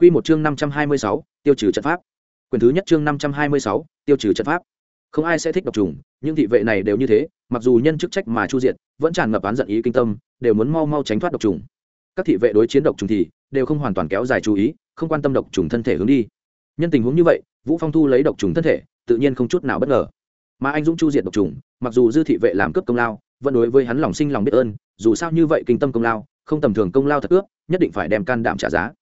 Quy một chương 526, tiêu trừ trận pháp. Quyền thứ nhất chương 526, tiêu trừ trận pháp. Không ai sẽ thích độc trùng, nhưng thị vệ này đều như thế, mặc dù nhân chức trách mà chu diệt, vẫn tràn ngập án giận ý kinh tâm, đều muốn mau mau tránh thoát độc trùng. Các thị vệ đối chiến độc trùng thì đều không hoàn toàn kéo dài chú ý, không quan tâm độc trùng thân thể hướng đi. Nhân tình huống như vậy, Vũ Phong thu lấy độc trùng thân thể, tự nhiên không chút nào bất ngờ. Mà anh Dũng chu diệt độc trùng, mặc dù dư thị vệ làm cướp công lao, vẫn đối với hắn lòng sinh lòng biết ơn, dù sao như vậy kinh tâm công lao, không tầm thường công lao thật ước, nhất định phải đem can đảm trả giá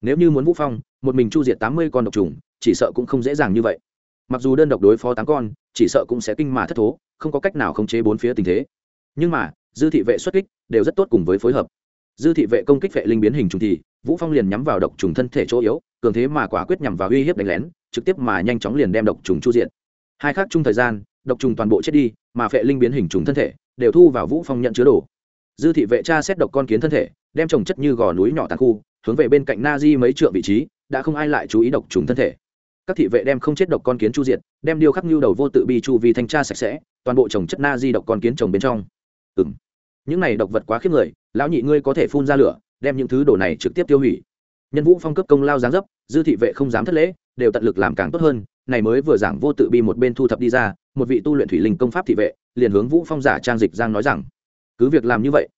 nếu như muốn vũ phong, một mình chu diệt tám mươi con độc trùng, chỉ sợ cũng không dễ dàng như vậy. Mặc dù đơn độc đối phó tám con, chỉ sợ cũng sẽ kinh mà thất thố, không có cách nào khống chế bốn phía tình thế. Nhưng mà, dư thị vệ xuất kích đều rất tốt cùng với phối hợp. Dư thị vệ công kích vệ linh biến hình trùng thì, vũ phong liền nhắm vào độc trùng thân thể chỗ yếu, cường thế mà quả quyết nhằm vào uy hiếp đánh lén, trực tiếp mà nhanh chóng liền đem độc trùng chu diện hai khác chung thời gian, độc trùng toàn bộ chết đi, mà vệ linh biến hình trùng thân thể đều thu vào vũ phong nhận chứa đồ. Dư thị vệ tra xét độc con kiến thân thể, đem trồng chất như gò núi nhỏ tàn khu hướng về bên cạnh na di mấy trượng vị trí, đã không ai lại chú ý độc trùng thân thể. Các thị vệ đem không chết độc con kiến chu diệt, đem điêu khắc nhu đầu vô tự bi chu vì thanh tra sạch sẽ, toàn bộ trồng chất na di độc con kiến trồng bên trong. Ừ m những này độc vật quá khiếp người, lão nhị ngươi có thể phun ra lửa, đem những thứ đồ này trực tiếp tiêu hủy. Nhân vũ phong cấp công lao giáng dấp, dư thị vệ không dám thất lễ, đều tận lực làm càng tốt hơn, này mới vừa giảng vô tự bi một bên thu thập đi ra, một vị tu luyện thủy linh công pháp thị vệ, liền hướng vũ phong giả trang dịch giang nói rằng, cứ việc làm như vậy,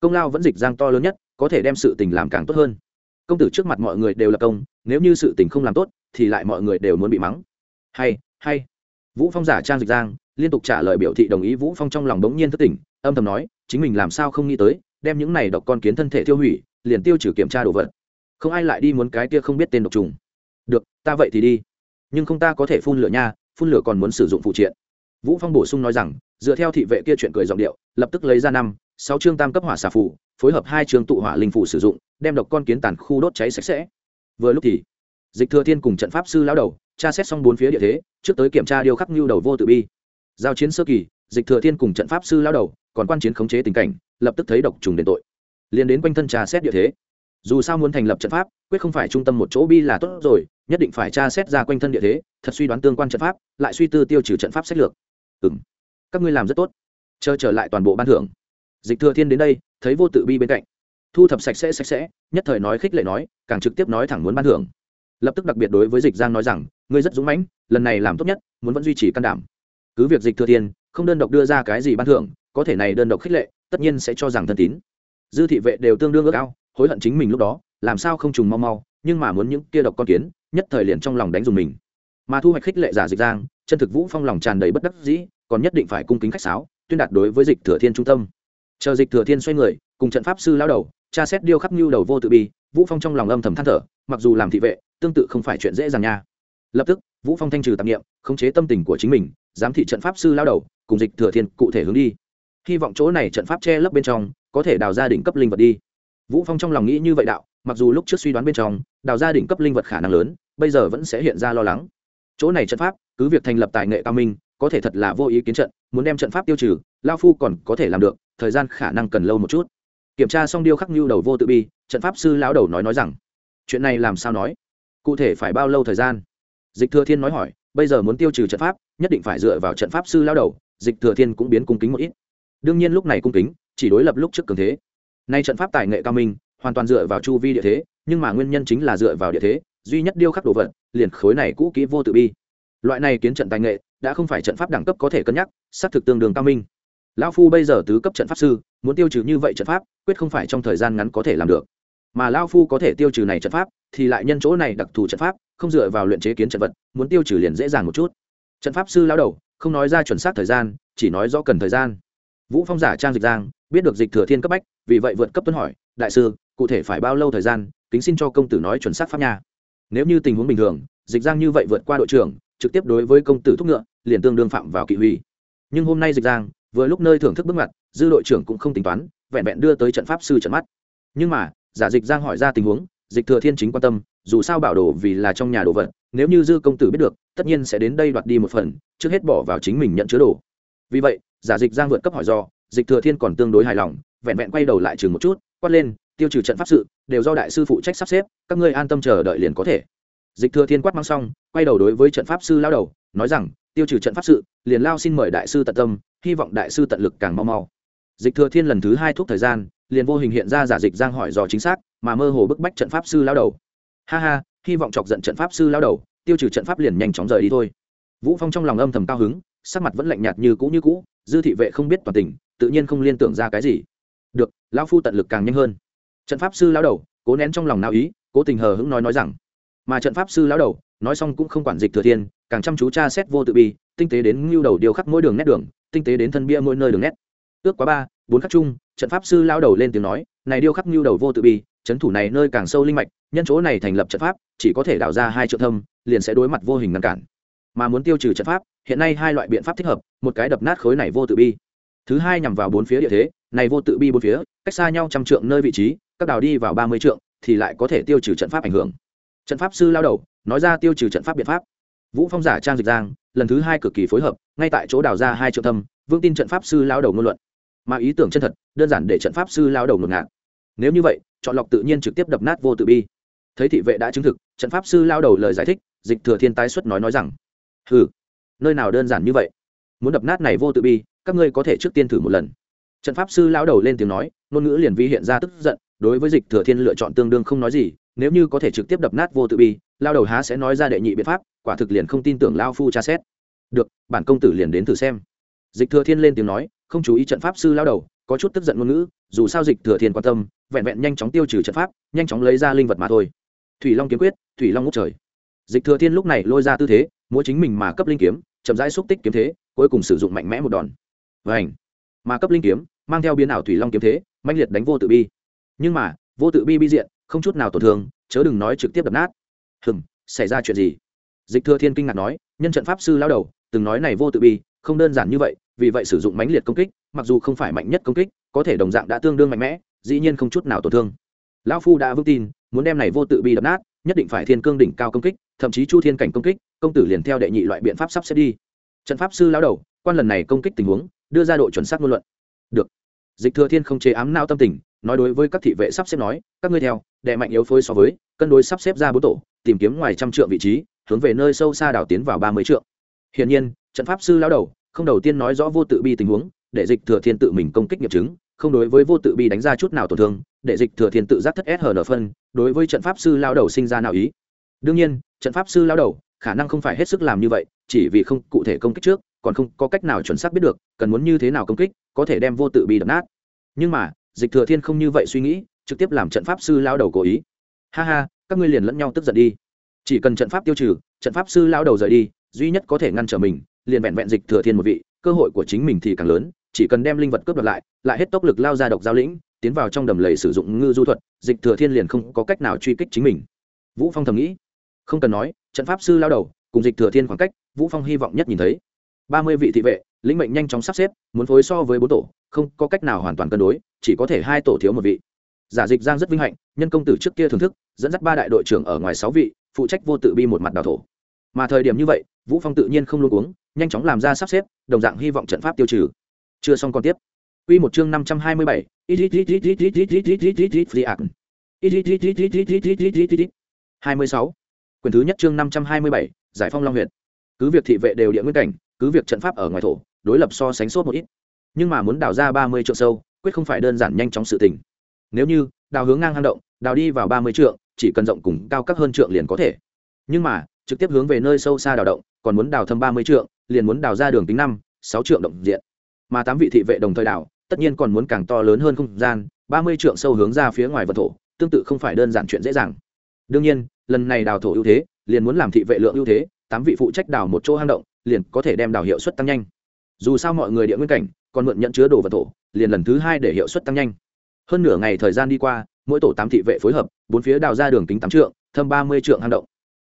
công lao vẫn dịch giang to lớn nhất, có thể đem sự tình làm càng tốt hơn công tử trước mặt mọi người đều là công, nếu như sự tình không làm tốt, thì lại mọi người đều muốn bị mắng. Hay hay. Vũ phong giả trang dịch giang, liên tục trả lời biểu thị đồng ý vũ phong trong lòng bỗng nhiên thất tỉnh, âm thầm nói, chính mình làm sao không nghĩ tới, đem những này độc con kiến thân thể tiêu hủy, liền tiêu trừ kiểm tra đồ vật. Không ai lại đi muốn cái kia không biết tên độc trùng. Được, ta vậy thì đi. Nhưng không ta có thể phun lửa nha, phun lửa còn muốn sử dụng phụ triện. Vũ phong bổ sung nói rằng, dựa theo thị vệ kia chuyện cười giọng điệu, lập tức lấy ra năm, sáu chương tam cấp hỏa xà phủ phối hợp hai chương tụ hỏa linh phủ sử dụng đem độc con kiến tàn khu đốt cháy sạch sẽ. Vừa lúc thì, dịch thừa thiên cùng trận pháp sư lão đầu tra xét xong bốn phía địa thế, trước tới kiểm tra điều khắc nhu đầu vô tự bi. Giao chiến sơ kỳ, dịch thừa thiên cùng trận pháp sư lão đầu còn quan chiến khống chế tình cảnh, lập tức thấy độc trùng đền tội. Liền đến quanh thân tra xét địa thế. Dù sao muốn thành lập trận pháp, quyết không phải trung tâm một chỗ bi là tốt rồi, nhất định phải tra xét ra quanh thân địa thế, thật suy đoán tương quan trận pháp, lại suy tư tiêu trừ trận pháp sách lược. Ừ m các ngươi làm rất tốt. Chờ trở lại toàn bộ ban thưởng. Dịch thừa thiên đến đây, thấy vô tự bi bên cạnh thu thập sạch sẽ sạch sẽ, nhất thời nói khích lệ nói, càng trực tiếp nói thẳng muốn ban thưởng. Lập tức đặc biệt đối với dịch giang nói rằng, ngươi rất dũng mãnh, lần này làm tốt nhất, muốn vẫn duy trì can đảm. Cứ việc dịch thừa thiên, không đơn độc đưa ra cái gì ban thưởng, có thể này đơn độc khích lệ, tất nhiên sẽ cho rằng thân tín. Dư thị vệ đều tương đương ước ao, hối hận chính mình lúc đó, làm sao không trùng mau mau, nhưng mà muốn những kia độc con kiến, nhất thời liền trong lòng đánh dùng mình. Mà thu hoạch khích lệ giả dịch giang, chân thực vũ phong lòng tràn đầy bất đắc dĩ, còn nhất định phải cung kính khách sáo, tuyên đạt đối với dịch thừa thiên trung tâm. Chờ dịch thừa thiên xoay người, cùng trận pháp sư lao đầu tra xét điêu khắc nhu đầu vô tự bi, vũ phong trong lòng âm thầm than thở, mặc dù làm thị vệ, tương tự không phải chuyện dễ dàng nha. Lập tức, vũ phong thanh trừ tạp nghiệm khống chế tâm tình của chính mình, giám thị trận pháp sư lao đầu, cùng dịch thừa thiên cụ thể hướng đi. Hy vọng chỗ này trận pháp che lấp bên trong, có thể đào ra đỉnh cấp linh vật đi. Vũ phong trong lòng nghĩ như vậy đạo, mặc dù lúc trước suy đoán bên trong, đào ra đỉnh cấp linh vật khả năng lớn, bây giờ vẫn sẽ hiện ra lo lắng. Chỗ này trận pháp, cứ việc thành lập tài nghệ cao minh, có thể thật là vô ý kiến trận, muốn đem trận pháp tiêu trừ, lao phu còn có thể làm được, thời gian khả năng cần lâu một chút kiểm tra xong điêu khắc nhu đầu vô tự bi, trận pháp sư lão đầu nói nói rằng, chuyện này làm sao nói? Cụ thể phải bao lâu thời gian? Dịch thừa thiên nói hỏi, bây giờ muốn tiêu trừ trận pháp, nhất định phải dựa vào trận pháp sư lão đầu. Dịch thừa thiên cũng biến cung kính một ít. Đương nhiên lúc này cung kính, chỉ đối lập lúc trước cường thế. Nay trận pháp tài nghệ cao minh, hoàn toàn dựa vào chu vi địa thế, nhưng mà nguyên nhân chính là dựa vào địa thế, duy nhất điêu khắc đồ vật, liền khối này cũ kỹ vô tự bi. Loại này kiến trận tài nghệ, đã không phải trận pháp đẳng cấp có thể cân nhắc, xác thực tương đương cao minh lão phu bây giờ tứ cấp trận pháp sư, muốn tiêu trừ như vậy trận pháp, quyết không phải trong thời gian ngắn có thể làm được. Mà lão phu có thể tiêu trừ này trận pháp, thì lại nhân chỗ này đặc thù trận pháp, không dựa vào luyện chế kiến trận vật, muốn tiêu trừ liền dễ dàng một chút. Trận pháp sư lão đầu, không nói ra chuẩn xác thời gian, chỉ nói rõ cần thời gian. Vũ phong giả trang dịch giang, biết được dịch thừa thiên cấp bách, vì vậy vượt cấp tuân hỏi, đại sư, cụ thể phải bao lâu thời gian? Kính xin cho công tử nói chuẩn xác pháp nha. Nếu như tình huống bình thường, dịch giang như vậy vượt qua đội trưởng, trực tiếp đối với công tử thúc ngựa, liền tương đương phạm vào kỵ huy. Nhưng hôm nay dịch giang vừa lúc nơi thưởng thức bước ngoặt, dư đội trưởng cũng không tính toán, vẹn vẹn đưa tới trận pháp sư trận mắt. Nhưng mà, giả dịch giang hỏi ra tình huống, dịch thừa thiên chính quan tâm, dù sao bảo đồ vì là trong nhà đồ vật, nếu như dư công tử biết được, tất nhiên sẽ đến đây đoạt đi một phần, trước hết bỏ vào chính mình nhận chứa đồ. Vì vậy, giả dịch giang vượt cấp hỏi do, dịch thừa thiên còn tương đối hài lòng, vẹn vẹn quay đầu lại chừng một chút, quát lên, tiêu trừ trận pháp sự, đều do đại sư phụ trách sắp xếp, các ngươi an tâm chờ đợi liền có thể. Dịch thừa thiên quát mang xong, quay đầu đối với trận pháp sư lao đầu, nói rằng tiêu trừ trận pháp sự, liền lao xin mời đại sư tận tâm, hy vọng đại sư tận lực càng mau mau. Dịch thừa thiên lần thứ hai thuốc thời gian, liền vô hình hiện ra giả dịch giang hỏi dò chính xác, mà mơ hồ bức bách trận pháp sư lao đầu. Ha ha, hy vọng chọc giận trận pháp sư lao đầu, tiêu trừ trận pháp liền nhanh chóng rời đi thôi. Vũ phong trong lòng âm thầm cao hứng, sắc mặt vẫn lạnh nhạt như cũ như cũ, dư thị vệ không biết toàn tình, tự nhiên không liên tưởng ra cái gì. Được, lão phu tận lực càng nhanh hơn. Trận pháp sư lao đầu, cố nén trong lòng nào ý, cố tình hờ hững nói nói rằng, mà trận pháp sư lao đầu nói xong cũng không quản dịch thừa thiên, càng chăm chú tra xét vô tự bi, tinh tế đến ngưu đầu điều khắc mỗi đường nét đường, tinh tế đến thân bia mỗi nơi đường nét. Ước quá ba, bốn khắc chung, trận pháp sư lao đầu lên tiếng nói, này điêu khắc ngưu đầu vô tự bi trấn thủ này nơi càng sâu linh mạch, nhân chỗ này thành lập trận pháp, chỉ có thể đào ra hai triệu thâm, liền sẽ đối mặt vô hình ngăn cản. Mà muốn tiêu trừ trận pháp, hiện nay hai loại biện pháp thích hợp, một cái đập nát khối này vô tự bi. Thứ hai nhằm vào bốn phía địa thế, này vô tự bi bốn phía, cách xa nhau trăm trượng nơi vị trí, các đào đi vào ba mươi trượng, thì lại có thể tiêu trừ trận pháp ảnh hưởng. Trận pháp sư lao đầu nói ra tiêu trừ trận pháp biện pháp. Vũ phong giả trang dịch giang, lần thứ hai cực kỳ phối hợp, ngay tại chỗ đào ra hai triệu thâm, vương tin trận pháp sư lao đầu ngôn luận. Mà ý tưởng chân thật, đơn giản để trận pháp sư lao đầu ngột ngạt. Nếu như vậy, chọn lọc tự nhiên trực tiếp đập nát vô tự bi. Thấy thị vệ đã chứng thực, trận pháp sư lao đầu lời giải thích, dịch thừa thiên tái xuất nói nói rằng, hừ, nơi nào đơn giản như vậy? Muốn đập nát này vô tự bi, các ngươi có thể trước tiên thử một lần. Trận pháp sư lao đầu lên tiếng nói, ngôn ngữ liền vi hiện ra tức giận, đối với dịch thừa thiên lựa chọn tương đương không nói gì nếu như có thể trực tiếp đập nát vô tự bi, lao đầu há sẽ nói ra đệ nhị biện pháp, quả thực liền không tin tưởng lao phu tra xét. Được, bản công tử liền đến thử xem. Dịch thừa thiên lên tiếng nói, không chú ý trận pháp sư lao đầu, có chút tức giận ngôn ngữ, dù sao dịch thừa thiên quan tâm, vẹn vẹn nhanh chóng tiêu trừ trận pháp, nhanh chóng lấy ra linh vật mà thôi. Thủy long kiếm quyết, thủy long ngút trời. Dịch thừa thiên lúc này lôi ra tư thế, múa chính mình mà cấp linh kiếm, chậm rãi xúc tích kiếm thế, cuối cùng sử dụng mạnh mẽ một đòn. Và ảnh mà cấp linh kiếm, mang theo biến ảo thủy long kiếm thế mạnh liệt đánh vô tự bi. Nhưng mà, vô tự bi bi diện không chút nào tổn thương, chớ đừng nói trực tiếp đập nát. Hừng xảy ra chuyện gì? Dịch thừa thiên kinh ngạc nói, nhân trận pháp sư lao đầu, từng nói này vô tự bi, không đơn giản như vậy, vì vậy sử dụng mãnh liệt công kích, mặc dù không phải mạnh nhất công kích, có thể đồng dạng đã tương đương mạnh mẽ, dĩ nhiên không chút nào tổn thương. Lão phu đã vững tin, muốn đem này vô tự bi đập nát, nhất định phải thiên cương đỉnh cao công kích, thậm chí chu thiên cảnh công kích, công tử liền theo đệ nhị loại biện pháp sắp xếp đi. Trận pháp sư lão đầu, quan lần này công kích tình huống, đưa ra độ chuẩn xác ngôn luận. Được. Dịch thừa thiên không chế ám nao tâm tình nói đối với các thị vệ sắp xếp nói, các ngươi theo, đệ mạnh yếu phối so với, cân đối sắp xếp ra bốn tổ, tìm kiếm ngoài trăm trượng vị trí, hướng về nơi sâu xa đảo tiến vào ba mươi trượng. Hiển nhiên, trận pháp sư lão đầu, không đầu tiên nói rõ vô tự bi tình huống, để dịch thừa thiên tự mình công kích nghiệm chứng, không đối với vô tự bi đánh ra chút nào tổn thương, để dịch thừa thiên tự giác thất s hờ nở phân, đối với trận pháp sư lao đầu sinh ra nào ý. Đương nhiên, trận pháp sư lao đầu, khả năng không phải hết sức làm như vậy, chỉ vì không cụ thể công kích trước, còn không có cách nào chuẩn xác biết được, cần muốn như thế nào công kích, có thể đem vô tự bi đập nát. Nhưng mà dịch thừa thiên không như vậy suy nghĩ, trực tiếp làm trận pháp sư lao đầu cố ý. Ha ha, các ngươi liền lẫn nhau tức giận đi. Chỉ cần trận pháp tiêu trừ, trận pháp sư lao đầu rời đi, duy nhất có thể ngăn trở mình, liền vẹn vẹn dịch thừa thiên một vị, cơ hội của chính mình thì càng lớn, chỉ cần đem linh vật cướp đoạt lại lại hết tốc lực lao ra độc giao lĩnh, tiến vào trong đầm lầy sử dụng ngư du thuật, dịch thừa thiên liền không có cách nào truy kích chính mình. Vũ phong thầm nghĩ. Không cần nói, trận pháp sư lao đầu, cùng dịch thừa thiên khoảng cách, vũ phong hy vọng nhất nhìn thấy. Ba mươi vị thị vệ lĩnh mệnh nhanh chóng sắp xếp muốn phối so với bốn tổ không có cách nào hoàn toàn cân đối chỉ có thể hai tổ thiếu một vị. Giả dịch giang rất vinh hạnh nhân công tử trước kia thưởng thức dẫn dắt ba đại đội trưởng ở ngoài sáu vị phụ trách vô tự bi một mặt đào thổ. Mà thời điểm như vậy vũ phong tự nhiên không luôn uống nhanh chóng làm ra sắp xếp đồng dạng hy vọng trận pháp tiêu trừ. Chưa xong còn tiếp. Quy một chương 527, hai mươi sáu. Quyền thứ nhất chương năm trăm hai mươi bảy giải phong long huyện cứ việc thị vệ đều địa nguyên cảnh cứ việc trận pháp ở ngoài thổ đối lập so sánh sốt một ít. Nhưng mà muốn đào ra ba mươi trượng sâu, quyết không phải đơn giản nhanh chóng sự tình. Nếu như, đào hướng ngang hang động, đào đi vào ba mươi trượng, chỉ cần rộng cùng cao cấp hơn trượng liền có thể. Nhưng mà, trực tiếp hướng về nơi sâu xa đào động, còn muốn đào thâm ba mươi trượng, liền muốn đào ra đường tính năm, sáu trượng động diện. Mà tám vị thị vệ đồng thời đào, tất nhiên còn muốn càng to lớn hơn không gian, ba mươi trượng sâu hướng ra phía ngoài vật thổ, tương tự không phải đơn giản chuyện dễ dàng. Đương nhiên, lần này đào thổ ưu thế, liền muốn làm thị vệ lượng ưu thế, tám vị phụ trách đào một chỗ hang động, liền có thể đem đào hiệu suất tăng nhanh dù sao mọi người địa nguyên cảnh, còn mượn nhận chứa đồ vật thổ, liền lần thứ hai để hiệu suất tăng nhanh. Hơn nửa ngày thời gian đi qua, mỗi tổ tám thị vệ phối hợp, bốn phía đào ra đường kính tám trượng, thâm ba mươi trượng hang động.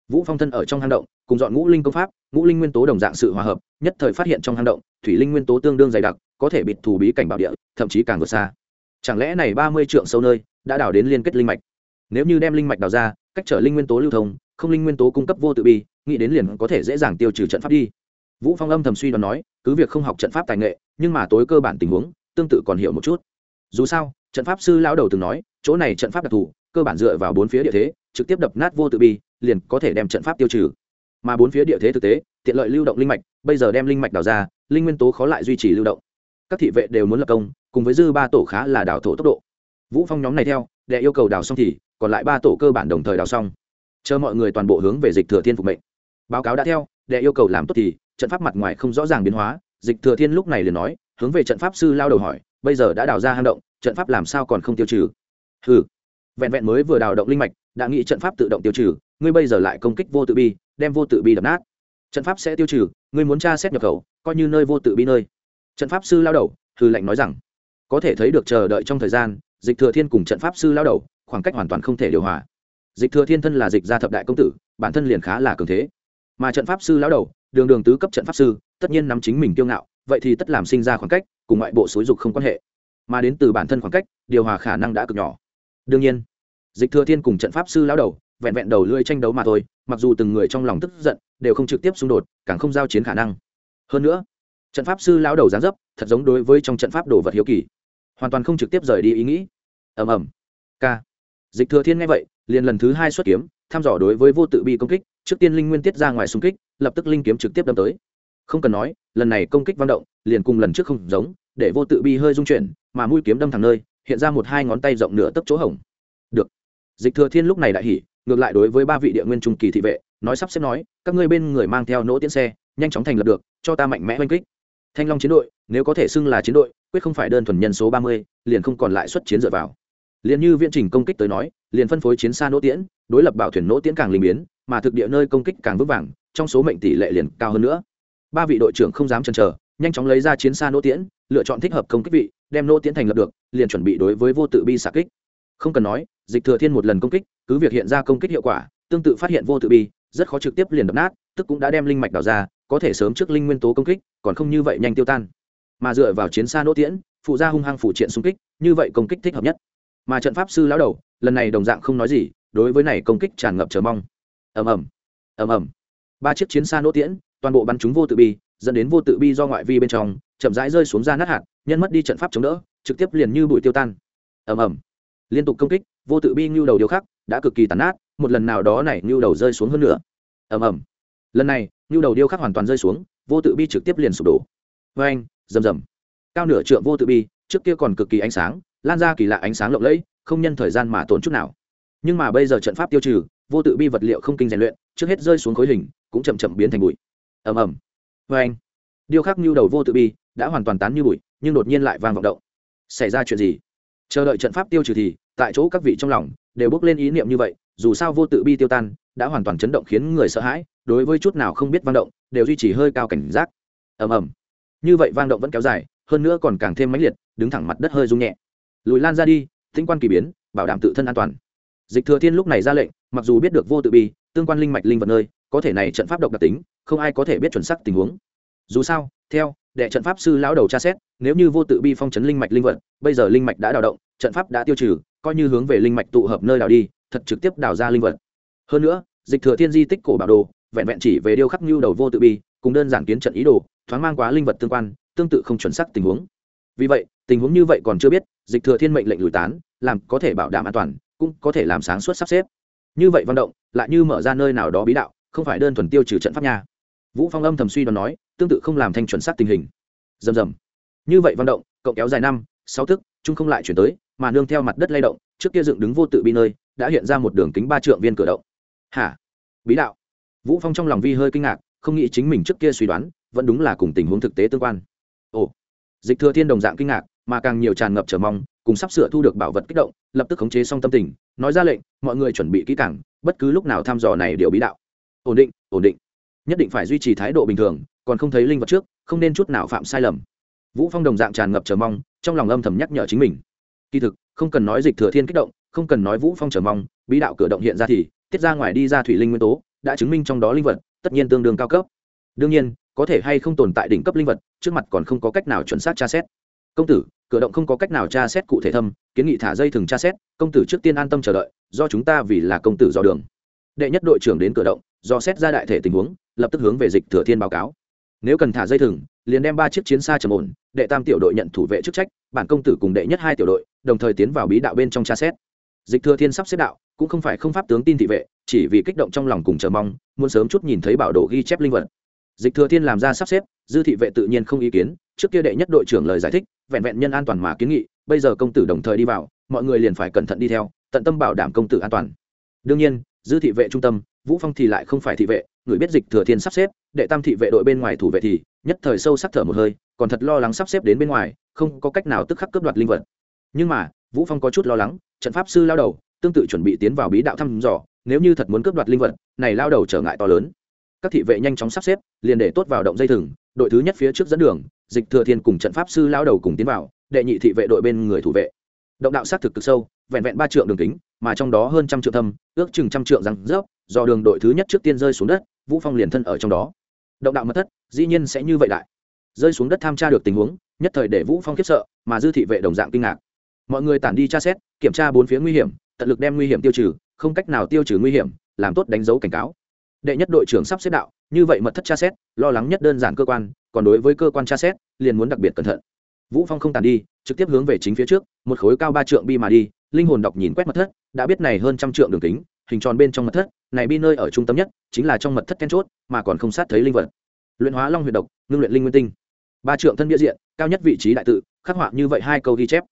Vũ phong thân ở trong hang động, cùng dọn ngũ linh công pháp, ngũ linh nguyên tố đồng dạng sự hòa hợp, nhất thời phát hiện trong hang động, thủy linh nguyên tố tương đương dày đặc, có thể bịt thù bí cảnh bảo địa, thậm chí càng vượt xa. Chẳng lẽ này ba mươi trượng sâu nơi, đã đào đến liên kết linh mạch? Nếu như đem linh mạch đào ra, cách trở linh nguyên tố lưu thông, không linh nguyên tố cung cấp vô tự bi, nghĩ đến liền có thể dễ dàng tiêu trừ trận pháp đi vũ phong âm thầm suy đoán nói, cứ việc không học trận pháp tài nghệ, nhưng mà tối cơ bản tình huống, tương tự còn hiểu một chút. Dù sao, trận pháp sư lão đầu từng nói, chỗ này trận pháp đặc thù, cơ bản dựa vào bốn phía địa thế, trực tiếp đập nát vô tự bi, liền có thể đem trận pháp tiêu trừ. Mà bốn phía địa thế thực tế, tiện lợi lưu động linh mạch, bây giờ đem linh mạch đào ra, linh nguyên tố khó lại duy trì lưu động. Các thị vệ đều muốn lập công, cùng với dư ba tổ khá là đào thổ tốc độ. Vũ phong nhóm này theo, để yêu cầu đào xong thì, còn lại ba tổ cơ bản đồng thời đào xong. Chờ mọi người toàn bộ hướng về dịch thừa thiên phục mệnh. Báo cáo đã theo đệ yêu cầu làm tốt thì trận pháp mặt ngoài không rõ ràng biến hóa, dịch thừa thiên lúc này liền nói, hướng về trận pháp sư lao đầu hỏi, bây giờ đã đào ra hang động, trận pháp làm sao còn không tiêu trừ? Ừ vẹn vẹn mới vừa đào động linh mạch, đã nghĩ trận pháp tự động tiêu trừ, ngươi bây giờ lại công kích vô tự bi, đem vô tự bi đập nát. Trận pháp sẽ tiêu trừ, ngươi muốn tra xét nhập khẩu, coi như nơi vô tự bi nơi. Trận pháp sư lao đầu hư lệnh nói rằng, có thể thấy được chờ đợi trong thời gian, dịch thừa thiên cùng trận pháp sư lao đầu, khoảng cách hoàn toàn không thể điều hòa. Dịch thừa thiên thân là dịch gia thập đại công tử, bản thân liền khá là cường thế. Mà trận pháp sư lao đầu đường đường tứ cấp trận pháp sư, tất nhiên nắm chính mình kiêu ngạo, vậy thì tất làm sinh ra khoảng cách, cùng ngoại bộ xối dục không quan hệ. Mà đến từ bản thân khoảng cách, điều hòa khả năng đã cực nhỏ. Đương nhiên, dịch thừa thiên cùng trận pháp sư lao đầu, vẹn vẹn đầu lưỡi tranh đấu mà thôi, mặc dù từng người trong lòng tức giận, đều không trực tiếp xung đột, càng không giao chiến khả năng. Hơn nữa, trận pháp sư lao đầu gián dấp, thật giống đối với trong trận pháp đồ vật hiếu kỳ. Hoàn toàn không trực tiếp rời đi ý nghĩ. Ầm ầm. K dịch thừa thiên nghe vậy, liền lần thứ hai xuất kiếm, thăm dò đối với vô tự bi công kích, trước tiên linh nguyên tiết ra ngoài xung kích lập tức linh kiếm trực tiếp đâm tới. Không cần nói, lần này công kích vang động, liền cùng lần trước không giống, để vô tự bi hơi rung chuyển, mà mũi kiếm đâm thẳng nơi, hiện ra một hai ngón tay rộng nửa tấc chỗ hổng. Được. Dịch thừa thiên lúc này đại hỉ, ngược lại đối với ba vị địa nguyên trung kỳ thị vệ, nói sắp xếp nói, các ngươi bên người mang theo nỗ tiến xe, nhanh chóng thành lập được, cho ta mạnh mẽ oanh kích. Thanh long chiến đội, nếu có thể xưng là chiến đội, quyết không phải đơn thuần nhân số ba mươi, liền không còn lại xuất chiến dựa vào. Liền như viễn trình công kích tới nói, liền phân phối chiến xa nỗ tiễn, đối lập bảo thuyền nỗ tiễn càng linh biến mà thực địa nơi công kích càng vững vàng, trong số mệnh tỷ lệ liền cao hơn nữa. Ba vị đội trưởng không dám chần chờ, nhanh chóng lấy ra chiến xa nỗ tiễn, lựa chọn thích hợp công kích vị, đem nỗ tiễn thành lập được, liền chuẩn bị đối với vô tự bi xạ kích. Không cần nói, dịch thừa thiên một lần công kích, cứ việc hiện ra công kích hiệu quả, tương tự phát hiện vô tự bi, rất khó trực tiếp liền đập nát, tức cũng đã đem linh mạch đào ra, có thể sớm trước linh nguyên tố công kích, còn không như vậy nhanh tiêu tan. Mà dựa vào chiến xa nỗ tiễn, phụ gia hung hăng phụ triện xung kích, như vậy công kích thích hợp nhất. Mà trận pháp sư lão đầu, lần này đồng dạng không nói gì, đối với này công kích tràn ngập chờ mong ầm ầm ầm ầm. Ba chiếc chiến xa nỗ tiễn, toàn bộ bắn chúng vô tự bi, dẫn đến vô tự bi do ngoại vi bên trong, chậm rãi rơi xuống ra nát hạt, nhân mất đi trận pháp chống đỡ, trực tiếp liền như bụi tiêu tan. Ầm ầm. Liên tục công kích, vô tự bi ngưu đầu điêu khắc, đã cực kỳ tàn nát, một lần nào đó này ngưu đầu rơi xuống hơn nữa. Ầm ầm. Lần này ngưu đầu điêu khắc hoàn toàn rơi xuống, vô tự bi trực tiếp liền sụp đổ. Vê anh, rầm rầm. Cao nửa trượng vô tự bi, trước kia còn cực kỳ ánh sáng, lan ra kỳ lạ ánh sáng lộng lẫy, không nhân thời gian mà tốn chút nào. Nhưng mà bây giờ trận pháp tiêu trừ vô tự bi vật liệu không kinh rèn luyện, trước hết rơi xuống khối hình, cũng chậm chậm biến thành bụi. Ầm ầm. Vê anh, điêu khắc như đầu vô tự bi đã hoàn toàn tán như bụi, nhưng đột nhiên lại vang vọng động. Xảy ra chuyện gì? Chờ đợi trận pháp tiêu trừ thì, tại chỗ các vị trong lòng đều bước lên ý niệm như vậy, dù sao vô tự bi tiêu tan đã hoàn toàn chấn động khiến người sợ hãi, đối với chút nào không biết vang động, đều duy trì hơi cao cảnh giác. Ầm ầm. Như vậy vang động vẫn kéo dài, hơn nữa còn càng thêm mãnh liệt, đứng thẳng mặt đất hơi rung nhẹ. Lùi lan ra đi tinh quan kỳ biến, bảo đảm tự thân an toàn dịch thừa thiên lúc này ra lệnh, mặc dù biết được vô tự bi, tương quan linh mạch linh vật nơi, có thể này trận pháp độc đặc tính, không ai có thể biết chuẩn xác tình huống. Dù sao, theo, đệ trận pháp sư lão đầu tra xét, nếu như vô tự bi phong chấn linh mạch linh vật, bây giờ linh mạch đã đào động, trận pháp đã tiêu trừ, coi như hướng về linh mạch tụ hợp nơi đào đi, thật trực tiếp đào ra linh vật. Hơn nữa, dịch thừa thiên di tích cổ bảo đồ, vẹn vẹn chỉ về điêu khắc nhu đầu vô tự bi, cùng đơn giản kiến trận ý đồ, thoáng mang quá linh vật tương quan, tương tự không chuẩn xác tình huống. Vì vậy, tình huống như vậy còn chưa biết, dịch thừa thiên mệnh lệnh lùi tán, làm có thể bảo đảm an toàn cũng có thể làm sáng suốt sắp xếp. Như vậy văn động, lại như mở ra nơi nào đó bí đạo, không phải đơn thuần tiêu trừ trận pháp nha. Vũ phong âm thầm suy đoán nói, tương tự không làm thanh chuẩn xác tình hình. Rầm rầm. Như vậy văn động cộng kéo dài năm, sáu thức, chung không lại chuyển tới, mà nương theo mặt đất lay động, trước kia dựng đứng vô tự bi nơi, đã hiện ra một đường kính ba trượng viên cửa động. Hả? Bí đạo. Vũ phong trong lòng vi hơi kinh ngạc, không nghĩ chính mình trước kia suy đoán, vẫn đúng là cùng tình huống thực tế tương quan. Ồ. Dịch thừa thiên đồng dạng kinh ngạc, mà càng nhiều tràn ngập trở mong cùng sắp sửa thu được bảo vật kích động, lập tức khống chế xong tâm tình, nói ra lệnh, mọi người chuẩn bị kỹ càng, bất cứ lúc nào thăm dò này đều bí đạo. Ổn định ổn định. Nhất định phải duy trì thái độ bình thường, còn không thấy linh vật trước, không nên chút nào phạm sai lầm. Vũ phong đồng dạng tràn ngập chờ mong, trong lòng âm thầm nhắc nhở chính mình. Kỳ thực, không cần nói dịch thừa thiên kích động, không cần nói vũ phong chờ mong, bí đạo cửa động hiện ra thì, tiết ra ngoài đi ra thủy linh nguyên tố, đã chứng minh trong đó linh vật, tất nhiên tương đương cao cấp. Đương nhiên, có thể hay không tồn tại đỉnh cấp linh vật, trước mặt còn không có cách nào chuẩn xác tra xét công tử, cửa động không có cách nào tra xét cụ thể thâm, kiến nghị thả dây thừng tra xét, công tử trước tiên an tâm chờ đợi, do chúng ta vì là công tử dò đường. Đệ nhất đội trưởng đến cửa động, do xét ra đại thể tình huống, lập tức hướng về dịch thừa thiên báo cáo. Nếu cần thả dây thừng, liền đem ba chiếc chiến xa trầm ổn, đệ tam tiểu đội nhận thủ vệ chức trách, bản công tử cùng đệ nhất hai tiểu đội, đồng thời tiến vào bí đạo bên trong tra xét. Dịch thừa thiên sắp xếp đạo, cũng không phải không pháp tướng tin thị vệ, chỉ vì kích động trong lòng cùng chờ mong, muốn sớm chút nhìn thấy bảo đồ ghi chép linh vật. Dịch thừa thiên làm ra sắp xếp, dư thị vệ tự nhiên không ý kiến trước kia đệ nhất đội trưởng lời giải thích, vẹn vẹn nhân an toàn mà kiến nghị, bây giờ công tử đồng thời đi vào, mọi người liền phải cẩn thận đi theo, tận tâm bảo đảm công tử an toàn. Đương nhiên, dư thị vệ trung tâm, vũ phong thì lại không phải thị vệ, người biết dịch thừa thiên sắp xếp, đệ tam thị vệ đội bên ngoài thủ vệ thì, nhất thời sâu sắc thở một hơi, còn thật lo lắng sắp xếp đến bên ngoài, không có cách nào tức khắc cướp đoạt linh vật. Nhưng mà, vũ phong có chút lo lắng, trận pháp sư lao đầu, tương tự chuẩn bị tiến vào bí đạo thăm dò, nếu như thật muốn cướp đoạt linh vật, này lao đầu trở ngại to lớn. Các thị vệ nhanh chóng sắp xếp, liền để tốt vào động dây thừng, đội thứ nhất phía trước dẫn đường dịch thừa thiên cùng trận pháp sư lao đầu cùng tiến vào, đệ nhị thị vệ đội bên người thủ vệ. Động đạo xác thực cực sâu, vẹn vẹn ba trượng đường kính, mà trong đó hơn trăm trượng thâm, ước chừng trăm trượng răng rớp, do đường đội thứ nhất trước tiên rơi xuống đất, vũ phong liền thân ở trong đó. Động đạo mất thất, dĩ nhiên sẽ như vậy lại. Rơi xuống đất tham tra được tình huống, nhất thời để vũ phong khiếp sợ, mà dư thị vệ đồng dạng kinh ngạc. Mọi người tản đi tra xét, kiểm tra bốn phía nguy hiểm, tận lực đem nguy hiểm tiêu trừ, không cách nào tiêu trừ nguy hiểm, làm tốt đánh dấu cảnh cáo. Đệ nhất đội trưởng sắp xếp đạo, như vậy mật thất tra xét, lo lắng nhất đơn giản cơ quan còn đối với cơ quan tra xét, liền muốn đặc biệt cẩn thận. Vũ phong không tàn đi, trực tiếp hướng về chính phía trước, một khối cao ba trượng bi mà đi, linh hồn đọc nhìn quét mật thất, đã biết này hơn trăm trượng đường kính, hình tròn bên trong mật thất, này bi nơi ở trung tâm nhất, chính là trong mật thất then chốt, mà còn không sát thấy linh vật. Luyện hóa long huyệt độc, ngưng luyện linh nguyên tinh. Ba trượng thân bia diện, cao nhất vị trí đại tự, khắc họa như vậy hai câu ghi chép.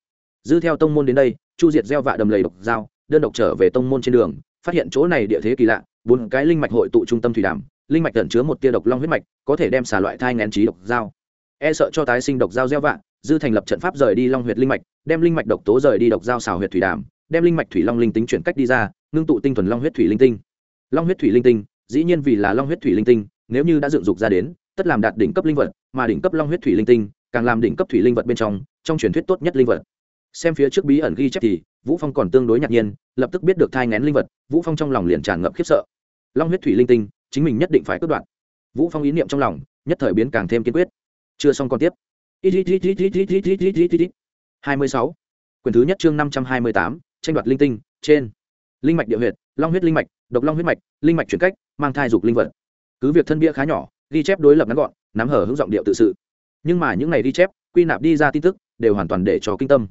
Dư theo tông môn đến đây, chu diệt gieo vạ đầm lầy độc dao đơn độc trở về tông môn trên đường, phát hiện chỗ này địa thế kỳ lạ, bốn cái linh mạch hội tụ trung tâm thủy đàm linh mạch tận chứa một tia độc long huyết mạch có thể đem xả loại thai ngén trí độc dao e sợ cho tái sinh độc dao gieo vạn, dư thành lập trận pháp rời đi long huyệt linh mạch đem linh mạch độc tố rời đi độc dao xào huyệt thủy đàm đem linh mạch thủy long linh tính chuyển cách đi ra ngưng tụ tinh thuần long huyết thủy linh tinh. Long huyết thủy linh tinh dĩ nhiên vì là long huyết thủy linh tinh nếu như đã dựng dục ra đến tất làm đạt đỉnh cấp linh vật mà đỉnh cấp long huyết thủy linh tinh càng làm đỉnh cấp thủy linh vật bên trong trong truyền thuyết tốt nhất linh vật. Xem phía trước bí ẩn ghi chép thì vũ phong còn tương đối ngạc nhiên lập tức biết được thai ngén linh vật vũ phong trong lòng liền tràn ngập khiếp sợ. Long huyết thủy linh tinh chính mình nhất định phải cướp đoạt. Vũ phong ý niệm trong lòng, nhất thời biến càng thêm kiên quyết. Chưa xong còn tiếp. Hai mươi sáu. Quyển thứ nhất chương năm trăm hai mươi tám, tranh đoạt linh tinh, trên. Linh mạch địa huyệt, long huyết linh mạch, độc long huyết mạch, linh mạch chuyển cách, mang thai dục linh vật. Cứ việc thân bia khá nhỏ, ghi chép đối lập ngắn gọn, nắm hở hướng giọng điệu tự sự. Nhưng mà những này ghi chép, quy nạp đi ra tin tức, đều hoàn toàn để cho kinh tâm.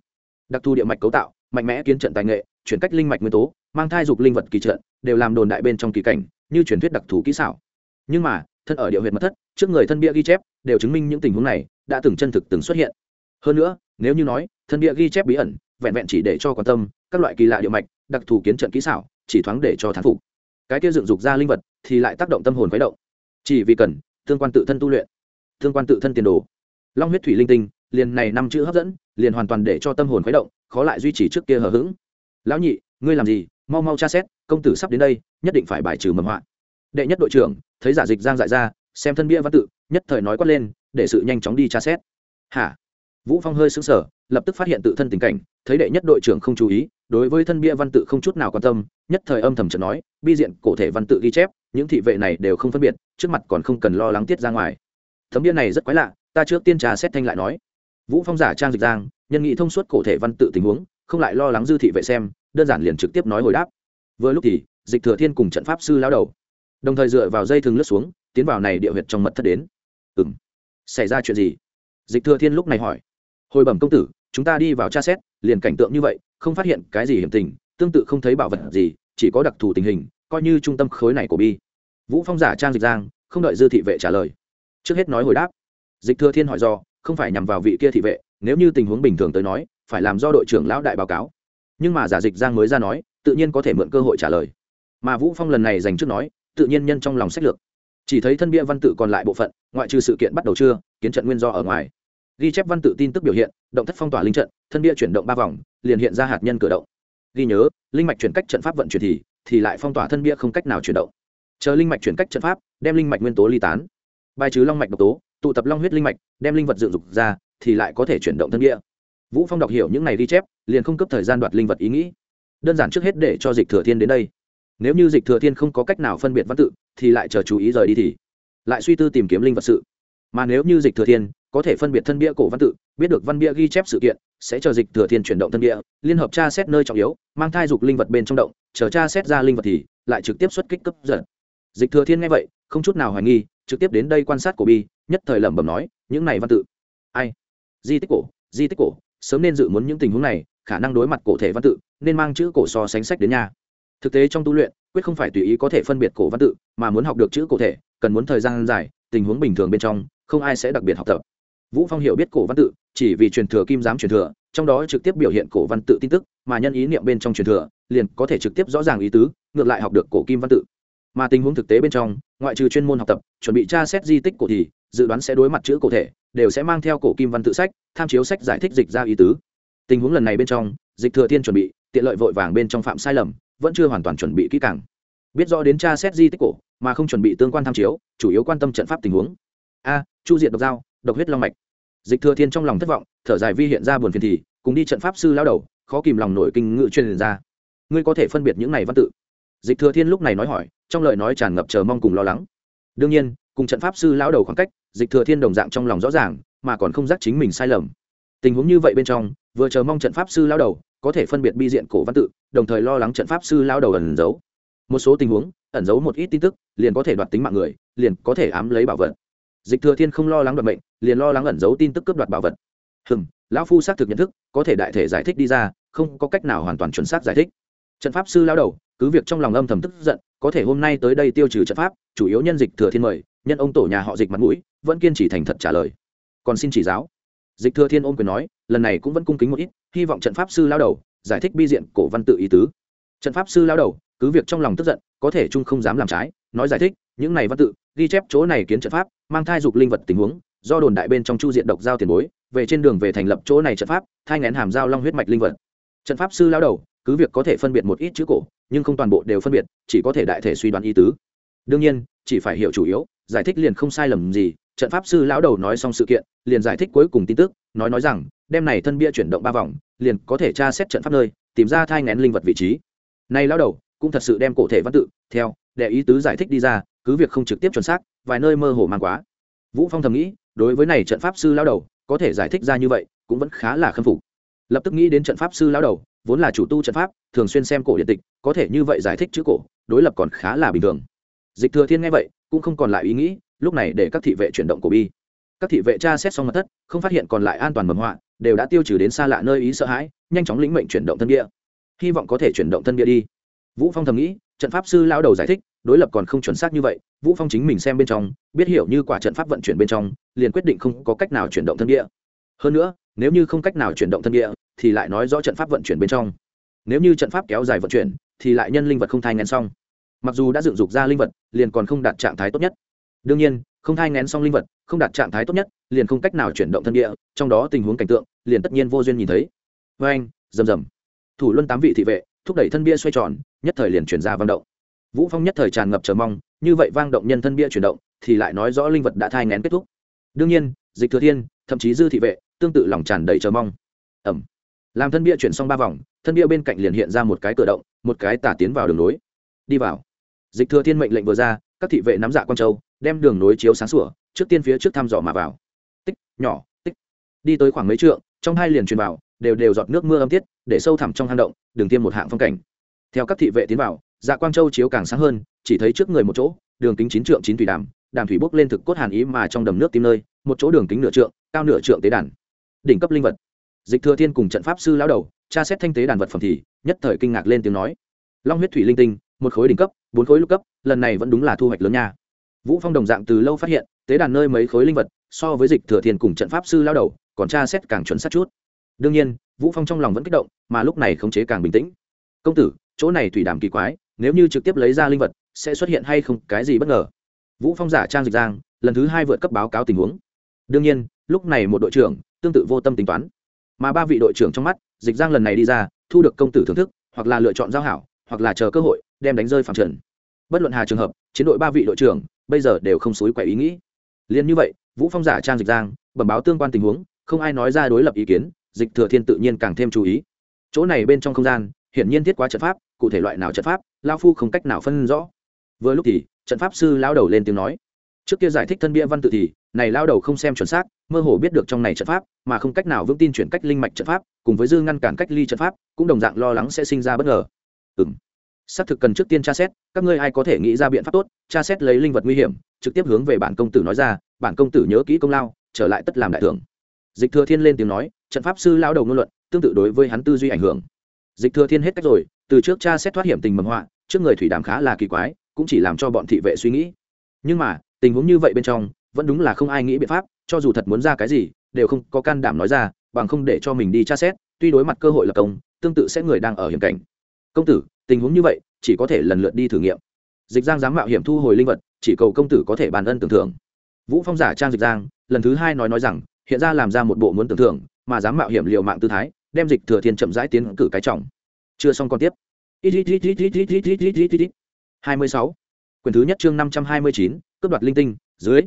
Đặc thù địa mạch cấu tạo, mạnh mẽ kiến trận tài nghệ, chuyển cách linh mạch nguyên tố, mang thai dục linh vật kỳ trận, đều làm đồn đại bên trong kỳ cảnh như truyền thuyết đặc thù kỹ xảo. Nhưng mà, thân ở địa huyệt mật thất, trước người thân bia ghi chép đều chứng minh những tình huống này đã từng chân thực từng xuất hiện. Hơn nữa, nếu như nói, thân bia ghi chép bí ẩn, vẹn vẹn chỉ để cho quan tâm, các loại kỳ lạ địa mạch, đặc thù kiến trận kỹ xảo, chỉ thoáng để cho thán phục. Cái kia dựng dục ra linh vật thì lại tác động tâm hồn khuấy động. Chỉ vì cần tương quan tự thân tu luyện tương quan tự thân tiền đồ. Long huyết thủy linh tinh, liền này năm chữ hấp dẫn, liền hoàn toàn để cho tâm hồn khuấy động, khó lại duy trì trước kia hờ hững. Lão nhị, ngươi làm gì? Mau mau tra xét công tử sắp đến đây, nhất định phải bài trừ mầm họa đệ nhất đội trưởng, thấy giả dịch giang dại ra, xem thân bia văn tự, nhất thời nói quát lên, để sự nhanh chóng đi tra xét. Hả? Vũ phong hơi sững sờ, lập tức phát hiện tự thân tình cảnh, thấy đệ nhất đội trưởng không chú ý, đối với thân bia văn tự không chút nào quan tâm, nhất thời âm thầm chợt nói, bi diện cổ thể văn tự ghi chép, những thị vệ này đều không phân biệt, trước mặt còn không cần lo lắng tiết ra ngoài. Thấm bia này rất quái lạ, ta trước tiên trà xét thanh lại nói. Vũ phong giả trang dịch giang, nhân nghị thông suốt cổ thể văn tự tình huống, không lại lo lắng dư thị vệ xem, đơn giản liền trực tiếp nói hồi đáp vừa lúc thì, dịch thừa thiên cùng trận pháp sư lao đầu, đồng thời dựa vào dây thừng lướt xuống, tiến vào này địa huyệt trong mật thất đến. Ừng xảy ra chuyện gì? Dịch thừa thiên lúc này hỏi. Hồi bẩm công tử, chúng ta đi vào tra xét, liền cảnh tượng như vậy, không phát hiện cái gì hiểm tình, tương tự không thấy bảo vật gì, chỉ có đặc thù tình hình, coi như trung tâm khối này của bi. Vũ phong giả trang dịch giang, không đợi dư thị vệ trả lời. Trước hết nói hồi đáp. Dịch thừa thiên hỏi do, không phải nhằm vào vị kia thị vệ, nếu như tình huống bình thường tới nói, phải làm do đội trưởng lão đại báo cáo. Nhưng mà giả dịch giang mới ra nói tự nhiên có thể mượn cơ hội trả lời. Mà vũ phong lần này dành trước nói, tự nhiên nhân trong lòng sách lược. Chỉ thấy thân bia văn tự còn lại bộ phận, ngoại trừ sự kiện bắt đầu chưa, kiến trận nguyên do ở ngoài. Ghi chép văn tự tin tức biểu hiện, động thất phong tỏa linh trận, thân bia chuyển động ba vòng, liền hiện ra hạt nhân cử động. Ghi nhớ, linh mạch chuyển cách trận pháp vận chuyển thì thì lại phong tỏa thân bia không cách nào chuyển động. Chờ linh mạch chuyển cách trận pháp, đem linh mạch nguyên tố ly tán. Bài trừ long mạch độc tố, tụ tập long huyết linh mạch, đem linh vật dựng dục ra, thì lại có thể chuyển động thân bia. Vũ phong đọc hiểu những này ghi chép, liền không cấp thời gian đoạt linh vật ý nghĩ đơn giản trước hết để cho dịch thừa thiên đến đây. Nếu như dịch thừa thiên không có cách nào phân biệt văn tự, thì lại chờ chú ý rời đi thì lại suy tư tìm kiếm linh vật sự. Mà nếu như dịch thừa thiên có thể phân biệt thân bia cổ văn tự, biết được văn bia ghi chép sự kiện, sẽ chờ dịch thừa thiên chuyển động thân bia, liên hợp tra xét nơi trọng yếu, mang thai dục linh vật bên trong động, chờ tra xét ra linh vật thì lại trực tiếp xuất kích cấp giật. Dịch thừa thiên nghe vậy, không chút nào hoài nghi, trực tiếp đến đây quan sát cổ bi, nhất thời lẩm bẩm nói, những này văn tự. Ai? Di tích cổ, di tích cổ, sớm nên dự muốn những tình huống này khả năng đối mặt cổ thể văn tự, nên mang chữ cổ so sánh sách đến nhà. Thực tế trong tu luyện, quyết không phải tùy ý có thể phân biệt cổ văn tự, mà muốn học được chữ cổ thể, cần muốn thời gian dài, tình huống bình thường bên trong, không ai sẽ đặc biệt học tập. Vũ phong hiểu biết cổ văn tự, chỉ vì truyền thừa kim giám truyền thừa, trong đó trực tiếp biểu hiện cổ văn tự tin tức, mà nhân ý niệm bên trong truyền thừa, liền có thể trực tiếp rõ ràng ý tứ, ngược lại học được cổ kim văn tự. Mà tình huống thực tế bên trong, ngoại trừ chuyên môn học tập, chuẩn bị tra xét di tích cổ thì, dự đoán sẽ đối mặt chữ cổ thể, đều sẽ mang theo cổ kim văn tự sách, tham chiếu sách giải thích dịch ra ý tứ tình huống lần này bên trong, dịch thừa thiên chuẩn bị, tiện lợi vội vàng bên trong phạm sai lầm, vẫn chưa hoàn toàn chuẩn bị kỹ càng. Biết rõ đến tra xét di tích cổ, mà không chuẩn bị tương quan tham chiếu, chủ yếu quan tâm trận pháp tình huống. A, chu diện độc dao, độc huyết long mạch. Dịch thừa thiên trong lòng thất vọng, thở dài vi hiện ra buồn phiền thì, cùng đi trận pháp sư lao đầu, khó kìm lòng nổi kinh ngự chuyên ra. Ngươi có thể phân biệt những này văn tự? Dịch thừa thiên lúc này nói hỏi, trong lời nói tràn ngập chờ mong cùng lo lắng. Đương nhiên, cùng trận pháp sư lao đầu khoảng cách, dịch thừa thiên đồng dạng trong lòng rõ ràng, mà còn không giác chính mình sai lầm. Tình huống như vậy bên trong vừa chờ mong trận pháp sư lao đầu, có thể phân biệt bi diện cổ văn tự, đồng thời lo lắng trận pháp sư lao đầu ẩn giấu. Một số tình huống, ẩn giấu một ít tin tức, liền có thể đoạt tính mạng người, liền có thể ám lấy bảo vật. Dịch thừa thiên không lo lắng đoạt mệnh, liền lo lắng ẩn giấu tin tức cướp đoạt bảo vật. Hừm, lão phu xác thực nhận thức, có thể đại thể giải thích đi ra, không có cách nào hoàn toàn chuẩn xác giải thích. Trận pháp sư lao đầu, cứ việc trong lòng âm thầm tức giận, có thể hôm nay tới đây tiêu trừ trận pháp, chủ yếu nhân dịch thừa thiên mời, nhân ông tổ nhà họ dịch mặt mũi, vẫn kiên trì thành thật trả lời. Còn xin chỉ giáo dịch thừa thiên ôm quyền nói, lần này cũng vẫn cung kính một ít, hy vọng trận pháp sư lao đầu giải thích bi diện cổ văn tự ý tứ. Trận pháp sư lao đầu, cứ việc trong lòng tức giận, có thể trung không dám làm trái, nói giải thích, những này văn tự, ghi chép chỗ này kiến trận pháp, mang thai dục linh vật tình huống, do đồn đại bên trong chu diện độc giao tiền bối, về trên đường về thành lập chỗ này trận pháp, thai ngén hàm giao long huyết mạch linh vật. Trận pháp sư lao đầu, cứ việc có thể phân biệt một ít chữ cổ, nhưng không toàn bộ đều phân biệt, chỉ có thể đại thể suy đoán ý tứ. Đương nhiên, chỉ phải hiểu chủ yếu, giải thích liền không sai lầm gì trận pháp sư lão đầu nói xong sự kiện, liền giải thích cuối cùng tin tức, nói nói rằng đem này thân bia chuyển động ba vòng, liền có thể tra xét trận pháp nơi, tìm ra thai ngén linh vật vị trí. Này lão đầu, cũng thật sự đem cổ thể văn tự, theo, để ý tứ giải thích đi ra, cứ việc không trực tiếp chuẩn xác, vài nơi mơ hồ mang quá. Vũ phong thầm nghĩ, đối với này trận pháp sư lão đầu, có thể giải thích ra như vậy, cũng vẫn khá là khâm phục. Lập tức nghĩ đến trận pháp sư lão đầu, vốn là chủ tu trận pháp, thường xuyên xem cổ điện tịch, có thể như vậy giải thích chữ cổ, đối lập còn khá là bình thường. Dịch thừa thiên nghe vậy, cũng không còn lại ý nghĩ lúc này để các thị vệ chuyển động cổ bi. Các thị vệ tra xét xong mặt thất, không phát hiện còn lại an toàn mầm họa, đều đã tiêu trừ đến xa lạ nơi ý sợ hãi, nhanh chóng lĩnh mệnh chuyển động thân địa hy vọng có thể chuyển động thân địa đi. Vũ phong thầm nghĩ, trận pháp sư lao đầu giải thích, đối lập còn không chuẩn xác như vậy, vũ phong chính mình xem bên trong, biết hiểu như quả trận pháp vận chuyển bên trong, liền quyết định không có cách nào chuyển động thân địa hơn nữa, nếu như không cách nào chuyển động thân địa thì lại nói rõ trận pháp vận chuyển bên trong. Nếu như trận pháp kéo dài vận chuyển, thì lại nhân linh vật không thai ngăn xong. Mặc dù đã dựng dục ra linh vật, liền còn không đạt trạng thái tốt nhất đương nhiên, không thai ngén xong linh vật, không đạt trạng thái tốt nhất, liền không cách nào chuyển động thân địa, trong đó tình huống cảnh tượng, liền tất nhiên vô duyên nhìn thấy. Vê anh, rầm rầm. Thủ luân tám vị thị vệ, thúc đẩy thân bia xoay tròn, nhất thời liền chuyển ra vang động. Vũ phong nhất thời tràn ngập chờ mong, như vậy vang động nhân thân bia chuyển động, thì lại nói rõ linh vật đã thai ngén kết thúc. Đương nhiên, dịch thừa thiên, thậm chí dư thị vệ, tương tự lòng tràn đầy chờ mong. Ẩm. Làm thân bia chuyển xong ba vòng, thân bia bên cạnh liền hiện ra một cái cửa động, một cái tả tiến vào đường lối. Đi vào. Dịch thừa thiên mệnh lệnh vừa ra, các thị vệ nắm dạ quan châu đem đường nối chiếu sáng sủa, trước tiên phía trước thăm dò mà vào. Tích, nhỏ, tích. Đi tới khoảng mấy trượng, trong hai liền truyền vào, đều đều giọt nước mưa âm tiết, để sâu thẳm trong hang động, đường tiêm một hạng phong cảnh. Theo các thị vệ tiến vào dạ quang châu chiếu càng sáng hơn, chỉ thấy trước người một chỗ, đường kính chín trượng chín thủy đàm đàm thủy bốc lên thực cốt hàn ý mà trong đầm nước tim nơi, một chỗ đường kính nửa trượng, cao nửa trượng tế đàn. Đỉnh cấp linh vật. Dịch thừa thiên cùng trận pháp sư lão đầu, tra xét thanh tế đàn vật phẩm thì, nhất thời kinh ngạc lên tiếng nói. Long huyết thủy linh tinh, một khối đỉnh cấp, bốn khối lục cấp, lần này vẫn đúng là thu hoạch lớn nha vũ phong đồng dạng từ lâu phát hiện, tế đàn nơi mấy khối linh vật, so với dịch thừa thiên cùng trận pháp sư lao đầu, còn tra xét càng chuẩn xác chút. Đương nhiên, vũ phong trong lòng vẫn kích động, mà lúc này khống chế càng bình tĩnh. Công tử, chỗ này thủy đàm kỳ quái, nếu như trực tiếp lấy ra linh vật, sẽ xuất hiện hay không, cái gì bất ngờ? Vũ phong giả trang dịch giang, lần thứ hai vượt cấp báo cáo tình huống. Đương nhiên, lúc này một đội trưởng, tương tự vô tâm tính toán. Mà ba vị đội trưởng trong mắt, dịch giang lần này đi ra, thu được công tử thưởng thức, hoặc là lựa chọn giao hảo, hoặc là chờ cơ hội, đem đánh rơi phạm trần. Bất luận hà trường hợp, chiến đội ba vị đội trưởng bây giờ đều không xối quậy ý nghĩ. Liền như vậy, vũ phong giả trang dịch giang, bẩm báo tương quan tình huống, không ai nói ra đối lập ý kiến, dịch thừa thiên tự nhiên càng thêm chú ý. Chỗ này bên trong không gian, hiển nhiên thiết quá trận pháp, cụ thể loại nào trận pháp lao phu không cách nào phân rõ. Vừa lúc thì, trận pháp sư lao đầu lên tiếng nói. Trước kia giải thích thân bia văn tự thì, này lao đầu không xem chuẩn xác, mơ hồ biết được trong này trận pháp, mà không cách nào vững tin chuyển cách linh mạch trận pháp, cùng với dư ngăn cản cách ly trận pháp, cũng đồng dạng lo lắng sẽ sinh ra bất ngờ. Ừm xác thực cần trước tiên tra xét, các ngươi ai có thể nghĩ ra biện pháp tốt, tra xét lấy linh vật nguy hiểm, trực tiếp hướng về bản công tử nói ra, bản công tử nhớ kỹ công lao, trở lại tất làm đại thưởng. Dịch thừa thiên lên tiếng nói, trận pháp sư lao đầu ngôn luận, tương tự đối với hắn tư duy ảnh hưởng. Dịch thừa thiên hết cách rồi, từ trước cha xét thoát hiểm tình mầm họa, trước người thủy đàm khá là kỳ quái, cũng chỉ làm cho bọn thị vệ suy nghĩ. Nhưng mà, tình huống như vậy bên trong, vẫn đúng là không ai nghĩ biện pháp, cho dù thật muốn ra cái gì, đều không có can đảm nói ra, bằng không để cho mình đi tra xét, tuy đối mặt cơ hội lập công, tương tự sẽ người đang ở hiểm cảnh. Công tử tình huống như vậy, chỉ có thể lần lượt đi thử nghiệm. Dịch giang dám mạo hiểm thu hồi linh vật, chỉ cầu công tử có thể bàn ân tưởng thưởng. Vũ phong giả trang dịch giang, lần thứ hai nói nói rằng, hiện ra làm ra một bộ muốn tưởng thưởng, mà dám mạo hiểm liều mạng tư thái, đem dịch thừa thiên chậm rãi tiến cử cái trọng. Chưa xong còn tiếp. Hai mươi sáu. Quyển thứ nhất chương năm trăm hai mươi chín, cướp đoạt linh tinh, dưới.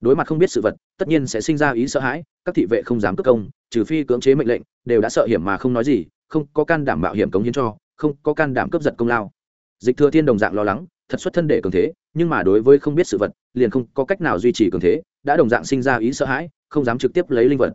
Đối mặt không biết sự vật, tất nhiên sẽ sinh ra ý sợ hãi, các thị vệ không dám cướp công, trừ phi cưỡng chế mệnh lệnh, đều đã sợ hiểm mà không nói gì, không có can đảm mạo hiểm cống hiến cho không có can đảm cướp giật công lao. Dịch thừa thiên đồng dạng lo lắng, thật xuất thân để cường thế, nhưng mà đối với không biết sự vật, liền không có cách nào duy trì cường thế, đã đồng dạng sinh ra ý sợ hãi, không dám trực tiếp lấy linh vật.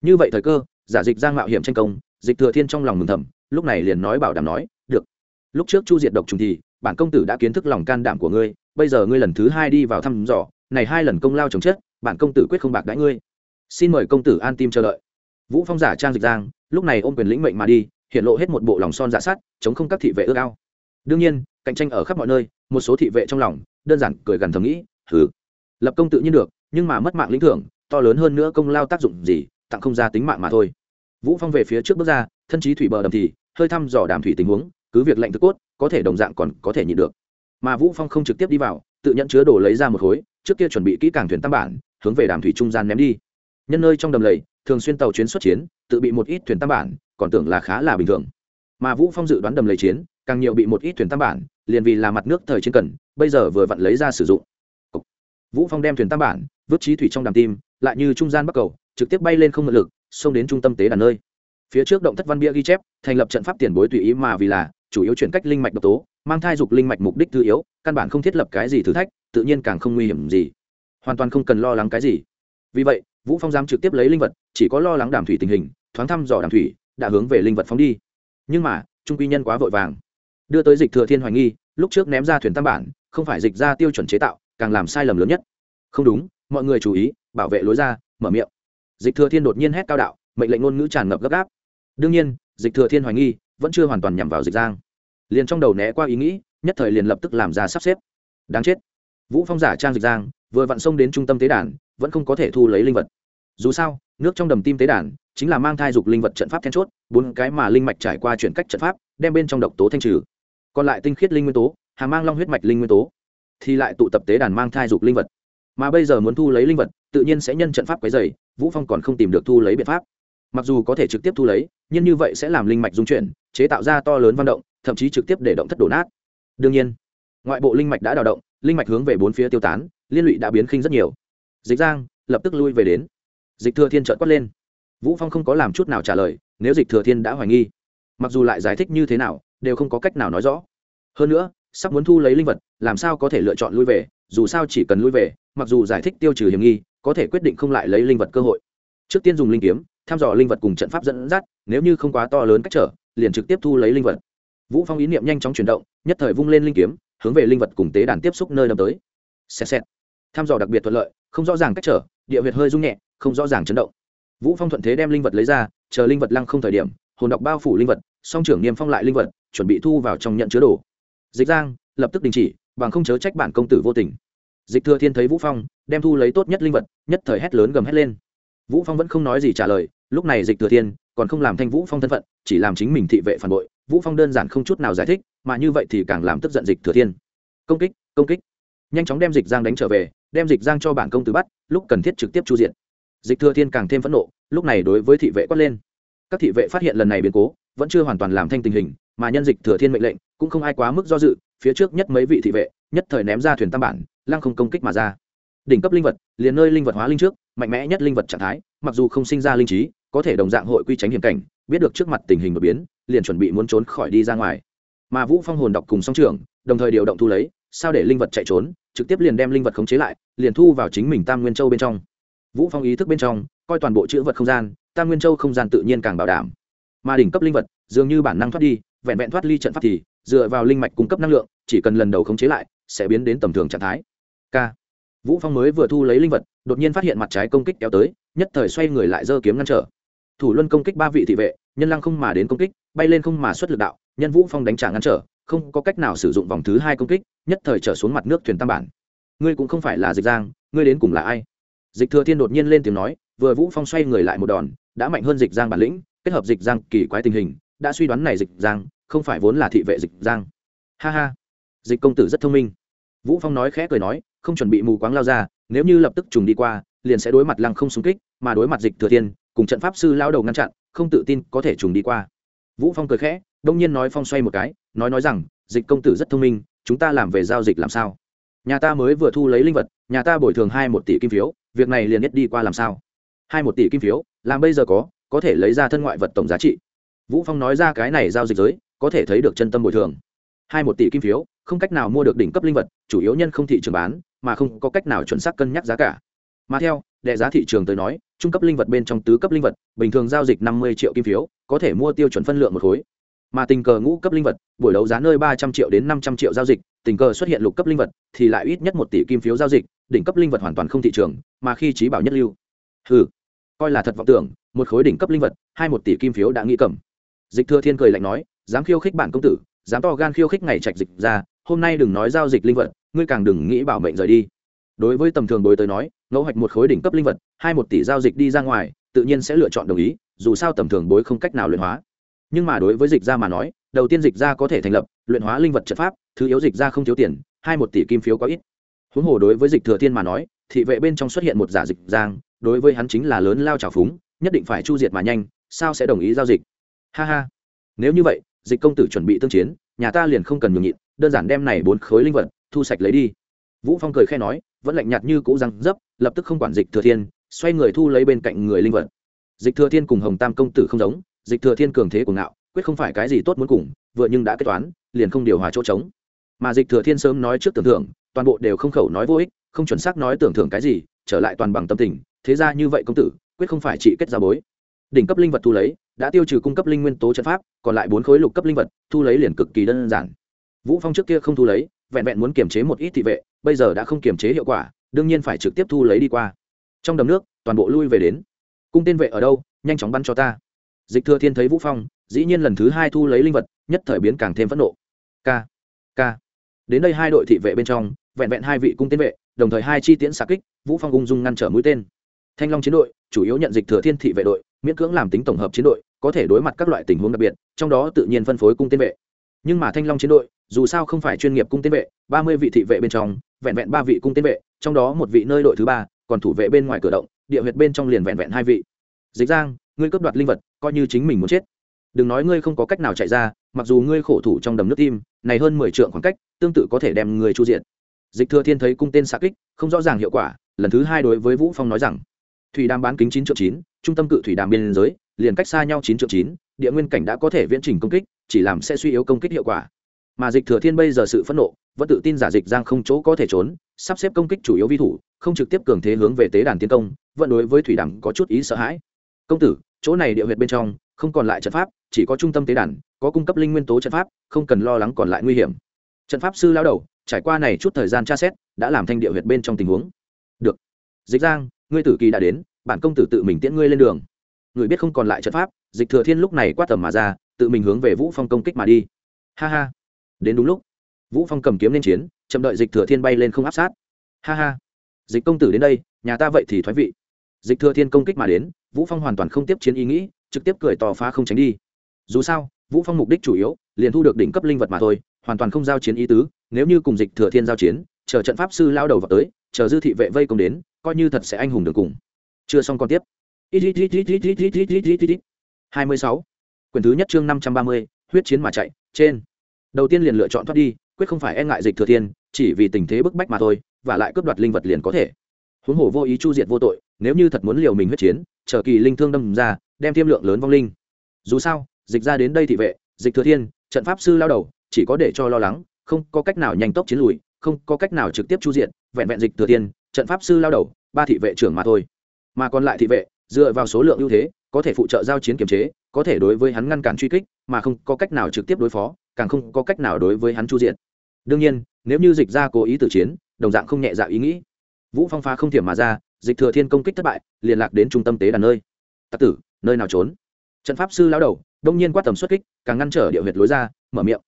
Như vậy thời cơ, giả dịch giang mạo hiểm tranh công, dịch thừa thiên trong lòng mừng thầm, lúc này liền nói bảo đảm nói, được, lúc trước chu diệt độc trùng thì, bản công tử đã kiến thức lòng can đảm của ngươi, bây giờ ngươi lần thứ hai đi vào thăm dò, này hai lần công lao chồng chết bản công tử quyết không bạc đãi ngươi. Xin mời công tử an tim chờ đợi. Vũ phong giả trang dịch giang, lúc này ôm quyền lĩnh mệnh mà đi hiện lộ hết một bộ lòng son dạ sát, chống không các thị vệ ước ao. Đương nhiên, cạnh tranh ở khắp mọi nơi, một số thị vệ trong lòng, đơn giản cười gần thầm nghĩ thử lập công tự nhiên được, nhưng mà mất mạng lĩnh thưởng, to lớn hơn nữa công lao tác dụng gì, tặng không ra tính mạng mà thôi. Vũ phong về phía trước bước ra, thân chí thủy bờ đầm thì, hơi thăm dò đàm thủy tình huống, cứ việc lệnh thực cốt, có thể đồng dạng còn có thể nhịn được. Mà vũ phong không trực tiếp đi vào, tự nhận chứa đồ lấy ra một khối, trước kia chuẩn bị kỹ càng thuyền tam bản, hướng về đàm thủy trung gian ném đi. Nhân nơi trong đầm lầy, thường xuyên tàu chuyến xuất chiến, tự bị một ít thuyền tam bản còn tưởng là khá là bình thường. Mà vũ phong dự đoán đầm lầy chiến, càng nhiều bị một ít thuyền tam bản, liền vì là mặt nước thời chiến cần, bây giờ vừa vặn lấy ra sử dụng. Vũ phong đem thuyền tam bản, vứt trí thủy trong đàm tim, lại như trung gian bắc cầu, trực tiếp bay lên không ngự lực, xông đến trung tâm tế đàn nơi. Phía trước động thất văn bia ghi chép, thành lập trận pháp tiền bối tùy ý mà vì là, chủ yếu chuyển cách linh mạch độc tố, mang thai dục linh mạch mục đích thứ yếu, căn bản không thiết lập cái gì thử thách, tự nhiên càng không nguy hiểm gì. Hoàn toàn không cần lo lắng cái gì. Vì vậy, vũ phong dám trực tiếp lấy linh vật, chỉ có lo lắng đàm thủy tình hình, thoáng thăm dò đàm thủy đã hướng về linh vật phóng đi. Nhưng mà, trung quy nhân quá vội vàng. Đưa tới dịch thừa thiên hoài nghi, lúc trước ném ra thuyền tam bản, không phải dịch ra tiêu chuẩn chế tạo, càng làm sai lầm lớn nhất. Không đúng, mọi người chú ý, bảo vệ lối ra, mở miệng. Dịch thừa thiên đột nhiên hét cao đạo, mệnh lệnh ngôn ngữ tràn ngập gấp gáp. Đương nhiên, dịch thừa thiên hoài nghi vẫn chưa hoàn toàn nhằm vào dịch giang. Liền trong đầu né qua ý nghĩ, nhất thời liền lập tức làm ra sắp xếp. Đáng chết. Vũ phong giả trang dịch giang, vừa vặn xông đến trung tâm tế đàn, vẫn không có thể thu lấy linh vật. Dù sao, nước trong đầm tim tế đàn chính là mang thai dục linh vật trận pháp then chốt, bốn cái mà linh mạch trải qua chuyển cách trận pháp, đem bên trong độc tố thanh trừ. Còn lại tinh khiết linh nguyên tố, hà mang long huyết mạch linh nguyên tố, thì lại tụ tập tế đàn mang thai dục linh vật. Mà bây giờ muốn thu lấy linh vật, tự nhiên sẽ nhân trận pháp quấy dày vũ phong còn không tìm được thu lấy biện pháp. Mặc dù có thể trực tiếp thu lấy, nhưng như vậy sẽ làm linh mạch dung chuyển, chế tạo ra to lớn văn động, thậm chí trực tiếp để động thất đổ nát. Đương nhiên, ngoại bộ linh mạch đã đào động, linh mạch hướng về bốn phía tiêu tán, liên lụy đã biến khinh rất nhiều. Dịch giang lập tức lui về đến. Dịch thừa thiên trợn quát lên vũ phong không có làm chút nào trả lời, nếu dịch thừa thiên đã hoài nghi, mặc dù lại giải thích như thế nào, đều không có cách nào nói rõ. Hơn nữa, sắp muốn thu lấy linh vật, làm sao có thể lựa chọn lui về, dù sao chỉ cần lui về, mặc dù giải thích tiêu trừ hiểm nghi, có thể quyết định không lại lấy linh vật cơ hội. Trước tiên dùng linh kiếm thăm dò linh vật cùng trận pháp dẫn dắt, nếu như không quá to lớn cách trở, liền trực tiếp thu lấy linh vật. Vũ phong ý niệm nhanh chóng chuyển động, nhất thời vung lên linh kiếm, hướng về linh vật cùng tế đàn tiếp xúc nơi đâm tới. Xẹt xẹt. Thăm dò đặc biệt thuận lợi, không rõ ràng cách trở, địa huyệt hơi rung nhẹ, không rõ ràng chấn động vũ phong thuận thế đem linh vật lấy ra, chờ linh vật lăng không thời điểm, hồn đọc bao phủ linh vật, song trưởng niêm phong lại linh vật, chuẩn bị thu vào trong nhận chứa đồ. Dịch giang, lập tức đình chỉ, bằng không chớ trách bản công tử vô tình. Dịch thừa thiên thấy vũ phong, đem thu lấy tốt nhất linh vật, nhất thời hét lớn gầm hét lên. Vũ phong vẫn không nói gì trả lời, lúc này dịch thừa thiên còn không làm thanh vũ phong thân phận, chỉ làm chính mình thị vệ phản bội. Vũ phong đơn giản không chút nào giải thích, mà như vậy thì càng làm tức giận dịch thừa thiên. Công kích công kích. Nhanh chóng đem dịch giang đánh trở về, đem dịch giang cho bản công tử bắt, lúc cần thiết trực tiếp chu diện dịch thừa thiên càng thêm phẫn nộ, lúc này đối với thị vệ quát lên. Các thị vệ phát hiện lần này biến cố, vẫn chưa hoàn toàn làm thanh tình hình, mà nhân dịch thừa thiên mệnh lệnh, cũng không ai quá mức do dự, phía trước nhất mấy vị thị vệ, nhất thời ném ra thuyền tam bản, lăng không công kích mà ra. Đỉnh cấp linh vật, liền nơi linh vật hóa linh trước, mạnh mẽ nhất linh vật trạng thái, mặc dù không sinh ra linh trí, có thể đồng dạng hội quy tránh hiểm cảnh, biết được trước mặt tình hình đột biến, liền chuẩn bị muốn trốn khỏi đi ra ngoài. Mà vũ phong hồn đọc cùng song trưởng, đồng thời điều động thu lấy, sao để linh vật chạy trốn, trực tiếp liền đem linh vật khống chế lại, liền thu vào chính mình tam nguyên châu bên trong vũ phong ý thức bên trong, coi toàn bộ chữ vật không gian, tam nguyên châu không gian tự nhiên càng bảo đảm. Mà đỉnh cấp linh vật, dường như bản năng thoát đi, vẹn vẹn thoát ly trận pháp thì, dựa vào linh mạch cung cấp năng lượng, chỉ cần lần đầu khống chế lại, sẽ biến đến tầm thường trạng thái. K. Vũ phong mới vừa thu lấy linh vật, đột nhiên phát hiện mặt trái công kích kéo tới, nhất thời xoay người lại giơ kiếm ngăn trở. Thủ luân công kích ba vị thị vệ, nhân lăng không mà đến công kích, bay lên không mà xuất lực đạo, nhân vũ phong đánh trả ngăn trở, không có cách nào sử dụng vòng thứ hai công kích, nhất thời trở xuống mặt nước thuyền tam bản. Ngươi cũng không phải là dịch giang, ngươi đến cùng là ai? Dịch thừa thiên đột nhiên lên tiếng nói, vừa vũ phong xoay người lại một đòn, đã mạnh hơn dịch giang bản lĩnh, kết hợp dịch giang kỳ quái tình hình, đã suy đoán này dịch giang, không phải vốn là thị vệ dịch giang. Ha ha. Dịch công tử rất thông minh. Vũ phong nói khẽ cười nói, không chuẩn bị mù quáng lao ra, nếu như lập tức trùng đi qua, liền sẽ đối mặt lăng không xung kích, mà đối mặt dịch thừa thiên, cùng trận pháp sư lao đầu ngăn chặn, không tự tin có thể trùng đi qua. Vũ phong cười khẽ, đông nhiên nói phong xoay một cái, nói nói rằng, dịch công tử rất thông minh, chúng ta làm về giao dịch làm sao? Nhà ta mới vừa thu lấy linh vật, nhà ta bồi thường hai một tỷ kim phiếu việc này liền nhất đi qua làm sao? Hai một tỷ kim phiếu, làm bây giờ có có thể lấy ra thân ngoại vật tổng giá trị. Vũ phong nói ra cái này giao dịch giới, có thể thấy được chân tâm bồi thường. Hai một tỷ kim phiếu, không cách nào mua được đỉnh cấp linh vật, chủ yếu nhân không thị trường bán, mà không có cách nào chuẩn xác cân nhắc giá cả. Mà theo, đệ giá thị trường tới nói, trung cấp linh vật bên trong tứ cấp linh vật, bình thường giao dịch năm mươi triệu kim phiếu, có thể mua tiêu chuẩn phân lượng một khối mà tình cờ ngũ cấp linh vật, buổi đấu giá nơi ba trăm triệu đến năm trăm triệu giao dịch, tình cờ xuất hiện lục cấp linh vật thì lại ít nhất một tỷ kim phiếu giao dịch, đỉnh cấp linh vật hoàn toàn không thị trường, mà khi trí bảo nhất lưu. Ừ coi là thật vọng tưởng, một khối đỉnh cấp linh vật, hai một tỷ kim phiếu đã nghĩ cầm. Dịch thừa thiên cười lạnh nói, dám khiêu khích bản công tử, dám to gan khiêu khích ngày trạch dịch ra, hôm nay đừng nói giao dịch linh vật, ngươi càng đừng nghĩ bảo mệnh rời đi. Đối với tầm thường bối tới nói, ngẫu hoạch một khối đỉnh cấp linh vật, hai một tỷ giao dịch đi ra ngoài, tự nhiên sẽ lựa chọn đồng ý, dù sao tầm thường bối không cách nào luyện hóa nhưng mà đối với dịch ra mà nói, đầu tiên dịch ra có thể thành lập, luyện hóa linh vật trận pháp, thứ yếu dịch ra không thiếu tiền, hai một tỷ kim phiếu có ít. Huống hồ đối với dịch thừa thiên mà nói, thị vệ bên trong xuất hiện một giả dịch giang, đối với hắn chính là lớn lao trào phúng, nhất định phải chu diệt mà nhanh, sao sẽ đồng ý giao dịch? Ha ha. Nếu như vậy, dịch công tử chuẩn bị tương chiến, nhà ta liền không cần nhường nhịn, đơn giản đem này bốn khối linh vật, thu sạch lấy đi. Vũ phong cười khe nói, vẫn lạnh nhạt như cũ răng dấp, lập tức không quản dịch thừa thiên, xoay người thu lấy bên cạnh người linh vật. Dịch thừa thiên cùng hồng tam công tử không giống dịch thừa thiên cường thế của ngạo, quyết không phải cái gì tốt muốn cùng, vừa nhưng đã kết toán, liền không điều hòa chỗ trống. Mà dịch thừa thiên sớm nói trước tưởng thưởng, toàn bộ đều không khẩu nói vô ích, không chuẩn xác nói tưởng thưởng cái gì, trở lại toàn bằng tâm tình, thế ra như vậy công tử, quyết không phải chỉ kết ra bối. Đỉnh cấp linh vật thu lấy, đã tiêu trừ cung cấp linh nguyên tố trận pháp, còn lại bốn khối lục cấp linh vật, thu lấy liền cực kỳ đơn giản. Vũ phong trước kia không thu lấy, vẹn vẹn muốn kiềm chế một ít thị vệ, bây giờ đã không kiềm chế hiệu quả, đương nhiên phải trực tiếp thu lấy đi qua. Trong đầm nước, toàn bộ lui về đến. Cung tên vệ ở đâu, nhanh chóng bắn cho ta dịch thừa thiên thấy vũ phong, dĩ nhiên lần thứ hai thu lấy linh vật, nhất thời biến càng thêm phẫn nộ. K k. Đến đây hai đội thị vệ bên trong, vẹn vẹn hai vị cung tên vệ, đồng thời hai chi tiễn xạ kích, vũ phong ung dung ngăn trở mũi tên. Thanh long chiến đội, chủ yếu nhận dịch thừa thiên thị vệ đội, miễn cưỡng làm tính tổng hợp chiến đội, có thể đối mặt các loại tình huống đặc biệt, trong đó tự nhiên phân phối cung tên vệ. Nhưng mà thanh long chiến đội, dù sao không phải chuyên nghiệp cung tên vệ, ba mươi vị thị vệ bên trong, vẹn vẹn ba vị cung tên vệ, trong đó một vị nơi đội thứ ba, còn thủ vệ bên ngoài cửa động, địa huyệt bên trong liền vẹn vẹn hai vị. Dịch giang, ngươi cướp đoạt linh vật coi như chính mình muốn chết. Đừng nói ngươi không có cách nào chạy ra, mặc dù ngươi khổ thủ trong đầm nước tim, này hơn mười trượng khoảng cách, tương tự có thể đem người chu diện dịch thừa thiên thấy cung tên xạ kích, không rõ ràng hiệu quả, lần thứ hai đối với vũ phong nói rằng, thủy đàm bán kính chín triệu chín, trung tâm cự thủy đàm biên giới, liền cách xa nhau chín triệu chín, địa nguyên cảnh đã có thể viễn trình công kích, chỉ làm sẽ suy yếu công kích hiệu quả. Mà dịch thừa thiên bây giờ sự phẫn nộ, vẫn tự tin giả dịch giang không chỗ có thể trốn, sắp xếp công kích chủ yếu vi thủ, không trực tiếp cường thế hướng về tế đàn tiến công, vẫn đối với thủy đàm có chút ý sợ hãi công tử, chỗ này địa huyệt bên trong, không còn lại trận pháp, chỉ có trung tâm tế đàn, có cung cấp linh nguyên tố trận pháp, không cần lo lắng còn lại nguy hiểm. Trận pháp sư lao đầu, trải qua này chút thời gian tra xét, đã làm thanh địa huyệt bên trong tình huống. Được. Dịch giang, ngươi tử kỳ đã đến, bản công tử tự mình tiễn ngươi lên đường. Người biết không còn lại trận pháp, dịch thừa thiên lúc này quát tầm mà ra, tự mình hướng về vũ phong công kích mà đi. Ha ha. Đến đúng lúc. Vũ phong cầm kiếm lên chiến, chậm đợi dịch thừa thiên bay lên không áp sát. Ha ha. Dịch công tử đến đây, nhà ta vậy thì thoái vị. Dịch thừa thiên công kích mà đến vũ phong hoàn toàn không tiếp chiến ý nghĩ, trực tiếp cười tỏ phá không tránh đi. Dù sao, vũ phong mục đích chủ yếu, liền thu được đỉnh cấp linh vật mà thôi, hoàn toàn không giao chiến ý tứ, nếu như cùng dịch thừa thiên giao chiến, chờ trận pháp sư lao đầu vào tới, chờ dư thị vệ vây công đến, coi như thật sẽ anh hùng đường cùng. Chưa xong còn tiếp. Hai mươi sáu. Quyển thứ nhất chương năm trăm ba mươi, huyết chiến mà chạy, trên. Đầu tiên liền lựa chọn thoát đi, quyết không phải e ngại dịch thừa thiên, chỉ vì tình thế bức bách mà thôi, và lại cướp đoạt linh vật liền có thể huống hồ vô ý chu diệt vô tội, nếu như thật muốn liều mình huyết chiến, chờ kỳ linh thương đâm ra, đem tiêm lượng lớn vong linh. Dù sao, dịch ra đến đây thị vệ, dịch thừa thiên, trận pháp sư lao đầu, chỉ có để cho lo lắng, không có cách nào nhanh tốc chiến lùi, không có cách nào trực tiếp chu diện vẹn vẹn dịch thừa thiên, trận pháp sư lao đầu, ba thị vệ trưởng mà thôi. Mà còn lại thị vệ, dựa vào số lượng ưu thế, có thể phụ trợ giao chiến kiềm chế, có thể đối với hắn ngăn cản truy kích, mà không có cách nào trực tiếp đối phó, càng không có cách nào đối với hắn chu diện đương nhiên, nếu như dịch ra cố ý từ chiến, đồng dạng không nhẹ dạ ý nghĩ vũ phong phá không thiểm mà ra, dịch thừa thiên công kích thất bại liên lạc đến trung tâm tế đàn nơi. Tặc tử, nơi nào trốn? Trận pháp sư lao đầu, đông nhiên quát tầm xuất kích, càng ngăn trở địa huyệt lối ra, mở miệng.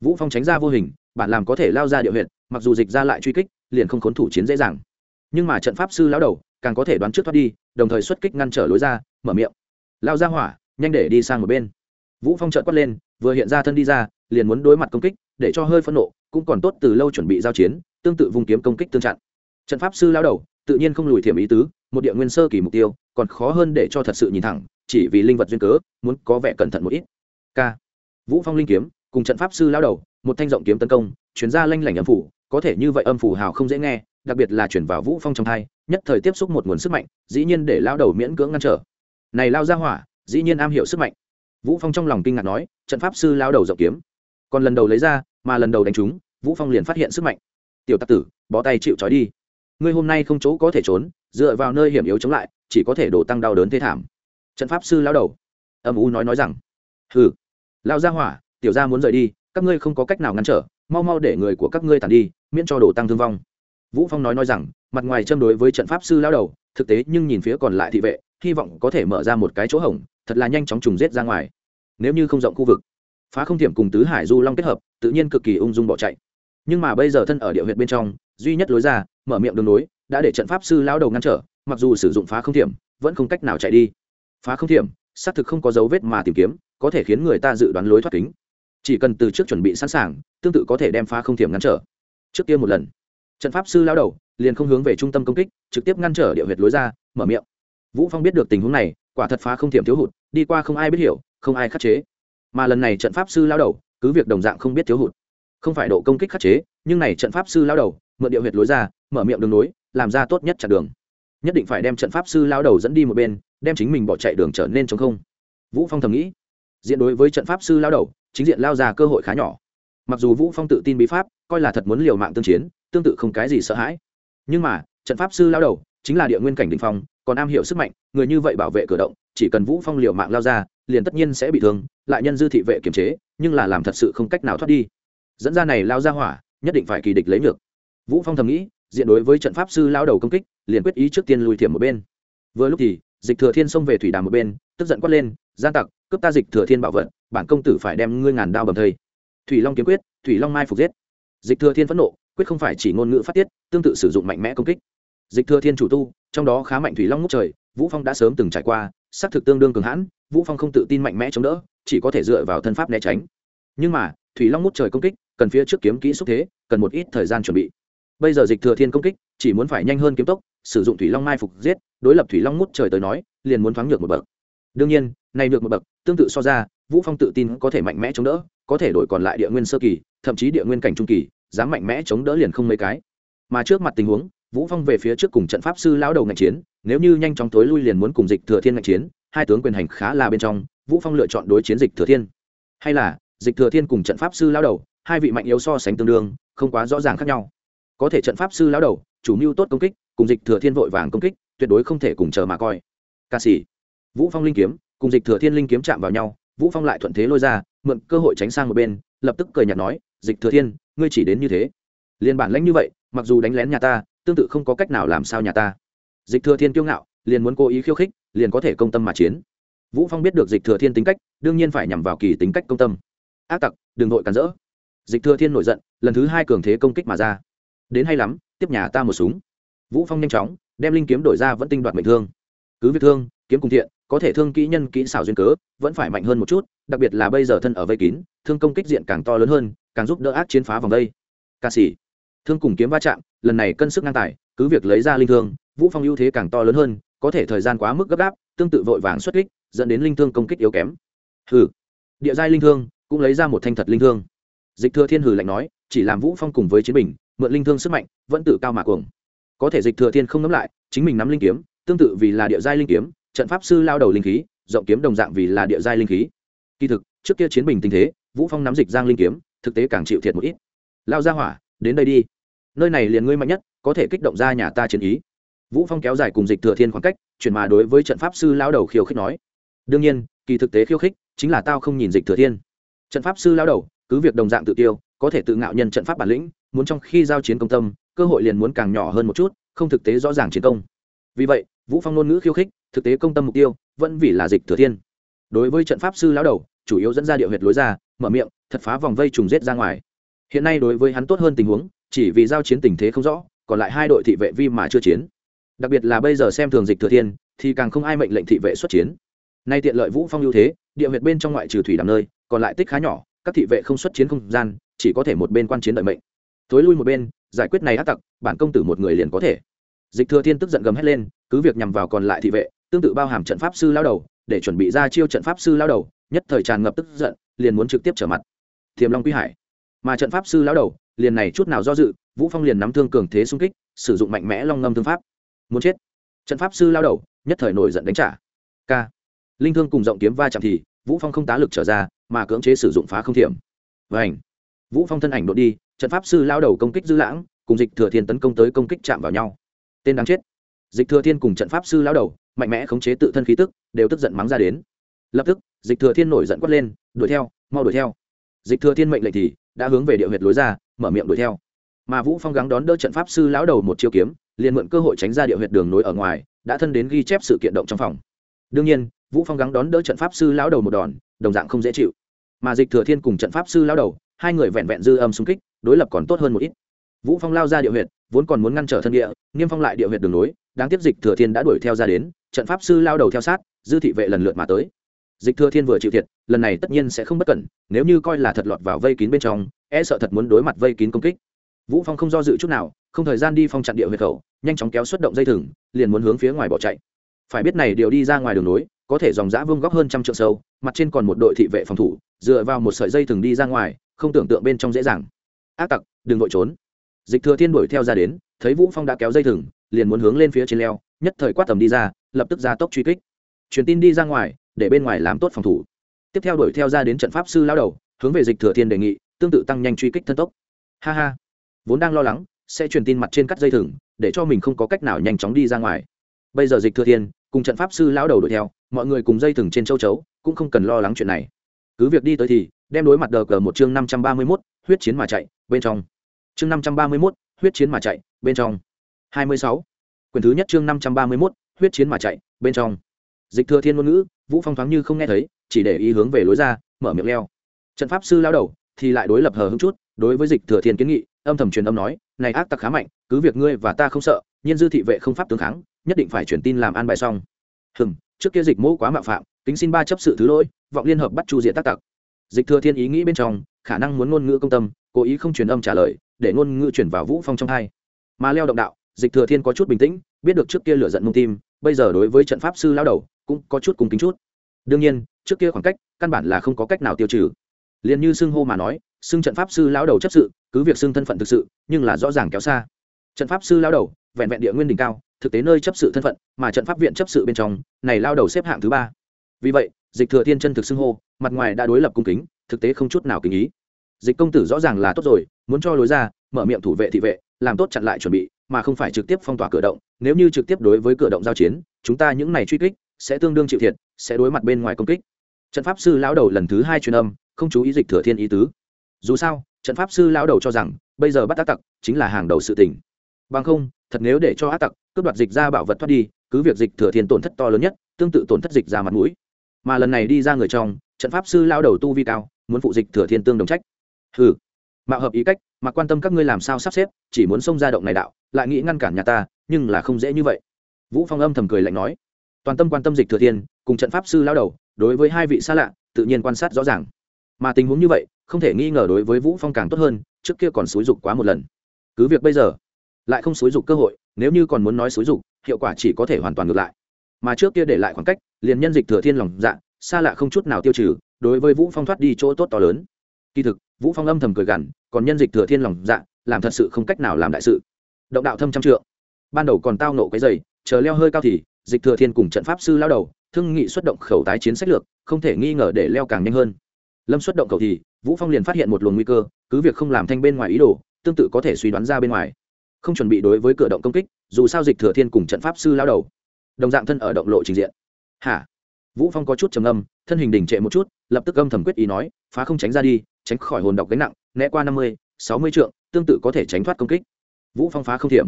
Vũ phong tránh ra vô hình, bản làm có thể lao ra địa huyệt, mặc dù dịch ra lại truy kích, liền không khốn thủ chiến dễ dàng. Nhưng mà trận pháp sư lao đầu, càng có thể đoán trước thoát đi, đồng thời xuất kích ngăn trở lối ra, mở miệng. Lao ra hỏa, nhanh để đi sang một bên. Vũ phong trợn quát lên, vừa hiện ra thân đi ra, liền muốn đối mặt công kích, để cho hơi phẫn nộ, cũng còn tốt từ lâu chuẩn bị giao chiến, tương tự vùng kiếm công kích tương chặn trận pháp sư lao đầu tự nhiên không lùi thiểm ý tứ một địa nguyên sơ kỳ mục tiêu còn khó hơn để cho thật sự nhìn thẳng chỉ vì linh vật duyên cớ muốn có vẻ cẩn thận một ít. K. Vũ phong linh kiếm cùng trận pháp sư lao đầu một thanh rộng kiếm tấn công chuyển ra lanh lảnh âm phủ có thể như vậy âm phủ hào không dễ nghe đặc biệt là chuyển vào vũ phong trong thai nhất thời tiếp xúc một nguồn sức mạnh dĩ nhiên để lao đầu miễn cưỡng ngăn trở. Này lao ra hỏa dĩ nhiên am hiểu sức mạnh. Vũ phong trong lòng kinh ngạc nói trận pháp sư lao đầu rộng kiếm. Còn lần đầu lấy ra mà lần đầu đánh chúng, vũ phong liền phát hiện sức mạnh. Tiểu tặc tử bó tay chịu trói đi ngươi hôm nay không chỗ có thể trốn, dựa vào nơi hiểm yếu chống lại, chỉ có thể đổ tăng đau đớn thế thảm. Trận pháp sư lao đầu. Âm u nói nói rằng, hừ lao ra hỏa, tiểu gia muốn rời đi, các ngươi không có cách nào ngăn trở, mau mau để người của các ngươi tàn đi, miễn cho đổ tăng thương vong. Vũ phong nói nói rằng, mặt ngoài châm đối với trận pháp sư lao đầu, thực tế nhưng nhìn phía còn lại thị vệ, hy vọng có thể mở ra một cái chỗ hổng, thật là nhanh chóng trùng giết ra ngoài. Nếu như không rộng khu vực, phá không thiểm cùng tứ hải du long kết hợp, tự nhiên cực kỳ ung dung bỏ chạy. Nhưng mà bây giờ thân ở địa huyện bên trong duy nhất lối ra, mở miệng đường nối, đã để trận pháp sư lao đầu ngăn trở, mặc dù sử dụng phá không thiểm, vẫn không cách nào chạy đi. Phá không thiểm, xác thực không có dấu vết mà tìm kiếm, có thể khiến người ta dự đoán lối thoát kính. Chỉ cần từ trước chuẩn bị sẵn sàng, tương tự có thể đem phá không thiểm ngăn trở. Trước kia một lần, trận pháp sư lao đầu liền không hướng về trung tâm công kích, trực tiếp ngăn trở địa huyệt lối ra, mở miệng. Vũ phong biết được tình huống này, quả thật phá không thiểm thiếu hụt, đi qua không ai biết hiểu, không ai khắc chế. Mà lần này trận pháp sư lao đầu, cứ việc đồng dạng không biết thiếu hụt, không phải độ công kích khắc chế, nhưng này trận pháp sư lao đầu mượn địa huyệt lối ra, mở miệng đường nối, làm ra tốt nhất chặn đường. Nhất định phải đem trận pháp sư lao đầu dẫn đi một bên, đem chính mình bỏ chạy đường trở nên chống không. Vũ phong thầm nghĩ. Diện đối với trận pháp sư lao đầu, chính diện lao ra cơ hội khá nhỏ. Mặc dù vũ phong tự tin bí pháp, coi là thật muốn liều mạng tương chiến, tương tự không cái gì sợ hãi. Nhưng mà, trận pháp sư lao đầu chính là địa nguyên cảnh đình phong, còn am hiểu sức mạnh, người như vậy bảo vệ cửa động, chỉ cần vũ phong liều mạng lao ra, liền tất nhiên sẽ bị thương, lại nhân dư thị vệ kiềm chế, nhưng là làm thật sự không cách nào thoát đi. Dẫn ra này lao ra hỏa, nhất định phải kỳ địch lấy được vũ phong thầm nghĩ, diện đối với trận pháp sư lao đầu công kích, liền quyết ý trước tiên lùi thiểm một bên. Vừa lúc thì, dịch thừa thiên xông về thủy đàm một bên, tức giận quát lên gian tặc, cướp ta dịch thừa thiên bảo vật, bản công tử phải đem ngươi ngàn đao bầm thây. Thủy long kiếm quyết, thủy long mai phục giết. Dịch thừa thiên phẫn nộ, quyết không phải chỉ ngôn ngữ phát tiết, tương tự sử dụng mạnh mẽ công kích. Dịch thừa thiên chủ tu, trong đó khá mạnh thủy long ngút trời, vũ phong đã sớm từng trải qua, xác thực tương đương cường hãn, vũ phong không tự tin mạnh mẽ chống đỡ, chỉ có thể dựa vào thân pháp né tránh. Nhưng mà, thủy long ngút trời công kích, cần phía trước kiếm kỹ xúc thế, cần một ít thời gian chuẩn bị bây giờ dịch thừa thiên công kích, chỉ muốn phải nhanh hơn kiếm tốc, sử dụng thủy long mai phục giết, đối lập thủy long ngút trời tới nói, liền muốn thoáng ngược một bậc. Đương nhiên, này được một bậc, tương tự so ra, vũ phong tự tin có thể mạnh mẽ chống đỡ, có thể đổi còn lại địa nguyên sơ kỳ, thậm chí địa nguyên cảnh trung kỳ, dám mạnh mẽ chống đỡ liền không mấy cái. Mà trước mặt tình huống, vũ phong về phía trước cùng trận pháp sư lão đầu ngạch chiến, nếu như nhanh chóng tối lui liền muốn cùng dịch thừa thiên ngạch chiến, hai tướng quyền hành khá là bên trong, vũ phong lựa chọn đối chiến dịch thừa thiên. Hay là, dịch thừa thiên cùng trận pháp sư lão đầu, hai vị mạnh yếu so sánh tương đương, không quá rõ ràng khác nhau có thể trận pháp sư lão đầu, chủ mưu tốt công kích, cùng dịch thừa thiên vội vàng công kích, tuyệt đối không thể cùng chờ mà coi. Ca sĩ, vũ phong linh kiếm, cùng dịch thừa thiên linh kiếm chạm vào nhau, vũ phong lại thuận thế lôi ra, mượn cơ hội tránh sang một bên, lập tức cười nhạt nói, dịch thừa thiên, ngươi chỉ đến như thế. Liên bản lãnh như vậy, mặc dù đánh lén nhà ta, tương tự không có cách nào làm sao nhà ta. Dịch thừa thiên kiêu ngạo, liền muốn cố ý khiêu khích, liền có thể công tâm mà chiến. Vũ phong biết được dịch thừa thiên tính cách, đương nhiên phải nhằm vào kỳ tính cách công tâm. Ác tặc, đừng nội cản rỡ. Dịch thừa thiên nổi giận, lần thứ hai cường thế công kích mà ra đến hay lắm, tiếp nhà ta một súng. Vũ phong nhanh chóng, đem linh kiếm đổi ra vẫn tinh đoạt mệnh thương. Cứ việc thương, kiếm cùng thiện, có thể thương kỹ nhân kỹ xảo duyên cớ, vẫn phải mạnh hơn một chút, đặc biệt là bây giờ thân ở vây kín, thương công kích diện càng to lớn hơn, càng giúp đỡ ác chiến phá vòng đây. Ca sĩ, thương cùng kiếm va chạm, lần này cân sức ngang tài, cứ việc lấy ra linh thương, vũ phong ưu thế càng to lớn hơn, có thể thời gian quá mức gấp gáp, tương tự vội vàng xuất kích, dẫn đến linh thương công kích yếu kém. Hừ, địa giai linh thương, cũng lấy ra một thanh thật linh thương. Dịch thừa thiên hừ lạnh nói, chỉ làm vũ phong cùng với chiến bình mượn linh thương sức mạnh, vẫn tự cao mà cuồng. Có thể dịch thừa thiên không nắm lại, chính mình nắm linh kiếm, tương tự vì là địa giai linh kiếm, trận pháp sư lao đầu linh khí, rộng kiếm đồng dạng vì là địa giai linh khí. Kỳ thực, trước kia chiến bình tình thế, vũ phong nắm dịch giang linh kiếm, thực tế càng chịu thiệt một ít. Lao ra hỏa, đến đây đi. Nơi này liền ngươi mạnh nhất, có thể kích động ra nhà ta chiến ý. Vũ phong kéo dài cùng dịch thừa thiên khoảng cách, chuyển mà đối với trận pháp sư lao đầu khiêu khích nói. Đương nhiên, kỳ thực tế khiêu khích, chính là tao không nhìn dịch thừa thiên. Trận pháp sư lao đầu, cứ việc đồng dạng tự tiêu, có thể tự ngạo nhân trận pháp bản lĩnh muốn trong khi giao chiến công tâm, cơ hội liền muốn càng nhỏ hơn một chút, không thực tế rõ ràng chiến công. Vì vậy, vũ phong ngôn ngữ khiêu khích, thực tế công tâm mục tiêu, vẫn vì là dịch thừa thiên. Đối với trận pháp sư lão đầu, chủ yếu dẫn ra địa huyệt lối ra, mở miệng, thật phá vòng vây trùng giết ra ngoài. Hiện nay đối với hắn tốt hơn tình huống, chỉ vì giao chiến tình thế không rõ, còn lại hai đội thị vệ vi mà chưa chiến. Đặc biệt là bây giờ xem thường dịch thừa thiên, thì càng không ai mệnh lệnh thị vệ xuất chiến. Nay tiện lợi vũ phong ưu thế, địa huyệt bên trong ngoại trừ thủy đàm nơi, còn lại tích khá nhỏ, các thị vệ không xuất chiến không gian, chỉ có thể một bên quan chiến đợi mệnh thối lui một bên, giải quyết này ác tặc, bản công tử một người liền có thể. Dịch thừa thiên tức giận gầm hét lên, cứ việc nhằm vào còn lại thị vệ, tương tự bao hàm trận pháp sư lao đầu, để chuẩn bị ra chiêu trận pháp sư lao đầu, nhất thời tràn ngập tức giận, liền muốn trực tiếp trở mặt. Thiềm long quy hải. Mà trận pháp sư lao đầu, liền này chút nào do dự, vũ phong liền nắm thương cường thế xung kích, sử dụng mạnh mẽ long ngâm thương pháp. Muốn chết. Trận pháp sư lao đầu, nhất thời nổi giận đánh trả. K linh thương cùng rộng kiếm va chạm thì, vũ phong không tá lực trở ra, mà cưỡng chế sử dụng phá không thiểm. Vảnh vũ phong thân ảnh đột đi, trận pháp sư lao đầu công kích dư lãng, cùng dịch thừa thiên tấn công tới công kích chạm vào nhau. Tên đáng chết. Dịch thừa thiên cùng trận pháp sư lao đầu, mạnh mẽ khống chế tự thân khí tức, đều tức giận mắng ra đến. Lập tức, dịch thừa thiên nổi giận quát lên, đuổi theo, mau đuổi theo. Dịch thừa thiên mệnh lệnh thì đã hướng về địa huyệt lối ra, mở miệng đuổi theo. Mà vũ phong gắng đón đỡ trận pháp sư lão đầu một chiêu kiếm, liền mượn cơ hội tránh ra địa huyệt đường nối ở ngoài, đã thân đến ghi chép sự kiện động trong phòng. Đương nhiên, vũ phong gắng đón đỡ trận pháp sư lão đầu một đòn, đồng dạng không dễ chịu. Mà dịch thừa thiên cùng trận pháp sư lão đầu hai người vẹn vẹn dư âm xung kích, đối lập còn tốt hơn một ít. Vũ phong lao ra địa huyệt, vốn còn muốn ngăn trở thân địa niêm phong lại địa huyệt đường núi đáng tiếc dịch thừa thiên đã đuổi theo ra đến, trận pháp sư lao đầu theo sát, dư thị vệ lần lượt mà tới. Dịch thừa thiên vừa chịu thiệt, lần này tất nhiên sẽ không bất cẩn, nếu như coi là thật lọt vào vây kín bên trong e sợ thật muốn đối mặt vây kín công kích. Vũ phong không do dự chút nào, không thời gian đi phong chặn địa huyệt khẩu, nhanh chóng kéo xuất động dây thừng, liền muốn hướng phía ngoài bỏ chạy. Phải biết này điều đi ra ngoài đường núi có thể dòng dã vương góc hơn trăm trượng sâu, mặt trên còn một đội thị vệ phòng thủ, dựa vào một sợi dây thừng đi ra ngoài không tưởng tượng bên trong dễ dàng. Ác tặc, đừng vội trốn. Dịch thừa thiên đuổi theo ra đến, thấy vũ phong đã kéo dây thừng, liền muốn hướng lên phía trên leo, nhất thời quát tầm đi ra, lập tức ra tốc truy kích. Truyền tin đi ra ngoài, để bên ngoài làm tốt phòng thủ. Tiếp theo đuổi theo ra đến trận pháp sư lao đầu, hướng về dịch thừa thiên đề nghị, tương tự tăng nhanh truy kích thân tốc. Ha ha. Vốn đang lo lắng, sẽ truyền tin mặt trên cắt dây thừng, để cho mình không có cách nào nhanh chóng đi ra ngoài. Bây giờ dịch thừa thiên, cùng trận pháp sư lão đầu đuổi theo, mọi người cùng dây thừng trên châu chấu, cũng không cần lo lắng chuyện này cứ việc đi tới thì, đem đối mặt đờ cờ một chương năm trăm ba mươi mốt, huyết chiến mà chạy, bên trong. Chương năm trăm ba mươi mốt, huyết chiến mà chạy, bên trong. hai mươi sáu. Quyển thứ nhất chương năm trăm ba mươi mốt, huyết chiến mà chạy, bên trong. Dịch thừa thiên ngôn ngữ, vũ phong thoáng như không nghe thấy, chỉ để ý hướng về lối ra, mở miệng leo. Trận pháp sư lao đầu, thì lại đối lập hờ hững chút, đối với dịch thừa thiên kiến nghị, âm thầm truyền âm nói, này ác tặc khá mạnh, cứ việc ngươi và ta không sợ, nhiên dư thị vệ không pháp tướng kháng, nhất định phải truyền tin làm an bài xong. Hừng trước kia dịch mẫu quá mạo phạm, kính xin ba chấp sự thứ lỗi vọng liên hợp bắt chu diện tác tặc. Dịch thừa thiên ý nghĩ bên trong, khả năng muốn ngôn ngữ công tâm, cố ý không truyền âm trả lời, để ngôn ngữ chuyển vào vũ phong trong hai. Mà leo động đạo, dịch thừa thiên có chút bình tĩnh, biết được trước kia lửa giận mông tim, bây giờ đối với trận pháp sư lao đầu, cũng có chút cùng kính chút. Đương nhiên, trước kia khoảng cách, căn bản là không có cách nào tiêu trừ. Liền như xưng hô mà nói xưng trận pháp sư lao đầu chấp sự, cứ việc xưng thân phận thực sự, nhưng là rõ ràng kéo xa. Trận pháp sư lao đầu, vẹn vẹn địa nguyên đỉnh cao, thực tế nơi chấp sự thân phận, mà trận pháp viện chấp sự bên trong, này lao đầu xếp hạng thứ ba. Vì vậy dịch thừa thiên chân thực xưng hô, mặt ngoài đã đối lập cung kính, thực tế không chút nào kính ý. Dịch công tử rõ ràng là tốt rồi, muốn cho lối ra, mở miệng thủ vệ thị vệ, làm tốt chặn lại chuẩn bị, mà không phải trực tiếp phong tỏa cửa động. Nếu như trực tiếp đối với cửa động giao chiến, chúng ta những này truy kích sẽ tương đương chịu thiệt, sẽ đối mặt bên ngoài công kích. Trận pháp sư lão đầu lần thứ hai truyền âm, không chú ý dịch thừa thiên ý tứ. Dù sao, trận pháp sư lão đầu cho rằng, bây giờ bắt tác tặc chính là hàng đầu sự tình. Bằng không, thật nếu để cho ác tặc cướp đoạt dịch ra bảo vật thoát đi, cứ việc dịch thừa thiên tổn thất to lớn nhất, tương tự tổn thất dịch ra mặt mũi mà lần này đi ra người trong, trận pháp sư lao đầu tu vi cao, muốn phụ dịch thừa thiên tương đồng trách. Ừ mạo hợp ý cách, mà quan tâm các ngươi làm sao sắp xếp, chỉ muốn xông ra động này đạo, lại nghĩ ngăn cản nhà ta, nhưng là không dễ như vậy. Vũ phong âm thầm cười lạnh nói, toàn tâm quan tâm dịch thừa thiên, cùng trận pháp sư lao đầu, đối với hai vị xa lạ, tự nhiên quan sát rõ ràng. Mà tình huống như vậy, không thể nghi ngờ đối với vũ phong càng tốt hơn, trước kia còn xúi dục quá một lần. Cứ việc bây giờ, lại không xúi dục cơ hội, nếu như còn muốn nói xúi dục, hiệu quả chỉ có thể hoàn toàn ngược lại mà trước kia để lại khoảng cách, liền nhân dịch thừa thiên lòng dạ xa lạ không chút nào tiêu trừ, đối với vũ phong thoát đi chỗ tốt to lớn. Kỳ thực, vũ phong âm thầm cười gằn, còn nhân dịch thừa thiên lòng dạ làm thật sự không cách nào làm đại sự. Động đạo thâm trăm trượng. Ban đầu còn tao nộ cái dày chờ leo hơi cao thì, dịch thừa thiên cùng trận pháp sư lao đầu, thương nghị xuất động khẩu tái chiến sách lược, không thể nghi ngờ để leo càng nhanh hơn. Lâm xuất động cầu thì, vũ phong liền phát hiện một luồng nguy cơ, cứ việc không làm thanh bên ngoài ý đồ, tương tự có thể suy đoán ra bên ngoài. Không chuẩn bị đối với cửa động công kích, dù sao dịch thừa thiên cùng trận pháp sư lao đầu đồng dạng thân ở động lộ trình diện. Hả? Vũ phong có chút trầm âm thân hình đình trệ một chút, lập tức âm thầm quyết ý nói, phá không tránh ra đi, tránh khỏi hồn độc gánh nặng, né qua năm mươi, sáu mươi trượng, tương tự có thể tránh thoát công kích. Vũ phong phá không thiểm.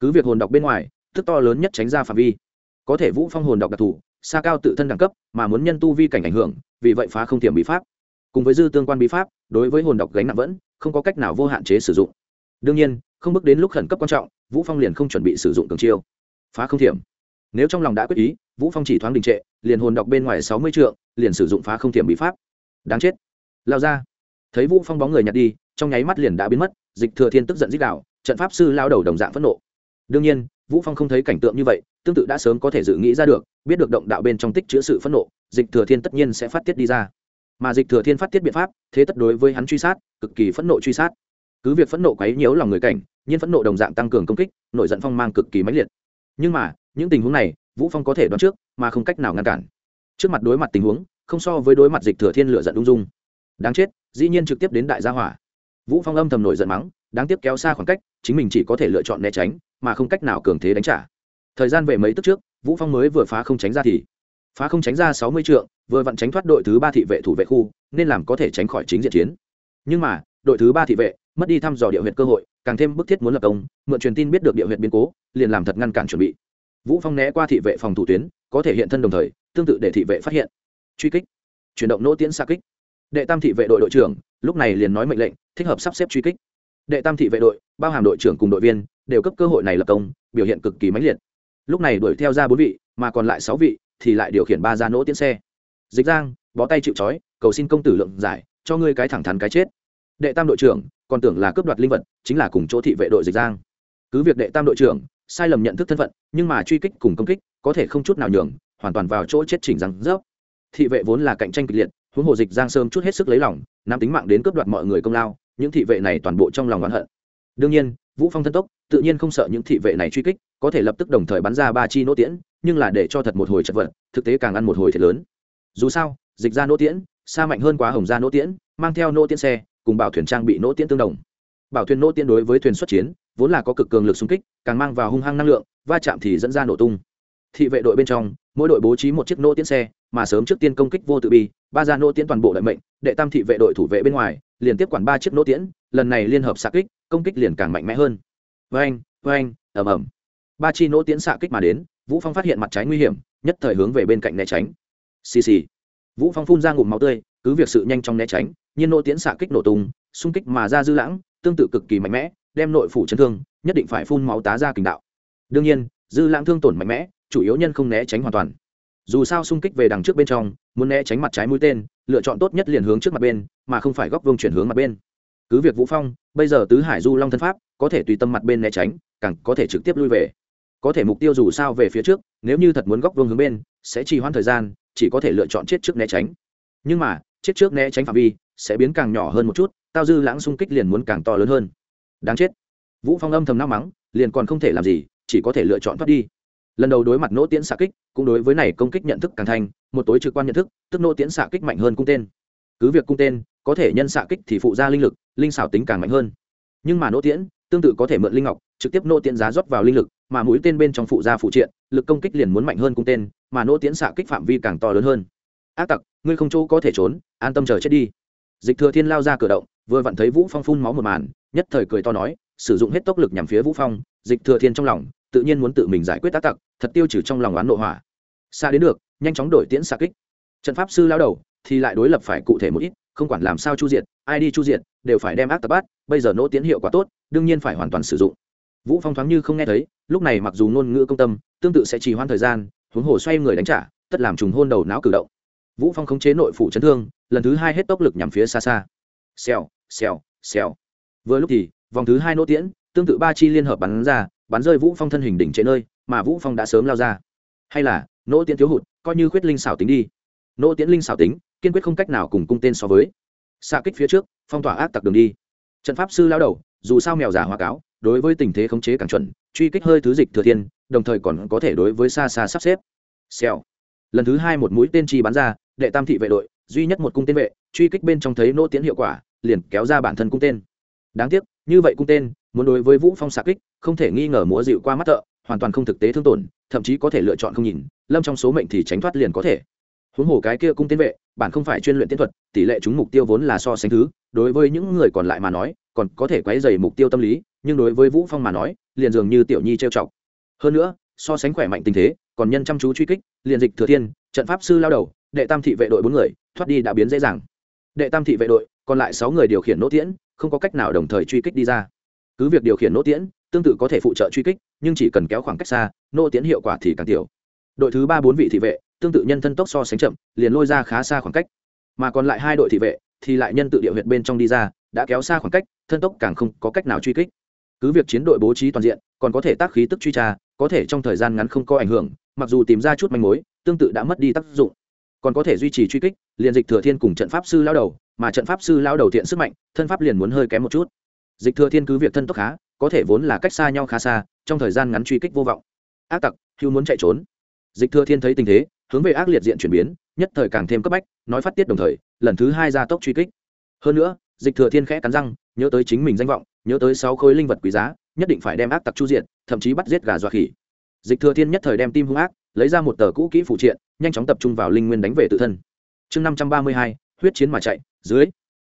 Cứ việc hồn độc bên ngoài, tức to lớn nhất tránh ra phạm vi. Có thể vũ phong hồn độc đặc thù, xa cao tự thân đẳng cấp, mà muốn nhân tu vi cảnh ảnh hưởng, vì vậy phá không thiểm bí pháp. Cùng với dư tương quan bí pháp, đối với hồn độc gánh nặng vẫn, không có cách nào vô hạn chế sử dụng. Đương nhiên, không bước đến lúc khẩn cấp quan trọng, vũ phong liền không chuẩn bị sử dụng cường chiêu. Phá không thiểm nếu trong lòng đã quyết ý, vũ phong chỉ thoáng đình trệ, liền hồn đọc bên ngoài sáu mươi trượng, liền sử dụng phá không thiểm bí pháp. Đáng chết. Lao ra. Thấy vũ phong bóng người nhặt đi, trong nháy mắt liền đã biến mất, dịch thừa thiên tức giận dích đạo, trận pháp sư lao đầu đồng dạng phẫn nộ. Đương nhiên, vũ phong không thấy cảnh tượng như vậy, tương tự đã sớm có thể dự nghĩ ra được, biết được động đạo bên trong tích chữa sự phẫn nộ, dịch thừa thiên tất nhiên sẽ phát tiết đi ra. Mà dịch thừa thiên phát tiết biện pháp, thế tất đối với hắn truy sát, cực kỳ phẫn nộ truy sát. Cứ việc phẫn nộ quấy nhiễu lòng người cảnh, nhưng phẫn nộ đồng dạng tăng cường công kích, nội giận phong mang cực kỳ mãnh liệt. Nhưng mà những tình huống này, vũ phong có thể đoán trước, mà không cách nào ngăn cản. Trước mặt đối mặt tình huống, không so với đối mặt dịch thừa thiên lựa giận ung dung. Đáng chết, dĩ nhiên trực tiếp đến đại gia hỏa. Vũ phong âm thầm nổi giận mắng, đáng tiếc kéo xa khoảng cách, chính mình chỉ có thể lựa chọn né tránh, mà không cách nào cường thế đánh trả. Thời gian về mấy tức trước, vũ phong mới vừa phá không tránh ra thì, phá không tránh ra sáu mươi trượng, vừa vặn tránh thoát đội thứ ba thị vệ thủ vệ khu, nên làm có thể tránh khỏi chính diện chiến. Nhưng mà, đội thứ ba thị vệ, mất đi thăm dò địa huyệt cơ hội, càng thêm bức thiết muốn lập công, mượn truyền tin biết được địa huyệt biến cố, liền làm thật ngăn cản chuẩn bị vũ phong né qua thị vệ phòng thủ tuyến, có thể hiện thân đồng thời, tương tự để thị vệ phát hiện. Truy kích. Chuyển động nỗ tiễn xa kích. Đệ tam thị vệ đội đội trưởng, lúc này liền nói mệnh lệnh, thích hợp sắp xếp truy kích. Đệ tam thị vệ đội, bao hàm đội trưởng cùng đội viên, đều cấp cơ hội này lập công, biểu hiện cực kỳ mãnh liệt. Lúc này đuổi theo ra bốn vị, mà còn lại sáu vị, thì lại điều khiển ba ra nỗ tiễn xe. Dịch giang, bó tay chịu trói, cầu xin công tử lượng giải, cho ngươi cái thẳng thắn cái chết. Đệ tam đội trưởng, còn tưởng là cướp đoạt linh vật, chính là cùng chỗ thị vệ đội dịch giang. Cứ việc đệ tam đội trưởng sai lầm nhận thức thân phận, nhưng mà truy kích cùng công kích có thể không chút nào nhường, hoàn toàn vào chỗ chết chỉnh răng rớp. Thị vệ vốn là cạnh tranh kịch liệt, huống hồ dịch giang sơn chút hết sức lấy lòng, nắm tính mạng đến cướp đoạt mọi người công lao, những thị vệ này toàn bộ trong lòng oán hận. Đương nhiên, vũ phong thân tốc, tự nhiên không sợ những thị vệ này truy kích, có thể lập tức đồng thời bắn ra ba chi nỗ tiễn, nhưng là để cho thật một hồi chật vật, thực tế càng ăn một hồi thiệt lớn. Dù sao, dịch ra nỗ tiễn, xa mạnh hơn quá hồng ra nỗ tiễn, mang theo nỗ tiễn xe, cùng bảo thuyền trang bị nỗ tiễn tương đồng bảo thuyền nô tiễn đối với thuyền xuất chiến, vốn là có cực cường lực xung kích, càng mang vào hung hăng năng lượng, va chạm thì dẫn ra nổ tung. Thị vệ đội bên trong, mỗi đội bố trí một chiếc nô tiễn xe, mà sớm trước tiên công kích vô tự bi, ba gia nô tiễn toàn bộ đại mệnh, đệ tam thị vệ đội thủ vệ bên ngoài, liền tiếp quản ba chiếc nô tiễn, lần này liên hợp xạ kích, công kích liền càng mạnh mẽ hơn. Vâng vâng ầm ầm. Ba chi nô tiễn xạ kích mà đến, vũ phong phát hiện mặt trái nguy hiểm, nhất thời hướng về bên cạnh né tránh. Xì xì. Vũ phong phun ra ngụm máu tươi, cứ việc sự nhanh chóng né tránh nhiên nô tiễn xạ kích nổ tung, xung kích mà ra dư lãng tương tự cực kỳ mạnh mẽ, đem nội phủ chấn thương, nhất định phải phun máu tá ra kình đạo. Đương nhiên, dư lãng thương tổn mạnh mẽ, chủ yếu nhân không né tránh hoàn toàn. Dù sao xung kích về đằng trước bên trong, muốn né tránh mặt trái mũi tên, lựa chọn tốt nhất liền hướng trước mặt bên, mà không phải góc vương chuyển hướng mặt bên. Cứ việc vũ phong, bây giờ tứ hải du long thân pháp, có thể tùy tâm mặt bên né tránh, càng có thể trực tiếp lui về. Có thể mục tiêu dù sao về phía trước, nếu như thật muốn góc vương hướng bên, sẽ trì hoãn thời gian, chỉ có thể lựa chọn chết trước né tránh. Nhưng mà, chết trước né tránh phạm vi sẽ biến càng nhỏ hơn một chút, tao dư lãng xung kích liền muốn càng to lớn hơn. Đáng chết. Vũ phong âm thầm nao mắng, liền còn không thể làm gì, chỉ có thể lựa chọn thoát đi. Lần đầu đối mặt nỗ tiễn xạ kích, cũng đối với này công kích nhận thức càng thành, một tối trực quan nhận thức, tức nỗ tiễn xạ kích mạnh hơn cung tên. Cứ việc cung tên, có thể nhân xạ kích thì phụ ra linh lực, linh xảo tính càng mạnh hơn. Nhưng mà nỗ tiễn, tương tự có thể mượn linh ngọc, trực tiếp nỗ tiễn giá rót vào linh lực, mà mũi tên bên trong phụ gia phụ triện, lực công kích liền muốn mạnh hơn cung tên, mà nỗ tiễn xạ kích phạm vi càng to lớn hơn. Ác tặc, ngươi không chỗ có thể trốn, an tâm chờ chết đi dịch thừa thiên lao ra cửa động, vừa vặn thấy vũ phong phun máu một màn, nhất thời cười to nói, sử dụng hết tốc lực nhằm phía vũ phong. Dịch thừa thiên trong lòng, tự nhiên muốn tự mình giải quyết tác tặc, thật tiêu trừ trong lòng oán nội hỏa. Xa đến được, nhanh chóng đổi tiễn xa kích. Trận pháp sư lao đầu thì lại đối lập phải cụ thể một ít, không quản làm sao chu diệt, ai đi chu diệt, đều phải đem ác tập bắt bây giờ nỗ tiến hiệu quả tốt, đương nhiên phải hoàn toàn sử dụng. Vũ phong thoáng như không nghe thấy, lúc này mặc dù ngôn ngữ công tâm, tương tự sẽ trì hoãn thời gian, huống hồ xoay người đánh trả, tất làm trùng hôn đầu não cử động. Vũ phong khống chế nội phủ chấn thương lần thứ hai hết tốc lực nhằm phía xa xa. Xèo xèo xèo. Vừa lúc thì, vòng thứ hai nỗ tiễn, tương tự ba chi liên hợp bắn ra, bắn rơi vũ phong thân hình đỉnh chế nơi, mà vũ phong đã sớm lao ra. Hay là, nỗ tiễn thiếu hụt, coi như khuyết linh xảo tính đi. Nỗ tiễn linh xảo tính, kiên quyết không cách nào cùng cung tên so với. Xa kích phía trước, phong tỏa ác tặc đường đi. Trận pháp sư lao đầu, dù sao mèo giả hoa cáo, đối với tình thế khống chế càng chuẩn, truy kích hơi thứ dịch thừa thiên, đồng thời còn có thể đối với xa xa sắp xếp. Xèo. Lần thứ hai một mũi tên chi bắn ra, đệ tam thị vệ đội duy nhất một cung tên vệ, truy kích bên trong thấy nỗ tiến hiệu quả, liền kéo ra bản thân cung tên. Đáng tiếc, như vậy cung tên, muốn đối với vũ phong xạ kích, không thể nghi ngờ múa dịu qua mắt thợ, hoàn toàn không thực tế thương tổn, thậm chí có thể lựa chọn không nhìn, lâm trong số mệnh thì tránh thoát liền có thể. Huống hồ cái kia cung tiến vệ, bản không phải chuyên luyện tiến thuật, tỷ lệ chúng mục tiêu vốn là so sánh thứ, đối với những người còn lại mà nói, còn có thể quấy dày mục tiêu tâm lý, nhưng đối với vũ phong mà nói, liền dường như tiểu nhi trêu chọc. Hơn nữa, so sánh khỏe mạnh tình thế, còn nhân chăm chú truy kích, liền dịch thừa thiên, trận pháp sư lao đầu đệ tam thị vệ đội bốn người, thoát đi đã biến dễ dàng. Đệ tam thị vệ đội, còn lại sáu người điều khiển nỗ tiễn, không có cách nào đồng thời truy kích đi ra. Cứ việc điều khiển nỗ tiễn, tương tự có thể phụ trợ truy kích, nhưng chỉ cần kéo khoảng cách xa, nỗ tiễn hiệu quả thì càng tiểu. Đội thứ ba bốn vị thị vệ, tương tự nhân thân tốc so sánh chậm, liền lôi ra khá xa khoảng cách. Mà còn lại hai đội thị vệ, thì lại nhân tự địa huyệt bên trong đi ra, đã kéo xa khoảng cách, thân tốc càng không có cách nào truy kích. Cứ việc chiến đội bố trí toàn diện, còn có thể tác khí tức truy tra, có thể trong thời gian ngắn không có ảnh hưởng, mặc dù tìm ra chút manh mối, tương tự đã mất đi tác dụng còn có thể duy trì truy kích, liền dịch thừa thiên cùng trận pháp sư lao đầu, mà trận pháp sư lao đầu thiện sức mạnh, thân pháp liền muốn hơi kém một chút. Dịch thừa thiên cứ việc thân tốc khá, có thể vốn là cách xa nhau khá xa, trong thời gian ngắn truy kích vô vọng. Ác tặc, hưu muốn chạy trốn. Dịch thừa thiên thấy tình thế, hướng về ác liệt diện chuyển biến, nhất thời càng thêm cấp bách, nói phát tiết đồng thời, lần thứ hai ra tốc truy kích. Hơn nữa, dịch thừa thiên khẽ cắn răng, nhớ tới chính mình danh vọng, nhớ tới sáu khối linh vật quý giá, nhất định phải đem ác tặc chu diện thậm chí bắt giết gà dọa khỉ. Dịch thừa thiên nhất thời đem tim hung ác lấy ra một tờ cũ kỹ phụ triện, nhanh chóng tập trung vào linh nguyên đánh về tự thân. Chương năm trăm ba mươi hai, huyết chiến mà chạy, dưới.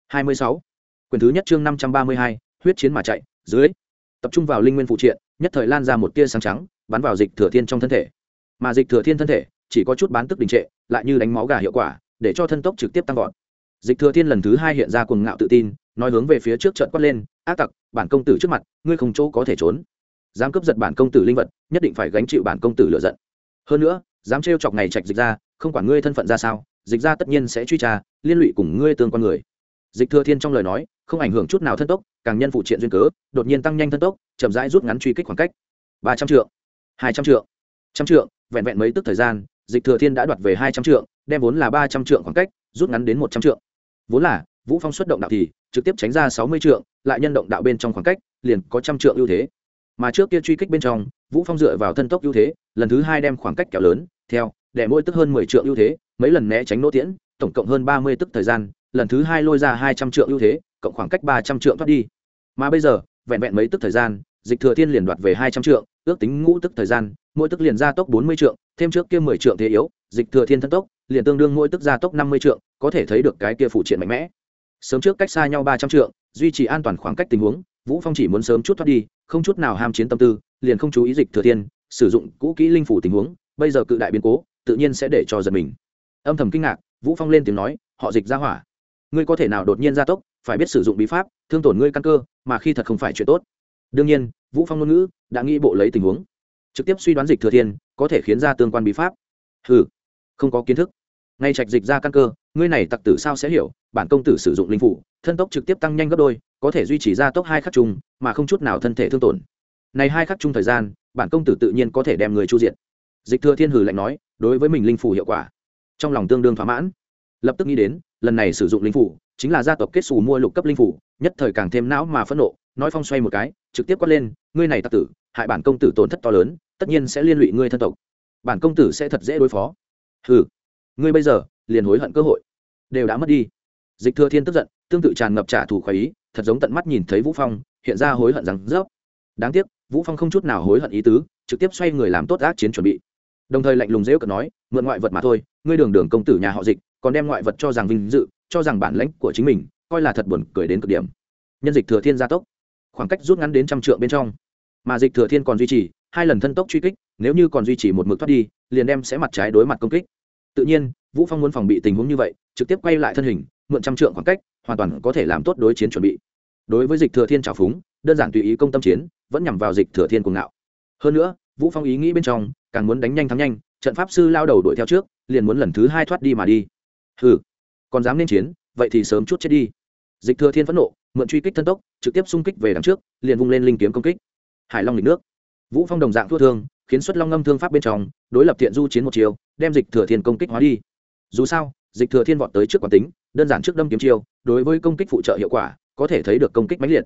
hai mươi sáu. Quyển thứ nhất chương năm trăm ba mươi hai, huyết chiến mà chạy, dưới. Tập trung vào linh nguyên phụ triện, nhất thời lan ra một tia sáng trắng, bắn vào dịch thừa thiên trong thân thể. Mà dịch thừa thiên thân thể, chỉ có chút bán tức đình trệ, lại như đánh máu gà hiệu quả, để cho thân tốc trực tiếp tăng vọt. Dịch thừa thiên lần thứ hai hiện ra cuồng ngạo tự tin, nói hướng về phía trước trận quát lên, ác tặc, bản công tử trước mặt, ngươi không chỗ có thể trốn. Dám cướp giật bản công tử linh vật, nhất định phải gánh chịu bản công tử lựa giận hơn nữa, dám trêu chọc ngày trạch dịch ra, không quản ngươi thân phận ra sao, dịch ra tất nhiên sẽ truy tra, liên lụy cùng ngươi tương quan người. Dịch thừa thiên trong lời nói, không ảnh hưởng chút nào thân tốc, càng nhân phụ triện duyên cớ, đột nhiên tăng nhanh thân tốc, chậm rãi rút ngắn truy kích khoảng cách. Ba trăm triệu hai trăm triệu trăm triệu vẹn vẹn mấy tức thời gian, dịch thừa thiên đã đoạt về hai trăm triệu đem vốn là ba trăm triệu khoảng cách, rút ngắn đến một trăm triệu vốn là, vũ phong xuất động đạo thì, trực tiếp tránh ra sáu mươi triệu lại nhân động đạo bên trong khoảng cách, liền có trăm triệu ưu thế. Mà trước kia truy kích bên trong vũ phong dựa vào thân tốc ưu thế, lần thứ hai đem khoảng cách kéo lớn, theo để mỗi tức hơn mười triệu ưu thế, mấy lần né tránh nỗ tiễn, tổng cộng hơn ba mươi tức thời gian, lần thứ hai lôi ra hai trăm triệu ưu thế, cộng khoảng cách ba trăm triệu thoát đi. Mà bây giờ, vẹn vẹn mấy tức thời gian, dịch thừa thiên liền đoạt về hai trăm triệu ước tính ngũ tức thời gian, mỗi tức liền ra tốc bốn mươi triệu thêm trước kia mười triệu thế yếu, dịch thừa thiên thân tốc, liền tương đương mỗi tức ra tốc năm mươi triệu có thể thấy được cái kia phụ triện mạnh mẽ. Sớm trước cách xa nhau ba trăm triệu duy trì an toàn khoảng cách tình huống, vũ phong chỉ muốn sớm chút thoát đi không chút nào ham chiến tâm tư, liền không chú ý dịch thừa thiên, sử dụng cũ kỹ linh phủ tình huống, bây giờ cự đại biến cố, tự nhiên sẽ để cho giật mình. Âm thầm kinh ngạc, vũ phong lên tiếng nói, họ dịch ra hỏa, ngươi có thể nào đột nhiên gia tốc, phải biết sử dụng bí pháp, thương tổn ngươi căn cơ, mà khi thật không phải chuyện tốt. Đương nhiên, vũ phong ngôn ngữ đã nghĩ bộ lấy tình huống, trực tiếp suy đoán dịch thừa thiên có thể khiến ra tương quan bí pháp. Hừ, không có kiến thức. Ngay trạch dịch ra căn cơ, ngươi này tặc tử sao sẽ hiểu, bản công tử sử dụng linh phủ thân tốc trực tiếp tăng nhanh gấp đôi, có thể duy trì ra tốc hai khắc chung, mà không chút nào thân thể thương tổn. Này hai khắc chung thời gian, bản công tử tự nhiên có thể đem người chu diện dịch thừa thiên hử lạnh nói, đối với mình linh phủ hiệu quả, trong lòng tương đương thỏa mãn. Lập tức nghĩ đến, lần này sử dụng linh phủ, chính là gia tộc kết xù mua lục cấp linh phủ, nhất thời càng thêm não mà phẫn nộ, nói phong xoay một cái, trực tiếp quát lên, ngươi này tặc tử, hại bản công tử tổn thất to lớn, tất nhiên sẽ liên lụy ngươi thân tộc. Bản công tử sẽ thật dễ đối phó. Hừ, ngươi bây giờ liền hối hận cơ hội, đều đã mất đi. Dịch thừa thiên tức giận tương tự tràn ngập trả thù khoái ý, thật giống tận mắt nhìn thấy vũ phong, hiện ra hối hận rằng rớp. Đáng tiếc, vũ phong không chút nào hối hận ý tứ, trực tiếp xoay người làm tốt ác chiến chuẩn bị. Đồng thời lạnh lùng dễ cợt nói, mượn ngoại vật mà thôi, ngươi đường đường công tử nhà họ dịch, còn đem ngoại vật cho rằng vinh dự, cho rằng bản lãnh của chính mình, coi là thật buồn cười đến cực điểm. Nhân dịch thừa thiên gia tốc. Khoảng cách rút ngắn đến trăm trượng bên trong. Mà dịch thừa thiên còn duy trì, hai lần thân tốc truy kích, nếu như còn duy trì một mực thoát đi, liền đem sẽ mặt trái đối mặt công kích. Tự nhiên, vũ phong muốn phòng bị tình huống như vậy, trực tiếp quay lại thân hình mượn trăm trượng khoảng cách, hoàn toàn có thể làm tốt đối chiến chuẩn bị. Đối với dịch thừa thiên trào phúng, đơn giản tùy ý công tâm chiến, vẫn nhằm vào dịch thừa thiên cuồng ngạo. Hơn nữa, vũ phong ý nghĩ bên trong, càng muốn đánh nhanh thắng nhanh, trận pháp sư lao đầu đuổi theo trước, liền muốn lần thứ hai thoát đi mà đi. Hừ, còn dám nên chiến, vậy thì sớm chút chết đi. Dịch thừa thiên phẫn nộ, mượn truy kích thân tốc, trực tiếp xung kích về đằng trước, liền vung lên linh kiếm công kích. Hải long lịch nước. Vũ phong đồng dạng thua thương, khiến xuất long ngâm thương pháp bên trong, đối lập thiện du chiến một chiều, đem dịch thừa thiên công kích hóa đi. Dù sao dịch thừa thiên vọt tới trước quán tính, đơn giản trước đâm kiếm chiêu, đối với công kích phụ trợ hiệu quả, có thể thấy được công kích mãnh liệt.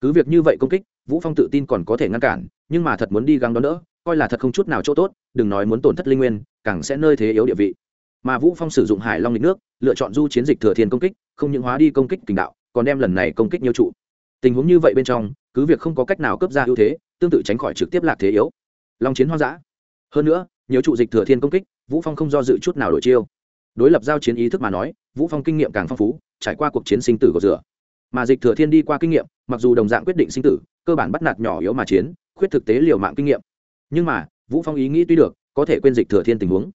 Cứ việc như vậy công kích, vũ phong tự tin còn có thể ngăn cản, nhưng mà thật muốn đi găng đó nữa coi là thật không chút nào chỗ tốt, đừng nói muốn tổn thất linh nguyên, càng sẽ nơi thế yếu địa vị. Mà vũ phong sử dụng hải long lịch nước, lựa chọn du chiến dịch thừa thiên công kích, không những hóa đi công kích kình đạo, còn đem lần này công kích nhiều trụ. Tình huống như vậy bên trong, cứ việc không có cách nào cấp ra ưu thế, tương tự tránh khỏi trực tiếp lạc thế yếu. Long chiến hoang dã. Hơn nữa, nhiều trụ dịch thừa thiên công kích, vũ phong không do dự chút nào đổi chiêu đối lập giao chiến ý thức mà nói, vũ phong kinh nghiệm càng phong phú, trải qua cuộc chiến sinh tử của rửa. Mà dịch thừa thiên đi qua kinh nghiệm, mặc dù đồng dạng quyết định sinh tử, cơ bản bắt nạt nhỏ yếu mà chiến, khuyết thực tế liều mạng kinh nghiệm. Nhưng mà, vũ phong ý nghĩ tuy được, có thể quên dịch thừa thiên tình huống.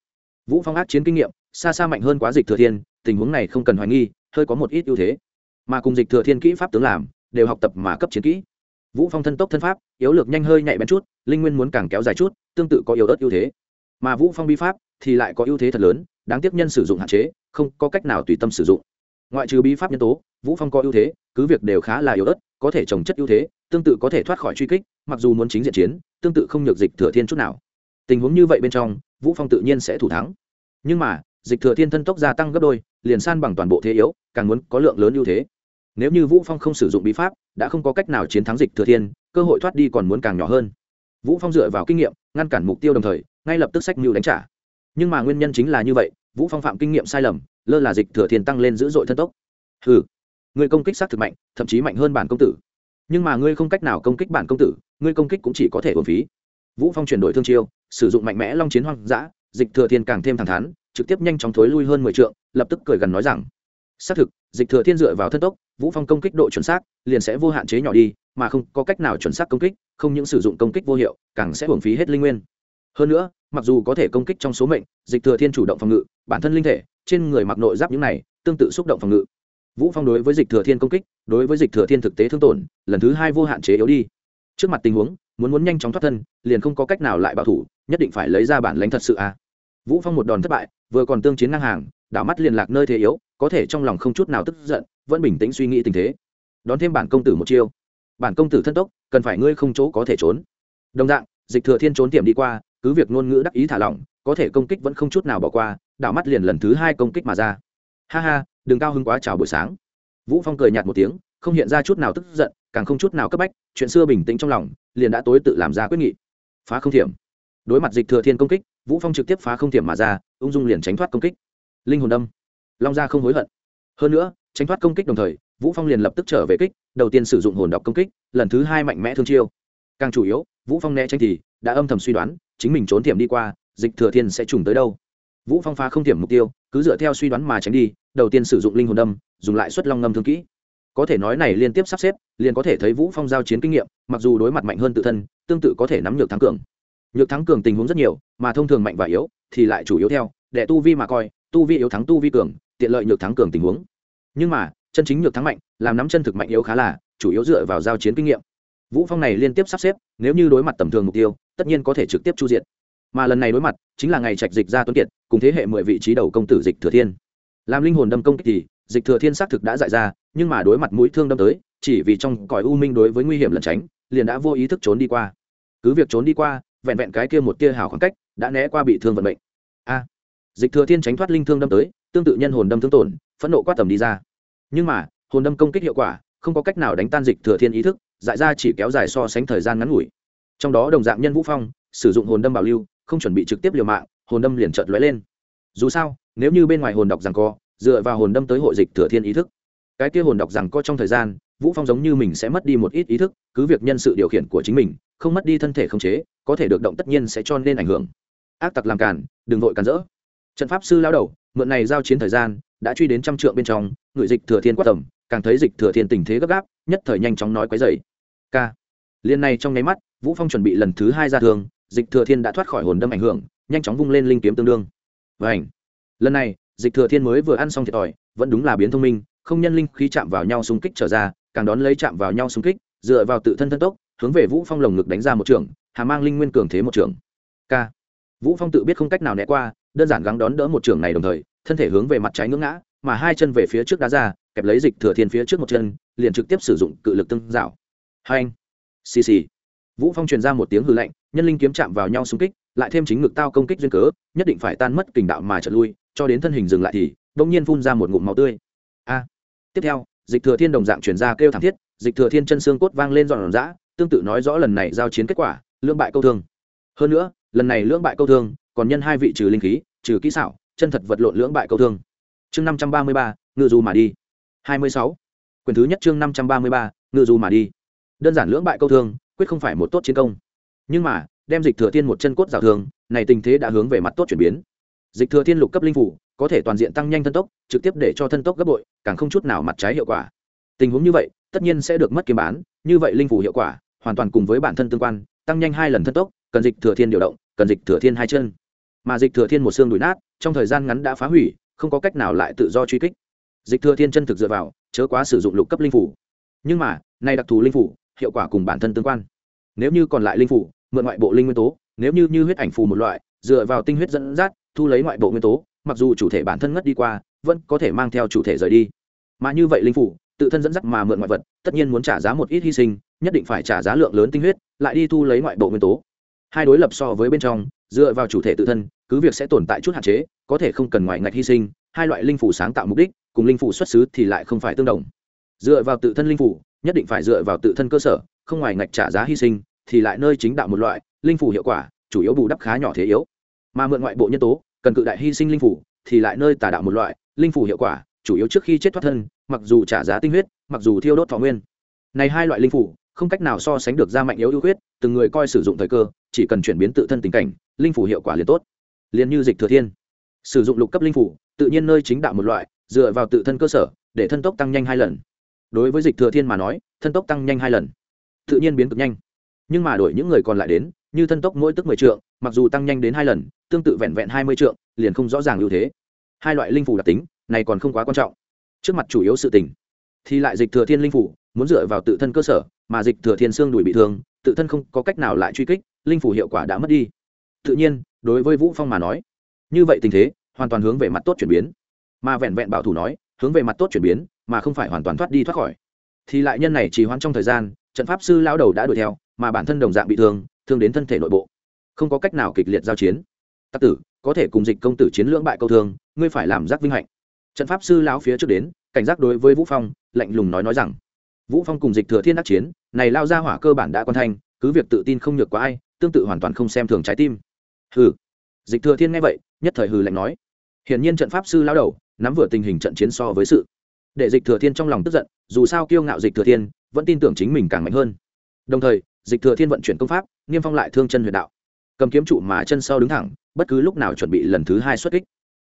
Vũ phong ác chiến kinh nghiệm, xa xa mạnh hơn quá dịch thừa thiên, tình huống này không cần hoài nghi, hơi có một ít ưu thế. Mà cùng dịch thừa thiên kỹ pháp tướng làm, đều học tập mà cấp chiến kỹ. Vũ phong thân tốc thân pháp, yếu lược nhanh hơi nhạy bén chút, linh nguyên muốn càng kéo dài chút, tương tự có yếu ớt ưu thế. Mà vũ phong bi pháp thì lại có ưu thế thật lớn đáng tiếc nhân sử dụng hạn chế, không có cách nào tùy tâm sử dụng. Ngoại trừ bí pháp nhân tố, vũ phong có ưu thế, cứ việc đều khá là yếu ớt, có thể trồng chất ưu thế, tương tự có thể thoát khỏi truy kích, mặc dù muốn chính diện chiến, tương tự không nhược dịch thừa thiên chút nào. Tình huống như vậy bên trong, vũ phong tự nhiên sẽ thủ thắng. Nhưng mà, dịch thừa thiên thân tốc gia tăng gấp đôi, liền san bằng toàn bộ thế yếu, càng muốn có lượng lớn ưu thế. Nếu như vũ phong không sử dụng bí pháp, đã không có cách nào chiến thắng dịch thừa thiên, cơ hội thoát đi còn muốn càng nhỏ hơn. Vũ phong dựa vào kinh nghiệm, ngăn cản mục tiêu đồng thời, ngay lập tức sách mưu đánh trả nhưng mà nguyên nhân chính là như vậy, vũ phong phạm kinh nghiệm sai lầm, lơ là dịch thừa thiên tăng lên dữ dội thân tốc. Ừ người công kích sát thực mạnh, thậm chí mạnh hơn bản công tử. Nhưng mà ngươi không cách nào công kích bản công tử, ngươi công kích cũng chỉ có thể uổng phí. Vũ phong chuyển đổi thương chiêu, sử dụng mạnh mẽ long chiến hoang dã, dịch thừa thiên càng thêm thẳng thắn, trực tiếp nhanh chóng thối lui hơn mười trượng, lập tức cười gần nói rằng, xác thực, dịch thừa thiên dựa vào thân tốc, vũ phong công kích độ chuẩn xác, liền sẽ vô hạn chế nhỏ đi, mà không có cách nào chuẩn xác công kích, không những sử dụng công kích vô hiệu, càng sẽ hưởng phí hết linh nguyên hơn nữa, mặc dù có thể công kích trong số mệnh, dịch thừa thiên chủ động phòng ngự, bản thân linh thể, trên người mặc nội giáp những này, tương tự xúc động phòng ngự. Vũ phong đối với dịch thừa thiên công kích, đối với dịch thừa thiên thực tế thương tổn, lần thứ hai vô hạn chế yếu đi. Trước mặt tình huống, muốn muốn nhanh chóng thoát thân, liền không có cách nào lại bảo thủ, nhất định phải lấy ra bản lãnh thật sự à. Vũ phong một đòn thất bại, vừa còn tương chiến ngang hàng, đảo mắt liền lạc nơi thế yếu, có thể trong lòng không chút nào tức giận, vẫn bình tĩnh suy nghĩ tình thế. Đón thêm bản công tử một chiêu. Bản công tử thân tốc, cần phải ngươi không chỗ có thể trốn. Đồng dạng, dịch thừa thiên trốn tiệm đi qua cứ việc ngôn ngữ đắc ý thả lỏng, có thể công kích vẫn không chút nào bỏ qua, đảo mắt liền lần thứ hai công kích mà ra. Ha ha, đừng cao hứng quá chào buổi sáng. Vũ phong cười nhạt một tiếng, không hiện ra chút nào tức giận, càng không chút nào cấp bách, chuyện xưa bình tĩnh trong lòng, liền đã tối tự làm ra quyết nghị. Phá không thiểm. Đối mặt dịch thừa thiên công kích, vũ phong trực tiếp phá không thiểm mà ra, ung dung liền tránh thoát công kích. Linh hồn đâm. Long gia không hối hận. Hơn nữa, tránh thoát công kích đồng thời, vũ phong liền lập tức trở về kích, đầu tiên sử dụng hồn đọc công kích, lần thứ hai mạnh mẽ thương chiêu. Càng chủ yếu, vũ phong né tránh thì đã âm thầm suy đoán, chính mình trốn thiểm đi qua, dịch thừa thiên sẽ trùng tới đâu. Vũ phong phá không thiểm mục tiêu, cứ dựa theo suy đoán mà tránh đi, đầu tiên sử dụng linh hồn đâm, dùng lại xuất long ngâm thương kỹ. Có thể nói này liên tiếp sắp xếp, liền có thể thấy vũ phong giao chiến kinh nghiệm, mặc dù đối mặt mạnh hơn tự thân, tương tự có thể nắm nhược thắng cường. Nhược thắng cường tình huống rất nhiều, mà thông thường mạnh và yếu, thì lại chủ yếu theo để tu vi mà coi, tu vi yếu thắng tu vi cường, tiện lợi nhược thắng cường tình huống. Nhưng mà, chân chính nhược thắng mạnh, làm nắm chân thực mạnh yếu khá là, chủ yếu dựa vào giao chiến kinh nghiệm. Vũ phong này liên tiếp sắp xếp, nếu như đối mặt tầm thường mục tiêu tất nhiên có thể trực tiếp chu diện mà lần này đối mặt, chính là ngày trạch dịch ra tuấn kiệt, cùng thế hệ mười vị trí đầu công tử dịch thừa thiên. Làm linh hồn đâm công kích thì, dịch thừa thiên xác thực đã dại ra, nhưng mà đối mặt mũi thương đâm tới, chỉ vì trong cõi u minh đối với nguy hiểm lẩn tránh, liền đã vô ý thức trốn đi qua. Cứ việc trốn đi qua, vẹn vẹn cái kia một tia hào khoảng cách, đã né qua bị thương vận mệnh. A! Dịch thừa thiên tránh thoát linh thương đâm tới, tương tự nhân hồn đâm thương tổn, phẫn nộ quát tầm đi ra. Nhưng mà, hồn đâm công kích hiệu quả, không có cách nào đánh tan dịch thừa thiên ý thức, dại ra chỉ kéo dài so sánh thời gian ngắn ngủi trong đó đồng dạng nhân vũ phong, sử dụng hồn đâm bảo lưu, không chuẩn bị trực tiếp liều mạng, hồn đâm liền chợt lóe lên. Dù sao, nếu như bên ngoài hồn đọc rằng co, dựa vào hồn đâm tới hội dịch thừa thiên ý thức, cái kia hồn đọc rằng co trong thời gian, vũ phong giống như mình sẽ mất đi một ít ý thức, cứ việc nhân sự điều khiển của chính mình, không mất đi thân thể không chế, có thể được động tất nhiên sẽ cho nên ảnh hưởng. Ác tặc làm cản đừng vội cản rỡ. Trận pháp sư lao đầu, mượn này giao chiến thời gian, đã truy đến trăm trượng bên trong, người dịch thừa thiên quát tầm, càng thấy dịch thừa thiên tình thế gấp gáp, nhất thời nhanh chóng nói quấy dày k liên này trong nháy mắt vũ phong chuẩn bị lần thứ hai ra thường dịch thừa thiên đã thoát khỏi hồn đâm ảnh hưởng, nhanh chóng vung lên linh kiếm tương đương. Và ảnh lần này, dịch thừa thiên mới vừa ăn xong thiệt thòi, vẫn đúng là biến thông minh, không nhân linh khi chạm vào nhau xung kích trở ra, càng đón lấy chạm vào nhau xung kích, dựa vào tự thân thân tốc, hướng về vũ phong lồng ngực đánh ra một trường, hà mang linh nguyên cường thế một trường. K! Vũ phong tự biết không cách nào né qua, đơn giản gắng đón đỡ một trường này đồng thời, thân thể hướng về mặt trái ngưỡng ngã, mà hai chân về phía trước đá ra, kẹp lấy dịch thừa thiên phía trước một chân, liền trực tiếp sử dụng cự lực tương dạo hai anh! Xì xì! Vũ phong truyền ra một tiếng hư lạnh nhân linh kiếm chạm vào nhau xung kích lại thêm chính ngực tao công kích duyên cớ nhất định phải tan mất kình đạo mà trở lui cho đến thân hình dừng lại thì bỗng nhiên phun ra một ngụm máu tươi. A! Tiếp theo dịch thừa thiên đồng dạng truyền ra kêu thảm thiết dịch thừa thiên chân xương cốt vang lên dọn dã, tương tự nói rõ lần này giao chiến kết quả lưỡng bại câu thương. Hơn nữa lần này lưỡng bại câu thương còn nhân hai vị trừ linh khí trừ kỹ xảo chân thật vật lộn lưỡng bại câu thương. Chương năm trăm ba mươi ba ngự du mà đi. hai mươi sáu. Quyền thứ nhất chương năm trăm ba mươi ba ngự du mà đi. Đơn giản lưỡng bại câu thương quyết không phải một tốt chiến công. Nhưng mà, đem dịch thừa thiên một chân cốt rào thường, này tình thế đã hướng về mặt tốt chuyển biến. Dịch thừa thiên lục cấp linh phủ, có thể toàn diện tăng nhanh thân tốc, trực tiếp để cho thân tốc gấp bội, càng không chút nào mặt trái hiệu quả. Tình huống như vậy, tất nhiên sẽ được mất kiếm bán, như vậy linh phủ hiệu quả, hoàn toàn cùng với bản thân tương quan, tăng nhanh hai lần thân tốc, cần dịch thừa thiên điều động, cần dịch thừa thiên hai chân. Mà dịch thừa thiên một xương đùi nát, trong thời gian ngắn đã phá hủy, không có cách nào lại tự do truy kích. Dịch thừa thiên chân thực dựa vào, chớ quá sử dụng lục cấp linh phủ. Nhưng mà, nay đặc thù linh phủ hiệu quả cùng bản thân tương quan. Nếu như còn lại linh phủ, mượn ngoại bộ linh nguyên tố, nếu như như huyết ảnh phù một loại, dựa vào tinh huyết dẫn dắt, thu lấy ngoại bộ nguyên tố, mặc dù chủ thể bản thân ngất đi qua, vẫn có thể mang theo chủ thể rời đi. Mà như vậy linh phủ, tự thân dẫn dắt mà mượn ngoại vật, tất nhiên muốn trả giá một ít hy sinh, nhất định phải trả giá lượng lớn tinh huyết, lại đi thu lấy ngoại bộ nguyên tố. Hai đối lập so với bên trong, dựa vào chủ thể tự thân, cứ việc sẽ tồn tại chút hạn chế, có thể không cần ngoại ngạch hy sinh, hai loại linh phủ sáng tạo mục đích, cùng linh phủ xuất xứ thì lại không phải tương đồng. Dựa vào tự thân linh phủ nhất định phải dựa vào tự thân cơ sở, không ngoài ngạch trả giá hy sinh, thì lại nơi chính đạo một loại, linh phủ hiệu quả, chủ yếu bù đắp khá nhỏ thế yếu. Mà mượn ngoại bộ nhân tố, cần cự đại hy sinh linh phủ, thì lại nơi tà đạo một loại, linh phủ hiệu quả, chủ yếu trước khi chết thoát thân, mặc dù trả giá tinh huyết, mặc dù thiêu đốt thọ nguyên. Này hai loại linh phủ, không cách nào so sánh được ra mạnh yếu ưu huyết từng người coi sử dụng thời cơ, chỉ cần chuyển biến tự thân tình cảnh, linh phủ hiệu quả liền tốt. Liền như dịch thừa thiên. Sử dụng lục cấp linh phủ, tự nhiên nơi chính đạo một loại, dựa vào tự thân cơ sở, để thân tốc tăng nhanh hai lần đối với dịch thừa thiên mà nói, thân tốc tăng nhanh hai lần. Tự nhiên biến cực nhanh. Nhưng mà đổi những người còn lại đến, như thân tốc mỗi tức mười trượng, mặc dù tăng nhanh đến hai lần, tương tự vẹn vẹn hai mươi trượng, liền không rõ ràng ưu thế. Hai loại linh phủ đặc tính, này còn không quá quan trọng. Trước mặt chủ yếu sự tình, thì lại dịch thừa thiên linh phủ, muốn dựa vào tự thân cơ sở, mà dịch thừa thiên xương đùi bị thương, tự thân không có cách nào lại truy kích, linh phủ hiệu quả đã mất đi. Tự nhiên, đối với vũ phong mà nói, như vậy tình thế, hoàn toàn hướng về mặt tốt chuyển biến. Mà vẹn vẹn bảo thủ nói hướng về mặt tốt chuyển biến, mà không phải hoàn toàn thoát đi thoát khỏi. Thì lại nhân này trì hoãn trong thời gian, trận pháp sư lao đầu đã đuổi theo, mà bản thân đồng dạng bị thương thương đến thân thể nội bộ. Không có cách nào kịch liệt giao chiến. Tắc tử, có thể cùng dịch công tử chiến lưỡng bại câu thương, ngươi phải làm giác vinh hạnh. Trận pháp sư lão phía trước đến, cảnh giác đối với vũ phong, lạnh lùng nói nói rằng, vũ phong cùng dịch thừa thiên đắc chiến, này lao ra hỏa cơ bản đã quan thanh, cứ việc tự tin không nhược quá ai, tương tự hoàn toàn không xem thường trái tim. Hừ. Dịch thừa thiên nghe vậy, nhất thời hừ lạnh nói. Hiển nhiên trận pháp sư lao đầu nắm vừa tình hình trận chiến so với sự. Để dịch thừa thiên trong lòng tức giận, dù sao kiêu ngạo dịch thừa thiên, vẫn tin tưởng chính mình càng mạnh hơn. Đồng thời, dịch thừa thiên vận chuyển công pháp, niêm phong lại thương chân huyền đạo. Cầm kiếm trụ mà chân sau đứng thẳng, bất cứ lúc nào chuẩn bị lần thứ hai xuất kích.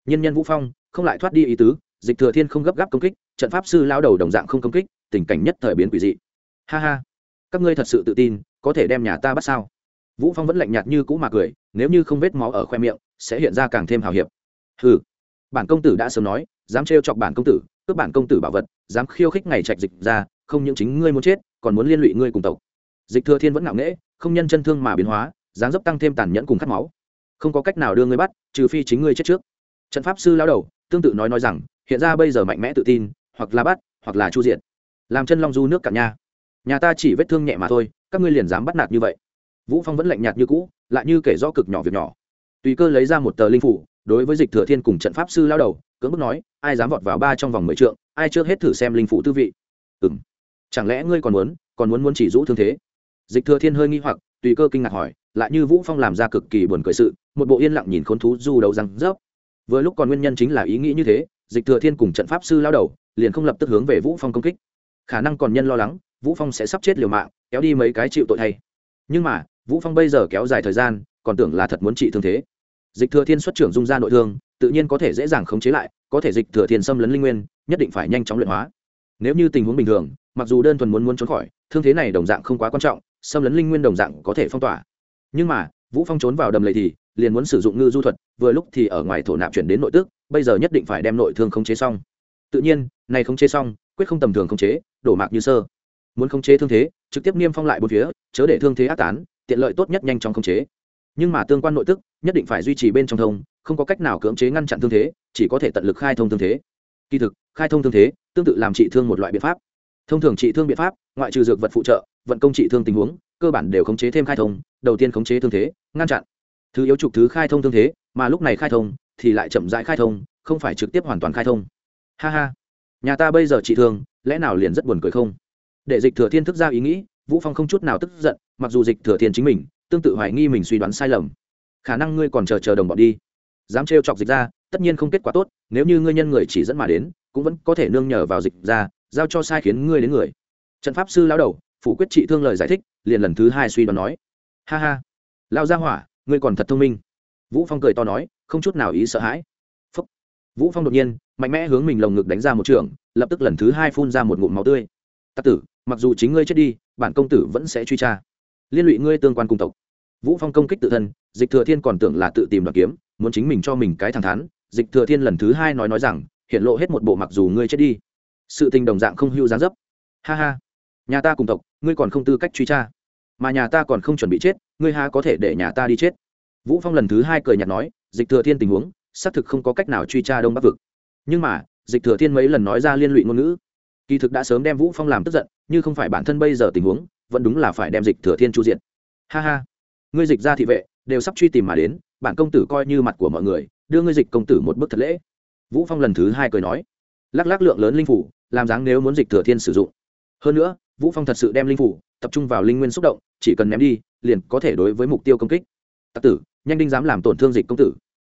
Nhân nhân vũ phong, không lại thoát đi ý tứ, dịch thừa thiên không gấp gáp công kích, trận pháp sư lao đầu đồng dạng không công kích, tình cảnh nhất thời biến quỷ dị. Ha ha, các ngươi thật sự tự tin, có thể đem nhà ta bắt sao? Vũ phong vẫn lạnh nhạt như cũ mà cười, nếu như không vết máu ở khoe miệng, sẽ hiện ra càng thêm hào hiệp. Hừ bản công tử đã sớm nói, dám trêu chọc bản công tử, cướp bản công tử bảo vật, dám khiêu khích ngày trạch dịch ra, không những chính ngươi muốn chết, còn muốn liên lụy ngươi cùng tộc. Dịch thừa thiên vẫn ngạo nghễ, không nhân chân thương mà biến hóa, dáng dấp tăng thêm tàn nhẫn cùng khát máu. Không có cách nào đưa ngươi bắt, trừ phi chính ngươi chết trước. Trận pháp sư lao đầu, tương tự nói nói rằng, hiện ra bây giờ mạnh mẽ tự tin, hoặc là bắt, hoặc là chu diện làm chân long du nước cả nhà. Nhà ta chỉ vết thương nhẹ mà thôi, các ngươi liền dám bắt nạt như vậy. Vũ phong vẫn lạnh nhạt như cũ, lại như kể rõ cực nhỏ việc nhỏ. Tùy cơ lấy ra một tờ linh phủ đối với dịch thừa thiên cùng trận pháp sư lao đầu, cưỡng bức nói, ai dám vọt vào ba trong vòng mười trượng, ai trước hết thử xem linh phủ tư vị. Ừ m chẳng lẽ ngươi còn muốn còn muốn muốn chỉ rũ thương thế? Dịch thừa thiên hơi nghi hoặc, tùy cơ kinh ngạc hỏi, lại như vũ phong làm ra cực kỳ buồn cười sự, một bộ yên lặng nhìn khốn thú du đầu răng rớp. Vừa lúc còn nguyên nhân chính là ý nghĩ như thế, dịch thừa thiên cùng trận pháp sư lao đầu liền không lập tức hướng về vũ phong công kích. Khả năng còn nhân lo lắng, vũ phong sẽ sắp chết liều mạng, kéo đi mấy cái chịu tội thay. Nhưng mà, vũ phong bây giờ kéo dài thời gian, còn tưởng là thật muốn trị thương thế dịch thừa thiên xuất trưởng dung ra nội thương, tự nhiên có thể dễ dàng khống chế lại, có thể dịch thừa thiên xâm lấn linh nguyên, nhất định phải nhanh chóng luyện hóa. Nếu như tình huống bình thường, mặc dù đơn thuần muốn muốn trốn khỏi, thương thế này đồng dạng không quá quan trọng, xâm lấn linh nguyên đồng dạng có thể phong tỏa. Nhưng mà, vũ phong trốn vào đầm lầy thì, liền muốn sử dụng ngư du thuật, vừa lúc thì ở ngoài thổ nạp chuyển đến nội tức, bây giờ nhất định phải đem nội thương khống chế xong. Tự nhiên, này khống chế xong, quyết không tầm thường khống chế, đổ mạc như sơ. Muốn khống chế thương thế, trực tiếp niêm phong lại bốn phía, chớ để thương thế ác tán, tiện lợi tốt nhất nhanh chóng khống chế nhưng mà tương quan nội tức nhất định phải duy trì bên trong thông, không có cách nào cưỡng chế ngăn chặn thương thế, chỉ có thể tận lực khai thông thương thế. Kỳ thực, khai thông thương thế tương tự làm trị thương một loại biện pháp. Thông thường trị thương biện pháp, ngoại trừ dược vật phụ trợ, vận công trị thương tình huống, cơ bản đều khống chế thêm khai thông, đầu tiên khống chế thương thế, ngăn chặn. Thứ yếu trục thứ khai thông thương thế, mà lúc này khai thông thì lại chậm rãi khai thông, không phải trực tiếp hoàn toàn khai thông. Ha ha. Nhà ta bây giờ trị thương, lẽ nào liền rất buồn cười không? Để dịch thừa thiên thức ra ý nghĩ, vũ phong không chút nào tức giận, mặc dù dịch thừa thiên chính mình tương tự hoài nghi mình suy đoán sai lầm. Khả năng ngươi còn chờ chờ đồng bọn đi. Dám trêu chọc dịch ra, tất nhiên không kết quả tốt, nếu như ngươi nhân người chỉ dẫn mà đến, cũng vẫn có thể nương nhờ vào dịch ra, giao cho sai khiến ngươi đến người. Trận pháp sư lao đầu, phủ quyết trị thương lời giải thích, liền lần thứ hai suy đoán nói. Ha ha. Lao ra hỏa, ngươi còn thật thông minh. Vũ phong cười to nói, không chút nào ý sợ hãi. Phúc. vũ phong đột nhiên, mạnh mẽ hướng mình lồng ngực đánh ra một trường, lập tức lần thứ hai phun ra một ngụm máu tươi. Tắc tử, mặc dù chính ngươi chết đi, bản công tử vẫn sẽ truy tra liên lụy ngươi tương quan cung tộc. Vũ phong công kích tự thân, dịch thừa thiên còn tưởng là tự tìm đoạt kiếm, muốn chính mình cho mình cái thẳng thắn, dịch thừa thiên lần thứ hai nói nói rằng, hiện lộ hết một bộ mặc dù ngươi chết đi. Sự tình đồng dạng không hưu giá dấp. Ha ha. Nhà ta cùng tộc, ngươi còn không tư cách truy tra. Mà nhà ta còn không chuẩn bị chết, ngươi ha có thể để nhà ta đi chết? Vũ phong lần thứ hai cười nhạt nói, dịch thừa thiên tình huống, xác thực không có cách nào truy tra đông bắc vực. Nhưng mà, dịch thừa thiên mấy lần nói ra liên lụy ngôn ngữ. Kỳ thực đã sớm đem vũ phong làm tức giận nhưng không phải bản thân bây giờ tình huống vẫn đúng là phải đem dịch thừa thiên chu diện. Ha ha. Ngươi dịch ra thị vệ, đều sắp truy tìm mà đến, bản công tử coi như mặt của mọi người, đưa ngươi dịch công tử một bức thật lễ. Vũ phong lần thứ hai cười nói. Lắc lắc lượng lớn linh phủ, làm dáng nếu muốn dịch thừa thiên sử dụng. Hơn nữa, vũ phong thật sự đem linh phủ, tập trung vào linh nguyên xúc động, chỉ cần ném đi, liền có thể đối với mục tiêu công kích. Tặc tử, nhanh đinh dám làm tổn thương dịch công tử.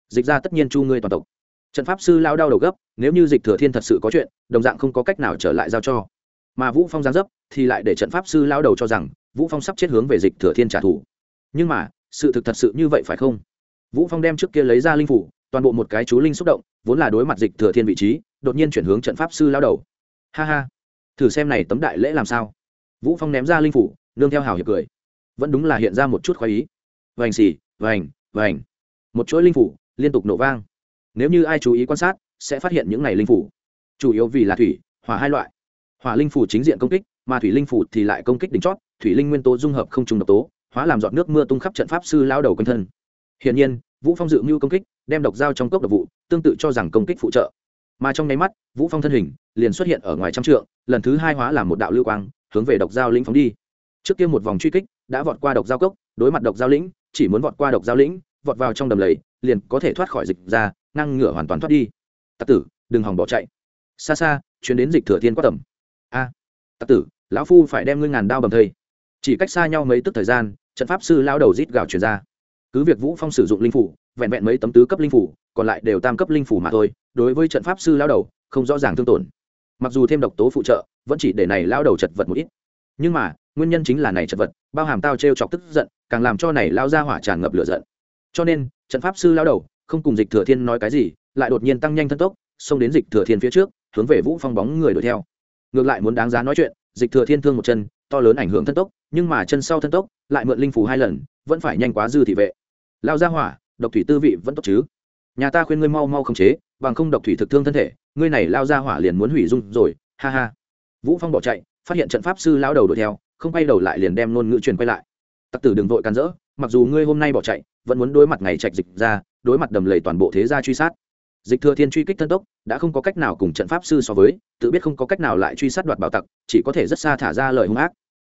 Dịch ra tất nhiên chu ngươi toàn tộc. Trận pháp sư lao đau đầu gấp, nếu như dịch thừa thiên thật sự có chuyện, đồng dạng không có cách nào trở lại giao cho mà vũ phong giáng dấp thì lại để trận pháp sư lao đầu cho rằng vũ phong sắp chết hướng về dịch thừa thiên trả thù. Nhưng mà, sự thực thật sự như vậy phải không? Vũ phong đem trước kia lấy ra linh phủ, toàn bộ một cái chú linh xúc động, vốn là đối mặt dịch thừa thiên vị trí, đột nhiên chuyển hướng trận pháp sư lao đầu. Ha ha, thử xem này tấm đại lễ làm sao. Vũ phong ném ra linh phủ, nương theo hào hiệp cười. Vẫn đúng là hiện ra một chút khoái ý. Vành xì, vành vành. Một chuỗi linh phủ liên tục nổ vang. Nếu như ai chú ý quan sát, sẽ phát hiện những này linh phủ. Chủ yếu vì là thủy, hỏa hai loại hỏa linh phủ chính diện công kích, mà thủy linh phủ thì lại công kích đỉnh chót, thủy linh nguyên tố dung hợp không trùng độc tố, hóa làm giọt nước mưa tung khắp trận pháp sư lao đầu quanh thân. Hiển nhiên, vũ phong dự mưu công kích, đem độc dao trong cốc độc vụ, tương tự cho rằng công kích phụ trợ. Mà trong nháy mắt, vũ phong thân hình liền xuất hiện ở ngoài trăm trượng, lần thứ hai hóa làm một đạo lưu quang, hướng về độc dao lĩnh phóng đi. Trước kia một vòng truy kích, đã vọt qua độc dao cốc, đối mặt độc dao lĩnh, chỉ muốn vọt qua độc dao lĩnh, vọt vào trong đầm lầy, liền có thể thoát khỏi dịch ra ngăn ngửa hoàn toàn thoát đi. Tặc tử, đừng hòng bỏ chạy. Xa xa chuyến đến dịch thừa thiên quát tầm tặc tử, lão phu phải đem ngươi ngàn đao bầm thây. Chỉ cách xa nhau mấy tức thời gian, trận pháp sư lao đầu rít gào truyền ra. Cứ việc vũ phong sử dụng linh phủ, vẹn vẹn mấy tấm tứ cấp linh phủ, còn lại đều tam cấp linh phủ mà thôi, đối với trận pháp sư lao đầu, không rõ ràng thương tổn. Mặc dù thêm độc tố phụ trợ, vẫn chỉ để này lao đầu chật vật một ít. Nhưng mà, nguyên nhân chính là này chật vật, bao hàm tao trêu chọc tức giận, càng làm cho này lao ra hỏa tràn ngập lửa giận. Cho nên, trận pháp sư lao đầu, không cùng dịch thừa thiên nói cái gì, lại đột nhiên tăng nhanh thân tốc, xông đến dịch thừa thiên phía trước, hướng về vũ phong bóng người đuổi theo ngược lại muốn đáng giá nói chuyện, dịch thừa thiên thương một chân, to lớn ảnh hưởng thân tốc, nhưng mà chân sau thân tốc, lại mượn linh phủ hai lần, vẫn phải nhanh quá dư thị vệ. Lao ra hỏa, độc thủy tư vị vẫn tốt chứ? Nhà ta khuyên ngươi mau mau khống chế, bằng không độc thủy thực thương thân thể, ngươi này lao ra hỏa liền muốn hủy dung rồi, ha ha. Vũ phong bỏ chạy, phát hiện trận pháp sư lao đầu đuổi theo, không quay đầu lại liền đem ngôn ngữ truyền quay lại. Tặc tử đừng vội can rỡ, mặc dù ngươi hôm nay bỏ chạy, vẫn muốn đối mặt ngày trạch dịch ra, đối mặt đầm lầy toàn bộ thế gia truy sát dịch thừa thiên truy kích thân tốc, đã không có cách nào cùng trận pháp sư so với, tự biết không có cách nào lại truy sát đoạt bảo tặc, chỉ có thể rất xa thả ra lời hung ác.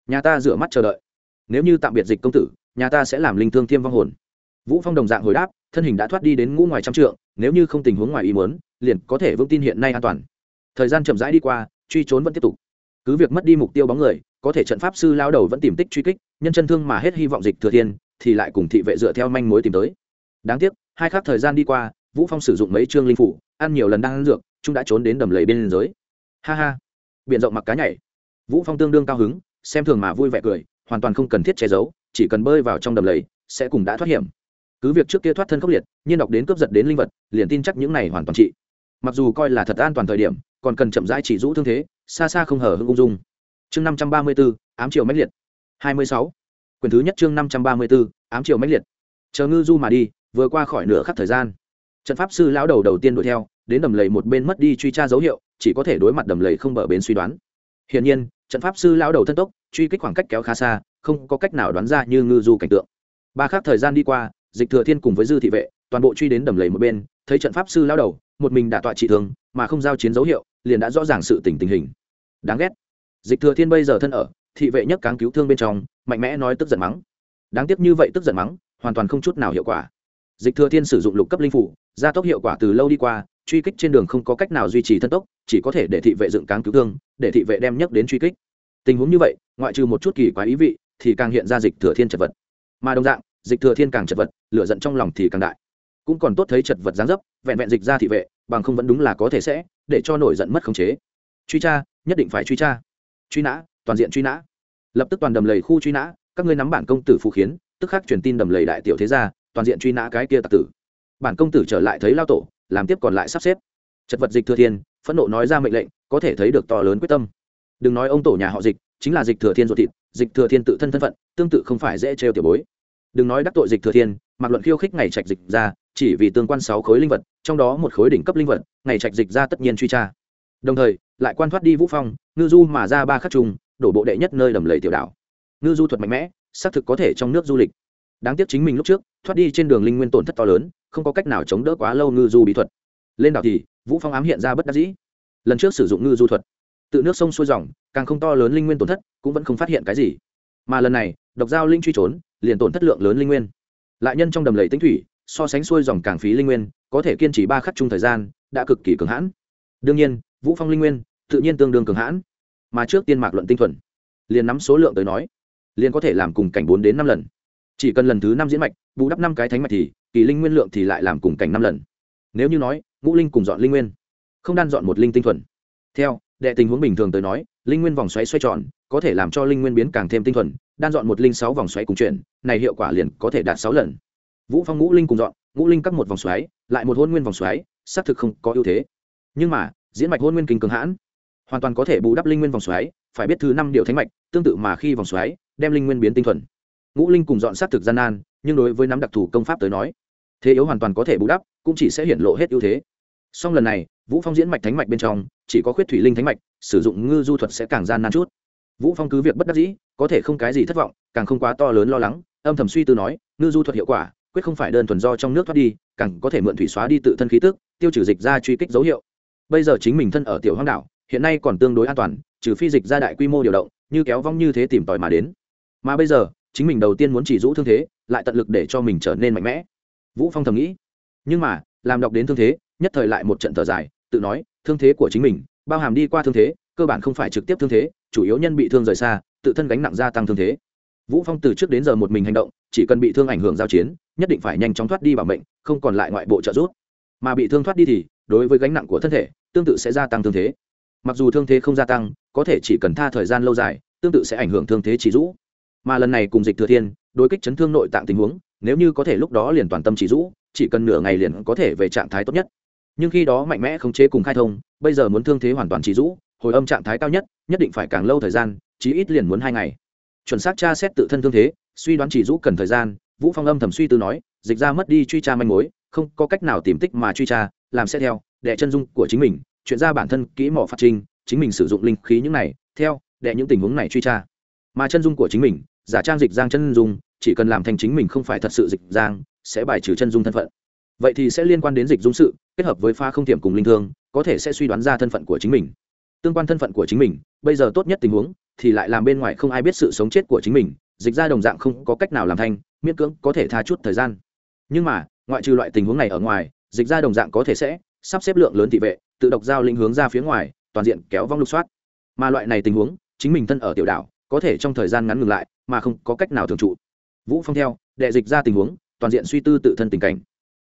Nhà ta rửa mắt chờ đợi. Nếu như tạm biệt dịch công tử, nhà ta sẽ làm linh thương thiêm vong hồn. Vũ phong đồng dạng hồi đáp, thân hình đã thoát đi đến ngũ ngoài trăm trượng, nếu như không tình huống ngoài ý muốn, liền có thể vững tin hiện nay an toàn. Thời gian chậm rãi đi qua, truy trốn vẫn tiếp tục. Cứ việc mất đi mục tiêu bóng người, có thể trận pháp sư lao đầu vẫn tìm tích truy kích, nhân chân thương mà hết hy vọng dịch thừa thiên, thì lại cùng thị vệ dựa theo manh mối tìm tới. Đáng tiếc, hai khắc thời gian đi qua vũ phong sử dụng mấy chương linh phủ ăn nhiều lần đang ăn dược chúng đã trốn đến đầm lầy bên giới ha ha. Biện rộng mặc cá nhảy. Vũ phong tương đương cao hứng xem thường mà vui vẻ cười hoàn toàn không cần thiết che giấu chỉ cần bơi vào trong đầm lầy sẽ cùng đã thoát hiểm. Cứ việc trước kia thoát thân khốc liệt nhiên đọc đến cướp giật đến linh vật liền tin chắc những này hoàn toàn trị. Mặc dù coi là thật an toàn thời điểm còn cần chậm rãi chỉ rũ thương thế xa xa không hở hưng ung dung. Chương năm trăm ba mươi 534, ám triều mãnh liệt. Hai mươi sáu. Quyền thứ nhất chương năm trăm ba mươi 534, ám triều mãnh liệt. Chờ ngư du mà đi vừa qua khỏi nửa khắc thời gian trận pháp sư lão đầu đầu tiên đuổi theo, đến đầm lầy một bên mất đi truy tra dấu hiệu, chỉ có thể đối mặt đầm lầy không bờ bến suy đoán. Hiển nhiên, trận pháp sư lão đầu thân tốc, truy kích khoảng cách kéo khá xa, không có cách nào đoán ra như ngư du cảnh tượng. Ba khắc thời gian đi qua, dịch thừa thiên cùng với dư thị vệ, toàn bộ truy đến đầm lầy một bên, thấy trận pháp sư lão đầu, một mình đã tọa trị thương, mà không giao chiến dấu hiệu, liền đã rõ ràng sự tình tình hình. Đáng ghét. Dịch thừa thiên bây giờ thân ở, thị vệ nhất cáng cứu thương bên trong, mạnh mẽ nói tức giận mắng. Đáng tiếc như vậy tức giận mắng, hoàn toàn không chút nào hiệu quả dịch thừa thiên sử dụng lục cấp linh phủ, gia tốc hiệu quả từ lâu đi qua, truy kích trên đường không có cách nào duy trì thân tốc, chỉ có thể để thị vệ dựng cáng cứu thương, để thị vệ đem nhắc đến truy kích. Tình huống như vậy, ngoại trừ một chút kỳ quá ý vị, thì càng hiện ra dịch thừa thiên chật vật. Mà đồng dạng, dịch thừa thiên càng chật vật, lửa giận trong lòng thì càng đại. Cũng còn tốt thấy chật vật dáng dấp, vẹn vẹn dịch ra thị vệ, bằng không vẫn đúng là có thể sẽ, để cho nổi giận mất khống chế. Truy tra, nhất định phải truy tra. Truy nã, toàn diện truy nã. Lập tức toàn đầm lầy khu truy nã, các ngươi nắm bản công tử phụ khiến, tức khắc truyền tin đầm lầy đại tiểu thế gia toàn diện truy nã cái kia tặc tử. Bản công tử trở lại thấy lao tổ, làm tiếp còn lại sắp xếp. Chật vật dịch thừa thiên, phẫn nộ nói ra mệnh lệnh, có thể thấy được to lớn quyết tâm. Đừng nói ông tổ nhà họ dịch, chính là dịch thừa thiên ruột thịt, dịch thừa thiên tự thân thân phận, tương tự không phải dễ trêu tiểu bối. Đừng nói đắc tội dịch thừa thiên, mặc luận khiêu khích ngày trạch dịch ra, chỉ vì tương quan sáu khối linh vật, trong đó một khối đỉnh cấp linh vật, ngày trạch dịch ra tất nhiên truy tra. Đồng thời, lại quan thoát đi vũ phong, ngư du mà ra ba khắc trùng, đổ bộ đệ nhất nơi đầm lầy tiểu đảo. Ngư du thuật mạnh mẽ, xác thực có thể trong nước du lịch đáng tiếc chính mình lúc trước, thoát đi trên đường linh nguyên tổn thất to lớn, không có cách nào chống đỡ quá lâu ngư du bí thuật. Lên đảo thì, vũ phong ám hiện ra bất đắc dĩ. Lần trước sử dụng ngư du thuật, tự nước sông xuôi dòng, càng không to lớn linh nguyên tổn thất, cũng vẫn không phát hiện cái gì. Mà lần này, độc giao linh truy trốn, liền tổn thất lượng lớn linh nguyên. Lại nhân trong đầm lầy tĩnh thủy, so sánh xuôi dòng càng phí linh nguyên, có thể kiên trì ba khắc chung thời gian, đã cực kỳ cường hãn. Đương nhiên, vũ phong linh nguyên, tự nhiên tương đương cường hãn. Mà trước tiên mạc luận tinh thuần, liền nắm số lượng tới nói, liền có thể làm cùng cảnh bốn đến năm lần chỉ cần lần thứ năm diễn mạch, bù đắp năm cái thánh mạch thì, kỳ linh nguyên lượng thì lại làm cùng cảnh năm lần. Nếu như nói, ngũ linh cùng dọn linh nguyên, không đan dọn một linh tinh thuần. Theo, đệ tình huống bình thường tới nói, linh nguyên vòng xoáy xoay tròn, có thể làm cho linh nguyên biến càng thêm tinh thuần, đan dọn một linh sáu vòng xoáy cùng chuyển này hiệu quả liền có thể đạt sáu lần. Vũ phong ngũ linh cùng dọn, ngũ linh cắt một vòng xoáy, lại một hôn nguyên vòng xoáy, xác thực không có ưu thế. Nhưng mà, diễn mạch hôn nguyên kinh cường hãn, hoàn toàn có thể bù đắp linh nguyên vòng xoáy, phải biết thứ năm điều thánh mạch, tương tự mà khi vòng xoáy, đem linh nguyên biến tinh thuần ngũ linh cùng dọn sát thực gian nan, nhưng đối với nắm đặc thù công pháp tới nói, thế yếu hoàn toàn có thể bù đắp, cũng chỉ sẽ hiện lộ hết ưu thế. Song lần này, vũ phong diễn mạch thánh mạch bên trong, chỉ có khuyết thủy linh thánh mạch, sử dụng ngư du thuật sẽ càng gian nan chút. Vũ phong cứ việc bất đắc dĩ, có thể không cái gì thất vọng, càng không quá to lớn lo lắng, âm thầm suy tư nói, ngư du thuật hiệu quả, quyết không phải đơn thuần do trong nước thoát đi, càng có thể mượn thủy xóa đi tự thân khí tức, tiêu trừ dịch ra truy kích dấu hiệu. Bây giờ chính mình thân ở tiểu hoang đảo, hiện nay còn tương đối an toàn, trừ phi dịch ra đại quy mô điều động, như kéo vong như thế tìm tòi mà đến. Mà bây giờ chính mình đầu tiên muốn chỉ rũ thương thế, lại tận lực để cho mình trở nên mạnh mẽ. Vũ phong thầm nghĩ. Nhưng mà, làm đọc đến thương thế, nhất thời lại một trận thở dài, tự nói, thương thế của chính mình, bao hàm đi qua thương thế, cơ bản không phải trực tiếp thương thế, chủ yếu nhân bị thương rời xa, tự thân gánh nặng gia tăng thương thế. Vũ phong từ trước đến giờ một mình hành động, chỉ cần bị thương ảnh hưởng giao chiến, nhất định phải nhanh chóng thoát đi bảo mệnh, không còn lại ngoại bộ trợ giúp. Mà bị thương thoát đi thì, đối với gánh nặng của thân thể, tương tự sẽ gia tăng thương thế. Mặc dù thương thế không gia tăng, có thể chỉ cần tha thời gian lâu dài, tương tự sẽ ảnh hưởng thương thế chỉ rũ mà lần này cùng dịch thừa thiên, đối kích chấn thương nội tạng tình huống, nếu như có thể lúc đó liền toàn tâm chỉ rũ chỉ cần nửa ngày liền có thể về trạng thái tốt nhất. Nhưng khi đó mạnh mẽ khống chế cùng khai thông, bây giờ muốn thương thế hoàn toàn chỉ rũ hồi âm trạng thái cao nhất nhất định phải càng lâu thời gian, chí ít liền muốn hai ngày. Chuẩn xác tra xét tự thân thương thế, suy đoán chỉ rũ cần thời gian, vũ phong âm thầm suy tư nói, dịch ra mất đi truy tra manh mối, không có cách nào tìm tích mà truy tra, làm xét theo, đệ chân dung của chính mình, chuyện ra bản thân kỹ mỏ phát trinh chính mình sử dụng linh khí những này, theo, đệ những tình huống này truy tra. Mà chân dung của chính mình giả trang dịch giang chân dung, chỉ cần làm thành chính mình không phải thật sự dịch giang, sẽ bài trừ chân dung thân phận. Vậy thì sẽ liên quan đến dịch dung sự, kết hợp với pha không tiệm cùng linh thương, có thể sẽ suy đoán ra thân phận của chính mình. Tương quan thân phận của chính mình, bây giờ tốt nhất tình huống, thì lại làm bên ngoài không ai biết sự sống chết của chính mình, dịch ra đồng dạng không có cách nào làm thanh, miễn cưỡng có thể tha chút thời gian. Nhưng mà, ngoại trừ loại tình huống này ở ngoài, dịch ra đồng dạng có thể sẽ sắp xếp lượng lớn thị vệ, tự độc giao linh hướng ra phía ngoài, toàn diện kéo vong lục soát. Mà loại này tình huống, chính mình thân ở tiểu đảo có thể trong thời gian ngắn ngừng lại, mà không có cách nào thường trụ. Vũ phong theo, đệ dịch ra tình huống, toàn diện suy tư tự thân tình cảnh.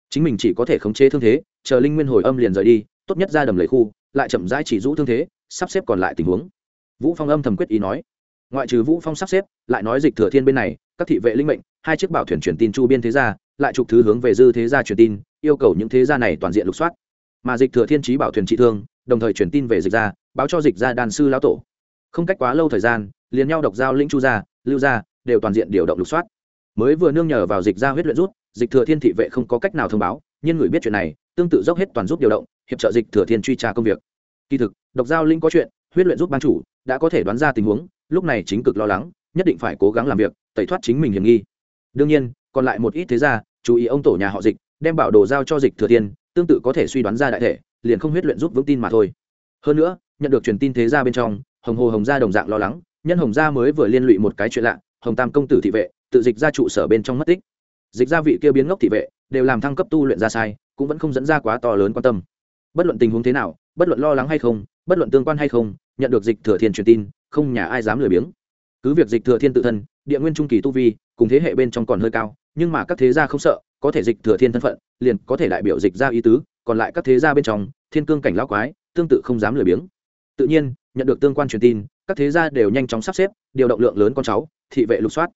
Chính mình chỉ có thể khống chế thương thế, chờ linh nguyên hồi âm liền rời đi, tốt nhất ra đầm lầy khu, lại chậm rãi chỉ rũ thương thế, sắp xếp còn lại tình huống. Vũ phong âm thầm quyết ý nói. Ngoại trừ vũ phong sắp xếp, lại nói dịch thừa thiên bên này, các thị vệ linh mệnh, hai chiếc bảo thuyền truyền tin chu biên thế gia, lại trục thứ hướng về dư thế gia truyền tin, yêu cầu những thế gia này toàn diện lục soát. Mà dịch thừa thiên trí bảo thuyền trị thương, đồng thời truyền tin về dịch gia, báo cho dịch gia đàn sư lão tổ. Không cách quá lâu thời gian liền nhau độc giao lĩnh chu gia, lưu gia, đều toàn diện điều động lục soát. Mới vừa nương nhờ vào dịch gia huyết luyện rút, dịch thừa thiên thị vệ không có cách nào thông báo, nhưng người biết chuyện này, tương tự dốc hết toàn giúp điều động, hiệp trợ dịch thừa thiên truy tra công việc. Kỳ thực, độc giao linh có chuyện, huyết luyện giúp ban chủ, đã có thể đoán ra tình huống, lúc này chính cực lo lắng, nhất định phải cố gắng làm việc, tẩy thoát chính mình hiểm nghi. Đương nhiên, còn lại một ít thế gia, chú ý ông tổ nhà họ dịch, đem bảo đồ giao cho dịch thừa thiên, tương tự có thể suy đoán ra đại thể, liền không huyết luyện giúp vững tin mà thôi. Hơn nữa, nhận được truyền tin thế gia bên trong, hồng hồ hồng gia đồng dạng lo lắng nhân hồng gia mới vừa liên lụy một cái chuyện lạ, hồng tam công tử thị vệ, tự dịch ra trụ sở bên trong mất tích. Dịch gia vị kia biến ngốc thị vệ, đều làm thăng cấp tu luyện ra sai, cũng vẫn không dẫn ra quá to lớn quan tâm. Bất luận tình huống thế nào, bất luận lo lắng hay không, bất luận tương quan hay không, nhận được dịch thừa thiên truyền tin, không nhà ai dám lười biếng. Cứ việc dịch thừa thiên tự thân, địa nguyên trung kỳ tu vi, cùng thế hệ bên trong còn hơi cao, nhưng mà các thế gia không sợ, có thể dịch thừa thiên thân phận, liền có thể đại biểu dịch ra ý tứ, còn lại các thế gia bên trong, thiên cương cảnh lão quái, tương tự không dám lười biếng. Tự nhiên, nhận được tương quan truyền tin các thế gia đều nhanh chóng sắp xếp, điều động lượng lớn con cháu, thị vệ lục soát.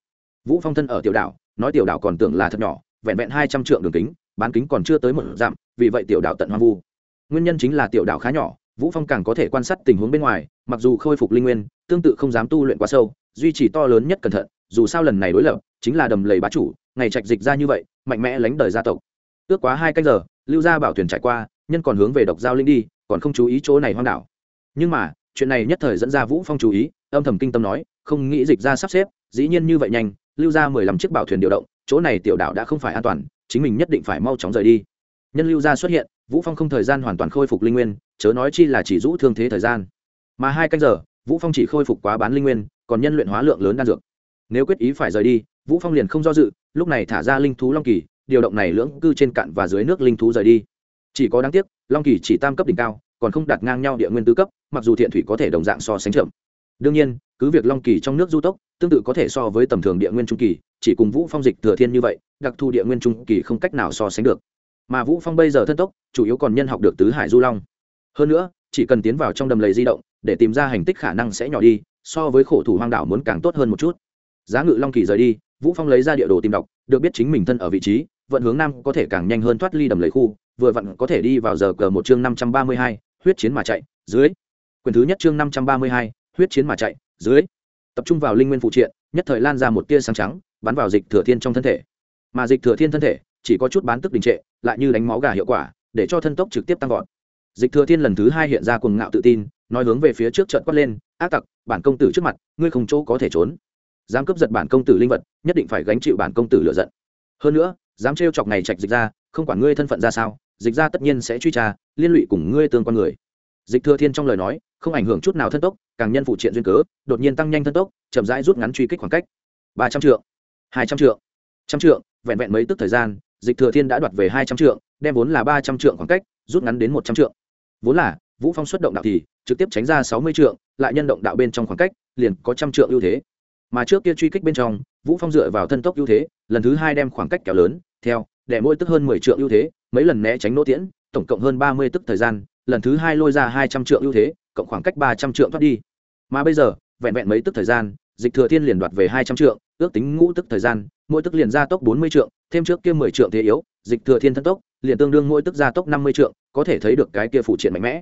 Vũ phong thân ở tiểu đảo, nói tiểu đảo còn tưởng là thật nhỏ, vẹn vẹn hai trăm trượng đường kính, bán kính còn chưa tới một dặm, vì vậy tiểu đảo tận hoang vu. Nguyên nhân chính là tiểu đảo khá nhỏ, vũ phong càng có thể quan sát tình huống bên ngoài, mặc dù khôi phục linh nguyên, tương tự không dám tu luyện quá sâu, duy trì to lớn nhất cẩn thận, dù sao lần này đối lập, chính là đầm lầy bá chủ, ngày trạch dịch ra như vậy, mạnh mẽ lánh đời gia tộc. Ước quá hai canh giờ, lưu gia bảo thuyền trải qua, nhân còn hướng về độc giao linh đi, còn không chú ý chỗ này hoang đảo. Nhưng mà chuyện này nhất thời dẫn ra vũ phong chú ý, âm thầm kinh tâm nói, không nghĩ dịch ra sắp xếp, dĩ nhiên như vậy nhanh, lưu ra mười lăm chiếc bảo thuyền điều động, chỗ này tiểu đảo đã không phải an toàn, chính mình nhất định phải mau chóng rời đi. Nhân lưu gia xuất hiện, vũ phong không thời gian hoàn toàn khôi phục linh nguyên, chớ nói chi là chỉ rũ thương thế thời gian. Mà hai canh giờ, vũ phong chỉ khôi phục quá bán linh nguyên, còn nhân luyện hóa lượng lớn đan dược. Nếu quyết ý phải rời đi, vũ phong liền không do dự, lúc này thả ra linh thú long kỳ, điều động này lưỡng cư trên cạn và dưới nước linh thú rời đi. Chỉ có đáng tiếc, long kỳ chỉ tam cấp đỉnh cao còn không đặt ngang nhau địa nguyên tứ cấp, mặc dù thiện thủy có thể đồng dạng so sánh chậm. Đương nhiên, cứ việc long kỳ trong nước du tốc, tương tự có thể so với tầm thường địa nguyên trung kỳ, chỉ cùng vũ phong dịch thừa thiên như vậy, đặc thù địa nguyên trung kỳ không cách nào so sánh được. Mà vũ phong bây giờ thân tốc, chủ yếu còn nhân học được tứ hải du long. Hơn nữa, chỉ cần tiến vào trong đầm lầy di động, để tìm ra hành tích khả năng sẽ nhỏ đi, so với khổ thủ hoang đảo muốn càng tốt hơn một chút. Giá ngự long kỳ rời đi, vũ phong lấy ra địa đồ tìm đọc, được biết chính mình thân ở vị trí, vận hướng nam có thể càng nhanh hơn thoát ly đầm lầy khu, vừa vặn có thể đi vào giờ cờ một chương năm trăm ba mươi hai huyết chiến mà chạy, dưới. Quyền thứ nhất chương năm trăm ba mươi hai, huyết chiến mà chạy, dưới. Tập trung vào linh nguyên phụ triện, nhất thời lan ra một tia sáng trắng, bắn vào dịch thừa thiên trong thân thể. Mà dịch thừa thiên thân thể, chỉ có chút bán tức đình trệ, lại như đánh máu gà hiệu quả, để cho thân tốc trực tiếp tăng vọt. Dịch thừa thiên lần thứ hai hiện ra cuồng ngạo tự tin, nói hướng về phía trước trận quát lên, ác tặc, bản công tử trước mặt, ngươi không chỗ có thể trốn. Dám cướp giật bản công tử linh vật, nhất định phải gánh chịu bản công tử lựa giận. Hơn nữa, dám trêu chọc ngày trạch dịch ra, không quản ngươi thân phận ra sao dịch ra tất nhiên sẽ truy tra, liên lụy cùng ngươi tương quan người. Dịch thừa thiên trong lời nói, không ảnh hưởng chút nào thân tốc, càng nhân phụ triện duyên cớ, đột nhiên tăng nhanh thân tốc, chậm rãi rút ngắn truy kích khoảng cách. Ba trăm triệu hai trăm triệu trăm triệu vẹn vẹn mấy tức thời gian, dịch thừa thiên đã đoạt về hai trăm triệu đem vốn là ba trăm triệu khoảng cách, rút ngắn đến một trăm triệu vốn là, vũ phong xuất động đạo thì, trực tiếp tránh ra sáu mươi triệu lại nhân động đạo bên trong khoảng cách, liền có trăm triệu ưu thế. Mà trước kia truy kích bên trong, vũ phong dựa vào thân tốc ưu thế, lần thứ hai đem khoảng cách kéo lớn, theo, để mỗi tức hơn mười triệu ưu thế mấy lần né tránh nỗ tiễn, tổng cộng hơn ba mươi tức thời gian, lần thứ hai lôi ra hai trăm triệu ưu thế, cộng khoảng cách ba trăm triệu thoát đi. Mà bây giờ, vẹn vẹn mấy tức thời gian, dịch thừa thiên liền đoạt về hai trăm triệu, ước tính ngũ tức thời gian, mỗi tức liền ra tốc bốn mươi triệu, thêm trước kia mười triệu thế yếu, dịch thừa thiên thân tốc, liền tương đương mỗi tức ra tốc năm mươi triệu, có thể thấy được cái kia phụ triện mạnh mẽ.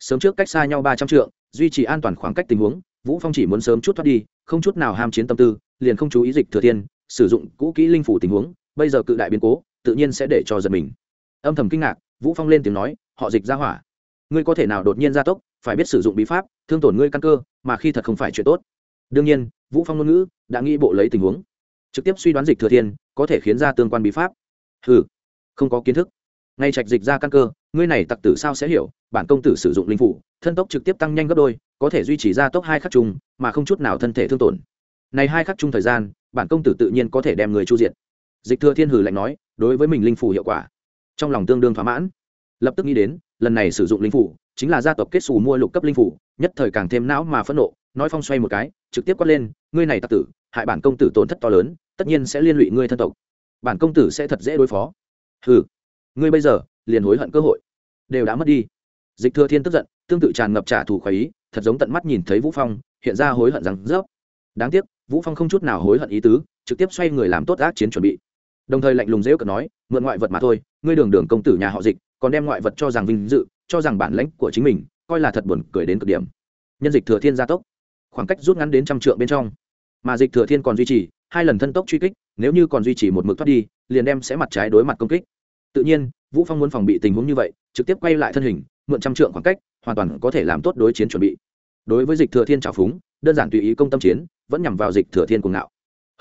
Sớm trước cách xa nhau ba trăm triệu, duy trì an toàn khoảng cách tình huống, vũ phong chỉ muốn sớm chút thoát đi, không chút nào ham chiến tâm tư, liền không chú ý dịch thừa thiên, sử dụng cũ kỹ linh phủ tình huống, bây giờ cự đại biến cố, tự nhiên sẽ để cho giật mình âm thầm kinh ngạc, vũ phong lên tiếng nói, họ dịch ra hỏa. Ngươi có thể nào đột nhiên gia tốc, phải biết sử dụng bí pháp, thương tổn ngươi căn cơ, mà khi thật không phải chuyện tốt. Đương nhiên, vũ phong ngôn ngữ đã nghĩ bộ lấy tình huống. Trực tiếp suy đoán dịch thừa thiên, có thể khiến ra tương quan bí pháp. Ừ không có kiến thức. Ngay trạch dịch ra căn cơ, ngươi này tặc tử sao sẽ hiểu? Bản công tử sử dụng linh phủ, thân tốc trực tiếp tăng nhanh gấp đôi, có thể duy trì ra tốc hai khắc chung mà không chút nào thân thể thương tổn. Này hai khắc chung thời gian, bản công tử tự nhiên có thể đem người chu diện. dịch thừa thiên hử lạnh nói, đối với mình linh phủ hiệu quả trong lòng tương đương thỏa mãn. Lập tức nghĩ đến, lần này sử dụng linh phủ, chính là gia tộc kết xù mua lục cấp linh phủ, nhất thời càng thêm não mà phẫn nộ, nói phong xoay một cái, trực tiếp quát lên, ngươi này tặc tử, hại bản công tử tổn thất to lớn, tất nhiên sẽ liên lụy ngươi thân tộc. Bản công tử sẽ thật dễ đối phó. Ừ ngươi bây giờ, liền hối hận cơ hội. Đều đã mất đi. Dịch thừa thiên tức giận, tương tự tràn ngập trả thù khoái ý, thật giống tận mắt nhìn thấy vũ phong, hiện ra hối hận rằng rớp. Đáng tiếc, vũ phong không chút nào hối hận ý tứ, trực tiếp xoay người làm tốt ác chiến chuẩn bị. Đồng thời lạnh lùng dễ cợt nói, mượn ngoại vật mà thôi ngươi đường đường công tử nhà họ dịch, còn đem ngoại vật cho rằng vinh dự, cho rằng bản lãnh của chính mình, coi là thật buồn cười đến cực điểm. Nhân dịch thừa thiên gia tốc. Khoảng cách rút ngắn đến trăm trượng bên trong. Mà dịch thừa thiên còn duy trì, hai lần thân tốc truy kích, nếu như còn duy trì một mực thoát đi, liền đem sẽ mặt trái đối mặt công kích. Tự nhiên, vũ phong muốn phòng bị tình huống như vậy, trực tiếp quay lại thân hình, mượn trăm trượng khoảng cách, hoàn toàn có thể làm tốt đối chiến chuẩn bị. Đối với dịch thừa thiên trào phúng, đơn giản tùy ý công tâm chiến, vẫn nhằm vào dịch thừa thiên cuồng ngạo.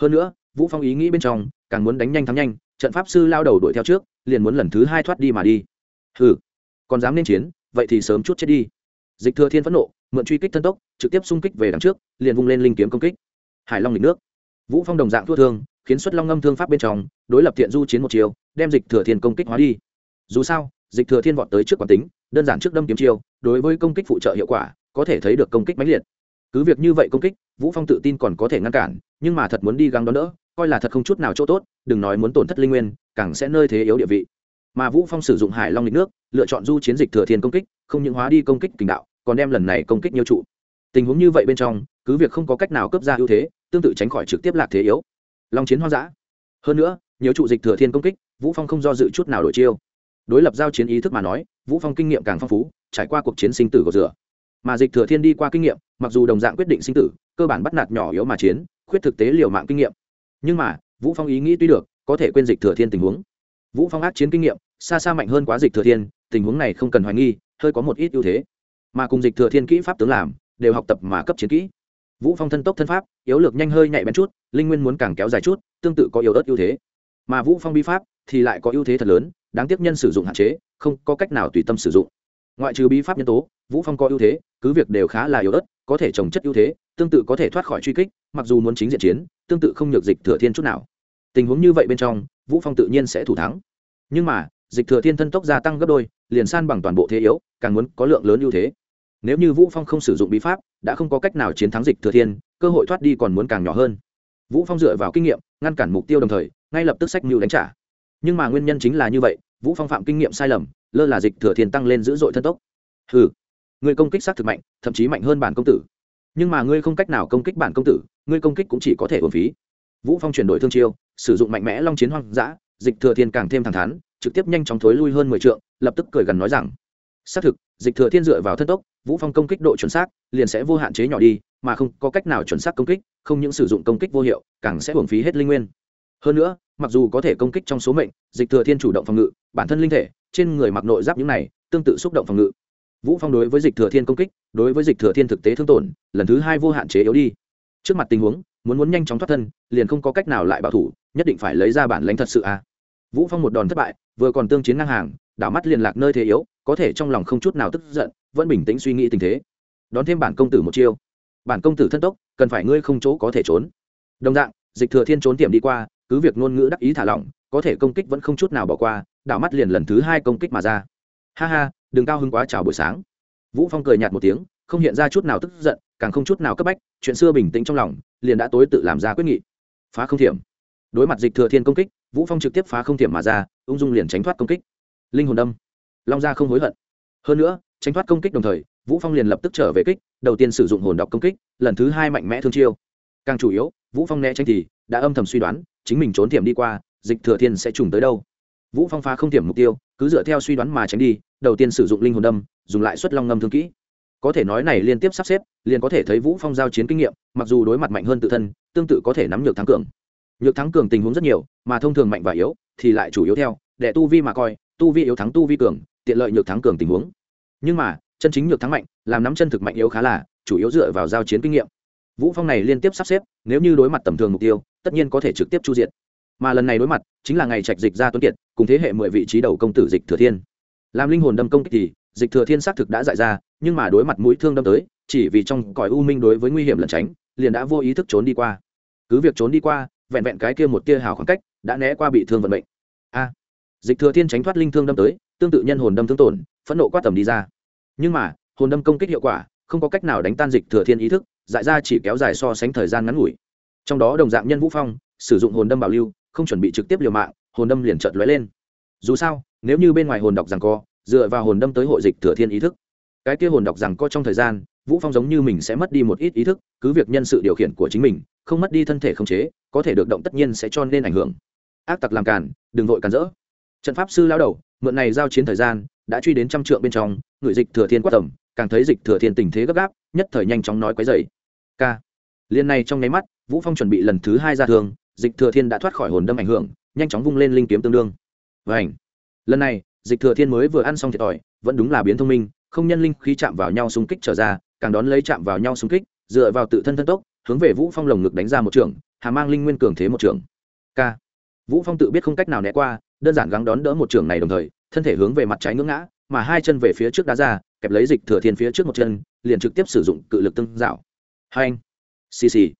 Hơn nữa, vũ phong ý nghĩ bên trong, càng muốn đánh nhanh thắng nhanh, trận pháp sư lao đầu đuổi theo trước liền muốn lần thứ hai thoát đi mà đi. Hừ, còn dám nên chiến, vậy thì sớm chút chết đi. Dịch thừa thiên phẫn nộ, mượn truy kích thân tốc, trực tiếp xung kích về đằng trước, liền vung lên linh kiếm công kích. Hải long lịch nước. Vũ phong đồng dạng thua thương, khiến xuất long ngâm thương pháp bên trong, đối lập thiện du chiến một chiều, đem dịch thừa thiên công kích hóa đi. Dù sao, dịch thừa thiên vọt tới trước quán tính, đơn giản trước đâm kiếm chiêu, đối với công kích phụ trợ hiệu quả, có thể thấy được công kích mãnh liệt. Cứ việc như vậy công kích, vũ phong tự tin còn có thể ngăn cản, nhưng mà thật muốn đi găng đón đỡ coi là thật không chút nào chỗ tốt, đừng nói muốn tổn thất linh nguyên, càng sẽ nơi thế yếu địa vị. Mà vũ phong sử dụng hải long lịch nước, lựa chọn du chiến dịch thừa thiên công kích, không những hóa đi công kích kình đạo, còn đem lần này công kích nhiều trụ. Tình huống như vậy bên trong, cứ việc không có cách nào cấp ra ưu thế, tương tự tránh khỏi trực tiếp lạc thế yếu. Long chiến hoang dã. Hơn nữa nhiều trụ dịch thừa thiên công kích, vũ phong không do dự chút nào đổi chiêu. Đối lập giao chiến ý thức mà nói, vũ phong kinh nghiệm càng phong phú, trải qua cuộc chiến sinh tử của rửa. Mà dịch thừa thiên đi qua kinh nghiệm, mặc dù đồng dạng quyết định sinh tử, cơ bản bắt nạt nhỏ yếu mà chiến, khuyết thực tế liều mạng kinh nghiệm nhưng mà, vũ phong ý nghĩ tuy được, có thể quên dịch thừa thiên tình huống. Vũ phong ác chiến kinh nghiệm, xa xa mạnh hơn quá dịch thừa thiên, tình huống này không cần hoài nghi, hơi có một ít ưu thế. Mà cùng dịch thừa thiên kỹ pháp tướng làm, đều học tập mà cấp chiến kỹ. Vũ phong thân tốc thân pháp, yếu lược nhanh hơi nhạy bén chút, linh nguyên muốn càng kéo dài chút, tương tự có yếu ớt ưu thế. Mà vũ phong bi pháp thì lại có ưu thế thật lớn, đáng tiếc nhân sử dụng hạn chế, không có cách nào tùy tâm sử dụng. Ngoại trừ bí pháp nhân tố, vũ phong có ưu thế cứ việc đều khá là yếu ớt, có thể trồng chất ưu thế, tương tự có thể thoát khỏi truy kích, mặc dù muốn chính diện chiến, tương tự không nhược dịch thừa thiên chút nào. Tình huống như vậy bên trong, vũ phong tự nhiên sẽ thủ thắng. Nhưng mà, dịch thừa thiên thân tốc gia tăng gấp đôi, liền san bằng toàn bộ thế yếu, càng muốn có lượng lớn ưu thế. Nếu như vũ phong không sử dụng bí pháp, đã không có cách nào chiến thắng dịch thừa thiên, cơ hội thoát đi còn muốn càng nhỏ hơn. Vũ phong dựa vào kinh nghiệm, ngăn cản mục tiêu đồng thời, ngay lập tức sách mưu đánh trả. Nhưng mà nguyên nhân chính là như vậy, vũ phong phạm kinh nghiệm sai lầm, lơ là dịch thừa thiên tăng lên dữ dội thân tốc. Hừ người công kích sát thực mạnh, thậm chí mạnh hơn bản công tử. Nhưng mà ngươi không cách nào công kích bản công tử, ngươi công kích cũng chỉ có thể uổng phí. Vũ phong chuyển đổi thương chiêu, sử dụng mạnh mẽ long chiến hoang dã, dịch thừa thiên càng thêm thẳng thắn, trực tiếp nhanh chóng thối lui hơn mười trượng, lập tức cười gần nói rằng, xác thực, dịch thừa thiên dựa vào thân tốc, vũ phong công kích độ chuẩn xác, liền sẽ vô hạn chế nhỏ đi, mà không có cách nào chuẩn xác công kích, không những sử dụng công kích vô hiệu, càng sẽ hưởng phí hết linh nguyên. Hơn nữa, mặc dù có thể công kích trong số mệnh, dịch thừa thiên chủ động phòng ngự, bản thân linh thể, trên người mặc nội giáp những này, tương tự xúc động phòng ngự vũ phong đối với dịch thừa thiên công kích, đối với dịch thừa thiên thực tế thương tổn, lần thứ hai vô hạn chế yếu đi. Trước mặt tình huống, muốn muốn nhanh chóng thoát thân, liền không có cách nào lại bảo thủ, nhất định phải lấy ra bản lãnh thật sự à. Vũ phong một đòn thất bại, vừa còn tương chiến ngang hàng, đảo mắt liền lạc nơi thế yếu, có thể trong lòng không chút nào tức giận, vẫn bình tĩnh suy nghĩ tình thế. Đón thêm bản công tử một chiêu. Bản công tử thân tốc, cần phải ngươi không chỗ có thể trốn. Đồng dạng, dịch thừa thiên trốn tiệm đi qua, cứ việc ngôn ngữ đắc ý thả lỏng, có thể công kích vẫn không chút nào bỏ qua, đảo mắt liền lần thứ hai công kích mà ra. Ha ha đừng cao hứng quá chào buổi sáng. Vũ phong cười nhạt một tiếng, không hiện ra chút nào tức giận, càng không chút nào cấp bách, chuyện xưa bình tĩnh trong lòng, liền đã tối tự làm ra quyết nghị. Phá không thiểm. Đối mặt dịch thừa thiên công kích, vũ phong trực tiếp phá không thiểm mà ra, ung dung liền tránh thoát công kích. Linh hồn đâm. Long gia không hối hận. Hơn nữa, tránh thoát công kích đồng thời, vũ phong liền lập tức trở về kích, đầu tiên sử dụng hồn đọc công kích, lần thứ hai mạnh mẽ thương chiêu. Càng chủ yếu, vũ phong né tránh thì, đã âm thầm suy đoán, chính mình trốn thiểm đi qua, dịch thừa thiên sẽ trùng tới đâu. Vũ phong phá không thiểm mục tiêu, cứ dựa theo suy đoán mà tránh đi đầu tiên sử dụng linh hồn đâm, dùng lại suất long ngâm thương kỹ. Có thể nói này liên tiếp sắp xếp, liền có thể thấy vũ phong giao chiến kinh nghiệm, mặc dù đối mặt mạnh hơn tự thân, tương tự có thể nắm nhược thắng cường. Nhược thắng cường tình huống rất nhiều, mà thông thường mạnh và yếu, thì lại chủ yếu theo để tu vi mà coi, tu vi yếu thắng tu vi cường, tiện lợi nhược thắng cường tình huống. Nhưng mà, chân chính nhược thắng mạnh, làm nắm chân thực mạnh yếu khá là, chủ yếu dựa vào giao chiến kinh nghiệm. Vũ phong này liên tiếp sắp xếp, nếu như đối mặt tầm thường mục tiêu, tất nhiên có thể trực tiếp chu diện mà lần này đối mặt, chính là ngày trạch dịch ra tuấn kiệt, cùng thế hệ mười vị trí đầu công tử dịch thừa thiên làm linh hồn đâm công kích thì dịch thừa thiên xác thực đã dại ra, nhưng mà đối mặt mũi thương đâm tới, chỉ vì trong cõi u minh đối với nguy hiểm lẩn tránh, liền đã vô ý thức trốn đi qua. Cứ việc trốn đi qua, vẹn vẹn cái kia một tia hào khoảng cách đã né qua bị thương vận mệnh. A, dịch thừa thiên tránh thoát linh thương đâm tới, tương tự nhân hồn đâm thương tổn, phẫn nộ quát tầm đi ra. Nhưng mà, hồn đâm công kích hiệu quả không có cách nào đánh tan dịch thừa thiên ý thức, dại ra chỉ kéo dài so sánh thời gian ngắn ngủi. Trong đó đồng dạng nhân vũ phong, sử dụng hồn đâm bảo lưu, không chuẩn bị trực tiếp liều mạng, hồn đâm liền chợt lóe lên. Dù sao nếu như bên ngoài hồn đọc rằng co, dựa vào hồn đâm tới hội dịch thừa thiên ý thức. Cái kia hồn đọc rằng co trong thời gian, vũ phong giống như mình sẽ mất đi một ít ý thức, cứ việc nhân sự điều khiển của chính mình, không mất đi thân thể không chế, có thể được động tất nhiên sẽ cho nên ảnh hưởng. Ác tặc làm cản đừng vội cản rỡ. Trận pháp sư lao đầu, mượn này giao chiến thời gian, đã truy đến trăm trượng bên trong, người dịch thừa thiên quát tầm, càng thấy dịch thừa thiên tình thế gấp gáp, nhất thời nhanh chóng nói quấy dày k. Liên này trong nháy mắt, vũ phong chuẩn bị lần thứ hai ra thương dịch thừa thiên đã thoát khỏi hồn đâm ảnh hưởng, nhanh chóng vung lên linh kiếm tương đương. Vành lần này, dịch thừa thiên mới vừa ăn xong thiệt thòi, vẫn đúng là biến thông minh, không nhân linh khí chạm vào nhau xung kích trở ra, càng đón lấy chạm vào nhau xung kích, dựa vào tự thân thân tốc, hướng về vũ phong lồng ngực đánh ra một trường, hà mang linh nguyên cường thế một trường. K vũ phong tự biết không cách nào né qua, đơn giản gắng đón đỡ một trường này đồng thời, thân thể hướng về mặt trái ngưỡng ngã, mà hai chân về phía trước đá ra, kẹp lấy dịch thừa thiên phía trước một chân, liền trực tiếp sử dụng cự lực tương dạo. Hai anh. Xì xì.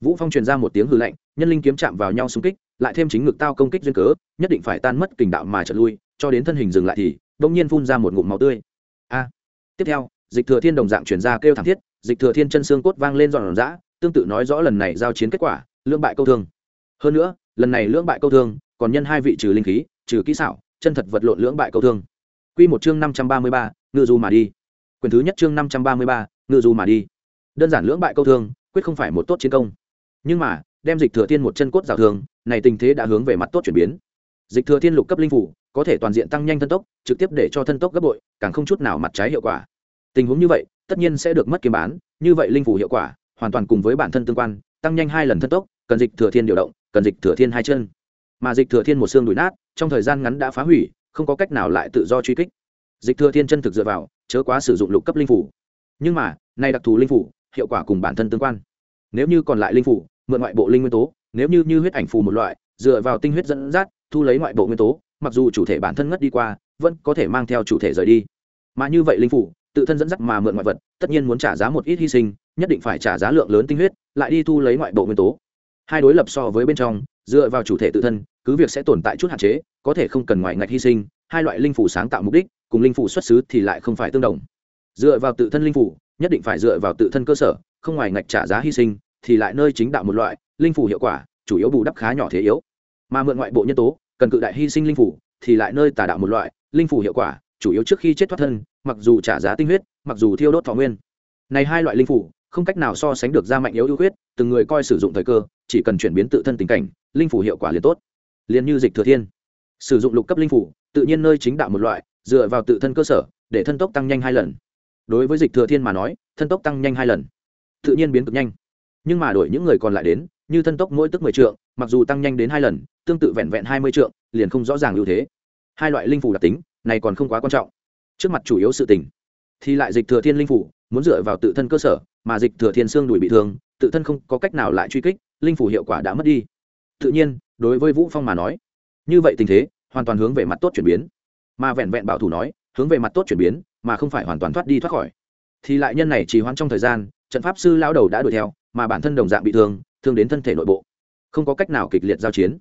Vũ phong truyền ra một tiếng hư lạnh, nhân linh kiếm chạm vào nhau xung kích, lại thêm chính ngực tao công kích duyên cớ, nhất định phải tan mất kình đạo mà trở lui cho đến thân hình dừng lại thì đông nhiên phun ra một ngụm máu tươi. A. Tiếp theo, dịch thừa thiên đồng dạng chuyển ra kêu thảm thiết, dịch thừa thiên chân xương cốt vang lên giòn giã, tương tự nói rõ lần này giao chiến kết quả, lưỡng bại câu thương. Hơn nữa, lần này lưỡng bại câu thương, còn nhân hai vị trừ linh khí, trừ kỹ xảo, chân thật vật lộn lưỡng bại câu thương. Quy một chương năm trăm ba mươi ba, ngự du mà đi. Quyền thứ nhất chương năm trăm ba mươi ba, ngự du mà đi. Đơn giản lưỡng bại câu thương, quyết không phải một tốt chiến công. Nhưng mà, đem dịch thừa thiên một chân cốt rào thương, này tình thế đã hướng về mặt tốt chuyển biến. Dịch thừa thiên lục cấp linh phủ có thể toàn diện tăng nhanh thân tốc, trực tiếp để cho thân tốc gấp bội, càng không chút nào mặt trái hiệu quả. Tình huống như vậy, tất nhiên sẽ được mất kiếm bán, như vậy linh phủ hiệu quả, hoàn toàn cùng với bản thân tương quan, tăng nhanh hai lần thân tốc, cần dịch thừa thiên điều động, cần dịch thừa thiên hai chân. Mà dịch thừa thiên một xương đùi nát, trong thời gian ngắn đã phá hủy, không có cách nào lại tự do truy kích. Dịch thừa thiên chân thực dựa vào, chớ quá sử dụng lục cấp linh phủ. Nhưng mà nay đặc thù linh phủ, hiệu quả cùng bản thân tương quan. Nếu như còn lại linh phủ, mượn ngoại bộ linh nguyên tố, nếu như như huyết ảnh phù một loại, dựa vào tinh huyết dẫn dắt, thu lấy ngoại bộ nguyên tố mặc dù chủ thể bản thân ngất đi qua, vẫn có thể mang theo chủ thể rời đi. Mà như vậy linh phủ, tự thân dẫn dắt mà mượn ngoại vật, tất nhiên muốn trả giá một ít hy sinh, nhất định phải trả giá lượng lớn tinh huyết, lại đi thu lấy ngoại bộ nguyên tố. Hai đối lập so với bên trong, dựa vào chủ thể tự thân, cứ việc sẽ tồn tại chút hạn chế, có thể không cần ngoại ngạch hy sinh, hai loại linh phủ sáng tạo mục đích, cùng linh phủ xuất xứ thì lại không phải tương đồng. Dựa vào tự thân linh phủ, nhất định phải dựa vào tự thân cơ sở, không ngoài ngạch trả giá hy sinh, thì lại nơi chính đạo một loại, linh phủ hiệu quả, chủ yếu bù đắp khá nhỏ thế yếu. Mà mượn ngoại bộ nhân tố cần cự đại hy sinh linh phủ, thì lại nơi tà đạo một loại, linh phủ hiệu quả, chủ yếu trước khi chết thoát thân, mặc dù trả giá tinh huyết, mặc dù thiêu đốt thọ nguyên. Này hai loại linh phủ, không cách nào so sánh được ra mạnh yếu ưu huyết từng người coi sử dụng thời cơ, chỉ cần chuyển biến tự thân tình cảnh, linh phủ hiệu quả liền tốt. Liền như dịch thừa thiên. Sử dụng lục cấp linh phủ, tự nhiên nơi chính đạo một loại, dựa vào tự thân cơ sở, để thân tốc tăng nhanh hai lần. Đối với dịch thừa thiên mà nói, thân tốc tăng nhanh hai lần. Tự nhiên biến cực nhanh nhưng mà đổi những người còn lại đến, như thân tốc mỗi tức mười trượng, mặc dù tăng nhanh đến hai lần, tương tự vẹn vẹn hai mươi trượng, liền không rõ ràng ưu thế. Hai loại linh phủ đặc tính, này còn không quá quan trọng. Trước mặt chủ yếu sự tình, thì lại dịch thừa thiên linh phủ muốn dựa vào tự thân cơ sở, mà dịch thừa thiên xương đùi bị thương, tự thân không có cách nào lại truy kích, linh phủ hiệu quả đã mất đi. Tự nhiên, đối với vũ phong mà nói, như vậy tình thế, hoàn toàn hướng về mặt tốt chuyển biến. Mà vẹn vẹn bảo thủ nói, hướng về mặt tốt chuyển biến, mà không phải hoàn toàn thoát đi thoát khỏi. Thì lại nhân này chỉ hoãn trong thời gian, trận pháp sư lão đầu đã đuổi theo mà bản thân đồng dạng bị thương thương đến thân thể nội bộ. Không có cách nào kịch liệt giao chiến.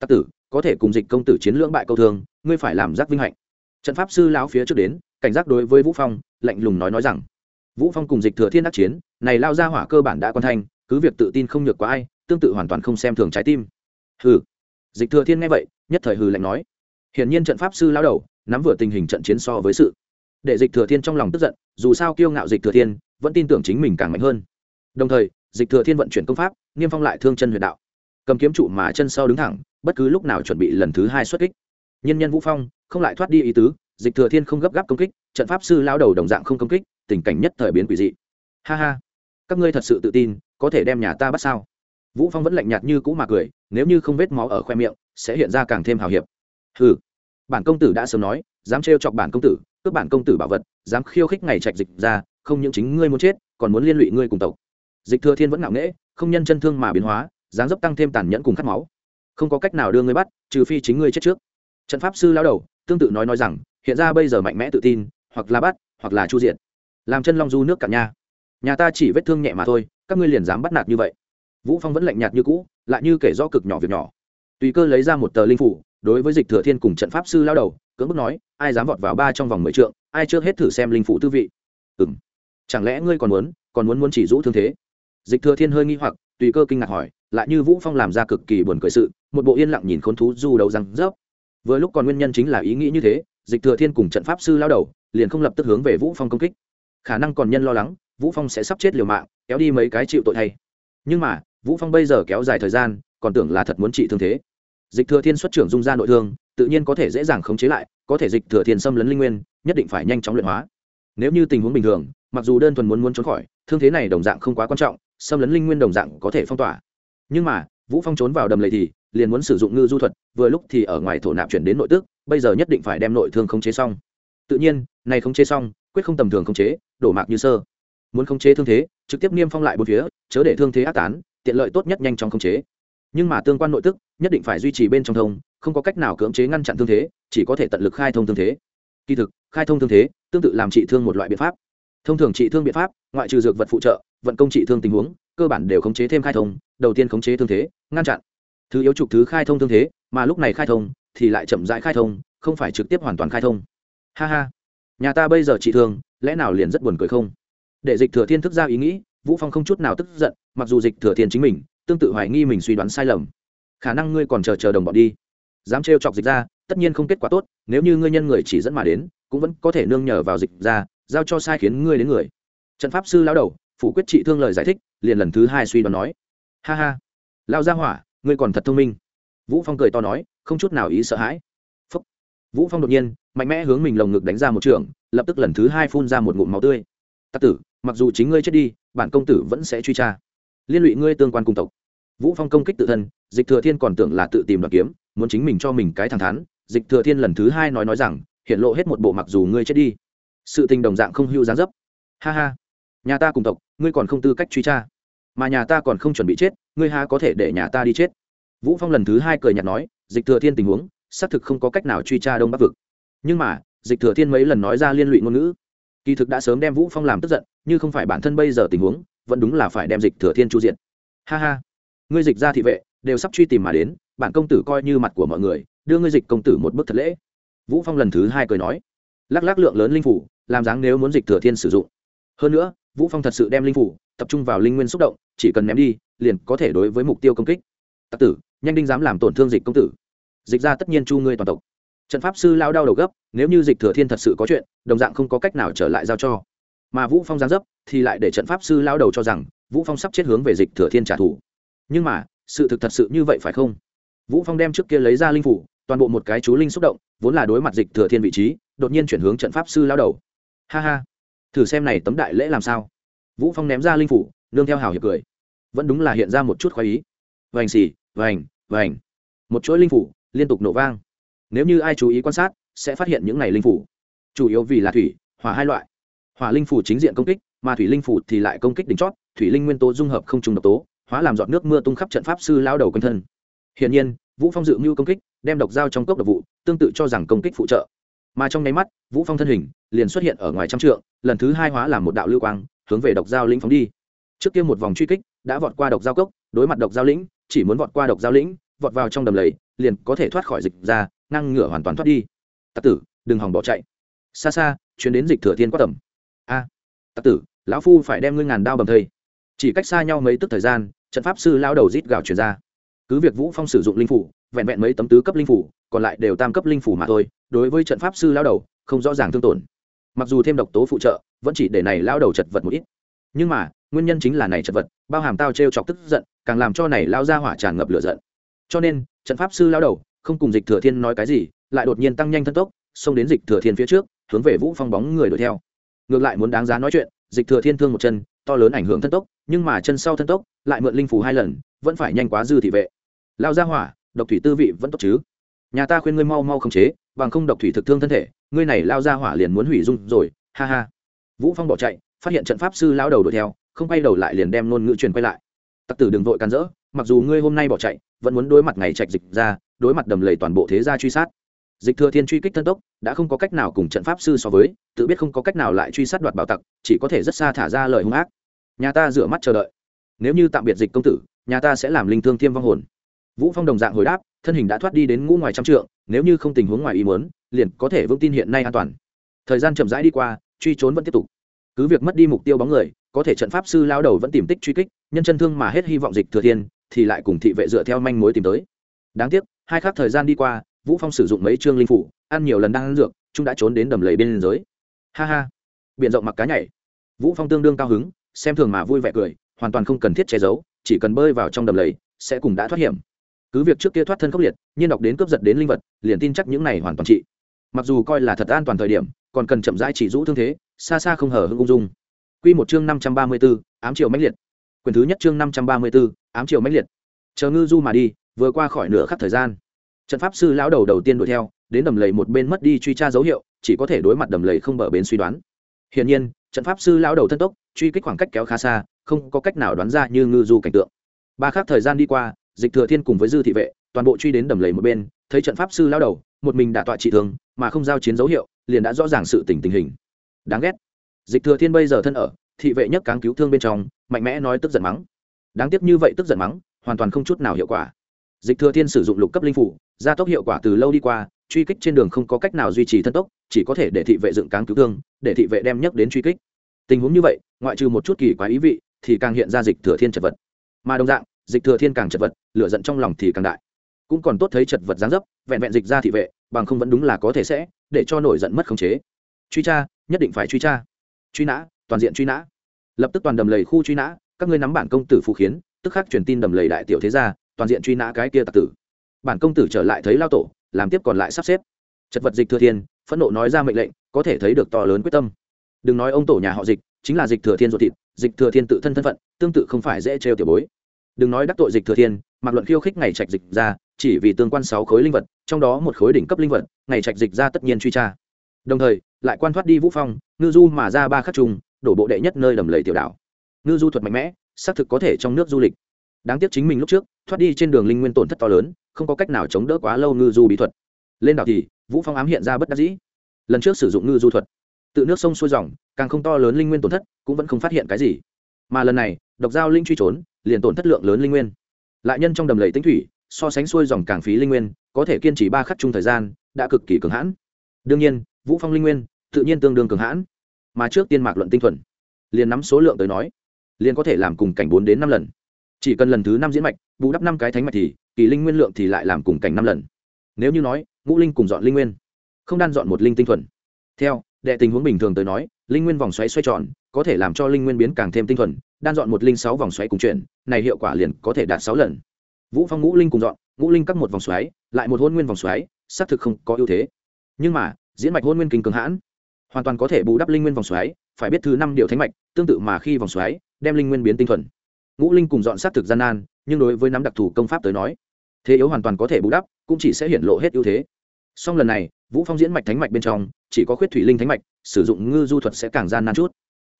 Tắc tử, có thể cùng dịch công tử chiến lưỡng bại câu thương, ngươi phải làm giác vinh hạnh. Trận pháp sư lão phía trước đến, cảnh giác đối với vũ phong, lạnh lùng nói nói rằng, vũ phong cùng dịch thừa thiên đắc chiến, này lao ra hỏa cơ bản đã quan thanh, cứ việc tự tin không nhược quá ai, tương tự hoàn toàn không xem thường trái tim. Hừ. Dịch thừa thiên nghe vậy, nhất thời hừ lạnh nói, hiển nhiên trận pháp sư lao đầu, nắm vừa tình hình trận chiến so với sự. Để dịch thừa thiên trong lòng tức giận, dù sao kiêu ngạo dịch thừa thiên, vẫn tin tưởng chính mình càng mạnh hơn. Đồng thời dịch thừa thiên vận chuyển công pháp, niêm phong lại thương chân huyền đạo. Cầm kiếm trụ mà chân sau đứng thẳng, bất cứ lúc nào chuẩn bị lần thứ hai xuất kích. Nhân nhân vũ phong, không lại thoát đi ý tứ, dịch thừa thiên không gấp gáp công kích, trận pháp sư lao đầu đồng dạng không công kích, tình cảnh nhất thời biến quỷ dị. Ha ha, các ngươi thật sự tự tin, có thể đem nhà ta bắt sao? Vũ phong vẫn lạnh nhạt như cũ mà cười, nếu như không vết máu ở khoe miệng, sẽ hiện ra càng thêm hào hiệp. Hừ, bản công tử đã sớm nói, dám trêu chọc bản công tử, cướp bản công tử bảo vật, dám khiêu khích ngày trạch dịch ra, không những chính ngươi muốn chết, còn muốn liên lụy ngươi cùng tộc dịch thừa thiên vẫn ngạo nghễ, không nhân chân thương mà biến hóa, dáng dấp tăng thêm tàn nhẫn cùng khát máu. Không có cách nào đưa ngươi bắt, trừ phi chính ngươi chết trước. Trận pháp sư lao đầu, tương tự nói nói rằng, hiện ra bây giờ mạnh mẽ tự tin, hoặc là bắt, hoặc là chu diện làm chân long du nước cả nhà. nhà ta chỉ vết thương nhẹ mà thôi, các ngươi liền dám bắt nạt như vậy. Vũ phong vẫn lạnh nhạt như cũ, lại như kể do cực nhỏ việc nhỏ. Tùy cơ lấy ra một tờ linh phủ, đối với dịch thừa thiên cùng trận pháp sư lao đầu, cưỡng bức nói, ai dám vọt vào ba trong vòng mười trượng, ai trước hết thử xem linh phủ tư vị. Ừm. Chẳng lẽ ngươi còn muốn còn muốn muốn chỉ rũ thương thế? Dịch thừa thiên hơi nghi hoặc, tùy cơ kinh ngạc hỏi, lại như vũ phong làm ra cực kỳ buồn cười sự, một bộ yên lặng nhìn khốn thú du đầu răng rớp. Vừa lúc còn nguyên nhân chính là ý nghĩ như thế, dịch thừa thiên cùng trận pháp sư lao đầu, liền không lập tức hướng về vũ phong công kích. Khả năng còn nhân lo lắng, vũ phong sẽ sắp chết liều mạng, kéo đi mấy cái chịu tội thay. Nhưng mà, vũ phong bây giờ kéo dài thời gian, còn tưởng là thật muốn trị thương thế. Dịch thừa thiên xuất trưởng dung ra nội thương, tự nhiên có thể dễ dàng khống chế lại, có thể dịch thừa thiên xâm lấn linh nguyên, nhất định phải nhanh chóng luyện hóa. Nếu như tình huống bình thường, mặc dù đơn thuần muốn muốn trốn khỏi, thương thế này đồng dạng không quá quan trọng xâm lấn linh nguyên đồng dạng có thể phong tỏa. Nhưng mà, vũ phong trốn vào đầm lầy thì, liền muốn sử dụng ngư du thuật, vừa lúc thì ở ngoài thổ nạp chuyển đến nội tức bây giờ nhất định phải đem nội thương khống chế xong. Tự nhiên, này khống chế xong, quyết không tầm thường khống chế, đổ mạc như sơ. Muốn khống chế thương thế, trực tiếp niêm phong lại bốn phía, chớ để thương thế ác tán, tiện lợi tốt nhất nhanh chóng khống chế. Nhưng mà tương quan nội tức nhất định phải duy trì bên trong thông, không có cách nào cưỡng chế ngăn chặn thương thế, chỉ có thể tận lực khai thông thương thế. Kỳ thực, khai thông thương thế, tương tự làm trị thương một loại biện pháp. Thông thường trị thương biện pháp, ngoại trừ dược vật phụ trợ vận công trị thương tình huống, cơ bản đều khống chế thêm khai thông, đầu tiên khống chế thương thế, ngăn chặn. Thứ yếu trục thứ khai thông thương thế, mà lúc này khai thông thì lại chậm rãi khai thông, không phải trực tiếp hoàn toàn khai thông. Ha ha. Nhà ta bây giờ trị thương, lẽ nào liền rất buồn cười không? Để dịch thừa thiên thức ra ý nghĩ, vũ phong không chút nào tức giận, mặc dù dịch thừa thiên chính mình, tương tự hoài nghi mình suy đoán sai lầm. Khả năng ngươi còn chờ chờ đồng bọn đi. Dám trêu chọc dịch ra, tất nhiên không kết quả tốt, nếu như ngươi nhân người chỉ dẫn mà đến, cũng vẫn có thể nương nhờ vào dịch ra, giao cho sai khiến ngươi đến người. Trận pháp sư lão đầu phủ quyết trị thương lời giải thích, liền lần thứ hai suy đoán nói. Ha ha. Lao ra hỏa, ngươi còn thật thông minh. Vũ phong cười to nói, không chút nào ý sợ hãi. Phúc. vũ phong đột nhiên, mạnh mẽ hướng mình lồng ngực đánh ra một trường, lập tức lần thứ hai phun ra một ngụm máu tươi. Tắc tử, mặc dù chính ngươi chết đi, bản công tử vẫn sẽ truy tra. Liên lụy ngươi tương quan cùng tộc. Vũ phong công kích tự thân, dịch thừa thiên còn tưởng là tự tìm đoạt kiếm, muốn chính mình cho mình cái thẳng thắn. Dịch thừa thiên lần thứ hai nói nói rằng, hiện lộ hết một bộ mặc dù ngươi chết đi. Sự tình đồng dạng không hưu dáng dấp. Ha ha nhà ta cùng tộc, ngươi còn không tư cách truy tra. Mà nhà ta còn không chuẩn bị chết, ngươi ha có thể để nhà ta đi chết? Vũ phong lần thứ hai cười nhạt nói, dịch thừa thiên tình huống, xác thực không có cách nào truy tra đông bắc vực. Nhưng mà, dịch thừa thiên mấy lần nói ra liên lụy ngôn ngữ, kỳ thực đã sớm đem vũ phong làm tức giận, như không phải bản thân bây giờ tình huống, vẫn đúng là phải đem dịch thừa thiên chu diện. Ha ha, ngươi dịch ra thị vệ, đều sắp truy tìm mà đến, bản công tử coi như mặt của mọi người, đưa ngươi dịch công tử một bức thật lễ. Vũ phong lần thứ hai cười nói. Lắc lắc lượng lớn linh phủ, làm dáng nếu muốn dịch thừa thiên sử dụng. Hơn nữa vũ phong thật sự đem linh phủ tập trung vào linh nguyên xúc động, chỉ cần ném đi, liền có thể đối với mục tiêu công kích. Tặc tử, nhanh đinh dám làm tổn thương dịch công tử. Dịch ra tất nhiên chu ngươi toàn tộc. Trận pháp sư lao đau đầu gấp, nếu như dịch thừa thiên thật sự có chuyện, đồng dạng không có cách nào trở lại giao cho. Mà vũ phong giáng dấp thì lại để trận pháp sư lao đầu cho rằng, vũ phong sắp chết hướng về dịch thừa thiên trả thù. Nhưng mà, sự thực thật sự như vậy phải không? Vũ phong đem trước kia lấy ra linh phủ, toàn bộ một cái chú linh xúc động, vốn là đối mặt dịch thừa thiên vị trí, đột nhiên chuyển hướng trận pháp sư lao đầu. Ha ha thử xem này tấm đại lễ làm sao. Vũ phong ném ra linh phủ, nương theo hào hiệp cười. Vẫn đúng là hiện ra một chút khoái ý. Vành xì, vành vành. Một chuỗi linh phủ liên tục nổ vang. Nếu như ai chú ý quan sát, sẽ phát hiện những này linh phủ. Chủ yếu vì là thủy, hỏa hai loại. Hỏa linh phủ chính diện công kích, mà thủy linh phủ thì lại công kích đỉnh chót, thủy linh nguyên tố dung hợp không trùng độc tố, hóa làm giọt nước mưa tung khắp trận pháp sư lao đầu quanh thân. Hiển nhiên, vũ phong dự mưu công kích, đem độc dao trong cốc độc vụ, tương tự cho rằng công kích phụ trợ mà trong nháy mắt vũ phong thân hình liền xuất hiện ở ngoài trăm trượng lần thứ hai hóa làm một đạo lưu quang hướng về độc dao lĩnh phóng đi. Trước kia một vòng truy kích đã vọt qua độc dao cốc đối mặt độc dao lĩnh chỉ muốn vọt qua độc dao lĩnh vọt vào trong đầm lầy liền có thể thoát khỏi dịch ra ngăn ngửa hoàn toàn thoát đi. Tặc tử đừng hòng bỏ chạy. Xa xa chuyến đến dịch thừa thiên quát tầm. A à, tặc tử lão phu phải đem ngươi ngàn đao bầm thây. Chỉ cách xa nhau mấy tức thời gian trận pháp sư lao đầu rít gạo truyền ra. Cứ việc vũ phong sử dụng linh phủ vẹn vẹn mấy tấm tứ cấp linh phủ còn lại đều tam cấp linh phủ mà thôi đối với trận pháp sư lao đầu, không rõ ràng thương tổn. Mặc dù thêm độc tố phụ trợ, vẫn chỉ để này lao đầu chật vật một ít. Nhưng mà, nguyên nhân chính là này chật vật, bao hàm tao t chọc tức giận, càng làm cho này lao ra hỏa tràn ngập lửa giận. Cho nên, trận pháp sư lao đầu, không cùng dịch thừa thiên nói cái gì, lại đột nhiên tăng nhanh thân tốc, xông đến dịch thừa thiên phía trước, hướng về vũ phong bóng người đuổi theo. Ngược lại muốn đáng giá nói chuyện, dịch thừa thiên thương một chân, to lớn ảnh hưởng thân tốc, nhưng mà chân sau thân tốc, lại mượn linh phủ hai lần, vẫn phải nhanh quá dư thị vệ. Lao ra hỏa, độc thủy tư vị vẫn tốt chứ? Nhà ta khuyên ngươi mau mau khống chế bằng không độc thủy thực thương thân thể, ngươi này lao ra hỏa liền muốn hủy dung rồi, ha ha. Vũ phong bỏ chạy, phát hiện trận pháp sư lao đầu đuổi theo, không quay đầu lại liền đem ngôn ngữ truyền quay lại. Tặc tử đừng vội can rỡ, mặc dù ngươi hôm nay bỏ chạy, vẫn muốn đối mặt ngày trạch dịch ra, đối mặt đầm lầy toàn bộ thế gia truy sát. Dịch thừa thiên truy kích thân tốc, đã không có cách nào cùng trận pháp sư so với, tự biết không có cách nào lại truy sát đoạt bảo tặc, chỉ có thể rất xa thả ra lời hung ác. Nhà ta rửa mắt chờ đợi. Nếu như tạm biệt dịch công tử, nhà ta sẽ làm linh thương thiêm vong hồn. Vũ phong đồng dạng hồi đáp thân hình đã thoát đi đến ngũ ngoài trăm trượng, nếu như không tình huống ngoài ý muốn, liền có thể vững tin hiện nay an toàn. Thời gian chậm rãi đi qua, truy trốn vẫn tiếp tục. Cứ việc mất đi mục tiêu bóng người, có thể trận pháp sư lao đầu vẫn tìm tích truy kích, nhân chân thương mà hết hy vọng dịch thừa thiên, thì lại cùng thị vệ dựa theo manh mối tìm tới. Đáng tiếc, hai khác thời gian đi qua, vũ phong sử dụng mấy chương linh phủ, ăn nhiều lần đang ăn dược, chúng đã trốn đến đầm lầy bên giới. Ha ha. Biện rộng mặc cá nhảy. Vũ phong tương đương cao hứng, xem thường mà vui vẻ cười, hoàn toàn không cần thiết che giấu, chỉ cần bơi vào trong đầm lầy, sẽ cùng đã thoát hiểm cứ việc trước kia thoát thân khốc liệt nhiên đọc đến cướp giật đến linh vật liền tin chắc những này hoàn toàn trị. Mặc dù coi là thật an toàn thời điểm còn cần chậm rãi chỉ rũ thương thế xa xa không hở hưng ung dung. Quy một chương năm trăm ba mươi 534, ám triều mãnh liệt. Quyền thứ nhất chương năm trăm ba mươi 534, ám triều mãnh liệt. Chờ ngư du mà đi vừa qua khỏi nửa khắc thời gian trận pháp sư lão đầu đầu tiên đuổi theo đến đầm lầy một bên mất đi truy tra dấu hiệu chỉ có thể đối mặt đầm lầy không bờ bến suy đoán. Hiển nhiên trận pháp sư lão đầu thân tốc truy kích khoảng cách kéo khá xa không có cách nào đoán ra như ngư du cảnh tượng. Ba khắc thời gian đi qua dịch thừa thiên cùng với dư thị vệ, toàn bộ truy đến đầm lầy một bên, thấy trận pháp sư lão đầu, một mình đả tọa trị thương, mà không giao chiến dấu hiệu, liền đã rõ ràng sự tình tình hình. Đáng ghét. Dịch thừa thiên bây giờ thân ở, thị vệ nhất cáng cứu thương bên trong, mạnh mẽ nói tức giận mắng. Đáng tiếc như vậy tức giận mắng, hoàn toàn không chút nào hiệu quả. Dịch thừa thiên sử dụng lục cấp linh phủ, gia tốc hiệu quả từ lâu đi qua, truy kích trên đường không có cách nào duy trì thân tốc, chỉ có thể để thị vệ dựng cáng cứu thương, để thị vệ đem nhắc đến truy kích. Tình huống như vậy, ngoại trừ một chút kỳ quái ý vị, thì càng hiện ra dịch thừa thiên chật vật. Mà đồng dạng dịch thừa thiên càng chật vật, lửa giận trong lòng thì càng đại. Cũng còn tốt thấy chật vật dáng dấp, vẹn vẹn dịch ra thị vệ, bằng không vẫn đúng là có thể sẽ để cho nổi giận mất khống chế. Truy tra, nhất định phải truy tra. Truy nã, toàn diện truy nã. Lập tức toàn đầm lầy khu truy nã, các ngươi nắm bản công tử phụ khiến, tức khắc truyền tin đầm lầy đại tiểu thế gia, toàn diện truy nã cái kia tặc tử. Bản công tử trở lại thấy lao tổ, làm tiếp còn lại sắp xếp. Chật vật dịch thừa thiên, phẫn nộ nói ra mệnh lệnh, có thể thấy được to lớn quyết tâm. Đừng nói ông tổ nhà họ dịch, chính là dịch thừa thiên ruột thịt, dịch thừa thiên tự thân thân phận, tương tự không phải dễ trêu tiểu bối đừng nói đắc tội dịch thừa thiên, mặc luận khiêu khích ngày trạch dịch ra, chỉ vì tương quan sáu khối linh vật, trong đó một khối đỉnh cấp linh vật, ngày trạch dịch ra tất nhiên truy tra. Đồng thời, lại quan thoát đi vũ phong, ngư du mà ra ba khắc trùng, đổ bộ đệ nhất nơi đầm lầy tiểu đảo. Ngư du thuật mạnh mẽ, xác thực có thể trong nước du lịch. Đáng tiếc chính mình lúc trước, thoát đi trên đường linh nguyên tổn thất to lớn, không có cách nào chống đỡ quá lâu ngư du bí thuật. Lên đảo thì, vũ phong ám hiện ra bất đắc dĩ. Lần trước sử dụng ngư du thuật, tự nước sông xuôi dòng, càng không to lớn linh nguyên tổn thất, cũng vẫn không phát hiện cái gì. Mà lần này, độc giao linh truy trốn liền tổn thất lượng lớn linh nguyên. Lại nhân trong đầm lầy tinh thủy, so sánh xuôi dòng càng phí linh nguyên, có thể kiên trì ba khắc chung thời gian, đã cực kỳ cường hãn. Đương nhiên, vũ phong linh nguyên, tự nhiên tương đương cường hãn. Mà trước tiên mạc luận tinh thuần, liền nắm số lượng tới nói, liền có thể làm cùng cảnh bốn đến năm lần. Chỉ cần lần thứ năm diễn mạch, bù đắp năm cái thánh mạch thì, kỳ linh nguyên lượng thì lại làm cùng cảnh năm lần. Nếu như nói, ngũ linh cùng dọn linh nguyên, không đan dọn một linh tinh thuần. Theo, đệ tình huống bình thường tới nói, linh nguyên vòng xoáy xoay tròn, có thể làm cho linh nguyên biến càng thêm tinh thuần đan dọn một linh sáu vòng xoáy cùng chuyển, này hiệu quả liền có thể đạt sáu lần. Vũ phong ngũ linh cùng dọn, ngũ linh cắt một vòng xoáy, lại một hôn nguyên vòng xoáy, xác thực không có ưu thế. Nhưng mà, diễn mạch hôn nguyên kinh cường hãn, hoàn toàn có thể bù đắp linh nguyên vòng xoáy, phải biết thứ năm điều thánh mạch, tương tự mà khi vòng xoáy, đem linh nguyên biến tinh thuần. Ngũ linh cùng dọn xác thực gian nan, nhưng đối với nắm đặc thù công pháp tới nói, thế yếu hoàn toàn có thể bù đắp, cũng chỉ sẽ hiển lộ hết ưu thế. Song lần này, vũ phong diễn mạch thánh mạch bên trong, chỉ có khuyết thủy linh thánh mạch, sử dụng ngư du thuật sẽ càng gian nan chút.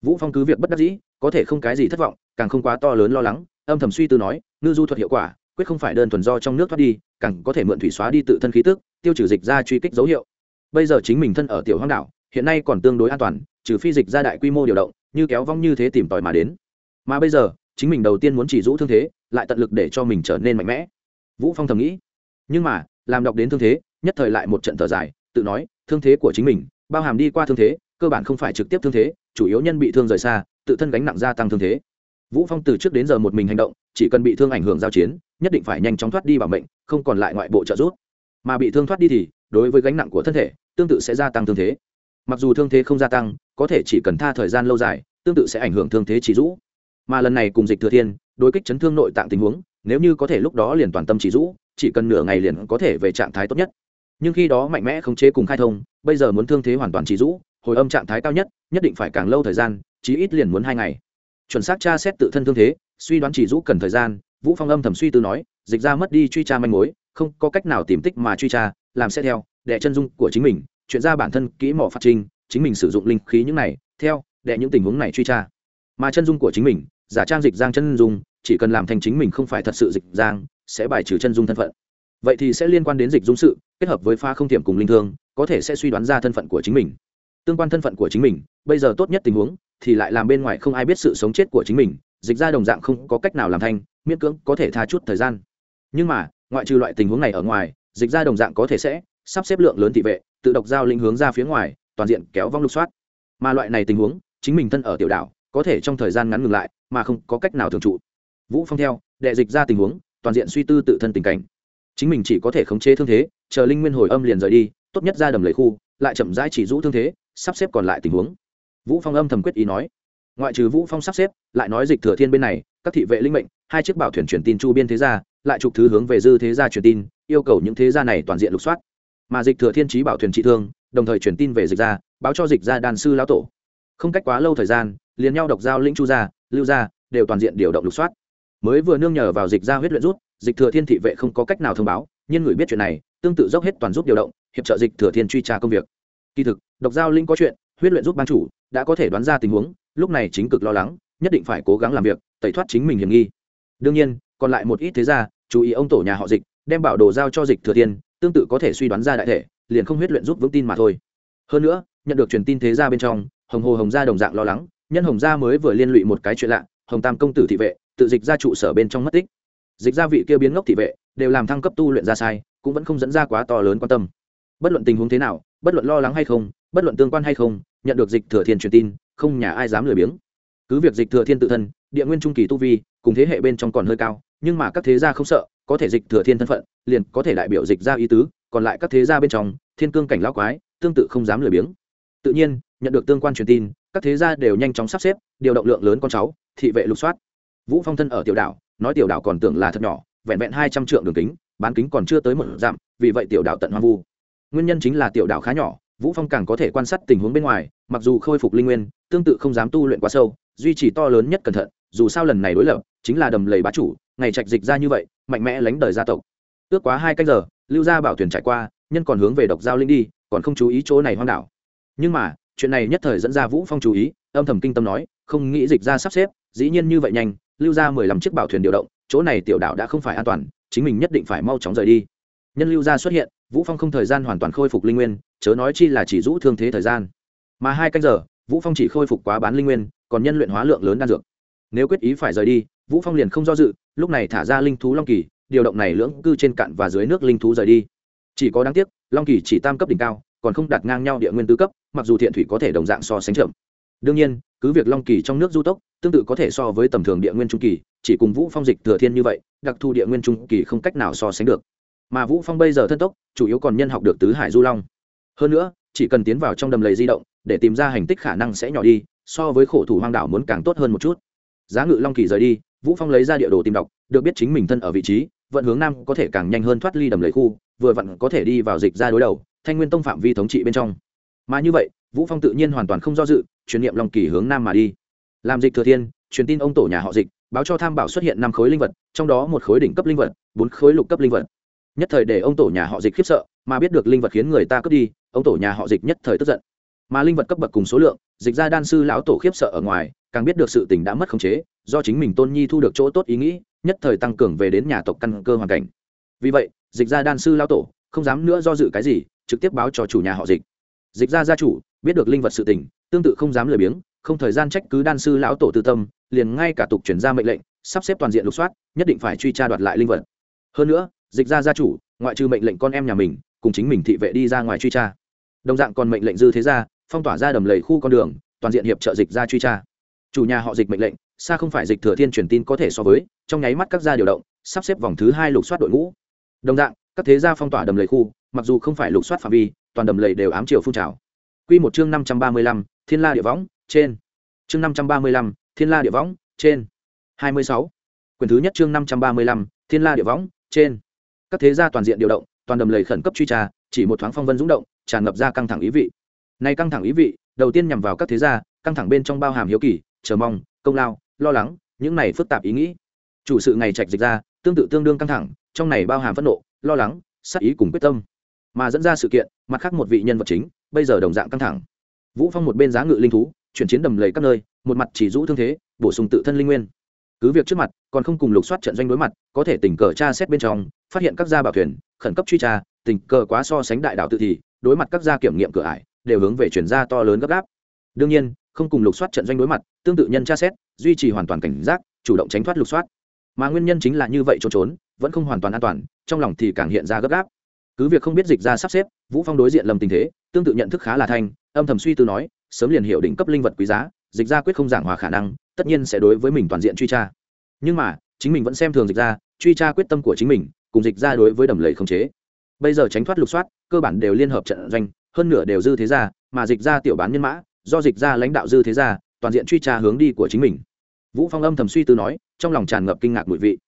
Vũ phong cứ việc bất đắc dĩ có thể không cái gì thất vọng, càng không quá to lớn lo lắng, âm thầm suy tư nói, ngư du thuật hiệu quả, quyết không phải đơn thuần do trong nước thoát đi, càng có thể mượn thủy xóa đi tự thân khí tức, tiêu trừ dịch ra truy kích dấu hiệu. Bây giờ chính mình thân ở tiểu hoang đảo, hiện nay còn tương đối an toàn, trừ phi dịch ra đại quy mô điều động, như kéo vong như thế tìm tòi mà đến. Mà bây giờ, chính mình đầu tiên muốn chỉ rũ thương thế, lại tận lực để cho mình trở nên mạnh mẽ. Vũ phong thầm nghĩ. Nhưng mà, làm đọc đến thương thế, nhất thời lại một trận thở dài, tự nói, thương thế của chính mình, bao hàm đi qua thương thế, cơ bản không phải trực tiếp thương thế, chủ yếu nhân bị thương rời xa tự thân gánh nặng gia tăng thương thế. Vũ phong từ trước đến giờ một mình hành động, chỉ cần bị thương ảnh hưởng giao chiến, nhất định phải nhanh chóng thoát đi bảo mệnh, không còn lại ngoại bộ trợ giúp. Mà bị thương thoát đi thì, đối với gánh nặng của thân thể, tương tự sẽ gia tăng thương thế. Mặc dù thương thế không gia tăng, có thể chỉ cần tha thời gian lâu dài, tương tự sẽ ảnh hưởng thương thế chỉ rũ mà lần này cùng dịch thừa thiên, đối kích chấn thương nội tạng tình huống, nếu như có thể lúc đó liền toàn tâm chỉ rũ chỉ cần nửa ngày liền có thể về trạng thái tốt nhất. Nhưng khi đó mạnh mẽ khống chế cùng khai thông, bây giờ muốn thương thế hoàn toàn chỉ rũ hồi âm trạng thái cao nhất nhất định phải càng lâu thời gian chí ít liền muốn hai ngày. Chuẩn xác tra xét tự thân thương thế, suy đoán chỉ rũ cần thời gian, vũ phong âm thầm suy tư nói, dịch ra mất đi truy tra manh mối, không có cách nào tìm tích mà truy tra, làm xét theo, đệ chân dung của chính mình, chuyện ra bản thân kỹ mỏ phát trinh chính mình sử dụng linh khí những này, theo, đệ những tình huống này truy tra. Mà chân dung của chính mình, giả trang dịch giang chân dung, chỉ cần làm thành chính mình không phải thật sự dịch giang, sẽ bài trừ chân dung thân phận. Vậy thì sẽ liên quan đến dịch dung sự, kết hợp với pha không tiệm cùng linh thương, có thể sẽ suy đoán ra thân phận của chính mình. Tương quan thân phận của chính mình, bây giờ tốt nhất tình huống thì lại làm bên ngoài không ai biết sự sống chết của chính mình, dịch ra đồng dạng không có cách nào làm thành miễn cưỡng có thể tha chút thời gian. Nhưng mà, ngoại trừ loại tình huống này ở ngoài, dịch ra đồng dạng có thể sẽ sắp xếp lượng lớn thị vệ, tự độc giao linh hướng ra phía ngoài, toàn diện kéo vong lục soát. Mà loại này tình huống, chính mình thân ở tiểu đảo, có thể trong thời gian ngắn ngừng lại, mà không có cách nào thường trụ. Vũ phong theo, đệ dịch ra tình huống, toàn diện suy tư tự thân tình cảnh. Chính mình chỉ có thể khống chế thương thế, chờ linh nguyên hồi âm liền rời đi, tốt nhất ra đầm lấy khu, lại chậm rãi chỉ rũ thương thế, sắp xếp còn lại tình huống vũ phong âm thầm quyết ý nói. Ngoại trừ vũ phong sắp xếp, lại nói dịch thừa thiên bên này, các thị vệ linh mệnh, hai chiếc bảo thuyền truyền tin chu biên thế gia, lại trục thứ hướng về dư thế gia truyền tin, yêu cầu những thế gia này toàn diện lục soát. Mà dịch thừa thiên trí bảo thuyền trị thương, đồng thời truyền tin về dịch gia, báo cho dịch gia đàn sư lão tổ. Không cách quá lâu thời gian, liền nhau độc giao lĩnh chu gia, lưu gia, đều toàn diện điều động lục soát. Mới vừa nương nhờ vào dịch gia huyết luyện rút, dịch thừa thiên thị vệ không có cách nào thông báo, nhưng người biết chuyện này, tương tự dốc hết toàn giúp điều động, hiệp trợ dịch thừa thiên truy tra công việc kỳ thực, độc giao linh có chuyện huyết luyện giúp ban chủ, đã có thể đoán ra tình huống, lúc này chính cực lo lắng, nhất định phải cố gắng làm việc, tẩy thoát chính mình hiểm nghi. Đương nhiên, còn lại một ít thế gia, chú ý ông tổ nhà họ dịch, đem bảo đồ giao cho dịch thừa thiên, tương tự có thể suy đoán ra đại thể, liền không huyết luyện giúp vững tin mà thôi. Hơn nữa, nhận được truyền tin thế gia bên trong, hồng hồ hồng gia đồng dạng lo lắng, nhân hồng gia mới vừa liên lụy một cái chuyện lạ, hồng tam công tử thị vệ, tự dịch ra trụ sở bên trong mất tích. Dịch gia vị kia biến ngốc thị vệ, đều làm thăng cấp tu luyện ra sai, cũng vẫn không dẫn ra quá to lớn quan tâm. Bất luận tình huống thế nào bất luận lo lắng hay không, bất luận tương quan hay không, nhận được dịch thừa thiên truyền tin, không nhà ai dám lười biếng. Cứ việc dịch thừa thiên tự thân, địa nguyên trung kỳ tu vi, cùng thế hệ bên trong còn hơi cao, nhưng mà các thế gia không sợ, có thể dịch thừa thiên thân phận, liền có thể đại biểu dịch ra ý tứ, còn lại các thế gia bên trong, thiên cương cảnh lão quái, tương tự không dám lười biếng. Tự nhiên, nhận được tương quan truyền tin, các thế gia đều nhanh chóng sắp xếp, điều động lượng lớn con cháu, thị vệ lục soát. Vũ phong thân ở tiểu đảo, nói tiểu đảo còn tưởng là thật nhỏ, vẹn vẹn hai trăm trượng đường kính, bán kính còn chưa tới một dặm, vì vậy tiểu đảo tận hoang vu nguyên nhân chính là tiểu đảo khá nhỏ, vũ phong càng có thể quan sát tình huống bên ngoài, mặc dù khôi phục linh nguyên, tương tự không dám tu luyện quá sâu, duy trì to lớn nhất cẩn thận, dù sao lần này đối lập, chính là đầm lầy bá chủ, ngày trạch dịch ra như vậy, mạnh mẽ lánh đời gia tộc. Ước quá hai canh giờ, lưu gia bảo thuyền trải qua, nhân còn hướng về độc giao linh đi, còn không chú ý chỗ này hoang đảo. Nhưng mà, chuyện này nhất thời dẫn ra vũ phong chú ý, âm thầm kinh tâm nói, không nghĩ dịch ra sắp xếp, dĩ nhiên như vậy nhanh, lưu ra mười lăm chiếc bảo thuyền điều động, chỗ này tiểu đảo đã không phải an toàn, chính mình nhất định phải mau chóng rời đi. Nhân lưu gia xuất hiện vũ phong không thời gian hoàn toàn khôi phục linh nguyên, chớ nói chi là chỉ rũ thương thế thời gian. Mà hai canh giờ, vũ phong chỉ khôi phục quá bán linh nguyên, còn nhân luyện hóa lượng lớn đan dược. Nếu quyết ý phải rời đi, vũ phong liền không do dự, lúc này thả ra linh thú long kỳ, điều động này lưỡng cư trên cạn và dưới nước linh thú rời đi. Chỉ có đáng tiếc, long kỳ chỉ tam cấp đỉnh cao, còn không đặt ngang nhau địa nguyên tứ cấp, mặc dù thiện thủy có thể đồng dạng so sánh chậm. Đương nhiên, cứ việc long kỳ trong nước du tốc, tương tự có thể so với tầm thường địa nguyên trung kỳ, chỉ cùng vũ phong dịch thừa thiên như vậy, đặc thù địa nguyên trung kỳ không cách nào so sánh được. Mà vũ phong bây giờ thân tốc chủ yếu còn nhân học được tứ hải du long. Hơn nữa, chỉ cần tiến vào trong đầm lầy di động, để tìm ra hành tích khả năng sẽ nhỏ đi, so với khổ thủ hoang đảo muốn càng tốt hơn một chút. Giá ngự long kỳ rời đi, vũ phong lấy ra địa đồ tìm đọc, được biết chính mình thân ở vị trí, vận hướng nam có thể càng nhanh hơn thoát ly đầm lầy khu, vừa vặn có thể đi vào dịch ra đối đầu, thanh nguyên tông phạm vi thống trị bên trong. Mà như vậy, vũ phong tự nhiên hoàn toàn không do dự, truyền niệm long kỳ hướng nam mà đi. Làm dịch thừa thiên, truyền tin ông tổ nhà họ dịch, báo cho tham bảo xuất hiện năm khối linh vật, trong đó một khối đỉnh cấp linh vật, bốn khối lục cấp linh vật nhất thời để ông tổ nhà họ dịch khiếp sợ, mà biết được linh vật khiến người ta cướp đi, ông tổ nhà họ dịch nhất thời tức giận. Mà linh vật cấp bậc cùng số lượng, dịch ra đan sư lão tổ khiếp sợ ở ngoài, càng biết được sự tình đã mất khống chế, do chính mình tôn nhi thu được chỗ tốt ý nghĩ, nhất thời tăng cường về đến nhà tộc căn cơ hoàn cảnh. Vì vậy, dịch ra đan sư lão tổ, không dám nữa do dự cái gì, trực tiếp báo cho chủ nhà họ dịch. Dịch ra gia chủ, biết được linh vật sự tình, tương tự không dám lười biếng, không thời gian trách cứ đan sư lão tổ tư tâm, liền ngay cả tục chuyển ra mệnh lệnh, sắp xếp toàn diện lục soát, nhất định phải truy tra đoạt lại linh vật. Hơn nữa dịch ra gia chủ, ngoại trừ mệnh lệnh con em nhà mình, cùng chính mình thị vệ đi ra ngoài truy tra. Đồng dạng còn mệnh lệnh dư thế gia, phong tỏa ra đầm lầy khu con đường, toàn diện hiệp trợ dịch ra truy tra. Chủ nhà họ dịch mệnh lệnh, xa không phải dịch thừa thiên truyền tin có thể so với, trong nháy mắt các gia điều động, sắp xếp vòng thứ hai lục soát đội ngũ. Đồng dạng, các thế gia phong tỏa đầm lầy khu, mặc dù không phải lục soát phạm vi, toàn đầm lầy đều ám chiều phun trào. Quy một chương năm trăm ba mươi lăm, thiên la địa võng, trên. Chương năm trăm ba mươi lăm, thiên la địa võng, trên. hai mươi sáu. Quyển thứ nhất chương năm trăm ba mươi lăm, thiên la địa võng, trên các thế gia toàn diện điều động, toàn đầm lầy khẩn cấp truy tra, chỉ một thoáng phong vân rúng động, tràn ngập ra căng thẳng ý vị. Nay căng thẳng ý vị, đầu tiên nhằm vào các thế gia, căng thẳng bên trong bao hàm hiếu kỳ, chờ mong, công lao, lo lắng, những này phức tạp ý nghĩ. Chủ sự ngày trạch dịch ra, tương tự tương đương căng thẳng, trong này bao hàm phẫn nộ, lo lắng sắc ý cùng quyết tâm. Mà dẫn ra sự kiện, mặt khác một vị nhân vật chính, bây giờ đồng dạng căng thẳng. Vũ phong một bên giá ngự linh thú, chuyển chiến đầm lầy các nơi, một mặt chỉ rũ thương thế, bổ sung tự thân linh nguyên. Cứ việc trước mặt, còn không cùng lục soát trận doanh đối mặt, có thể tình cờ tra xét bên trong phát hiện các gia bảo thuyền, khẩn cấp truy tra, tình cờ quá so sánh đại đạo tự thì, đối mặt các gia kiểm nghiệm cửa ải, đều hướng về chuyển gia to lớn gấp gáp. Đương nhiên, không cùng lục soát trận doanh đối mặt, tương tự nhân tra xét, duy trì hoàn toàn cảnh giác, chủ động tránh thoát lục soát. Mà nguyên nhân chính là như vậy trốn trốn, vẫn không hoàn toàn an toàn, trong lòng thì càng hiện ra gấp gáp. Cứ việc không biết dịch ra sắp xếp, vũ phong đối diện lầm tình thế, tương tự nhận thức khá là thanh, âm thầm suy tư nói, sớm liền hiểu đỉnh cấp linh vật quý giá, dịch ra quyết không giảng hòa khả năng, tất nhiên sẽ đối với mình toàn diện truy tra. Nhưng mà, chính mình vẫn xem thường dịch ra, truy tra quyết tâm của chính mình cùng dịch ra đối với đầm lầy không chế. Bây giờ tránh thoát lục soát, cơ bản đều liên hợp trận doanh, hơn nửa đều dư thế gia, mà dịch ra tiểu bán nhân mã, do dịch ra lãnh đạo dư thế gia, toàn diện truy tra hướng đi của chính mình. Vũ phong âm thầm suy tư nói, trong lòng tràn ngập kinh ngạc mùi vị.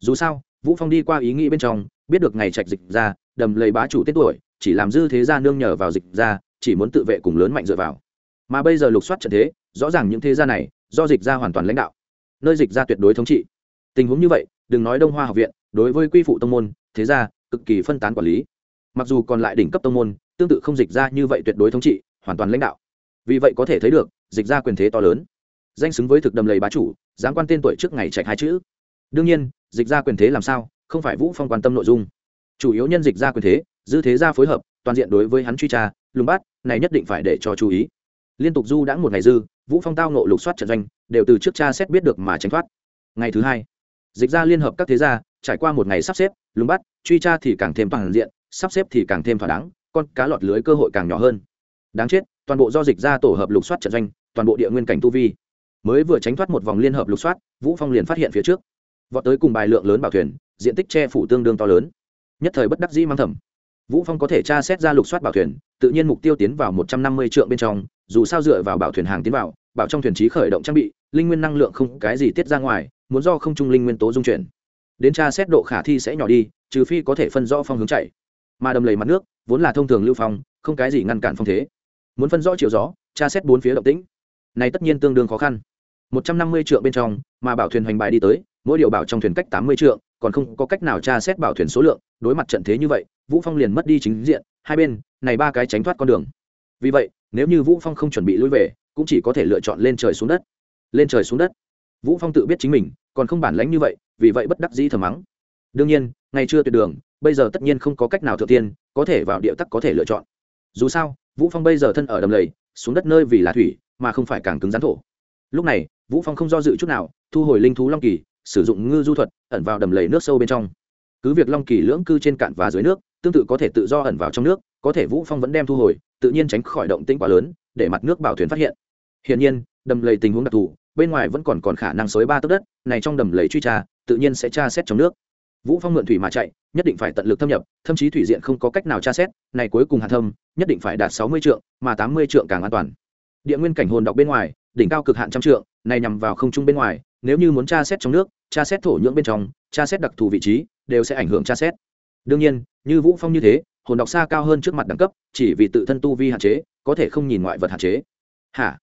Dù sao, vũ phong đi qua ý nghĩ bên trong, biết được ngày trạch dịch ra, đầm lầy bá chủ tết tuổi, chỉ làm dư thế gia nương nhờ vào dịch ra, chỉ muốn tự vệ cùng lớn mạnh dựa vào. Mà bây giờ lục soát trận thế, rõ ràng những thế gia này, do dịch ra hoàn toàn lãnh đạo. Nơi dịch ra tuyệt đối thống trị. Tình huống như vậy, đừng nói đông hoa học viện đối với quy phụ tông môn, thế gia, cực kỳ phân tán quản lý. Mặc dù còn lại đỉnh cấp tông môn, tương tự không dịch ra như vậy tuyệt đối thống trị, hoàn toàn lãnh đạo. Vì vậy có thể thấy được, dịch ra quyền thế to lớn. Danh xứng với thực đầm lầy bá chủ, giáng quan tên tuổi trước ngày trạch hai chữ. Đương nhiên, dịch ra quyền thế làm sao, không phải vũ phong quan tâm nội dung. Chủ yếu nhân dịch ra quyền thế, dư thế gia phối hợp, toàn diện đối với hắn truy tra, lùng bắt, này nhất định phải để cho chú ý. Liên tục du đã một ngày dư, vũ phong tao nộ lục soát trận doanh, đều từ trước cha xét biết được mà tránh thoát. Ngày thứ hai dịch ra liên hợp các thế gia, trải qua một ngày sắp xếp, lùng bắt, truy tra thì càng thêm toàn diện, sắp xếp thì càng thêm thỏa đáng, con cá lọt lưới cơ hội càng nhỏ hơn. Đáng chết, toàn bộ do dịch ra tổ hợp lục soát trận doanh, toàn bộ địa nguyên cảnh tu vi. Mới vừa tránh thoát một vòng liên hợp lục soát, vũ phong liền phát hiện phía trước. Vọt tới cùng bài lượng lớn bảo thuyền, diện tích che phủ tương đương to lớn. Nhất thời bất đắc dĩ mang thầm. Vũ phong có thể tra xét ra lục soát bảo thuyền, tự nhiên mục tiêu tiến vào một trăm năm mươi trượng bên trong, dù sao dựa vào bảo thuyền hàng tiến vào, bảo trong thuyền trí khởi động trang bị, linh nguyên năng lượng không cái gì tiết ra ngoài muốn do không trung linh nguyên tố dung chuyển. Đến tra xét độ khả thi sẽ nhỏ đi, trừ phi có thể phân rõ phong hướng chạy. Mà đầm lầy mặt nước, vốn là thông thường lưu phong, không cái gì ngăn cản phong thế. Muốn phân rõ chiều gió, tra xét bốn phía động tĩnh. Này tất nhiên tương đương khó khăn. Một trăm năm mươi trượng bên trong, mà bảo thuyền hoành bài đi tới, mỗi điều bảo trong thuyền cách tám mươi trượng, còn không có cách nào tra xét bảo thuyền số lượng, đối mặt trận thế như vậy, vũ phong liền mất đi chính diện, hai bên, này ba cái tránh thoát con đường. Vì vậy, nếu như vũ phong không chuẩn bị lui về, cũng chỉ có thể lựa chọn lên trời xuống đất. Lên trời xuống đất vũ phong tự biết chính mình, còn không bản lãnh như vậy, vì vậy bất đắc dĩ thầm mắng. Đương nhiên, ngày chưa tuyệt đường, bây giờ tất nhiên không có cách nào thượng tiên, có thể vào địa tắc có thể lựa chọn. Dù sao, vũ phong bây giờ thân ở đầm lầy, xuống đất nơi vì là thủy, mà không phải càng cứng rắn thổ. Lúc này, vũ phong không do dự chút nào, thu hồi linh thú long kỳ, sử dụng ngư du thuật, ẩn vào đầm lầy nước sâu bên trong. Cứ việc long kỳ lưỡng cư trên cạn và dưới nước, tương tự có thể tự do ẩn vào trong nước, có thể vũ phong vẫn đem thu hồi, tự nhiên tránh khỏi động tĩnh quá lớn, để mặt nước bảo thuyền phát hiện. Hiện nhiên, đầm lầy tình huống đặc thù bên ngoài vẫn còn còn khả năng xối ba tấc đất, này trong đầm lầy truy tra, tự nhiên sẽ tra xét trong nước. Vũ phong mượn thủy mà chạy, nhất định phải tận lực thâm nhập, thậm chí thủy diện không có cách nào tra xét, này cuối cùng hạt thâm, nhất định phải đạt sáu mươi trượng, mà tám mươi trượng càng an toàn. Địa nguyên cảnh hồn đọc bên ngoài, đỉnh cao cực hạn trăm trượng, này nhằm vào không trung bên ngoài, nếu như muốn tra xét trong nước, tra xét thổ nhưỡng bên trong, tra xét đặc thù vị trí, đều sẽ ảnh hưởng tra xét. Đương nhiên, như vũ phong như thế, hồn đọc xa cao hơn trước mặt đẳng cấp, chỉ vì tự thân tu vi hạn chế, có thể không nhìn ngoại vật hạn chế. Hả?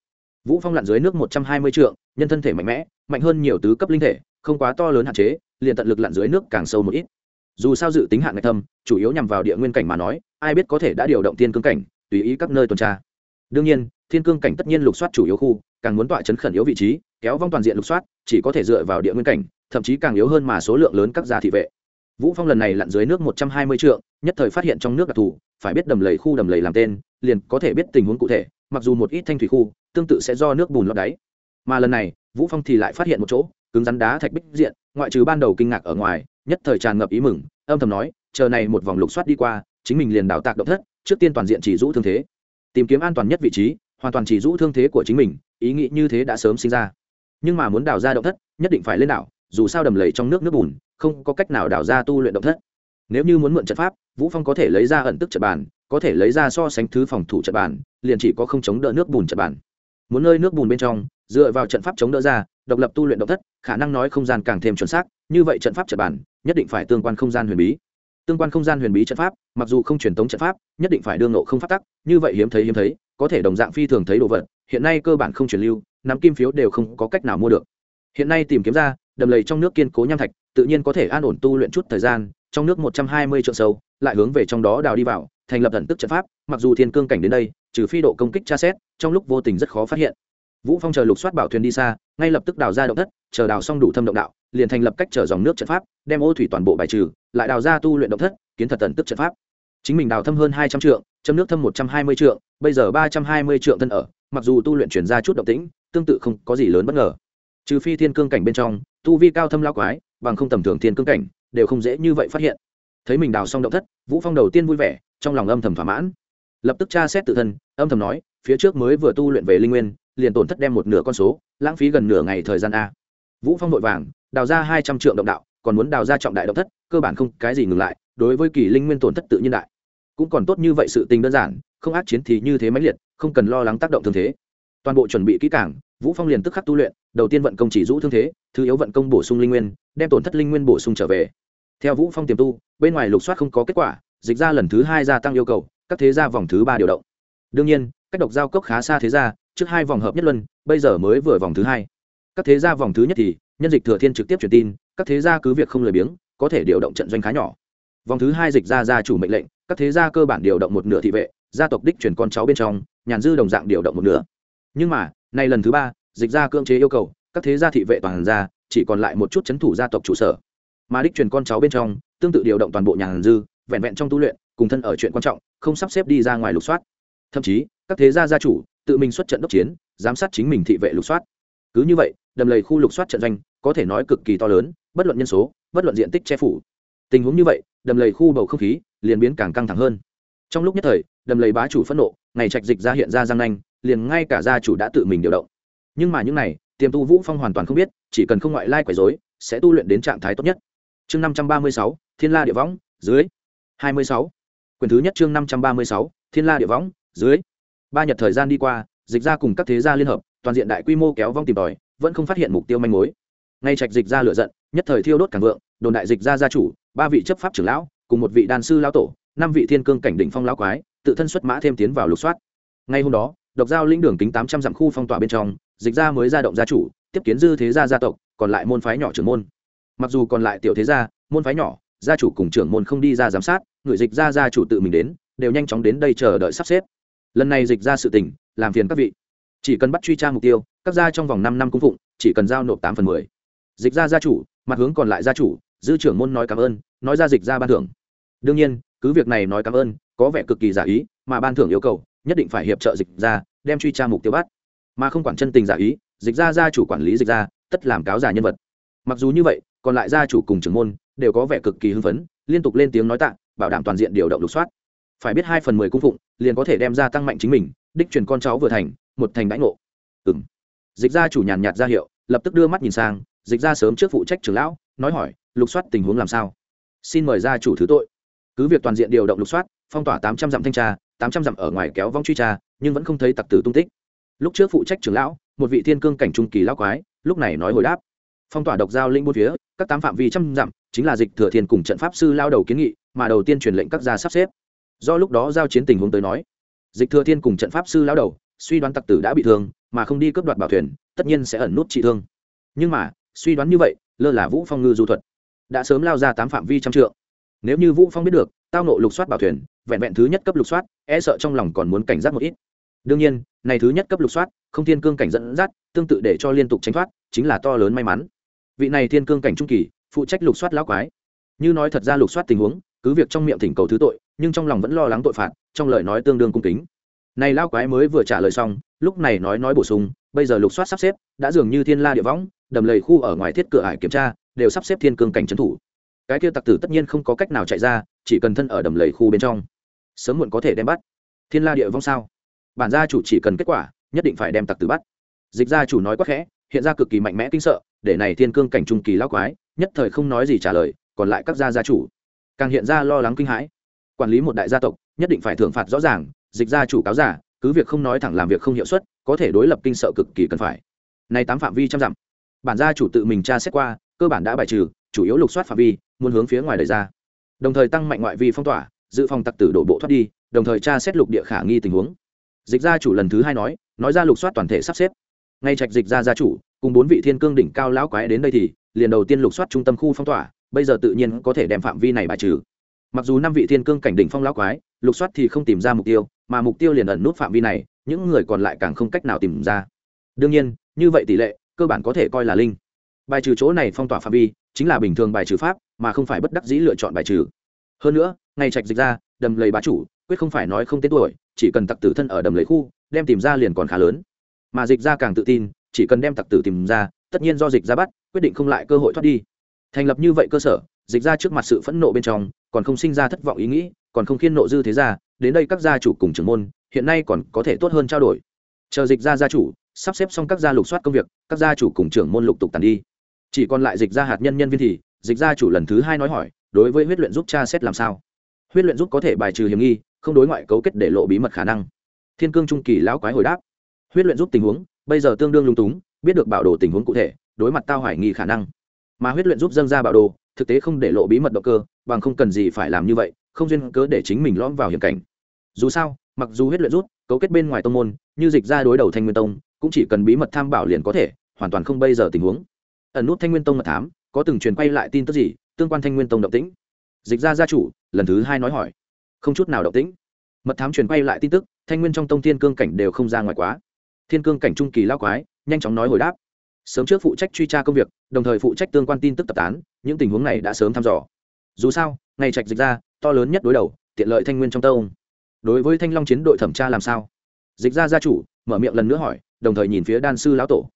Vũ phong lặn dưới nước một trăm hai mươi trượng nhân thân thể mạnh mẽ, mạnh hơn nhiều tứ cấp linh thể, không quá to lớn hạn chế, liền tận lực lặn dưới nước càng sâu một ít. Dù sao dự tính hạn ngạch thâm, chủ yếu nhằm vào địa nguyên cảnh mà nói, ai biết có thể đã điều động tiên cương cảnh, tùy ý các nơi tuần tra. Đương nhiên, thiên cương cảnh tất nhiên lục soát chủ yếu khu, càng muốn tọa chấn khẩn yếu vị trí, kéo vong toàn diện lục soát, chỉ có thể dựa vào địa nguyên cảnh, thậm chí càng yếu hơn mà số lượng lớn các gia thị vệ. Vũ phong lần này lặn dưới nước một trăm hai mươi trượng, nhất thời phát hiện trong nước đặc thù, phải biết đầm lầy khu đầm lầy làm tên, liền có thể biết tình huống cụ thể, mặc dù một ít thanh thủy khu, tương tự sẽ do nước bùn lót đáy mà lần này, vũ phong thì lại phát hiện một chỗ, cứng rắn đá thạch bích diện, ngoại trừ ban đầu kinh ngạc ở ngoài, nhất thời tràn ngập ý mừng, âm thầm nói, chờ này một vòng lục soát đi qua, chính mình liền đào tạc động thất, trước tiên toàn diện chỉ rũ thương thế. Tìm kiếm an toàn nhất vị trí, hoàn toàn chỉ rũ thương thế của chính mình, ý nghĩ như thế đã sớm sinh ra. Nhưng mà muốn đào ra động thất, nhất định phải lên đảo, dù sao đầm lầy trong nước nước bùn, không có cách nào đào ra tu luyện động thất. Nếu như muốn mượn trận pháp, vũ phong có thể lấy ra ẩn tức trận bàn, có thể lấy ra so sánh thứ phòng thủ trận bàn, liền chỉ có không chống đỡ nước bùn trận bàn muốn nơi nước bùn bên trong, dựa vào trận pháp chống đỡ ra, độc lập tu luyện động thất, khả năng nói không gian càng thêm chuẩn xác, như vậy trận pháp trận bản, nhất định phải tương quan không gian huyền bí. Tương quan không gian huyền bí trận pháp, mặc dù không truyền thống trận pháp, nhất định phải đương nộ không phát tắc, như vậy hiếm thấy hiếm thấy, có thể đồng dạng phi thường thấy đồ vật, hiện nay cơ bản không truyền lưu, nắm kim phiếu đều không có cách nào mua được. Hiện nay tìm kiếm ra, đầm lầy trong nước kiên cố nham thạch, tự nhiên có thể an ổn tu luyện chút thời gian, trong nước một trăm hai mươi trượng sâu, lại hướng về trong đó đào đi vào, thành lập thần tức trận pháp, mặc dù thiên cương cảnh đến đây trừ phi độ công kích tra xét, trong lúc vô tình rất khó phát hiện. Vũ phong chờ lục soát bảo thuyền đi xa, ngay lập tức đào ra động thất chờ đào xong đủ thâm động đạo, liền thành lập cách chở dòng nước trận pháp, đem ô thủy toàn bộ bài trừ, lại đào ra tu luyện động thất, kiến thật tần tức trận pháp. Chính mình đào thâm hơn hai trăm trượng, châm nước thâm một trăm hai mươi trượng, bây giờ ba trăm hai mươi trượng thân ở, mặc dù tu luyện chuyển ra chút động tĩnh, tương tự không có gì lớn bất ngờ. Trừ phi thiên cương cảnh bên trong, tu vi cao thâm lao quái, bằng không tầm thường thiên cương cảnh, đều không dễ như vậy phát hiện. Thấy mình đào xong động thất, vũ phong đầu tiên vui vẻ, trong lòng âm thầm thỏa mãn lập tức tra xét tự thân, âm thầm nói, phía trước mới vừa tu luyện về linh nguyên, liền tổn thất đem một nửa con số, lãng phí gần nửa ngày thời gian a. Vũ phong vội vàng, đào ra hai trăm triệu động đạo, còn muốn đào ra trọng đại động thất, cơ bản không cái gì ngừng lại, đối với kỳ linh nguyên tổn thất tự nhiên đại. Cũng còn tốt như vậy sự tình đơn giản, không ác chiến thì như thế mãnh liệt, không cần lo lắng tác động thương thế. Toàn bộ chuẩn bị kỹ càng, vũ phong liền tức khắc tu luyện, đầu tiên vận công chỉ rũ thương thế, thứ yếu vận công bổ sung linh nguyên, đem tổn thất linh nguyên bổ sung trở về. Theo vũ phong tiềm tu, bên ngoài lục soát không có kết quả, dịch ra lần thứ hai gia tăng yêu cầu các thế gia vòng thứ ba điều động. Đương nhiên, cách độc giao cốc khá xa thế gia, trước hai vòng hợp nhất luân, bây giờ mới vừa vòng thứ hai. Các thế gia vòng thứ nhất thì, nhân dịch thừa thiên trực tiếp truyền tin, các thế gia cứ việc không lười biếng, có thể điều động trận doanh khá nhỏ. Vòng thứ hai dịch ra gia chủ mệnh lệnh, các thế gia cơ bản điều động một nửa thị vệ, gia tộc đích truyền con cháu bên trong, nhàn dư đồng dạng điều động một nửa. Nhưng mà, nay lần thứ ba, dịch ra cưỡng chế yêu cầu, các thế gia thị vệ toàn gia chỉ còn lại một chút chấn thủ gia tộc trụ sở. Mà đích truyền con cháu bên trong, tương tự điều động toàn bộ nhàn dư, vẹn vẹn trong tu luyện, cùng thân ở chuyện quan trọng không sắp xếp đi ra ngoài lục soát. Thậm chí, các thế gia gia chủ tự mình xuất trận đốc chiến, giám sát chính mình thị vệ lục soát. Cứ như vậy, đầm lầy khu lục soát trận doanh, có thể nói cực kỳ to lớn, bất luận nhân số, bất luận diện tích che phủ. Tình huống như vậy, đầm lầy khu bầu không khí liền biến càng căng thẳng hơn. Trong lúc nhất thời, đầm lầy bá chủ phẫn nộ, ngày trạch dịch ra hiện ra giang nanh, liền ngay cả gia chủ đã tự mình điều động. Nhưng mà những này, tiềm tu vũ phong hoàn toàn không biết, chỉ cần không ngoại lai quấy dối sẽ tu luyện đến trạng thái tốt nhất. Chương năm trăm ba mươi sáu, thiên la địa võng, dưới. Hai mươi sáu. Quyển thứ nhất chương năm trăm ba mươi sáu, thiên la địa võng, dưới. Ba nhật thời gian đi qua, dịch ra cùng các thế gia liên hợp, toàn diện đại quy mô kéo vong tìm tòi, vẫn không phát hiện mục tiêu manh mối. Ngay trạch dịch ra lựa giận, nhất thời thiêu đốt càng vượng, đồn đại dịch ra gia chủ, ba vị chấp pháp trưởng lão, cùng một vị đàn sư lão tổ, năm vị thiên cương cảnh đỉnh phong lão quái, tự thân xuất mã thêm tiến vào lục soát. Ngay hôm đó, độc giao lĩnh đường kính tám trăm dặm khu phong tỏa bên trong, dịch ra mới ra động gia chủ, tiếp kiến dư thế gia gia tộc, còn lại môn phái nhỏ trưởng môn. Mặc dù còn lại tiểu thế gia, môn phái nhỏ, gia chủ cùng trưởng môn không đi ra giám sát người dịch ra gia chủ tự mình đến, đều nhanh chóng đến đây chờ đợi sắp xếp. Lần này dịch ra sự tình, làm phiền các vị. Chỉ cần bắt truy tra mục tiêu, các gia trong vòng năm năm cung phụng, chỉ cần giao nộp tám phần mười. Dịch ra gia chủ, mặt hướng còn lại gia chủ, dư trưởng môn nói cảm ơn, nói ra dịch ra ban thưởng. Đương nhiên, cứ việc này nói cảm ơn, có vẻ cực kỳ giả ý, mà ban thưởng yêu cầu, nhất định phải hiệp trợ dịch ra, đem truy tra mục tiêu bắt. Mà không quản chân tình giả ý, dịch ra gia chủ quản lý dịch ra, tất làm cáo giả nhân vật. Mặc dù như vậy, còn lại gia chủ cùng trưởng môn, đều có vẻ cực kỳ hưng phấn, liên tục lên tiếng nói tạ bảo đảm toàn diện điều động lục soát. Phải biết hai phần mười cung phụng, liền có thể đem ra tăng mạnh chính mình, đích truyền con cháu vừa thành, một thành đãi ngộ. Ừng dịch gia chủ nhàn nhạt ra hiệu, lập tức đưa mắt nhìn sang, dịch ra sớm trước phụ trách trưởng lão, nói hỏi, lục soát tình huống làm sao? Xin mời gia chủ thứ tội. Cứ việc toàn diện điều động lục soát, phong tỏa tám trăm dặm thanh tra, tám trăm dặm ở ngoài kéo vong truy tra, nhưng vẫn không thấy tặc tử tung tích. Lúc trước phụ trách trưởng lão, một vị thiên cương cảnh trung kỳ lão quái, lúc này nói hồi đáp. Phong tỏa độc giao linh bốn phía các tám phạm vi trăm dặm, chính là dịch thừa thiên cùng trận pháp sư lao đầu kiến nghị, mà đầu tiên truyền lệnh các gia sắp xếp. Do lúc đó giao chiến tình huống tới nói, dịch thừa thiên cùng trận pháp sư lao đầu, suy đoán tặc tử đã bị thương, mà không đi cướp đoạt bảo thuyền, tất nhiên sẽ ẩn nút trị thương. Nhưng mà, suy đoán như vậy, lơ là vũ phong ngư du thuật. Đã sớm lao ra tám phạm vi trăm trượng. Nếu như vũ phong biết được, tao nộ lục soát bảo thuyền, vẹn vẹn thứ nhất cấp lục soát e sợ trong lòng còn muốn cảnh giác một ít. Đương nhiên, này thứ nhất cấp lục soát, không thiên cương cảnh dẫn dắt, tương tự để cho liên tục tránh thoát, chính là to lớn may mắn vị này thiên cương cảnh trung kỳ, phụ trách lục soát lão quái. Như nói thật ra lục soát tình huống, cứ việc trong miệng thỉnh cầu thứ tội, nhưng trong lòng vẫn lo lắng tội phạt, trong lời nói tương đương cung kính. Này lão quái mới vừa trả lời xong, lúc này nói nói bổ sung, bây giờ lục soát sắp xếp, đã dường như thiên la địa võng, đầm lầy khu ở ngoài thiết cửa ải kiểm tra, đều sắp xếp thiên cương cảnh trấn thủ. Cái kia tặc tử tất nhiên không có cách nào chạy ra, chỉ cần thân ở đầm lầy khu bên trong. Sớm muộn có thể đem bắt. Thiên la địa vong sao? Bản gia chủ chỉ cần kết quả, nhất định phải đem tặc tử bắt. Dịch gia chủ nói quá khẽ, hiện ra cực kỳ mạnh mẽ kinh sợ để này thiên cương cảnh trung kỳ lao quái, nhất thời không nói gì trả lời, còn lại các gia gia chủ. Càng hiện ra lo lắng kinh hãi. Quản lý một đại gia tộc, nhất định phải thưởng phạt rõ ràng, dịch gia chủ cáo giả, cứ việc không nói thẳng làm việc không hiệu suất, có thể đối lập kinh sợ cực kỳ cần phải. Này tám phạm vi trăm dặm. Bản gia chủ tự mình tra xét qua, cơ bản đã bài trừ, chủ yếu lục soát phạm vi, muốn hướng phía ngoài đời ra. Đồng thời tăng mạnh ngoại vi phong tỏa, dự phòng tặc tử đổ bộ thoát đi, đồng thời tra xét lục địa khả nghi tình huống. Dịch gia chủ lần thứ hai nói nói ra lục soát toàn thể sắp xếp. Ngay trạch dịch gia gia chủ cùng bốn vị thiên cương đỉnh cao lão quái đến đây thì, liền đầu tiên lục soát trung tâm khu phong tỏa, bây giờ tự nhiên có thể đem phạm vi này bài trừ. Mặc dù năm vị thiên cương cảnh đỉnh phong lão quái, lục soát thì không tìm ra mục tiêu, mà mục tiêu liền ẩn nút phạm vi này, những người còn lại càng không cách nào tìm ra. Đương nhiên, như vậy tỷ lệ, cơ bản có thể coi là linh. Bài trừ chỗ này phong tỏa phạm vi, chính là bình thường bài trừ pháp, mà không phải bất đắc dĩ lựa chọn bài trừ. Hơn nữa ngày trạch dịch ra, đầm lầy bá chủ, quyết không phải nói không tên tuổi, chỉ cần tặc tử thân ở đầm lầy khu, đem tìm ra liền còn khá lớn. Mà dịch ra càng tự tin chỉ cần đem tặc tử tìm ra, tất nhiên do dịch ra bắt, quyết định không lại cơ hội thoát đi. Thành lập như vậy cơ sở, dịch ra trước mặt sự phẫn nộ bên trong, còn không sinh ra thất vọng ý nghĩ, còn không khiên nộ dư thế ra đến đây các gia chủ cùng trưởng môn, hiện nay còn có thể tốt hơn trao đổi. Chờ dịch ra gia chủ, sắp xếp xong các gia lục soát công việc, các gia chủ cùng trưởng môn lục tục tàn đi. Chỉ còn lại dịch ra hạt nhân nhân viên thì, dịch gia chủ lần thứ hai nói hỏi, đối với huyết luyện giúp cha xét làm sao? Huyết luyện giúp có thể bài trừ hiểm nghi, không đối ngoại cấu kết để lộ bí mật khả năng. Thiên cương trung kỳ lão quái hồi đáp, huyết luyện giúp tình huống bây giờ tương đương lung túng, biết được bảo đồ tình huống cụ thể, đối mặt tao hoài nghi khả năng. Mà huyết luyện giúp dâng ra bảo đồ, thực tế không để lộ bí mật động cơ, bằng không cần gì phải làm như vậy, không duyên cớ để chính mình lõm vào hiểm cảnh. Dù sao, mặc dù huyết luyện rút, cấu kết bên ngoài tông môn, như dịch ra đối đầu thanh nguyên tông, cũng chỉ cần bí mật tham bảo liền có thể, hoàn toàn không bây giờ tình huống. Ẩn nút thanh nguyên tông mật thám, có từng truyền quay lại tin tức gì, tương quan thanh nguyên tông động tĩnh. Dịch ra gia chủ, lần thứ hai nói hỏi. Không chút nào động tĩnh. Mật thám truyền quay lại tin tức, thanh nguyên trong tông thiên cương cảnh đều không ra ngoài quá thiên cương cảnh trung kỳ lao quái, nhanh chóng nói hồi đáp. Sớm trước phụ trách truy tra công việc, đồng thời phụ trách tương quan tin tức tập tán, những tình huống này đã sớm thăm dò. Dù sao, ngày trạch dịch ra, to lớn nhất đối đầu, tiện lợi thanh nguyên trong tông. Đối với thanh long chiến đội thẩm tra làm sao? Dịch ra gia chủ, mở miệng lần nữa hỏi, đồng thời nhìn phía đan sư lão tổ.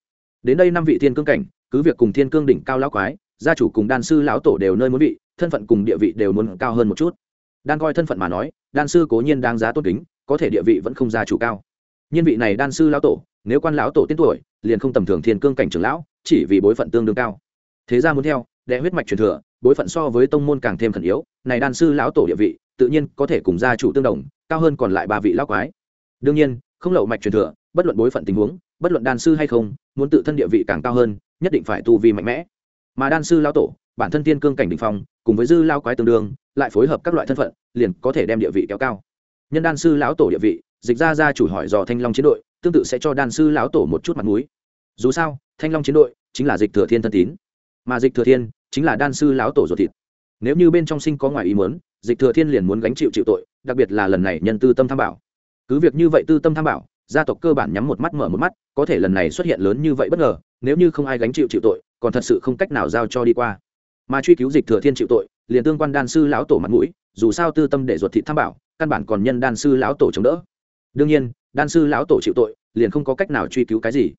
Đến đây năm vị thiên cương cảnh, cứ việc cùng thiên cương đỉnh cao lão quái, gia chủ cùng đan sư lão tổ đều nơi muốn vị, thân phận cùng địa vị đều muốn cao hơn một chút. Đan coi thân phận mà nói, đan sư cố nhiên đáng giá tôn kính, có thể địa vị vẫn không gia chủ cao nhân vị này đan sư lão tổ, nếu quan lão tổ tiên tuổi, liền không tầm thường thiên cương cảnh trưởng lão, chỉ vì bối phận tương đương cao. Thế ra muốn theo đệ huyết mạch truyền thừa, bối phận so với tông môn càng thêm khẩn yếu, này đan sư lão tổ địa vị, tự nhiên có thể cùng gia chủ tương đồng, cao hơn còn lại ba vị lão quái. Đương nhiên, không lậu mạch truyền thừa, bất luận bối phận tình huống, bất luận đan sư hay không, muốn tự thân địa vị càng cao hơn, nhất định phải tu vi mạnh mẽ. Mà đan sư lão tổ, bản thân tiên cương cảnh đỉnh phong, cùng với dư lao quái tương đương, lại phối hợp các loại thân phận, liền có thể đem địa vị kéo cao. Nhân đan sư lão tổ địa vị dịch ra ra chủ hỏi dò thanh long chiến đội, tương tự sẽ cho đan sư lão tổ một chút mặt mũi. dù sao, thanh long chiến đội chính là dịch thừa thiên thân tín, mà dịch thừa thiên chính là đan sư lão tổ ruột thịt. Nếu như bên trong sinh có ngoài ý muốn, dịch thừa thiên liền muốn gánh chịu chịu tội, đặc biệt là lần này nhân tư tâm tham bảo. Cứ việc như vậy tư tâm tham bảo, gia tộc cơ bản nhắm một mắt mở một mắt, có thể lần này xuất hiện lớn như vậy bất ngờ, nếu như không ai gánh chịu chịu tội, còn thật sự không cách nào giao cho đi qua. Mà truy cứu dịch thừa thiên chịu tội, liền tương quan đan sư lão tổ mặt mũi, dù sao tư tâm để ruột thị tham bảo, căn bản còn nhân đan sư lão tổ chống đỡ đương nhiên, đan sư lão tổ chịu tội, liền không có cách nào truy cứu cái gì.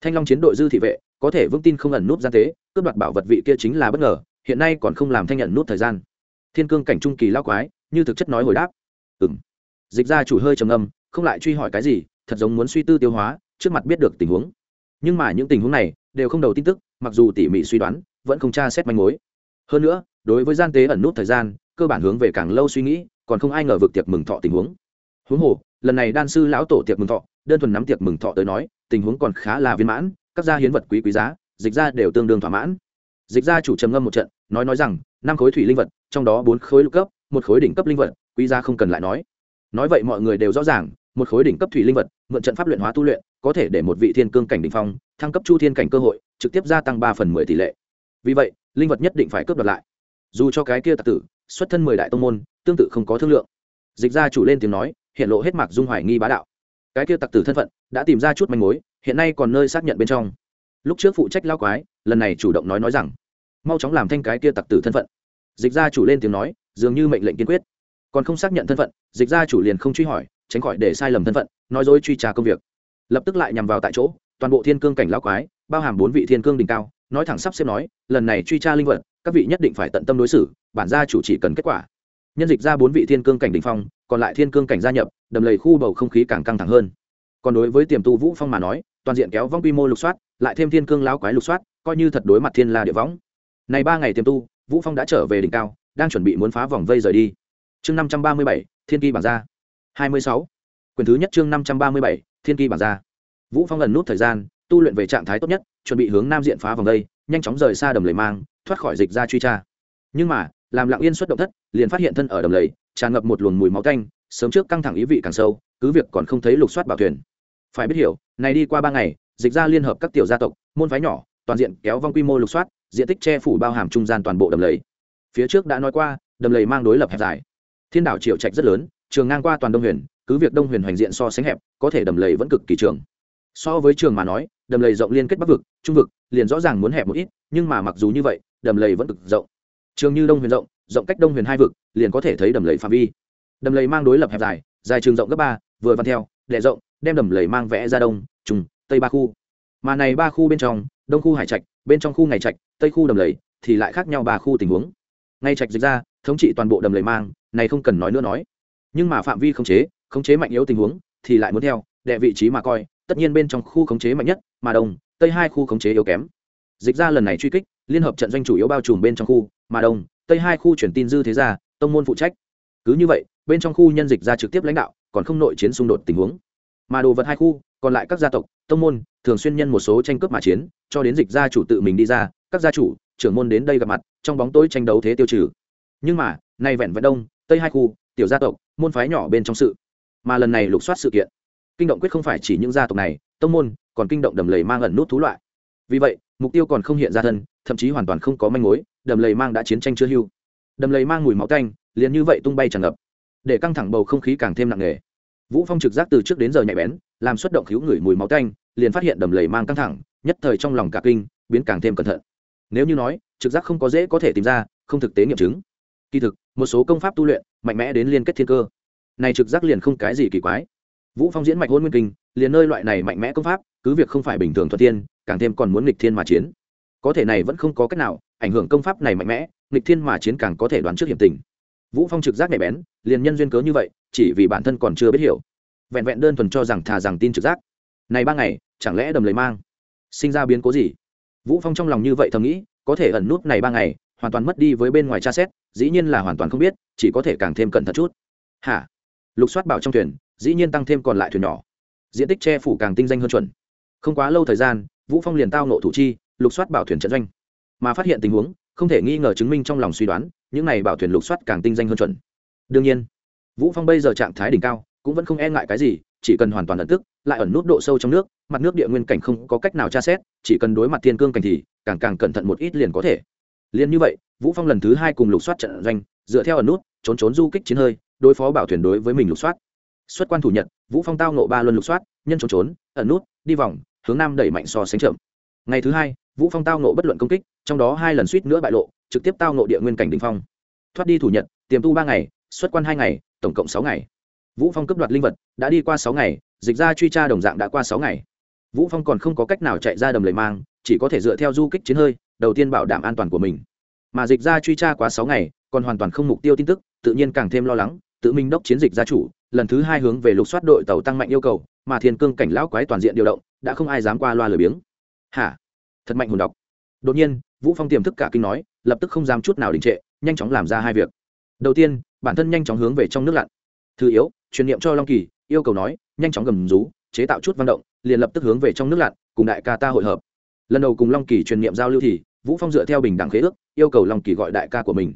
Thanh long chiến đội dư thị vệ, có thể vững tin không ẩn nút gian tế, cướp đoạt bảo vật vị kia chính là bất ngờ, hiện nay còn không làm thanh nhận nút thời gian. Thiên cương cảnh trung kỳ lao quái, như thực chất nói hồi đáp. Ừ m dịch ra chủ hơi trầm âm không lại truy hỏi cái gì, thật giống muốn suy tư tiêu hóa, trước mặt biết được tình huống. Nhưng mà những tình huống này, đều không đầu tin tức, mặc dù tỉ mỉ suy đoán, vẫn không tra xét manh mối. Hơn nữa, đối với gian tế ẩn nút thời gian, cơ bản hướng về càng lâu suy nghĩ, còn không ai ngờ vực tiệc mừng thọ tình huống. Huống hồ lần này đan sư lão tổ tiệc mừng thọ, đơn thuần nắm tiệc mừng thọ tới nói, tình huống còn khá là viên mãn, các gia hiến vật quý quý giá, dịch ra đều tương đương thỏa mãn. Dịch ra chủ trầm ngâm một trận, nói nói rằng, năm khối thủy linh vật, trong đó bốn khối lục cấp, một khối đỉnh cấp linh vật, quý giá không cần lại nói. Nói vậy mọi người đều rõ ràng, một khối đỉnh cấp thủy linh vật, mượn trận pháp luyện hóa tu luyện, có thể để một vị thiên cương cảnh đ ỉ n h phong, thăng cấp chu thiên cảnh cơ hội, trực tiếp gia tăng ba phần mười tỷ lệ. Vì vậy, linh vật nhất định phải cướp đoạt lại. Dù cho cái kia tạc tử, xuất thân mười đại tông môn, tương tự không có thương lượng. Dịch gia chủ lên tiếng nói hiện lộ hết mạc dung hoài nghi bá đạo. Cái kia tặc tử thân phận đã tìm ra chút manh mối, hiện nay còn nơi xác nhận bên trong. Lúc trước phụ trách lao quái, lần này chủ động nói nói rằng, mau chóng làm thanh cái kia tặc tử thân phận. Dịch gia chủ lên tiếng nói, dường như mệnh lệnh kiên quyết. Còn không xác nhận thân phận, dịch gia chủ liền không truy hỏi, tránh khỏi để sai lầm thân phận, nói dối truy trả công việc. Lập tức lại nhằm vào tại chỗ, toàn bộ thiên cương cảnh lao quái, bao hàm bốn vị thiên cương đỉnh cao, nói thẳng sắp xếp nói, lần này truy tra linh vật, các vị nhất định phải tận tâm đối xử, bản gia chủ chỉ cần kết quả nhân dịch ra bốn vị thiên cương cảnh đ ỉ n h phong, còn lại thiên cương cảnh gia nhập, đầm lầy khu bầu không khí càng căng thẳng hơn. Còn đối với tiềm tu vũ phong mà nói, toàn diện kéo vong quy mô lục soát, lại thêm thiên cương láo quái lục soát, coi như thật đối mặt thiên la địa võng. Này ba ngày tiềm tu, vũ phong đã trở về đỉnh cao, đang chuẩn bị muốn phá vòng vây rời đi. Chương năm trăm ba mươi bảy, thiên kỳ bản gia. hai mươi sáu. Quyền thứ nhất chương năm trăm ba mươi bảy, thiên kỳ bản gia. Vũ phong lần nút thời gian, tu luyện về trạng thái tốt nhất, chuẩn bị hướng nam diện phá vòng vây, nhanh chóng rời xa đầm lầy mang, thoát khỏi dịch ra truy tra. Nhưng mà làm lặng yên xuất động thất, liền phát hiện thân ở đầm lầy, tràn ngập một luồng mùi máu canh sớm trước căng thẳng ý vị càng sâu, cứ việc còn không thấy lục soát bảo thuyền. Phải biết hiểu, này đi qua ba ngày, dịch ra liên hợp các tiểu gia tộc, môn phái nhỏ, toàn diện kéo vong quy mô lục soát, diện tích che phủ bao hàm trung gian toàn bộ đầm lầy. Phía trước đã nói qua, đầm lầy mang đối lập hẹp dài. Thiên đảo triệu trạch rất lớn, trường ngang qua toàn đông huyền, cứ việc đông huyền hoành diện so sánh hẹp, có thể đầm lầy vẫn cực kỳ trường. So với trường mà nói, đầm lầy rộng liên kết bắc vực, trung vực, liền rõ ràng muốn hẹp một ít, nhưng mà mặc dù như vậy, đầm lầy vẫn cực rộng trường như đông huyền rộng rộng cách đông huyền hai vực, liền có thể thấy đầm lầy phạm vi. Đầm lầy mang đối lập hẹp dài dài trường rộng gấp ba, vừa văn theo đệ rộng, đem đầm lầy mang vẽ ra đông trung tây ba khu. Mà này ba khu bên trong, đông khu hải trạch, bên trong khu ngày trạch, tây khu đầm lầy, thì lại khác nhau ba khu tình huống. Ngay trạch dịch ra, thống trị toàn bộ đầm lầy mang, này không cần nói nữa nói. Nhưng mà phạm vi khống chế khống chế mạnh yếu tình huống, thì lại muốn theo, đệ vị trí mà coi, tất nhiên bên trong khu khống chế mạnh nhất, mà đông, tây hai khu khống chế yếu kém dịch ra lần này truy kích, liên hợp trận doanh chủ yếu bao trùm bên trong khu, mà đông, tây hai khu truyền tin dư thế gia, tông môn phụ trách. Cứ như vậy, bên trong khu nhân dịch ra trực tiếp lãnh đạo, còn không nội chiến xung đột tình huống. Mà đồ vật hai khu, còn lại các gia tộc, tông môn, thường xuyên nhân một số tranh cướp mà chiến, cho đến dịch gia chủ tự mình đi ra, các gia chủ, trưởng môn đến đây gặp mặt, trong bóng tối tranh đấu thế tiêu trừ. Nhưng mà, nay vẹn vẹn đông, tây hai khu, tiểu gia tộc, môn phái nhỏ bên trong sự. Mà lần này lục soát sự kiện, kinh động quyết không phải chỉ những gia tộc này, tông môn, còn kinh động đầm lầy mang ẩn nút thú loại. Vì vậy mục tiêu còn không hiện ra thân, thậm chí hoàn toàn không có manh mối, đầm lầy mang đã chiến tranh chưa hưu. Đầm lầy mang mùi máu canh liền như vậy tung bay tràn ngập, để căng thẳng bầu không khí càng thêm nặng nề. Vũ phong trực giác từ trước đến giờ nhạy bén, làm xuất động cứu người mùi máu canh liền phát hiện đầm lầy mang căng thẳng, nhất thời trong lòng cả kinh, biến càng thêm cẩn thận. Nếu như nói, trực giác không có dễ có thể tìm ra, không thực tế nghiệm chứng. Kỳ thực, một số công pháp tu luyện, mạnh mẽ đến liên kết thiên cơ. Này trực giác liền không cái gì kỳ quái. Vũ phong diễn mạch hôn nguyên kinh, liền nơi loại này mạnh mẽ công pháp, cứ việc không phải bình thường thuận tiên càng thêm còn muốn nghịch thiên mà chiến. Có thể này vẫn không có cách nào, ảnh hưởng công pháp này mạnh mẽ, nghịch thiên mà chiến càng có thể đoán trước hiểm tình. Vũ phong trực giác nhạy bén, liền nhân duyên cớ như vậy, chỉ vì bản thân còn chưa biết hiểu. Vẹn vẹn đơn thuần cho rằng thà rằng tin trực giác. Này ba ngày, chẳng lẽ đầm lấy mang? Sinh ra biến cố gì? Vũ phong trong lòng như vậy thầm nghĩ, có thể ẩn nút này ba ngày, hoàn toàn mất đi với bên ngoài tra xét, dĩ nhiên là hoàn toàn không biết, chỉ có thể càng thêm cẩn thận chút. Hả? Lục soát bảo trong thuyền, dĩ nhiên tăng thêm còn lại thuyền nhỏ. Diện tích che phủ càng tinh danh hơn chuẩn. Không quá lâu thời gian vũ phong liền tao nộ thủ chi, lục soát bảo thuyền trận doanh. Mà phát hiện tình huống, không thể nghi ngờ chứng minh trong lòng suy đoán, những này bảo thuyền lục soát càng tinh danh hơn chuẩn. Đương nhiên, vũ phong bây giờ trạng thái đỉnh cao, cũng vẫn không e ngại cái gì, chỉ cần hoàn toàn ẩn tức, lại ẩn nút độ sâu trong nước, mặt nước địa nguyên cảnh không có cách nào tra xét, chỉ cần đối mặt thiên cương cảnh thì càng càng cẩn thận một ít liền có thể. Liền như vậy, vũ phong lần thứ hai cùng lục soát trận doanh, dựa theo ẩn nút, trốn trốn du kích chiến hơi, đối phó bảo thuyền đối với mình lục soát. Xuất quan thủ nhật, vũ phong tao nộ ba luân lục soát, nhân trốn trốn, ẩn nút, đi vòng hướng nam đẩy mạnh so sánh chậm. Ngày thứ hai, vũ phong tao nộ bất luận công kích, trong đó hai lần suýt nữa bại lộ, trực tiếp tao nộ địa nguyên cảnh đình phong. Thoát đi thủ nhật, tiềm tu ba ngày, xuất quan hai ngày, tổng cộng sáu ngày. Vũ phong cấp đoạt linh vật, đã đi qua sáu ngày, dịch ra truy tra đồng dạng đã qua sáu ngày. Vũ phong còn không có cách nào chạy ra đầm lầy mang, chỉ có thể dựa theo du kích chiến hơi, đầu tiên bảo đảm an toàn của mình. Mà dịch ra truy tra quá sáu ngày, còn hoàn toàn không mục tiêu tin tức, tự nhiên càng thêm lo lắng, tự mình đốc chiến dịch gia chủ, lần thứ hai hướng về lục soát đội tàu tăng mạnh yêu cầu, mà thiên cương cảnh lão quái toàn diện điều động đã không ai dám qua loa lười biếng. Hả? Thật mạnh hồn đọc đột nhiên, vũ phong tiềm thức cả kinh nói, lập tức không dám chút nào đình trệ, nhanh chóng làm ra hai việc. Đầu tiên, bản thân nhanh chóng hướng về trong nước lặn. Thứ yếu, truyền niệm cho long kỳ, yêu cầu nói, nhanh chóng gầm rú, chế tạo chút văn động, liền lập tức hướng về trong nước lặn, cùng đại ca ta hội hợp. Lần đầu cùng long kỳ truyền niệm giao lưu thì, vũ phong dựa theo bình đẳng khế ước, yêu cầu long kỳ gọi đại ca của mình.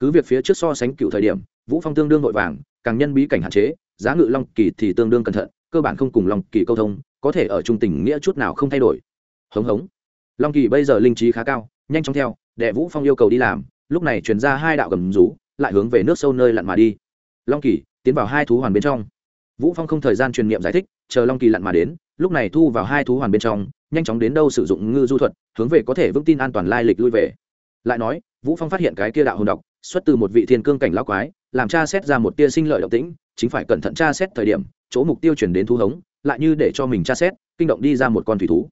Cứ việc phía trước so sánh cựu thời điểm, vũ phong tương đương vội vàng, càng nhân bí cảnh hạn chế, giá ngự long kỳ thì tương đương cẩn thận, cơ bản không cùng long kỳ câu thông có thể ở trung tình nghĩa chút nào không thay đổi. Hống hống. Long kỳ bây giờ linh trí khá cao, nhanh chóng theo, đệ vũ phong yêu cầu đi làm, lúc này truyền ra hai đạo gầm rú, lại hướng về nước sâu nơi lặn mà đi. Long kỳ, tiến vào hai thú hoàn bên trong. Vũ phong không thời gian truyền niệm giải thích, chờ long kỳ lặn mà đến, lúc này thu vào hai thú hoàn bên trong, nhanh chóng đến đâu sử dụng ngư du thuật, hướng về có thể vững tin an toàn lai lịch lui về. Lại nói, vũ phong phát hiện cái kia đạo hồn độc, xuất từ một vị thiên cương cảnh lão quái, làm cha xét ra một tia sinh lợi động tĩnh, chính phải cẩn thận tra xét thời điểm, chỗ mục tiêu chuyển đến thu hống lại như để cho mình tra xét, kinh động đi ra một con thủy thú.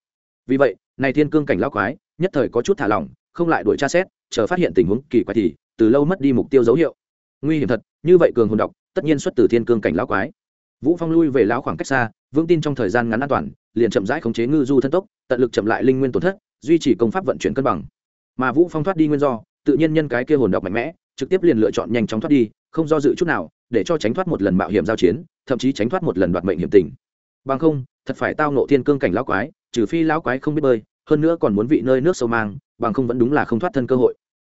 Vì vậy, này thiên cương cảnh lão quái, nhất thời có chút thả lỏng, không lại đuổi tra xét, chờ phát hiện tình huống kỳ quái thì, từ lâu mất đi mục tiêu dấu hiệu. Nguy hiểm thật, như vậy cường hồn độc, tất nhiên xuất từ thiên cương cảnh lão quái. Vũ phong lui về lão khoảng cách xa, vững tin trong thời gian ngắn an toàn, liền chậm rãi khống chế ngư du thân tốc, tận lực chậm lại linh nguyên tổn thất, duy trì công pháp vận chuyển cân bằng. Mà vũ phong thoát đi nguyên do, tự nhiên nhân cái kia hồn độc mạnh mẽ, trực tiếp liền lựa chọn nhanh chóng thoát đi, không do dự chút nào, để cho tránh thoát một lần mạo hiểm giao chiến, thậm chí tránh thoát một lần đoạt mệnh hiểm tình bằng không, thật phải tao nộ thiên cương cảnh lão quái, trừ phi lão quái không biết bơi, hơn nữa còn muốn vị nơi nước sâu mang, bằng không vẫn đúng là không thoát thân cơ hội.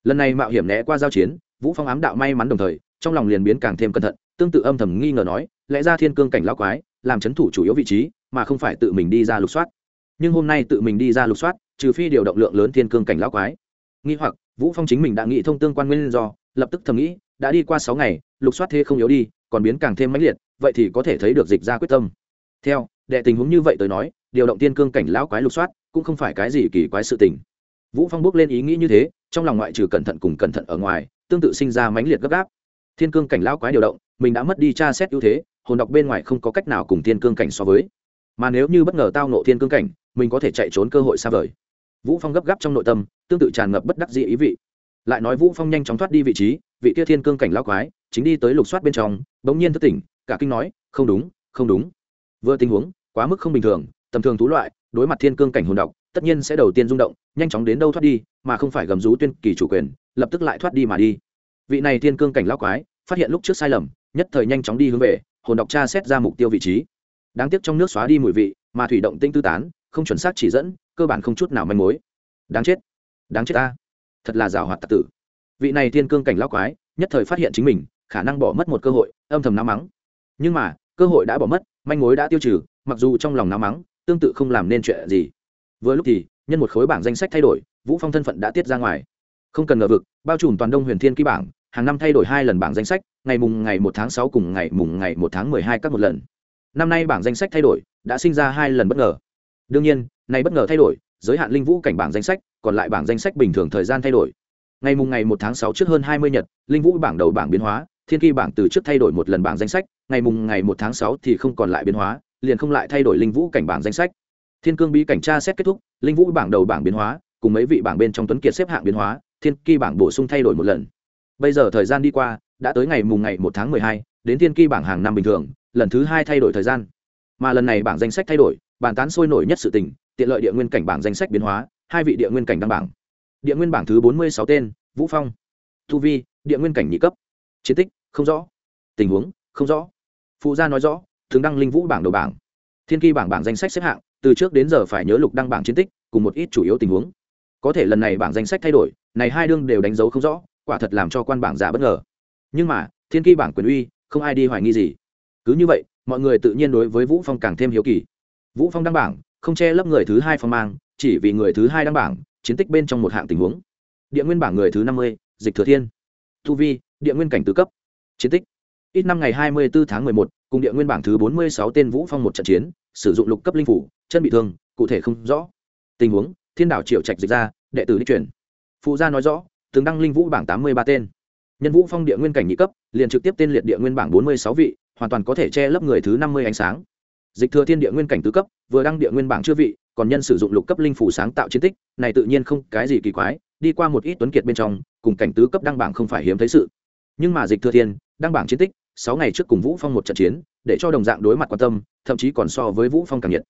Lần này mạo hiểm né qua giao chiến, vũ phong ám đạo may mắn đồng thời, trong lòng liền biến càng thêm cẩn thận, tương tự âm thầm nghi ngờ nói, lẽ ra thiên cương cảnh lão quái, làm chấn thủ chủ yếu vị trí, mà không phải tự mình đi ra lục soát. Nhưng hôm nay tự mình đi ra lục soát, trừ phi điều động lượng lớn thiên cương cảnh lão quái. Nghi hoặc, vũ phong chính mình đã nghĩ thông tương quan nguyên do, lập tức thầm nghĩ, đã đi qua sáu ngày, lục soát thế không yếu đi, còn biến càng thêm mãnh liệt, vậy thì có thể thấy được dịch ra quyết tâm theo, đệ tình huống như vậy tới nói, điều động tiên cương cảnh lão quái lục soát, cũng không phải cái gì kỳ quái sự tình. Vũ phong bước lên ý nghĩ như thế, trong lòng ngoại trừ cẩn thận cùng cẩn thận ở ngoài, tương tự sinh ra mãnh liệt gấp gáp. Thiên cương cảnh lão quái điều động, mình đã mất đi tra xét ưu thế, hồn đọc bên ngoài không có cách nào cùng thiên cương cảnh so với. Mà nếu như bất ngờ tao nộ thiên cương cảnh, mình có thể chạy trốn cơ hội xa vời. Vũ phong gấp gáp trong nội tâm, tương tự tràn ngập bất đắc dĩ ý vị. Lại nói vũ phong nhanh chóng thoát đi vị trí, vị kia thiên cương cảnh lão quái, chính đi tới lục soát bên trong, bỗng nhiên thức tỉnh, cả kinh nói, không đúng không đúng vừa tình huống, quá mức không bình thường, tầm thường thú loại, đối mặt thiên cương cảnh hồn độc, tất nhiên sẽ đầu tiên rung động, nhanh chóng đến đâu thoát đi, mà không phải gầm rú tuyên kỳ chủ quyền, lập tức lại thoát đi mà đi. Vị này thiên cương cảnh lão quái, phát hiện lúc trước sai lầm, nhất thời nhanh chóng đi hướng về, hồn độc tra xét ra mục tiêu vị trí. Đáng tiếc trong nước xóa đi mùi vị, mà thủy động tinh tư tán, không chuẩn xác chỉ dẫn, cơ bản không chút nào manh mối. Đáng chết đáng chết ta. Thật là rào hoạt tạc tử. Vị này thiên cương cảnh lão quái, nhất thời phát hiện chính mình, khả năng bỏ mất một cơ hội, âm thầm nắm mắng. Nhưng mà cơ hội đã bỏ mất, manh mối đã tiêu trừ, mặc dù trong lòng náo mắng, tương tự không làm nên chuyện gì. Vừa lúc thì, nhân một khối bảng danh sách thay đổi, vũ phong thân phận đã tiết ra ngoài. Không cần ngờ vực, bao trùm toàn đông huyền thiên ký bảng, hàng năm thay đổi hai lần bảng danh sách, ngày mùng ngày một tháng sáu cùng ngày mùng ngày một tháng mười hai các một lần. Năm nay bảng danh sách thay đổi, đã sinh ra hai lần bất ngờ. Đương nhiên này bất ngờ thay đổi, giới hạn linh vũ cảnh bảng danh sách, còn lại bảng danh sách bình thường thời gian thay đổi. Ngày mùng ngày một tháng sáu trước hơn hai mươi nhật, linh vũ bảng đầu bảng biến hóa, thiên kỳ bảng từ trước thay đổi một lần bảng danh sách ngày mùng ngày một tháng sáu thì không còn lại biến hóa, liền không lại thay đổi linh vũ cảnh bảng danh sách. Thiên cương bí cảnh tra xét kết thúc, linh vũ bảng đầu bảng biến hóa, cùng mấy vị bảng bên trong tuấn kiệt xếp hạng biến hóa, thiên kỳ bảng bổ sung thay đổi một lần. Bây giờ thời gian đi qua, đã tới ngày mùng ngày một tháng mười hai, đến thiên kỳ bảng hàng năm bình thường, lần thứ hai thay đổi thời gian. Mà lần này bảng danh sách thay đổi, bàn tán sôi nổi nhất sự tình, tiện lợi địa nguyên cảnh bảng danh sách biến hóa, hai vị địa nguyên cảnh đăng bảng. Địa nguyên bảng thứ bốn mươi sáu tên, vũ phong thu vi, địa nguyên cảnh nhị cấp. Chiến tích, không rõ. Tình huống, không rõ phụ gia nói rõ, thường đăng linh vũ bảng đầu bảng. Thiên kỳ bảng bảng danh sách xếp hạng, từ trước đến giờ phải nhớ lục đăng bảng chiến tích, cùng một ít chủ yếu tình huống. Có thể lần này bảng danh sách thay đổi, này hai đương đều đánh dấu không rõ, quả thật làm cho quan bảng giả bất ngờ. Nhưng mà, thiên kỳ bảng quyền uy, không ai đi hoài nghi gì. Cứ như vậy, mọi người tự nhiên đối với vũ phong càng thêm hiếu kỳ. Vũ phong đăng bảng, không che lấp người thứ hai phong mang, chỉ vì người thứ hai đăng bảng, chiến tích bên trong một hạng tình huống. Địa nguyên bảng người thứ năm mươi, dịch thừa thiên. Thu vi, địa nguyên cảnh tứ cấp. Chiến tích. Ít năm ngày hai mươi bốn tháng mười một cùng địa nguyên bảng thứ bốn mươi sáu tên vũ phong một trận chiến, sử dụng lục cấp linh phủ, chân bị thương, cụ thể không rõ. Tình huống, thiên đảo triệu trạch dịch ra, đệ tử đi chuyển. Phụ gia nói rõ, từng đăng linh vũ bảng tám mươi ba tên. Nhân vũ phong địa nguyên cảnh nhị cấp, liền trực tiếp tên liệt địa nguyên bảng bốn mươi sáu vị, hoàn toàn có thể che lấp người thứ năm mươi ánh sáng. Dịch thừa thiên địa nguyên cảnh tứ cấp, vừa đăng địa nguyên bảng chưa vị, còn nhân sử dụng lục cấp linh phủ sáng tạo chiến tích, này tự nhiên không cái gì kỳ quái, đi qua một ít tuấn kiệt bên trong, cùng cảnh tứ cấp đăng bảng không phải hiếm thấy sự. Nhưng mà dịch thừa thiên, đăng bảng chiến tích sáu ngày trước cùng vũ phong một trận chiến, để cho đồng dạng đối mặt quan tâm, thậm chí còn so với vũ phong càng nhiệt.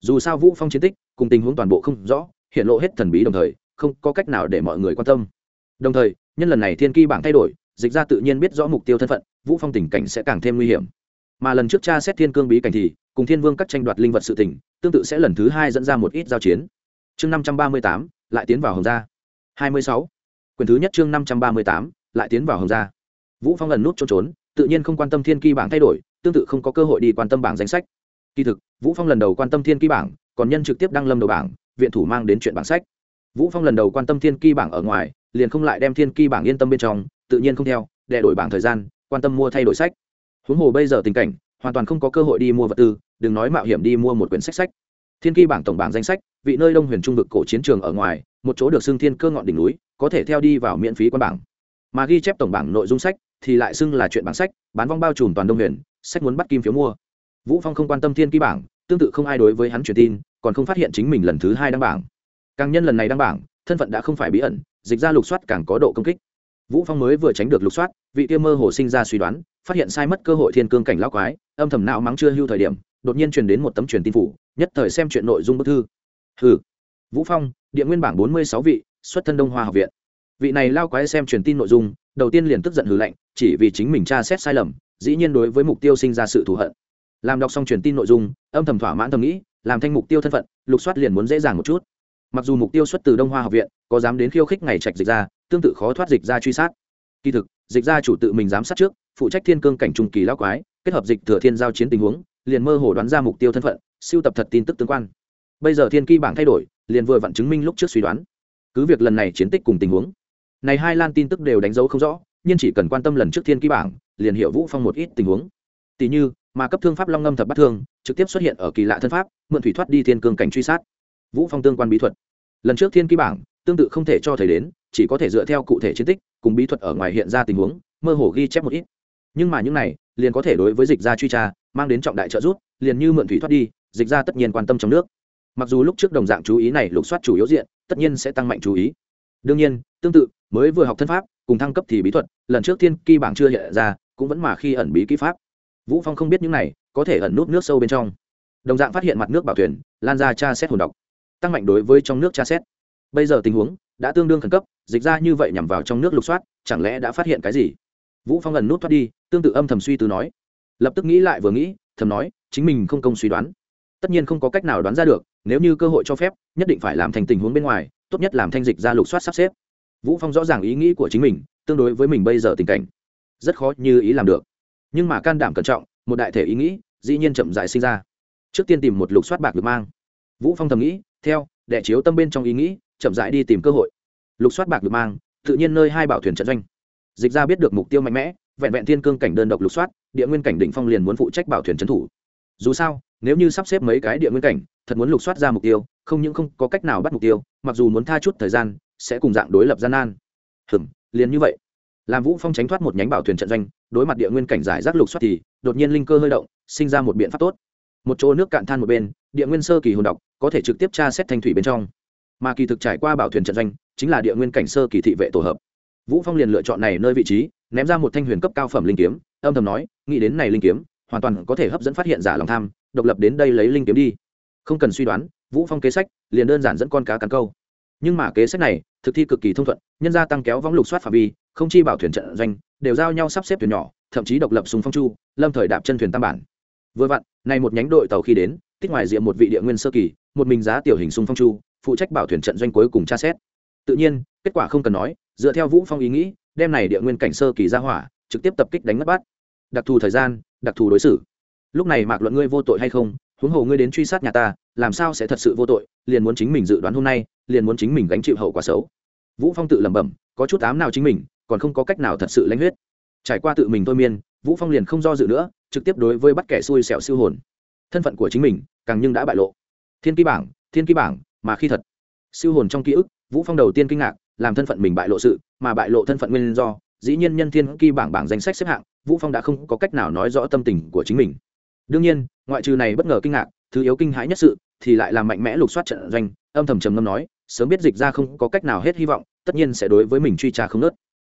Dù sao vũ phong chiến tích, cùng tình huống toàn bộ không rõ, hiện lộ hết thần bí đồng thời, không có cách nào để mọi người quan tâm. Đồng thời, nhân lần này thiên kỳ bảng thay đổi, dịch ra tự nhiên biết rõ mục tiêu thân phận, vũ phong tình cảnh sẽ càng thêm nguy hiểm. Mà lần trước cha xét thiên cương bí cảnh thì, cùng thiên vương các tranh đoạt linh vật sự tình, tương tự sẽ lần thứ hai dẫn ra một ít giao chiến. Chương năm trăm ba mươi tám, lại tiến vào hồng gia. Hai mươi sáu. Quyền thứ nhất chương năm trăm ba mươi tám, lại tiến vào hồng gia. Vũ phong lần nút trốn trốn tự nhiên không quan tâm thiên kỳ bảng thay đổi, tương tự không có cơ hội đi quan tâm bảng danh sách. Kỳ thực, vũ phong lần đầu quan tâm thiên kỳ bảng, còn nhân trực tiếp đăng lâm đầu bảng, viện thủ mang đến chuyện bảng sách. Vũ phong lần đầu quan tâm thiên kỳ bảng ở ngoài, liền không lại đem thiên kỳ bảng yên tâm bên trong, tự nhiên không theo, để đổi bảng thời gian, quan tâm mua thay đổi sách. Huống hồ bây giờ tình cảnh, hoàn toàn không có cơ hội đi mua vật tư, đừng nói mạo hiểm đi mua một quyển sách sách. Thiên kỳ bảng tổng bảng danh sách, vị nơi đông huyền trung vực cổ chiến trường ở ngoài, một chỗ được xưng thiên cơ ngọn đỉnh núi, có thể theo đi vào miễn phí quan bảng. Mà ghi chép tổng bảng nội dung sách thì lại xưng là chuyện bản sách, bán vong bao trùm toàn đông huyền, sách muốn bắt kim phiếu mua. Vũ phong không quan tâm thiên Ký bảng, tương tự không ai đối với hắn truyền tin, còn không phát hiện chính mình lần thứ hai đăng bảng. Càng nhân lần này đăng bảng, thân phận đã không phải bí ẩn, dịch ra lục soát càng có độ công kích. Vũ phong mới vừa tránh được lục soát, vị tiêu mơ hồ sinh ra suy đoán, phát hiện sai mất cơ hội thiên cương cảnh lão quái, âm thầm não mắng chưa hưu thời điểm, đột nhiên truyền đến một tấm truyền tin phủ, nhất thời xem chuyện nội dung bức thư. Hừ. Vũ phong, địa nguyên bảng bốn mươi sáu vị, xuất thân đông hoa học viện vị này lao quái xem truyền tin nội dung, đầu tiên liền tức giận hừ lạnh, chỉ vì chính mình tra xét sai lầm, dĩ nhiên đối với mục tiêu sinh ra sự thù hận. Làm đọc xong truyền tin nội dung, âm thầm thỏa mãn thầm nghĩ, làm thanh mục tiêu thân phận, lục soát liền muốn dễ dàng một chút. Mặc dù mục tiêu xuất từ đông hoa học viện, có dám đến khiêu khích ngày trạch dịch ra tương tự khó thoát dịch ra truy sát. Kỳ thực, dịch ra chủ tự mình giám sát trước, phụ trách thiên cương cảnh trung kỳ lao quái, kết hợp dịch thừa thiên giao chiến tình huống, liền mơ hồ đoán ra mục tiêu thân phận, siêu tập thật tin tức tương quan. Bây giờ thiên kỳ bảng thay đổi, liền vừa vặn chứng minh lúc trước suy đoán. Cứ việc lần này chiến tích cùng tình huống này hai lan tin tức đều đánh dấu không rõ, nhưng chỉ cần quan tâm lần trước thiên ký bảng, liền hiệu vũ phong một ít tình huống. Tỷ như, mà cấp thương pháp long ngâm thập bắt thương, trực tiếp xuất hiện ở kỳ lạ thân pháp, mượn thủy thoát đi thiên cương cảnh truy sát. Vũ phong tương quan bí thuật. Lần trước thiên ký bảng, tương tự không thể cho thầy đến, chỉ có thể dựa theo cụ thể chiến tích, cùng bí thuật ở ngoài hiện ra tình huống, mơ hồ ghi chép một ít. Nhưng mà những này, liền có thể đối với dịch ra truy tra, mang đến trọng đại trợ giúp, liền như mượn thủy thoát đi, dịch ra tất nhiên quan tâm trong nước. Mặc dù lúc trước đồng dạng chú ý này lục soát chủ yếu diện, tất nhiên sẽ tăng mạnh chú ý. Đương nhiên, tương tự mới vừa học thân pháp, cùng thăng cấp thì bí thuật, lần trước thiên kỳ bảng chưa hiện ra, cũng vẫn mà khi ẩn bí kỹ pháp. Vũ phong không biết những này, có thể ẩn nút nước sâu bên trong. Đồng dạng phát hiện mặt nước bảo thuyền, lan ra tra xét hồn độc. Tăng mạnh đối với trong nước tra xét. Bây giờ tình huống, đã tương đương khẩn cấp, dịch ra như vậy nhằm vào trong nước lục soát, chẳng lẽ đã phát hiện cái gì? Vũ phong ẩn nút thoát đi, tương tự âm thầm suy tư nói. Lập tức nghĩ lại vừa nghĩ, thầm nói, chính mình không công suy đoán. Tất nhiên không có cách nào đoán ra được, nếu như cơ hội cho phép, nhất định phải làm thành tình huống bên ngoài, tốt nhất làm thanh dịch ra lục soát sắp xếp vũ phong rõ ràng ý nghĩ của chính mình, tương đối với mình bây giờ tình cảnh, rất khó như ý làm được. Nhưng mà can đảm cẩn trọng, một đại thể ý nghĩ, dĩ nhiên chậm dại sinh ra. Trước tiên tìm một lục soát bạc được mang. Vũ phong thầm nghĩ, theo, đệ chiếu tâm bên trong ý nghĩ, chậm dại đi tìm cơ hội. Lục soát bạc được mang, tự nhiên nơi hai bảo thuyền trận doanh. Dịch ra biết được mục tiêu mạnh mẽ, vẹn vẹn thiên cương cảnh đơn độc lục soát, địa nguyên cảnh đỉnh phong liền muốn phụ trách bảo thuyền trấn thủ. Dù sao, nếu như sắp xếp mấy cái địa nguyên cảnh, thật muốn lục soát ra mục tiêu, không những không có cách nào bắt mục tiêu, mặc dù muốn tha chút thời gian sẽ cùng dạng đối lập gian nan. Hừm, liền như vậy. Làm vũ phong tránh thoát một nhánh bảo thuyền trận doanh, đối mặt địa nguyên cảnh giải rác lục xoát thì, đột nhiên linh cơ hơi động, sinh ra một biện pháp tốt. Một chỗ nước cạn than một bên, địa nguyên sơ kỳ hồn độc, có thể trực tiếp tra xét thanh thủy bên trong. Mà kỳ thực trải qua bảo thuyền trận doanh, chính là địa nguyên cảnh sơ kỳ thị vệ tổ hợp. Vũ phong liền lựa chọn này nơi vị trí, ném ra một thanh huyền cấp cao phẩm linh kiếm, âm thầm nói, nghĩ đến này linh kiếm, hoàn toàn có thể hấp dẫn phát hiện giả lòng tham, độc lập đến đây lấy linh kiếm đi. Không cần suy đoán, vũ phong kế sách liền đơn giản dẫn con cá cắn câu nhưng mà kế sách này, thực thi cực kỳ thông thuận, nhân gia tăng kéo võng lục soát phạm vi, không chi bảo thuyền trận doanh, đều giao nhau sắp xếp thuyền nhỏ, thậm chí độc lập súng phong chu, lâm thời đạp chân thuyền tam bản. Vừa vặn này một nhánh đội tàu khi đến, tích ngoài diện một vị địa nguyên sơ kỳ, một mình giá tiểu hình súng phong chu, phụ trách bảo thuyền trận doanh cuối cùng tra xét. Tự nhiên, kết quả không cần nói, dựa theo vũ phong ý nghĩ, đem này địa nguyên cảnh sơ kỳ ra hỏa, trực tiếp tập kích đánh mất bắt đặc thù thời gian, đặc thù đối xử. Lúc này mạc luận ngươi vô tội hay không huống hồ ngươi đến truy sát nhà ta, làm sao sẽ thật sự vô tội, liền muốn chính mình dự đoán hôm nay, liền muốn chính mình gánh chịu hậu quả xấu. Vũ phong tự lẩm bẩm, có chút ám nào chính mình, còn không có cách nào thật sự lãnh huyết. Trải qua tự mình thôi miên, vũ phong liền không do dự nữa, trực tiếp đối với bắt kẻ xui xẻo siêu hồn. Thân phận của chính mình, càng nhưng đã bại lộ. Thiên ký bảng, thiên ký bảng, mà khi thật. Siêu hồn trong ký ức, vũ phong đầu tiên kinh ngạc, làm thân phận mình bại lộ sự, mà bại lộ thân phận nguyên do. Dĩ nhiên nhân thiên ký bảng bảng danh sách xếp hạng, vũ phong đã không có cách nào nói rõ tâm tình của chính mình đương nhiên, ngoại trừ này bất ngờ kinh ngạc, thứ yếu kinh hãi nhất sự thì lại làm mạnh mẽ lục soát trận doanh, âm thầm trầm ngâm nói, sớm biết dịch ra không có cách nào hết hy vọng, tất nhiên sẽ đối với mình truy tra không nớt.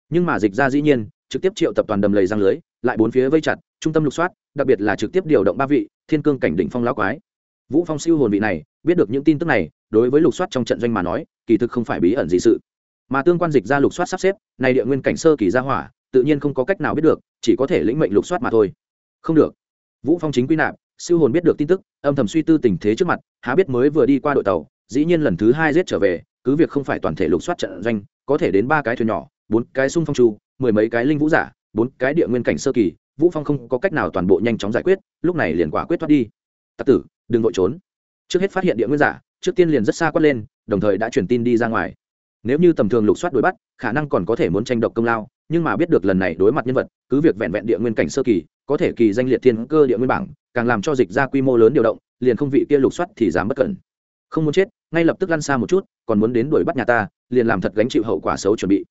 Nhưng mà dịch ra dĩ nhiên, trực tiếp triệu tập toàn đầm lầy răng lưới, lại bốn phía vây chặt, trung tâm lục soát, đặc biệt là trực tiếp điều động ba vị thiên cương cảnh đỉnh phong lão quái. Vũ phong siêu hồn vị này, biết được những tin tức này, đối với lục soát trong trận doanh mà nói, kỳ thực không phải bí ẩn gì sự. Mà tương quan dịch ra lục soát sắp xếp, này địa nguyên cảnh sơ kỳ ra hỏa, tự nhiên không có cách nào biết được, chỉ có thể lĩnh mệnh lục soát mà thôi. Không được vũ phong chính quy nạp, siêu hồn biết được tin tức, âm thầm suy tư tình thế trước mặt, há biết mới vừa đi qua đội tàu, dĩ nhiên lần thứ hai giết trở về, cứ việc không phải toàn thể lục soát trận doanh, có thể đến ba cái thuyền nhỏ, bốn cái sung phong chu, mười mấy cái linh vũ giả, bốn cái địa nguyên cảnh sơ kỳ, vũ phong không có cách nào toàn bộ nhanh chóng giải quyết, lúc này liền quả quyết thoát đi. Tặc tử, đừng vội trốn. Trước hết phát hiện địa nguyên giả, trước tiên liền rất xa quát lên, đồng thời đã truyền tin đi ra ngoài. Nếu như tầm thường lục soát đuổi bắt, khả năng còn có thể muốn tranh độc công lao nhưng mà biết được lần này đối mặt nhân vật, cứ việc vẹn vẹn địa nguyên cảnh sơ kỳ, có thể kỳ danh liệt thiên cơ địa nguyên bảng, càng làm cho dịch ra quy mô lớn điều động, liền không vị kia lục soát thì dám bất cẩn. Không muốn chết, ngay lập tức lăn xa một chút, còn muốn đến đuổi bắt nhà ta, liền làm thật gánh chịu hậu quả xấu chuẩn bị.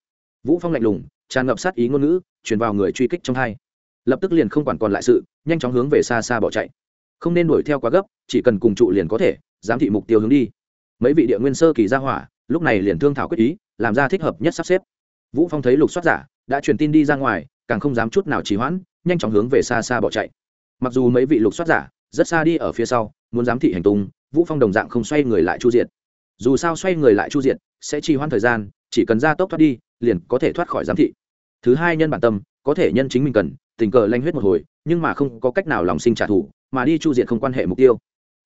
Vũ phong lạnh lùng, tràn ngập sát ý ngôn ngữ, truyền vào người truy kích trong hai. Lập tức liền không quản còn lại sự, nhanh chóng hướng về xa xa bỏ chạy. Không nên đuổi theo quá gấp, chỉ cần cùng trụ liền có thể, giám thị mục tiêu hướng đi. Mấy vị địa nguyên sơ kỳ ra hỏa, lúc này liền thương thảo quyết ý, làm ra thích hợp nhất sắp xếp. Vũ phong thấy lục soát giả đã truyền tin đi ra ngoài, càng không dám chút nào trì hoãn, nhanh chóng hướng về xa xa bỏ chạy. Mặc dù mấy vị lục soát giả rất xa đi ở phía sau, muốn giám thị hành tung, vũ phong đồng dạng không xoay người lại chu diện dù sao xoay người lại chu diện sẽ trì hoãn thời gian, chỉ cần ra tốc thoát đi, liền có thể thoát khỏi giám thị. Thứ hai nhân bản tâm, có thể nhân chính mình cần, tình cờ lanh huyết một hồi, nhưng mà không có cách nào lòng sinh trả thù, mà đi chu diện không quan hệ mục tiêu.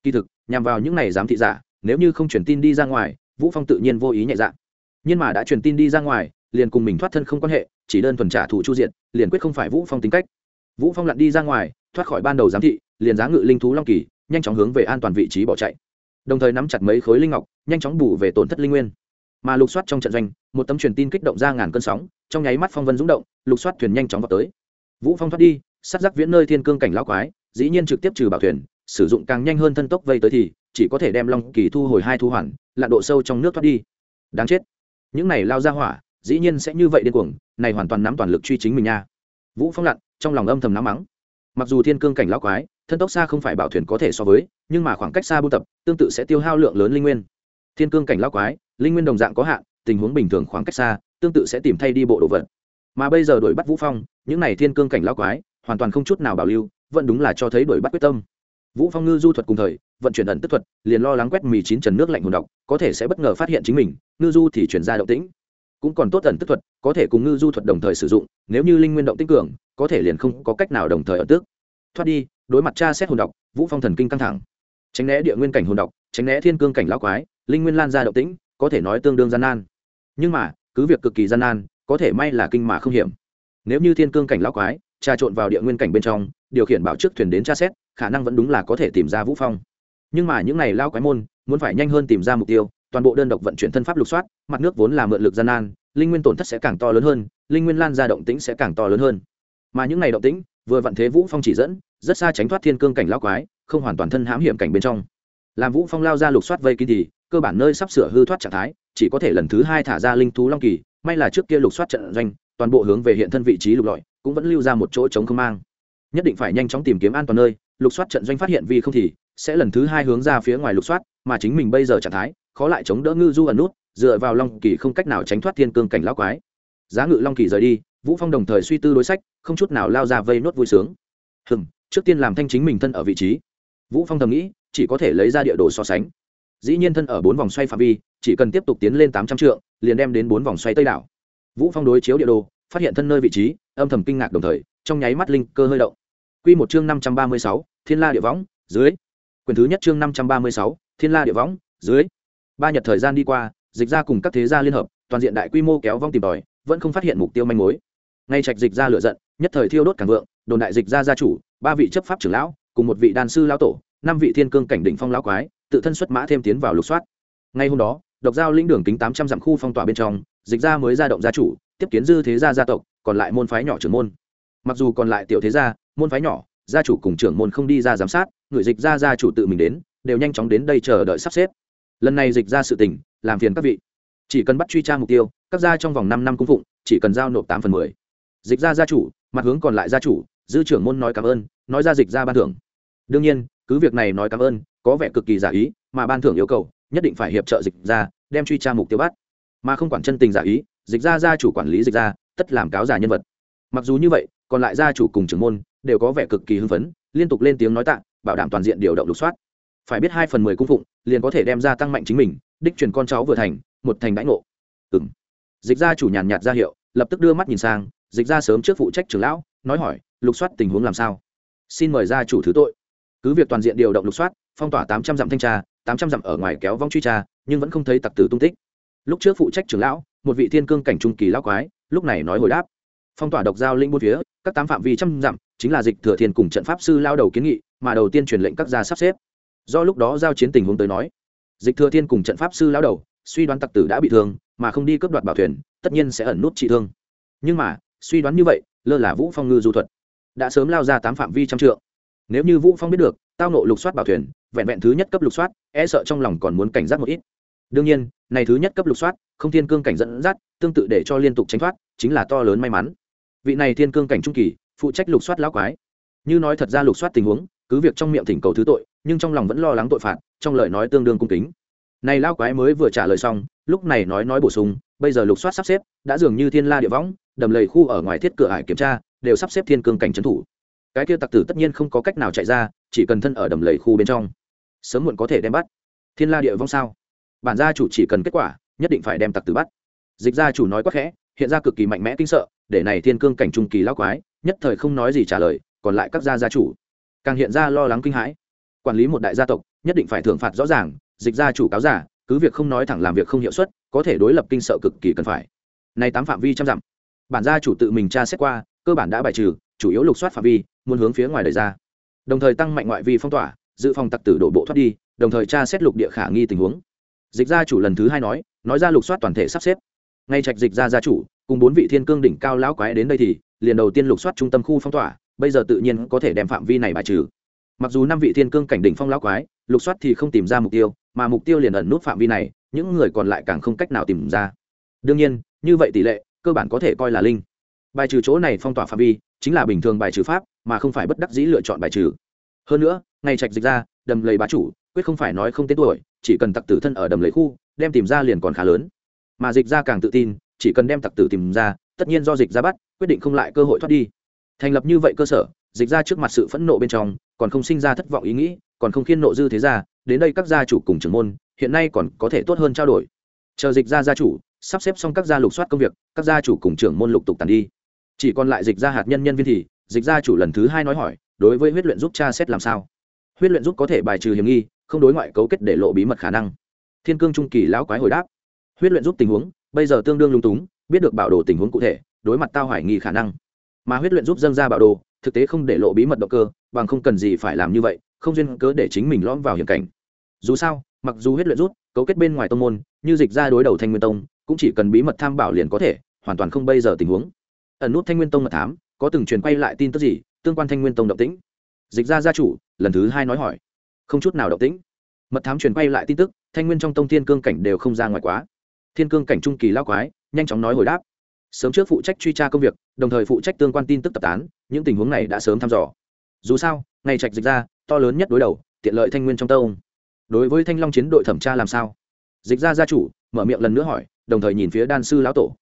Kỳ thực, nhằm vào những này giám thị giả, nếu như không truyền tin đi ra ngoài, vũ phong tự nhiên vô ý nhẹ dạ. Nhưng mà đã truyền tin đi ra ngoài liền cùng mình thoát thân không quan hệ, chỉ đơn thuần trả thù chu diện liền quyết không phải vũ phong tính cách. Vũ phong lặn đi ra ngoài, thoát khỏi ban đầu giám thị, liền giá ngự linh thú long kỳ, nhanh chóng hướng về an toàn vị trí bỏ chạy. Đồng thời nắm chặt mấy khối linh ngọc, nhanh chóng bù về tổn thất linh nguyên. Mà lục soát trong trận doanh, một tấm truyền tin kích động ra ngàn cơn sóng, trong nháy mắt phong vân rung động, lục soát thuyền nhanh chóng vào tới. Vũ phong thoát đi, sát giác viễn nơi thiên cương cảnh lão quái, dĩ nhiên trực tiếp trừ bảo thuyền, sử dụng càng nhanh hơn thân tốc vây tới thì, chỉ có thể đem long kỳ thu hồi hai thu hoàn, lặn độ sâu trong nước thoát đi. Đáng chết. Những này lao ra hỏa dĩ nhiên sẽ như vậy điên cuồng, này hoàn toàn nắm toàn lực truy chính mình nha. Vũ phong lặn, trong lòng âm thầm nắm mắng. Mặc dù thiên cương cảnh lão quái, thân tốc xa không phải bảo thuyền có thể so với, nhưng mà khoảng cách xa buôn tập, tương tự sẽ tiêu hao lượng lớn linh nguyên. Thiên cương cảnh lão quái, linh nguyên đồng dạng có hạn, tình huống bình thường khoảng cách xa, tương tự sẽ tìm thay đi bộ đồ vật. Mà bây giờ đuổi bắt vũ phong, những này thiên cương cảnh lão quái, hoàn toàn không chút nào bảo lưu, vẫn đúng là cho thấy đuổi bắt quyết tâm. Vũ phong ngư du thuật cùng thời, vận chuyển ẩn tức thuật, liền lo lắng quét mì chín trần nước lạnh hồn độc, có thể sẽ bất ngờ phát hiện chính mình, ngư du thì chuyển ra động tĩnh cũng còn tốt ẩn tức thuật, có thể cùng ngư du thuật đồng thời sử dụng, nếu như linh nguyên động tích cường, có thể liền không có cách nào đồng thời ở tức. Thoát đi, đối mặt cha xét hồn độc, vũ phong thần kinh căng thẳng. Tránh né địa nguyên cảnh hồn độc, tránh né thiên cương cảnh lão quái, linh nguyên lan ra động tĩnh, có thể nói tương đương gian nan. Nhưng mà, cứ việc cực kỳ gian nan, có thể may là kinh mà không hiểm. Nếu như thiên cương cảnh lão quái, trà trộn vào địa nguyên cảnh bên trong, điều khiển bảo trước thuyền đến tra xét, khả năng vẫn đúng là có thể tìm ra vũ phong. Nhưng mà những này lao quái môn, muốn phải nhanh hơn tìm ra mục tiêu toàn bộ đơn độc vận chuyển thân pháp lục soát, mặt nước vốn là mượn lực gian nan, linh nguyên tổn thất sẽ càng to lớn hơn, linh nguyên lan ra động tĩnh sẽ càng to lớn hơn. Mà những này động tĩnh, vừa vặn thế vũ phong chỉ dẫn, rất xa tránh thoát thiên cương cảnh lao quái, không hoàn toàn thân hãm hiểm cảnh bên trong. Làm vũ phong lao ra lục soát vây kín thì, cơ bản nơi sắp sửa hư thoát trạng thái, chỉ có thể lần thứ hai thả ra linh thú long kỳ, may là trước kia lục soát trận doanh, toàn bộ hướng về hiện thân vị trí lục lọi, cũng vẫn lưu ra một chỗ chống không mang. Nhất định phải nhanh chóng tìm kiếm an toàn nơi, lục soát trận doanh phát hiện vì không thì, sẽ lần thứ hai hướng ra phía ngoài lục soát, mà chính mình bây giờ trạng thái khó lại chống đỡ ngư du ẩn nút dựa vào long kỳ không cách nào tránh thoát thiên cương cảnh lão quái. Giá ngự long kỳ rời đi vũ phong đồng thời suy tư đối sách không chút nào lao ra vây nốt vui sướng. Hừm trước tiên làm thanh chính mình thân ở vị trí. Vũ phong thầm nghĩ chỉ có thể lấy ra địa đồ so sánh. Dĩ nhiên thân ở bốn vòng xoay phạm vi chỉ cần tiếp tục tiến lên tám trăm trượng liền đem đến bốn vòng xoay tây đảo. Vũ phong đối chiếu địa đồ phát hiện thân nơi vị trí âm thầm kinh ngạc đồng thời trong nháy mắt linh cơ hơi động. Quy một chương năm trăm ba mươi sáu, thiên la địa võng dưới. Quyền thứ nhất chương năm trăm ba mươi sáu, thiên la địa võng dưới ba nhật thời gian đi qua, dịch ra cùng các thế gia liên hợp, toàn diện đại quy mô kéo vong tìm tòi, vẫn không phát hiện mục tiêu manh mối. Ngay trạch dịch ra lựa giận, nhất thời thiêu đốt càng vượng, đồn đại dịch ra gia chủ, ba vị chấp pháp trưởng lão, cùng một vị đàn sư lão tổ, năm vị thiên cương cảnh đỉnh phong lão quái, tự thân xuất mã thêm tiến vào lục soát. Ngay hôm đó, độc giao lĩnh đường kính tám trăm dặm khu phong tỏa bên trong, dịch ra mới ra động gia chủ, tiếp kiến dư thế gia gia tộc, còn lại môn phái nhỏ trưởng môn. Mặc dù còn lại tiểu thế gia, môn phái nhỏ, gia chủ cùng trưởng môn không đi ra giám sát, người dịch ra gia chủ tự mình đến, đều nhanh chóng đến đây chờ đợi sắp xếp lần này dịch ra sự tình, làm phiền các vị. Chỉ cần bắt truy tra mục tiêu, các gia trong vòng năm năm cung phụng, chỉ cần giao nộp tám phần mười. Dịch ra gia chủ, mặt hướng còn lại gia chủ, dư trưởng môn nói cảm ơn, nói ra dịch ra ban thưởng. Đương nhiên, cứ việc này nói cảm ơn, có vẻ cực kỳ giả ý, mà ban thưởng yêu cầu, nhất định phải hiệp trợ dịch ra, đem truy tra mục tiêu bắt. Mà không quản chân tình giả ý, dịch ra gia chủ quản lý dịch ra, tất làm cáo giả nhân vật. Mặc dù như vậy, còn lại gia chủ cùng trưởng môn, đều có vẻ cực kỳ hưng phấn, liên tục lên tiếng nói tạ, bảo đảm toàn diện điều động lục soát phải biết hai phần mười cung phụng liền có thể đem ra tăng mạnh chính mình, đích truyền con cháu vừa thành, một thành đãi ngộ. Ừng dịch gia chủ nhàn nhạt ra hiệu, lập tức đưa mắt nhìn sang, dịch ra sớm trước phụ trách trưởng lão, nói hỏi, lục soát tình huống làm sao? Xin mời gia chủ thứ tội. Cứ việc toàn diện điều động lục soát, phong tỏa tám trăm dặm thanh tra, tám trăm dặm ở ngoài kéo vong truy tra, nhưng vẫn không thấy tặc tử tung tích. Lúc trước phụ trách trưởng lão, một vị thiên cương cảnh trung kỳ lão quái, lúc này nói hồi đáp. Phong tỏa độc giao linh bốn phía, các tám phạm vi trăm dặm, chính là dịch thừa thiên cùng trận pháp sư lao đầu kiến nghị, mà đầu tiên truyền lệnh các gia sắp xếp do lúc đó giao chiến tình huống tới nói, dịch thừa thiên cùng trận pháp sư lao đầu, suy đoán tặc tử đã bị thương, mà không đi cướp đoạt bảo thuyền, tất nhiên sẽ ẩn nút trị thương. Nhưng mà, suy đoán như vậy, lơ là vũ phong ngư du thuật, đã sớm lao ra tám phạm vi trăm trượng. Nếu như vũ phong biết được, tao nộ lục soát bảo thuyền, vẹn vẹn thứ nhất cấp lục soát e sợ trong lòng còn muốn cảnh giác một ít. Đương nhiên, này thứ nhất cấp lục soát, không thiên cương cảnh dẫn dắt, tương tự để cho liên tục tránh thoát, chính là to lớn may mắn. Vị này thiên cương cảnh trung kỳ, phụ trách lục soát lão quái. Như nói thật ra lục soát tình huống cứ việc trong miệng thỉnh cầu thứ tội, nhưng trong lòng vẫn lo lắng tội phạt, trong lời nói tương đương cung kính. Này lão quái mới vừa trả lời xong, lúc này nói nói bổ sung, bây giờ lục soát sắp xếp, đã dường như thiên la địa võng, đầm lầy khu ở ngoài thiết cửa hải kiểm tra, đều sắp xếp thiên cương cảnh trấn thủ. Cái kia tặc tử tất nhiên không có cách nào chạy ra, chỉ cần thân ở đầm lầy khu bên trong. Sớm muộn có thể đem bắt. Thiên la địa vong sao? Bản gia chủ chỉ cần kết quả, nhất định phải đem tặc tử bắt. Dịch gia chủ nói quá khẽ, hiện ra cực kỳ mạnh mẽ kinh sợ, để này thiên cương cảnh trung kỳ lao quái, nhất thời không nói gì trả lời, còn lại các gia gia chủ càng hiện ra lo lắng kinh hãi. Quản lý một đại gia tộc, nhất định phải thưởng phạt rõ ràng, dịch gia chủ cáo giả, cứ việc không nói thẳng làm việc không hiệu suất, có thể đối lập kinh sợ cực kỳ cần phải. Này tám phạm vi trăm dặm, bản gia chủ tự mình tra xét qua, cơ bản đã bài trừ, chủ yếu lục soát phạm vi, muốn hướng phía ngoài đời ra. Đồng thời tăng mạnh ngoại vi phong tỏa, dự phòng tặc tử đổ bộ thoát đi, đồng thời tra xét lục địa khả nghi tình huống. Dịch gia chủ lần thứ hai nói nói ra lục soát toàn thể sắp xếp. Ngay trạch dịch gia gia chủ, cùng bốn vị thiên cương đỉnh cao lão quái đến đây thì, liền đầu tiên lục soát trung tâm khu phong tỏa bây giờ tự nhiên có thể đem phạm vi này bài trừ. Mặc dù năm vị thiên cương cảnh đỉnh phong lão quái, lục soát thì không tìm ra mục tiêu, mà mục tiêu liền ẩn nút phạm vi này, những người còn lại càng không cách nào tìm ra. Đương nhiên, như vậy tỷ lệ, cơ bản có thể coi là linh. Bài trừ chỗ này phong tỏa phạm vi, chính là bình thường bài trừ pháp, mà không phải bất đắc dĩ lựa chọn bài trừ. Hơn nữa ngày trạch dịch ra, đầm lầy bá chủ, quyết không phải nói không tên tuổi, chỉ cần tặc tử thân ở đầm lầy khu, đem tìm ra liền còn khá lớn. Mà dịch ra càng tự tin, chỉ cần đem tặc tử tìm ra, tất nhiên do dịch ra bắt, quyết định không lại cơ hội thoát đi thành lập như vậy cơ sở, dịch ra trước mặt sự phẫn nộ bên trong, còn không sinh ra thất vọng ý nghĩ, còn không khiên nộ dư thế ra đến đây các gia chủ cùng trưởng môn, hiện nay còn có thể tốt hơn trao đổi. Chờ dịch ra gia chủ, sắp xếp xong các gia lục soát công việc, các gia chủ cùng trưởng môn lục tục tàn đi. Chỉ còn lại dịch ra hạt nhân nhân viên thì, dịch gia chủ lần thứ hai nói hỏi, đối với huyết luyện giúp cha xét làm sao? Huyết luyện giúp có thể bài trừ hiểm nghi, không đối ngoại cấu kết để lộ bí mật khả năng. Thiên cương trung kỳ lão quái hồi đáp. Huyết luyện giúp tình huống, bây giờ tương đương lung túng, biết được bảo đồ tình huống cụ thể, đối mặt tao hoài nghi khả năng mà huyết luyện giúp dâng ra bảo đồ, thực tế không để lộ bí mật động cơ, bằng không cần gì phải làm như vậy, không duyên cớ để chính mình lõm vào hiểm cảnh. Dù sao, mặc dù huyết luyện rút, cấu kết bên ngoài tông môn, như dịch ra đối đầu thanh nguyên tông, cũng chỉ cần bí mật tham bảo liền có thể, hoàn toàn không bây giờ tình huống. Ẩn nút thanh nguyên tông mật thám, có từng truyền quay lại tin tức gì, tương quan thanh nguyên tông động tĩnh? Dịch ra gia chủ, lần thứ hai nói hỏi. Không chút nào động tĩnh. Mật thám truyền quay lại tin tức, thanh nguyên trong tông thiên cương cảnh đều không ra ngoài quá. Thiên cương cảnh trung kỳ lao quái, nhanh chóng nói hồi đáp sớm trước phụ trách truy tra công việc, đồng thời phụ trách tương quan tin tức tập tán, những tình huống này đã sớm thăm dò. Dù sao, ngày trạch dịch ra, to lớn nhất đối đầu, tiện lợi thanh nguyên trong tông. Đối với thanh long chiến đội thẩm tra làm sao? Dịch ra gia chủ, mở miệng lần nữa hỏi, đồng thời nhìn phía đan sư lão tổ.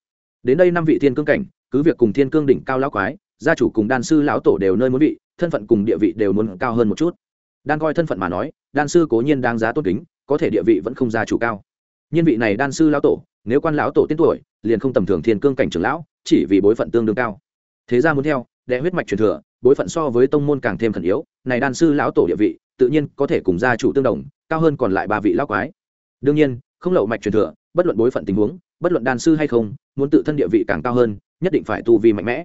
Đến đây năm vị thiên cương cảnh, cứ việc cùng thiên cương đỉnh cao lão quái, gia chủ cùng đan sư lão tổ đều nơi muốn vị, thân phận cùng địa vị đều muốn cao hơn một chút. Đan coi thân phận mà nói, đan sư cố nhiên đáng giá tốt kính, có thể địa vị vẫn không gia chủ cao. Nhân vị này đan sư lão tổ, nếu quan lão tổ tên tuổi liền không tầm thường thiên cương cảnh trưởng lão, chỉ vì bối phận tương đương cao. Thế ra muốn theo đệ huyết mạch truyền thừa, bối phận so với tông môn càng thêm khẩn yếu, này đan sư lão tổ địa vị, tự nhiên có thể cùng gia chủ tương đồng, cao hơn còn lại ba vị lão quái. Đương nhiên, không lậu mạch truyền thừa, bất luận bối phận tình huống, bất luận đan sư hay không, muốn tự thân địa vị càng cao hơn, nhất định phải tu vi mạnh mẽ.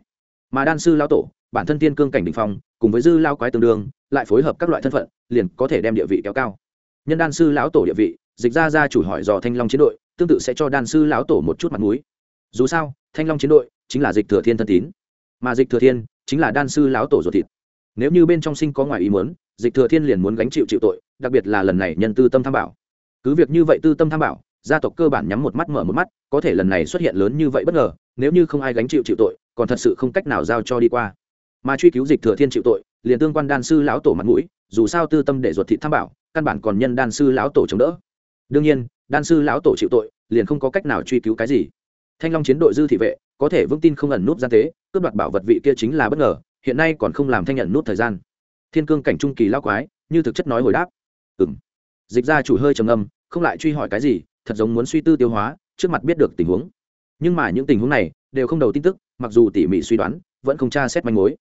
Mà đan sư lão tổ, bản thân tiên cương cảnh đ ỉ n h phong, cùng với dư lao quái tương đương, lại phối hợp các loại thân phận, liền có thể đem địa vị kéo cao. Nhân đan sư lão tổ địa vị, dịch ra ra chủ hỏi dò thanh long chiến đội tương tự sẽ cho đan sư lão tổ một chút mặt mũi. Dù sao, thanh long chiến đội chính là dịch thừa thiên thân tín, mà dịch thừa thiên chính là đan sư lão tổ ruột thịt. Nếu như bên trong sinh có ngoài ý muốn, dịch thừa thiên liền muốn gánh chịu chịu tội, đặc biệt là lần này nhân tư tâm tham bảo. Cứ việc như vậy tư tâm tham bảo, gia tộc cơ bản nhắm một mắt mở một mắt, có thể lần này xuất hiện lớn như vậy bất ngờ, nếu như không ai gánh chịu chịu tội, còn thật sự không cách nào giao cho đi qua. Mà truy cứu dịch thừa thiên chịu tội, liền tương quan đan sư lão tổ mặt mũi, dù sao tư tâm để ruột thị tham bảo, căn bản còn nhân đan sư lão tổ chống đỡ. Đương nhiên đan sư lão tổ chịu tội, liền không có cách nào truy cứu cái gì. Thanh long chiến đội dư thị vệ, có thể vững tin không ẩn nút gian tế cướp đoạt bảo vật vị kia chính là bất ngờ, hiện nay còn không làm thanh nhận nút thời gian. Thiên cương cảnh trung kỳ lao quái, như thực chất nói hồi đáp. Ừng dịch ra chủ hơi trầm âm không lại truy hỏi cái gì, thật giống muốn suy tư tiêu hóa, trước mặt biết được tình huống. Nhưng mà những tình huống này, đều không đầu tin tức, mặc dù tỉ mỉ suy đoán, vẫn không tra xét manh mối.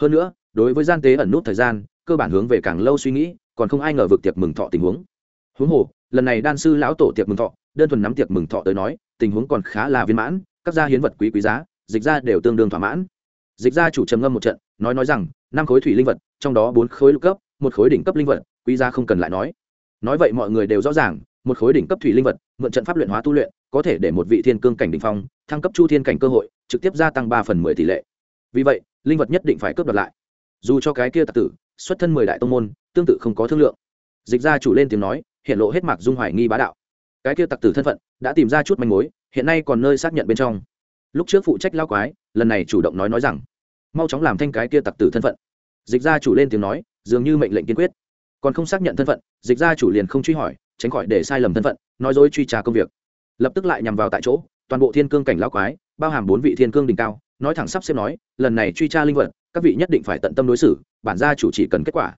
Hơn nữa, đối với gian tế ẩn nút thời gian, cơ bản hướng về càng lâu suy nghĩ, còn không ai ngờ vực tiệc mừng thọ tình huống. Huống hồ lần này đan sư lão tổ tiệc mừng thọ, đơn thuần nắm tiệc mừng thọ tới nói, tình huống còn khá là viên mãn, các gia hiến vật quý quý giá, dịch ra đều tương đương thỏa mãn. Dịch ra chủ trầm ngâm một trận, nói nói rằng, năm khối thủy linh vật, trong đó bốn khối lục cấp, một khối đỉnh cấp linh vật, quý giá không cần lại nói. Nói vậy mọi người đều rõ ràng, một khối đỉnh cấp thủy linh vật, mượn trận pháp luyện hóa tu luyện, có thể để một vị thiên cương cảnh đ ỉ n h phong, thăng cấp chu thiên cảnh cơ hội, trực tiếp gia tăng ba phần mười tỷ lệ. Vì vậy, linh vật nhất định phải cướp đoạt lại. Dù cho cái kia tạc tử, xuất thân mười đại tông môn, tương tự không có thương lượng. Dịch ra chủ lên tiếng nói hiện lộ hết mạc dung hoài nghi bá đạo. Cái kia tặc tử thân phận đã tìm ra chút manh mối, hiện nay còn nơi xác nhận bên trong. Lúc trước phụ trách lao quái, lần này chủ động nói nói rằng, mau chóng làm thanh cái kia tặc tử thân phận. Dịch gia chủ lên tiếng nói, dường như mệnh lệnh kiên quyết. Còn không xác nhận thân phận, dịch gia chủ liền không truy hỏi, tránh khỏi để sai lầm thân phận, nói dối truy trả công việc. Lập tức lại nhằm vào tại chỗ, toàn bộ thiên cương cảnh lão quái, bao hàm bốn vị thiên cương đỉnh cao, nói thẳng sắp xếp nói, lần này truy tra linh vật, các vị nhất định phải tận tâm đối xử, bản gia chủ chỉ cần kết quả.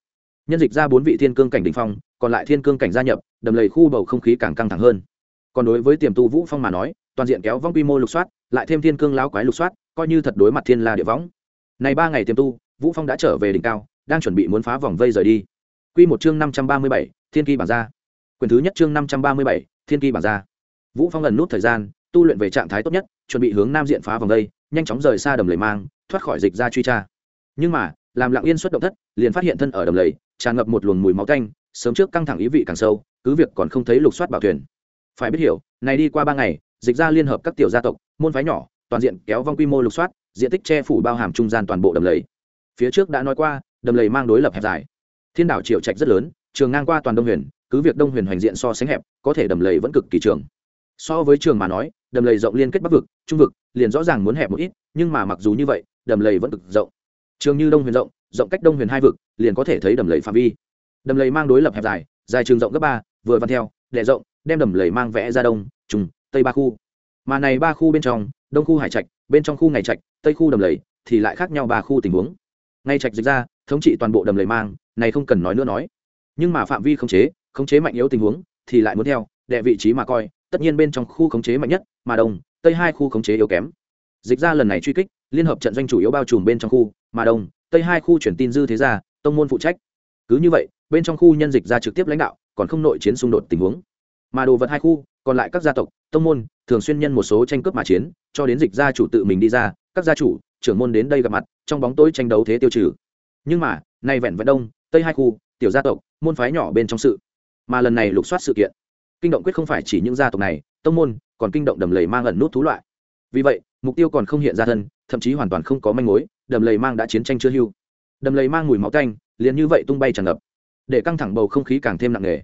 Nhân dịch ra bốn vị thiên cương cảnh đỉnh phong còn lại thiên cương cảnh gia nhập đầm lầy khu bầu không khí càng căng thẳng hơn. Còn đối với tiềm tu vũ phong mà nói toàn diện kéo vong quy mô lục soát lại thêm thiên cương láo quái lục soát coi như thật đối mặt thiên la địa võng. Này ba ngày tiềm tu vũ phong đã trở về đỉnh cao đang chuẩn bị muốn phá vòng vây rời đi. Quy một chương 537, Thiên Kỳ bảng gia. Quyền thứ nhất chương 537, Thiên Kỳ bảng gia. Vũ Phong lần nút thời gian, tu luyện về trạng thái tốt nhất, chuẩn bị hướng nam diện phá vòng vây nhanh chóng rời xa đầm lầy mang, thoát khỏi dịch ra truy tra. Nhưng mà, làm Lặng Yên xuất động thất, liền phát hiện thân ở đầm lầy, tràn ngập một luồng mùi máu tanh, sớm trước căng thẳng ý vị càng sâu, cứ việc còn không thấy lục soát bảo thuyền. Phải biết hiểu, này đi qua ba ngày, dịch ra liên hợp các tiểu gia tộc, môn phái nhỏ, toàn diện kéo vong quy mô lục soát, diện tích che phủ bao hàm trung gian toàn bộ đầm lầy. Phía trước đã nói qua, đầm lầy mang đối lập hẹp dài thiên đảo triệu trạch rất lớn trường ngang qua toàn đông huyền cứ việc đông huyền hoành diện so sánh hẹp có thể đầm lầy vẫn cực kỳ trường so với trường mà nói đầm lầy rộng liên kết bắc vực trung vực liền rõ ràng muốn hẹp một ít nhưng mà mặc dù như vậy đầm lầy vẫn cực rộng trường như đông huyền rộng rộng cách đông huyền hai vực liền có thể thấy đầm lầy phạm vi đầm lầy mang đối lập hẹp dài dài trường rộng gấp ba, vừa văn theo đệ rộng, đem đầm lầy mang vẽ ra đông trung tây ba khu. Mà này ba khu bên trong, đông khu hải trạch, bên trong khu ngày trạch, tây khu đầm lầy, thì lại khác nhau ba khu tình huống. Ngay trạch dịch ra, thống trị toàn bộ đầm lầy mang, này không cần nói nữa nói. Nhưng mà phạm vi khống chế khống chế mạnh yếu tình huống, thì lại muốn theo đệ vị trí mà coi, tất nhiên bên trong khu khống chế mạnh nhất, mà đông, tây hai khu khống chế yếu kém. Dịch ra lần này truy kích, liên hợp trận doanh chủ yếu bao trùm bên trong khu, mà đông, tây hai khu chuyển tin dư thế gia, tông môn phụ trách cứ như vậy, bên trong khu nhân dịch ra trực tiếp lãnh đạo, còn không nội chiến xung đột tình huống. Mà đồ vật hai khu, còn lại các gia tộc, tông môn, thường xuyên nhân một số tranh cướp mà chiến, cho đến dịch gia chủ tự mình đi ra, các gia chủ, trưởng môn đến đây gặp mặt, trong bóng tối tranh đấu thế tiêu trừ. Nhưng mà, nay vẹn vẹn đông, tây hai khu, tiểu gia tộc, môn phái nhỏ bên trong sự. Mà lần này lục soát sự kiện, kinh động quyết không phải chỉ những gia tộc này, tông môn, còn kinh động đầm lầy mang ẩn nút thú loại. Vì vậy, mục tiêu còn không hiện ra thân, thậm chí hoàn toàn không có manh mối, đầm lầy mang đã chiến tranh chưa hưu. Đầm lầy mang mùi máu tanh liền như vậy tung bay tràn ngập, để căng thẳng bầu không khí càng thêm nặng nề.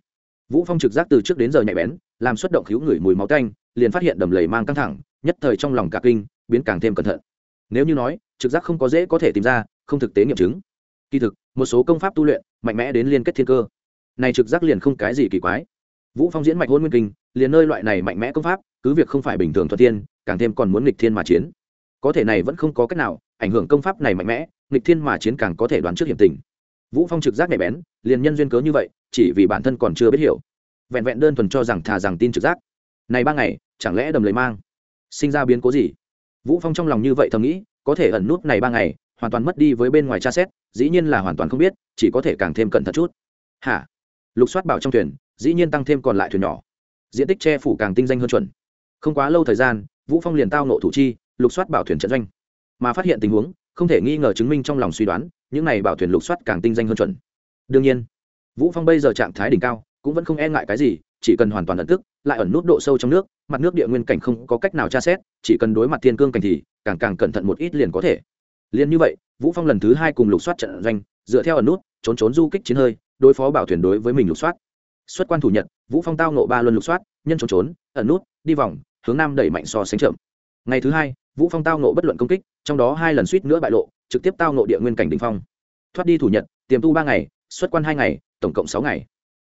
Vũ phong trực giác từ trước đến giờ nhạy bén, làm xuất động cứu người mùi máu tanh, liền phát hiện đầm lầy mang căng thẳng, nhất thời trong lòng cả kinh, biến càng thêm cẩn thận. Nếu như nói, trực giác không có dễ có thể tìm ra, không thực tế nghiệm chứng. Kỳ thực, một số công pháp tu luyện, mạnh mẽ đến liên kết thiên cơ. Này trực giác liền không cái gì kỳ quái. Vũ phong diễn mạch hôn nguyên kinh, liền nơi loại này mạnh mẽ công pháp, cứ việc không phải bình thường thuận tiên càng thêm còn muốn nghịch thiên mà chiến. Có thể này vẫn không có cách nào, ảnh hưởng công pháp này mạnh mẽ, nghịch thiên mà chiến càng có thể đoán trước hiểm tình vũ phong trực giác nhạy bén, liền nhân duyên cớ như vậy, chỉ vì bản thân còn chưa biết hiểu. Vẹn vẹn đơn thuần cho rằng thà rằng tin trực giác. Này ba ngày, chẳng lẽ đầm lấy mang? Sinh ra biến cố gì? Vũ phong trong lòng như vậy thầm nghĩ, có thể ẩn nút này ba ngày, hoàn toàn mất đi với bên ngoài tra xét, dĩ nhiên là hoàn toàn không biết, chỉ có thể càng thêm cẩn thận chút. Hả? Lục soát bảo trong thuyền, dĩ nhiên tăng thêm còn lại thuyền nhỏ. Diện tích che phủ càng tinh danh hơn chuẩn. Không quá lâu thời gian, vũ phong liền tao nộ thủ chi, lục soát bảo thuyền trận doanh. Mà phát hiện tình huống, không thể nghi ngờ chứng minh trong lòng suy đoán những này bảo thuyền lục soát càng tinh danh hơn chuẩn. Đương nhiên, vũ phong bây giờ trạng thái đỉnh cao, cũng vẫn không e ngại cái gì, chỉ cần hoàn toàn ẩn tức, lại ẩn nút độ sâu trong nước, mặt nước địa nguyên cảnh không có cách nào tra xét, chỉ cần đối mặt thiên cương cảnh thì càng càng cẩn thận một ít liền có thể. Liền như vậy, vũ phong lần thứ hai cùng lục soát trận doanh, dựa theo ẩn nút, trốn trốn du kích chiến hơi, đối phó bảo thuyền đối với mình lục soát. Xuất quan thủ nhật, vũ phong tao nộ ba luân lục soát, nhân trốn trốn, ẩn nút, đi vòng, hướng nam đẩy mạnh so sánh chậm. Ngày thứ hai, vũ phong tao nộ bất luận công kích, trong đó hai lần suýt nữa bại lộ trực tiếp tao nộ địa nguyên cảnh đình phong. Thoát đi thủ nhật, tiềm tu ba ngày, xuất quan hai ngày, tổng cộng sáu ngày.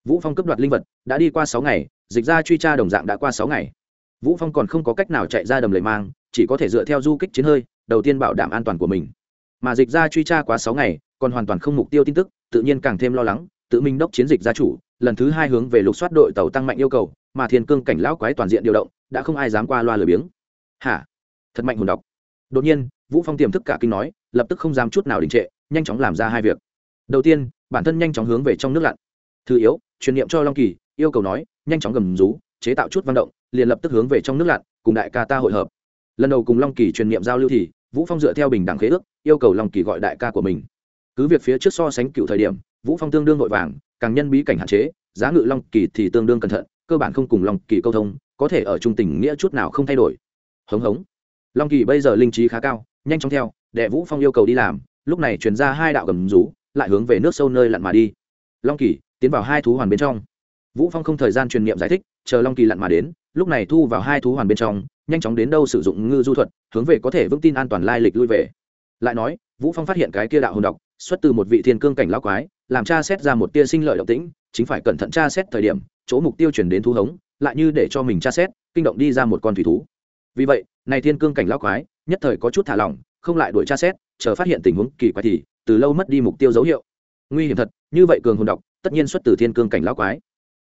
Vũ phong cấp đoạt linh vật, đã đi qua sáu ngày, dịch ra truy tra đồng dạng đã qua sáu ngày. Vũ phong còn không có cách nào chạy ra đầm lầy mang, chỉ có thể dựa theo du kích chiến hơi, đầu tiên bảo đảm an toàn của mình. Mà dịch ra truy tra quá sáu ngày, còn hoàn toàn không mục tiêu tin tức, tự nhiên càng thêm lo lắng, tự mình đốc chiến dịch gia chủ, lần thứ hai hướng về lục soát đội tàu tăng mạnh yêu cầu, mà thiên cương cảnh lão quái toàn diện điều động, đã không ai dám qua loa lười biếng. Hả? Thật mạnh hồn độc. Đột nhiên vũ phong tiềm thức cả kinh nói, lập tức không dám chút nào đình trệ, nhanh chóng làm ra hai việc. Đầu tiên, bản thân nhanh chóng hướng về trong nước lặn. Thứ yếu, truyền niệm cho long kỳ, yêu cầu nói, nhanh chóng gầm rú, chế tạo chút văn động, liền lập tức hướng về trong nước lặn, cùng đại ca ta hội hợp. Lần đầu cùng long kỳ truyền niệm giao lưu thì, vũ phong dựa theo bình đẳng khế ước, yêu cầu long kỳ gọi đại ca của mình. Cứ việc phía trước so sánh cựu thời điểm, vũ phong tương đương vội vàng, càng nhân bí cảnh hạn chế, giá ngự long kỳ thì tương đương cẩn thận, cơ bản không cùng long kỳ câu thông, có thể ở trung tình nghĩa chút nào không thay đổi. Hống hống. Long kỳ bây giờ linh trí khá cao nhanh chóng theo đệ vũ phong yêu cầu đi làm, lúc này chuyển ra hai đạo gầm rú, lại hướng về nước sâu nơi lặn mà đi. Long kỳ, tiến vào hai thú hoàn bên trong. Vũ phong không thời gian truyền niệm giải thích, chờ long kỳ lặn mà đến, lúc này thu vào hai thú hoàn bên trong, nhanh chóng đến đâu sử dụng ngư du thuật, hướng về có thể vững tin an toàn lai lịch lui về. Lại nói, vũ phong phát hiện cái kia đạo hồn độc, xuất từ một vị thiên cương cảnh lão quái, làm cha xét ra một tia sinh lợi động tĩnh, chính phải cẩn thận tra xét thời điểm, chỗ mục tiêu chuyển đến thú hống, lại như để cho mình tra xét, kinh động đi ra một con thủy thú. Vì vậy, này thiên cương cảnh lão quái nhất thời có chút thả lỏng, không lại đuổi tra xét, chờ phát hiện tình huống kỳ quái thì, từ lâu mất đi mục tiêu dấu hiệu. Nguy hiểm thật, như vậy cường hồn độc, tất nhiên xuất từ thiên cương cảnh lão quái.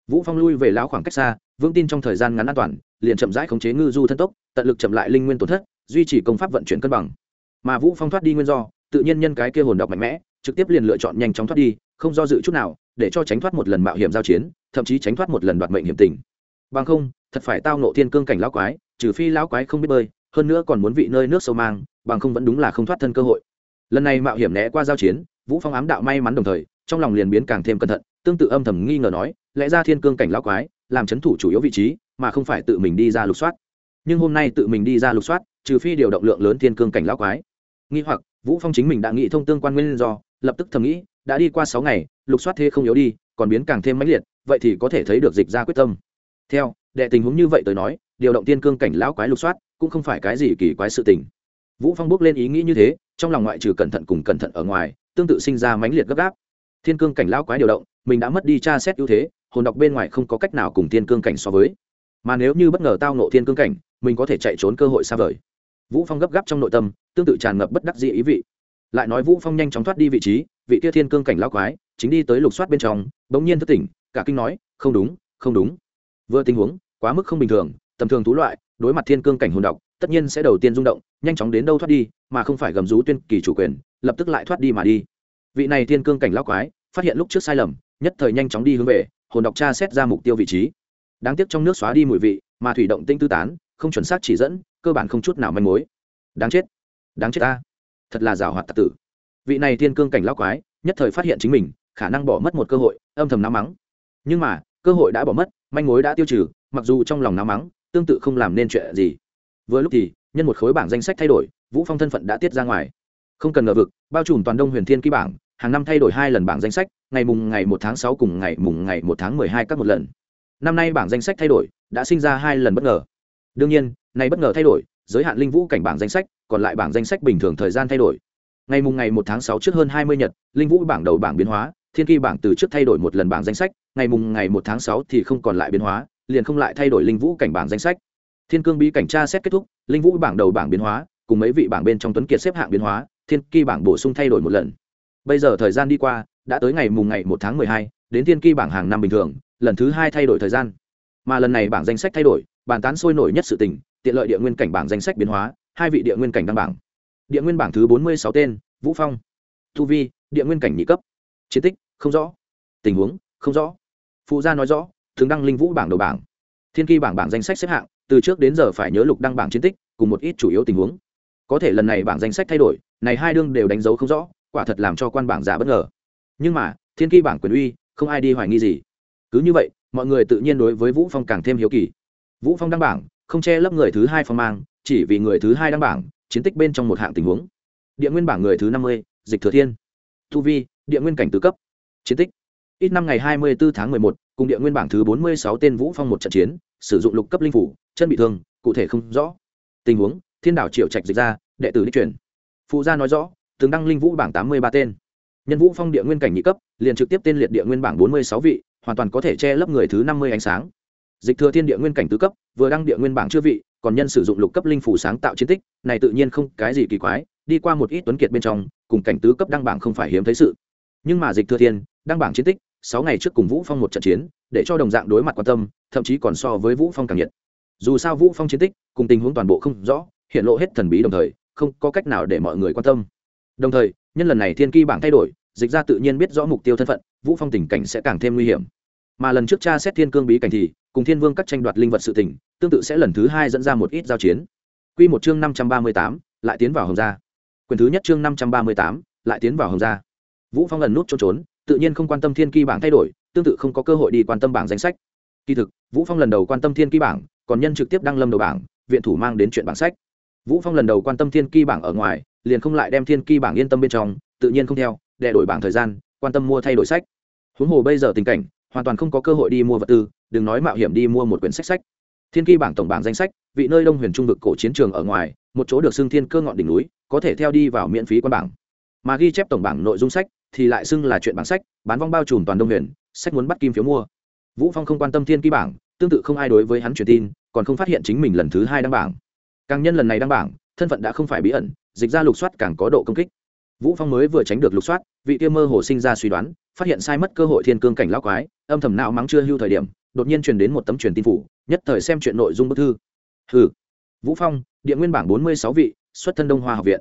Vũ phong lui về lão khoảng cách xa, vững tin trong thời gian ngắn an toàn, liền chậm rãi khống chế ngư du thân tốc, tận lực chậm lại linh nguyên tổn thất, duy trì công pháp vận chuyển cân bằng. Mà vũ phong thoát đi nguyên do, tự nhiên nhân cái kia hồn độc mạnh mẽ, trực tiếp liền lựa chọn nhanh chóng thoát đi, không do dự chút nào, để cho tránh thoát một lần mạo hiểm giao chiến, thậm chí tránh thoát một lần đoạt mệnh hiểm tình. Bằng không, thật phải tao nộ thiên cương cảnh lão quái, trừ phi lão quái không biết bơi hơn nữa còn muốn vị nơi nước sâu mang, bằng không vẫn đúng là không thoát thân cơ hội. Lần này mạo hiểm né qua giao chiến, vũ phong ám đạo may mắn đồng thời, trong lòng liền biến càng thêm cẩn thận, tương tự âm thầm nghi ngờ nói, lẽ ra thiên cương cảnh lão quái, làm chấn thủ chủ yếu vị trí, mà không phải tự mình đi ra lục soát. Nhưng hôm nay tự mình đi ra lục soát, trừ phi điều động lượng lớn thiên cương cảnh lão quái. Nghi hoặc, vũ phong chính mình đã nghĩ thông tương quan nguyên do, lập tức thầm nghĩ, đã đi qua sáu ngày, lục soát thế không yếu đi, còn biến càng thêm mãnh liệt, vậy thì có thể thấy được dịch ra quyết tâm. Theo, đệ tình huống như vậy tới nói điều động tiên cương cảnh lão quái lục soát, cũng không phải cái gì kỳ quái sự tình. Vũ phong bước lên ý nghĩ như thế, trong lòng ngoại trừ cẩn thận cùng cẩn thận ở ngoài, tương tự sinh ra mãnh liệt gấp gáp. Thiên cương cảnh lão quái điều động, mình đã mất đi tra xét ưu thế, hồn đọc bên ngoài không có cách nào cùng thiên cương cảnh so với. Mà nếu như bất ngờ tao nộ thiên cương cảnh, mình có thể chạy trốn cơ hội xa vời. Vũ phong gấp gáp trong nội tâm, tương tự tràn ngập bất đắc dĩ ý vị. Lại nói vũ phong nhanh chóng thoát đi vị trí, vị kia thiên cương cảnh lão quái, chính đi tới lục soát bên trong, bỗng nhiên thức tỉnh, cả kinh nói, không đúng không đúng. Vừa tình huống, quá mức không bình thường tầm thường thú loại, đối mặt thiên cương cảnh hồn độc, tất nhiên sẽ đầu tiên rung động, nhanh chóng đến đâu thoát đi, mà không phải gầm rú tuyên kỳ chủ quyền, lập tức lại thoát đi mà đi. Vị này thiên cương cảnh lão quái, phát hiện lúc trước sai lầm, nhất thời nhanh chóng đi hướng về, hồn độc tra xét ra mục tiêu vị trí. Đáng tiếc trong nước xóa đi mùi vị, mà thủy động tinh tư tán, không chuẩn xác chỉ dẫn, cơ bản không chút nào manh mối. Đáng chết. Đáng chết ta. Thật là rào hoạt tạc tử. Vị này thiên cương cảnh lão quái, nhất thời phát hiện chính mình, khả năng bỏ mất một cơ hội, âm thầm náo mắng. Nhưng mà, cơ hội đã bỏ mất, manh mối đã tiêu trừ, mặc dù trong lòng náo mắng tương tự không làm nên chuyện gì. Vừa lúc thì, nhân một khối bảng danh sách thay đổi, vũ phong thân phận đã tiết ra ngoài. Không cần ngờ vực, bao trùm toàn đông huyền thiên ký bảng, hàng năm thay đổi hai lần bảng danh sách, ngày mùng ngày một tháng sáu cùng ngày mùng ngày một tháng mười hai các một lần. Năm nay bảng danh sách thay đổi, đã sinh ra hai lần bất ngờ. Đương nhiên này bất ngờ thay đổi, giới hạn linh vũ cảnh bảng danh sách, còn lại bảng danh sách bình thường thời gian thay đổi. Ngày mùng ngày một tháng sáu trước hơn hai mươi nhật, linh vũ bảng đầu bảng biến hóa, thiên kỳ bảng từ trước thay đổi một lần bảng danh sách, ngày mùng ngày một tháng sáu thì không còn lại biến hóa liền không lại thay đổi linh vũ cảnh bảng danh sách. Thiên cương bí cảnh tra xét kết thúc, linh vũ bảng đầu bảng biến hóa, cùng mấy vị bảng bên trong tuấn kiệt xếp hạng biến hóa, thiên kỳ bảng bổ sung thay đổi một lần. Bây giờ thời gian đi qua, đã tới ngày mùng ngày một tháng mười hai, đến thiên kỳ bảng hàng năm bình thường, lần thứ hai thay đổi thời gian. Mà lần này bảng danh sách thay đổi, bàn tán sôi nổi nhất sự tình, tiện lợi địa nguyên cảnh bảng danh sách biến hóa, hai vị địa nguyên cảnh đăng bảng. Địa nguyên bảng thứ bốn mươi sáu tên, vũ phong thu vi, địa nguyên cảnh nhị cấp. Chiến tích, không rõ. Tình huống, không rõ. Phụ gia nói rõ thường đăng linh vũ bảng đầu bảng. Thiên kỳ bảng bảng danh sách xếp hạng, từ trước đến giờ phải nhớ lục đăng bảng chiến tích, cùng một ít chủ yếu tình huống. Có thể lần này bảng danh sách thay đổi, này hai đương đều đánh dấu không rõ, quả thật làm cho quan bảng giả bất ngờ. Nhưng mà, thiên kỳ bảng quyền uy, không ai đi hoài nghi gì. Cứ như vậy, mọi người tự nhiên đối với vũ phong càng thêm hiếu kỳ. Vũ phong đăng bảng, không che lấp người thứ hai phong mang, chỉ vì người thứ hai đăng bảng, chiến tích bên trong một hạng tình huống. Địa nguyên bảng người thứ năm mươi, dịch thừa thiên. Thu vi, địa nguyên cảnh tứ cấp. Chiến tích ít năm ngày hai mươi bốn tháng mười một, cùng địa nguyên bảng thứ bốn mươi sáu tên vũ phong một trận chiến, sử dụng lục cấp linh phủ, chân bị thương, cụ thể không rõ. Tình huống, thiên đảo triệu trạch dịch ra, đệ tử đi chuyển. Phụ gia nói rõ, từng đăng linh vũ bảng tám mươi ba tên. Nhân vũ phong địa nguyên cảnh nhị cấp, liền trực tiếp tên liệt địa nguyên bảng bốn mươi sáu vị, hoàn toàn có thể che lấp người thứ năm mươi ánh sáng. Dịch thừa thiên địa nguyên cảnh tứ cấp, vừa đăng địa nguyên bảng chưa vị, còn nhân sử dụng lục cấp linh phủ sáng tạo chiến tích, này tự nhiên không cái gì kỳ quái, đi qua một ít tuấn kiệt bên trong, cùng cảnh tứ cấp đăng bảng không phải hiếm thấy sự. Nhưng mà dịch thừa thiên, đăng bảng chiến tích sáu ngày trước cùng vũ phong một trận chiến, để cho đồng dạng đối mặt quan tâm, thậm chí còn so với vũ phong càng nhiệt. Dù sao vũ phong chiến tích, cùng tình huống toàn bộ không rõ, hiện lộ hết thần bí đồng thời, không có cách nào để mọi người quan tâm. Đồng thời, nhân lần này thiên kỳ bảng thay đổi, dịch ra tự nhiên biết rõ mục tiêu thân phận, vũ phong tình cảnh sẽ càng thêm nguy hiểm. Mà lần trước cha xét thiên cương bí cảnh thì, cùng thiên vương các tranh đoạt linh vật sự tình, tương tự sẽ lần thứ hai dẫn ra một ít giao chiến. Quy một chương năm trăm ba mươi tám, lại tiến vào hồng gia. Quyền thứ nhất chương năm trăm ba mươi tám, lại tiến vào hồng gia. Vũ phong lần nút trốn trốn tự nhiên không quan tâm thiên kỳ bảng thay đổi, tương tự không có cơ hội đi quan tâm bảng danh sách. Kỳ thực, vũ phong lần đầu quan tâm thiên kỳ bảng, còn nhân trực tiếp đăng lâm đầu bảng, viện thủ mang đến chuyện bảng sách. Vũ phong lần đầu quan tâm thiên kỳ bảng ở ngoài, liền không lại đem thiên kỳ bảng yên tâm bên trong, tự nhiên không theo, để đổi bảng thời gian, quan tâm mua thay đổi sách. Huống hồ bây giờ tình cảnh, hoàn toàn không có cơ hội đi mua vật tư, đừng nói mạo hiểm đi mua một quyển sách sách. Thiên kỳ bảng tổng bảng danh sách, vị nơi đông huyền trung vực cổ chiến trường ở ngoài, một chỗ được xưng thiên cơ ngọn đỉnh núi, có thể theo đi vào miễn phí quan bảng mà ghi chép tổng bảng nội dung sách thì lại xưng là chuyện bảng sách, bán vong bao trùm toàn đông huyền, sách muốn bắt kim phiếu mua. Vũ phong không quan tâm thiên ký bảng, tương tự không ai đối với hắn truyền tin, còn không phát hiện chính mình lần thứ hai đăng bảng. Càng nhân lần này đăng bảng, thân phận đã không phải bí ẩn, dịch ra lục soát càng có độ công kích. Vũ phong mới vừa tránh được lục soát, vị Tiêu mơ hồ sinh ra suy đoán, phát hiện sai mất cơ hội thiên cương cảnh lão quái, âm thầm não mắng chưa hưu thời điểm, đột nhiên truyền đến một tấm truyền tin phủ, nhất thời xem chuyện nội dung bức thư. Hừ. Vũ phong, địa nguyên bảng bốn mươi sáu vị, xuất thân đông hoa học viện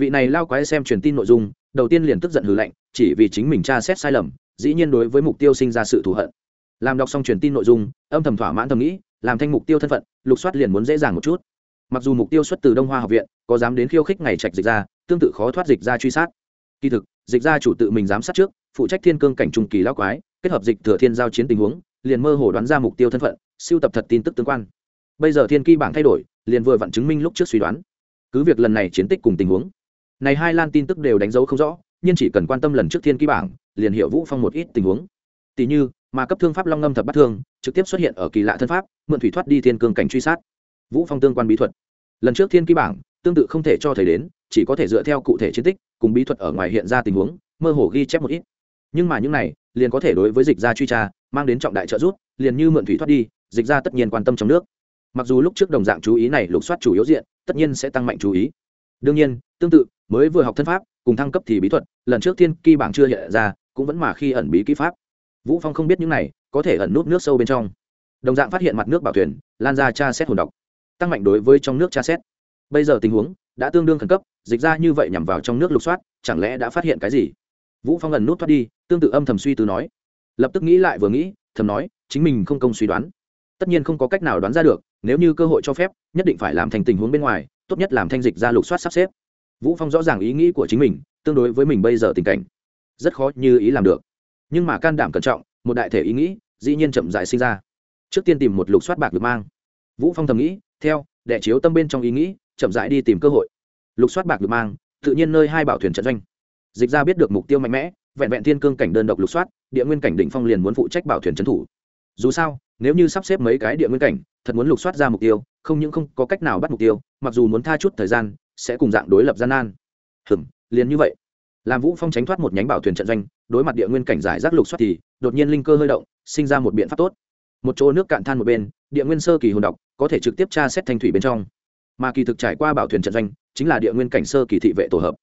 vị này lao quái xem truyền tin nội dung, đầu tiên liền tức giận hừ lạnh, chỉ vì chính mình tra xét sai lầm, dĩ nhiên đối với mục tiêu sinh ra sự thù hận. Làm đọc xong truyền tin nội dung, âm thầm thỏa mãn thầm nghĩ, làm thanh mục tiêu thân phận, lục soát liền muốn dễ dàng một chút. Mặc dù mục tiêu xuất từ đông hoa học viện, có dám đến khiêu khích ngày trạch dịch ra tương tự khó thoát dịch ra truy sát. Kỳ thực, dịch ra chủ tự mình giám sát trước, phụ trách thiên cương cảnh trung kỳ lao quái, kết hợp dịch thừa thiên giao chiến tình huống, liền mơ hồ đoán ra mục tiêu thân phận, siêu tập thật tin tức tương quan. Bây giờ thiên kỳ bảng thay đổi, liền vừa vặn chứng minh lúc trước suy đoán. Cứ việc lần này chiến tích cùng tình huống này hai lan tin tức đều đánh dấu không rõ, nhưng chỉ cần quan tâm lần trước thiên ký bảng, liền hiểu vũ phong một ít tình huống. Tỷ như, mà cấp thương pháp long ngâm thập bắt thương, trực tiếp xuất hiện ở kỳ lạ thân pháp, mượn thủy thoát đi thiên cương cảnh truy sát. Vũ phong tương quan bí thuật. Lần trước thiên ký bảng, tương tự không thể cho thầy đến, chỉ có thể dựa theo cụ thể chiến tích, cùng bí thuật ở ngoài hiện ra tình huống, mơ hồ ghi chép một ít. Nhưng mà những này, liền có thể đối với dịch ra truy tra, mang đến trọng đại trợ giúp, liền như mượn thủy thoát đi, dịch ra tất nhiên quan tâm trong nước. Mặc dù lúc trước đồng dạng chú ý này lục soát chủ yếu diện, tất nhiên sẽ tăng mạnh chú ý đương nhiên, tương tự, mới vừa học thân pháp, cùng thăng cấp thì bí thuật, lần trước thiên kỳ bảng chưa hiện ra, cũng vẫn mà khi ẩn bí kỹ pháp. Vũ phong không biết những này có thể ẩn nút nước sâu bên trong. Đồng dạng phát hiện mặt nước bảo thuyền, lan ra tra xét hồn độc. Tăng mạnh đối với trong nước tra xét. Bây giờ tình huống đã tương đương khẩn cấp, dịch ra như vậy nhằm vào trong nước lục soát, chẳng lẽ đã phát hiện cái gì? Vũ phong ẩn nút thoát đi, tương tự âm thầm suy tư nói. Lập tức nghĩ lại vừa nghĩ, thầm nói, chính mình không công suy đoán. Tất nhiên không có cách nào đoán ra được, nếu như cơ hội cho phép, nhất định phải làm thành tình huống bên ngoài tốt nhất làm thanh dịch ra lục soát sắp xếp. Vũ phong rõ ràng ý nghĩ của chính mình, tương đối với mình bây giờ tình cảnh, rất khó như ý làm được. Nhưng mà can đảm cẩn trọng, một đại thể ý nghĩ, dĩ nhiên chậm dại sinh ra. Trước tiên tìm một lục soát bạc được mang. Vũ phong thầm nghĩ, theo đệ chiếu tâm bên trong ý nghĩ, chậm dại đi tìm cơ hội. Lục soát bạc được mang, tự nhiên nơi hai bảo thuyền trận doanh. Dịch ra biết được mục tiêu mạnh mẽ, vẹn vẹn thiên cương cảnh đơn độc lục soát, địa nguyên cảnh đỉnh phong liền muốn phụ trách bảo thuyền trấn thủ. Dù sao, nếu như sắp xếp mấy cái địa nguyên cảnh, thật muốn lục soát ra mục tiêu không những không có cách nào bắt mục tiêu, mặc dù muốn tha chút thời gian, sẽ cùng dạng đối lập gian nan. Hừm, liền như vậy. Làm vũ phong tránh thoát một nhánh bảo thuyền trận doanh, đối mặt địa nguyên cảnh giải rác lục xoát thì, đột nhiên linh cơ hơi động, sinh ra một biện pháp tốt. Một chỗ nước cạn than một bên, địa nguyên sơ kỳ hồn độc, có thể trực tiếp tra xét thanh thủy bên trong. Mà kỳ thực trải qua bảo thuyền trận doanh, chính là địa nguyên cảnh sơ kỳ thị vệ tổ hợp.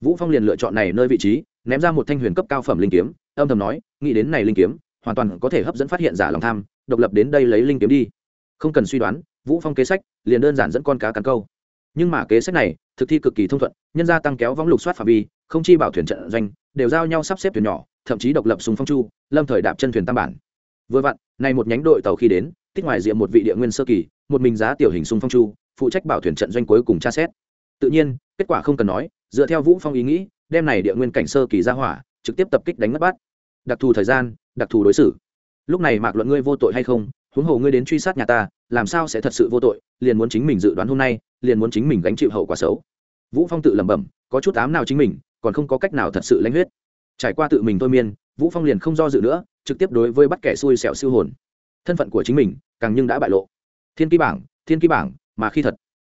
Vũ phong liền lựa chọn này nơi vị trí, ném ra một thanh huyền cấp cao phẩm linh kiếm, âm thầm nói, nghĩ đến này linh kiếm, hoàn toàn có thể hấp dẫn phát hiện giả lòng tham, độc lập đến đây lấy linh kiếm đi không cần suy đoán, vũ phong kế sách liền đơn giản dẫn con cá cắn câu. Nhưng mà kế sách này, thực thi cực kỳ thông thuận, nhân gia tăng kéo vong lục soát phạm vi, không chi bảo thuyền trận doanh, đều giao nhau sắp xếp thuyền nhỏ, thậm chí độc lập súng phong chu, lâm thời đạp chân thuyền tam bản. Vừa vặn, này một nhánh đội tàu khi đến, tích ngoài diện một vị địa nguyên sơ kỳ, một mình giá tiểu hình súng phong chu, phụ trách bảo thuyền trận doanh cuối cùng tra xét. Tự nhiên, kết quả không cần nói, dựa theo vũ phong ý nghĩ, đem này địa nguyên cảnh sơ kỳ ra hỏa, trực tiếp tập kích đánh mất bát. Đặc thù thời gian, đặc thù đối xử. Lúc này mạc luận ngươi vô tội hay không huống hồ ngươi đến truy sát nhà ta, làm sao sẽ thật sự vô tội, liền muốn chính mình dự đoán hôm nay, liền muốn chính mình gánh chịu hậu quả xấu. Vũ phong tự lẩm bẩm, có chút ám nào chính mình, còn không có cách nào thật sự lãnh huyết. Trải qua tự mình thôi miên, vũ phong liền không do dự nữa, trực tiếp đối với bắt kẻ xui xẻo siêu hồn. Thân phận của chính mình, càng nhưng đã bại lộ. Thiên ký bảng, thiên ký bảng, mà khi thật.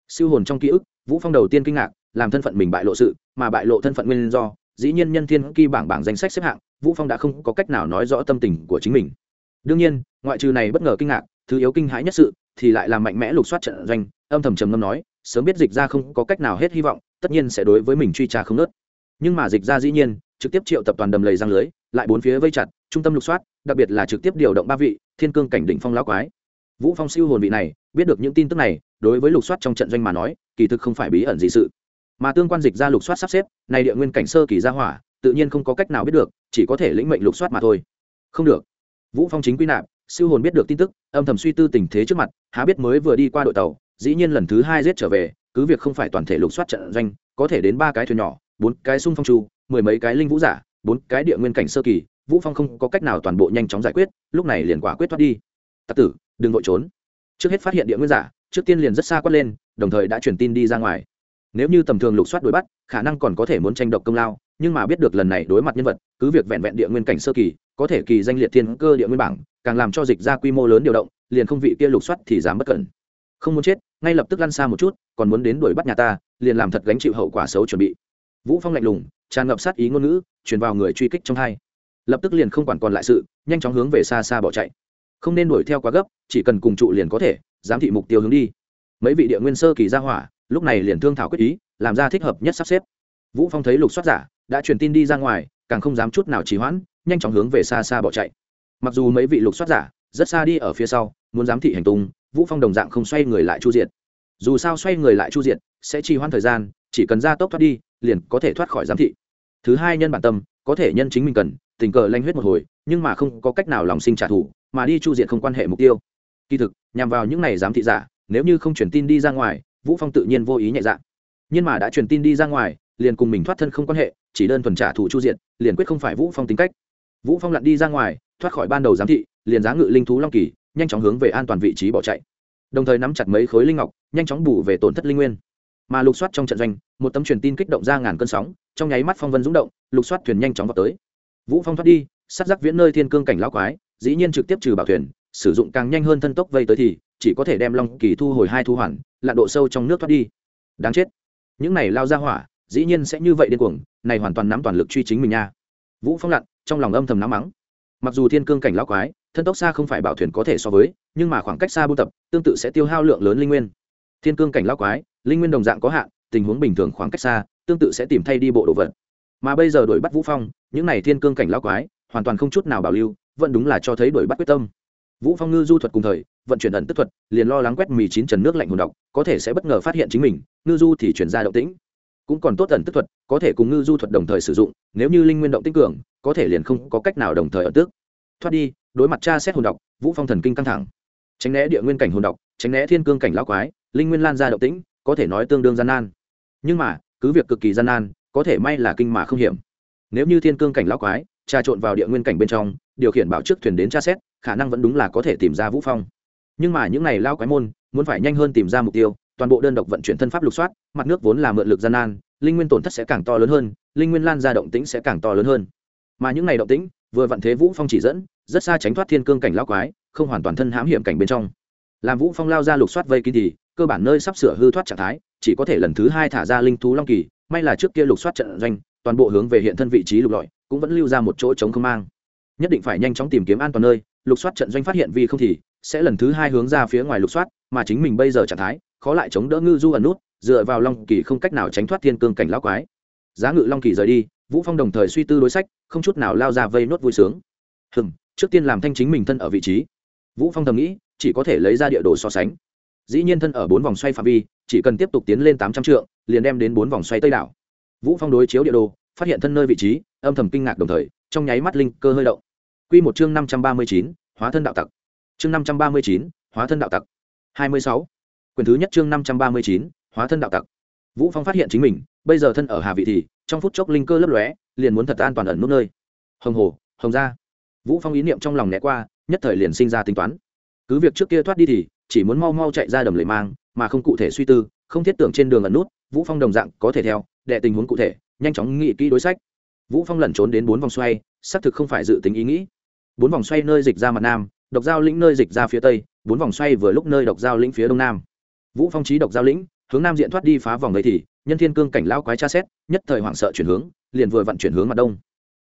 Siêu hồn trong ký ức, vũ phong đầu tiên kinh ngạc, làm thân phận mình bại lộ sự, mà bại lộ thân phận nguyên do, dĩ nhiên nhân thiên ký bảng bảng danh sách xếp hạng, vũ phong đã không có cách nào nói rõ tâm tình của chính mình đương nhiên, ngoại trừ này bất ngờ kinh ngạc, thứ yếu kinh hãi nhất sự thì lại làm mạnh mẽ lục soát trận doanh, âm thầm trầm ngâm nói, sớm biết dịch ra không có cách nào hết hy vọng, tất nhiên sẽ đối với mình truy tra không nớt. Nhưng mà dịch ra dĩ nhiên, trực tiếp triệu tập toàn đầm lầy răng lưới, lại bốn phía vây chặt, trung tâm lục soát, đặc biệt là trực tiếp điều động ba vị, thiên cương cảnh đỉnh phong lão quái. Vũ phong siêu hồn vị này, biết được những tin tức này, đối với lục soát trong trận doanh mà nói, kỳ thực không phải bí ẩn gì sự. Mà tương quan dịch ra lục soát sắp xếp, này địa nguyên cảnh sơ kỳ gia hỏa, tự nhiên không có cách nào biết được, chỉ có thể lĩnh mệnh lục soát mà thôi. Không được vũ phong chính quy nạp siêu hồn biết được tin tức âm thầm suy tư tình thế trước mặt há biết mới vừa đi qua đội tàu dĩ nhiên lần thứ hai giết trở về cứ việc không phải toàn thể lục soát trận doanh có thể đến ba cái thuyền nhỏ bốn cái sung phong chu, mười mấy cái linh vũ giả bốn cái địa nguyên cảnh sơ kỳ vũ phong không có cách nào toàn bộ nhanh chóng giải quyết lúc này liền quả quyết thoát đi. Tặc tử đừng vội trốn. Trước hết phát hiện địa nguyên giả trước tiên liền rất xa quát lên đồng thời đã truyền tin đi ra ngoài. Nếu như tầm thường lục soát đuổi bắt khả năng còn có thể muốn tranh độc công lao nhưng mà biết được lần này đối mặt nhân vật cứ việc vẹn vẹn địa nguyên cảnh sơ kỳ có thể kỳ danh liệt thiên cơ địa nguyên bảng, càng làm cho dịch ra quy mô lớn điều động, liền không vị kia lục soát thì dám bất cẩn. Không muốn chết, ngay lập tức lăn xa một chút, còn muốn đến đuổi bắt nhà ta, liền làm thật gánh chịu hậu quả xấu chuẩn bị. Vũ phong lạnh lùng, tràn ngập sát ý ngôn ngữ, truyền vào người truy kích trong hai. Lập tức liền không quản còn lại sự, nhanh chóng hướng về xa xa bỏ chạy. Không nên đuổi theo quá gấp, chỉ cần cùng trụ liền có thể, giám thị mục tiêu hướng đi. Mấy vị địa nguyên sơ kỳ ra hỏa, lúc này liền thương thảo quyết ý, làm ra thích hợp nhất sắp xếp. Vũ phong thấy lục soát giả, đã truyền tin đi ra ngoài, càng không dám chút nào trì hoãn nhanh chóng hướng về xa xa bỏ chạy. Mặc dù mấy vị lục soát giả rất xa đi ở phía sau, muốn giám thị hành tung, vũ phong đồng dạng không xoay người lại chu diện dù sao xoay người lại chu diện sẽ trì hoãn thời gian, chỉ cần ra tốc thoát đi, liền có thể thoát khỏi giám thị. Thứ hai nhân bản tâm, có thể nhân chính mình cần, tình cờ lanh huyết một hồi, nhưng mà không có cách nào lòng sinh trả thù, mà đi chu diện không quan hệ mục tiêu. Kỳ thực, nhằm vào những này giám thị giả, nếu như không truyền tin đi ra ngoài, vũ phong tự nhiên vô ý nhẹ dạ. Nhưng mà đã truyền tin đi ra ngoài, liền cùng mình thoát thân không quan hệ, chỉ đơn thuần trả thù chu diện liền quyết không phải vũ phong tính cách vũ phong lặn đi ra ngoài, thoát khỏi ban đầu giám thị, liền giá ngự linh thú long kỳ, nhanh chóng hướng về an toàn vị trí bỏ chạy. Đồng thời nắm chặt mấy khối linh ngọc, nhanh chóng bù về tổn thất linh nguyên. Mà lục soát trong trận doanh, một tấm truyền tin kích động ra ngàn cơn sóng, trong nháy mắt phong vân rung động, lục soát thuyền nhanh chóng vào tới. Vũ phong thoát đi, sát giác viễn nơi thiên cương cảnh lão quái, dĩ nhiên trực tiếp trừ bảo thuyền, sử dụng càng nhanh hơn thân tốc vây tới thì, chỉ có thể đem long kỳ thu hồi hai thu hoàn, lặn độ sâu trong nước thoát đi. Đáng chết. Những này lao ra hỏa, dĩ nhiên sẽ như vậy điên cuồng, này hoàn toàn nắm toàn lực truy chính mình nha vũ phong lặn trong lòng âm thầm nắm mắng mặc dù thiên cương cảnh lão quái thân tốc xa không phải bảo thuyền có thể so với nhưng mà khoảng cách xa buôn tập tương tự sẽ tiêu hao lượng lớn linh nguyên thiên cương cảnh lão quái linh nguyên đồng dạng có hạn tình huống bình thường khoảng cách xa tương tự sẽ tìm thay đi bộ đồ vật mà bây giờ đuổi bắt vũ phong những này thiên cương cảnh lão quái hoàn toàn không chút nào bảo lưu vẫn đúng là cho thấy đuổi bắt quyết tâm vũ phong ngư du thuật cùng thời vận chuyển ẩn tức thuật liền lo lắng quét mì chín trần nước lạnh hồn độc có thể sẽ bất ngờ phát hiện chính mình ngư du thì chuyển ra động tĩnh cũng còn tốt ẩn tức thuật, có thể cùng ngư du thuật đồng thời sử dụng, nếu như linh nguyên động tinh cường, có thể liền không có cách nào đồng thời ở tức. Thoát đi, đối mặt cha xét hồn độc, vũ phong thần kinh căng thẳng. Tránh né địa nguyên cảnh hồn độc, tránh né thiên cương cảnh lão quái, linh nguyên lan ra động tĩnh, có thể nói tương đương gian nan. Nhưng mà, cứ việc cực kỳ gian nan, có thể may là kinh mà không hiểm. Nếu như thiên cương cảnh lão quái, trà trộn vào địa nguyên cảnh bên trong, điều khiển bảo trước thuyền đến tra xét, khả năng vẫn đúng là có thể tìm ra vũ phong. Nhưng mà những này lao quái môn, muốn phải nhanh hơn tìm ra mục tiêu toàn bộ đơn độc vận chuyển thân pháp lục soát, mặt nước vốn là mượn lực gian nan, linh nguyên tổn thất sẽ càng to lớn hơn, linh nguyên lan ra động tĩnh sẽ càng to lớn hơn. Mà những này động tĩnh, vừa vận thế vũ phong chỉ dẫn, rất xa tránh thoát thiên cương cảnh lao quái, không hoàn toàn thân hãm hiểm cảnh bên trong. Làm vũ phong lao ra lục soát vây kín thì, cơ bản nơi sắp sửa hư thoát trạng thái, chỉ có thể lần thứ hai thả ra linh thú long kỳ, may là trước kia lục soát trận doanh, toàn bộ hướng về hiện thân vị trí lục lọi, cũng vẫn lưu ra một chỗ trống không mang. Nhất định phải nhanh chóng tìm kiếm an toàn nơi, lục soát trận doanh phát hiện vì không thì, sẽ lần thứ hai hướng ra phía ngoài lục soát, mà chính mình bây giờ trạng thái khó lại chống đỡ ngư du ẩn nút, dựa vào long kỳ không cách nào tránh thoát thiên cương cảnh lão quái. Giá ngự long kỳ rời đi, vũ phong đồng thời suy tư đối sách, không chút nào lao ra vây nốt vui sướng. Hừng trước tiên làm thanh chính mình thân ở vị trí. Vũ phong thầm nghĩ, chỉ có thể lấy ra địa đồ so sánh. Dĩ nhiên thân ở bốn vòng xoay phạm vi, chỉ cần tiếp tục tiến lên tám trăm trượng, liền đem đến bốn vòng xoay tây đảo. Vũ phong đối chiếu địa đồ, phát hiện thân nơi vị trí, âm thầm kinh ngạc đồng thời, trong nháy mắt linh cơ hơi động. Quy một chương năm trăm ba mươi chín, hóa thân đạo tặc. Chương năm trăm ba mươi chín, hóa thân đạo tặc. Hai mươi sáu quyển thứ nhất chương năm trăm ba mươi chín, hóa thân đạo tặc. Vũ phong phát hiện chính mình, bây giờ thân ở hà vị thì, trong phút chốc linh cơ lấp lóe, liền muốn thật an toàn ẩn nút nơi. Hồng hồ, hồng ra vũ phong ý niệm trong lòng né qua, nhất thời liền sinh ra tính toán. Cứ việc trước kia thoát đi thì, chỉ muốn mau mau chạy ra đầm lầy mang, mà không cụ thể suy tư, không thiết tưởng trên đường ẩn nút, vũ phong đồng dạng có thể theo đệ tình huống cụ thể, nhanh chóng nghĩ kỹ đối sách. Vũ phong lẩn trốn đến bốn vòng xoay, xác thực không phải dự tính ý nghĩ. Bốn vòng xoay nơi dịch ra mặt nam, độc giao lĩnh nơi dịch ra phía tây, bốn vòng xoay vừa lúc nơi độc giao lĩnh phía đông nam vũ phong trí độc giao lĩnh, hướng nam diện thoát đi phá vòng người thì, nhân thiên cương cảnh lão quái tra xét, nhất thời hoảng sợ chuyển hướng, liền vừa vặn chuyển hướng mặt đông.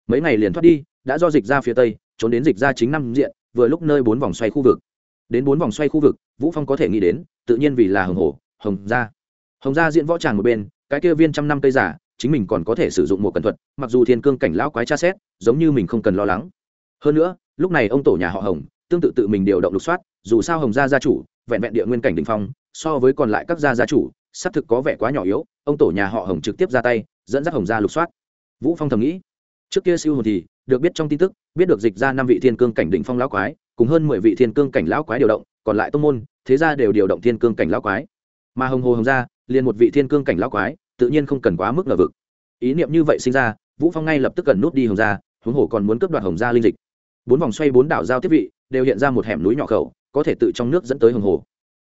Mấy ngày liền thoát đi, đã do dịch ra phía tây, trốn đến dịch ra chính năm diện, vừa lúc nơi bốn vòng xoay khu vực. Đến bốn vòng xoay khu vực, vũ phong có thể nghĩ đến, tự nhiên vì là hồng hổ hồng gia. Hồng gia diễn võ tràng một bên, cái kia viên trăm năm cây giả, chính mình còn có thể sử dụng một cẩn thuật, mặc dù thiên cương cảnh lão quái tra xét, giống như mình không cần lo lắng. Hơn nữa, lúc này ông tổ nhà họ hồng, tương tự tự mình điều động lục soát, dù sao hồng gia gia chủ, vẹn vẹn địa nguyên cảnh đình phong so với còn lại các gia gia chủ, xác thực có vẻ quá nhỏ yếu, ông tổ nhà họ hồng trực tiếp ra tay, dẫn dắt hồng gia lục soát. Vũ phong thầm nghĩ, trước kia siêu hồn thì được biết trong tin tức, biết được dịch ra năm vị thiên cương cảnh đỉnh phong lão quái, cùng hơn mười vị thiên cương cảnh lão quái điều động, còn lại tông môn, thế gia đều điều động thiên cương cảnh lão quái. Mà hồng hồ hồng gia, liền một vị thiên cương cảnh lão quái, tự nhiên không cần quá mức ngờ vực. Ý niệm như vậy sinh ra, vũ phong ngay lập tức cần nút đi hồng gia, huống hồ còn muốn cướp đoạt hồng gia linh dịch. Bốn vòng xoay bốn đảo giao tiếp vị, đều hiện ra một hẻm núi nhỏ khẩu, có thể tự trong nước dẫn tới hồng hồ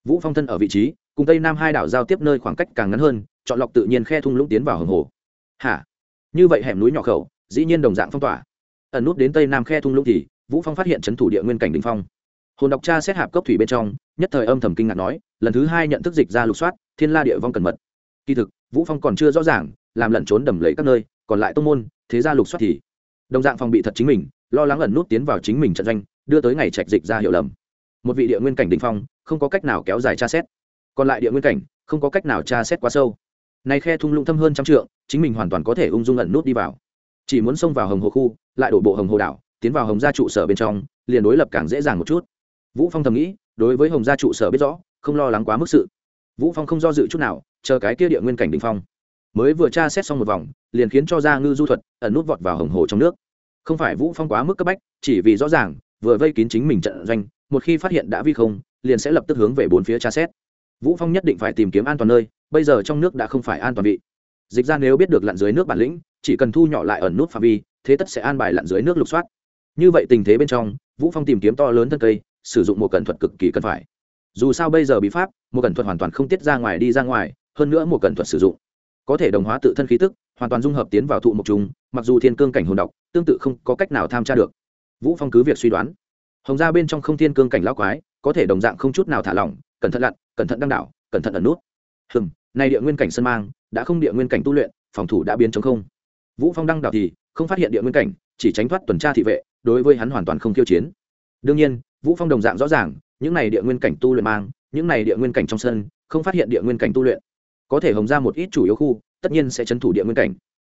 vũ phong thân ở vị trí, cùng tây nam hai đảo giao tiếp nơi khoảng cách càng ngắn hơn, chọn lọc tự nhiên khe thung lũng tiến vào hồng hồ. Hả? Như vậy hẻm núi nhỏ khẩu, dĩ nhiên đồng dạng phong tỏa. Ẩn nút đến tây nam khe thung lũng thì, vũ phong phát hiện trấn thủ địa nguyên cảnh đình phong. Hồn đọc cha xét hạp cốc thủy bên trong, nhất thời âm thầm kinh ngạc nói, lần thứ hai nhận thức dịch ra lục soát, thiên la địa vong cần mật. Kỳ thực, vũ phong còn chưa rõ ràng, làm lẩn trốn đầm lấy các nơi, còn lại tông môn, thế gia lục soát thì. Đồng dạng phòng bị thật chính mình, lo lắng ẩn nút tiến vào chính mình trận doanh, đưa tới ngày trạch dịch ra hiểu lầm một vị địa nguyên cảnh đình phong, không có cách nào kéo dài tra xét. Còn lại địa nguyên cảnh, không có cách nào tra xét quá sâu. Nay khe thung lũng thâm hơn trăm trượng, chính mình hoàn toàn có thể ung dung ẩn nút đi vào. Chỉ muốn xông vào hồng hồ khu, lại đổ bộ hồng hồ đảo, tiến vào hồng gia trụ sở bên trong, liền đối lập càng dễ dàng một chút. Vũ phong thầm nghĩ, đối với hồng gia trụ sở biết rõ, không lo lắng quá mức sự. Vũ phong không do dự chút nào, chờ cái kia địa nguyên cảnh đình phong. Mới vừa tra xét xong một vòng, liền khiến cho gia ngư du thuật, ẩn nút vọt vào hồng hồ trong nước. Không phải vũ phong quá mức cấp bách, chỉ vì rõ ràng, vừa vây kín chính mình trận doanh một khi phát hiện đã vi không, liền sẽ lập tức hướng về bốn phía tra xét. Vũ phong nhất định phải tìm kiếm an toàn nơi, bây giờ trong nước đã không phải an toàn vị. Dịch ra nếu biết được lặn dưới nước bản lĩnh, chỉ cần thu nhỏ lại ẩn nút phạm vi, thế tất sẽ an bài lặn dưới nước lục soát. Như vậy tình thế bên trong, vũ phong tìm kiếm to lớn thân cây, sử dụng một cẩn thuật cực kỳ cần phải. Dù sao bây giờ bí pháp, một cẩn thuật hoàn toàn không tiết ra ngoài đi ra ngoài, hơn nữa một cẩn thuật sử dụng. Có thể đồng hóa tự thân khí tức, hoàn toàn dung hợp tiến vào thụ mộc trùng, mặc dù thiên cương cảnh hồn độc, tương tự không có cách nào tham tra được. Vũ phong cứ việc suy đoán hồng ra bên trong không thiên cương cảnh lão quái, có thể đồng dạng không chút nào thả lỏng, cẩn thận lặn, cẩn thận đăng đảo, cẩn thận ẩn nút. Hừm này địa nguyên cảnh sân mang, đã không địa nguyên cảnh tu luyện, phòng thủ đã biến chống không. Vũ phong đăng đảo thì không phát hiện địa nguyên cảnh, chỉ tránh thoát tuần tra thị vệ, đối với hắn hoàn toàn không tiêu chiến. Đương nhiên, vũ phong đồng dạng rõ ràng, những này địa nguyên cảnh tu luyện mang, những này địa nguyên cảnh trong sân, không phát hiện địa nguyên cảnh tu luyện. Có thể hồng ra một ít chủ yếu khu, tất nhiên sẽ chấn thủ địa nguyên cảnh.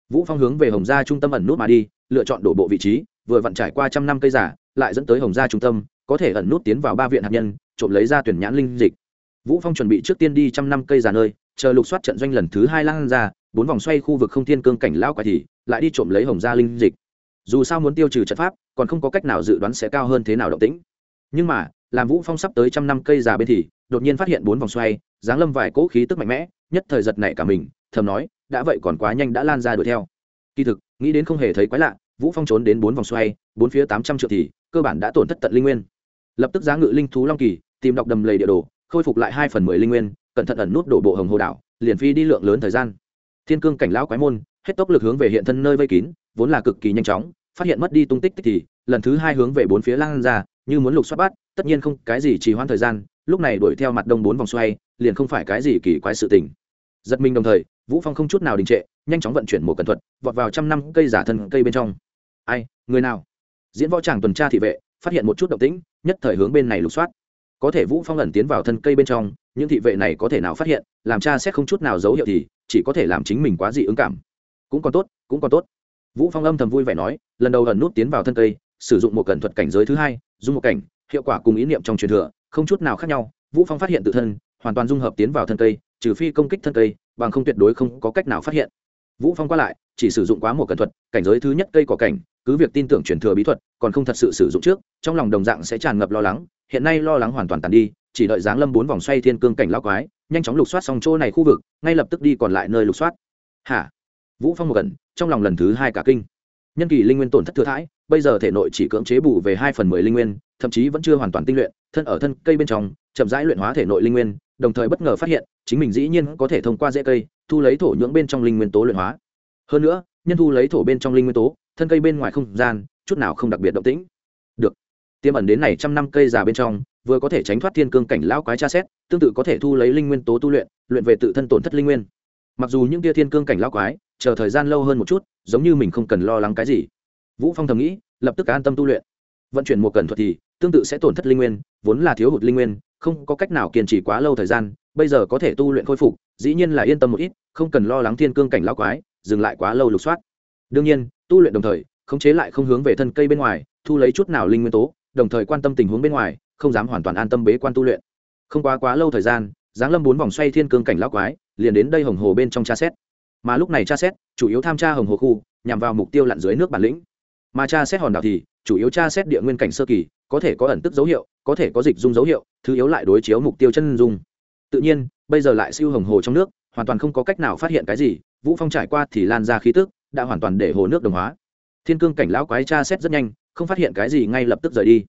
Vũ phong hướng về hồng gia trung tâm ẩn nút mà đi, lựa chọn đổ bộ vị trí, vừa vặn trải qua trăm năm cây giả lại dẫn tới hồng gia trung tâm, có thể ẩn nút tiến vào ba viện hạt nhân, trộm lấy ra tuyển nhãn linh dịch. Vũ phong chuẩn bị trước tiên đi trăm năm cây già nơi chờ lục soát trận doanh lần thứ hai lan ra, bốn vòng xoay khu vực không thiên cương cảnh lão quả thì, lại đi trộm lấy hồng gia linh dịch. Dù sao muốn tiêu trừ trận pháp, còn không có cách nào dự đoán sẽ cao hơn thế nào động tĩnh. Nhưng mà, làm vũ phong sắp tới trăm năm cây già bên thì, đột nhiên phát hiện bốn vòng xoay, giáng lâm vài cỗ khí tức mạnh mẽ, nhất thời giật nảy cả mình, thầm nói, đã vậy còn quá nhanh đã lan ra đuổi theo. Kỳ thực, nghĩ đến không hề thấy quái lạ vũ phong trốn đến bốn vòng xoay, bốn phía tám trăm triệu thì, cơ bản đã tổn thất tận linh nguyên. Lập tức giá ngự linh thú long kỳ, tìm đọc đầm lầy địa đồ, khôi phục lại hai phần mười linh nguyên, cẩn thận ẩn nút đổ bộ hồng hồ đảo, liền phi đi lượng lớn thời gian. Thiên cương cảnh lão quái môn, hết tốc lực hướng về hiện thân nơi vây kín, vốn là cực kỳ nhanh chóng, phát hiện mất đi tung tích tích thì, lần thứ hai hướng về bốn phía lan ra, như muốn lục xoát bắt, tất nhiên không cái gì trì hoãn thời gian, lúc này đuổi theo mặt đông bốn vòng xoay, liền không phải cái gì kỳ quái sự tình. Giật mình đồng thời, vũ phong không chút nào đình trệ, nhanh chóng vận chuyển một cẩn thuật, vọt vào trăm năm cây giả thân cây bên trong ai, người nào? Diễn võ tràng tuần tra thị vệ, phát hiện một chút động tĩnh, nhất thời hướng bên này lục soát. Có thể vũ phong ẩn tiến vào thân cây bên trong, những thị vệ này có thể nào phát hiện, làm cha xét không chút nào dấu hiệu thì, chỉ có thể làm chính mình quá dị ứng cảm. Cũng còn tốt, cũng còn tốt. Vũ phong âm thầm vui vẻ nói, lần đầu ẩn nút tiến vào thân cây, sử dụng một cẩn thuật cảnh giới thứ hai, dung một cảnh, hiệu quả cùng ý niệm trong truyền thừa, không chút nào khác nhau. Vũ phong phát hiện tự thân, hoàn toàn dung hợp tiến vào thân cây, trừ phi công kích thân cây, bằng không tuyệt đối không có cách nào phát hiện. Vũ phong qua lại chỉ sử dụng quá một cẩn thuật, cảnh giới thứ nhất cây cỏ cảnh, cứ việc tin tưởng truyền thừa bí thuật, còn không thật sự sử dụng trước, trong lòng đồng dạng sẽ tràn ngập lo lắng, hiện nay lo lắng hoàn toàn tàn đi, chỉ đợi giáng lâm bốn vòng xoay thiên cương cảnh lao quái, nhanh chóng lục soát xong chỗ này khu vực, ngay lập tức đi còn lại nơi lục soát. Hả? Vũ phong một gần, trong lòng lần thứ hai cả kinh. Nhân kỳ linh nguyên tổn thất thừa thãi, bây giờ thể nội chỉ cưỡng chế bù về hai phần mười linh nguyên, thậm chí vẫn chưa hoàn toàn tinh luyện, thân ở thân cây bên trong, chậm rãi luyện hóa thể nội linh nguyên, đồng thời bất ngờ phát hiện, chính mình dĩ nhiên có thể thông qua rễ cây, thu lấy thổ nhưỡng bên trong linh nguyên tố luyện hóa hơn nữa, nhân thu lấy thổ bên trong linh nguyên tố, thân cây bên ngoài không gian, chút nào không đặc biệt động tĩnh. Được. Tiêm ẩn đến này trăm năm cây già bên trong, vừa có thể tránh thoát thiên cương cảnh lão quái tra xét, tương tự có thể thu lấy linh nguyên tố tu luyện luyện về tự thân tổn thất linh nguyên. Mặc dù những tia thiên cương cảnh lão quái, chờ thời gian lâu hơn một chút, giống như mình không cần lo lắng cái gì. Vũ phong thầm nghĩ, lập tức an tâm tu luyện. Vận chuyển một cần thuật thì, tương tự sẽ tổn thất linh nguyên, vốn là thiếu hụt linh nguyên, không có cách nào kiên trì quá lâu thời gian, bây giờ có thể tu luyện khôi phục, dĩ nhiên là yên tâm một ít, không cần lo lắng thiên cương cảnh lão quái dừng lại quá lâu lục soát. Đương nhiên, tu luyện đồng thời, khống chế lại không hướng về thân cây bên ngoài, thu lấy chút nào linh nguyên tố, đồng thời quan tâm tình huống bên ngoài, không dám hoàn toàn an tâm bế quan tu luyện. Không quá quá lâu thời gian, giáng lâm bốn vòng xoay thiên cương cảnh lão quái, liền đến đây hồng hồ bên trong tra xét. Mà lúc này tra xét, chủ yếu tham tra hồng hồ khu, nhằm vào mục tiêu lặn dưới nước bản lĩnh. Mà tra xét hòn đảo thì, chủ yếu tra xét địa nguyên cảnh sơ kỳ, có thể có ẩn tức dấu hiệu, có thể có dịch dung dấu hiệu, thứ yếu lại đối chiếu mục tiêu chân dung. Tự nhiên, bây giờ lại siêu hồng hồ trong nước, hoàn toàn không có cách nào phát hiện cái gì vũ phong trải qua thì lan ra khí tức, đã hoàn toàn để hồ nước đồng hóa. Thiên cương cảnh lão quái tra xét rất nhanh, không phát hiện cái gì ngay lập tức rời đi.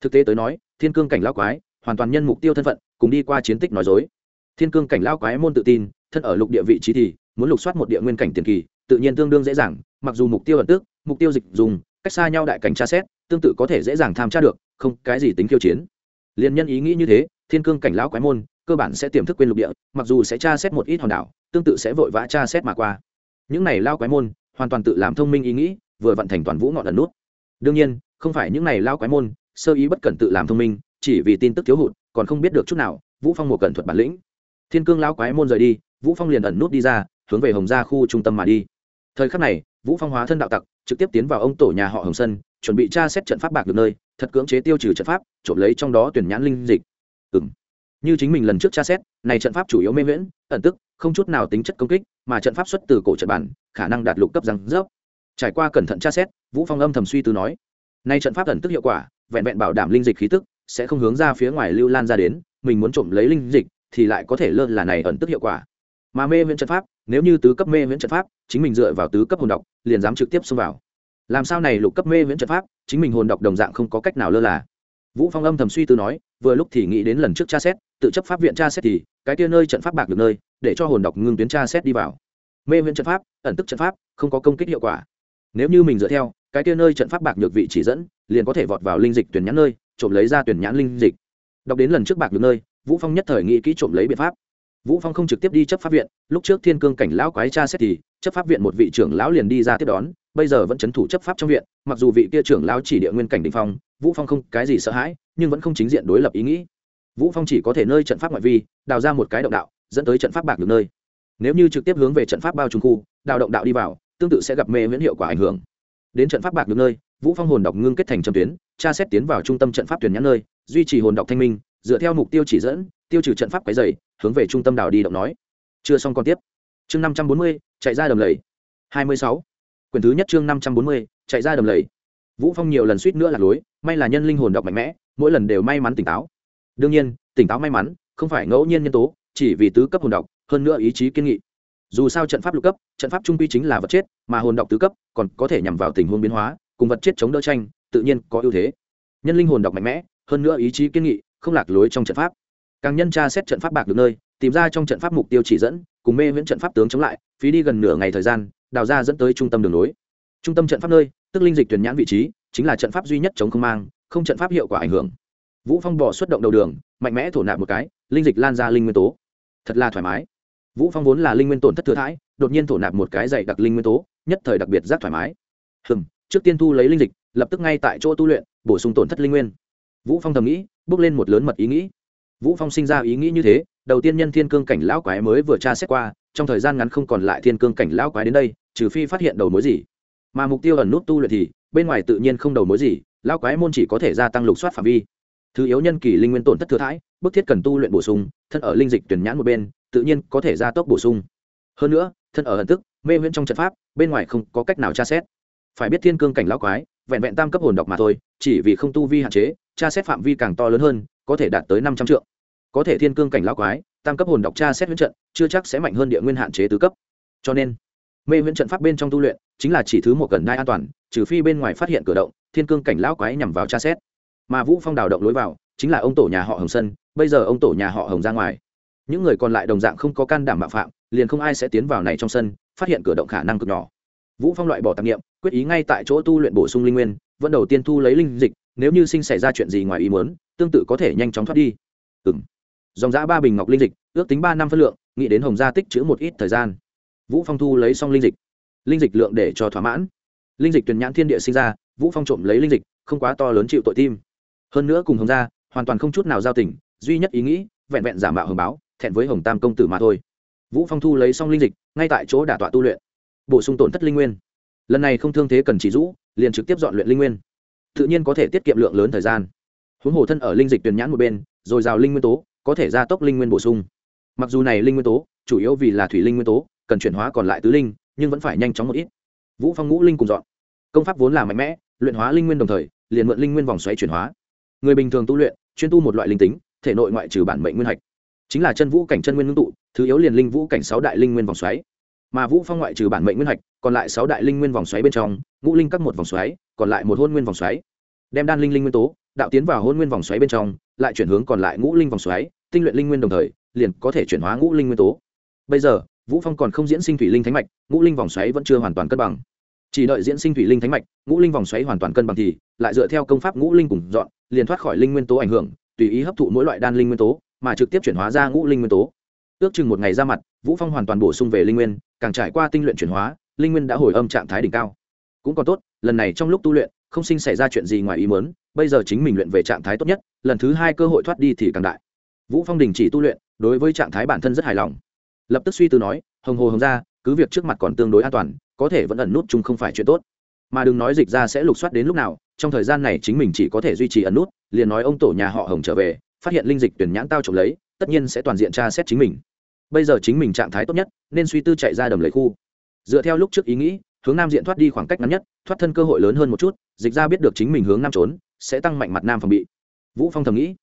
Thực tế tới nói, thiên cương cảnh lão quái, hoàn toàn nhân mục tiêu thân phận, cùng đi qua chiến tích nói dối. Thiên cương cảnh lão quái môn tự tin, thân ở lục địa vị trí thì, muốn lục soát một địa nguyên cảnh tiền kỳ, tự nhiên tương đương dễ dàng, mặc dù mục tiêu ẩn tức, mục tiêu dịch dùng, cách xa nhau đại cảnh tra xét, tương tự có thể dễ dàng tham tra được, không, cái gì tính khiêu chiến. Liên nhân ý nghĩ như thế, thiên cương cảnh lão quái môn cơ bản sẽ tiềm thức quên lục địa, mặc dù sẽ tra xét một ít hòn đảo, tương tự sẽ vội vã tra xét mà qua. Những này lao quái môn, hoàn toàn tự làm thông minh ý nghĩ, vừa vận thành toàn vũ ngọn ẩn nút. Đương nhiên, không phải những này lao quái môn, sơ ý bất cẩn tự làm thông minh, chỉ vì tin tức thiếu hụt, còn không biết được chút nào, vũ phong một cẩn thuật bản lĩnh. Thiên cương lao quái môn rời đi, vũ phong liền ẩn nút đi ra, hướng về hồng gia khu trung tâm mà đi. Thời khắc này, vũ phong hóa thân đạo tặc, trực tiếp tiến vào ông tổ nhà họ hồng sân chuẩn bị tra xét trận pháp bạc được nơi, thật cưỡng chế tiêu trừ trận pháp, trộm lấy trong đó tuyển nhãn linh dịch. Ừng như chính mình lần trước tra xét, này trận pháp chủ yếu mê miễn ẩn tức, không chút nào tính chất công kích, mà trận pháp xuất từ cổ trận bản, khả năng đạt lục cấp răng rớp. Trải qua cẩn thận tra xét, vũ phong âm thầm suy tư nói, nay trận pháp ẩn tức hiệu quả, vẹn vẹn bảo đảm linh dịch khí tức, sẽ không hướng ra phía ngoài lưu lan ra đến, mình muốn trộm lấy linh dịch thì lại có thể lơ là này ẩn tức hiệu quả. Mà mê miễn trận pháp, nếu như tứ cấp mê miễn trận pháp, chính mình dựa vào tứ cấp hồn độc, liền dám trực tiếp xông vào. Làm sao này lục cấp mê miễn trận pháp, chính mình hồn độc đồng dạng không có cách nào lơ là? Vũ phong âm thầm suy tư nói, vừa lúc thì nghĩ đến lần trước tra xét, tự chấp pháp viện tra xét thì, cái kia nơi trận pháp bạc được nơi, để cho hồn đọc ngưng tuyến tra xét đi vào. Mê viễn trận pháp, ẩn tức trận pháp, không có công kích hiệu quả. Nếu như mình dựa theo, cái kia nơi trận pháp bạc được vị chỉ dẫn, liền có thể vọt vào linh dịch tuyển nhãn nơi, trộm lấy ra tuyển nhãn linh dịch. Đọc đến lần trước bạc được nơi, vũ phong nhất thời nghĩ kỹ trộm lấy biện pháp vũ phong không trực tiếp đi chấp pháp viện, lúc trước thiên cương cảnh lão quái tra xét thì, chấp pháp viện một vị trưởng lão liền đi ra tiếp đón, bây giờ vẫn chấn thủ chấp pháp trong viện, mặc dù vị kia trưởng lão chỉ địa nguyên cảnh định phong, vũ phong không cái gì sợ hãi, nhưng vẫn không chính diện đối lập ý nghĩ. Vũ phong chỉ có thể nơi trận pháp ngoại vi, đào ra một cái động đạo, dẫn tới trận pháp bạc được nơi. Nếu như trực tiếp hướng về trận pháp bao trung khu, đào động đạo đi vào, tương tự sẽ gặp mê miễn hiệu quả ảnh hưởng. Đến trận pháp bạc được nơi, vũ phong hồn đọc ngưng kết thành trầm tuyến tra xét tiến vào trung tâm trận pháp tuyển nhãn nơi, duy trì hồn đọc thanh minh dựa theo mục tiêu chỉ dẫn, tiêu trừ trận pháp cái dày hướng về trung tâm đảo đi động nói. Chưa xong còn tiếp. Chương năm trăm bốn mươi, chạy ra đầm lầy. hai mươi sáu. Quyển thứ nhất chương năm trăm bốn mươi, chạy ra đầm lầy. Vũ phong nhiều lần suýt nữa là lối, may là nhân linh hồn đọc mạnh mẽ, mỗi lần đều may mắn tỉnh táo. Đương nhiên, tỉnh táo may mắn, không phải ngẫu nhiên nhân tố, chỉ vì tứ cấp hồn đọc hơn nữa ý chí kiên nghị. Dù sao trận pháp lục cấp, trận pháp trung quy chính là vật chết, mà hồn đọc tứ cấp còn có thể nhằm vào tình huống biến hóa, cùng vật chết chống đỡ tranh, tự nhiên có ưu thế. Nhân linh hồn đọc mạnh mẽ, hơn nữa ý chí kiên nghị không lạc lối trong trận pháp. Càng nhân tra xét trận pháp bạc được nơi, tìm ra trong trận pháp mục tiêu chỉ dẫn, cùng mê viễn trận pháp tướng chống lại, phí đi gần nửa ngày thời gian, đào ra dẫn tới trung tâm đường lối. Trung tâm trận pháp nơi, tức linh dịch tuyển nhãn vị trí, chính là trận pháp duy nhất chống không mang, không trận pháp hiệu quả ảnh hưởng. Vũ phong bỏ xuất động đầu đường, mạnh mẽ thổ nạp một cái, linh dịch lan ra linh nguyên tố. Thật là thoải mái. Vũ phong vốn là linh nguyên tổn thất thừa thãi, đột nhiên thổ nạp một cái dày đặc linh nguyên tố, nhất thời đặc biệt rất thoải mái. Hừm, trước tiên thu lấy linh dịch, lập tức ngay tại chỗ tu luyện, bổ sung tổn thất linh nguyên vũ phong thầm nghĩ, bước lên một lớn mật ý nghĩ. Vũ phong sinh ra ý nghĩ như thế, đầu tiên nhân thiên cương cảnh lão quái mới vừa tra xét qua, trong thời gian ngắn không còn lại thiên cương cảnh lão quái đến đây, trừ phi phát hiện đầu mối gì. Mà mục tiêu ẩn nút tu luyện thì, bên ngoài tự nhiên không đầu mối gì, lão quái môn chỉ có thể gia tăng lục soát phạm vi. Thứ yếu nhân kỳ linh nguyên tổn thất thừa thãi, bức thiết cần tu luyện bổ sung, thân ở linh dịch tuyển nhãn một bên, tự nhiên có thể gia tốc bổ sung. Hơn nữa, thân ở hận tức, mê huyễn trong trận pháp, bên ngoài không có cách nào tra xét. Phải biết thiên cương cảnh lão quái, vẹn vẹn tam cấp hồn độc mà thôi, chỉ vì không tu vi hạn chế tra xét phạm vi càng to lớn hơn, có thể đạt tới năm trăm triệu có thể thiên cương cảnh lão quái, tam cấp hồn độc tra xét huyễn trận, chưa chắc sẽ mạnh hơn địa nguyên hạn chế tứ cấp. Cho nên, mê huyễn trận pháp bên trong tu luyện, chính là chỉ thứ một gần đai an toàn, trừ phi bên ngoài phát hiện cửa động, thiên cương cảnh lão quái nhằm vào tra xét. Mà vũ phong đào động lối vào, chính là ông tổ nhà họ hồng sân bây giờ ông tổ nhà họ hồng ra ngoài. Những người còn lại đồng dạng không có can đảm mạo phạm, liền không ai sẽ tiến vào này trong sân, phát hiện cửa động khả năng cực nhỏ. Vũ phong loại bỏ tạp nghiệm quyết ý ngay tại chỗ tu luyện bổ sung linh nguyên, vẫn đầu tiên thu lấy linh dịch nếu như sinh xảy ra chuyện gì ngoài ý muốn, tương tự có thể nhanh chóng thoát đi. Ừng dòng giã ba bình ngọc linh dịch, ước tính ba năm phân lượng, nghĩ đến hồng gia tích chữ một ít thời gian. Vũ phong thu lấy xong linh dịch. Linh dịch lượng để cho thỏa mãn. Linh dịch tuyển nhãn thiên địa sinh ra, vũ phong trộm lấy linh dịch, không quá to lớn chịu tội tim. Hơn nữa cùng hồng gia, hoàn toàn không chút nào giao tình, duy nhất ý nghĩ, vẹn vẹn giả mạo hồng báo, thẹn với hồng tam công tử mà thôi. Vũ phong thu lấy xong linh dịch, ngay tại chỗ đả tọa tu luyện. Bổ sung tổn thất linh nguyên. Lần này không thương thế cần chỉ rũ liền trực tiếp dọn luyện linh nguyên tự nhiên có thể tiết kiệm lượng lớn thời gian. Huống hồ thân ở linh dịch tuyển nhãn một bên, rồi rào linh nguyên tố, có thể gia tốc linh nguyên bổ sung. Mặc dù này linh nguyên tố, chủ yếu vì là thủy linh nguyên tố, cần chuyển hóa còn lại tứ linh, nhưng vẫn phải nhanh chóng một ít. Vũ phong ngũ linh cùng dọn. Công pháp vốn là mạnh mẽ, luyện hóa linh nguyên đồng thời, liền mượn linh nguyên vòng xoáy chuyển hóa. Người bình thường tu luyện, chuyên tu một loại linh tính, thể nội ngoại trừ bản mệnh nguyên hạch. Chính là chân vũ cảnh chân nguyên ngưng tụ, thứ yếu liền linh vũ cảnh sáu đại linh nguyên vòng xoáy mà vũ phong ngoại trừ bản mệnh nguyên hạch, còn lại sáu đại linh nguyên vòng xoáy bên trong, ngũ linh các một vòng xoáy, còn lại một hôn nguyên vòng xoáy. Đem đan linh linh nguyên tố, đạo tiến vào hôn nguyên vòng xoáy bên trong, lại chuyển hướng còn lại ngũ linh vòng xoáy, tinh luyện linh nguyên đồng thời, liền có thể chuyển hóa ngũ linh nguyên tố. Bây giờ, vũ phong còn không diễn sinh thủy linh thánh mạch, ngũ linh vòng xoáy vẫn chưa hoàn toàn cân bằng. Chỉ đợi diễn sinh thủy linh thánh mạch, ngũ linh vòng xoáy hoàn toàn cân bằng thì, lại dựa theo công pháp ngũ linh cùng dọn, liền thoát khỏi linh nguyên tố ảnh hưởng, tùy ý hấp thụ mỗi loại đan linh nguyên tố, mà trực tiếp chuyển hóa ra ngũ linh nguyên tố ước chừng một ngày ra mặt, vũ phong hoàn toàn bổ sung về linh nguyên, càng trải qua tinh luyện chuyển hóa, linh nguyên đã hồi âm trạng thái đỉnh cao. Cũng còn tốt, lần này trong lúc tu luyện, không sinh xảy ra chuyện gì ngoài ý muốn, bây giờ chính mình luyện về trạng thái tốt nhất, lần thứ hai cơ hội thoát đi thì càng đại. Vũ phong đình chỉ tu luyện, đối với trạng thái bản thân rất hài lòng. Lập tức suy tư nói, hồng hồ hồng ra cứ việc trước mặt còn tương đối an toàn, có thể vẫn ẩn nút chung không phải chuyện tốt. Mà đừng nói dịch ra sẽ lục soát đến lúc nào, trong thời gian này chính mình chỉ có thể duy trì ẩn nút, liền nói ông tổ nhà họ hồng trở về, phát hiện linh dịch tuyển nhãn tao trộm lấy, tất nhiên sẽ toàn diện tra xét chính mình bây giờ chính mình trạng thái tốt nhất, nên suy tư chạy ra đầm lầy khu. Dựa theo lúc trước ý nghĩ, hướng nam diện thoát đi khoảng cách ngắn nhất, thoát thân cơ hội lớn hơn một chút, dịch ra biết được chính mình hướng nam trốn, sẽ tăng mạnh mặt nam phòng bị. Vũ phong thầm nghĩ.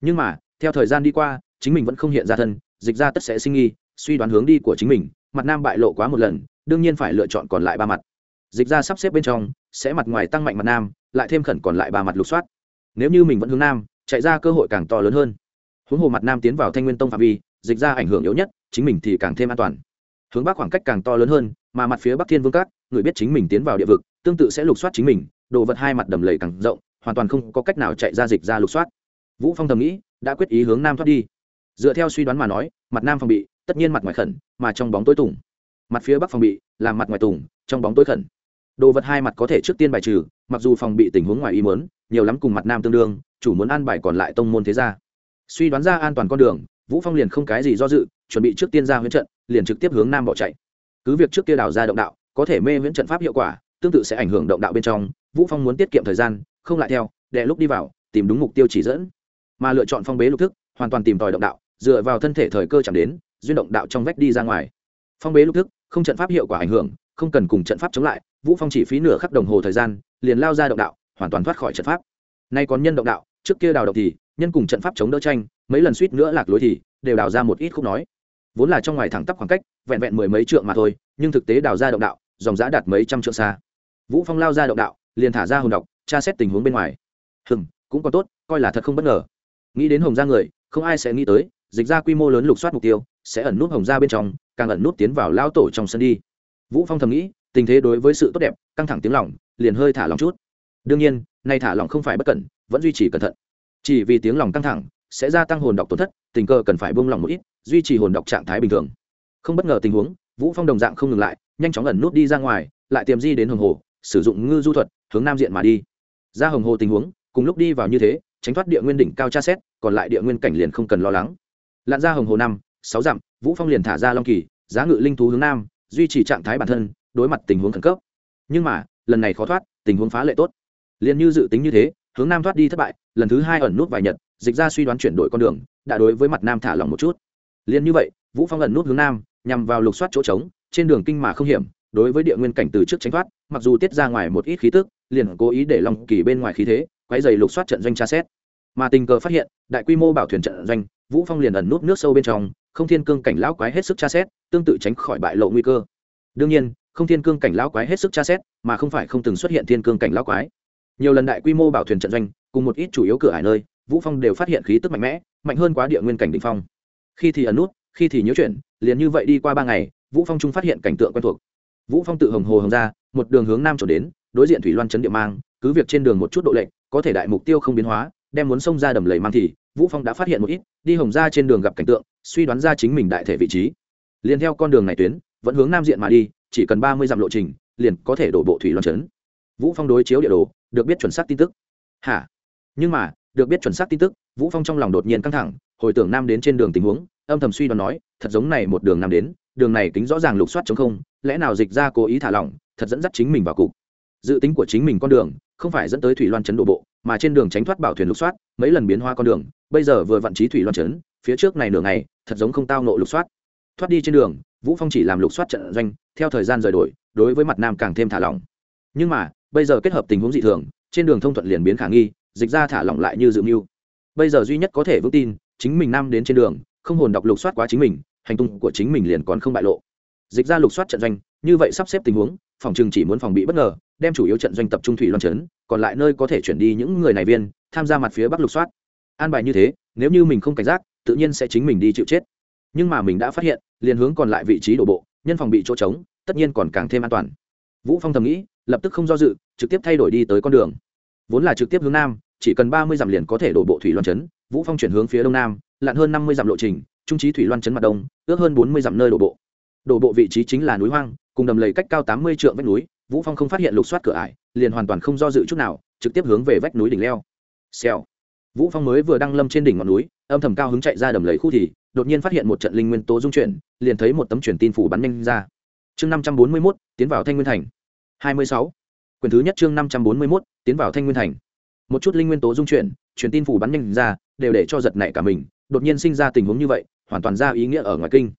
Nhưng mà, theo thời gian đi qua, chính mình vẫn không hiện ra thân, dịch ra tất sẽ sinh nghi, suy đoán hướng đi của chính mình, mặt nam bại lộ quá một lần, đương nhiên phải lựa chọn còn lại ba mặt. Dịch ra sắp xếp bên trong, sẽ mặt ngoài tăng mạnh mặt nam, lại thêm khẩn còn lại ba mặt lục soát. Nếu như mình vẫn hướng nam, chạy ra cơ hội càng to lớn hơn. Huống hồ mặt nam tiến vào thanh nguyên tông phạm vi, dịch ra ảnh hưởng yếu nhất chính mình thì càng thêm an toàn. Hướng bắc khoảng cách càng to lớn hơn mà mặt phía bắc thiên vương cát, người biết chính mình tiến vào địa vực tương tự sẽ lục soát chính mình đồ vật hai mặt đầm lầy càng rộng hoàn toàn không có cách nào chạy ra dịch ra lục soát. Vũ phong thầm nghĩ đã quyết ý hướng nam thoát đi. Dựa theo suy đoán mà nói mặt nam phòng bị tất nhiên mặt ngoài khẩn mà trong bóng tối tùng. Mặt phía bắc phòng bị là mặt ngoài tùng trong bóng tối khẩn. Đồ vật hai mặt có thể trước tiên bài trừ mặc dù phòng bị tình huống ngoài ý muốn nhiều lắm cùng mặt nam tương đương chủ muốn an bài còn lại tông môn thế gia. Suy đoán ra an toàn con đường vũ phong liền không cái gì do dự, chuẩn bị trước tiên ra huyễn trận, liền trực tiếp hướng nam bỏ chạy. Cứ việc trước kia đào ra động đạo, có thể mê huyễn trận pháp hiệu quả, tương tự sẽ ảnh hưởng động đạo bên trong. Vũ phong muốn tiết kiệm thời gian, không lại theo, để lúc đi vào, tìm đúng mục tiêu chỉ dẫn. Mà lựa chọn phong bế lục thức, hoàn toàn tìm tòi động đạo, dựa vào thân thể thời cơ chẳng đến, duyên động đạo trong vách đi ra ngoài. Phong bế lục thức, không trận pháp hiệu quả ảnh hưởng, không cần cùng trận pháp chống lại, vũ phong chỉ phí nửa khắc đồng hồ thời gian, liền lao ra động đạo, hoàn toàn thoát khỏi trận pháp. Nay còn nhân động đạo, trước kia đào động thì nhân cùng trận pháp chống đỡ tranh, mấy lần suýt nữa lạc lối thì, đều đào ra một ít khúc nói. Vốn là trong ngoài thẳng tắp khoảng cách, vẹn vẹn mười mấy trượng mà thôi, nhưng thực tế đào ra động đạo, dòng giã đạt mấy trăm trượng xa. Vũ phong lao ra động đạo, liền thả ra hồn độc, tra xét tình huống bên ngoài. Hừng cũng còn tốt, coi là thật không bất ngờ. Nghĩ đến hồng gia người, không ai sẽ nghĩ tới, dịch ra quy mô lớn lục soát mục tiêu, sẽ ẩn nút hồng gia bên trong, càng ẩn nút tiến vào lao tổ trong sân đi. Vũ phong thầm nghĩ, tình thế đối với sự tốt đẹp, căng thẳng tiếng lòng, liền hơi thả lòng chút. Đương nhiên, nay thả lòng không phải bất cẩn, vẫn duy trì cẩn thận chỉ vì tiếng lòng căng thẳng, sẽ gia tăng hồn độc tổn thất, tình cờ cần phải buông lòng một ít, duy trì hồn độc trạng thái bình thường. Không bất ngờ tình huống, vũ phong đồng dạng không ngừng lại, nhanh chóng ẩn nút đi ra ngoài, lại tiềm di đến hồng hồ, sử dụng ngư du thuật, hướng nam diện mà đi. Ra hồng hồ tình huống, cùng lúc đi vào như thế, tránh thoát địa nguyên đỉnh cao tra xét, còn lại địa nguyên cảnh liền không cần lo lắng. Lặn ra hồng hồ năm, sáu dặm, vũ phong liền thả ra long kỳ, giá ngự linh thú hướng nam, duy trì trạng thái bản thân, đối mặt tình huống khẩn cấp. Nhưng mà, lần này khó thoát, tình huống phá lệ tốt. Liền như dự tính như thế hướng nam thoát đi thất bại, lần thứ hai ẩn nút vài nhật, dịch ra suy đoán chuyển đổi con đường, đã đối với mặt nam thả lỏng một chút. Liền như vậy, vũ phong ẩn nút hướng nam, nhằm vào lục soát chỗ trống, trên đường kinh mà không hiểm, đối với địa nguyên cảnh từ trước tránh thoát, mặc dù tiết ra ngoài một ít khí tức, liền cố ý để long kỳ bên ngoài khí thế, quấy dày lục soát trận doanh tra xét. Mà tình cờ phát hiện, đại quy mô bảo thuyền trận doanh, vũ phong liền ẩn nút nước sâu bên trong, không thiên cương cảnh lão quái hết sức tra xét, tương tự tránh khỏi bại lộ nguy cơ. Đương nhiên, không thiên cương cảnh lão quái hết sức tra xét, mà không phải không từng xuất hiện thiên cương cảnh lão quái nhiều lần đại quy mô bảo thuyền trận doanh, cùng một ít chủ yếu cửa hải nơi, vũ phong đều phát hiện khí tức mạnh mẽ, mạnh hơn quá địa nguyên cảnh đỉnh phong. Khi thì ẩn nút, khi thì nhớ chuyện, liền như vậy đi qua ba ngày, vũ phong trung phát hiện cảnh tượng quen thuộc. Vũ phong tự hồng hồ hồng ra, một đường hướng nam trở đến, đối diện thủy loan chấn địa mang, cứ việc trên đường một chút độ lệnh có thể đại mục tiêu không biến hóa, đem muốn xông ra đầm lầy mang thì, vũ phong đã phát hiện một ít, đi hồng ra trên đường gặp cảnh tượng, suy đoán ra chính mình đại thể vị trí. Liền theo con đường này tuyến, vẫn hướng nam diện mà đi, chỉ cần ba mươi dặm lộ trình, liền có thể đổ bộ thủy loan trấn vũ phong đối chiếu địa đồ được biết chuẩn xác tin tức. Hả? Nhưng mà được biết chuẩn xác tin tức vũ phong trong lòng đột nhiên căng thẳng hồi tưởng nam đến trên đường tình huống âm thầm suy đoán nói thật giống này một đường nam đến đường này kính rõ ràng lục soát chống không lẽ nào dịch ra cố ý thả lỏng thật dẫn dắt chính mình vào cục. Dự tính của chính mình con đường không phải dẫn tới thủy loan chấn đổ bộ mà trên đường tránh thoát bảo thuyền lục soát mấy lần biến hoa con đường bây giờ vừa vặn trí thủy loan chấn, phía trước này nửa ngày thật giống không tao nộ lục soát. Thoát đi trên đường vũ phong chỉ làm lục soát trận doanh theo thời gian rời đổi đối với mặt nam càng thêm thả lỏng. Nhưng mà bây giờ kết hợp tình huống dị thường, trên đường thông thuận liền biến khả nghi, dịch ra thả lỏng lại như dự mưu. Bây giờ duy nhất có thể vững tin, chính mình nam đến trên đường, không hồn đọc lục soát quá chính mình, hành tung của chính mình liền còn không bại lộ. Dịch ra lục soát trận doanh, như vậy sắp xếp tình huống, phòng trường chỉ muốn phòng bị bất ngờ, đem chủ yếu trận doanh tập trung thủy loan trấn còn lại nơi có thể chuyển đi những người này viên, tham gia mặt phía bắc lục soát. An bài như thế, nếu như mình không cảnh giác, tự nhiên sẽ chính mình đi chịu chết. Nhưng mà mình đã phát hiện, liền hướng còn lại vị trí đổ bộ, nhân phòng bị chỗ trống, tất nhiên còn càng thêm an toàn. Vũ phong thầm nghĩ lập tức không do dự trực tiếp thay đổi đi tới con đường. Vốn là trực tiếp hướng nam chỉ cần ba mươi dặm liền có thể đổ bộ thủy loan trấn vũ phong chuyển hướng phía đông nam lặn hơn năm mươi dặm lộ trình trung trí thủy loan trấn mặt đông ước hơn bốn mươi dặm nơi đổ bộ. Đổ bộ vị trí chính là núi hoang cùng đầm lầy cách cao tám mươi trượng vách núi vũ phong không phát hiện lục soát cửa ải liền hoàn toàn không do dự chút nào trực tiếp hướng về vách núi đỉnh leo. Xèo. Vũ phong mới vừa đăng lâm trên đỉnh ngọn núi âm thầm cao hứng chạy ra đầm lầy khu thì đột nhiên phát hiện một trận linh nguyên tố dung chuyển liền thấy một tấm truyền tin phủ bắn nhanh ra. Chương năm trăm bốn mươi 541, tiến vào thanh nguyên thành hai mươi sáu. Quyền thứ nhất chương năm trăm bốn mươi 541, tiến vào thanh nguyên thành. Một chút linh nguyên tố dung chuyển truyền tin phủ bắn nhanh ra đều để cho giật nảy cả mình đột nhiên sinh ra tình huống như vậy hoàn toàn ra ý nghĩa ở ngoài kinh.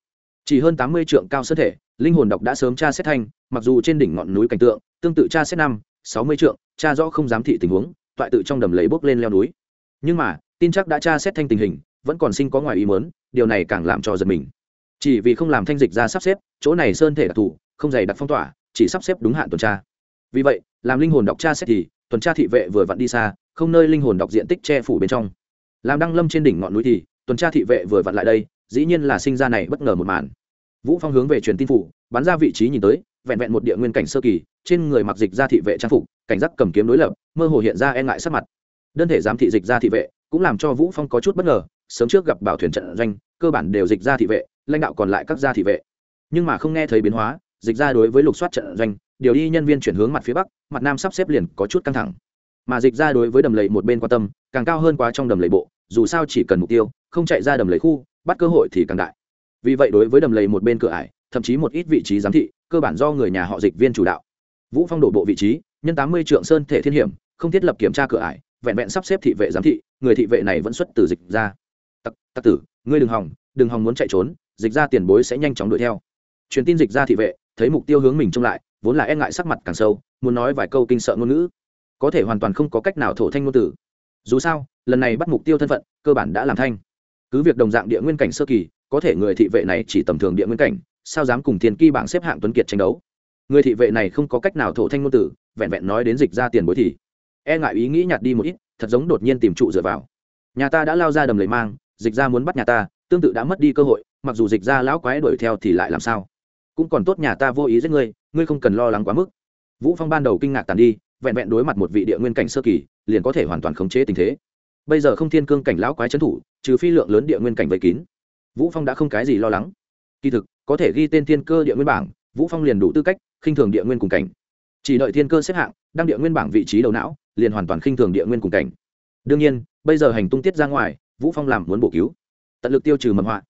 Chỉ hơn tám mươi trượng cao sơn thể linh hồn độc đã sớm tra xét thanh mặc dù trên đỉnh ngọn núi cảnh tượng tương tự tra xét năm sáu mươi trượng tra rõ không dám thị tình huống toại tự trong đầm lấy bốc lên leo núi. Nhưng mà tin chắc đã tra xét thanh tình hình vẫn còn sinh có ngoài ý muốn điều này càng làm cho giật mình. Chỉ vì không làm thanh dịch ra sắp xếp chỗ này sơn thể đặc thủ, không dày đặc phong tỏa chỉ sắp xếp đúng hạn tuần tra. Vì vậy, làm linh hồn đọc tra xét thì, tuần tra thị vệ vừa vặn đi xa, không nơi linh hồn đọc diện tích che phủ bên trong. Làm đăng lâm trên đỉnh ngọn núi thì, tuần tra thị vệ vừa vặn lại đây, dĩ nhiên là sinh ra này bất ngờ một màn. Vũ phong hướng về truyền tin phủ, bắn ra vị trí nhìn tới, vẹn vẹn một địa nguyên cảnh sơ kỳ, trên người mặc dịch ra thị vệ trang phục, cảnh giác cầm kiếm đối lập, mơ hồ hiện ra e ngại sắc mặt. Đơn thể giám thị dịch ra thị vệ, cũng làm cho vũ phong có chút bất ngờ, sớm trước gặp bảo thuyền trận doanh, cơ bản đều dịch ra thị vệ, lãnh đạo còn lại các gia thị vệ. Nhưng mà không nghe thấy biến hóa dịch ra đối với lục soát trận doanh, điều đi nhân viên chuyển hướng mặt phía bắc, mặt nam sắp xếp liền có chút căng thẳng. Mà dịch ra đối với đầm lầy một bên quan tâm, càng cao hơn quá trong đầm lầy bộ, dù sao chỉ cần mục tiêu, không chạy ra đầm lầy khu, bắt cơ hội thì càng đại. Vì vậy đối với đầm lầy một bên cửa ải, thậm chí một ít vị trí giám thị, cơ bản do người nhà họ dịch viên chủ đạo. Vũ phong đổ bộ vị trí, nhân tám mươi trượng sơn thể thiên hiểm, không thiết lập kiểm tra cửa ải, vẹn vẹn sắp xếp thị vệ giám thị, người thị vệ này vẫn xuất từ dịch ra. Tặc tặc tử, ngươi đừng hòng đừng hòng muốn chạy trốn, dịch ra tiền bối sẽ nhanh chóng đuổi theo. Truyền tin dịch ra thị vệ thấy mục tiêu hướng mình trông lại, vốn là e ngại sắc mặt càng sâu, muốn nói vài câu kinh sợ ngôn ngữ. Có thể hoàn toàn không có cách nào thổ thanh ngôn tử dù sao, lần này bắt mục tiêu thân phận, cơ bản đã làm thanh. Cứ việc đồng dạng địa nguyên cảnh sơ kỳ, có thể người thị vệ này chỉ tầm thường địa nguyên cảnh, sao dám cùng thiên kỳ bảng xếp hạng tuấn kiệt tranh đấu? Người thị vệ này không có cách nào thổ thanh ngôn tử vẹn vẹn nói đến dịch ra tiền bối thì. E ngại ý nghĩ nhạt đi một ít, thật giống đột nhiên tìm trụ dựa vào. Nhà ta đã lao ra đầm lầy mang, dịch ra muốn bắt nhà ta, tương tự đã mất đi cơ hội, mặc dù dịch ra lão quái đuổi theo thì lại làm sao? Cũng còn tốt nhà ta vô ý giết ngươi ngươi không cần lo lắng quá mức. Vũ phong ban đầu kinh ngạc tàn đi, vẹn vẹn đối mặt một vị địa nguyên cảnh sơ kỳ, liền có thể hoàn toàn khống chế tình thế. Bây giờ không thiên cương cảnh lão quái trấn thủ, trừ phi lượng lớn địa nguyên cảnh vây kín. Vũ phong đã không cái gì lo lắng. Kỳ thực, có thể ghi tên thiên cơ địa nguyên bảng, vũ phong liền đủ tư cách khinh thường địa nguyên cùng cảnh. Chỉ đợi thiên cơ xếp hạng, đăng địa nguyên bảng vị trí đầu não, liền hoàn toàn khinh thường địa nguyên cùng cảnh. Đương nhiên, bây giờ hành tung tiết ra ngoài, vũ phong làm muốn bổ cứu. Tận lực tiêu trừ mầm họa.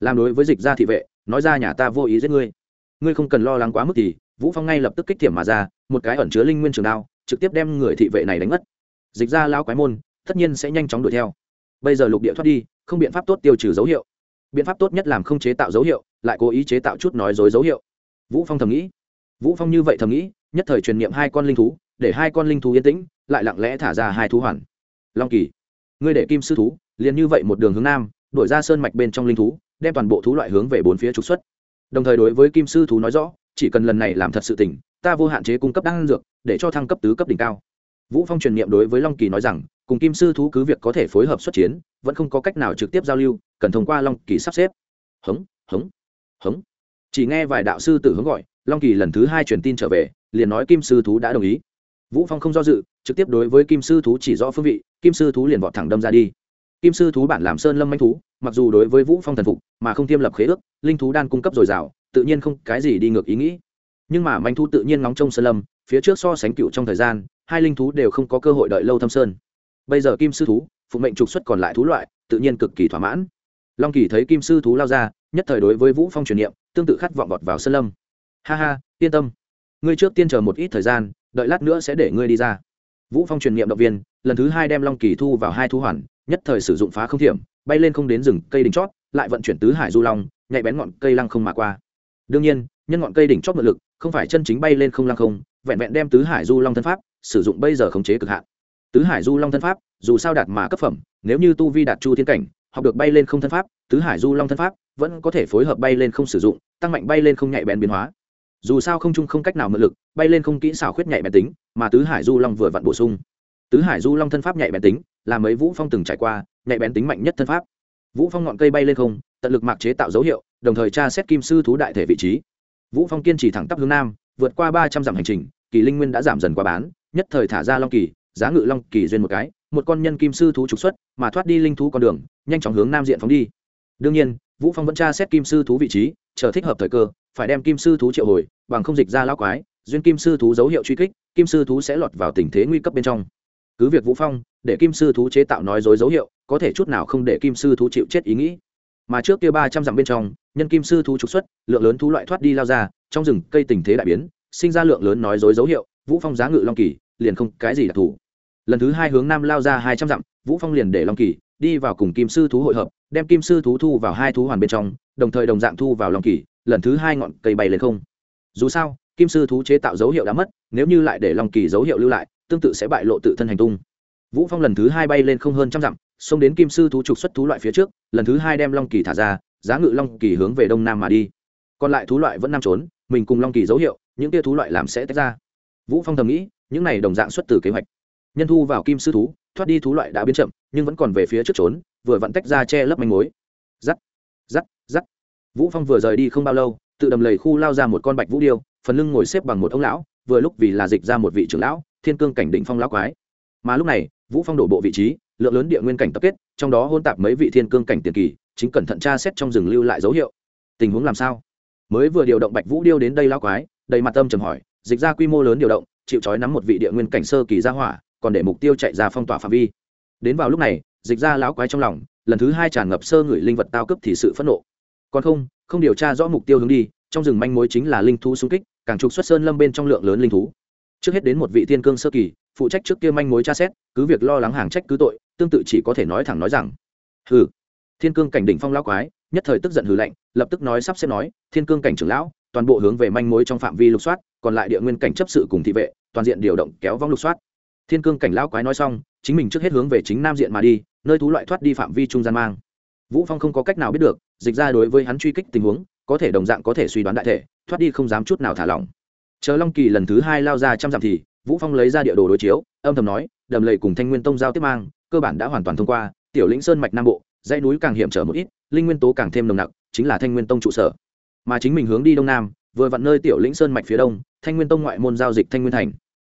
Làm đối với dịch gia thị vệ, nói ra nhà ta vô ý giết ngươi ngươi không cần lo lắng quá mức thì, vũ phong ngay lập tức kích thiểm mà ra, một cái ẩn chứa linh nguyên trường đao, trực tiếp đem người thị vệ này đánh mất. Dịch ra lao quái môn, tất nhiên sẽ nhanh chóng đuổi theo. Bây giờ lục địa thoát đi, không biện pháp tốt tiêu trừ dấu hiệu. Biện pháp tốt nhất làm không chế tạo dấu hiệu, lại cố ý chế tạo chút nói dối dấu hiệu. Vũ phong thầm nghĩ. Vũ phong như vậy thầm nghĩ, nhất thời truyền niệm hai con linh thú, để hai con linh thú yên tĩnh, lại lặng lẽ thả ra hai thú hoàn. Long kỳ, ngươi để kim sư thú, liền như vậy một đường hướng nam, đổi ra sơn mạch bên trong linh thú, đem toàn bộ thú loại hướng về bốn phía trục xuất đồng thời đối với kim sư thú nói rõ, chỉ cần lần này làm thật sự tỉnh ta vô hạn chế cung cấp đan dược, để cho thăng cấp tứ cấp đỉnh cao. Vũ phong truyền niệm đối với long kỳ nói rằng, cùng kim sư thú cứ việc có thể phối hợp xuất chiến, vẫn không có cách nào trực tiếp giao lưu, cần thông qua long kỳ sắp xếp. Hống hống hống. Chỉ nghe vài đạo sư tử hướng gọi, long kỳ lần thứ hai truyền tin trở về, liền nói kim sư thú đã đồng ý. Vũ phong không do dự, trực tiếp đối với kim sư thú chỉ rõ phương vị, kim sư thú liền vọt thẳng đâm ra đi. Kim sư thú bản làm sơn lâm manh thú mặc dù đối với vũ phong thần phục mà không tiêm lập khế ước, linh thú đan cung cấp dồi dào, tự nhiên không cái gì đi ngược ý nghĩ. Nhưng mà manh thú tự nhiên ngóng trông sơn lâm, phía trước so sánh cựu trong thời gian, hai linh thú đều không có cơ hội đợi lâu thâm sơn. Bây giờ kim sư thú, phụ mệnh trục xuất còn lại thú loại, tự nhiên cực kỳ thỏa mãn. Long kỳ thấy kim sư thú lao ra, nhất thời đối với vũ phong truyền niệm, tương tự khát vọng vọt vào sơn lâm. Ha ha, yên tâm. Ngươi trước tiên chờ một ít thời gian, đợi lát nữa sẽ để ngươi đi ra. Vũ phong truyền niệm động viên, lần thứ hai đem long kỳ thu vào hai thú hoàn, nhất thời sử dụng phá không thiểm bay lên không đến rừng cây đỉnh chót, lại vận chuyển tứ hải du long, nhạy bén ngọn cây lăng không mà qua. Đương nhiên, nhân ngọn cây đỉnh chót mượn lực, không phải chân chính bay lên không lăng không, vẹn vẹn đem tứ hải du long thân pháp sử dụng bây giờ khống chế cực hạn. Tứ hải du long thân pháp, dù sao đạt mà cấp phẩm, nếu như tu vi đạt chu thiên cảnh, học được bay lên không thân pháp, tứ hải du long thân pháp vẫn có thể phối hợp bay lên không sử dụng, tăng mạnh bay lên không nhạy bén biến hóa. Dù sao không chung không cách nào mượn lực, bay lên không kỹ xảo khuyết nhạy bén tính, mà tứ hải du long vừa vặn bổ sung. Tứ hải du long thân pháp nhạy bén tính, là mấy vũ phong từng trải qua nhạy bén tính mạnh nhất thân pháp. Vũ phong ngọn cây bay lên không, tận lực mạc chế tạo dấu hiệu, đồng thời tra xét kim sư thú đại thể vị trí. Vũ phong kiên trì thẳng tắp hướng nam, vượt qua ba trăm dặm hành trình, kỳ linh nguyên đã giảm dần qua bán, nhất thời thả ra long kỳ, giá ngự long kỳ duyên một cái, một con nhân kim sư thú trục xuất, mà thoát đi linh thú con đường, nhanh chóng hướng nam diện phóng đi. Đương nhiên, vũ phong vẫn tra xét kim sư thú vị trí, chờ thích hợp thời cơ, phải đem kim sư thú triệu hồi, bằng không dịch ra lao quái, duyên kim sư thú dấu hiệu truy kích, kim sư thú sẽ lọt vào tình thế nguy cấp bên trong cứ việc vũ phong để kim sư thú chế tạo nói dối dấu hiệu có thể chút nào không để kim sư thú chịu chết ý nghĩ mà trước kia ba trăm dặm bên trong nhân kim sư thú trục xuất lượng lớn thú loại thoát đi lao ra trong rừng cây tình thế đại biến sinh ra lượng lớn nói dối dấu hiệu vũ phong giá ngự long kỳ liền không cái gì đặc thù lần thứ hai hướng nam lao ra hai trăm dặm vũ phong liền để long kỳ đi vào cùng kim sư thú hội hợp đem kim sư thú thu vào hai thú hoàn bên trong đồng thời đồng dạng thu vào long kỳ lần thứ hai ngọn cây bay lên không dù sao kim sư thú chế tạo dấu hiệu đã mất nếu như lại để long kỳ dấu hiệu lưu lại tương tự sẽ bại lộ tự thân hành tung. Vũ phong lần thứ hai bay lên không hơn trăm dặm, xông đến kim sư thú trục xuất thú loại phía trước, lần thứ hai đem long kỳ thả ra, giá ngự long kỳ hướng về đông nam mà đi. Còn lại thú loại vẫn nam trốn, mình cùng long kỳ dấu hiệu, những tia thú loại làm sẽ tách ra. Vũ phong thầm nghĩ, những này đồng dạng xuất từ kế hoạch. Nhân thu vào kim sư thú, thoát đi thú loại đã biến chậm, nhưng vẫn còn về phía trước trốn, vừa vặn tách ra che lấp manh mối. Giắt giắt giắt. Vũ phong vừa rời đi không bao lâu, tự đầm lầy khu lao ra một con bạch vũ điêu, phần lưng ngồi xếp bằng một ông lão, vừa lúc vì là dịch ra một vị trưởng lão thiên cương cảnh định phong lão quái. Mà lúc này, vũ phong đổ bộ vị trí, lượng lớn địa nguyên cảnh tập kết, trong đó hôn tạp mấy vị thiên cương cảnh tiền kỳ, chính cẩn thận tra xét trong rừng lưu lại dấu hiệu. Tình huống làm sao? Mới vừa điều động bạch vũ điêu đến đây lão quái, đầy mặt tâm trầm hỏi, dịch ra quy mô lớn điều động, chịu trói nắm một vị địa nguyên cảnh sơ kỳ ra hỏa, còn để mục tiêu chạy ra phong tỏa phạm vi. Đến vào lúc này, dịch ra lão quái trong lòng, lần thứ hai tràn ngập sơ người linh vật tao cấp thì sự phẫn nộ. Còn không không điều tra rõ mục tiêu hướng đi, trong rừng manh mối chính là linh thú xung kích, càng trục xuất sơn lâm bên trong lượng lớn linh thú trước hết đến một vị thiên cương sơ kỳ, phụ trách trước kia manh mối tra xét, cứ việc lo lắng hàng trách cứ tội, tương tự chỉ có thể nói thẳng nói rằng, hừ, thiên cương cảnh đỉnh phong lão quái, nhất thời tức giận hừ lạnh, lập tức nói sắp xếp nói, thiên cương cảnh trưởng lão, toàn bộ hướng về manh mối trong phạm vi lục soát, còn lại địa nguyên cảnh chấp sự cùng thị vệ, toàn diện điều động kéo vong lục soát. Thiên cương cảnh lão quái nói xong, chính mình trước hết hướng về chính nam diện mà đi, nơi thú loại thoát đi phạm vi trung gian mang. Vũ phong không có cách nào biết được, dịch ra đối với hắn truy kích tình huống, có thể đồng dạng có thể suy đoán đại thể, thoát đi không dám chút nào thả lỏng chờ long kỳ lần thứ hai lao ra trăm dặm thì, vũ phong lấy ra địa đồ đối chiếu, âm thầm nói, đầm lầy cùng thanh nguyên tông giao tiếp mang, cơ bản đã hoàn toàn thông qua, tiểu lĩnh sơn mạch nam bộ, dãy núi càng hiểm trở một ít, linh nguyên tố càng thêm nồng nặc, chính là thanh nguyên tông trụ sở. Mà chính mình hướng đi đông nam, vừa vặn nơi tiểu lĩnh sơn mạch phía đông, thanh nguyên tông ngoại môn giao dịch thanh nguyên thành.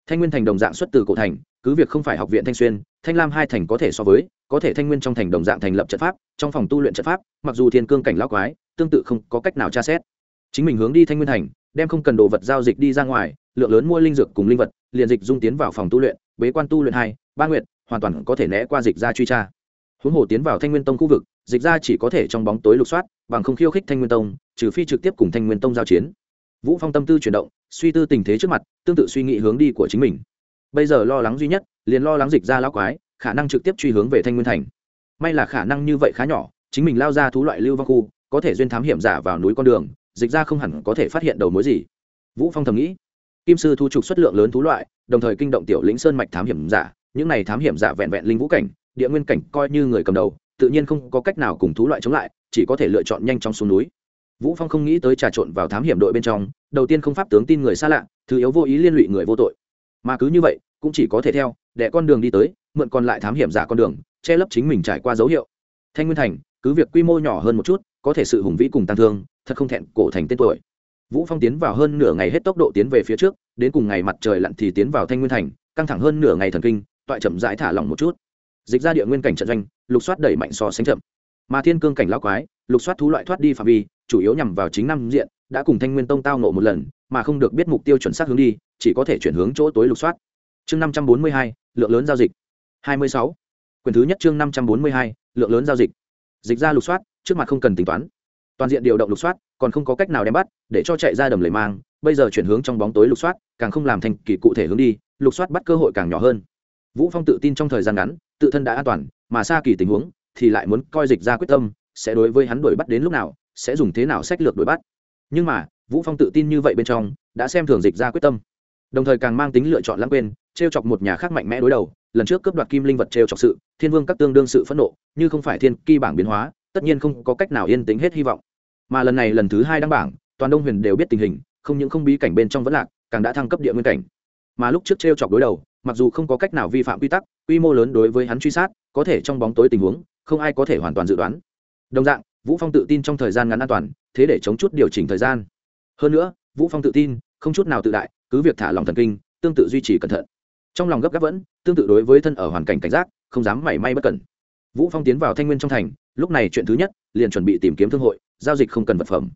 Thanh nguyên thành đồng dạng xuất từ cổ thành, cứ việc không phải học viện thanh xuyên, thanh lam hai thành có thể so với, có thể thanh nguyên trong thành đồng dạng thành lập trận pháp, trong phòng tu luyện trận pháp, mặc dù thiên cương cảnh lão quái, tương tự không có cách nào tra xét. Chính mình hướng đi thanh nguyên thành đem không cần đồ vật giao dịch đi ra ngoài, lượng lớn mua linh dược cùng linh vật, liền dịch dung tiến vào phòng tu luyện, bế quan tu luyện hai, ba nguyện hoàn toàn có thể né qua dịch ra truy tra. Huống hồ tiến vào thanh nguyên tông khu vực, dịch ra chỉ có thể trong bóng tối lục soát, bằng không khiêu khích thanh nguyên tông, trừ phi trực tiếp cùng thanh nguyên tông giao chiến. Vũ phong tâm tư chuyển động, suy tư tình thế trước mặt, tương tự suy nghĩ hướng đi của chính mình. Bây giờ lo lắng duy nhất, liền lo lắng dịch ra lão quái, khả năng trực tiếp truy hướng về thanh nguyên thành. May là khả năng như vậy khá nhỏ, chính mình lao ra thú loại lưu vong khu, có thể duyên thám hiểm giả vào núi con đường dịch ra không hẳn có thể phát hiện đầu mối gì. Vũ phong thầm nghĩ. Kim sư thu trục xuất lượng lớn thú loại, đồng thời kinh động tiểu lĩnh sơn mạch thám hiểm giả. Những này thám hiểm giả vẹn vẹn linh vũ cảnh, địa nguyên cảnh coi như người cầm đầu, tự nhiên không có cách nào cùng thú loại chống lại, chỉ có thể lựa chọn nhanh chóng xuống núi. Vũ phong không nghĩ tới trà trộn vào thám hiểm đội bên trong, đầu tiên không pháp tướng tin người xa lạ, thứ yếu vô ý liên lụy người vô tội. Mà cứ như vậy, cũng chỉ có thể theo để con đường đi tới, mượn còn lại thám hiểm giả con đường, che lấp chính mình trải qua dấu hiệu. Thanh nguyên thành, cứ việc quy mô nhỏ hơn một chút, có thể sự hùng vĩ cùng tăng thương thật không thẹn cổ thành tên tuổi. Vũ phong tiến vào hơn nửa ngày hết tốc độ tiến về phía trước, đến cùng ngày mặt trời lặn thì tiến vào thanh nguyên thành, căng thẳng hơn nửa ngày thần kinh, toại chậm rãi thả lỏng một chút. Dịch ra địa nguyên cảnh trận doanh, lục soát đẩy mạnh so sánh chậm. Mà thiên cương cảnh lao quái, lục soát thú loại thoát đi phạm vi, chủ yếu nhằm vào chính năm diện, đã cùng thanh nguyên tông tao nộ một lần, mà không được biết mục tiêu chuẩn xác hướng đi, chỉ có thể chuyển hướng chỗ tối lục soát. Chương năm trăm bốn mươi hai, lượng lớn giao dịch. hai mươi sáu. Quyền thứ nhất chương năm trăm bốn mươi hai, lượng lớn giao dịch. Dịch ra lục soát, trước mặt không cần tính toán toàn diện điều động lục soát, còn không có cách nào đem bắt, để cho chạy ra đầm lầy mang, bây giờ chuyển hướng trong bóng tối lục soát, càng không làm thành kỳ cụ thể hướng đi, lục soát bắt cơ hội càng nhỏ hơn. Vũ phong tự tin trong thời gian ngắn, tự thân đã an toàn, mà xa kỳ tình huống, thì lại muốn coi dịch ra quyết tâm, sẽ đối với hắn đuổi bắt đến lúc nào, sẽ dùng thế nào sách lược đuổi bắt. Nhưng mà, vũ phong tự tin như vậy bên trong, đã xem thường dịch ra quyết tâm. Đồng thời càng mang tính lựa chọn lãng quên, trêu chọc một nhà khác mạnh mẽ đối đầu, lần trước cướp đoạt kim linh vật trêu chọc sự, thiên vương các tương đương sự phẫn nộ, như không phải thiên kỳ bảng biến hóa, tất nhiên không có cách nào yên tĩnh hết hy vọng mà lần này lần thứ hai đăng bảng, toàn đông huyền đều biết tình hình, không những không bí cảnh bên trong vẫn lạc, càng đã thăng cấp địa nguyên cảnh. Mà lúc trước t r e o chọc đối đầu, mặc dù không có cách nào vi phạm quy tắc, quy mô lớn đối với hắn truy sát, có thể trong bóng tối tình huống, không ai có thể hoàn toàn dự đoán. Đồng dạng, vũ phong tự tin trong thời gian ngắn an toàn, thế để chống chút điều chỉnh thời gian. Hơn nữa, vũ phong tự tin, không chút nào tự đại, cứ việc thả lòng thần kinh, tương tự duy trì cẩn thận. Trong lòng gấp gáp vẫn, tương tự đối với thân ở hoàn cảnh cảnh giác, không dám mảy may bất cẩn. Vũ phong tiến vào thanh nguyên trong thành, lúc này chuyện thứ nhất, liền chuẩn bị tìm kiếm thương hội giao dịch không cần vật phẩm.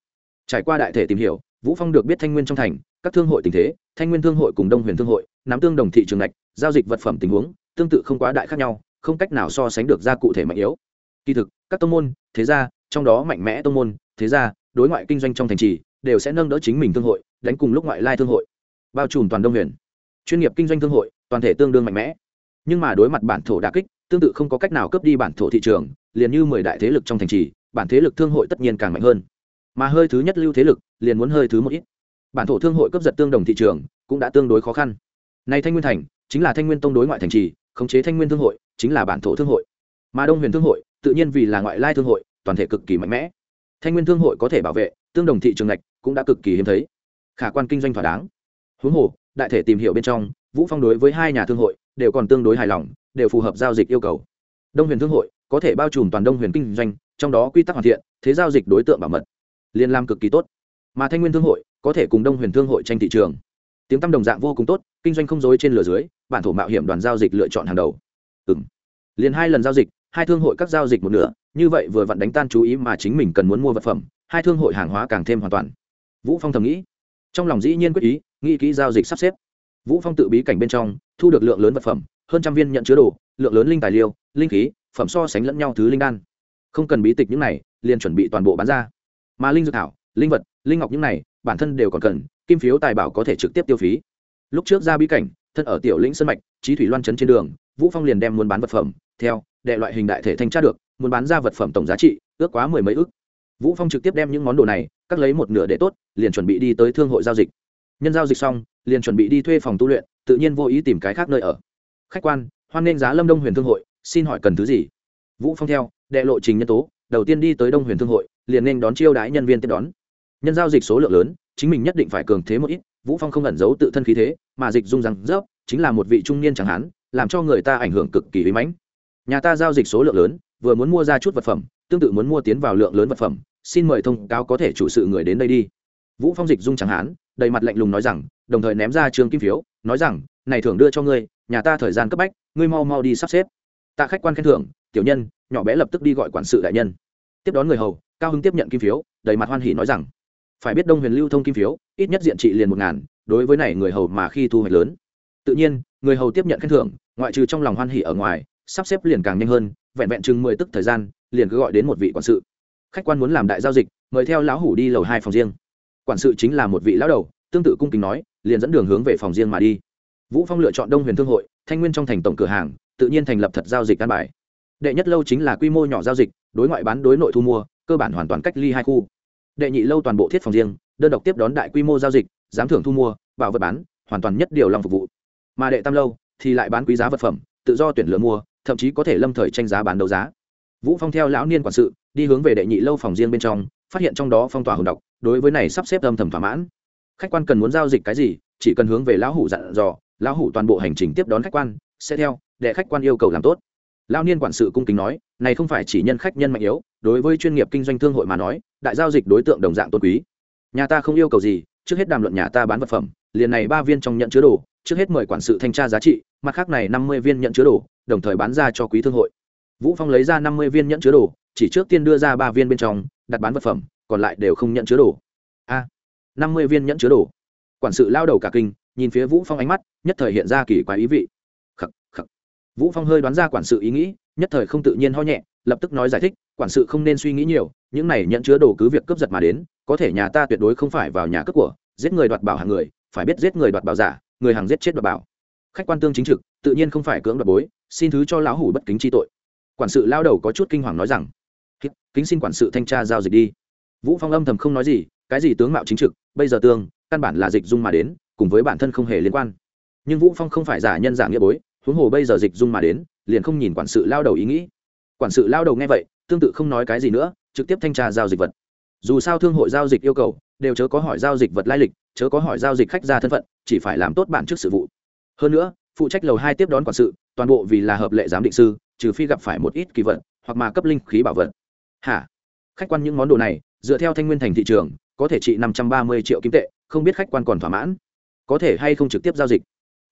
Trải qua đại thể tìm hiểu, vũ phong được biết thanh nguyên trong thành, các thương hội tình thế, thanh nguyên thương hội cùng đông huyền thương hội, nắm tương đồng thị trường ngạch, giao dịch vật phẩm tình huống, tương tự không quá đại khác nhau, không cách nào so sánh được ra cụ thể mạnh yếu. Kỳ thực, các tông môn, thế gia, trong đó mạnh mẽ tông môn, thế gia, đối ngoại kinh doanh trong thành trì, đều sẽ nâng đỡ chính mình thương hội, đánh cùng lúc ngoại lai thương hội. Bao trùm toàn đông huyền. Chuyên nghiệp kinh doanh thương hội, toàn thể tương đương mạnh mẽ. Nhưng mà đối mặt bản thổ đà kích, tương tự không có cách nào cướp đi bản thổ thị trường, liền như mười đại thế lực trong thành trì bản thế lực thương hội tất nhiên càng mạnh hơn. Mà hơi thứ nhất lưu thế lực liền muốn hơi thứ một ít. Bản thổ thương hội cấp giật tương đồng thị trường cũng đã tương đối khó khăn. Nay thanh nguyên thành chính là thanh nguyên tông đối ngoại thành trì, khống chế thanh nguyên thương hội chính là bản thổ thương hội. Mà đông huyền thương hội tự nhiên vì là ngoại lai thương hội, toàn thể cực kỳ mạnh mẽ. Thanh nguyên thương hội có thể bảo vệ, tương đồng thị trường ngạch cũng đã cực kỳ hiếm thấy. Khả quan kinh doanh thỏa đáng. Huống hồ, đại thể tìm hiểu bên trong, vũ phong đối với hai nhà thương hội đều còn tương đối hài lòng, đều phù hợp giao dịch yêu cầu. Đông huyền thương hội có thể bao trùm toàn đông huyền kinh doanh trong đó quy tắc hoàn thiện, thế giao dịch đối tượng bảo mật, liên lam cực kỳ tốt. Mà thanh nguyên thương hội có thể cùng đông huyền thương hội tranh thị trường. Tiếng tăm đồng dạng vô cùng tốt, kinh doanh không dối trên lửa dưới, bản thổ mạo hiểm đoàn giao dịch lựa chọn hàng đầu. Ừ m liền hai lần giao dịch, hai thương hội các giao dịch một nửa, như vậy vừa vặn đánh tan chú ý mà chính mình cần muốn mua vật phẩm, hai thương hội hàng hóa càng thêm hoàn toàn. Vũ phong thầm nghĩ. Trong lòng dĩ nhiên quyết ý, nghĩ kỹ giao dịch sắp xếp. Vũ phong tự bí cảnh bên trong, thu được lượng lớn vật phẩm, hơn trăm viên nhận chứa đồ, lượng lớn linh tài liệu, linh khí, phẩm so sánh lẫn nhau thứ linh đan không cần bí tịch những này, liền chuẩn bị toàn bộ bán ra. Mà linh dược thảo, linh vật, linh ngọc những này, bản thân đều còn cần, kim phiếu tài bảo có thể trực tiếp tiêu phí. Lúc trước ra bí cảnh, thân ở tiểu lĩnh sân mạch, trí thủy loan trấn trên đường, vũ phong liền đem muốn bán vật phẩm, theo, đệ loại hình đại thể thanh tra được, muốn bán ra vật phẩm tổng giá trị, ước quá mười mấy ước vũ phong trực tiếp đem những món đồ này cắt lấy một nửa để tốt, liền chuẩn bị đi tới thương hội giao dịch. Nhân giao dịch xong, liền chuẩn bị đi thuê phòng tu luyện, tự nhiên vô ý tìm cái khác nơi ở. Khách quan, hoan nghênh giá lâm đông huyền thương hội, xin hỏi cần thứ gì? Vũ phong theo, đệ lộ trình nhân tố, đầu tiên đi tới đông huyền thương hội, liền nên đón chiêu đái nhân viên tiếp đón. Nhân giao dịch số lượng lớn, chính mình nhất định phải cường thế một ít, vũ phong không ẩn giấu tự thân khí thế, mà dịch dung rằng rớp, chính là một vị trung niên chẳng hán làm cho người ta ảnh hưởng cực kỳ uy mãnh. Nhà ta giao dịch số lượng lớn, vừa muốn mua ra chút vật phẩm, tương tự muốn mua tiến vào lượng lớn vật phẩm, xin mời thông cáo có thể chủ sự người đến đây đi. Vũ phong dịch dung chẳng hán đầy mặt lạnh lùng nói rằng, đồng thời ném ra trường kim phiếu, nói rằng, này thưởng đưa cho ngươi, nhà ta thời gian cấp bách, ngươi mau mau đi sắp xếp. Tạ khách quan khen thưởng tiểu nhân, nhỏ bé lập tức đi gọi quản sự đại nhân. Tiếp đón người hầu, cao hưng tiếp nhận kim phiếu, đầy mặt hoan hỉ nói rằng, phải biết đông huyền lưu thông kim phiếu, ít nhất diện trị liền một ngàn, đối với này người hầu mà khi thu hoạch lớn. Tự nhiên, người hầu tiếp nhận khen thưởng, ngoại trừ trong lòng hoan hỉ ở ngoài, sắp xếp liền càng nhanh hơn, vẹn vẹn chừng mười tức thời gian, liền cứ gọi đến một vị quản sự. Khách quan muốn làm đại giao dịch, mời theo lão hủ đi lầu hai phòng riêng. Quản sự chính là một vị lão đầu, tương tự cung kính nói, liền dẫn đường hướng về phòng riêng mà đi. Vũ phong lựa chọn đông huyền thương hội, thanh nguyên trong thành tổng cửa hàng, tự nhiên thành lập thật giao dịch căn bài đệ nhất lâu chính là quy mô nhỏ giao dịch, đối ngoại bán đối nội thu mua, cơ bản hoàn toàn cách ly hai khu. Đệ nhị lâu toàn bộ thiết phòng riêng, đơn độc tiếp đón đại quy mô giao dịch, giám thưởng thu mua, bảo vật bán, hoàn toàn nhất điều lòng phục vụ. Mà đệ tam lâu thì lại bán quý giá vật phẩm, tự do tuyển lựa mua, thậm chí có thể lâm thời tranh giá bán đấu giá. Vũ phong theo lão niên quản sự, đi hướng về đệ nhị lâu phòng riêng bên trong, phát hiện trong đó phong tỏa hồn độc, đối với này sắp xếp âm thầm thỏa mãn. Khách quan cần muốn giao dịch cái gì, chỉ cần hướng về lão hủ dặn dò, lão hủ toàn bộ hành trình tiếp đón khách quan, sẽ theo, để khách quan yêu cầu làm tốt lão niên quản sự cung kính nói, này không phải chỉ nhân khách nhân mạnh yếu, đối với chuyên nghiệp kinh doanh thương hội mà nói, đại giao dịch đối tượng đồng dạng tôn quý. Nhà ta không yêu cầu gì, trước hết đàm luận nhà ta bán vật phẩm, liền này ba viên trong nhận chứa đồ, trước hết mời quản sự thanh tra giá trị, mặt khác này năm mươi viên nhận chứa đồ, đồng thời bán ra cho quý thương hội. Vũ phong lấy ra năm mươi viên nhận chứa đồ, chỉ trước tiên đưa ra ba viên bên trong, đặt bán vật phẩm, còn lại đều không nhận chứa đồ. A, năm mươi viên nhận chứa đồ. Quản sự lao đầu cả kinh, nhìn phía vũ phong ánh mắt, nhất thời hiện ra kỳ quái ý vị vũ phong hơi đoán ra quản sự ý nghĩ, nhất thời không tự nhiên ho nhẹ, lập tức nói giải thích, quản sự không nên suy nghĩ nhiều, những này nhận chứa đồ cứ việc cướp giật mà đến, có thể nhà ta tuyệt đối không phải vào nhà cướp của, giết người đoạt bảo hàng người, phải biết giết người đoạt bảo giả, người hàng giết chết đoạt bảo. Khách quan tương chính trực, tự nhiên không phải cưỡng đoạt bối, xin thứ cho lão hủ bất kính chi tội. Quản sự lao đầu có chút kinh hoàng nói rằng kính xin quản sự thanh tra giao dịch đi. Vũ phong âm thầm không nói gì, cái gì tướng mạo chính trực, bây giờ tương, căn bản là dịch dung mà đến, cùng với bản thân không hề liên quan. Nhưng vũ phong không phải giả nhân giả nghĩa bối huống hồ bây giờ dịch dung mà đến, liền không nhìn quản sự lao đầu ý nghĩ. Quản sự lao đầu nghe vậy, tương tự không nói cái gì nữa, trực tiếp thanh tra giao dịch vật. Dù sao thương hội giao dịch yêu cầu, đều chớ có hỏi giao dịch vật lai lịch, chớ có hỏi giao dịch khách ra thân phận, chỉ phải làm tốt bản trước sự vụ. Hơn nữa, phụ trách lầu hai tiếp đón quản sự, toàn bộ vì là hợp lệ giám định sư, trừ phi gặp phải một ít kỳ vật, hoặc mà cấp linh khí bảo vật. Hả? Khách quan những món đồ này, dựa theo thanh nguyên thành thị trường, có thể trị năm trăm ba mươi triệu kim tệ, không biết khách quan còn thỏa mãn. Có thể hay không trực tiếp giao dịch?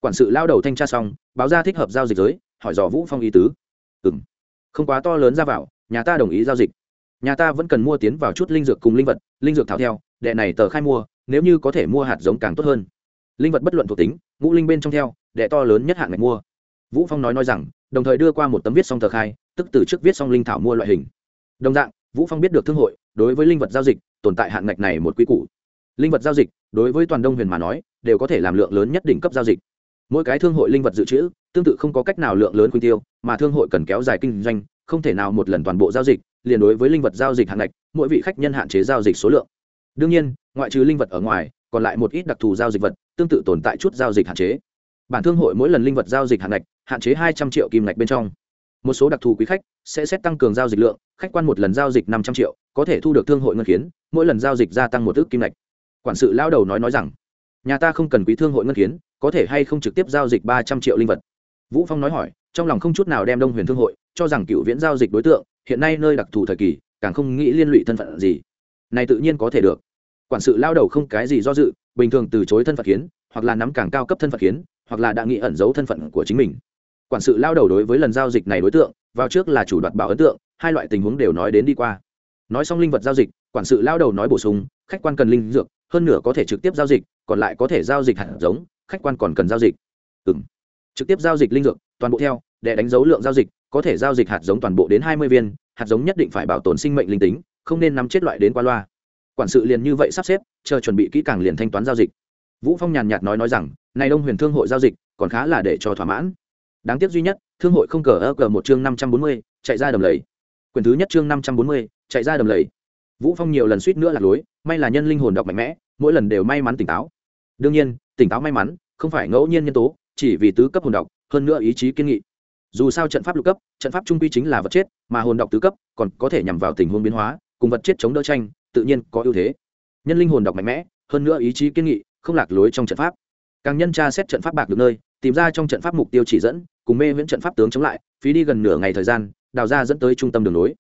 Quản sự lao đầu thanh tra xong, báo ra thích hợp giao dịch giới, hỏi dò vũ phong ý tứ. Ừ m không quá to lớn ra vào, nhà ta đồng ý giao dịch. Nhà ta vẫn cần mua tiến vào chút linh dược cùng linh vật, linh dược thảo theo, đệ này tờ khai mua, nếu như có thể mua hạt giống càng tốt hơn. Linh vật bất luận thuộc tính, ngũ linh bên trong theo, đệ to lớn nhất hạng ngạch mua. Vũ phong nói nói rằng, đồng thời đưa qua một tấm viết xong tờ khai, tức từ trước viết xong linh thảo mua loại hình. Đồng dạng, vũ phong biết được thương hội, đối với linh vật giao dịch, tồn tại hạng ngạch này một quy củ. Linh vật giao dịch, đối với toàn đông huyền mà nói, đều có thể làm lượng lớn nhất đỉnh cấp giao dịch mỗi cái thương hội linh vật dự trữ, tương tự không có cách nào lượng lớn khuyên tiêu, mà thương hội cần kéo dài kinh doanh, không thể nào một lần toàn bộ giao dịch, liền đối với linh vật giao dịch hàng ngạch, mỗi vị khách nhân hạn chế giao dịch số lượng. Đương nhiên, ngoại trừ linh vật ở ngoài, còn lại một ít đặc thù giao dịch vật, tương tự tồn tại chút giao dịch hạn chế. Bản thương hội mỗi lần linh vật giao dịch hạn ngạch, hạn chế hai trăm triệu kim ngạch bên trong. Một số đặc thù quý khách sẽ xét tăng cường giao dịch lượng, khách quan một lần giao dịch năm trăm triệu, có thể thu được thương hội ngân khiến mỗi lần giao dịch gia tăng một ước kim ngạch. Quản sự lao đầu nói nói rằng, nhà ta không cần quý thương hội ngân khiến có thể hay không trực tiếp giao dịch ba trăm triệu linh vật? Vũ phong nói hỏi, trong lòng không chút nào đem đông huyền thương hội, cho rằng cựu viễn giao dịch đối tượng, hiện nay nơi đặc thù thời kỳ, càng không nghĩ liên lụy thân phận gì. Này tự nhiên có thể được. Quản sự lao đầu không cái gì do dự, bình thường từ chối thân phận kiến, hoặc là nắm càng cao cấp thân phận kiến, hoặc là đã nghĩ ẩn giấu thân phận của chính mình. Quản sự lao đầu đối với lần giao dịch này đối tượng, vào trước là chủ đoạt bảo ấn tượng, hai loại tình huống đều nói đến đi qua. Nói xong linh vật giao dịch, quản sự lao đầu nói bổ sung, khách quan cần linh dược, hơn nửa có thể trực tiếp giao dịch, còn lại có thể giao dịch hạt giống khách quan còn cần giao dịch. Ừ m trực tiếp giao dịch linh dược, toàn bộ theo, để đánh dấu lượng giao dịch, có thể giao dịch hạt giống toàn bộ đến hai mươi viên, hạt giống nhất định phải bảo tồn sinh mệnh linh tính, không nên nắm chết loại đến qua loa. Quản sự liền như vậy sắp xếp, chờ chuẩn bị kỹ càng liền thanh toán giao dịch. Vũ phong nhàn nhạt nói nói rằng, này đông huyền thương hội giao dịch, còn khá là để cho thỏa mãn. Đáng tiếc duy nhất, thương hội không cờ ơ cờ một chương năm trăm bốn mươi, chạy ra đầm lầy. Quyền thứ nhất chương năm trăm bốn mươi, chạy ra đầm lầy. Vũ phong nhiều lần suýt nữa lạc lối, may là nhân linh hồn đọc mạnh mẽ, mỗi lần đều may mắn tỉnh táo đương nhiên, tỉnh táo may mắn, không phải ngẫu nhiên nhân tố, chỉ vì tứ cấp hồn đọc hơn nữa ý chí kiên nghị. Dù sao trận pháp lục cấp, trận pháp trung quy chính là vật chết, mà hồn đọc tứ cấp còn có thể nhằm vào tình huống biến hóa, cùng vật chết chống đỡ tranh, tự nhiên có ưu thế. Nhân linh hồn đọc mạnh mẽ, hơn nữa ý chí kiên nghị, không lạc lối trong trận pháp. Càng nhân tra xét trận pháp bạc được nơi, tìm ra trong trận pháp mục tiêu chỉ dẫn, cùng mê viễn trận pháp tướng chống lại, phí đi gần nửa ngày thời gian, đào ra dẫn tới trung tâm đường lối.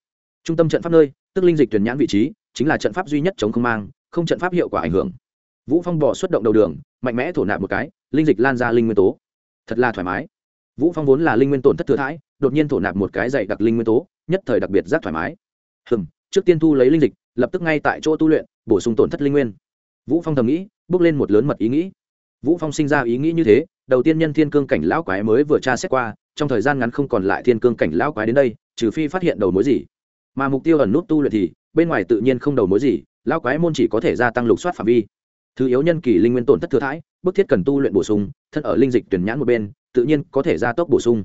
Trung tâm trận pháp nơi, tức linh dịch tuyển nhãn vị trí, chính là trận pháp duy nhất chống không mang, không trận pháp hiệu quả ảnh hưởng vũ phong bỏ xuất động đầu đường, mạnh mẽ thổ nạp một cái, linh dịch lan ra linh nguyên tố. Thật là thoải mái. Vũ phong vốn là linh nguyên tổn thất thừa thãi, đột nhiên thổ nạp một cái dày đặc linh nguyên tố, nhất thời đặc biệt rất thoải mái. Hừm, trước tiên thu lấy linh dịch, lập tức ngay tại chỗ tu luyện, bổ sung tổn thất linh nguyên. Vũ phong thầm nghĩ, bước lên một lớn mật ý nghĩ. Vũ phong sinh ra ý nghĩ như thế, đầu tiên nhân thiên cương cảnh lão quái mới vừa tra xét qua, trong thời gian ngắn không còn lại thiên cương cảnh lão quái đến đây, trừ phi phát hiện đầu mối gì. Mà mục tiêu ẩn nút tu luyện thì, bên ngoài tự nhiên không đầu mối gì, lão quái môn chỉ có thể gia tăng lục soát phạm vi thứ yếu nhân kỳ linh nguyên tổn thất thừa thãi, bức thiết cần tu luyện bổ sung, thân ở linh dịch tuyển nhãn một bên, tự nhiên có thể gia tốc bổ sung.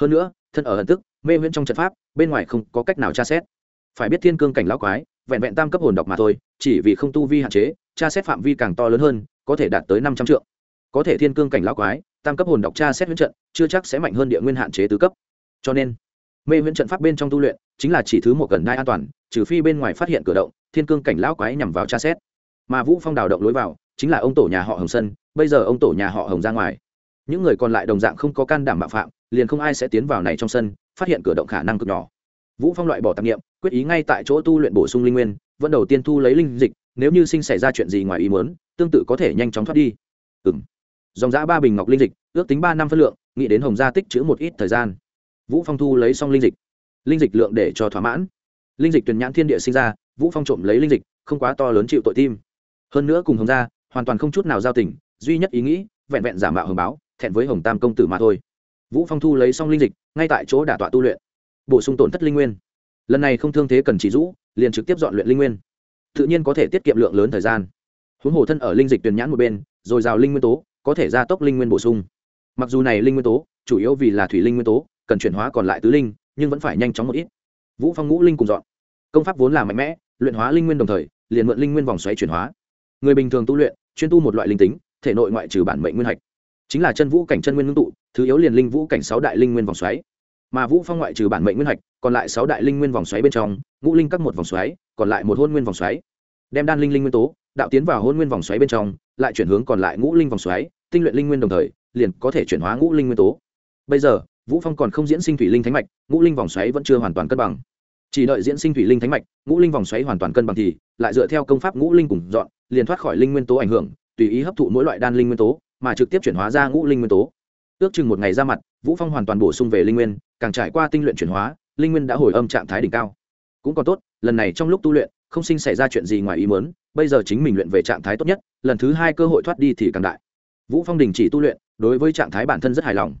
Hơn nữa, thân ở hận tức, mê huyễn trong trận pháp, bên ngoài không có cách nào tra xét. Phải biết thiên cương cảnh lão quái, vẹn vẹn tam cấp hồn độc mà thôi, chỉ vì không tu vi hạn chế, tra xét phạm vi càng to lớn hơn, có thể đạt tới năm trăm triệu có thể thiên cương cảnh lão quái, tam cấp hồn độc tra xét huyễn trận, chưa chắc sẽ mạnh hơn địa nguyên hạn chế tứ cấp. Cho nên, mê huyễn trận pháp bên trong tu luyện, chính là chỉ thứ một gần đai an toàn, trừ phi bên ngoài phát hiện cửa động, thiên cương cảnh lão quái nhằm vào tra xét mà vũ phong đào động lối vào chính là ông tổ nhà họ hồng sân bây giờ ông tổ nhà họ hồng ra ngoài những người còn lại đồng dạng không có can đảm bạo phạm liền không ai sẽ tiến vào này trong sân phát hiện cửa động khả năng cực nhỏ vũ phong loại bỏ tạp nghiệm quyết ý ngay tại chỗ tu luyện bổ sung linh nguyên vẫn đầu tiên thu lấy linh dịch nếu như sinh xảy ra chuyện gì ngoài ý muốn, tương tự có thể nhanh chóng thoát đi ừ dòng giã ba bình ngọc linh dịch ước tính ba năm phân lượng nghĩ đến hồng gia tích chữ một ít thời gian vũ phong thu lấy xong linh dịch linh dịch lượng để cho thỏa mãn linh dịch tuyển nhãn thiên địa sinh ra vũ phong trộm lấy linh dịch không quá to lớn chịu tội tim hơn nữa cùng hồng gia, hoàn toàn không chút nào giao tình, duy nhất ý nghĩ, vẹn vẹn giả mạo hồng báo, thẹn với hồng tam công tử mà thôi. Vũ phong thu lấy xong linh dịch, ngay tại chỗ đả tọa tu luyện. Bổ sung tổn thất linh nguyên. Lần này không thương thế cần chỉ rũ, liền trực tiếp dọn luyện linh nguyên. Tự nhiên có thể tiết kiệm lượng lớn thời gian. Huống hồ thân ở linh dịch tuyển nhãn một bên, rồi rào linh nguyên tố, có thể gia tốc linh nguyên bổ sung. Mặc dù này linh nguyên tố, chủ yếu vì là thủy linh nguyên tố, cần chuyển hóa còn lại tứ linh, nhưng vẫn phải nhanh chóng một ít. Vũ phong ngũ linh cùng dọn. Công pháp vốn là mạnh mẽ, luyện hóa linh nguyên đồng thời, liền mượn linh nguyên vòng xoáy chuyển hóa người bình thường tu luyện, chuyên tu một loại linh tính, thể nội ngoại trừ bản mệnh nguyên hạch. Chính là chân vũ cảnh chân nguyên ngưng tụ, thứ yếu liền linh vũ cảnh sáu đại linh nguyên vòng xoáy. Mà vũ phong ngoại trừ bản mệnh nguyên hạch, còn lại sáu đại linh nguyên vòng xoáy bên trong, ngũ linh các một vòng xoáy, còn lại một hôn nguyên vòng xoáy. Đem đan linh linh nguyên tố, đạo tiến vào hôn nguyên vòng xoáy bên trong, lại chuyển hướng còn lại ngũ linh vòng xoáy, tinh luyện linh nguyên đồng thời, liền có thể chuyển hóa ngũ linh nguyên tố. Bây giờ, vũ phong còn không diễn sinh thủy linh thánh mạch, ngũ linh vòng xoáy vẫn chưa hoàn toàn cân bằng. Chỉ đợi diễn sinh thủy linh thánh mạch, ngũ linh vòng xoáy hoàn toàn cân bằng thì, lại dựa theo công pháp ngũ linh cùng dọn liền thoát khỏi linh nguyên tố ảnh hưởng, tùy ý hấp thụ mỗi loại đan linh nguyên tố, mà trực tiếp chuyển hóa ra ngũ linh nguyên tố. Ước chừng một ngày ra mặt, vũ phong hoàn toàn bổ sung về linh nguyên, càng trải qua tinh luyện chuyển hóa, linh nguyên đã hồi âm trạng thái đỉnh cao. Cũng còn tốt, lần này trong lúc tu luyện, không sinh xảy ra chuyện gì ngoài ý muốn, bây giờ chính mình luyện về trạng thái tốt nhất, lần thứ hai cơ hội thoát đi thì càng đại. Vũ phong đình chỉ tu luyện, đối với trạng thái bản thân rất hài lòng.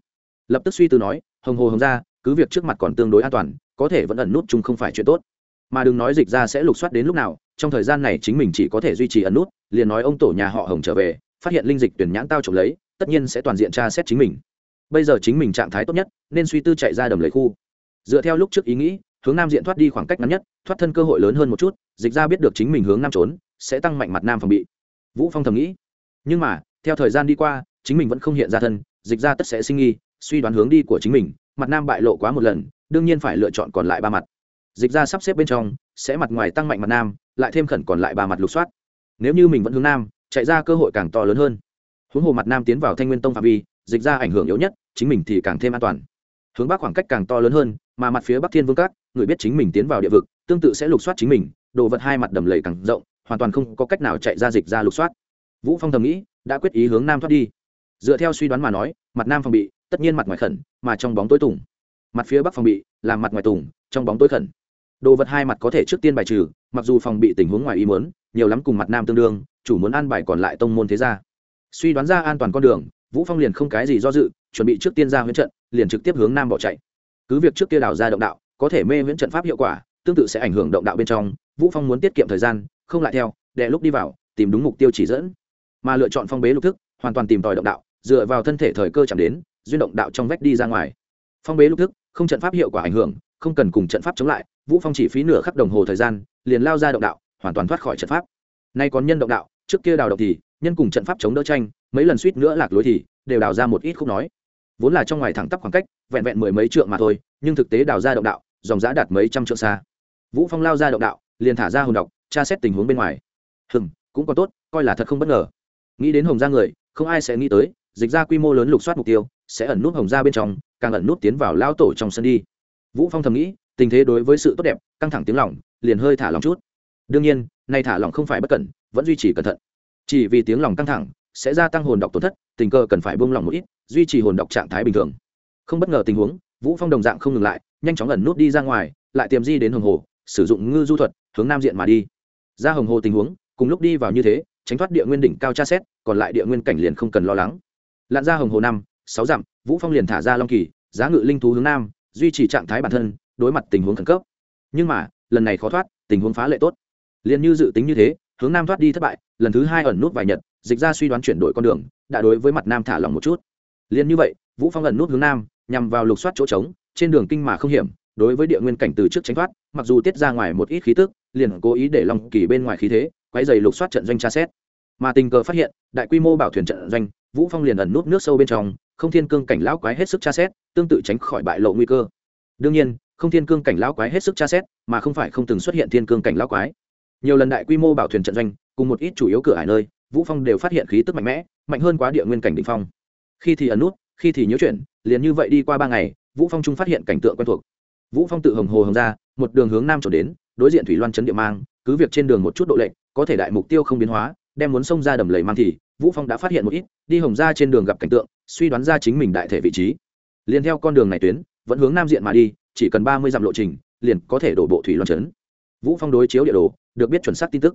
Lập tức suy tư nói, hồng hồ hồng ra cứ việc trước mặt còn tương đối an toàn, có thể vẫn ẩn nút chung không phải chuyện tốt mà đừng nói dịch ra sẽ lục soát đến lúc nào, trong thời gian này chính mình chỉ có thể duy trì ẩn nút, liền nói ông tổ nhà họ hồng trở về, phát hiện linh dịch tuyển nhãn tao trộm lấy, tất nhiên sẽ toàn diện tra xét chính mình. Bây giờ chính mình trạng thái tốt nhất, nên suy tư chạy ra đầm lấy khu. Dựa theo lúc trước ý nghĩ, hướng nam diện thoát đi khoảng cách ngắn nhất, thoát thân cơ hội lớn hơn một chút, dịch ra biết được chính mình hướng nam trốn, sẽ tăng mạnh mặt nam phòng bị. Vũ phong thầm nghĩ. Nhưng mà, theo thời gian đi qua, chính mình vẫn không hiện ra thân, dịch ra tất sẽ sinh nghi, suy đoán hướng đi của chính mình, mặt nam bại lộ quá một lần, đương nhiên phải lựa chọn còn lại ba mặt dịch ra sắp xếp bên trong, sẽ mặt ngoài tăng mạnh mặt nam, lại thêm khẩn còn lại ba mặt lục soát. Nếu như mình vẫn hướng nam, chạy ra cơ hội càng to lớn hơn. Huống hồ mặt nam tiến vào thanh nguyên tông phạm vi, dịch ra ảnh hưởng yếu nhất, chính mình thì càng thêm an toàn. Hướng bắc khoảng cách càng to lớn hơn, mà mặt phía bắc thiên vương các, người biết chính mình tiến vào địa vực, tương tự sẽ lục soát chính mình, đồ vật hai mặt đầm lầy càng rộng, hoàn toàn không có cách nào chạy ra dịch ra lục soát. Vũ phong thầm nghĩ, đã quyết ý hướng nam thoát đi. Dựa theo suy đoán mà nói, mặt nam phòng bị, tất nhiên mặt ngoài khẩn, mà trong bóng tối tùng. Mặt phía bắc phòng bị, là mặt ngoài tùng, trong bóng tối khẩn đồ vật hai mặt có thể trước tiên bài trừ, mặc dù phòng bị tình huống ngoài ý muốn, nhiều lắm cùng mặt nam tương đương, chủ muốn an bài còn lại tông môn thế gia. Suy đoán ra an toàn con đường, vũ phong liền không cái gì do dự, chuẩn bị trước tiên ra huyễn trận, liền trực tiếp hướng nam bỏ chạy. Cứ việc trước kia đào ra động đạo, có thể mê huyễn trận pháp hiệu quả, tương tự sẽ ảnh hưởng động đạo bên trong, vũ phong muốn tiết kiệm thời gian, không lại theo, để lúc đi vào, tìm đúng mục tiêu chỉ dẫn. Mà lựa chọn phong bế lục thức, hoàn toàn tìm tòi động đạo, dựa vào thân thể thời cơ chạm đến, duyên động đạo trong vách đi ra ngoài. Phong bế lục thức, không trận pháp hiệu quả ảnh hưởng, không cần cùng trận pháp chống lại vũ phong chỉ phí nửa khắc đồng hồ thời gian, liền lao ra động đạo, hoàn toàn thoát khỏi trận pháp. Nay còn nhân động đạo, trước kia đào động thì, nhân cùng trận pháp chống đỡ tranh, mấy lần suýt nữa lạc lối thì, đều đào ra một ít khúc nói. Vốn là trong ngoài thẳng tắp khoảng cách, vẹn vẹn mười mấy trượng mà thôi, nhưng thực tế đào ra động đạo, dòng giã đạt mấy trăm trượng xa. Vũ phong lao ra động đạo, liền thả ra hồn độc, tra xét tình huống bên ngoài. Hừm, cũng có tốt, coi là thật không bất ngờ. Nghĩ đến hồng gia người, không ai sẽ nghĩ tới, dịch ra quy mô lớn lục soát mục tiêu, sẽ ẩn nút hồng gia bên trong, càng ẩn nút tiến vào lao tổ trong sân đi. Vũ phong thầm nghĩ tình thế đối với sự tốt đẹp, căng thẳng tiếng lòng, liền hơi thả lòng chút. Đương nhiên, nay thả lòng không phải bất cẩn, vẫn duy trì cẩn thận. Chỉ vì tiếng lòng căng thẳng, sẽ gia tăng hồn độc tổn thất, tình cơ cần phải buông lòng một ít, duy trì hồn độc trạng thái bình thường. Không bất ngờ tình huống, vũ phong đồng dạng không ngừng lại, nhanh chóng ẩn nút đi ra ngoài, lại tiềm di đến hồng hồ, sử dụng ngư du thuật, hướng nam diện mà đi. Ra hồng hồ tình huống, cùng lúc đi vào như thế, tránh thoát địa nguyên đỉnh cao tra xét, còn lại địa nguyên cảnh liền không cần lo lắng. Lặn ra hồng hồ năm, sáu dặm, vũ phong liền thả ra long kỳ, giá ngự linh thú hướng nam, duy trì trạng thái bản thân đối mặt tình huống khẩn cấp. Nhưng mà, lần này khó thoát, tình huống phá lệ tốt. Liền như dự tính như thế, hướng nam thoát đi thất bại, lần thứ hai ẩn nút vài nhật, dịch ra suy đoán chuyển đổi con đường, đã đối với mặt nam thả lỏng một chút. Liền như vậy, vũ phong ẩn nút hướng nam, nhằm vào lục soát chỗ trống, trên đường kinh mà không hiểm, đối với địa nguyên cảnh từ trước tránh thoát, mặc dù tiết ra ngoài một ít khí tức, liền cố ý để long kỳ bên ngoài khí thế quay dày lục soát trận doanh tra xét. Mà tình cờ phát hiện, đại quy mô bảo thuyền trận doanh, vũ phong liền ẩn nút nước sâu bên trong, không thiên cương cảnh lão quái hết sức tra xét, tương tự tránh khỏi bại lộ nguy cơ. Đương nhiên không thiên cương cảnh lão quái hết sức tra xét, mà không phải không từng xuất hiện thiên cương cảnh lão quái. Nhiều lần đại quy mô bảo thuyền trận doanh, cùng một ít chủ yếu cửa hải nơi, vũ phong đều phát hiện khí tức mạnh mẽ, mạnh hơn quá địa nguyên cảnh đỉnh phong. Khi thì ẩn nút, khi thì nhớ chuyện, liền như vậy đi qua ba ngày, vũ phong trung phát hiện cảnh tượng quen thuộc. Vũ phong tự hồng hồ hồng ra, một đường hướng nam trở đến, đối diện thủy loan trấn địa mang, cứ việc trên đường một chút độ lệnh có thể đại mục tiêu không biến hóa, đem muốn xông ra đầm lầy mang thì, vũ phong đã phát hiện một ít, đi hồng ra trên đường gặp cảnh tượng, suy đoán ra chính mình đại thể vị trí. Liền theo con đường này tuyến, vẫn hướng nam diện mà đi chỉ cần ba mươi dặm lộ trình, liền có thể đổ bộ thủy loan chấn vũ phong đối chiếu địa đồ, được biết chuẩn xác tin tức.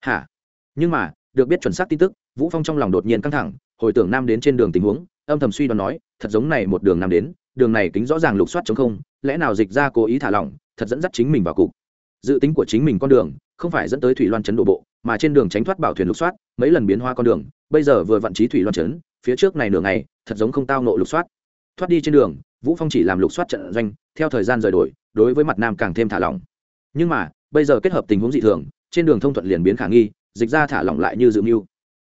Hả? Nhưng mà, được biết chuẩn xác tin tức, vũ phong trong lòng đột nhiên căng thẳng, hồi tưởng nam đến trên đường tình huống, âm thầm suy đoán nói, thật giống này một đường nam đến, đường này tính rõ ràng lục soát chống không, lẽ nào dịch ra cố ý thả lỏng, thật dẫn dắt chính mình vào cục. Dự tính của chính mình con đường, không phải dẫn tới thủy loan chấn đổ bộ, mà trên đường tránh thoát bảo thuyền lục soát, mấy lần biến hoa con đường, bây giờ vừa vận trí thủy loan chấn phía trước này nửa ngày, thật giống không tao nộ lục soát. Thoát đi trên đường vũ phong chỉ làm lục soát trận doanh, theo thời gian rời đổi, đối với mặt nam càng thêm thả lỏng. Nhưng mà, bây giờ kết hợp tình huống dị thường, trên đường thông thuận liền biến khả nghi, dịch ra thả lỏng lại như dự mưu.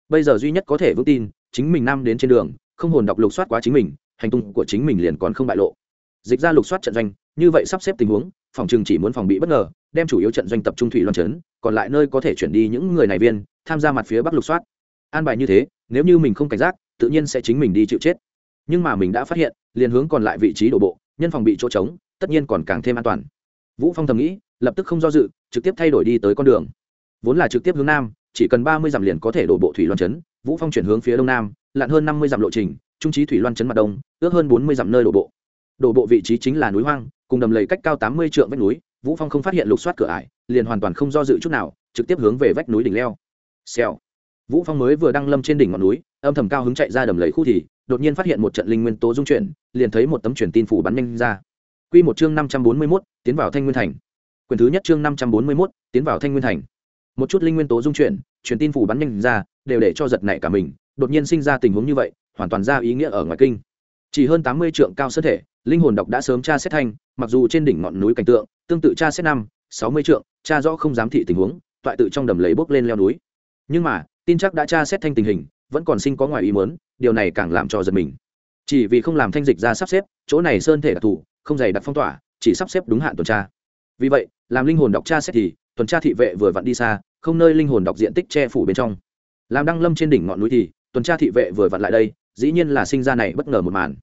Bây giờ duy nhất có thể vững tin, chính mình nam đến trên đường, không hồn đọc lục soát quá chính mình, hành tung của chính mình liền còn không bại lộ. Dịch ra lục soát trận doanh, như vậy sắp xếp tình huống, phòng trường chỉ muốn phòng bị bất ngờ, đem chủ yếu trận doanh tập trung thủy loan trấn còn lại nơi có thể chuyển đi những người này viên, tham gia mặt phía bắc lục soát. An bài như thế, nếu như mình không cảnh giác, tự nhiên sẽ chính mình đi chịu chết nhưng mà mình đã phát hiện, liền hướng còn lại vị trí đổ bộ, nhân phòng bị chỗ trống, tất nhiên còn càng thêm an toàn. Vũ phong thầm nghĩ, lập tức không do dự, trực tiếp thay đổi đi tới con đường. Vốn là trực tiếp hướng nam, chỉ cần ba mươi dặm liền có thể đổ bộ thủy loan chấn. vũ phong chuyển hướng phía đông nam, lặn hơn năm mươi dặm lộ trình, trung trí thủy loan chấn mặt đông, ước hơn bốn mươi dặm nơi đổ bộ. Đổ bộ vị trí chính là núi hoang, cùng đầm lầy cách cao tám mươi trượng vách núi, vũ phong không phát hiện lục soát cửa ải, liền hoàn toàn không do dự chút nào, trực tiếp hướng về vách núi đỉnh leo. Xèo. Vũ phong mới vừa đăng lâm trên đỉnh ngọn núi, âm thầm cao hứng chạy ra đầm lầy khu thì đột nhiên phát hiện một trận linh nguyên tố dung chuyển liền thấy một tấm truyền tin phủ bắn nhanh ra. Quy một chương năm trăm bốn mươi 541, tiến vào thanh nguyên thành. Quyền thứ nhất chương năm trăm bốn mươi 541, tiến vào thanh nguyên thành. Một chút linh nguyên tố dung chuyển truyền tin phủ bắn nhanh ra đều để cho giật nảy cả mình đột nhiên sinh ra tình huống như vậy hoàn toàn ra ý nghĩa ở ngoài kinh. Chỉ hơn tám mươi trượng cao sơ thể linh hồn độc đã sớm tra xét thanh mặc dù trên đỉnh ngọn núi cảnh tượng tương tự tra xét năm sáu mươi trượng tra rõ không dám thị tình huống toại tự trong đầm lấy bốc lên leo núi. Nhưng mà tin chắc đã tra xét thanh tình hình vẫn còn sinh có ngoài ý muốn, điều này càng làm cho giật mình. Chỉ vì không làm thanh dịch ra sắp xếp, chỗ này sơn thể đặc thù, không dày đặt phong tỏa, chỉ sắp xếp đúng hạn tuần tra. Vì vậy, làm linh hồn đọc tra xét thì, tuần tra thị vệ vừa vặn đi xa, không nơi linh hồn đọc diện tích che phủ bên trong. Làm đăng lâm trên đỉnh ngọn núi thì, tuần tra thị vệ vừa vặn lại đây, dĩ nhiên là sinh ra này bất ngờ một màn.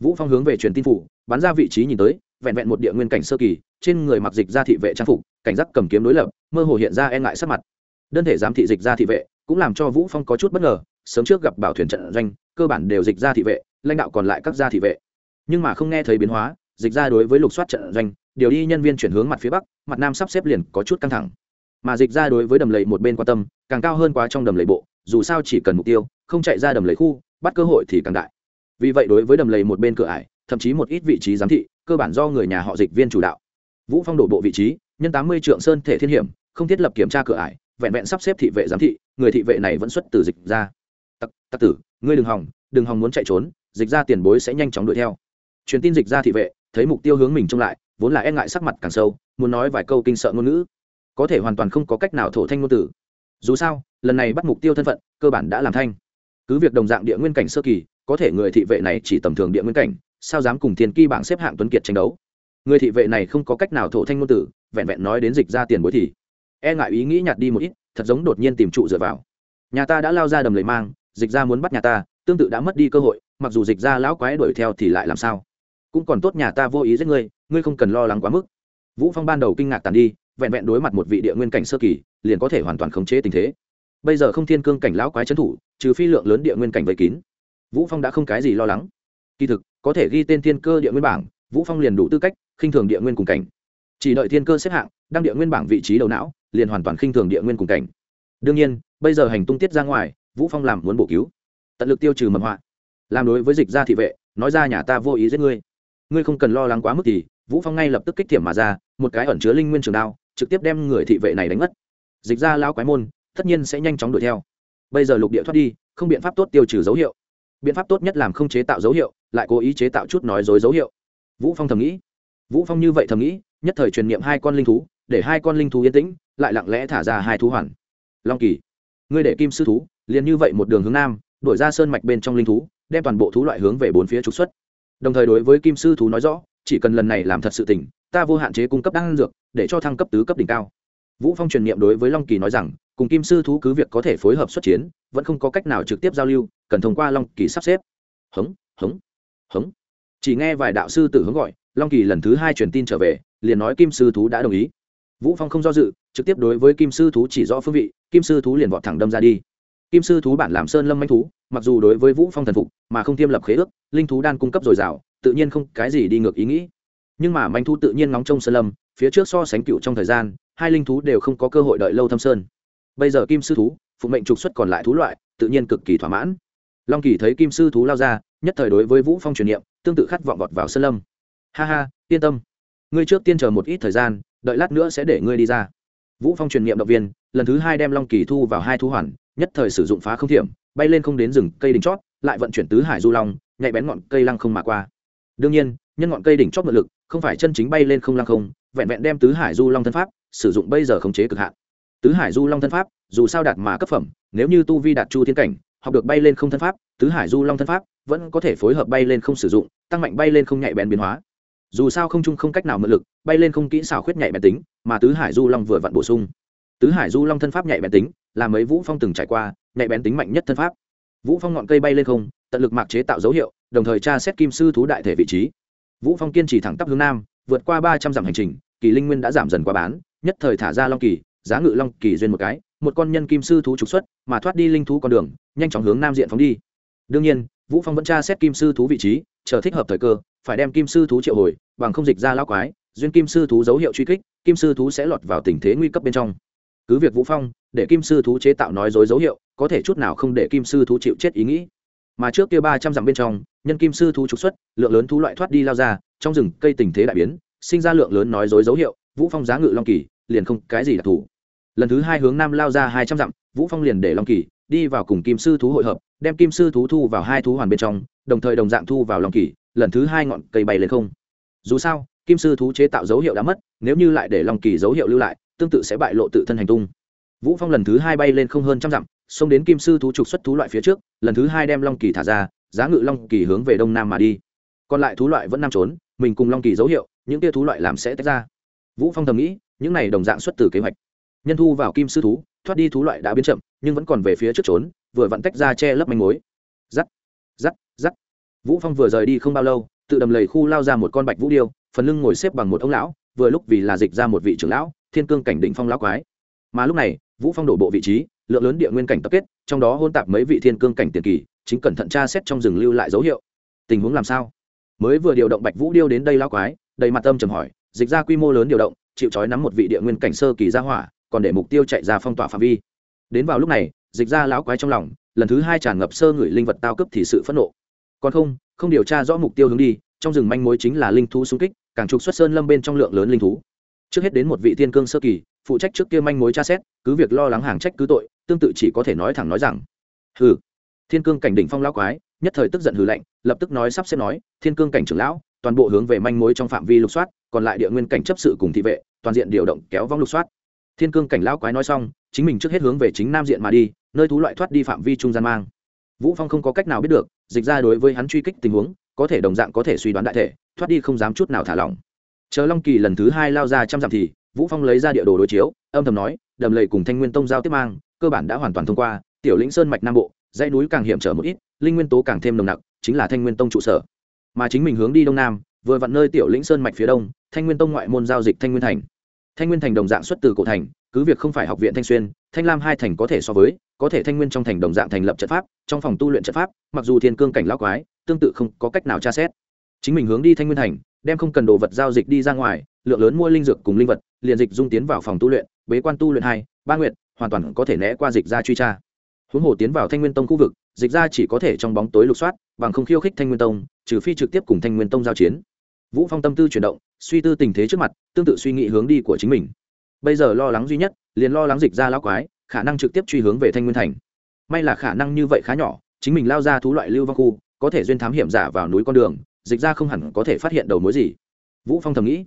Vũ phong hướng về truyền tin phủ, bắn ra vị trí nhìn tới, vẹn vẹn một địa nguyên cảnh sơ kỳ, trên người mặc dịch ra thị vệ trang phục, cảnh giác cầm kiếm đối lập, mơ hồ hiện ra e ngại sắc mặt. Đơn thể giám thị dịch ra thị vệ, cũng làm cho vũ phong có chút bất ngờ sớm trước gặp bảo thuyền trận doanh, cơ bản đều dịch ra thị vệ, lãnh đạo còn lại các gia thị vệ. Nhưng mà không nghe thấy biến hóa, dịch ra đối với lục soát trận doanh, điều đi nhân viên chuyển hướng mặt phía bắc, mặt nam sắp xếp liền có chút căng thẳng. Mà dịch ra đối với đầm lầy một bên quan tâm, càng cao hơn quá trong đầm lầy bộ, dù sao chỉ cần mục tiêu, không chạy ra đầm lầy khu, bắt cơ hội thì càng đại. Vì vậy đối với đầm lầy một bên cửa ải, thậm chí một ít vị trí giám thị, cơ bản do người nhà họ dịch viên chủ đạo. Vũ phong đổ bộ vị trí, nhân tám mươi trượng sơn thể thiên hiểm, không thiết lập kiểm tra cửa ải, vẹn vẹn sắp xếp thị vệ giám thị, người thị vệ này vẫn xuất từ dịch ra tặc tặc tử, ngươi đừng hòng đừng hòng muốn chạy trốn, dịch ra tiền bối sẽ nhanh chóng đuổi theo. Truyền tin dịch ra thị vệ, thấy mục tiêu hướng mình trông lại, vốn là e ngại sắc mặt càng sâu, muốn nói vài câu kinh sợ ngôn ngữ. Có thể hoàn toàn không có cách nào thổ thanh ngôn tử dù sao, lần này bắt mục tiêu thân phận, cơ bản đã làm thanh. Cứ việc đồng dạng địa nguyên cảnh sơ kỳ, có thể người thị vệ này chỉ tầm thường địa nguyên cảnh, sao dám cùng thiên kỳ bảng xếp hạng tuấn kiệt tranh đấu? Người thị vệ này không có cách nào thổ thanh ngôn tử vẹn vẹn nói đến dịch ra tiền bối thì. E ngại ý nghĩ nhạt đi một ít, thật giống đột nhiên tìm trụ dựa vào. Nhà ta đã lao ra đầm lầy mang dịch ra muốn bắt nhà ta, tương tự đã mất đi cơ hội, mặc dù dịch ra lão quái đuổi theo thì lại làm sao? Cũng còn tốt nhà ta vô ý giết ngươi ngươi không cần lo lắng quá mức. Vũ phong ban đầu kinh ngạc tàn đi, vẹn vẹn đối mặt một vị địa nguyên cảnh sơ kỳ, liền có thể hoàn toàn khống chế tình thế. Bây giờ không thiên cương cảnh lão quái trấn thủ, trừ phi lượng lớn địa nguyên cảnh vây kín. Vũ phong đã không cái gì lo lắng. Kỳ thực, có thể ghi tên thiên cơ địa nguyên bảng, vũ phong liền đủ tư cách khinh thường địa nguyên cùng cảnh. Chỉ đợi thiên cơ xếp hạng, đăng địa nguyên bảng vị trí đầu não, liền hoàn toàn khinh thường địa nguyên cùng cảnh. Đương nhiên, bây giờ hành tung tiết ra ngoài vũ phong làm muốn bổ cứu. Tận lực tiêu trừ mầm họa. Làm đối với dịch gia thị vệ, nói ra nhà ta vô ý giết ngươi. Ngươi không cần lo lắng quá mức thì, vũ phong ngay lập tức kích thiểm mà ra, một cái ẩn chứa linh nguyên trường đao, trực tiếp đem người thị vệ này đánh mất. Dịch ra lao quái môn, tất nhiên sẽ nhanh chóng đuổi theo. Bây giờ lục địa thoát đi, không biện pháp tốt tiêu trừ dấu hiệu. Biện pháp tốt nhất làm không chế tạo dấu hiệu, lại cố ý chế tạo chút nói dối dấu hiệu. Vũ phong thầm nghĩ. Vũ phong như vậy thầm nghĩ, nhất thời truyền niệm hai con linh thú, để hai con linh thú yên tĩnh, lại lặng lẽ thả ra hai thú hoàn. Long kỳ, ngươi để kim sư thú liền như vậy một đường hướng nam, đổi ra sơn mạch bên trong linh thú, đem toàn bộ thú loại hướng về bốn phía trục xuất. Đồng thời đối với kim sư thú nói rõ, chỉ cần lần này làm thật sự tỉnh ta vô hạn chế cung cấp đan dược, để cho thăng cấp tứ cấp đỉnh cao. Vũ phong truyền niệm đối với long kỳ nói rằng, cùng kim sư thú cứ việc có thể phối hợp xuất chiến, vẫn không có cách nào trực tiếp giao lưu, cần thông qua long kỳ sắp xếp. Hống hống hống. Chỉ nghe vài đạo sư tử hướng gọi, long kỳ lần thứ hai truyền tin trở về, liền nói kim sư thú đã đồng ý. Vũ phong không do dự, trực tiếp đối với kim sư thú chỉ rõ phương vị, kim sư thú liền vọt thẳng đâm ra đi kim sư thú bản làm sơn lâm manh thú, mặc dù đối với vũ phong thần phục, mà không tiêm lập khế ước, linh thú đan cung cấp dồi dào, tự nhiên không cái gì đi ngược ý nghĩ. Nhưng mà manh thú tự nhiên ngóng trông sơn lâm, phía trước so sánh cựu trong thời gian, hai linh thú đều không có cơ hội đợi lâu thâm sơn. Bây giờ kim sư thú, phụ mệnh trục xuất còn lại thú loại, tự nhiên cực kỳ thỏa mãn. Long kỳ thấy kim sư thú lao ra, nhất thời đối với vũ phong truyền niệm, tương tự khát vọng vọt vào sơn lâm. Ha ha, yên tâm. Ngươi trước tiên chờ một ít thời gian, đợi lát nữa sẽ để ngươi đi ra. Vũ phong truyền niệm động viên, lần thứ hai đem long kỳ thu vào hai thú hoàn nhất thời sử dụng phá không thiểm, bay lên không đến rừng cây đỉnh chót, lại vận chuyển tứ hải du long, nhạy bén ngọn cây lăng không mà qua. Đương nhiên, nhân ngọn cây đỉnh chót mượn lực, không phải chân chính bay lên không lăng không, vẹn vẹn đem tứ hải du long thân pháp, sử dụng bây giờ khống chế cực hạn. Tứ hải du long thân pháp, dù sao đạt mà cấp phẩm, nếu như tu vi đạt chu thiên cảnh, học được bay lên không thân pháp, tứ hải du long thân pháp vẫn có thể phối hợp bay lên không sử dụng, tăng mạnh bay lên không nhạy bén biến hóa. Dù sao không chung không cách nào mượn lực, bay lên không kỹ xảo khuyết nhạy bén tính, mà tứ hải du long vừa vặn bổ sung tứ hải du long thân pháp nhạy bén tính, là mấy vũ phong từng trải qua, nhạy bén tính mạnh nhất thân pháp. Vũ phong ngọn cây bay lên không, tận lực mạc chế tạo dấu hiệu, đồng thời tra xét kim sư thú đại thể vị trí. Vũ phong kiên trì thẳng tắp hướng nam, vượt qua ba trăm dặm hành trình, kỳ linh nguyên đã giảm dần qua bán, nhất thời thả ra long kỳ, giá ngự long kỳ duyên một cái, một con nhân kim sư thú trục xuất, mà thoát đi linh thú con đường, nhanh chóng hướng nam diện phóng đi. Đương nhiên, vũ phong vẫn tra xét kim sư thú vị trí, chờ thích hợp thời cơ, phải đem kim sư thú triệu hồi, bằng không dịch ra lao quái, duyên kim sư thú dấu hiệu truy kích, kim sư thú sẽ lọt vào tình thế nguy cấp bên trong cứ việc vũ phong để kim sư thú chế tạo nói dối dấu hiệu có thể chút nào không để kim sư thú chịu chết ý nghĩ mà trước kia ba trăm dặm bên trong nhân kim sư thú trục xuất lượng lớn thú loại thoát đi lao ra trong rừng cây tình thế đại biến sinh ra lượng lớn nói dối dấu hiệu vũ phong giá ngự long kỳ liền không cái gì đặc thù lần thứ hai hướng nam lao ra hai trăm dặm vũ phong liền để long kỳ đi vào cùng kim sư thú hội hợp đem kim sư thú thu vào hai thú hoàn bên trong đồng thời đồng dạng thu vào long kỳ lần thứ hai ngọn cây bay lên không dù sao kim sư thú chế tạo dấu hiệu đã mất nếu như lại để long kỳ dấu hiệu lưu lại tương tự sẽ bại lộ tự thân hành tung. Vũ phong lần thứ hai bay lên không hơn trăm dặm, xông đến kim sư thú trục xuất thú loại phía trước, lần thứ hai đem long kỳ thả ra, giá ngự long kỳ hướng về đông nam mà đi. Còn lại thú loại vẫn nằm trốn, mình cùng long kỳ dấu hiệu, những tia thú loại làm sẽ tách ra. Vũ phong thầm nghĩ, những này đồng dạng xuất từ kế hoạch. Nhân thu vào kim sư thú, thoát đi thú loại đã biến chậm, nhưng vẫn còn về phía trước trốn, vừa vặn tách ra che lấp manh mối. Giắt giắt giắt. Vũ phong vừa rời đi không bao lâu, tự đầm lầy khu lao ra một con bạch vũ điêu, phần lưng ngồi xếp bằng một ông lão, vừa lúc vì là dịch ra một vị trưởng lão thiên cương cảnh định phong lão quái. Mà lúc này, vũ phong đổ bộ vị trí, lượng lớn địa nguyên cảnh tập kết, trong đó hôn tạp mấy vị thiên cương cảnh tiền kỳ, chính cẩn thận tra xét trong rừng lưu lại dấu hiệu. Tình huống làm sao? Mới vừa điều động bạch vũ điêu đến đây lão quái, đầy mặt tâm trầm hỏi, dịch ra quy mô lớn điều động, chịu trói nắm một vị địa nguyên cảnh sơ kỳ ra hỏa, còn để mục tiêu chạy ra phong tỏa phạm vi. Đến vào lúc này, dịch ra lão quái trong lòng, lần thứ hai tràn ngập sơ người linh vật tao cấp thì sự phẫn nộ. Còn không không điều tra rõ mục tiêu hướng đi, trong rừng manh mối chính là linh thú xung kích, càng trục xuất sơn lâm bên trong lượng lớn linh thú trước hết đến một vị thiên cương sơ kỳ, phụ trách trước kia manh mối tra xét, cứ việc lo lắng hàng trách cứ tội, tương tự chỉ có thể nói thẳng nói rằng, hừ. Thiên cương cảnh đỉnh phong lão quái, nhất thời tức giận hừ lạnh, lập tức nói sắp xếp nói, thiên cương cảnh trưởng lão, toàn bộ hướng về manh mối trong phạm vi lục soát, còn lại địa nguyên cảnh chấp sự cùng thị vệ, toàn diện điều động kéo vong lục soát. Thiên cương cảnh lão quái nói xong, chính mình trước hết hướng về chính nam diện mà đi, nơi thú loại thoát đi phạm vi trung gian mang. Vũ phong không có cách nào biết được, dịch ra đối với hắn truy kích tình huống, có thể đồng dạng có thể suy đoán đại thể, thoát đi không dám chút nào thả lỏng chờ long kỳ lần thứ hai lao ra trăm dặm thì, vũ phong lấy ra địa đồ đối chiếu, âm thầm nói, đầm lầy cùng thanh nguyên tông giao tiếp mang, cơ bản đã hoàn toàn thông qua, tiểu lĩnh sơn mạch nam bộ, dãy núi càng hiểm trở một ít, linh nguyên tố càng thêm nồng nặc, chính là thanh nguyên tông trụ sở. Mà chính mình hướng đi đông nam, vừa vặn nơi tiểu lĩnh sơn mạch phía đông, thanh nguyên tông ngoại môn giao dịch thanh nguyên thành. Thanh nguyên thành đồng dạng xuất từ cổ thành, cứ việc không phải học viện thanh xuyên, thanh lam hai thành có thể so với, có thể thanh nguyên trong thành đồng dạng thành lập trận pháp, trong phòng tu luyện trận pháp, mặc dù thiên cương cảnh lão quái, tương tự không có cách nào tra xét. Chính mình hướng đi thanh nguyên thành đem không cần đồ vật giao dịch đi ra ngoài, lượng lớn mua linh dược cùng linh vật, liền dịch dung tiến vào phòng tu luyện, bế quan tu luyện hai, ba nguyện hoàn toàn có thể né qua dịch ra truy tra. Huống hồ tiến vào thanh nguyên tông khu vực, dịch ra chỉ có thể trong bóng tối lục soát, bằng không khiêu khích thanh nguyên tông, trừ phi trực tiếp cùng thanh nguyên tông giao chiến. Vũ phong tâm tư chuyển động, suy tư tình thế trước mặt, tương tự suy nghĩ hướng đi của chính mình. Bây giờ lo lắng duy nhất, liền lo lắng dịch ra lão quái, khả năng trực tiếp truy hướng về thanh nguyên thành. May là khả năng như vậy khá nhỏ, chính mình lao ra thú loại lưu vong khu, có thể duyên thám hiểm giả vào núi con đường dịch ra không hẳn có thể phát hiện đầu mối gì. Vũ phong thầm nghĩ.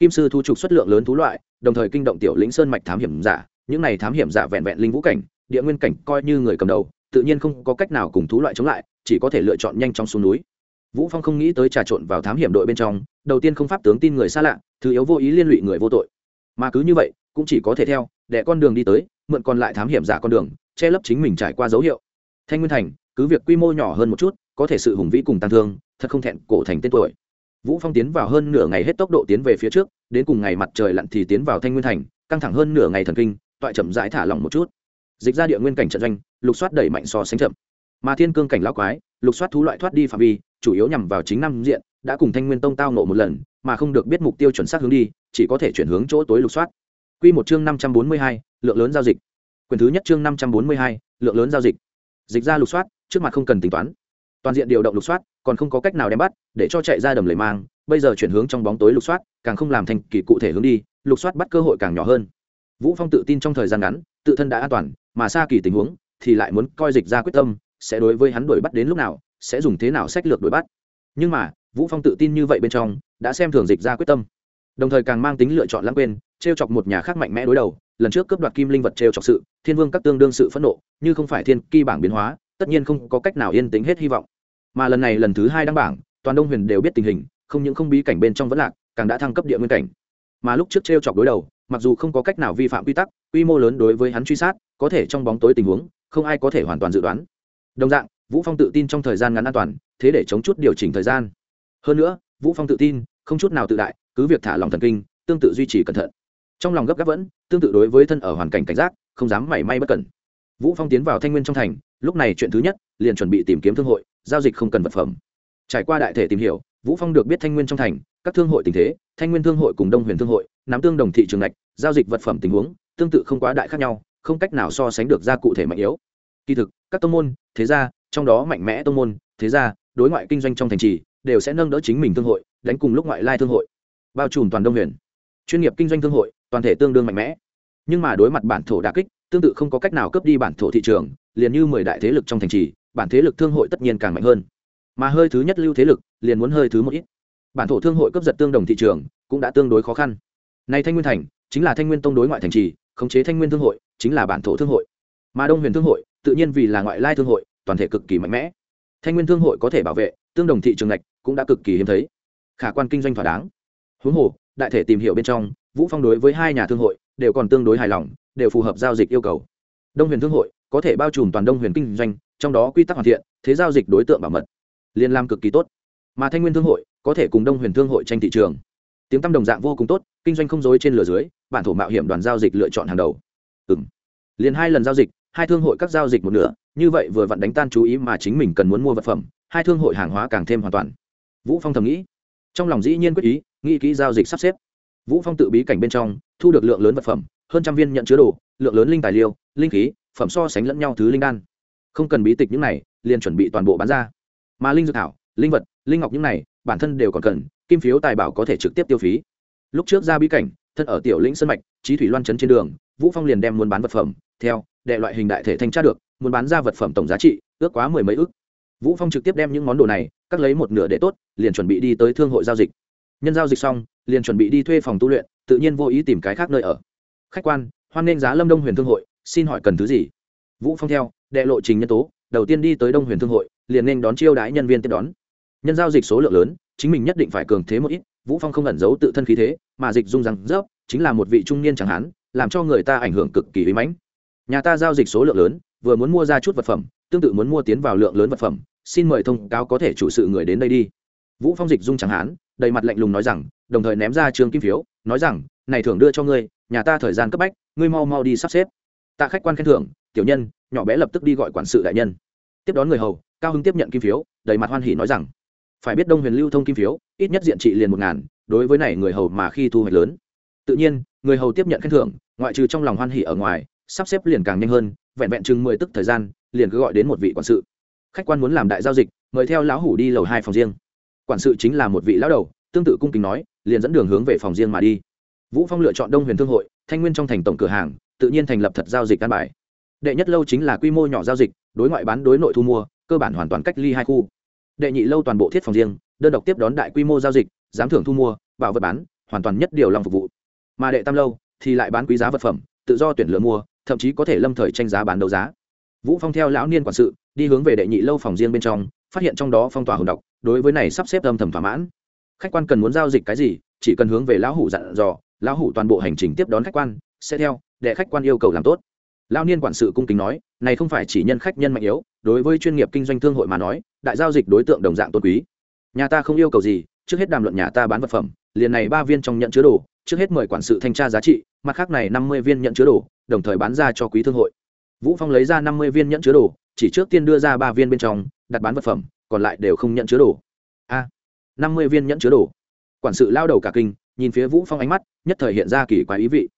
Kim sư thu trục xuất lượng lớn thú loại, đồng thời kinh động tiểu lĩnh sơn mạch thám hiểm giả. Những này thám hiểm giả vẹn vẹn linh vũ cảnh, địa nguyên cảnh coi như người cầm đầu, tự nhiên không có cách nào cùng thú loại chống lại, chỉ có thể lựa chọn nhanh trong xuống núi. Vũ phong không nghĩ tới trà trộn vào thám hiểm đội bên trong, đầu tiên không pháp tướng tin người xa lạ, thứ yếu vô ý liên lụy người vô tội. Mà cứ như vậy, cũng chỉ có thể theo để con đường đi tới, mượn còn lại thám hiểm giả con đường, che lấp chính mình trải qua dấu hiệu. Thanh nguyên thành, cứ việc quy mô nhỏ hơn một chút có thể sự hùng vĩ cùng tăng thương thật không thẹn cổ thành tên tuổi. Vũ phong tiến vào hơn nửa ngày hết tốc độ tiến về phía trước đến cùng ngày mặt trời lặn thì tiến vào thanh nguyên thành căng thẳng hơn nửa ngày thần kinh toại chậm rãi thả lỏng một chút. Dịch ra địa nguyên cảnh trận doanh lục soát đẩy mạnh so sánh chậm. Mà thiên cương cảnh lão quái lục soát thú loại thoát đi phạm vi chủ yếu nhằm vào chính năm diện đã cùng thanh nguyên tông tao nộ một lần mà không được biết mục tiêu chuẩn xác hướng đi chỉ có thể chuyển hướng chỗ tối lục soát. Quy một chương năm trăm bốn mươi hai, lượng lớn giao dịch. Quyền thứ nhất chương năm trăm bốn mươi hai lượng lớn giao dịch. Dịch ra lục soát trước mặt không cần tính toán toàn diện điều động lục soát, còn không có cách nào đem bắt, để cho chạy ra đầm lầy mang, bây giờ chuyển hướng trong bóng tối lục soát, càng không làm thành kỳ cụ thể hướng đi, lục soát bắt cơ hội càng nhỏ hơn. Vũ phong tự tin trong thời gian ngắn, tự thân đã an toàn, mà xa kỳ tình huống, thì lại muốn coi dịch ra quyết tâm, sẽ đối với hắn đuổi bắt đến lúc nào, sẽ dùng thế nào sách lược đuổi bắt. Nhưng mà, vũ phong tự tin như vậy bên trong, đã xem thường dịch ra quyết tâm. Đồng thời càng mang tính lựa chọn lãng quên, trêu chọc một nhà khác mạnh mẽ đối đầu, lần trước cướp đoạt kim linh vật trêu chọc sự, thiên vương các tương đương sự phẫn nộ, như không phải thiên kỳ bảng biến hóa, tất nhiên không có cách nào yên tĩnh hết hy vọng mà lần này lần thứ hai đăng bảng, toàn đông huyền đều biết tình hình, không những không bí cảnh bên trong vẫn lạc, càng đã thăng cấp địa nguyên cảnh. Mà lúc trước trêu chọc đối đầu, mặc dù không có cách nào vi phạm quy tắc, quy mô lớn đối với hắn truy sát, có thể trong bóng tối tình huống, không ai có thể hoàn toàn dự đoán. Đồng dạng, vũ phong tự tin trong thời gian ngắn an toàn, thế để chống chút điều chỉnh thời gian. Hơn nữa, vũ phong tự tin, không chút nào tự đại, cứ việc thả lòng thần kinh, tương tự duy trì cẩn thận. Trong lòng gấp gáp vẫn, tương tự đối với thân ở hoàn cảnh cảnh giác, không dám mảy may bất cẩn. Vũ phong tiến vào thanh nguyên trong thành, lúc này chuyện thứ nhất, liền chuẩn bị tìm kiếm thương hội giao dịch không cần vật phẩm. Trải qua đại thể tìm hiểu, vũ phong được biết thanh nguyên trong thành, các thương hội tình thế, thanh nguyên thương hội cùng đông huyền thương hội, nắm tương đồng thị trường ngạch, giao dịch vật phẩm tình huống, tương tự không quá đại khác nhau, không cách nào so sánh được ra cụ thể mạnh yếu. Kỳ thực, các tông môn, thế gia, trong đó mạnh mẽ tông môn, thế gia, đối ngoại kinh doanh trong thành trì, đều sẽ nâng đỡ chính mình thương hội, đánh cùng lúc ngoại lai thương hội, bao trùm toàn đông huyền. Chuyên nghiệp kinh doanh thương hội, toàn thể tương đương mạnh mẽ. Nhưng mà đối mặt bản thổ đà kích, tương tự không có cách nào cướp đi bản thổ thị trường, liền như mười đại thế lực trong thành trì bản thế lực thương hội tất nhiên càng mạnh hơn. Mà hơi thứ nhất lưu thế lực, liền muốn hơi thứ một ít. Bản thổ thương hội cướp giật tương đồng thị trường, cũng đã tương đối khó khăn. Nay thanh nguyên thành, chính là thanh nguyên tông đối ngoại thành trì, khống chế thanh nguyên thương hội, chính là bản thổ thương hội. Mà đông huyền thương hội, tự nhiên vì là ngoại lai thương hội, toàn thể cực kỳ mạnh mẽ. Thanh nguyên thương hội có thể bảo vệ, tương đồng thị trường ngạch cũng đã cực kỳ hiếm thấy. Khả quan kinh doanh thỏa đáng. Huống hồ, đại thể tìm hiểu bên trong, vũ phong đối với hai nhà thương hội đều còn tương đối hài lòng, đều phù hợp giao dịch yêu cầu. Đông huyền thương hội có thể bao trùm toàn đông huyền kinh doanh trong đó quy tắc hoàn thiện, thế giao dịch đối tượng bảo mật, liên lam cực kỳ tốt. Mà thanh nguyên thương hội có thể cùng đông huyền thương hội tranh thị trường. Tiếng tăm đồng dạng vô cùng tốt, kinh doanh không dối trên lửa dưới, bản thổ mạo hiểm đoàn giao dịch lựa chọn hàng đầu. Ừ m liền hai lần giao dịch, hai thương hội các giao dịch một nửa, như vậy vừa vặn đánh tan chú ý mà chính mình cần muốn mua vật phẩm, hai thương hội hàng hóa càng thêm hoàn toàn. Vũ phong thầm nghĩ. Trong lòng dĩ nhiên quyết ý, nghĩ kỹ giao dịch sắp xếp. Vũ phong tự bí cảnh bên trong, thu được lượng lớn vật phẩm, hơn trăm viên nhận chứa đồ, lượng lớn linh tài liệu, linh khí, phẩm so sánh lẫn nhau thứ linh đan không cần bí tịch những này, liền chuẩn bị toàn bộ bán ra. Mà linh dược thảo, linh vật, linh ngọc những này, bản thân đều còn cần, kim phiếu tài bảo có thể trực tiếp tiêu phí. Lúc trước ra bí cảnh, thân ở tiểu lĩnh sân mạch, trí thủy loan trấn trên đường, vũ phong liền đem muốn bán vật phẩm, theo, đệ loại hình đại thể thanh tra được, muốn bán ra vật phẩm tổng giá trị, ước quá mười mấy ước vũ phong trực tiếp đem những món đồ này cắt lấy một nửa để tốt, liền chuẩn bị đi tới thương hội giao dịch. Nhân giao dịch xong, liền chuẩn bị đi thuê phòng tu luyện, tự nhiên vô ý tìm cái khác nơi ở. Khách quan, hoan nên giá lâm đông huyền thương hội, xin hỏi cần thứ gì? Vũ phong theo đệ lộ trình nhân tố, đầu tiên đi tới đông huyền thương hội, liền nên đón chiêu đái nhân viên tiếp đón. Nhân giao dịch số lượng lớn, chính mình nhất định phải cường thế một ít, vũ phong không ẩn giấu tự thân khí thế, mà dịch dung rằng dốc chính là một vị trung niên chẳng hán làm cho người ta ảnh hưởng cực kỳ uy mãnh. Nhà ta giao dịch số lượng lớn, vừa muốn mua ra chút vật phẩm, tương tự muốn mua tiến vào lượng lớn vật phẩm, xin mời thông cáo có thể chủ sự người đến đây đi. Vũ phong dịch dung chẳng hán đầy mặt lạnh lùng nói rằng, đồng thời ném ra trường kim phiếu, nói rằng, này thưởng đưa cho ngươi, nhà ta thời gian cấp bách, ngươi mau mau đi sắp xếp. Tạ khách quan khen thưởng tiểu nhân, nhỏ bé lập tức đi gọi quản sự đại nhân. Tiếp đón người hầu, cao hưng tiếp nhận kim phiếu, đầy mặt hoan hỉ nói rằng, phải biết đông huyền lưu thông kim phiếu, ít nhất diện trị liền một ngàn, đối với này người hầu mà khi thu hoạch lớn. Tự nhiên, người hầu tiếp nhận khen thưởng, ngoại trừ trong lòng hoan hỉ ở ngoài, sắp xếp liền càng nhanh hơn, vẹn vẹn chừng mười tức thời gian, liền cứ gọi đến một vị quản sự. Khách quan muốn làm đại giao dịch, mời theo lão hủ đi lầu hai phòng riêng. Quản sự chính là một vị lão đầu, tương tự cung kính nói, liền dẫn đường hướng về phòng riêng mà đi. Vũ phong lựa chọn đông huyền thương hội, thanh nguyên trong thành tổng cửa hàng, tự nhiên thành lập thật giao dịch căn bài đệ nhất lâu chính là quy mô nhỏ giao dịch, đối ngoại bán đối nội thu mua, cơ bản hoàn toàn cách ly hai khu. Đệ nhị lâu toàn bộ thiết phòng riêng, đơn độc tiếp đón đại quy mô giao dịch, giám thưởng thu mua, bảo vật bán, hoàn toàn nhất điều lòng phục vụ. Mà đệ tam lâu thì lại bán quý giá vật phẩm, tự do tuyển lựa mua, thậm chí có thể lâm thời tranh giá bán đấu giá. Vũ phong theo lão niên quản sự, đi hướng về đệ nhị lâu phòng riêng bên trong, phát hiện trong đó phong tỏa hồn độc, đối với này sắp xếp âm thầm thỏa mãn. Khách quan cần muốn giao dịch cái gì, chỉ cần hướng về lão hủ dặn dò, lão hủ toàn bộ hành trình tiếp đón khách quan, sẽ theo, để khách quan yêu cầu làm tốt lão niên quản sự cung kính nói, này không phải chỉ nhân khách nhân mạnh yếu, đối với chuyên nghiệp kinh doanh thương hội mà nói, đại giao dịch đối tượng đồng dạng tôn quý. Nhà ta không yêu cầu gì, trước hết đàm luận nhà ta bán vật phẩm, liền này ba viên trong nhận chứa đồ, trước hết mời quản sự thanh tra giá trị, mặt khác này năm mươi viên nhận chứa đồ, đồng thời bán ra cho quý thương hội. Vũ phong lấy ra năm mươi viên nhận chứa đồ, chỉ trước tiên đưa ra ba viên bên trong, đặt bán vật phẩm, còn lại đều không nhận chứa đồ. A, năm mươi viên nhận chứa đồ. Quản sự lao đầu cả kinh, nhìn phía vũ phong ánh mắt, nhất thời hiện ra kỳ quái ý vị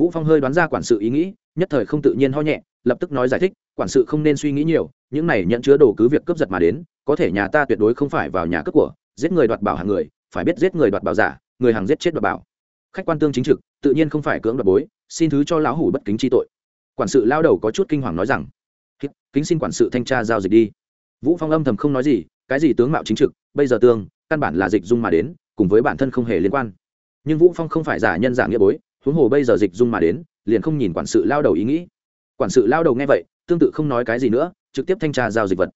vũ phong hơi đoán ra quản sự ý nghĩ, nhất thời không tự nhiên ho nhẹ, lập tức nói giải thích, quản sự không nên suy nghĩ nhiều, những này nhận chứa đồ cứ việc cướp giật mà đến, có thể nhà ta tuyệt đối không phải vào nhà cướp của, giết người đoạt bảo hàng người, phải biết giết người đoạt bảo giả, người hàng giết chết đoạt bảo. Khách quan tương chính trực, tự nhiên không phải cưỡng đoạt bối, xin thứ cho lão hủ bất kính chi tội. Quản sự lao đầu có chút kinh hoàng nói rằng kính xin quản sự thanh tra giao dịch đi. Vũ phong âm thầm không nói gì, cái gì tướng mạo chính trực, bây giờ tương, căn bản là dịch dung mà đến, cùng với bản thân không hề liên quan. Nhưng vũ phong không phải giả nhân giả nghĩa bối huống hồ bây giờ dịch dung mà đến, liền không nhìn quản sự lao đầu ý nghĩ. Quản sự lao đầu nghe vậy, tương tự không nói cái gì nữa, trực tiếp thanh tra giao dịch vật.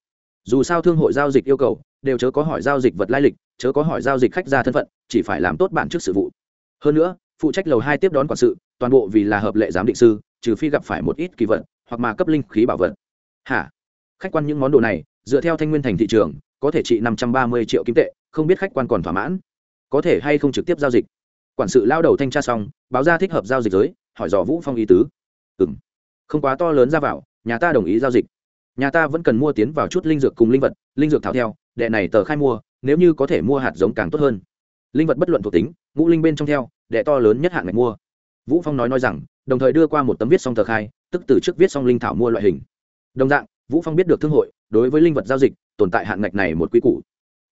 Dù sao thương hội giao dịch yêu cầu, đều chớ có hỏi giao dịch vật lai lịch, chớ có hỏi giao dịch khách ra thân phận, chỉ phải làm tốt bản trước sự vụ. Hơn nữa, phụ trách lầu hai tiếp đón quản sự, toàn bộ vì là hợp lệ giám định sư, trừ phi gặp phải một ít kỳ vật, hoặc mà cấp linh khí bảo vật. Hả? Khách quan những món đồ này, dựa theo thanh nguyên thành thị trường, có thể trị năm trăm ba mươi triệu kim tệ, không biết khách quan còn thỏa mãn. Có thể hay không trực tiếp giao dịch? Quản sự lao đầu thanh tra xong, báo ra thích hợp giao dịch giới, hỏi dò vũ phong ý tứ. Ừ m không quá to lớn ra vào, nhà ta đồng ý giao dịch. Nhà ta vẫn cần mua tiến vào chút linh dược cùng linh vật, linh dược thảo theo, đệ này tờ khai mua, nếu như có thể mua hạt giống càng tốt hơn. Linh vật bất luận thuộc tính, ngũ linh bên trong theo, đệ to lớn nhất hạn ngạch mua. Vũ phong nói nói rằng, đồng thời đưa qua một tấm viết xong tờ khai, tức từ trước viết xong linh thảo mua loại hình. Đồng dạng, vũ phong biết được thương hội, đối với linh vật giao dịch, tồn tại hạn ngạch này một quy củ.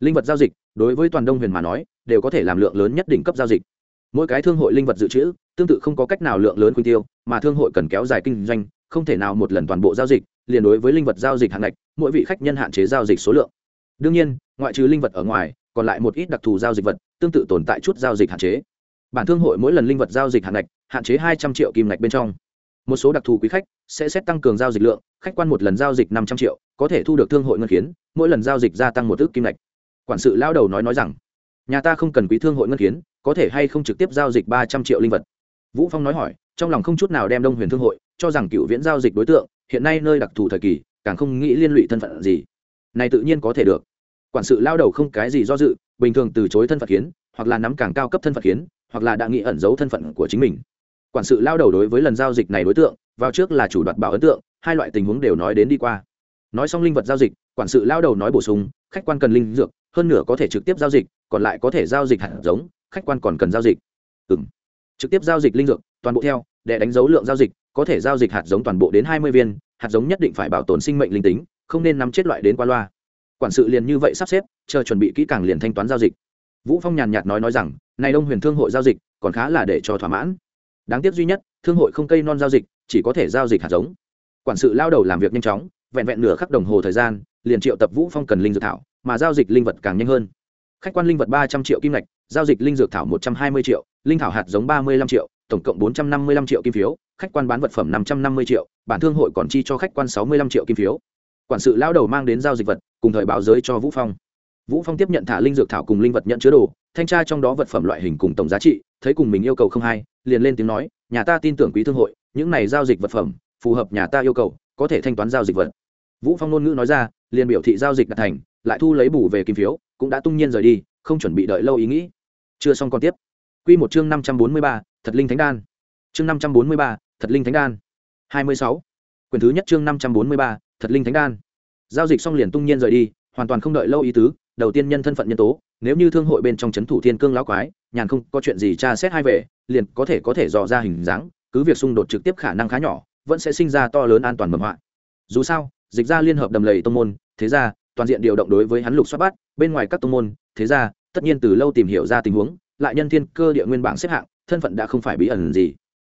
Linh vật giao dịch, đối với toàn đông huyền mà nói, đều có thể làm lượng lớn nhất đỉnh cấp giao dịch mỗi cái thương hội linh vật dự trữ, tương tự không có cách nào lượng lớn khuyên tiêu, mà thương hội cần kéo dài kinh doanh, không thể nào một lần toàn bộ giao dịch, liền đối với linh vật giao dịch hạn ngạch, mỗi vị khách nhân hạn chế giao dịch số lượng. Đương nhiên, ngoại trừ linh vật ở ngoài, còn lại một ít đặc thù giao dịch vật, tương tự tồn tại chút giao dịch hạn chế. Bản thương hội mỗi lần linh vật giao dịch hạn ngạch, hạn chế hai trăm triệu kim ngạch bên trong. Một số đặc thù quý khách sẽ xét tăng cường giao dịch lượng, khách quan một lần giao dịch năm trăm triệu, có thể thu được thương hội ngân khiến mỗi lần giao dịch gia tăng một ước kim ngạch. Quản sự lao đầu nói nói rằng, nhà ta không cần quý thương hội ngân khiến có thể hay không trực tiếp giao dịch ba trăm triệu linh vật? Vũ phong nói hỏi, trong lòng không chút nào đem đông huyền thương hội, cho rằng cựu viễn giao dịch đối tượng, hiện nay nơi đặc thù thời kỳ, càng không nghĩ liên lụy thân phận gì. Này tự nhiên có thể được. Quản sự lao đầu không cái gì do dự, bình thường từ chối thân phận kiến, hoặc là nắm càng cao cấp thân phận kiến, hoặc là đã nghĩ ẩn giấu thân phận của chính mình. Quản sự lao đầu đối với lần giao dịch này đối tượng, vào trước là chủ đoạt bảo ấn tượng, hai loại tình huống đều nói đến đi qua. Nói xong linh vật giao dịch, quản sự lao đầu nói bổ sung, khách quan cần linh dược, hơn nửa có thể trực tiếp giao dịch, còn lại có thể giao dịch hạt giống khách quan còn cần giao dịch. Ừ m trực tiếp giao dịch linh dược, toàn bộ theo, để đánh dấu lượng giao dịch, có thể giao dịch hạt giống toàn bộ đến hai mươi viên, hạt giống nhất định phải bảo tồn sinh mệnh linh tính, không nên nắm chết loại đến qua loa. Quản sự liền như vậy sắp xếp, chờ chuẩn bị kỹ càng liền thanh toán giao dịch. Vũ phong nhàn nhạt nói nói rằng, này đông huyền thương hội giao dịch, còn khá là để cho thỏa mãn. Đáng tiếc duy nhất, thương hội không cây non giao dịch, chỉ có thể giao dịch hạt giống. Quản sự lao đầu làm việc nhanh chóng, vẹn vẹn nửa khắc đồng hồ thời gian, liền triệu tập vũ phong cần linh dược thảo, mà giao dịch linh vật càng nhanh hơn khách quan linh vật ba trăm triệu kim ngạch, giao dịch linh dược thảo một trăm hai mươi triệu, linh thảo hạt giống ba mươi lăm triệu, tổng cộng bốn trăm năm mươi lăm triệu kim phiếu, khách quan bán vật phẩm năm trăm năm mươi triệu, bản thương hội còn chi cho khách quan sáu mươi lăm triệu kim phiếu. Quản sự lao đầu mang đến giao dịch vật, cùng thời báo giới cho vũ phong. Vũ phong tiếp nhận thả linh dược thảo cùng linh vật nhận chứa đồ, thanh tra trong đó vật phẩm loại hình cùng tổng giá trị, thấy cùng mình yêu cầu không hay liền lên tiếng nói, nhà ta tin tưởng quý thương hội, những này giao dịch vật phẩm, phù hợp nhà ta yêu cầu, có thể thanh toán giao dịch vật. Vũ phong ngôn ngữ nói ra, liền biểu thị giao dịch đạt thành, lại thu lấy bù về kim phiếu cũng đã tung nhiên rời đi không chuẩn bị đợi lâu ý nghĩ. Chưa xong còn tiếp. Quy một chương năm trăm bốn mươi ba, thật linh thánh đan. Chương năm trăm bốn mươi ba, thật linh thánh đan. hai mươi sáu, quyển thứ nhất chương năm trăm bốn mươi ba, thật linh thánh đan. Giao dịch xong liền tung nhiên rời đi hoàn toàn không đợi lâu ý tứ đầu tiên nhân thân phận nhân tố nếu như thương hội bên trong c thủ thiên cương lão quái nhàn không có chuyện gì tra xét hai về liền có thể có thể dò ra hình dáng cứ việc xung đột trực tiếp khả năng khá nhỏ vẫn sẽ sinh ra to lớn an toàn mầm họa. Dù sao dịch ra liên hợp đầm lầy tông môn thế ra toàn diện điều động đối với hắn lục soát bát bên ngoài các tông môn, thế ra, tất nhiên từ lâu tìm hiểu ra tình huống, lại nhân thiên cơ địa nguyên bảng xếp hạng, thân phận đã không phải bí ẩn gì.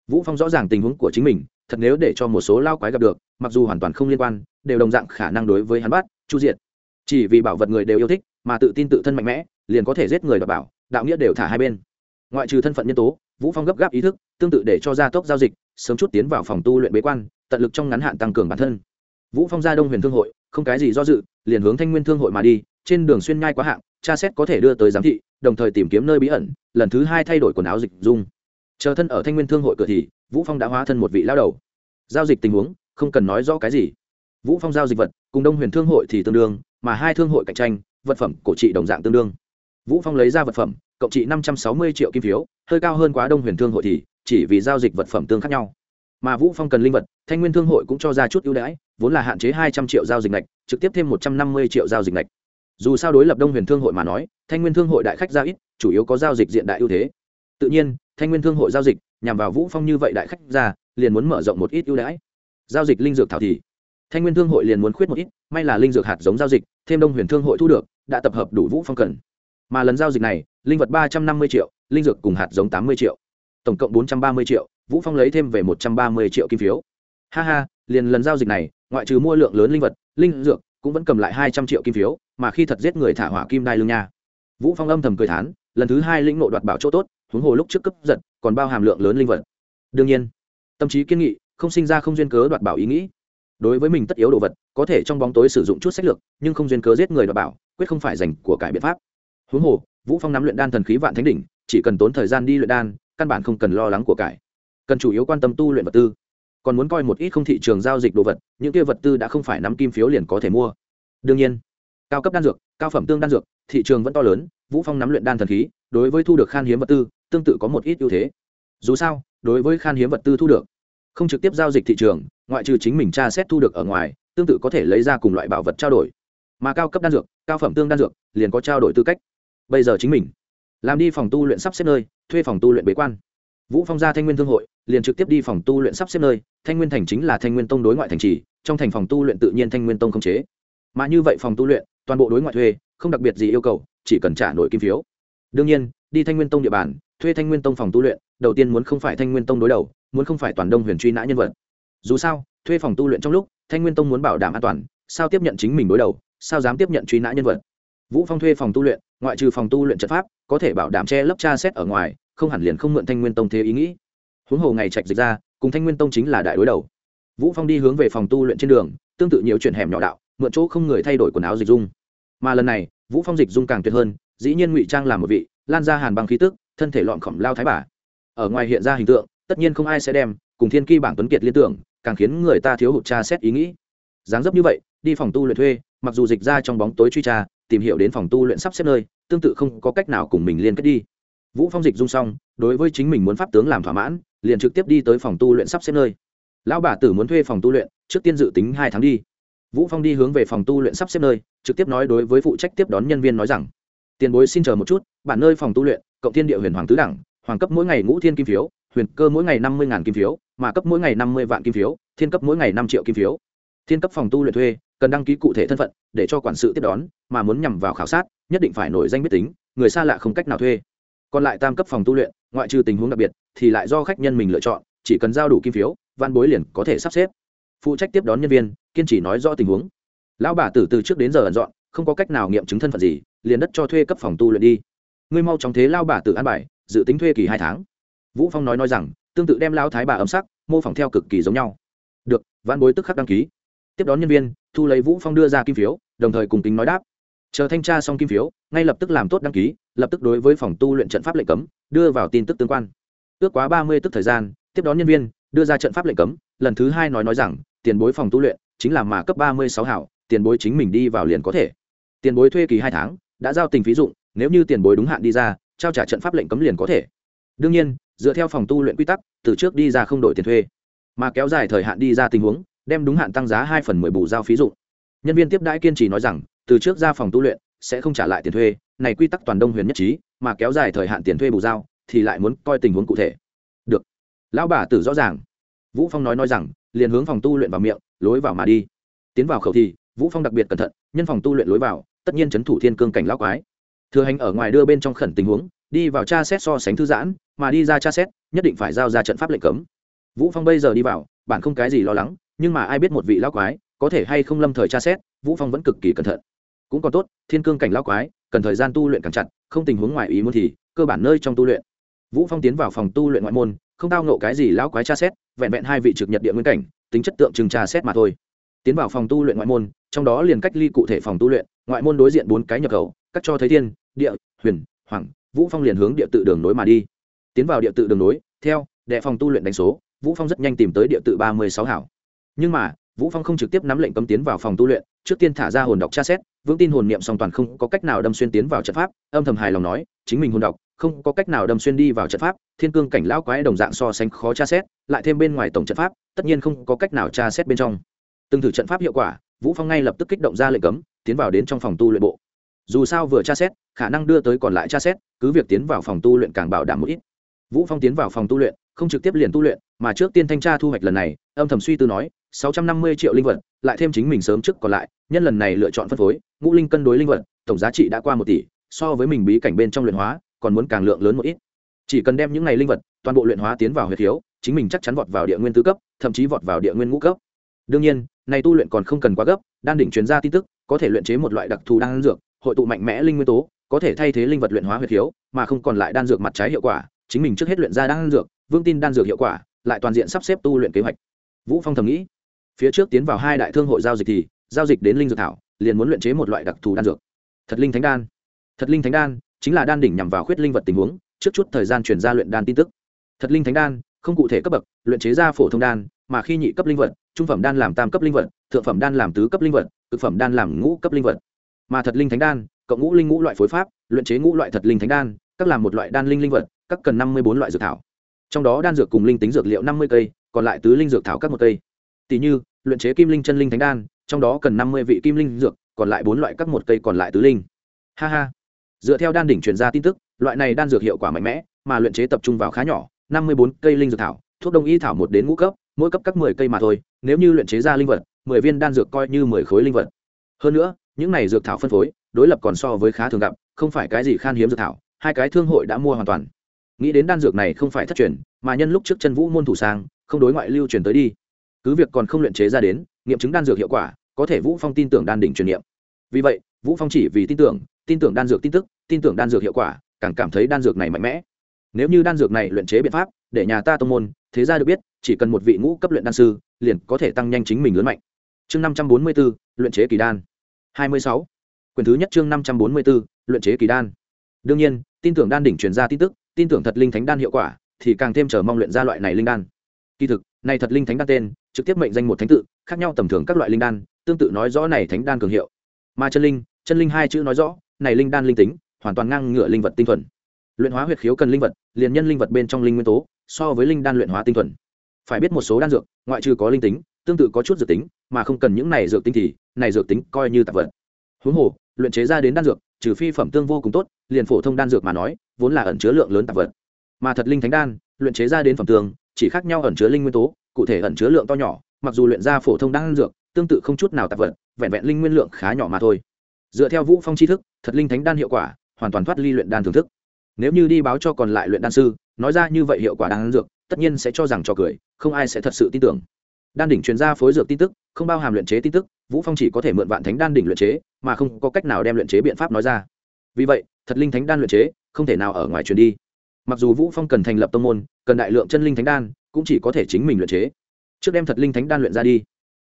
Vũ phong rõ ràng tình huống của chính mình, thật nếu để cho một số lao quái gặp được, mặc dù hoàn toàn không liên quan, đều đồng dạng khả năng đối với hắn bắt, chu diệt. Chỉ vì bảo vật người đều yêu thích, mà tự tin tự thân mạnh mẽ, liền có thể giết người và bảo, đạo nghĩa đều thả hai bên. Ngoại trừ thân phận nhân tố, vũ phong gấp gáp ý thức, tương tự để cho gia tốc giao dịch, sớm chút tiến vào phòng tu luyện bế quan, tận lực trong ngắn hạn tăng cường bản thân. Vũ phong ra đông huyền thương hội không cái gì do dự, liền hướng thanh nguyên thương hội mà đi, trên đường xuyên ngay quá hạng, tra xét có thể đưa tới giám thị, đồng thời tìm kiếm nơi bí ẩn, lần thứ hai thay đổi quần áo dịch dung. Chờ thân ở thanh nguyên thương hội cửa thì, vũ phong đã hóa thân một vị lao đầu. Giao dịch tình huống, không cần nói rõ cái gì. Vũ phong giao dịch vật, cùng đông huyền thương hội thì tương đương, mà hai thương hội cạnh tranh, vật phẩm cổ trị đồng dạng tương đương. Vũ phong lấy ra vật phẩm cộng trị năm trăm sáu mươi triệu kim phiếu, hơi cao hơn quá đông huyền thương hội thì, chỉ vì giao dịch vật phẩm tương khác nhau mà vũ phong cần linh vật, thanh nguyên thương hội cũng cho ra chút ưu đãi, vốn là hạn chế hai trăm triệu giao dịch lệch trực tiếp thêm một trăm năm mươi triệu giao dịch lệch dù sao đối lập đông huyền thương hội mà nói, thanh nguyên thương hội đại khách ra ít, chủ yếu có giao dịch diện đại ưu thế. Tự nhiên, thanh nguyên thương hội giao dịch, nhằm vào vũ phong như vậy đại khách ra, liền muốn mở rộng một ít ưu đãi. Giao dịch linh dược thảo thì, thanh nguyên thương hội liền muốn khuyết một ít, may là linh dược hạt giống giao dịch, thêm đông huyền thương hội thu được, đã tập hợp đủ vũ phong cần. Mà lần giao dịch này, linh vật ba trăm năm mươi triệu, linh dược cùng hạt giống tám mươi triệu, tổng cộng bốn trăm ba mươi triệu vũ phong lấy thêm về một trăm ba mươi triệu kim phiếu. Ha ha, liền lần giao dịch này, ngoại trừ mua lượng lớn linh vật, linh dược, cũng vẫn cầm lại hai trăm triệu kim phiếu, mà khi thật giết người thả hỏa kim đai lương nha. Vũ phong âm thầm cười thán, lần thứ hai lĩnh nộ đoạt bảo chỗ tốt, huống hồ lúc trước cấp giật, còn bao hàm lượng lớn linh vật. Đương nhiên, tâm trí kiên nghị, không sinh ra không duyên cớ đoạt bảo ý nghĩ. Đối với mình tất yếu đồ vật, có thể trong bóng tối sử dụng chút sách lược, nhưng không duyên cớ giết người đoạt bảo, quyết không phải dành của cải biện pháp. Huống hồ, vũ phong nắm luyện đan thần khí vạn thánh đỉnh, chỉ cần tốn thời gian đi luyện đan, căn bản không cần lo lắng của cải cần chủ yếu quan tâm tu luyện vật tư. Còn muốn coi một ít không thị trường giao dịch đồ vật, những kia vật tư đã không phải nắm kim phiếu liền có thể mua. Đương nhiên, cao cấp đan dược, cao phẩm tương đan dược, thị trường vẫn to lớn, vũ phong nắm luyện đan thần khí, đối với thu được khan hiếm vật tư, tương tự có một ít ưu thế. Dù sao, đối với khan hiếm vật tư thu được, không trực tiếp giao dịch thị trường, ngoại trừ chính mình tra xét thu được ở ngoài, tương tự có thể lấy ra cùng loại bảo vật trao đổi. Mà cao cấp đan dược, cao phẩm tương đan dược, liền có trao đổi tư cách. Bây giờ chính mình, làm đi phòng tu luyện sắp xếp nơi, thuê phòng tu luyện bế quan vũ phong ra thanh nguyên thương hội, liền trực tiếp đi phòng tu luyện sắp xếp nơi, thanh nguyên thành chính là thanh nguyên tông đối ngoại thành trì, trong thành phòng tu luyện tự nhiên thanh nguyên tông không chế. Mà như vậy phòng tu luyện, toàn bộ đối ngoại thuê, không đặc biệt gì yêu cầu, chỉ cần trả nổi kim phiếu. Đương nhiên, đi thanh nguyên tông địa bàn, thuê thanh nguyên tông phòng tu luyện, đầu tiên muốn không phải thanh nguyên tông đối đầu, muốn không phải toàn đông huyền truy nã nhân vật. Dù sao, thuê phòng tu luyện trong lúc, thanh nguyên tông muốn bảo đảm an toàn, sao tiếp nhận chính mình đối đầu, sao dám tiếp nhận truy nã nhân vật? Vũ phong thuê phòng tu luyện, ngoại trừ phòng tu luyện trận pháp, có thể bảo đảm che lấp tra xét ở ngoài không hẳn liền không mượn thanh nguyên tông thế ý nghĩ. Huống hồ ngày trạch dịch ra, cùng thanh nguyên tông chính là đại đối đầu. Vũ phong đi hướng về phòng tu luyện trên đường, tương tự nhiều chuyện hẻm nhỏ đạo, mượn chỗ không người thay đổi quần áo dịch dung. Mà lần này, vũ phong dịch dung càng tuyệt hơn, dĩ nhiên ngụy trang làm một vị, lan ra hàn băng khí tức, thân thể lọn khổng lao thái bà. Ở ngoài hiện ra hình tượng, tất nhiên không ai sẽ đem, cùng thiên kỳ bảng tuấn kiệt liên tưởng, càng khiến người ta thiếu hụt tra xét ý nghĩ. Dáng dấp như vậy, đi phòng tu luyện thuê, mặc dù dịch ra trong bóng tối truy tra, tìm hiểu đến phòng tu luyện sắp xếp nơi, tương tự không có cách nào cùng mình liên kết đi vũ phong dịch dung xong, đối với chính mình muốn pháp tướng làm thỏa mãn, liền trực tiếp đi tới phòng tu luyện sắp xếp nơi. Lão bà tử muốn thuê phòng tu luyện, trước tiên dự tính hai tháng đi. Vũ phong đi hướng về phòng tu luyện sắp xếp nơi, trực tiếp nói đối với phụ trách tiếp đón nhân viên nói rằng, tiền bối xin chờ một chút, bản nơi phòng tu luyện, cộng thiên địa huyền hoàng tứ đẳng, hoàng cấp mỗi ngày ngũ thiên kim phiếu, huyền cơ mỗi ngày năm mươi kim phiếu, mà cấp mỗi ngày năm mươi vạn kim phiếu, thiên cấp mỗi ngày năm triệu kim phiếu. Thiên cấp phòng tu luyện thuê, cần đăng ký cụ thể thân phận để cho quản sự tiếp đón, mà muốn nhằm vào khảo sát, nhất định phải nổi danh biết tính, người xa lạ không cách nào thuê còn lại tam cấp phòng tu luyện, ngoại trừ tình huống đặc biệt, thì lại do khách nhân mình lựa chọn, chỉ cần giao đủ kim phiếu, văn bối liền có thể sắp xếp. Phụ trách tiếp đón nhân viên, kiên trì nói rõ tình huống. Lão bà tử từ trước đến giờ ẩn dọn, không có cách nào nghiệm chứng thân phận gì, liền đất cho thuê cấp phòng tu luyện đi. Ngươi mau chóng thế lao bà tử an bài, dự tính thuê kỳ hai tháng. Vũ phong nói nói rằng, tương tự đem lao thái bà ấm sắc, mô phỏng theo cực kỳ giống nhau. Được, văn bối tức khắc đăng ký. Tiếp đón nhân viên, thu lấy vũ phong đưa ra kim phiếu, đồng thời cùng tính nói đáp chờ thanh tra xong kim phiếu, ngay lập tức làm tốt đăng ký, lập tức đối với phòng tu luyện trận pháp lệnh cấm, đưa vào tin tức tương quan. Ước quá ba mươi tức thời gian, tiếp đón nhân viên, đưa ra trận pháp lệnh cấm, lần thứ hai nói nói rằng, tiền bối phòng tu luyện, chính là mà cấp ba mươi sáu hảo, tiền bối chính mình đi vào liền có thể. Tiền bối thuê kỳ hai tháng, đã giao tình phí dụng, nếu như tiền bối đúng hạn đi ra, trao trả trận pháp lệnh cấm liền có thể. Đương nhiên, dựa theo phòng tu luyện quy tắc, từ trước đi ra không đổi tiền thuê, mà kéo dài thời hạn đi ra tình huống, đem đúng hạn tăng giá hai phần mười bù giao phí dụng. Nhân viên tiếp đãi kiên trì nói rằng từ trước ra phòng tu luyện, sẽ không trả lại tiền thuê, này quy tắc toàn đông huyền nhất trí, mà kéo dài thời hạn tiền thuê bù giao, thì lại muốn coi tình huống cụ thể. Được. Lão bà tử rõ ràng. Vũ phong nói nói rằng, liền hướng phòng tu luyện vào miệng, lối vào mà đi. Tiến vào khẩu thì, vũ phong đặc biệt cẩn thận, nhân phòng tu luyện lối vào, tất nhiên chấn thủ thiên cương cảnh lão quái. Thừa hành ở ngoài đưa bên trong khẩn tình huống, đi vào tra xét so sánh thư giãn, mà đi ra tra xét, nhất định phải giao ra trận pháp lệnh cấm. Vũ phong bây giờ đi vào bản không cái gì lo lắng, nhưng mà ai biết một vị lão quái, có thể hay không lâm thời tra xét, vũ phong vẫn cực kỳ cẩn thận cũng còn tốt, thiên cương cảnh lão quái, cần thời gian tu luyện càng chặt, không tình huống ngoài ý muốn thì, cơ bản nơi trong tu luyện. Vũ phong tiến vào phòng tu luyện ngoại môn, không tao nộ cái gì lão quái tra xét, vẹn vẹn hai vị trực nhật địa nguyên cảnh, tính chất tượng trưng tra xét mà thôi. Tiến vào phòng tu luyện ngoại môn, trong đó liền cách ly cụ thể phòng tu luyện, ngoại môn đối diện bốn cái nhập khẩu, cắt cho thấy thiên, địa, huyền, hoàng, vũ phong liền hướng địa tự đường nối mà đi. Tiến vào địa tự đường nối, theo, đệ phòng tu luyện đánh số, vũ phong rất nhanh tìm tới địa tự ba mươi sáu hảo. Nhưng mà vũ phong không trực tiếp nắm lệnh cấm tiến vào phòng tu luyện, trước tiên thả ra hồn đọc tra xét, vững tin hồn niệm song toàn không có cách nào đâm xuyên tiến vào trận pháp, âm thầm hài lòng nói, chính mình hồn đọc không có cách nào đâm xuyên đi vào trận pháp, thiên cương cảnh lão quái đồng dạng so sánh khó tra xét, lại thêm bên ngoài tổng trận pháp, tất nhiên không có cách nào tra xét bên trong. Từng thử trận pháp hiệu quả, vũ phong ngay lập tức kích động ra lệnh cấm, tiến vào đến trong phòng tu luyện bộ. Dù sao vừa tra xét, khả năng đưa tới còn lại tra xét, cứ việc tiến vào phòng tu luyện càng bảo đảm một ít. Vũ phong tiến vào phòng tu luyện, không trực tiếp liền tu luyện, mà trước tiên thanh tra thu hoạch lần này, âm thầm suy tư nói sáu trăm năm mươi triệu linh vật lại thêm chính mình sớm trước còn lại nhân lần này lựa chọn phân phối ngũ linh cân đối linh vật tổng giá trị đã qua một tỷ so với mình bí cảnh bên trong luyện hóa còn muốn càng lượng lớn một ít. Chỉ cần đem những này linh vật toàn bộ luyện hóa tiến vào huyệt thiếu, chính mình chắc chắn vọt vào địa nguyên tứ cấp thậm chí vọt vào địa nguyên ngũ cấp. Đương nhiên này tu luyện còn không cần quá gấp đan đỉnh truyền ra tin tức có thể luyện chế một loại đặc thù đan dược hội tụ mạnh mẽ linh nguyên tố có thể thay thế linh vật luyện hóa huyệt thiếu, mà không còn lại đan dược mặt trái hiệu quả chính mình trước hết luyện ra đan dược vương tin đan dược hiệu quả lại toàn diện sắp xếp tu luyện kế hoạch. Vũ phong thầm nghĩ phía trước tiến vào hai đại thương hội giao dịch thì, giao dịch đến linh dược thảo, liền muốn luyện chế một loại đặc thù đan dược. Thật linh thánh đan. Thật linh thánh đan chính là đan đỉnh nhằm vào khuyết linh vật tình huống, trước chút thời gian chuyển ra luyện đan tin tức. Thật linh thánh đan, không cụ thể cấp bậc, luyện chế ra phổ thông đan, mà khi nhị cấp linh vật, trung phẩm đan làm tam cấp linh vật, thượng phẩm đan làm tứ cấp linh vật thực phẩm đan làm ngũ cấp linh vật. Mà thật linh thánh đan, cộng ngũ linh ngũ loại phối pháp, luyện chế ngũ loại thật linh thánh đan, các làm một loại đan linh linh vật, các cần năm mươi bốn loại dược thảo. Trong đó đan dược cùng linh tính dược liệu năm mươi cây, còn lại tứ linh dược thảo các một cây tỷ như, luyện chế kim linh chân linh thánh đan, trong đó cần năm mươi vị kim linh dược, còn lại bốn loại các một cây còn lại tứ linh. Ha ha. Dựa theo đan đỉnh truyền ra tin tức, loại này đan dược hiệu quả mạnh mẽ, mà luyện chế tập trung vào khá nhỏ, năm mươi bốn cây linh dược thảo, thuốc đông y thảo một đến ngũ cấp, mỗi cấp các mười cây mà thôi, nếu như luyện chế ra linh vật, mười viên đan dược coi như mười khối linh vật. Hơn nữa, những này dược thảo phân phối, đối lập còn so với khá thường gặp, không phải cái gì khan hiếm dược thảo, hai cái thương hội đã mua hoàn toàn. Nghĩ đến đan dược này không phải thất truyền, mà nhân lúc trước chân vũ môn thủ sang không đối ngoại lưu truyền tới đi cứ việc còn không luyện chế ra đến nghiệm chứng đan dược hiệu quả có thể vũ phong tin tưởng đan đỉnh truyền niệm. vì vậy vũ phong chỉ vì tin tưởng tin tưởng đan dược tin tức tin tưởng đan dược hiệu quả càng cảm thấy đan dược này mạnh mẽ. Nếu như đan dược này luyện chế biện pháp để nhà ta tông môn thế ra được biết chỉ cần một vị ngũ cấp luyện đan sư liền có thể tăng nhanh chính mình lớn mạnh. Chương năm trăm bốn mươi 544, luyện chế kỳ đan. hai mươi sáu. Thứ nhất chương năm trăm bốn mươi 544, luyện chế kỳ đan. Đương nhiên tin tưởng đan đỉnh truyền ra tin tức tin tưởng thật linh thánh đan hiệu quả thì càng thêm chờ mong luyện ra loại này linh đan. Kỳ thực này thật linh thánh đan tên, trực tiếp mệnh danh một thánh tự, khác nhau tầm thường các loại linh đan, tương tự nói rõ này thánh đan cường hiệu. Mà chân linh chân linh hai chữ nói rõ, này linh đan linh tính, hoàn toàn ngang ngửa linh vật tinh thuần. Luyện hóa huyệt khiếu cần linh vật, liền nhân linh vật bên trong linh nguyên tố, so với linh đan luyện hóa tinh thuần. Phải biết một số đan dược, ngoại trừ có linh tính, tương tự có chút dược tính, mà không cần những này dược tính thì, này dược tính coi như tạp vật. Huống hồ, luyện chế ra đến đan dược, trừ phi phẩm tương vô cùng tốt, liền phổ thông đan dược mà nói, vốn là ẩn chứa lượng lớn tạp vật. Mà thật linh thánh đan, luyện chế ra đến phẩm tương chỉ khác nhau ẩn chứa linh nguyên tố, cụ thể ẩn chứa lượng to nhỏ, mặc dù luyện ra phổ thông đan dược, tương tự không chút nào tạp vật, vẹn vẹn linh nguyên lượng khá nhỏ mà thôi. Dựa theo vũ phong tri thức, thật linh thánh đan hiệu quả, hoàn toàn thoát ly luyện đan thưởng thức. Nếu như đi báo cho còn lại luyện đan sư, nói ra như vậy hiệu quả đan dược, tất nhiên sẽ cho rằng trò cười, không ai sẽ thật sự tin tưởng. Đan đỉnh truyền ra phối dược tin tức, không bao hàm luyện chế tin tức, vũ phong chỉ có thể mượn vạn thánh đan đỉnh luyện chế, mà không có cách nào đem luyện chế biện pháp nói ra. Vì vậy, thật linh thánh đan luyện chế, không thể nào ở ngoài truyền đi mặc dù vũ phong cần thành lập tông môn, cần đại lượng chân linh thánh đan, cũng chỉ có thể chính mình luyện chế. Trước đem thật linh thánh đan luyện ra đi.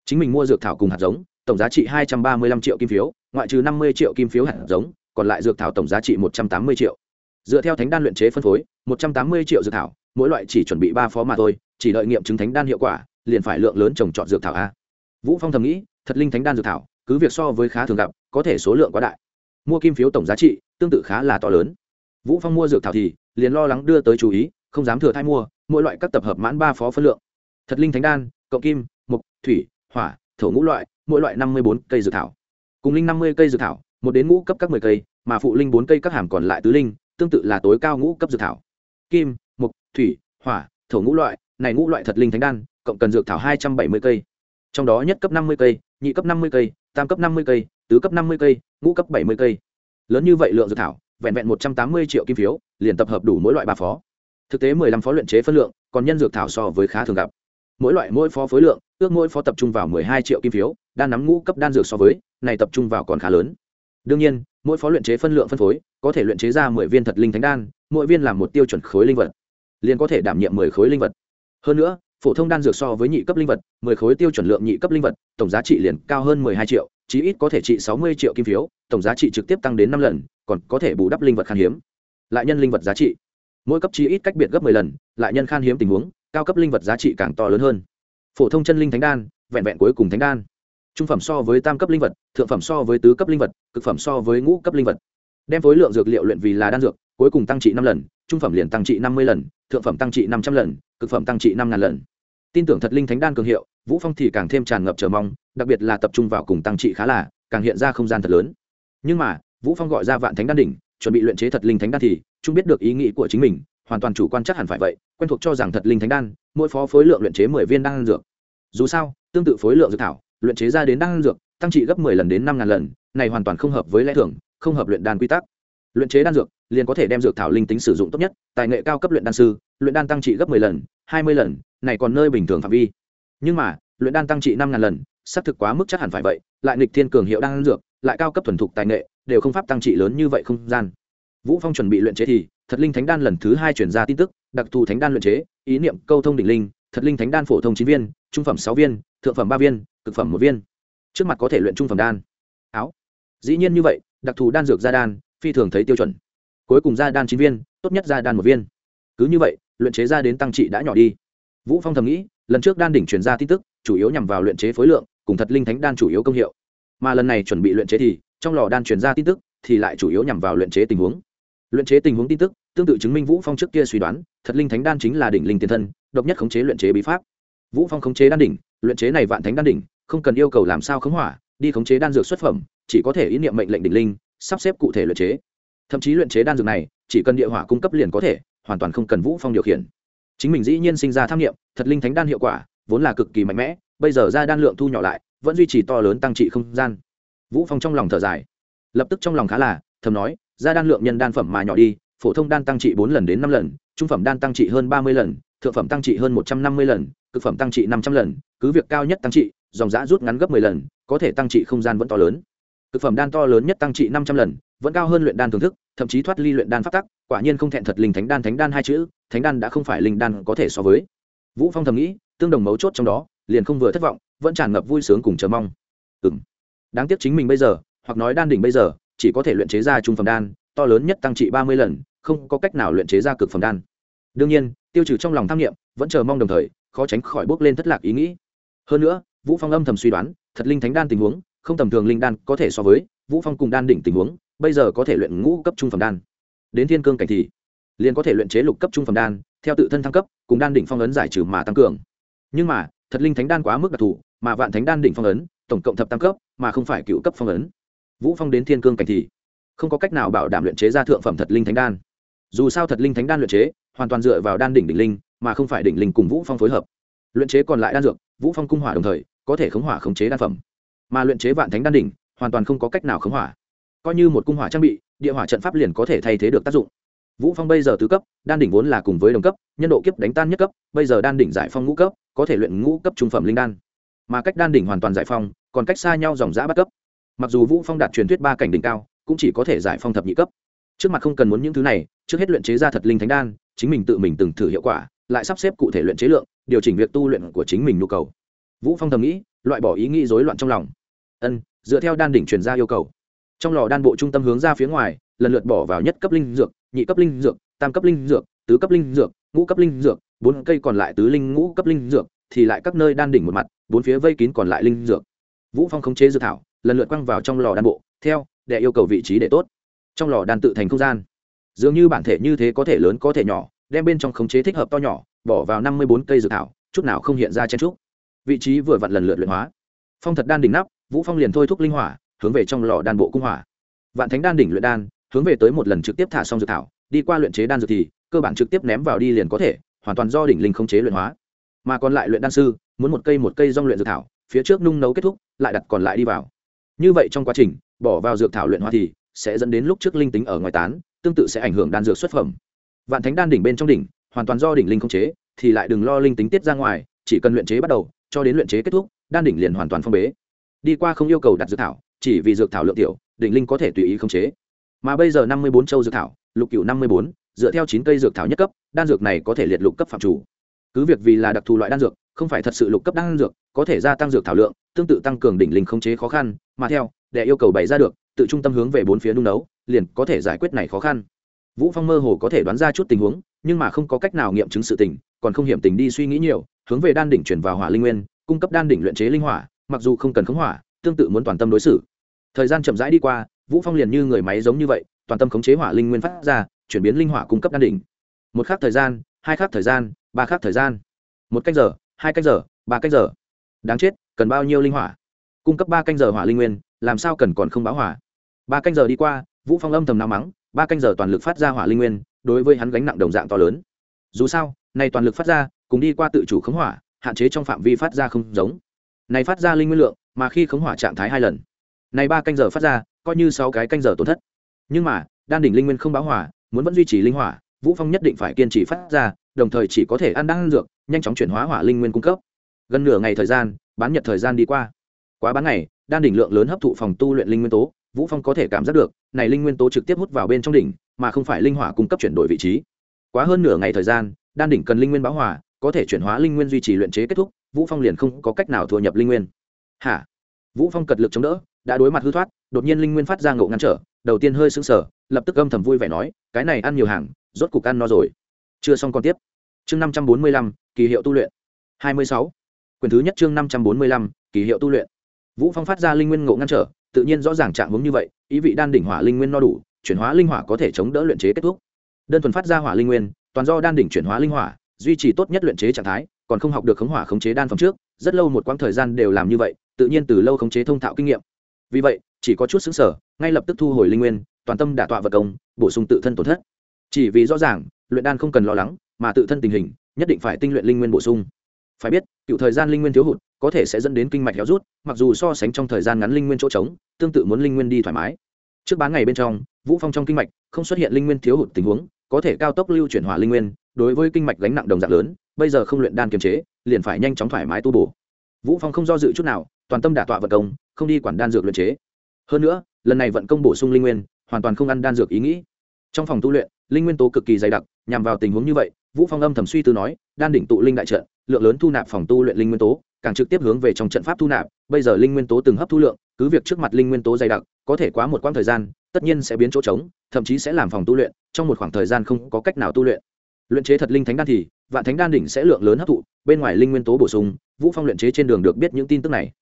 Chính mình mua dược thảo cùng hạt giống, tổng giá trị hai trăm ba mươi lăm triệu kim phiếu, ngoại trừ năm mươi triệu kim phiếu hạt giống, còn lại dược thảo tổng giá trị một trăm tám mươi triệu. Dựa theo thánh đan luyện chế phân phối, một trăm tám mươi triệu dược thảo, mỗi loại chỉ chuẩn bị ba phó mà thôi, chỉ đợi nghiệm chứng thánh đan hiệu quả, liền phải lượng lớn trồng trọt dược thảo a. Vũ phong thầm nghĩ, thật linh thánh đan dược thảo, cứ việc so với khá thường gặp, có thể số lượng quá đại. Mua kim phiếu tổng giá trị tương tự khá là to lớn. Vũ phong mua dược thảo thì liền lo lắng đưa tới chú ý, không dám thừa thai mua, mỗi loại các tập hợp mãn ba phó phân lượng. Thật linh thánh đan, cộng kim mục thủy, hỏa, thổ ngũ loại, mỗi loại năm mươi bốn cây dược thảo. Cùng linh năm mươi cây dược thảo, một đến ngũ cấp các mười cây, mà phụ linh bốn cây các hàm còn lại tứ linh, tương tự là tối cao ngũ cấp dược thảo. Kim mục thủy, hỏa, thổ ngũ loại, này ngũ loại thật linh thánh đan, cộng cần dược thảo hai trăm bảy mươi cây. Trong đó nhất cấp năm mươi cây, nhị cấp năm mươi cây, tam cấp năm mươi cây, tứ cấp năm mươi cây, ngũ cấp bảy mươi cây. Lớn như vậy lượng dược thảo vẹn vẹn một trăm tám mươi triệu kim phiếu, liền tập hợp đủ mỗi loại ba phó. Thực tế mười lăm phó luyện chế phân lượng, còn nhân dược thảo so với khá thường gặp. Mỗi loại mỗi phó phối lượng, ước mỗi phó tập trung vào mười hai triệu kim phiếu, đan nắm ngũ cấp đan dược so với, này tập trung vào còn khá lớn. Đương nhiên, mỗi phó luyện chế phân lượng phân phối, có thể luyện chế ra mười viên thật linh thánh đan, mỗi viên làm một tiêu chuẩn khối linh vật, liền có thể đảm nhiệm mười khối linh vật. Hơn nữa, phổ thông đan dược so với nhị cấp linh vật, mười khối tiêu chuẩn lượng nhị cấp linh vật, tổng giá trị liền cao hơn mười hai triệu, chí ít có thể trị sáu mươi triệu kim phiếu, tổng giá trị trực tiếp tăng đến năm lần còn có thể bù đắp linh vật khan hiếm. Lại nhân linh vật giá trị. Mỗi cấp chi ít cách biệt gấp mười lần, lại nhân khan hiếm tình huống, cao cấp linh vật giá trị càng to lớn hơn. Phổ thông chân linh thánh đan, vẹn vẹn cuối cùng thánh đan. Trung phẩm so với tam cấp linh vật, thượng phẩm so với tứ cấp linh vật, cực phẩm so với ngũ cấp linh vật. Đem phối lượng dược liệu luyện vì là đan dược, cuối cùng tăng trị năm lần, trung phẩm liền tăng trị năm mươi lần, thượng phẩm tăng trị năm trăm lần, cực phẩm tăng trị năm ngàn lần. Tin tưởng thật linh thánh đan cường hiệu, vũ phong thì càng thêm tràn ngập chờ mong, đặc biệt là tập trung vào cùng tăng trị khá là, càng hiện ra không gian thật lớn. Nhưng mà vũ phong gọi ra vạn thánh đan đỉnh, chuẩn bị luyện chế thật linh thánh đan thì, chúng biết được ý nghĩ của chính mình, hoàn toàn chủ quan chắc hẳn phải vậy, quen thuộc cho rằng thật linh thánh đan, mỗi phó phối lượng luyện chế mười viên đan dược. Dù sao, tương tự phối lượng dược thảo, luyện chế ra đến đan dược, tăng trị gấp mười lần đến năm ngàn lần, này hoàn toàn không hợp với lẽ thường, không hợp luyện đan quy tắc. Luyện chế đan dược, liền có thể đem dược thảo linh tính sử dụng tốt nhất, tài nghệ cao cấp luyện đan sư, luyện đan tăng trị gấp mười lần, hai mươi lần, này còn nơi bình thường phạm vi. Nhưng mà, luyện đan tăng trị năm ngàn lần, xác thực quá mức chắc hẳn phải vậy, lại nghịch thiên cường hiệu đan dược, lại cao cấp thuần thục tài nghệ đều không pháp tăng trị lớn như vậy không gian. Vũ phong chuẩn bị luyện chế thì, thật linh thánh đan lần thứ hai chuyển ra tin tức, đặc thù thánh đan luyện chế, ý niệm, câu thông đỉnh linh, thật linh thánh đan phổ thông chín viên, trung phẩm sáu viên, thượng phẩm ba viên, cực phẩm một viên. Trước mặt có thể luyện trung phẩm đan. Áo. Dĩ nhiên như vậy, đặc thù đan dược gia đan, phi thường thấy tiêu chuẩn. Cuối cùng gia đan chín viên, tốt nhất gia đan một viên. Cứ như vậy, luyện chế ra đến tăng trị đã nhỏ đi. Vũ phong thầm nghĩ, lần trước đan đỉnh truyền ra tin tức, chủ yếu nhằm vào luyện chế phối lượng, cùng thật linh thánh đan chủ yếu công hiệu. Mà lần này chuẩn bị luyện chế thì trong lò đan truyền ra tin tức, thì lại chủ yếu nhằm vào luyện chế tình huống. Luyện chế tình huống tin tức, tương tự chứng minh vũ phong trước kia suy đoán, thật linh thánh đan chính là đỉnh linh tiền thân, độc nhất khống chế luyện chế bí pháp. Vũ phong khống chế đan đỉnh, luyện chế này vạn thánh đan đỉnh, không cần yêu cầu làm sao khống hỏa, đi khống chế đan dược xuất phẩm, chỉ có thể ý niệm mệnh lệnh đỉnh linh, sắp xếp cụ thể luyện chế. Thậm chí luyện chế đan dược này, chỉ cần địa hỏa cung cấp liền có thể, hoàn toàn không cần vũ phong điều khiển. Chính mình dĩ nhiên sinh ra tham nghiệm, thật linh thánh đan hiệu quả, vốn là cực kỳ mạnh mẽ, bây giờ ra đan lượng thu nhỏ lại, vẫn duy trì to lớn tăng trị không gian vũ phong trong lòng thở dài. Lập tức trong lòng khá là, thầm nói, ra đan lượng nhân đan phẩm mà nhỏ đi, phổ thông đan tăng trị bốn lần đến năm lần, trung phẩm đan tăng trị hơn ba mươi lần, thượng phẩm tăng trị hơn một trăm năm mươi lần, cực phẩm tăng trị năm trăm lần, cứ việc cao nhất tăng trị, dòng giã rút ngắn gấp mười lần, có thể tăng trị không gian vẫn to lớn. Cực phẩm đan to lớn nhất tăng trị năm trăm lần, vẫn cao hơn luyện đan thưởng thức, thậm chí thoát ly luyện đan phát tắc, quả nhiên không thẹn thật linh thánh đan thánh đan hai chữ, thánh đan đã không phải linh đan có thể so với. Vũ phong thầm nghĩ, tương đồng mấu chốt trong đó, liền không vừa thất vọng, vẫn tràn ngập vui sướng cùng chờ mong. Ừ đáng tiếc chính mình bây giờ, hoặc nói đan đỉnh bây giờ, chỉ có thể luyện chế ra trung phẩm đan, to lớn nhất tăng trị ba mươi lần, không có cách nào luyện chế ra cực phẩm đan. Đương nhiên, tiêu trừ trong lòng tham nghiệm vẫn chờ mong đồng thời, khó tránh khỏi bước lên thất lạc ý nghĩ. Hơn nữa, vũ phong âm thầm suy đoán, thật linh thánh đan tình huống, không tầm thường linh đan có thể so với vũ phong cùng đan đỉnh tình huống, bây giờ có thể luyện ngũ cấp trung phẩm đan. Đến thiên cương cảnh thì, liền có thể luyện chế lục cấp trung phẩm đan, theo tự thân thăng cấp, cùng đan đỉnh phong ấn giải trừ mà tăng cường. Nhưng mà, thật linh thánh đan quá mức đặc thù, mà vạn thánh đan đỉnh phong ấn tổng cộng thập tam cấp, mà không phải cựu cấp phong ấn. Vũ phong đến thiên cương cảnh thì không có cách nào bảo đảm luyện chế ra thượng phẩm thật linh thánh đan. Dù sao thật linh thánh đan luyện chế, hoàn toàn dựa vào đan đỉnh đỉnh linh, mà không phải đỉnh linh cùng vũ phong phối hợp. Luyện chế còn lại đan dược, vũ phong cung hỏa đồng thời, có thể khống hỏa khống chế đan phẩm. Mà luyện chế vạn thánh đan đỉnh, hoàn toàn không có cách nào khống hỏa. Coi như một cung hỏa trang bị, địa hỏa trận pháp liền có thể thay thế được tác dụng. Vũ phong bây giờ tứ cấp, đan đỉnh vốn là cùng với đồng cấp, nhân độ kiếp đánh tan nhất cấp, bây giờ đan đỉnh giải phong ngũ cấp, có thể luyện ngũ cấp trung phẩm linh đan mà cách đan đỉnh hoàn toàn giải phong, còn cách xa nhau dòng giã bắt cấp. Mặc dù vũ phong đạt truyền thuyết ba cảnh đỉnh cao, cũng chỉ có thể giải phong thập nhị cấp. Trước mặt không cần muốn những thứ này, trước hết luyện chế ra thật linh thánh đan, chính mình tự mình từng thử hiệu quả, lại sắp xếp cụ thể luyện chế lượng, điều chỉnh việc tu luyện của chính mình nhu cầu. Vũ phong thầm nghĩ, loại bỏ ý nghĩ rối loạn trong lòng. Ân, dựa theo đan đỉnh truyền ra yêu cầu. Trong lò đan bộ trung tâm hướng ra phía ngoài, lần lượt bỏ vào nhất cấp linh dược, nhị cấp linh dược, tam cấp linh dược, tứ cấp linh dược, ngũ cấp linh dược, bốn cây còn lại tứ linh ngũ cấp linh dược, thì lại các nơi đan đỉnh một mặt bốn phía vây kín còn lại linh dược. Vũ phong khống chế dược thảo, lần lượt quăng vào trong lò đan bộ, theo, để yêu cầu vị trí để tốt. Trong lò đan tự thành không gian. Dường như bản thể như thế có thể lớn có thể nhỏ, đem bên trong khống chế thích hợp to nhỏ, bỏ vào năm mươi bốn cây dược thảo, chút nào không hiện ra chen trúc. Vị trí vừa vặn lần lượt luyện hóa. Phong thật đan đỉnh nắp, vũ phong liền thôi thúc linh hỏa, hướng về trong lò đan bộ cung hỏa. Vạn thánh đan đỉnh luyện đan, hướng về tới một lần trực tiếp thả xong dược thảo, đi qua luyện chế đan dược thì, cơ bản trực tiếp ném vào đi liền có thể, hoàn toàn do đỉnh linh khống chế luyện hóa. Mà còn lại luyện đan sư muốn một cây một cây rong luyện dược thảo, phía trước nung nấu kết thúc, lại đặt còn lại đi vào. Như vậy trong quá trình, bỏ vào dược thảo luyện hoa thì sẽ dẫn đến lúc trước linh tính ở ngoài tán, tương tự sẽ ảnh hưởng đan dược xuất phẩm. Vạn thánh đan đỉnh bên trong đỉnh, hoàn toàn do đỉnh linh không chế, thì lại đừng lo linh tính tiết ra ngoài, chỉ cần luyện chế bắt đầu, cho đến luyện chế kết thúc, đan đỉnh liền hoàn toàn phong bế. Đi qua không yêu cầu đặt dược thảo, chỉ vì dược thảo lượng tiểu, đỉnh linh có thể tùy ý không chế. Mà bây giờ năm mươi bốn châu dược thảo, lục cựu năm mươi bốn, dựa theo chín cây dược thảo nhất cấp, đan dược này có thể liệt lục cấp phạm chủ. Cứ việc vì là đặc thù loại đan dược không phải thật sự lục cấp đan dược, có thể gia tăng dược thảo lượng, tương tự tăng cường đỉnh linh khống chế khó khăn, mà theo, để yêu cầu bày ra được, tự trung tâm hướng về bốn phía nung nấu, liền có thể giải quyết này khó khăn. Vũ phong mơ hồ có thể đoán ra chút tình huống, nhưng mà không có cách nào nghiệm chứng sự tình, còn không hiểm tình đi suy nghĩ nhiều, hướng về đan đỉnh chuyển vào hỏa linh nguyên, cung cấp đan đỉnh luyện chế linh hỏa, mặc dù không cần khống hỏa, tương tự muốn toàn tâm đối xử. Thời gian chậm rãi đi qua, vũ phong liền như người máy giống như vậy, toàn tâm khống chế hỏa linh nguyên phát ra, chuyển biến linh hỏa cung cấp đan đỉnh. Một khắc thời gian, hai khắc thời gian, ba khắc thời gian. Một cách giờ hai cách giờ, ba cách giờ. Đáng chết, cần bao nhiêu linh hỏa? Cung cấp ba canh giờ hỏa linh nguyên, làm sao cần còn không báo hỏa? Ba canh giờ đi qua, vũ phong âm thầm náo mắng, ba canh giờ toàn lực phát ra hỏa linh nguyên, đối với hắn gánh nặng đồng dạng to lớn. Dù sao này toàn lực phát ra, cùng đi qua tự chủ khống hỏa, hạn chế trong phạm vi phát ra không giống. Này phát ra linh nguyên lượng, mà khi khống hỏa trạng thái hai lần. Này ba canh giờ phát ra, coi như sáu cái canh giờ tổn thất. Nhưng mà, đan đỉnh linh nguyên không báo hỏa, muốn vẫn duy trì linh hỏa, vũ phong nhất định phải kiên trì phát ra, đồng thời chỉ có thể ăn đan dược nhanh chóng chuyển hóa hỏa linh nguyên cung cấp. Gần nửa ngày thời gian, bán nhật thời gian đi qua. Quá bán ngày, đan đỉnh lượng lớn hấp thụ phòng tu luyện linh nguyên tố, vũ phong có thể cảm giác được, này linh nguyên tố trực tiếp hút vào bên trong đỉnh, mà không phải linh hỏa cung cấp chuyển đổi vị trí. Quá hơn nửa ngày thời gian, đan đỉnh cần linh nguyên báo hỏa có thể chuyển hóa linh nguyên duy trì luyện chế kết thúc, vũ phong liền không có cách nào thừa nhập linh nguyên. Hả? Vũ phong cật lực chống đỡ, đã đối mặt hư thoát, đột nhiên linh nguyên phát ra ngộ ngăn trở, đầu tiên hơi sững sờ, lập tức âm thầm vui vẻ nói, cái này ăn nhiều hàng, rốt cục ăn no rồi. Chưa xong còn tiếp. Chương năm trăm bốn mươi lăm kỳ hiệu tu luyện. Hai mươi sáu. Thứ nhất chương năm trăm bốn mươi lăm, kỳ hiệu tu luyện. Vũ phong phát ra linh nguyên ngộ ngăn trở, tự nhiên rõ ràng trạng hướng như vậy, ý vị đan đỉnh hỏa linh nguyên no đủ, chuyển hóa linh hỏa có thể chống đỡ luyện chế kết thúc. Đơn thuần phát ra hỏa linh nguyên, toàn do đan đỉnh chuyển hóa linh hỏa, duy trì tốt nhất luyện chế trạng thái, còn không học được khống hỏa khống chế đan phẩm trước, rất lâu một quãng thời gian đều làm như vậy, tự nhiên từ lâu khống chế thông thạo kinh nghiệm. Vì vậy, chỉ có chút xứng sở, ngay lập tức thu hồi linh nguyên, toàn tâm đả tọa vật công, bổ sung tự thân tổn thất. Chỉ vì rõ ràng, luyện đan không cần lo lắng, mà tự thân tình hình nhất định phải tinh luyện linh nguyên bổ sung. Phải biết, cựu thời gian linh nguyên thiếu hụt, có thể sẽ dẫn đến kinh mạch héo rút, mặc dù so sánh trong thời gian ngắn linh nguyên chỗ trống, tương tự muốn linh nguyên đi thoải mái. Trước bán ngày bên trong, vũ phong trong kinh mạch không xuất hiện linh nguyên thiếu hụt tình huống, có thể cao tốc lưu chuyển hỏa linh nguyên, đối với kinh mạch gánh nặng đồng dạng lớn, bây giờ không luyện đan kiềm chế, liền phải nhanh chóng thoải mái tu bổ. Vũ phong không do dự chút nào, toàn tâm đả tọa vận công, không đi quản đan dược luyện chế. Hơn nữa, lần này vận công bổ sung linh nguyên, hoàn toàn không ăn đan dược ý nghĩ. Trong phòng tu luyện, linh nguyên tố cực kỳ dày đặc, nhằm vào tình huống như vậy vũ phong âm thầm suy tư nói, đan đỉnh tụ linh đại trận, lượng lớn thu nạp phòng tu luyện linh nguyên tố, càng trực tiếp hướng về trong trận pháp thu nạp, bây giờ linh nguyên tố từng hấp thu lượng, cứ việc trước mặt linh nguyên tố dày đặc, có thể quá một quãng thời gian, tất nhiên sẽ biến chỗ trống, thậm chí sẽ làm phòng tu luyện, trong một khoảng thời gian không có cách nào tu luyện. Luyện chế thật linh thánh đan thì, vạn thánh đan đỉnh sẽ lượng lớn hấp thụ, bên ngoài linh nguyên tố bổ sung, vũ phong luyện chế trên đường được biết những tin tức này.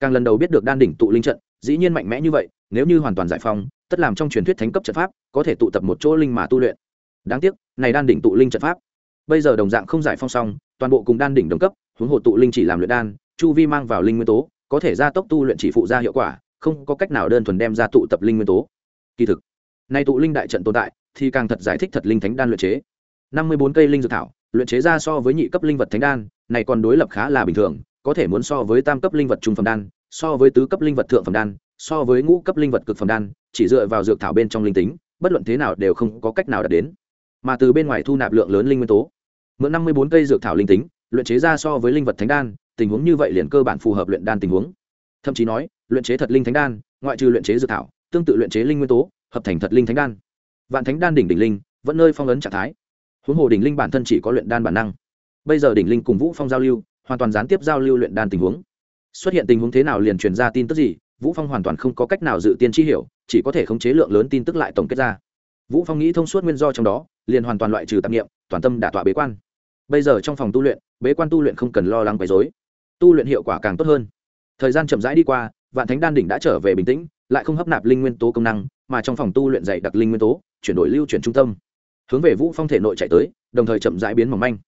Càng lần đầu biết được đan đỉnh tụ linh trận, dĩ nhiên mạnh mẽ như vậy, nếu như hoàn toàn giải phóng, tất làm trong truyền thuyết thánh cấp trận pháp, có thể tụ tập một chỗ linh mà tu luyện. Đáng tiếc, này đan đỉnh tụ linh trận pháp bây giờ đồng dạng không giải phong xong, toàn bộ cùng đan đỉnh đồng cấp, huống hồ tụ linh chỉ làm luyện đan, chu vi mang vào linh nguyên tố, có thể gia tốc tu luyện chỉ phụ ra hiệu quả, không có cách nào đơn thuần đem ra tụ tập linh nguyên tố. Kỳ thực, nay tụ linh đại trận tồn tại, thì càng thật giải thích thật linh thánh đan luyện chế. Năm mươi bốn cây linh dược thảo, luyện chế ra so với nhị cấp linh vật thánh đan, này còn đối lập khá là bình thường, có thể muốn so với tam cấp linh vật trung phẩm đan, so với tứ cấp linh vật thượng phẩm đan, so với ngũ cấp linh vật cực phẩm đan, chỉ dựa vào dược thảo bên trong linh tính, bất luận thế nào đều không có cách nào đạt đến mà từ bên ngoài thu nạp lượng lớn linh nguyên tố. Mượn năm mươi bốn cây dược thảo linh tính, luyện chế ra so với linh vật thánh đan, tình huống như vậy liền cơ bản phù hợp luyện đan tình huống. Thậm chí nói, luyện chế thật linh thánh đan, ngoại trừ luyện chế dược thảo, tương tự luyện chế linh nguyên tố, hợp thành thật linh thánh đan. Vạn thánh đan đỉnh đỉnh linh, vẫn nơi phong ấn trạng thái. Huống hồ đỉnh linh bản thân chỉ có luyện đan bản năng. Bây giờ đỉnh linh cùng vũ phong giao lưu, hoàn toàn gián tiếp giao lưu luyện đan tình huống. Xuất hiện tình huống thế nào liền truyền ra tin tức gì, vũ phong hoàn toàn không có cách nào dự tiên chi hiểu, chỉ có thể khống chế lượng lớn tin tức lại tổng kết ra vũ phong nghĩ thông suốt nguyên do trong đó, liền hoàn toàn loại trừ tạp nghiệm toàn tâm đả tọa bế quan. Bây giờ trong phòng tu luyện, bế quan tu luyện không cần lo lắng quấy rối. Tu luyện hiệu quả càng tốt hơn. Thời gian chậm rãi đi qua, vạn thánh đan đỉnh đã trở về bình tĩnh, lại không hấp nạp linh nguyên tố công năng, mà trong phòng tu luyện dạy đặc linh nguyên tố, chuyển đổi lưu chuyển trung tâm. Hướng về vũ phong thể nội chạy tới, đồng thời chậm rãi biến mỏng manh.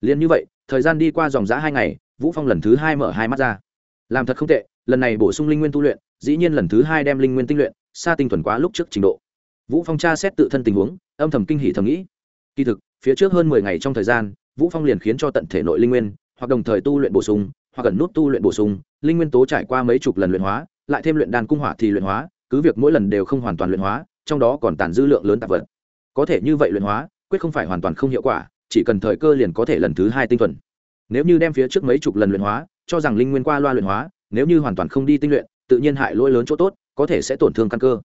Liền như vậy, thời gian đi qua dòng giã hai ngày, vũ phong lần thứ hai mở hai mắt ra. Làm thật không tệ, lần này bổ sung linh nguyên tu luyện, dĩ nhiên lần thứ hai đem linh nguyên tinh luyện, xa tinh thuần quá lúc trước trình độ vũ phong tra xét tự thân tình huống, âm thầm kinh hỉ thầm nghĩ. Kỳ thực, phía trước hơn 10 ngày trong thời gian, vũ phong liền khiến cho tận thể nội linh nguyên, hoặc đồng thời tu luyện bổ sung, hoặc gần nút tu luyện bổ sung, linh nguyên tố trải qua mấy chục lần luyện hóa, lại thêm luyện đan cung hỏa thì luyện hóa, cứ việc mỗi lần đều không hoàn toàn luyện hóa, trong đó còn tàn dư lượng lớn tạp vật. Có thể như vậy luyện hóa, quyết không phải hoàn toàn không hiệu quả, chỉ cần thời cơ liền có thể lần thứ hai tinh thuần. Nếu như đem phía trước mấy chục lần luyện hóa, cho rằng linh nguyên qua loa luyện hóa, nếu như hoàn toàn không đi tinh luyện, tự nhiên hại lỗi lớn chỗ tốt, có thể sẽ tổn thương căn cơ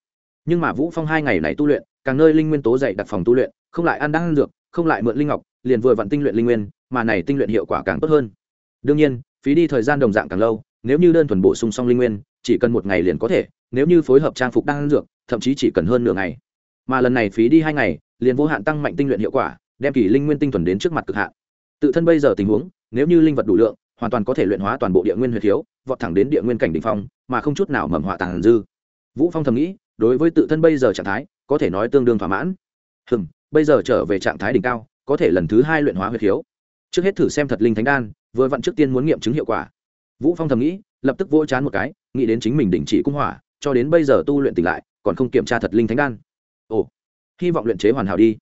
nhưng mà vũ phong hai ngày này tu luyện, càng nơi linh nguyên tố dạy đặt phòng tu luyện, không lại ăn đang ăn dược, không lại mượn linh ngọc, liền vừa vặn tinh luyện linh nguyên, mà này tinh luyện hiệu quả càng tốt hơn. Đương nhiên, phí đi thời gian đồng dạng càng lâu, nếu như đơn thuần bổ sung xong linh nguyên, chỉ cần một ngày liền có thể, nếu như phối hợp trang phục đang ăn dược, thậm chí chỉ cần hơn nửa ngày. Mà lần này phí đi hai ngày, liền vô hạn tăng mạnh tinh luyện hiệu quả, đem kỳ linh nguyên tinh thuần đến trước mặt cực hạn. Tự thân bây giờ tình huống, nếu như linh vật đủ lượng, hoàn toàn có thể luyện hóa toàn bộ địa nguyên huyệt thiếu, vọt thẳng đến địa nguyên cảnh đ ỉ n h phong, mà không chút nào mầm họa tàn dư. Vũ phong thầm nghĩ đối với tự thân bây giờ trạng thái, có thể nói tương đương thỏa mãn. Hừm, bây giờ trở về trạng thái đỉnh cao, có thể lần thứ hai luyện hóa huyệt thiếu trước hết thử xem thật linh thánh đan, vừa vặn trước tiên muốn nghiệm chứng hiệu quả. Vũ phong thầm nghĩ, lập tức vỗ chán một cái, nghĩ đến chính mình đình chỉ cung hỏa, cho đến bây giờ tu luyện tỉnh lại, còn không kiểm tra thật linh thánh đan. Ồ, hy vọng luyện chế hoàn hảo đi.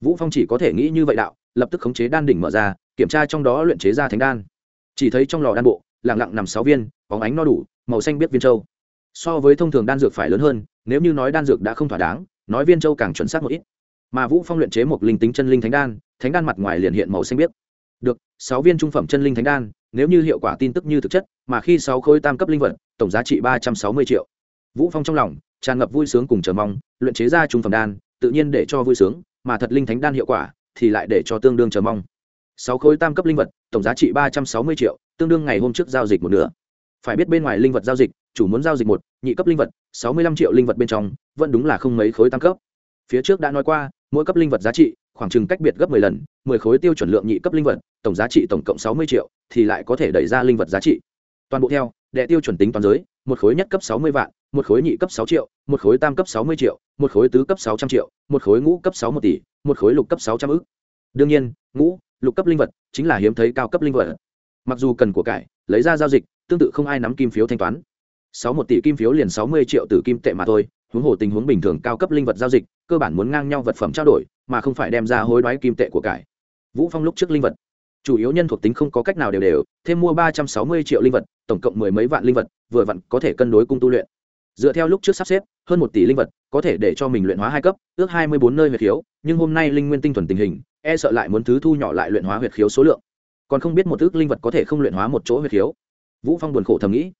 Vũ phong chỉ có thể nghĩ như vậy đạo, lập tức khống chế đan đỉnh mở ra, kiểm tra trong đó luyện chế ra thánh đan. Chỉ thấy trong lò đan bộ, lặng lặng nằm sáu viên, bóng ánh no đủ, màu xanh biết viên châu so với thông thường đan dược phải lớn hơn, nếu như nói đan dược đã không thỏa đáng, nói viên châu càng chuẩn xác một ít. Mà vũ phong luyện chế một linh tính chân linh thánh đan thánh đan mặt ngoài liền hiện màu xanh biếc. Được, sáu viên trung phẩm chân linh thánh đan, nếu như hiệu quả tin tức như thực chất, mà khi sáu khối tam cấp linh vật, tổng giá trị ba trăm sáu mươi triệu. Vũ phong trong lòng, tràn ngập vui sướng cùng chờ mong, luyện chế ra trung phẩm đan, tự nhiên để cho vui sướng, mà thật linh thánh đan hiệu quả, thì lại để cho tương đương chờ mong. Sáu khối tam cấp linh vật, tổng giá trị ba trăm sáu mươi triệu, tương đương ngày hôm trước giao dịch một nửa phải biết bên ngoài linh vật giao dịch, chủ muốn giao dịch một, nhị cấp linh vật, sáu mươi lăm triệu linh vật bên trong, vẫn đúng là không mấy khối tam cấp. Phía trước đã nói qua, mỗi cấp linh vật giá trị, khoảng chừng cách biệt gấp mười lần, mười khối tiêu chuẩn lượng nhị cấp linh vật, tổng giá trị tổng cộng sáu mươi triệu, thì lại có thể đẩy ra linh vật giá trị. Toàn bộ theo, đệ tiêu chuẩn tính toàn giới, một khối nhất cấp sáu mươi vạn, một khối nhị cấp sáu triệu, một khối tam cấp sáu mươi triệu, một khối tứ cấp sáu trăm triệu, một khối ngũ cấp sáu một tỷ, một khối lục cấp sáu trăm ức. Đương nhiên, ngũ, lục cấp linh vật chính là hiếm thấy cao cấp linh vật. Mặc dù cần của cải, lấy ra giao dịch tương tự không ai nắm kim phiếu thanh toán. Sáu một tỷ kim phiếu liền sáu mươi triệu từ kim tệ mà thôi, huống hồ tình huống bình thường cao cấp linh vật giao dịch, cơ bản muốn ngang nhau vật phẩm trao đổi, mà không phải đem ra hối đoái kim tệ của cải. Vũ phong lúc trước linh vật, chủ yếu nhân thuộc tính không có cách nào đều đều, thêm mua ba trăm sáu mươi triệu linh vật, tổng cộng mười mấy vạn linh vật, vừa vặn có thể cân đối cung tu luyện. Dựa theo lúc trước sắp xếp, hơn một tỷ linh vật có thể để cho mình luyện hóa hai cấp, ước hai mươi bốn nơi huyệt khiếu, nhưng hôm nay linh nguyên tinh thuần tình hình e sợ lại muốn thứ thu nhỏ lại luyện hóa huyệt khiếu số lượng. Còn không biết một ước linh vật có thể không luyện hóa một chỗ huyệt khiếu vũ phong buồn khổ thầm nghĩ.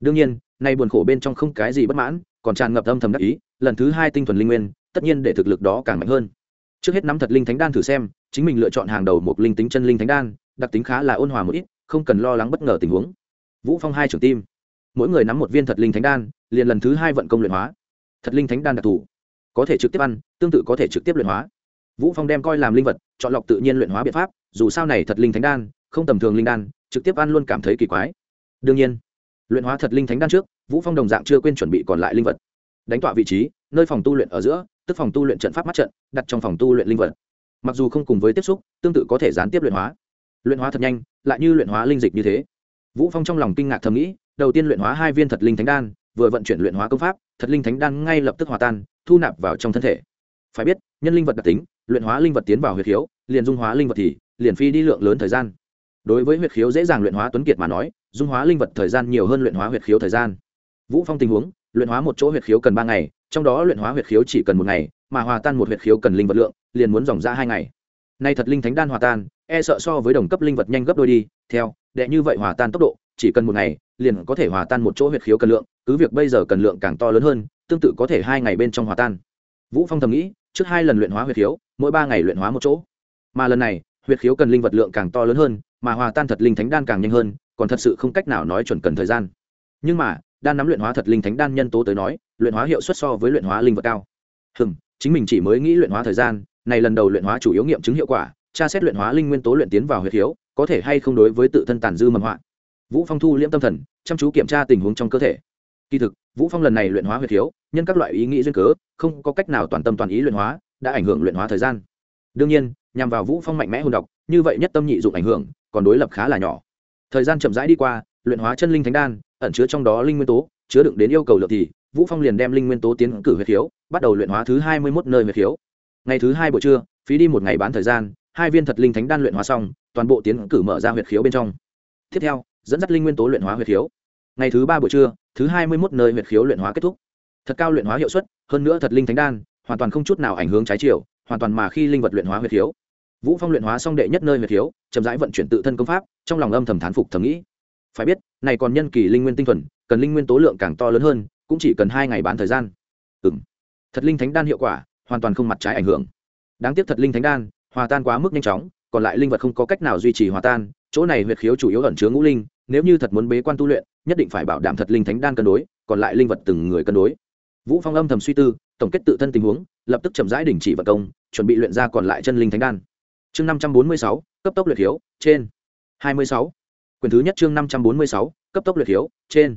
Đương nhiên, nay buồn khổ bên trong không cái gì bất mãn, còn tràn ngập âm thầm đắc ý, lần thứ hai tinh thuần linh nguyên, tất nhiên để thực lực đó càng mạnh hơn. Trước hết nắm thật linh thánh đan thử xem, chính mình lựa chọn hàng đầu một linh tính chân linh thánh đan, đặc tính khá là ôn hòa một ít, không cần lo lắng bất ngờ tình huống. Vũ phong hai trưởng tim. Mỗi người nắm một viên thật linh thánh đan, liền lần thứ hai vận công luyện hóa. Thật linh thánh đan đặc thù. Có thể trực tiếp ăn, tương tự có thể trực tiếp luyện hóa. Vũ phong đem coi làm linh vật, chọn lọc tự nhiên luyện hóa biện pháp, dù sao này thật linh thánh đan, không tầm thường linh đan, trực tiếp ăn luôn cảm thấy kỳ quái đương nhiên, luyện hóa thật linh thánh đan trước, vũ phong đồng dạng chưa quên chuẩn bị còn lại linh vật. Đánh tọa vị trí, nơi phòng tu luyện ở giữa, tức phòng tu luyện trận pháp mắt trận, đặt trong phòng tu luyện linh vật. Mặc dù không cùng với tiếp xúc, tương tự có thể gián tiếp luyện hóa. Luyện hóa thật nhanh, lại như luyện hóa linh dịch như thế. Vũ phong trong lòng kinh ngạc thầm nghĩ, đầu tiên luyện hóa hai viên thật linh thánh đan, vừa vận chuyển luyện hóa công pháp, thật linh thánh đan ngay lập tức hòa tan, thu nạp vào trong thân thể. Phải biết, nhân linh vật đặc tính, luyện hóa linh vật tiến vào huyệt khiếu, liền dung hóa linh vật thì, liền phi đi lượng lớn thời gian đối với huyệt khiếu dễ dàng luyện hóa tuấn kiệt mà nói, dung hóa linh vật thời gian nhiều hơn luyện hóa huyệt khiếu thời gian. Vũ phong tình huống, luyện hóa một chỗ huyệt khiếu cần ba ngày, trong đó luyện hóa huyệt khiếu chỉ cần một ngày, mà hòa tan một huyệt khiếu cần linh vật lượng, liền muốn dòng ra hai ngày. Nay thật linh thánh đan hòa tan e sợ so với đồng cấp linh vật nhanh gấp đôi đi, theo, đệ như vậy hòa tan tốc độ, chỉ cần một ngày, liền có thể hòa tan một chỗ huyệt khiếu cần lượng, cứ việc bây giờ cần lượng càng to lớn hơn, tương tự có thể hai ngày bên trong hòa tan. Vũ phong thầm nghĩ, trước hai lần luyện hóa huyệt khiếu, mỗi ba ngày luyện hóa một chỗ. Mà lần này huyệt khiếu cần linh vật lượng càng to lớn hơn mà hòa tan thật linh thánh đan càng nhanh hơn, còn thật sự không cách nào nói chuẩn cần thời gian. Nhưng mà, đan nắm luyện hóa thật linh thánh đan nhân tố tới nói, luyện hóa hiệu suất so với luyện hóa linh vật cao. Hừng chính mình chỉ mới nghĩ luyện hóa thời gian, này lần đầu luyện hóa chủ yếu nghiệm chứng hiệu quả, tra xét luyện hóa linh nguyên tố luyện tiến vào huyệt hiếu có thể hay không đối với tự thân tàn dư mầm họa. Vũ phong thu liễm tâm thần, chăm chú kiểm tra tình huống trong cơ thể. Kỳ thực, vũ phong lần này luyện hóa huyệt hiếu nhân các loại ý nghĩ duyên cớ, không có cách nào toàn tâm toàn ý luyện hóa, đã ảnh hưởng luyện hóa thời gian. Đương nhiên, nhằm vào vũ phong mạnh mẽ hồn độc, như vậy nhất tâm nhị dụng ảnh hưởng còn đối lập khá là nhỏ. Thời gian chậm rãi đi qua, luyện hóa chân linh thánh đan, ẩn chứa trong đó linh nguyên tố, chứa đựng đến yêu cầu lượng thì, vũ phong liền đem linh nguyên tố tiến cử huyệt khiếu, bắt đầu luyện hóa thứ hai mươi 21 nơi huyệt khiếu. Ngày thứ hai buổi trưa, phí đi một ngày bán thời gian, hai viên thật linh thánh đan luyện hóa xong, toàn bộ tiến cử mở ra huyệt khiếu bên trong. Tiếp theo, dẫn dắt linh nguyên tố luyện hóa huyệt khiếu. Ngày thứ ba buổi trưa, thứ hai mươi 21 nơi huyệt khiếu luyện hóa kết thúc. Thật cao luyện hóa hiệu suất, hơn nữa thật linh thánh đan, hoàn toàn không chút nào ảnh hưởng trái chiều, hoàn toàn mà khi linh vật luyện hóa huyệt khiếu vũ phong luyện hóa xong đệ nhất nơi huyệt thiếu chậm rãi vận chuyển tự thân công pháp, trong lòng âm thầm thán phục thầm nghĩ. Phải biết, này còn nhân kỳ linh nguyên tinh thuần, cần linh nguyên tố lượng càng to lớn hơn, cũng chỉ cần hai ngày bán thời gian. Ừm. Thật linh thánh đan hiệu quả, hoàn toàn không mặt trái ảnh hưởng. Đáng tiếc thật linh thánh đan, hòa tan quá mức nhanh chóng, còn lại linh vật không có cách nào duy trì hòa tan, chỗ này huyệt khiếu chủ yếu ẩn chứa ngũ linh, nếu như thật muốn bế quan tu luyện, nhất định phải bảo đảm thật linh thánh đan cân đối, còn lại linh vật từng người cân đối. Vũ phong âm thầm suy tư, tổng kết tự thân tình huống, lập tức chậm rãi đình chỉ vật công, chuẩn bị luyện ra còn lại chân linh thánh đan chương năm trăm bốn mươi sáu, cấp tốc luyện thiếu, trên. hai mươi sáu. Quyền thứ nhất chương năm trăm bốn mươi sáu, cấp tốc luyện thiếu, trên.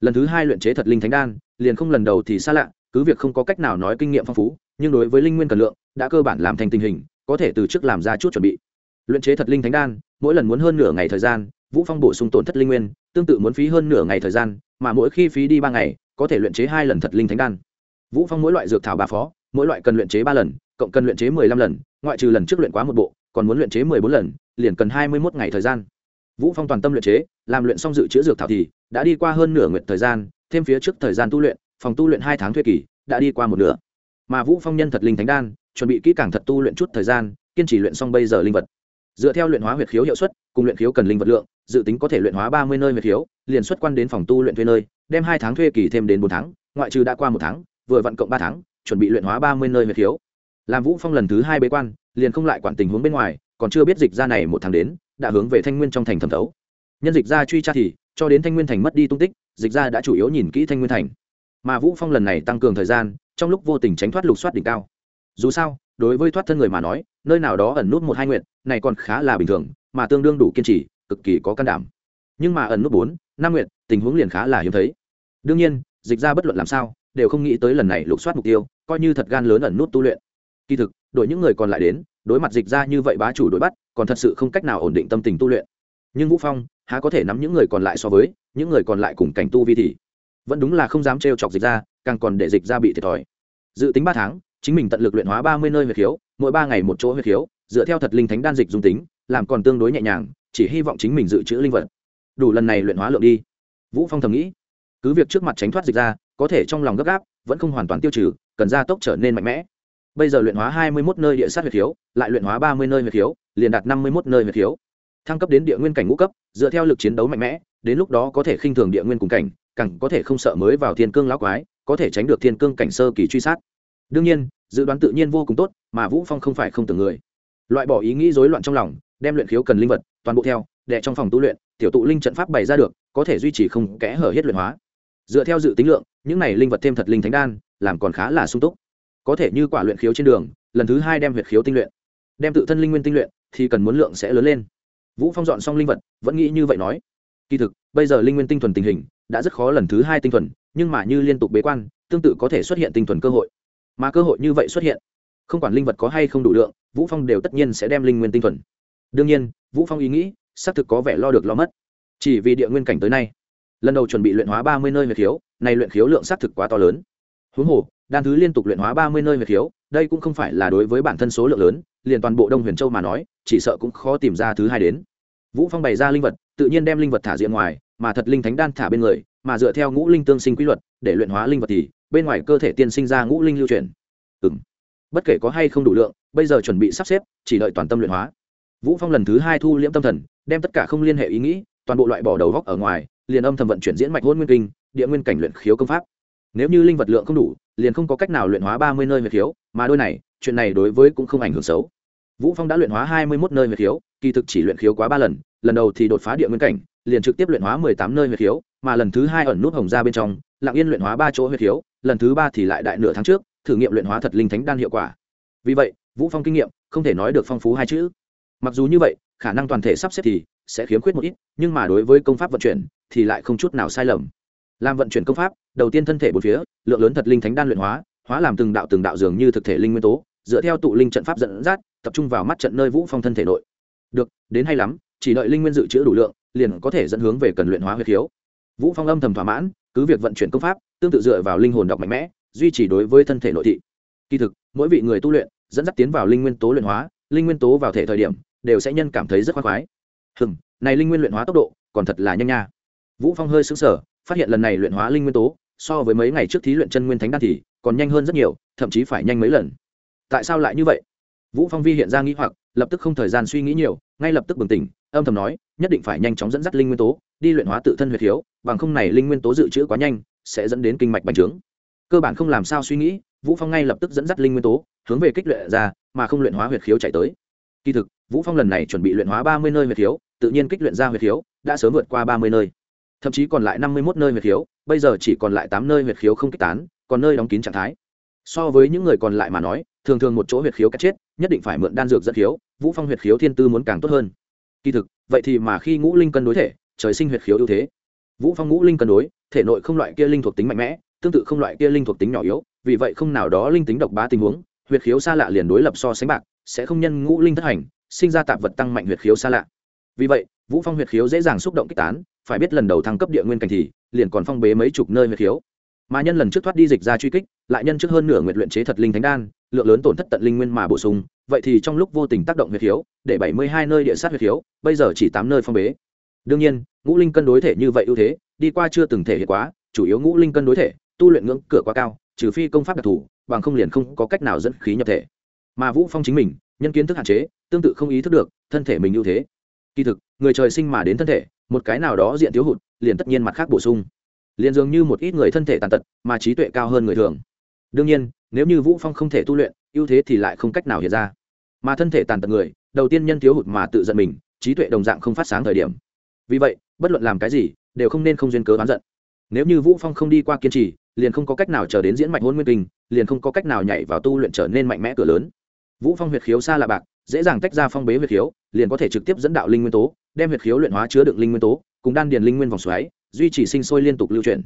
Lần thứ hai luyện chế thật linh thánh đan, liền không lần đầu thì xa lạ, cứ việc không có cách nào nói kinh nghiệm phong phú, nhưng đối với linh nguyên cần lượng, đã cơ bản làm thành tình hình, có thể từ trước làm ra chút chuẩn bị. Luyện chế thật linh thánh đan, mỗi lần muốn hơn nửa ngày thời gian, vũ phong bổ sung tổn thất linh nguyên, tương tự muốn phí hơn nửa ngày thời gian, mà mỗi khi phí đi ba ngày, có thể luyện chế hai lần thật linh thánh đan. Vũ phong mỗi loại dược thảo bà phó, mỗi loại cần luyện chế ba lần cộng cần luyện chế mười lăm lần, ngoại trừ lần trước luyện quá một bộ, còn muốn luyện chế mười bốn lần, liền cần hai mươi một ngày thời gian. Vũ phong toàn tâm luyện chế, làm luyện xong dự chữa dược thảo thì đã đi qua hơn nửa nguyện thời gian, thêm phía trước thời gian tu luyện, phòng tu luyện hai tháng thuê kỳ, đã đi qua một nửa. Mà vũ phong nhân thật linh thánh đan, chuẩn bị kỹ càng thật tu luyện chút thời gian, kiên trì luyện xong bây giờ linh vật. Dựa theo luyện hóa huyệt khiếu hiệu suất, cùng luyện khiếu cần linh vật lượng, dự tính có thể luyện hóa ba mươi nơi huyệt khiếu, liền xuất quan đến phòng tu luyện thuê nơi, đem hai tháng thuê kỳ thêm đến bốn tháng, ngoại trừ đã qua một tháng, vừa vận cộng ba tháng, chuẩn bị luyện hóa ba mươi nơi huyệt khiếu làm vũ phong lần thứ hai bế quan liền không lại quản tình huống bên ngoài còn chưa biết dịch ra này một tháng đến đã hướng về thanh nguyên trong thành thẩm thấu nhân dịch ra truy tra thì cho đến thanh nguyên thành mất đi tung tích dịch ra đã chủ yếu nhìn kỹ thanh nguyên thành mà vũ phong lần này tăng cường thời gian trong lúc vô tình tránh thoát lục soát đỉnh cao dù sao đối với thoát thân người mà nói nơi nào đó ẩn nút một hai nguyện này còn khá là bình thường mà tương đương đủ kiên trì cực kỳ có can đảm nhưng mà ẩn nút bốn năm nguyện tình huống liền khá là hiếm thấy đương nhiên dịch ra bất luận làm sao đều không nghĩ tới lần này lục soát mục tiêu coi như thật gan lớn ẩn nút tu luyện kỳ thực, đội những người còn lại đến, đối mặt dịch ra như vậy bá chủ đối bắt, còn thật sự không cách nào ổn định tâm tình tu luyện. Nhưng vũ phong, há có thể nắm những người còn lại so với, những người còn lại cùng cảnh tu vi thì vẫn đúng là không dám trêu chọc dịch ra, càng còn để dịch ra bị thiệt thòi. Dự tính ba tháng, chính mình tận lực luyện hóa ba mươi nơi huyệt khiếu, mỗi ba ngày một chỗ huyệt khiếu, dựa theo thật linh thánh đan dịch dung tính, làm còn tương đối nhẹ nhàng, chỉ hy vọng chính mình dự trữ linh vật. Đủ lần này luyện hóa lượng đi. Vũ phong thầm nghĩ, cứ việc trước mặt tránh thoát dịch ra, có thể trong lòng gấp gáp, vẫn không hoàn toàn tiêu trừ, cần gia tốc trở nên mạnh mẽ bây giờ luyện hóa hai mươi 21 nơi địa sát huyệt khiếu, lại luyện hóa ba mươi nơi huyệt khiếu, liền đạt năm mươi 51 nơi huyệt khiếu. Thăng cấp đến địa nguyên cảnh ngũ cấp, dựa theo lực chiến đấu mạnh mẽ, đến lúc đó có thể khinh thường địa nguyên cùng cảnh, càng có thể không sợ mới vào thiên cương lão quái, có thể tránh được thiên cương cảnh sơ kỳ truy sát. Đương nhiên, dự đoán tự nhiên vô cùng tốt, mà vũ phong không phải không tưởng người. Loại bỏ ý nghĩ rối loạn trong lòng, đem luyện khiếu cần linh vật, toàn bộ theo đệ trong phòng tu luyện, tiểu tụ linh trận pháp bày ra được, có thể duy trì không kẽ hở hết luyện hóa. Dựa theo dự tính lượng, những này linh vật thêm thật linh thánh đan, làm còn khá là sung túc có thể như quả luyện khiếu trên đường, lần thứ hai đem huyệt khiếu tinh luyện. Đem tự thân linh nguyên tinh luyện, thì cần muốn lượng sẽ lớn lên. Vũ phong dọn xong linh vật, vẫn nghĩ như vậy nói. Kỳ thực, bây giờ linh nguyên tinh thuần tình hình, đã rất khó lần thứ hai tinh thuần, nhưng mà như liên tục bế quan, tương tự có thể xuất hiện tinh thuần cơ hội. Mà cơ hội như vậy xuất hiện, không quản linh vật có hay không đủ lượng, vũ phong đều tất nhiên sẽ đem linh nguyên tinh thuần. Đương nhiên, vũ phong ý nghĩ, xác thực có vẻ lo được lo mất. Chỉ vì địa nguyên cảnh tới nay, lần đầu chuẩn bị luyện hóa ba mươi nơi huyệt khiếu này luyện khiếu lượng xác thực quá to lớn. Huống hồ đan thứ liên tục luyện hóa ba mươi nơi huyệt khiếu, đây cũng không phải là đối với bản thân số lượng lớn, liền toàn bộ đông huyền châu mà nói, chỉ sợ cũng khó tìm ra thứ hai đến. Vũ phong bày ra linh vật, tự nhiên đem linh vật thả diện ngoài, mà thật linh thánh đan thả bên người, mà dựa theo ngũ linh tương sinh quy luật, để luyện hóa linh vật thì, bên ngoài cơ thể tiên sinh ra ngũ linh lưu chuyển. Ừm. Bất kể có hay không đủ lượng, bây giờ chuẩn bị sắp xếp, chỉ đợi toàn tâm luyện hóa. Vũ phong lần thứ hai thu liễm tâm thần, đem tất cả không liên hệ ý nghĩ, toàn bộ loại bỏ đầu góc ở ngoài, liền âm thầm vận chuyển diễn mạch hôn nguyên kinh, địa nguyên cảnh luyện khiếu công pháp nếu như linh vật lượng không đủ, liền không có cách nào luyện hóa ba mươi nơi huyệt khiếu, mà đôi này, chuyện này đối với cũng không ảnh hưởng xấu. Vũ phong đã luyện hóa hai mươi một nơi huyệt khiếu, kỳ thực chỉ luyện khiếu quá ba lần lần đầu thì đột phá địa nguyên cảnh, liền trực tiếp luyện hóa mười tám nơi huyệt khiếu, mà lần thứ hai ẩn nút hồng ra bên trong, lặng yên luyện hóa ba chỗ huyệt khiếu, lần thứ ba thì lại đại nửa tháng trước, thử nghiệm luyện hóa thật linh thánh đan hiệu quả. Vì vậy, vũ phong kinh nghiệm không thể nói được phong phú hai chữ. Mặc dù như vậy, khả năng toàn thể sắp xếp thì sẽ khiếm khuyết một ít, nhưng mà đối với công pháp vận chuyển thì lại không chút nào sai lầm làm vận chuyển công pháp, đầu tiên thân thể bốn phía, lượng lớn thật linh thánh đan luyện hóa hóa làm từng đạo từng đạo dường như thực thể linh nguyên tố, dựa theo tụ linh trận pháp dẫn dắt, tập trung vào mắt trận nơi vũ phong thân thể nội. Được, đến hay lắm, chỉ đợi linh nguyên dự trữ đủ lượng, liền có thể dẫn hướng về cần luyện hóa huyết thiếu. vũ phong âm thầm thỏa mãn, cứ việc vận chuyển công pháp, tương tự dựa vào linh hồn đọc mạnh mẽ, duy trì đối với thân thể nội thị. Kỳ thực, mỗi vị người tu luyện, dẫn dắt tiến vào linh nguyên tố luyện hóa, linh nguyên tố vào thể thời điểm, đều sẽ nhân cảm thấy rất khoái khoái. Hừng này linh nguyên luyện hóa tốc độ, còn thật là nhanh nha. Vũ phong hơi sững sờ phát hiện lần này luyện hóa linh nguyên tố, so với mấy ngày trước thí luyện chân nguyên thánh đan thì còn nhanh hơn rất nhiều, thậm chí phải nhanh mấy lần. Tại sao lại như vậy? Vũ phong vi hiện ra nghĩ hoặc, lập tức không thời gian suy nghĩ nhiều, ngay lập tức bừng tỉnh, âm thầm nói, nhất định phải nhanh chóng dẫn dắt linh nguyên tố, đi luyện hóa tự thân huyệt thiếu, bằng không này linh nguyên tố dự trữ quá nhanh, sẽ dẫn đến kinh mạch bành trướng. Cơ bản không làm sao suy nghĩ, vũ phong ngay lập tức dẫn dắt linh nguyên tố, hướng về kích luyện ra, mà không luyện hóa huyệt khiếu chạy tới. Kỳ thực, vũ phong lần này chuẩn bị luyện hóa ba mươi nơi huyệt khiếu, tự nhiên kích luyện ra huyệt khiếu, đã sớm vượt qua ba mươi nơi thậm chí còn lại năm mươi 51 nơi huyệt khiếu, bây giờ chỉ còn lại tám nơi huyệt khiếu không kích tán, còn nơi đóng kín trạng thái. So với những người còn lại mà nói, thường thường một chỗ huyệt khiếu cách chết, nhất định phải mượn đan dược dẫn khiếu, vũ phong huyệt khiếu thiên tư muốn càng tốt hơn. Kỳ thực, vậy thì mà khi ngũ linh cân đối thể, trời sinh huyệt khiếu ưu thế. Vũ phong ngũ linh cân đối, thể nội không loại kia linh thuộc tính mạnh mẽ, tương tự không loại kia linh thuộc tính nhỏ yếu, vì vậy không nào đó linh tính độc bá tình huống, huyệt khiếu xa lạ liền đối lập so sánh bạc, sẽ không nhân ngũ linh thất hành, sinh ra tạp vật tăng mạnh huyệt khiếu xa lạ. Vì vậy, vũ phong huyệt khiếu dễ dàng xúc động kích tán phải biết lần đầu thăng cấp địa nguyên cảnh thì, liền còn phong bế mấy chục nơi huyệt khiếu. Mà nhân lần trước thoát đi dịch ra truy kích, lại nhân trước hơn nửa nguyện luyện chế thật linh thánh đan, lượng lớn tổn thất tận linh nguyên mà bổ sung, vậy thì trong lúc vô tình tác động huyệt khiếu, để bảy mươi hai nơi địa sát huyệt khiếu, bây giờ chỉ tám nơi phong bế. Đương nhiên, ngũ linh cân đối thể như vậy ưu thế, đi qua chưa từng thể hiện quá, chủ yếu ngũ linh cân đối thể, tu luyện ngưỡng cửa quá cao, trừ phi công pháp đặc thù, bằng không liền không có cách nào dẫn khí nhập thể. Mà vũ phong chính mình, nhân kiến thức hạn chế, tương tự không ý thức được, thân thể mình ưu thế. Kỳ thực, người trời sinh mà đến thân thể một cái nào đó diện thiếu hụt, liền tất nhiên mặt khác bổ sung. Liền dường như một ít người thân thể tàn tật, mà trí tuệ cao hơn người thường. Đương nhiên, nếu như vũ phong không thể tu luyện, ưu thế thì lại không cách nào hiện ra. Mà thân thể tàn tật người, đầu tiên nhân thiếu hụt mà tự giận mình, trí tuệ đồng dạng không phát sáng thời điểm. Vì vậy, bất luận làm cái gì, đều không nên không duyên cớ oán giận. Nếu như vũ phong không đi qua kiên trì, liền không có cách nào chờ đến diễn mạch hôn nguyên kinh, liền không có cách nào nhảy vào tu luyện trở nên mạnh mẽ cửa lớn. Vũ phong huyệt khiếu xa là bạc, dễ dàng tách ra phong bế huyệt khiếu, liền có thể trực tiếp dẫn đạo linh nguyên tố đem huyệt khiếu luyện hóa chứa đựng linh nguyên tố, cùng đan điền linh nguyên vòng xoáy, duy trì sinh sôi liên tục lưu chuyển.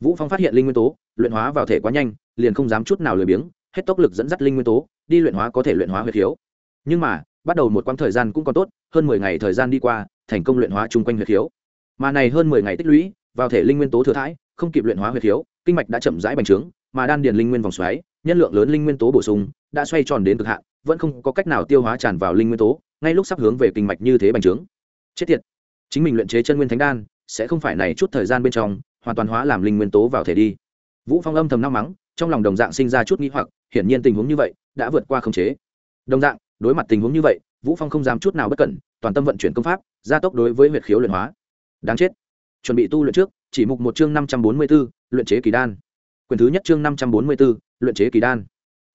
Vũ phong phát hiện linh nguyên tố, luyện hóa vào thể quá nhanh, liền không dám chút nào lười biếng, hết tốc lực dẫn dắt linh nguyên tố, đi luyện hóa có thể luyện hóa huyệt khiếu. Nhưng mà, bắt đầu một quãng thời gian cũng còn tốt, hơn 10 ngày thời gian đi qua, thành công luyện hóa chung quanh huyệt khiếu. Mà này hơn 10 ngày tích lũy, vào thể linh nguyên tố thừa thãi, không kịp luyện hóa huyệt khiếu, kinh mạch đã chậm rãi bành trướng, mà đan điền linh nguyên vòng xoáy, nhân lượng lớn linh nguyên tố bổ sung, đã xoay tròn đến cực hạn, vẫn không có cách nào tiêu hóa tràn vào linh nguyên tố, ngay lúc sắp hướng về kinh mạch như thế bành trướng chết tiệt. Chính mình luyện chế chân nguyên thánh đan sẽ không phải này chút thời gian bên trong hoàn toàn hóa làm linh nguyên tố vào thể đi. Vũ phong âm thầm nao mắng trong lòng đồng dạng sinh ra chút nghi hoặc hiển nhiên tình huống như vậy đã vượt qua khống chế. Đồng dạng đối mặt tình huống như vậy vũ phong không dám chút nào bất cẩn toàn tâm vận chuyển công pháp gia tốc đối với huyệt khiếu luyện hóa. Đáng chết. Chuẩn bị tu luyện trước chỉ mục một chương năm trăm bốn mươi 544, luyện chế kỳ đan. Quyền thứ nhất chương năm trăm bốn mươi 544, luyện chế kỳ đan.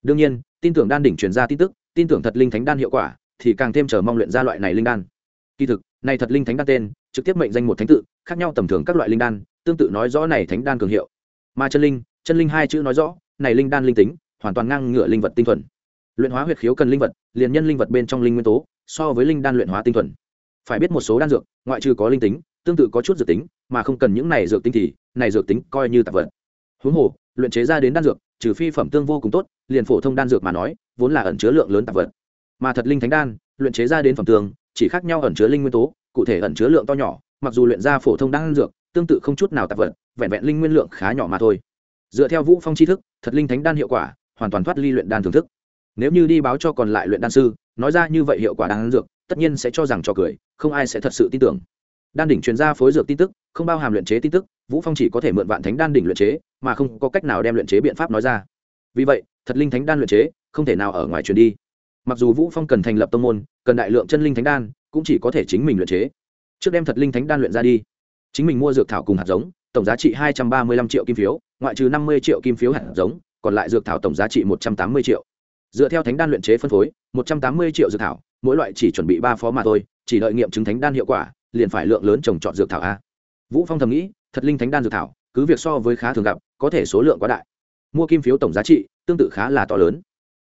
Đương nhiên tin tưởng đan đỉnh truyền ra tin tức tin tưởng thật linh thánh đan hiệu quả thì càng thêm chờ mong luyện ra loại này linh đan kỳ thực, này thật linh thánh đan tên, trực tiếp mệnh danh một thánh tự, khác nhau tầm thường các loại linh đan, tương tự nói rõ này thánh đan cường hiệu. Mà chân linh chân linh hai chữ nói rõ, này linh đan linh tính, hoàn toàn ngang ngửa linh vật tinh thuần. Luyện hóa huyệt khiếu cần linh vật, liền nhân linh vật bên trong linh nguyên tố, so với linh đan luyện hóa tinh thuần. Phải biết một số đan dược, ngoại trừ có linh tính, tương tự có chút dược tính, mà không cần những này dược tính thì, này dược tính coi như tạp vật. Huống hồ, luyện chế ra đến đan dược, trừ phi phẩm tương vô cùng tốt, liền phổ thông đan dược mà nói, vốn là ẩn chứa lượng lớn tạp vật. Mà thật linh thánh đan, luyện chế ra đến phẩm tương chỉ khác nhau ẩn chứa linh nguyên tố, cụ thể ẩn chứa lượng to nhỏ, mặc dù luyện ra phổ thông đan dược, tương tự không chút nào tạp vật, vẹn vẹn linh nguyên lượng khá nhỏ mà thôi. Dựa theo vũ phong tri thức, thật linh thánh đan hiệu quả, hoàn toàn thoát ly luyện đan thưởng thức. Nếu như đi báo cho còn lại luyện đan sư, nói ra như vậy hiệu quả đan dược, tất nhiên sẽ cho rằng cho cười, không ai sẽ thật sự tin tưởng. Đan đỉnh truyền ra phối dược tin tức, không bao hàm luyện chế tin tức, vũ phong chỉ có thể mượn vạn thánh đan đỉnh luyện chế, mà không có cách nào đem luyện chế biện pháp nói ra. Vì vậy, thật linh thánh đan luyện chế, không thể nào ở ngoài truyền đi mặc dù vũ phong cần thành lập tông môn, cần đại lượng chân linh thánh đan, cũng chỉ có thể chính mình luyện chế. Trước đem thật linh thánh đan luyện ra đi. Chính mình mua dược thảo cùng hạt giống, tổng giá trị hai trăm ba mươi lăm triệu kim phiếu, ngoại trừ năm mươi triệu kim phiếu hạt giống, còn lại dược thảo tổng giá trị một trăm tám mươi triệu. Dựa theo thánh đan luyện chế phân phối, một trăm tám mươi triệu dược thảo, mỗi loại chỉ chuẩn bị ba phó mà thôi, chỉ đợi nghiệm chứng thánh đan hiệu quả, liền phải lượng lớn trồng trọt dược thảo a. Vũ phong thầm nghĩ, thật linh thánh đan dược thảo, cứ việc so với khá thường gặp, có thể số lượng quá đại. Mua kim phiếu tổng giá trị tương tự khá là to lớn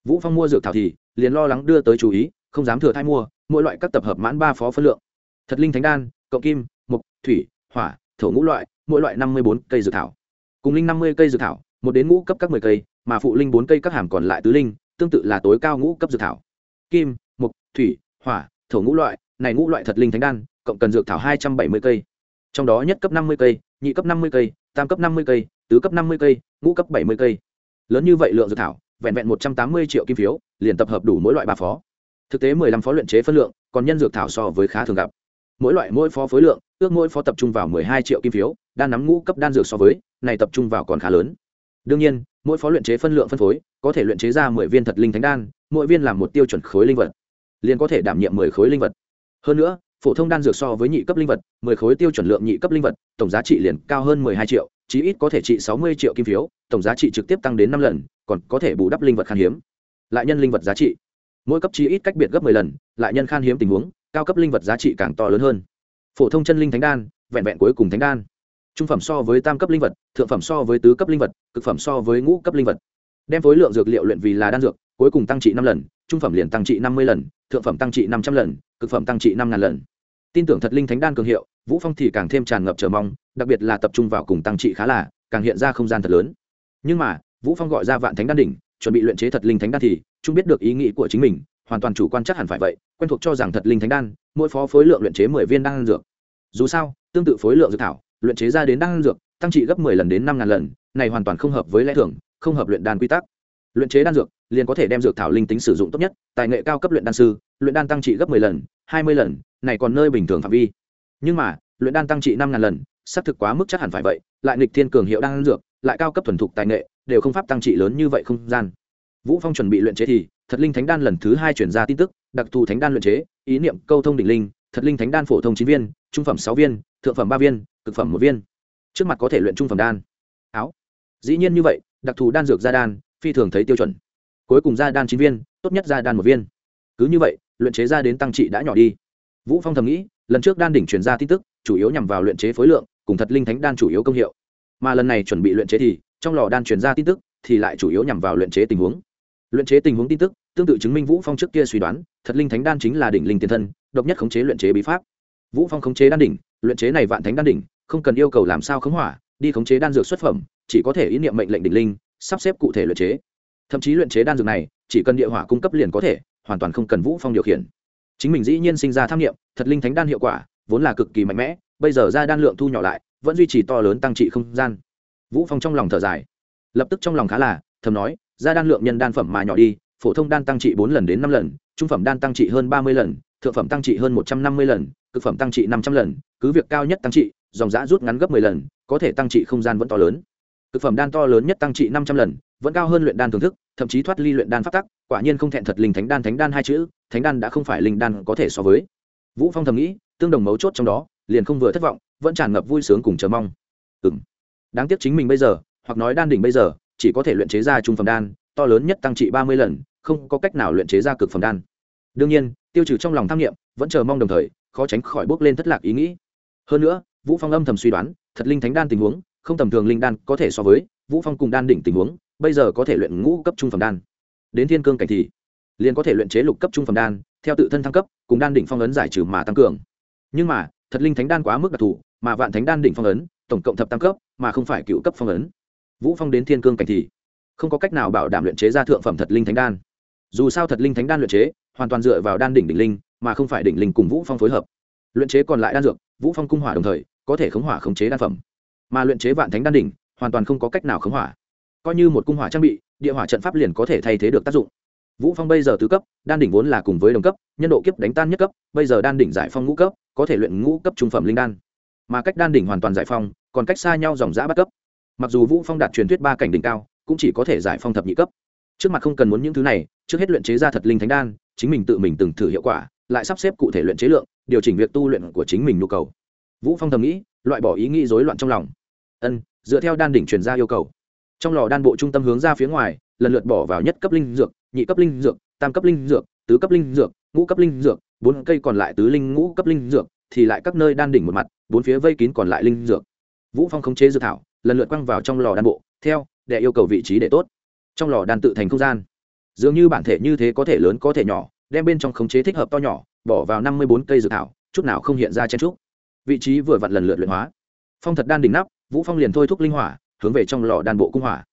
vũ phong mua dược thảo thì liền lo lắng đưa tới chú ý, không dám thừa thai mua, mỗi loại các tập hợp mãn ba phó phân lượng. Thật linh thánh đan, cộng kim mục thủy, hỏa, thổ ngũ loại, mỗi loại năm mươi bốn cây dược thảo. Cùng linh năm mươi cây dược thảo, một đến ngũ cấp các mười cây, mà phụ linh bốn cây các hàm còn lại tứ linh, tương tự là tối cao ngũ cấp dược thảo. Kim mục thủy, hỏa, thổ ngũ loại, này ngũ loại thật linh thánh đan, cộng cần dược thảo hai trăm bảy mươi cây. Trong đó nhất cấp năm mươi cây, nhị cấp năm mươi cây, tam cấp năm mươi cây, tứ cấp năm mươi cây, ngũ cấp bảy mươi cây. Lớn như vậy lượng dược thảo vẹn vẹn một trăm tám mươi triệu kim phiếu, liền tập hợp đủ mỗi loại ba phó. Thực tế mười lăm phó luyện chế phân lượng, còn nhân dược thảo so với khá thường gặp. Mỗi loại mỗi phó phối lượng, ước mỗi phó tập trung vào mười hai triệu kim phiếu, đan nắm ngũ cấp đan dược so với, này tập trung vào còn khá lớn. Đương nhiên, mỗi phó luyện chế phân lượng phân phối, có thể luyện chế ra mười viên thật linh thánh đan, mỗi viên làm một tiêu chuẩn khối linh vật, liền có thể đảm nhiệm mười khối linh vật. Hơn nữa phổ thông đan dược so với nhị cấp linh vật, mười khối tiêu chuẩn lượng nhị cấp linh vật, tổng giá trị liền cao hơn mười hai triệu, chí ít có thể trị sáu mươi triệu kim phiếu, tổng giá trị trực tiếp tăng đến năm lần, còn có thể bù đắp linh vật khan hiếm. Lại nhân linh vật giá trị. Mỗi cấp chí ít cách biệt gấp mười lần, lại nhân khan hiếm tình huống, cao cấp linh vật giá trị càng to lớn hơn. Phổ thông chân linh thánh đan, vẹn vẹn cuối cùng thánh đan. Trung phẩm so với tam cấp linh vật, thượng phẩm so với tứ cấp linh vật, cực phẩm so với ngũ cấp linh vật. Đem phối lượng dược liệu luyện vì là đan dược, cuối cùng tăng trị năm lần, trung phẩm liền tăng trị năm mươi lần, thượng phẩm tăng trị năm trăm lần, cực phẩm tăng trị năm ngàn lần tin tưởng thật linh thánh đan cường hiệu, vũ phong thì càng thêm tràn ngập chờ mong, đặc biệt là tập trung vào cùng tăng trị khá là, càng hiện ra không gian thật lớn. Nhưng mà, vũ phong gọi ra vạn thánh đan đỉnh, chuẩn bị luyện chế thật linh thánh đan thì, chúng biết được ý nghĩ của chính mình, hoàn toàn chủ quan chắc hẳn phải vậy, quen thuộc cho rằng thật linh thánh đan, mỗi phó phối lượng luyện chế mười viên đan dược. Dù sao, tương tự phối lượng dược thảo, luyện chế ra đến đan dược, tăng trị gấp mười lần đến năm ngàn lần, này hoàn toàn không hợp với lẽ thường, không hợp luyện đan quy tắc. Luyện chế đan dược, liền có thể đem dược thảo linh tính sử dụng tốt nhất, tài nghệ cao cấp luyện đan sư, luyện đan tăng trị gấp 10 lần 20 lần này còn nơi bình thường phạm vi. Nhưng mà, luyện đan tăng trị năm ngàn lần, xác thực quá mức chắc hẳn phải vậy, lại nghịch thiên cường hiệu đan dược, lại cao cấp thuần thục tài nghệ, đều không pháp tăng trị lớn như vậy không gian. Vũ phong chuẩn bị luyện chế thì, thật linh thánh đan lần thứ hai chuyển ra tin tức, đặc thù thánh đan luyện chế, ý niệm, câu thông đỉnh linh, thật linh thánh đan phổ thông chín viên, trung phẩm sáu viên, thượng phẩm ba viên, cực phẩm một viên. Trước mặt có thể luyện trung phẩm đan. Áo. Dĩ nhiên như vậy, đặc thù đan dược gia đan, phi thường thấy tiêu chuẩn. Cuối cùng gia đan chín viên, tốt nhất gia đan một viên. Cứ như vậy, luyện chế ra đến tăng trị đã nhỏ đi vũ phong thầm nghĩ, lần trước đan đỉnh truyền ra tin tức, chủ yếu nhằm vào luyện chế phối lượng, cùng thật linh thánh đan chủ yếu công hiệu. Mà lần này chuẩn bị luyện chế thì, trong lò đan truyền ra tin tức, thì lại chủ yếu nhằm vào luyện chế tình huống. Luyện chế tình huống tin tức, tương tự chứng minh vũ phong trước kia suy đoán, thật linh thánh đan chính là đỉnh linh tiền thân, độc nhất khống chế luyện chế bí pháp. Vũ phong khống chế đan đỉnh, luyện chế này vạn thánh đan đỉnh, không cần yêu cầu làm sao khống hỏa, đi khống chế đan dược xuất phẩm, chỉ có thể ý niệm mệnh lệnh đỉnh linh, sắp xếp cụ thể luyện chế. Thậm chí luyện chế đan dược này, chỉ cần địa hỏa cung cấp liền có thể, hoàn toàn không cần vũ phong điều khiển chính mình dĩ nhiên sinh ra tham nghiệm thật linh thánh đan hiệu quả, vốn là cực kỳ mạnh mẽ, bây giờ ra đan lượng thu nhỏ lại, vẫn duy trì to lớn tăng trị không gian. Vũ phong trong lòng thở dài. Lập tức trong lòng khá là thầm nói, ra đan lượng nhân đan phẩm mà nhỏ đi, phổ thông đan tăng trị bốn lần đến năm lần, trung phẩm đan tăng trị hơn ba mươi lần, thượng phẩm tăng trị hơn một trăm năm mươi lần, cực phẩm tăng trị năm trăm lần, cứ việc cao nhất tăng trị, dòng giã rút ngắn gấp mười lần, có thể tăng trị không gian vẫn to lớn. Cực phẩm đan to lớn nhất tăng trị năm trăm lần, vẫn cao hơn luyện đan thưởng thức, thậm chí thoát ly luyện đan phát tắc, quả nhiên không thẹn thật linh thánh đan thánh đan hai chữ thánh đan đã không phải linh đan có thể so với. Vũ phong thầm nghĩ, tương đồng mấu chốt trong đó, liền không vừa thất vọng, vẫn tràn ngập vui sướng cùng chờ mong. Ừm. Đáng tiếc chính mình bây giờ, hoặc nói đan đỉnh bây giờ, chỉ có thể luyện chế ra trung phẩm đan, to lớn nhất tăng trị ba mươi lần, không có cách nào luyện chế ra cực phẩm đan. Đương nhiên, tiêu trừ trong lòng tham nghiệm vẫn chờ mong đồng thời, khó tránh khỏi bước lên thất lạc ý nghĩ. Hơn nữa, vũ phong âm thầm suy đoán, thật linh thánh đan tình huống, không tầm thường linh đan có thể so với vũ phong cùng đan đỉnh tình huống, bây giờ có thể luyện ngũ cấp trung phẩm đan. Đến thiên cương cảnh thì liền có thể luyện chế lục cấp trung phẩm đan, theo tự thân thăng cấp, cùng đan đỉnh phong ấn giải trừ mà tăng cường. Nhưng mà, thật linh thánh đan quá mức đặc thù, mà vạn thánh đan đỉnh phong ấn, tổng cộng thập tăng cấp, mà không phải cựu cấp phong ấn. Vũ phong đến thiên cương cảnh thì, không có cách nào bảo đảm luyện chế ra thượng phẩm thật linh thánh đan. Dù sao thật linh thánh đan luyện chế, hoàn toàn dựa vào đan đỉnh đỉnh linh, mà không phải đỉnh linh cùng vũ phong phối hợp. Luyện chế còn lại đan dược, vũ phong cung hỏa đồng thời, có thể khống hỏa khống chế đan phẩm. Mà luyện chế vạn thánh đan đỉnh, hoàn toàn không có cách nào khống hỏa. Coi như một cung hỏa trang bị, địa hỏa trận pháp liền có thể thay thế được tác dụng vũ phong bây giờ tứ cấp, đan đỉnh vốn là cùng với đồng cấp, nhân độ kiếp đánh tan nhất cấp, bây giờ đan đỉnh giải phong ngũ cấp, có thể luyện ngũ cấp trung phẩm linh đan. Mà cách đan đỉnh hoàn toàn giải phong, còn cách xa nhau dòng giã bắt cấp. Mặc dù vũ phong đạt truyền thuyết ba cảnh đỉnh cao, cũng chỉ có thể giải phong thập nhị cấp. Trước mặt không cần muốn những thứ này, trước hết luyện chế ra thật linh thánh đan, chính mình tự mình từng thử hiệu quả, lại sắp xếp cụ thể luyện chế lượng, điều chỉnh việc tu luyện của chính mình nhu cầu. Vũ phong thầm nghĩ, loại bỏ ý nghĩ rối loạn trong lòng. Ân, dựa theo đan đỉnh truyền ra yêu cầu. Trong lò đan bộ trung tâm hướng ra phía ngoài, lần lượt bỏ vào nhất cấp linh dược nhị cấp linh dược, tam cấp linh dược, tứ cấp linh dược, ngũ cấp linh dược, bốn cây còn lại tứ linh, ngũ cấp linh dược, thì lại các nơi đan đỉnh một mặt, bốn phía vây kín còn lại linh dược. Vũ phong khống chế dược thảo, lần lượt quăng vào trong lò đan bộ, theo, để yêu cầu vị trí để tốt. Trong lò đan tự thành không gian. Dường như bản thể như thế có thể lớn có thể nhỏ, đem bên trong khống chế thích hợp to nhỏ, bỏ vào năm mươi bốn cây dược thảo, chút nào không hiện ra chen trúc vị trí vừa vặn lần lượt luyện hóa. Phong thật đan đỉnh nắp, vũ phong liền thôi thúc linh hỏa, hướng về trong lò đan bộ cung hỏa.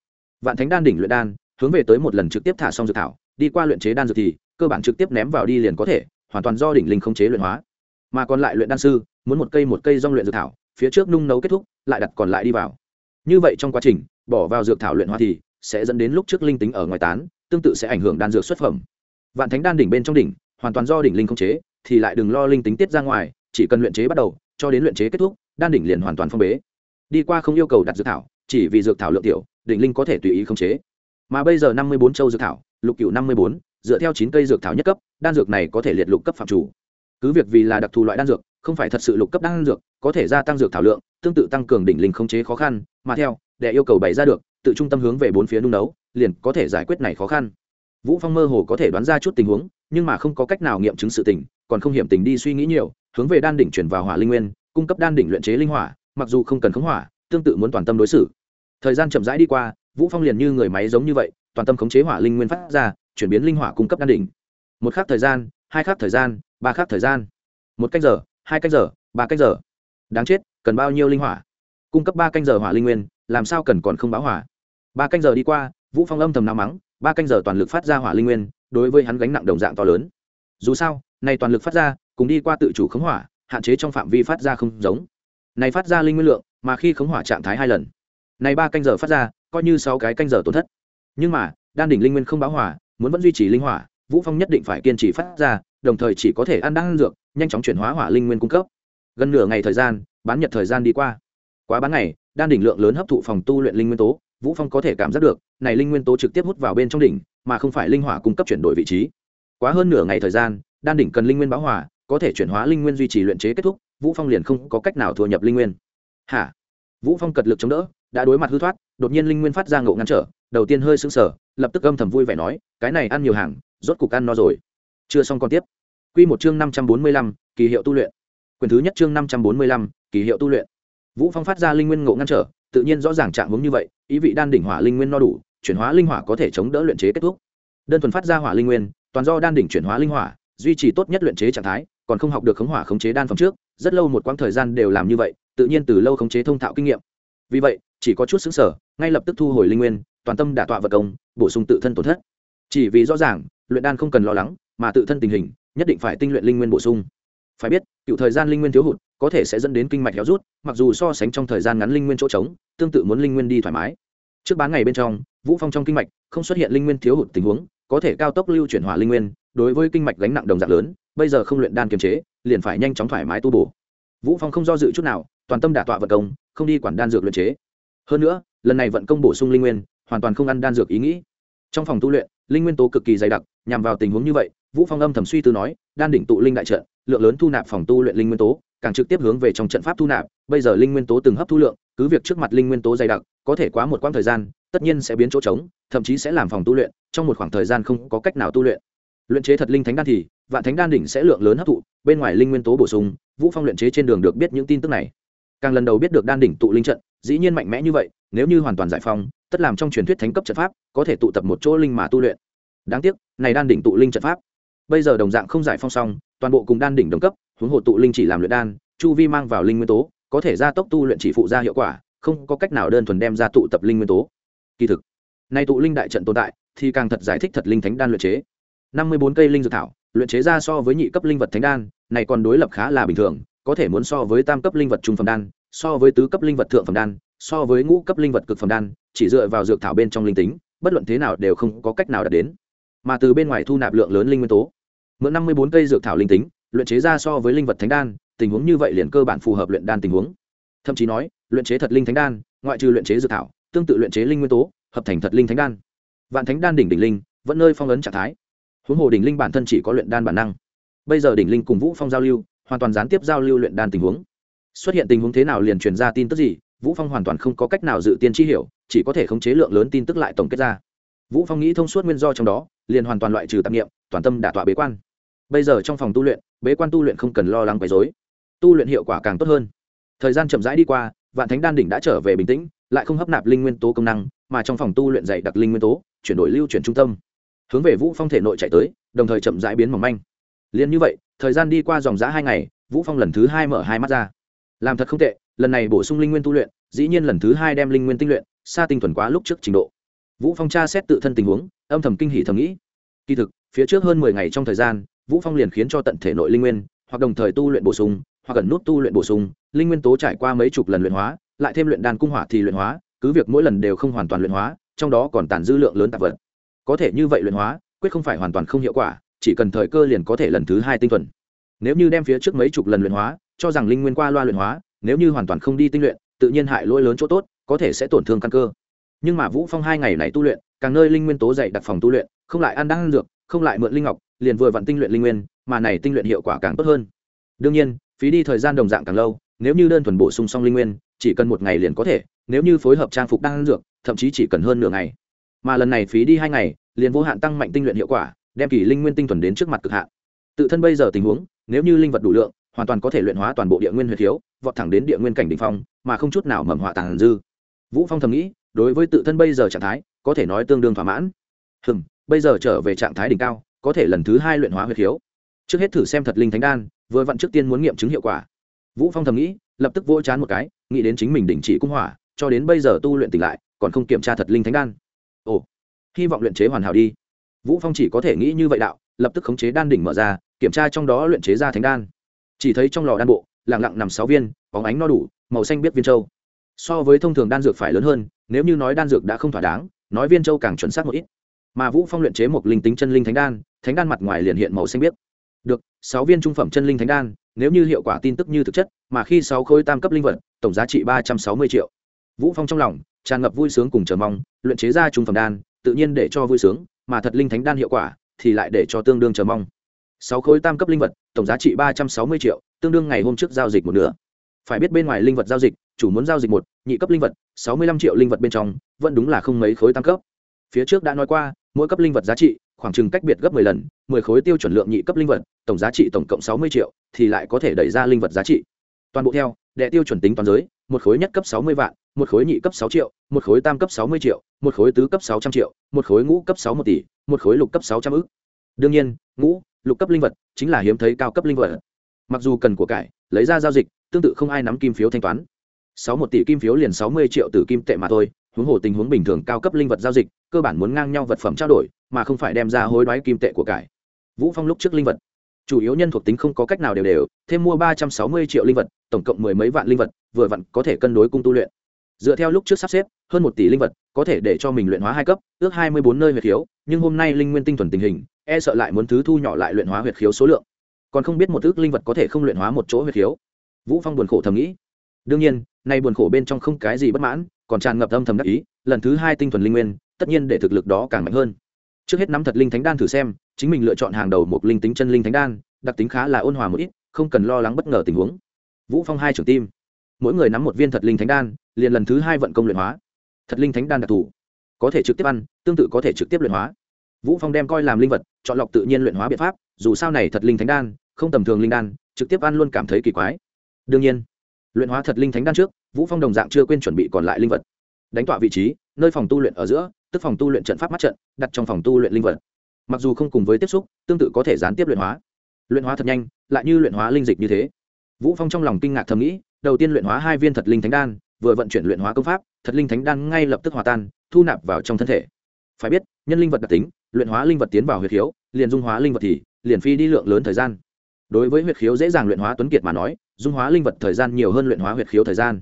Vạn thánh đan đỉnh luyện đan hướng về tới một lần trực tiếp thả xong dược thảo, đi qua luyện chế đan dược thì, cơ bản trực tiếp ném vào đi liền có thể, hoàn toàn do đỉnh linh không chế luyện hóa. Mà còn lại luyện đan sư, muốn một cây một cây rong luyện dược thảo, phía trước nung nấu kết thúc, lại đặt còn lại đi vào. Như vậy trong quá trình, bỏ vào dược thảo luyện hóa thì, sẽ dẫn đến lúc trước linh tính ở ngoài tán, tương tự sẽ ảnh hưởng đan dược xuất phẩm. Vạn thánh đan đỉnh bên trong đỉnh, hoàn toàn do đỉnh linh không chế, thì lại đừng lo linh tính tiết ra ngoài, chỉ cần luyện chế bắt đầu, cho đến luyện chế kết thúc, đan đỉnh liền hoàn toàn phong bế. Đi qua không yêu cầu đặt dược thảo, chỉ vì dược thảo lượng tiểu, đỉnh linh có thể tùy ý không chế mà bây giờ năm mươi bốn châu dược thảo, lục cựu năm mươi bốn, dựa theo chín cây dược thảo nhất cấp, đan dược này có thể liệt lục cấp phạm chủ. Cứ việc vì là đặc thù loại đan dược, không phải thật sự lục cấp đan dược, có thể gia tăng dược thảo lượng, tương tự tăng cường đỉnh linh không chế khó khăn, mà theo, để yêu cầu bày ra được, tự trung tâm hướng về bốn phía nung nấu, liền có thể giải quyết này khó khăn. Vũ phong mơ hồ có thể đoán ra chút tình huống, nhưng mà không có cách nào nghiệm chứng sự tình, còn không hiểm tình đi suy nghĩ nhiều, hướng về đan đỉnh chuyển vào hỏa linh nguyên, cung cấp đan đỉnh luyện chế linh hỏa, mặc dù không cần khống hỏa, tương tự muốn toàn tâm đối xử. Thời gian chậm rãi đi qua vũ phong liền như người máy giống như vậy, toàn tâm khống chế hỏa linh nguyên phát ra, chuyển biến linh hỏa cung cấp đan đỉnh. Một khắc thời gian, hai khắc thời gian, ba khắc thời gian. Một cách giờ, hai cách giờ, ba cách giờ. Đáng chết, cần bao nhiêu linh hỏa? Cung cấp ba canh giờ hỏa linh nguyên, làm sao cần còn không báo hỏa? Ba canh giờ đi qua, vũ phong âm thầm nao mắng, ba canh giờ toàn lực phát ra hỏa linh nguyên, đối với hắn gánh nặng đồng dạng to lớn. Dù sao, này toàn lực phát ra, cùng đi qua tự chủ khống hỏa, hạn chế trong phạm vi phát ra không giống. Này phát ra linh nguyên lượng, mà khi khống hỏa trạng thái hai lần. Này ba canh giờ phát ra coi như sáu cái canh giờ tổn thất. Nhưng mà, đan đỉnh linh nguyên không báo hỏa muốn vẫn duy trì linh hỏa, vũ phong nhất định phải kiên trì phát ra, đồng thời chỉ có thể ăn đan dược, nhanh chóng chuyển hóa hỏa linh nguyên cung cấp. Gần nửa ngày thời gian, bán nhật thời gian đi qua. Quá bán ngày, đan đỉnh lượng lớn hấp thụ phòng tu luyện linh nguyên tố, vũ phong có thể cảm giác được, này linh nguyên tố trực tiếp hút vào bên trong đỉnh, mà không phải linh hỏa cung cấp chuyển đổi vị trí. Quá hơn nửa ngày thời gian, đan đỉnh cần linh nguyên báo hỏa có thể chuyển hóa linh nguyên duy trì luyện chế kết thúc, vũ phong liền không có cách nào thừa nhập linh nguyên. Hả? Vũ phong cật lực chống đỡ, đã đối mặt hư thoát đột nhiên linh nguyên phát ra ngộ ngăn trở đầu tiên hơi sững sờ lập tức âm thầm vui vẻ nói cái này ăn nhiều hàng rốt cục ăn no rồi. Chưa xong còn tiếp. Quy một chương năm trăm bốn mươi lăm, kỳ hiệu tu luyện. Quyền thứ nhất chương năm trăm bốn mươi lăm, kỳ hiệu tu luyện. Vũ phong phát ra linh nguyên ngộ ngăn trở tự nhiên rõ ràng trạng hướng như vậy ý vị đan đỉnh hỏa linh nguyên no đủ chuyển hóa linh hỏa có thể chống đỡ luyện chế kết thúc. Đơn thuần phát ra hỏa linh nguyên toàn do đan đỉnh chuyển hóa linh hỏa duy trì tốt nhất luyện chế trạng thái còn không học được khống hỏa khống chế đan phẩm trước rất lâu một quãng thời gian đều làm như vậy tự nhiên từ lâu khống chế thông thạo kinh nghiệm. Vì vậy chỉ có chút xứng sở, ngay lập tức thu hồi linh nguyên, toàn tâm đả tọa vật công, bổ sung tự thân tổn thất. Chỉ vì rõ ràng, luyện đan không cần lo lắng, mà tự thân tình hình, nhất định phải tinh luyện linh nguyên bổ sung. Phải biết, cựu thời gian linh nguyên thiếu hụt, có thể sẽ dẫn đến kinh mạch héo rút, mặc dù so sánh trong thời gian ngắn linh nguyên chỗ trống, tương tự muốn linh nguyên đi thoải mái. Trước bán ngày bên trong, vũ phong trong kinh mạch, không xuất hiện linh nguyên thiếu hụt tình huống, có thể cao tốc lưu chuyển hỏa linh nguyên, đối với kinh mạch gánh nặng đồng dạng lớn, bây giờ không luyện đan kiềm chế, liền phải nhanh chóng thoải mái tu bổ. Vũ phong không do dự chút nào, toàn tâm đả tọa vật công, không đi quản đan dược luyện chế hơn nữa, lần này vận công bổ sung linh nguyên, hoàn toàn không ăn đan dược ý nghĩ. Trong phòng tu luyện, linh nguyên tố cực kỳ dày đặc, nhằm vào tình huống như vậy, vũ phong âm thầm suy tư nói, đan đỉnh tụ linh đại trận, lượng lớn thu nạp phòng tu luyện linh nguyên tố, càng trực tiếp hướng về trong trận pháp thu nạp, bây giờ linh nguyên tố từng hấp thu lượng, cứ việc trước mặt linh nguyên tố dày đặc, có thể quá một quãng thời gian, tất nhiên sẽ biến chỗ trống, thậm chí sẽ làm phòng tu luyện, trong một khoảng thời gian không có cách nào tu luyện. Luyện chế thật linh thánh đan thì, vạn thánh đan đỉnh sẽ lượng lớn hấp thụ, bên ngoài linh nguyên tố bổ sung, vũ phong luyện chế trên đường được biết những tin tức này. Càng lần đầu biết được đan đỉnh tụ linh trận dĩ nhiên mạnh mẽ như vậy nếu như hoàn toàn giải phóng, tất làm trong truyền thuyết thánh cấp trận pháp có thể tụ tập một chỗ linh mà tu luyện. Đáng tiếc này đan đỉnh tụ linh trận pháp. Bây giờ đồng dạng không giải phong xong toàn bộ cùng đan đỉnh đồng cấp huống hồ tụ linh chỉ làm luyện đan chu vi mang vào linh nguyên tố có thể gia tốc tu luyện chỉ phụ ra hiệu quả không có cách nào đơn thuần đem ra tụ tập linh nguyên tố. Kỳ thực nay tụ linh đại trận tồn tại thì càng thật giải thích thật linh thánh đan luyện chế. Năm mươi bốn cây linh dược thảo luyện chế ra so với nhị cấp linh vật thánh đan này còn đối lập khá là bình thường có thể muốn so với tam cấp linh vật trung phẩm đan so với tứ cấp linh vật thượng phẩm đan, so với ngũ cấp linh vật cực phẩm đan, chỉ dựa vào dược thảo bên trong linh tính, bất luận thế nào đều không có cách nào đạt đến. Mà từ bên ngoài thu nạp lượng lớn linh nguyên tố. Mượn năm mươi bốn cây dược thảo linh tính, luyện chế ra so với linh vật thánh đan, tình huống như vậy liền cơ bản phù hợp luyện đan tình huống. Thậm chí nói, luyện chế thật linh thánh đan, ngoại trừ luyện chế dược thảo, tương tự luyện chế linh nguyên tố, hợp thành thật linh thánh đan. Vạn thánh đan đỉnh đỉnh linh, vẫn nơi phong ấn trạng thái. Huống hồ đỉnh linh bản thân chỉ có luyện đan bản năng. Bây giờ đỉnh linh cùng vũ phong giao lưu, hoàn toàn gián tiếp giao lưu luyện đan tình huống xuất hiện tình huống thế nào liền truyền ra tin tức gì, vũ phong hoàn toàn không có cách nào dự tiên chi hiểu, chỉ có thể khống chế lượng lớn tin tức lại tổng kết ra. Vũ phong nghĩ thông suốt nguyên do trong đó, liền hoàn toàn loại trừ tạp nghiệm toàn tâm đả tọa bế quan. Bây giờ trong phòng tu luyện, bế quan tu luyện không cần lo lắng quấy rối. Tu luyện hiệu quả càng tốt hơn. Thời gian chậm rãi đi qua, vạn thánh đan đỉnh đã trở về bình tĩnh, lại không hấp nạp linh nguyên tố công năng, mà trong phòng tu luyện dạy đặc linh nguyên tố, chuyển đổi lưu chuyển trung tâm. Hướng về vũ phong thể nội chạy tới, đồng thời chậm rãi biến mỏng manh. Liền như vậy, thời gian đi qua dòng giã hai ngày, vũ phong lần thứ hai mở hai mắt ra làm thật không tệ, lần này bổ sung linh nguyên tu luyện, dĩ nhiên lần thứ hai đem linh nguyên tinh luyện xa tinh thuần quá lúc trước trình độ. Vũ phong tra xét tự thân tình huống, âm thầm kinh hỉ thầm nghĩ. Kỳ thực, phía trước hơn mười ngày trong thời gian, vũ phong liền khiến cho tận thể nội linh nguyên, hoặc đồng thời tu luyện bổ sung, hoặc gần nút tu luyện bổ sung, linh nguyên tố trải qua mấy chục lần luyện hóa, lại thêm luyện đan cung hỏa thì luyện hóa, cứ việc mỗi lần đều không hoàn toàn luyện hóa, trong đó còn tàn dư lượng lớn tạp vật. Có thể như vậy luyện hóa, quyết không phải hoàn toàn không hiệu quả, chỉ cần thời cơ liền có thể lần thứ hai tinh thuần. Nếu như đem phía trước mấy chục lần luyện hóa cho rằng linh nguyên qua loa luyện hóa, nếu như hoàn toàn không đi tinh luyện, tự nhiên hại lỗi lớn chỗ tốt, có thể sẽ tổn thương căn cơ. Nhưng mà vũ phong hai ngày này tu luyện, càng nơi linh nguyên tố dạy đặt phòng tu luyện, không lại ăn đan dược, không lại mượn linh ngọc, liền vừa vặn tinh luyện linh nguyên, mà này tinh luyện hiệu quả càng tốt hơn. Đương nhiên, phí đi thời gian đồng dạng càng lâu, nếu như đơn thuần bổ sung xong linh nguyên, chỉ cần một ngày liền có thể, nếu như phối hợp trang phục đan dược, thậm chí chỉ cần hơn nửa ngày. Mà lần này phí đi hai ngày, liền vô hạn tăng mạnh tinh luyện hiệu quả, đem kỳ linh nguyên tinh thuần đến trước mặt cực hạn. Tự thân bây giờ tình huống, nếu như linh vật đủ lượng hoàn toàn có thể luyện hóa toàn bộ địa nguyên huyệt thiếu, vọt thẳng đến địa nguyên cảnh đ ỉ n h phong, mà không chút nào mầm họa tàn dư. Vũ phong thầm nghĩ, đối với tự thân bây giờ trạng thái, có thể nói tương đương thỏa mãn. Hừm, bây giờ trở về trạng thái đỉnh cao, có thể lần thứ hai luyện hóa huyệt thiếu. Trước hết thử xem thật linh thánh đan, vừa vặn trước tiên muốn nghiệm chứng hiệu quả. Vũ phong thầm nghĩ, lập tức vỗ chán một cái, nghĩ đến chính mình đình chỉ cung hỏa, cho đến bây giờ tu luyện tỉnh lại, còn không kiểm tra thật linh thánh đan. Ồ, hy vọng luyện chế hoàn hảo đi. Vũ phong chỉ có thể nghĩ như vậy đạo, lập tức khống chế đan đỉnh mở ra, kiểm tra trong đó luyện chế ra thánh đan chỉ thấy trong lò đan bộ, lặng lặng nằm sáu viên, bóng ánh no đủ, màu xanh biết viên châu. So với thông thường đan dược phải lớn hơn, nếu như nói đan dược đã không thỏa đáng, nói viên châu càng chuẩn xác một ít. Mà vũ phong luyện chế một linh tính chân linh thánh đan thánh đan mặt ngoài liền hiện màu xanh biếc được, sáu viên trung phẩm chân linh thánh đan, nếu như hiệu quả tin tức như thực chất, mà khi sáu khối tam cấp linh vật, tổng giá trị ba trăm sáu mươi triệu. Vũ phong trong lòng, tràn ngập vui sướng cùng chờ mong, luyện chế ra trung phẩm đan, tự nhiên để cho vui sướng, mà thật linh thánh đan hiệu quả, thì lại để cho tương đương chờ mong sáu khối tam cấp linh vật tổng giá trị ba trăm sáu mươi triệu tương đương ngày hôm trước giao dịch một nửa phải biết bên ngoài linh vật giao dịch chủ muốn giao dịch một nhị cấp linh vật sáu mươi lăm triệu linh vật bên trong vẫn đúng là không mấy khối tam cấp phía trước đã nói qua mỗi cấp linh vật giá trị khoảng chừng cách biệt gấp 10 lần, 10 khối tiêu chuẩn lượng nhị cấp linh vật, tổng giá trị tổng cộng 60 triệu, thì lại có thể đẩy ra linh vật giá trị. Toàn bộ theo, đệ tiêu chuẩn tính toàn giới, một khối nhất cấp 60 vạn, một khối nhị cấp 6 triệu, một khối tam cấp 60 triệu, một khối tứ cấp 600 triệu, một khối ngũ cấp 61 tỷ, một khối lục cấp 600 ức. Đương nhiên, ngũ, lục cấp linh vật chính là hiếm thấy cao cấp linh vật. Mặc dù cần của cải, lấy ra giao dịch, tương tự không ai nắm kim phiếu thanh toán. 61 tỷ kim phiếu liền 60 triệu tử kim tệ mà thôi, huống hồ tình huống bình thường cao cấp linh vật giao dịch, cơ bản muốn ngang nhau vật phẩm trao đổi, mà không phải đem ra hối đoái kim tệ của cải vũ phong lúc trước linh vật chủ yếu nhân thuộc tính không có cách nào đều đều thêm mua ba trăm sáu mươi triệu linh vật tổng cộng mười mấy vạn linh vật vừa vặn có thể cân đối cung tu luyện dựa theo lúc trước sắp xếp hơn một tỷ linh vật có thể để cho mình luyện hóa hai cấp ước hai mươi bốn nơi huyệt thiếu, nhưng hôm nay linh nguyên tinh thuần tình hình e sợ lại muốn thứ thu nhỏ lại luyện hóa huyệt khiếu số lượng. Còn không biết một ước linh vật có thể không luyện hóa một chỗ huyệt khiếu. Vũ phong buồn khổ thầm nghĩ. Đương nhiên, nay buồn khổ bên trong không cái gì bất mãn, còn tràn ngập âm thầm đắc ý, lần thứ hai tinh thuần linh nguyên, tất nhiên để thực lực đó càng mạnh hơn. Trước hết nắm thật linh thánh đan thử xem, chính mình lựa chọn hàng đầu một linh tính chân linh thánh đan, đặc tính khá là ôn hòa một ít, không cần lo lắng bất ngờ tình huống. Vũ phong hai trưởng tim. Mỗi người nắm một viên thật linh thánh đan, liền lần thứ hai vận công luyện hóa. Thật linh thánh đan đặc thù. Có thể trực tiếp ăn, tương tự có thể trực tiếp luyện hóa vũ phong đem coi làm linh vật, chọn lọc tự nhiên luyện hóa biện pháp, dù sao này thật linh thánh đan, không tầm thường linh đan, trực tiếp ăn luôn cảm thấy kỳ quái. Đương nhiên, luyện hóa thật linh thánh đan trước, vũ phong đồng dạng chưa quên chuẩn bị còn lại linh vật. Đánh tọa vị trí, nơi phòng tu luyện ở giữa, tức phòng tu luyện trận pháp mắt trận, đặt trong phòng tu luyện linh vật. Mặc dù không cùng với tiếp xúc, tương tự có thể gián tiếp luyện hóa. Luyện hóa thật nhanh, lại như luyện hóa linh dịch như thế. Vũ phong trong lòng kinh ngạc thầm nghĩ, đầu tiên luyện hóa hai viên thật linh thánh đan, vừa vận chuyển luyện hóa công pháp, thật linh thánh đan ngay lập tức hòa tan, thu nạp vào trong thân thể. Phải biết, nhân linh vật đặc tính luyện hóa linh vật tiến vào huyệt khiếu, liền dung hóa linh vật thì, liền phi đi lượng lớn thời gian. Đối với huyệt khiếu dễ dàng luyện hóa tuấn kiệt mà nói, dung hóa linh vật thời gian nhiều hơn luyện hóa huyệt khiếu thời gian.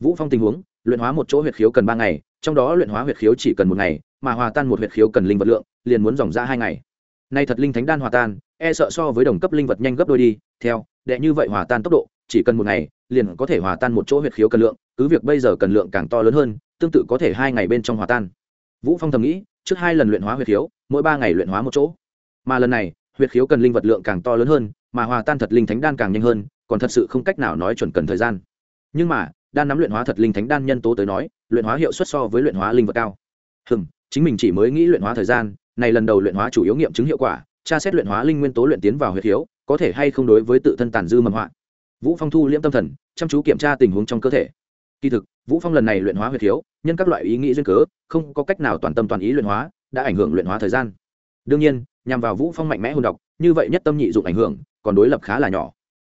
Vũ phong tình huống, luyện hóa một chỗ huyệt khiếu cần ba ngày, trong đó luyện hóa huyệt khiếu chỉ cần một ngày, mà hòa tan một huyệt khiếu cần linh vật lượng, liền muốn dòng ra hai ngày. Nay thật linh thánh đan hòa tan e sợ so với đồng cấp linh vật nhanh gấp đôi đi, theo, đệ như vậy hòa tan tốc độ, chỉ cần một ngày, liền có thể hòa tan một chỗ huyệt khiếu cần lượng, cứ việc bây giờ cần lượng càng to lớn hơn, tương tự có thể hai ngày bên trong hòa tan. Vũ phong thầm nghĩ trước hai lần luyện hóa huyệt khiếu, mỗi ba ngày luyện hóa một chỗ. Mà lần này, huyệt khiếu cần linh vật lượng càng to lớn hơn, mà hòa tan thật linh thánh đan càng nhanh hơn, còn thật sự không cách nào nói chuẩn cần thời gian. Nhưng mà, đan nắm luyện hóa thật linh thánh đan nhân tố tới nói, luyện hóa hiệu suất so với luyện hóa linh vật cao. Hừm, chính mình chỉ mới nghĩ luyện hóa thời gian, này lần đầu luyện hóa chủ yếu nghiệm chứng hiệu quả, tra xét luyện hóa linh nguyên tố luyện tiến vào huyệt khiếu, có thể hay không đối với tự thân tàn dư mầm họa vũ phong thu liễm tâm thần, chăm chú kiểm tra tình huống trong cơ thể. Kỳ thực, vũ phong lần này luyện hóa huyệt khiếu nhân các loại ý nghĩ duyên cớ, không có cách nào toàn tâm toàn ý luyện hóa, đã ảnh hưởng luyện hóa thời gian. Đương nhiên, nhằm vào vũ phong mạnh mẽ hồn độc, như vậy nhất tâm nhị dụng ảnh hưởng, còn đối lập khá là nhỏ.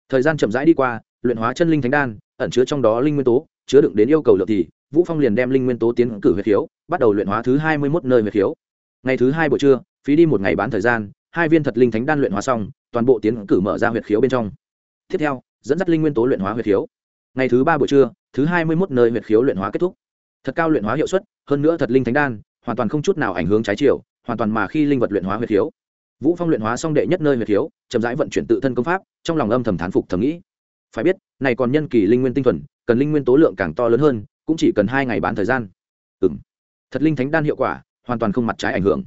Thời gian chậm rãi đi qua, luyện hóa chân linh thánh đan, ẩn chứa trong đó linh nguyên tố, chứa đựng đến yêu cầu lượng thì, vũ phong liền đem linh nguyên tố tiến cử huyệt khiếu, bắt đầu luyện hóa thứ hai mươi 21 nơi huyệt khiếu. Ngày thứ hai buổi trưa, phí đi một ngày bán thời gian, hai viên thật linh thánh đan luyện hóa xong, toàn bộ tiến cử mở ra huyệt khiếu bên trong. Tiếp theo, dẫn dắt linh nguyên tố luyện hóa huyệt khiếu. Ngày thứ ba buổi trưa, thứ hai mươi 21 nơi huyệt khiếu luyện hóa kết thúc thật cao luyện hóa hiệu suất hơn nữa thật linh thánh đan hoàn toàn không chút nào ảnh hưởng trái chiều hoàn toàn mà khi linh vật luyện hóa huyệt thiếu, vũ phong luyện hóa xong đệ nhất nơi huyệt thiếu, chậm rãi vận chuyển tự thân công pháp trong lòng âm thầm thán phục thầm nghĩ. Phải biết này còn nhân kỳ linh nguyên tinh thuần cần linh nguyên tố lượng càng to lớn hơn cũng chỉ cần hai ngày bán thời gian. Ừm, thật linh thánh đan hiệu quả hoàn toàn không mặt trái ảnh hưởng.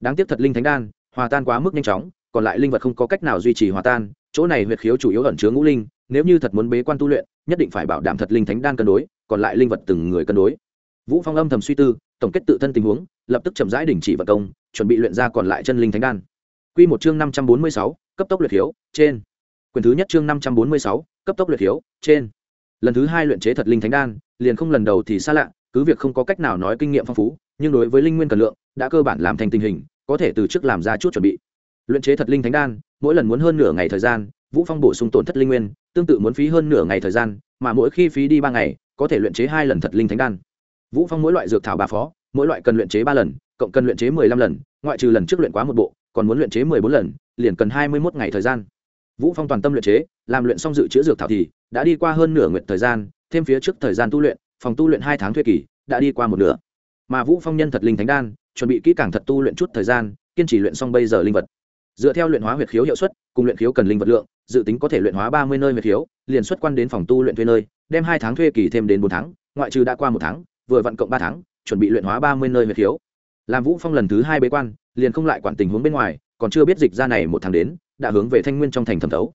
Đáng tiếc thật linh thánh đan hòa tan quá mức nhanh chóng còn lại linh vật không có cách nào duy trì hòa tan chỗ này huyệt khiếu chủ yếu ẩn chứa ngũ linh nếu như thật muốn bế quan tu luyện nhất định phải bảo đảm thật linh thánh đan cân đối còn lại linh vật từng người cân đối vũ phong âm thầm suy tư, tổng kết tự thân tình huống, lập tức chậm rãi đình chỉ vận công, chuẩn bị luyện ra còn lại chân linh thánh đan. Quy một chương năm trăm bốn mươi sáu, cấp tốc luyện khiếu, trên. Quyền thứ nhất chương năm trăm bốn mươi sáu, cấp tốc luyện khiếu, trên. Lần thứ hai luyện chế thật linh thánh đan, liền không lần đầu thì xa lạ, cứ việc không có cách nào nói kinh nghiệm phong phú, nhưng đối với linh nguyên cần lượng, đã cơ bản làm thành tình hình, có thể từ trước làm ra chút chuẩn bị. Luyện chế thật linh thánh đan, mỗi lần muốn hơn nửa ngày thời gian, vũ phong bổ sung tổn thất linh nguyên, tương tự muốn phí hơn nửa ngày thời gian, mà mỗi khi phí đi ba ngày, có thể luyện chế hai lần thật linh thánh đan vũ phong mỗi loại dược thảo ba phó, mỗi loại cần luyện chế ba lần, cộng cần luyện chế mười lăm lần, ngoại trừ lần trước luyện quá một bộ, còn muốn luyện chế mười bốn lần, liền cần hai mươi 21 ngày thời gian. Vũ phong toàn tâm luyện chế, làm luyện xong dự trữ dược thảo thì đã đi qua hơn nửa nguyện thời gian, thêm phía trước thời gian tu luyện, phòng tu luyện hai tháng thuê kỳ, đã đi qua một nửa. Mà vũ phong nhân thật linh thánh đan, chuẩn bị kỹ càng thật tu luyện chút thời gian, kiên trì luyện xong bây giờ linh vật. Dựa theo luyện hóa huyệt khiếu hiệu suất, cùng luyện khiếu cần linh vật lượng, dự tính có thể luyện hóa ba mươi nơi huyệt khiếu, liền xuất quan đến phòng tu luyện thuê nơi, đem hai tháng thuê kỳ thêm đến bốn tháng, ngoại trừ đã qua một tháng vừa vận cộng ba tháng, chuẩn bị luyện hóa ba mươi nơi huyệt thiếu làm vũ phong lần thứ hai bế quan, liền không lại quản tình huống bên ngoài, còn chưa biết dịch ra này một tháng đến, đã hướng về thanh nguyên trong thành thẩm thấu.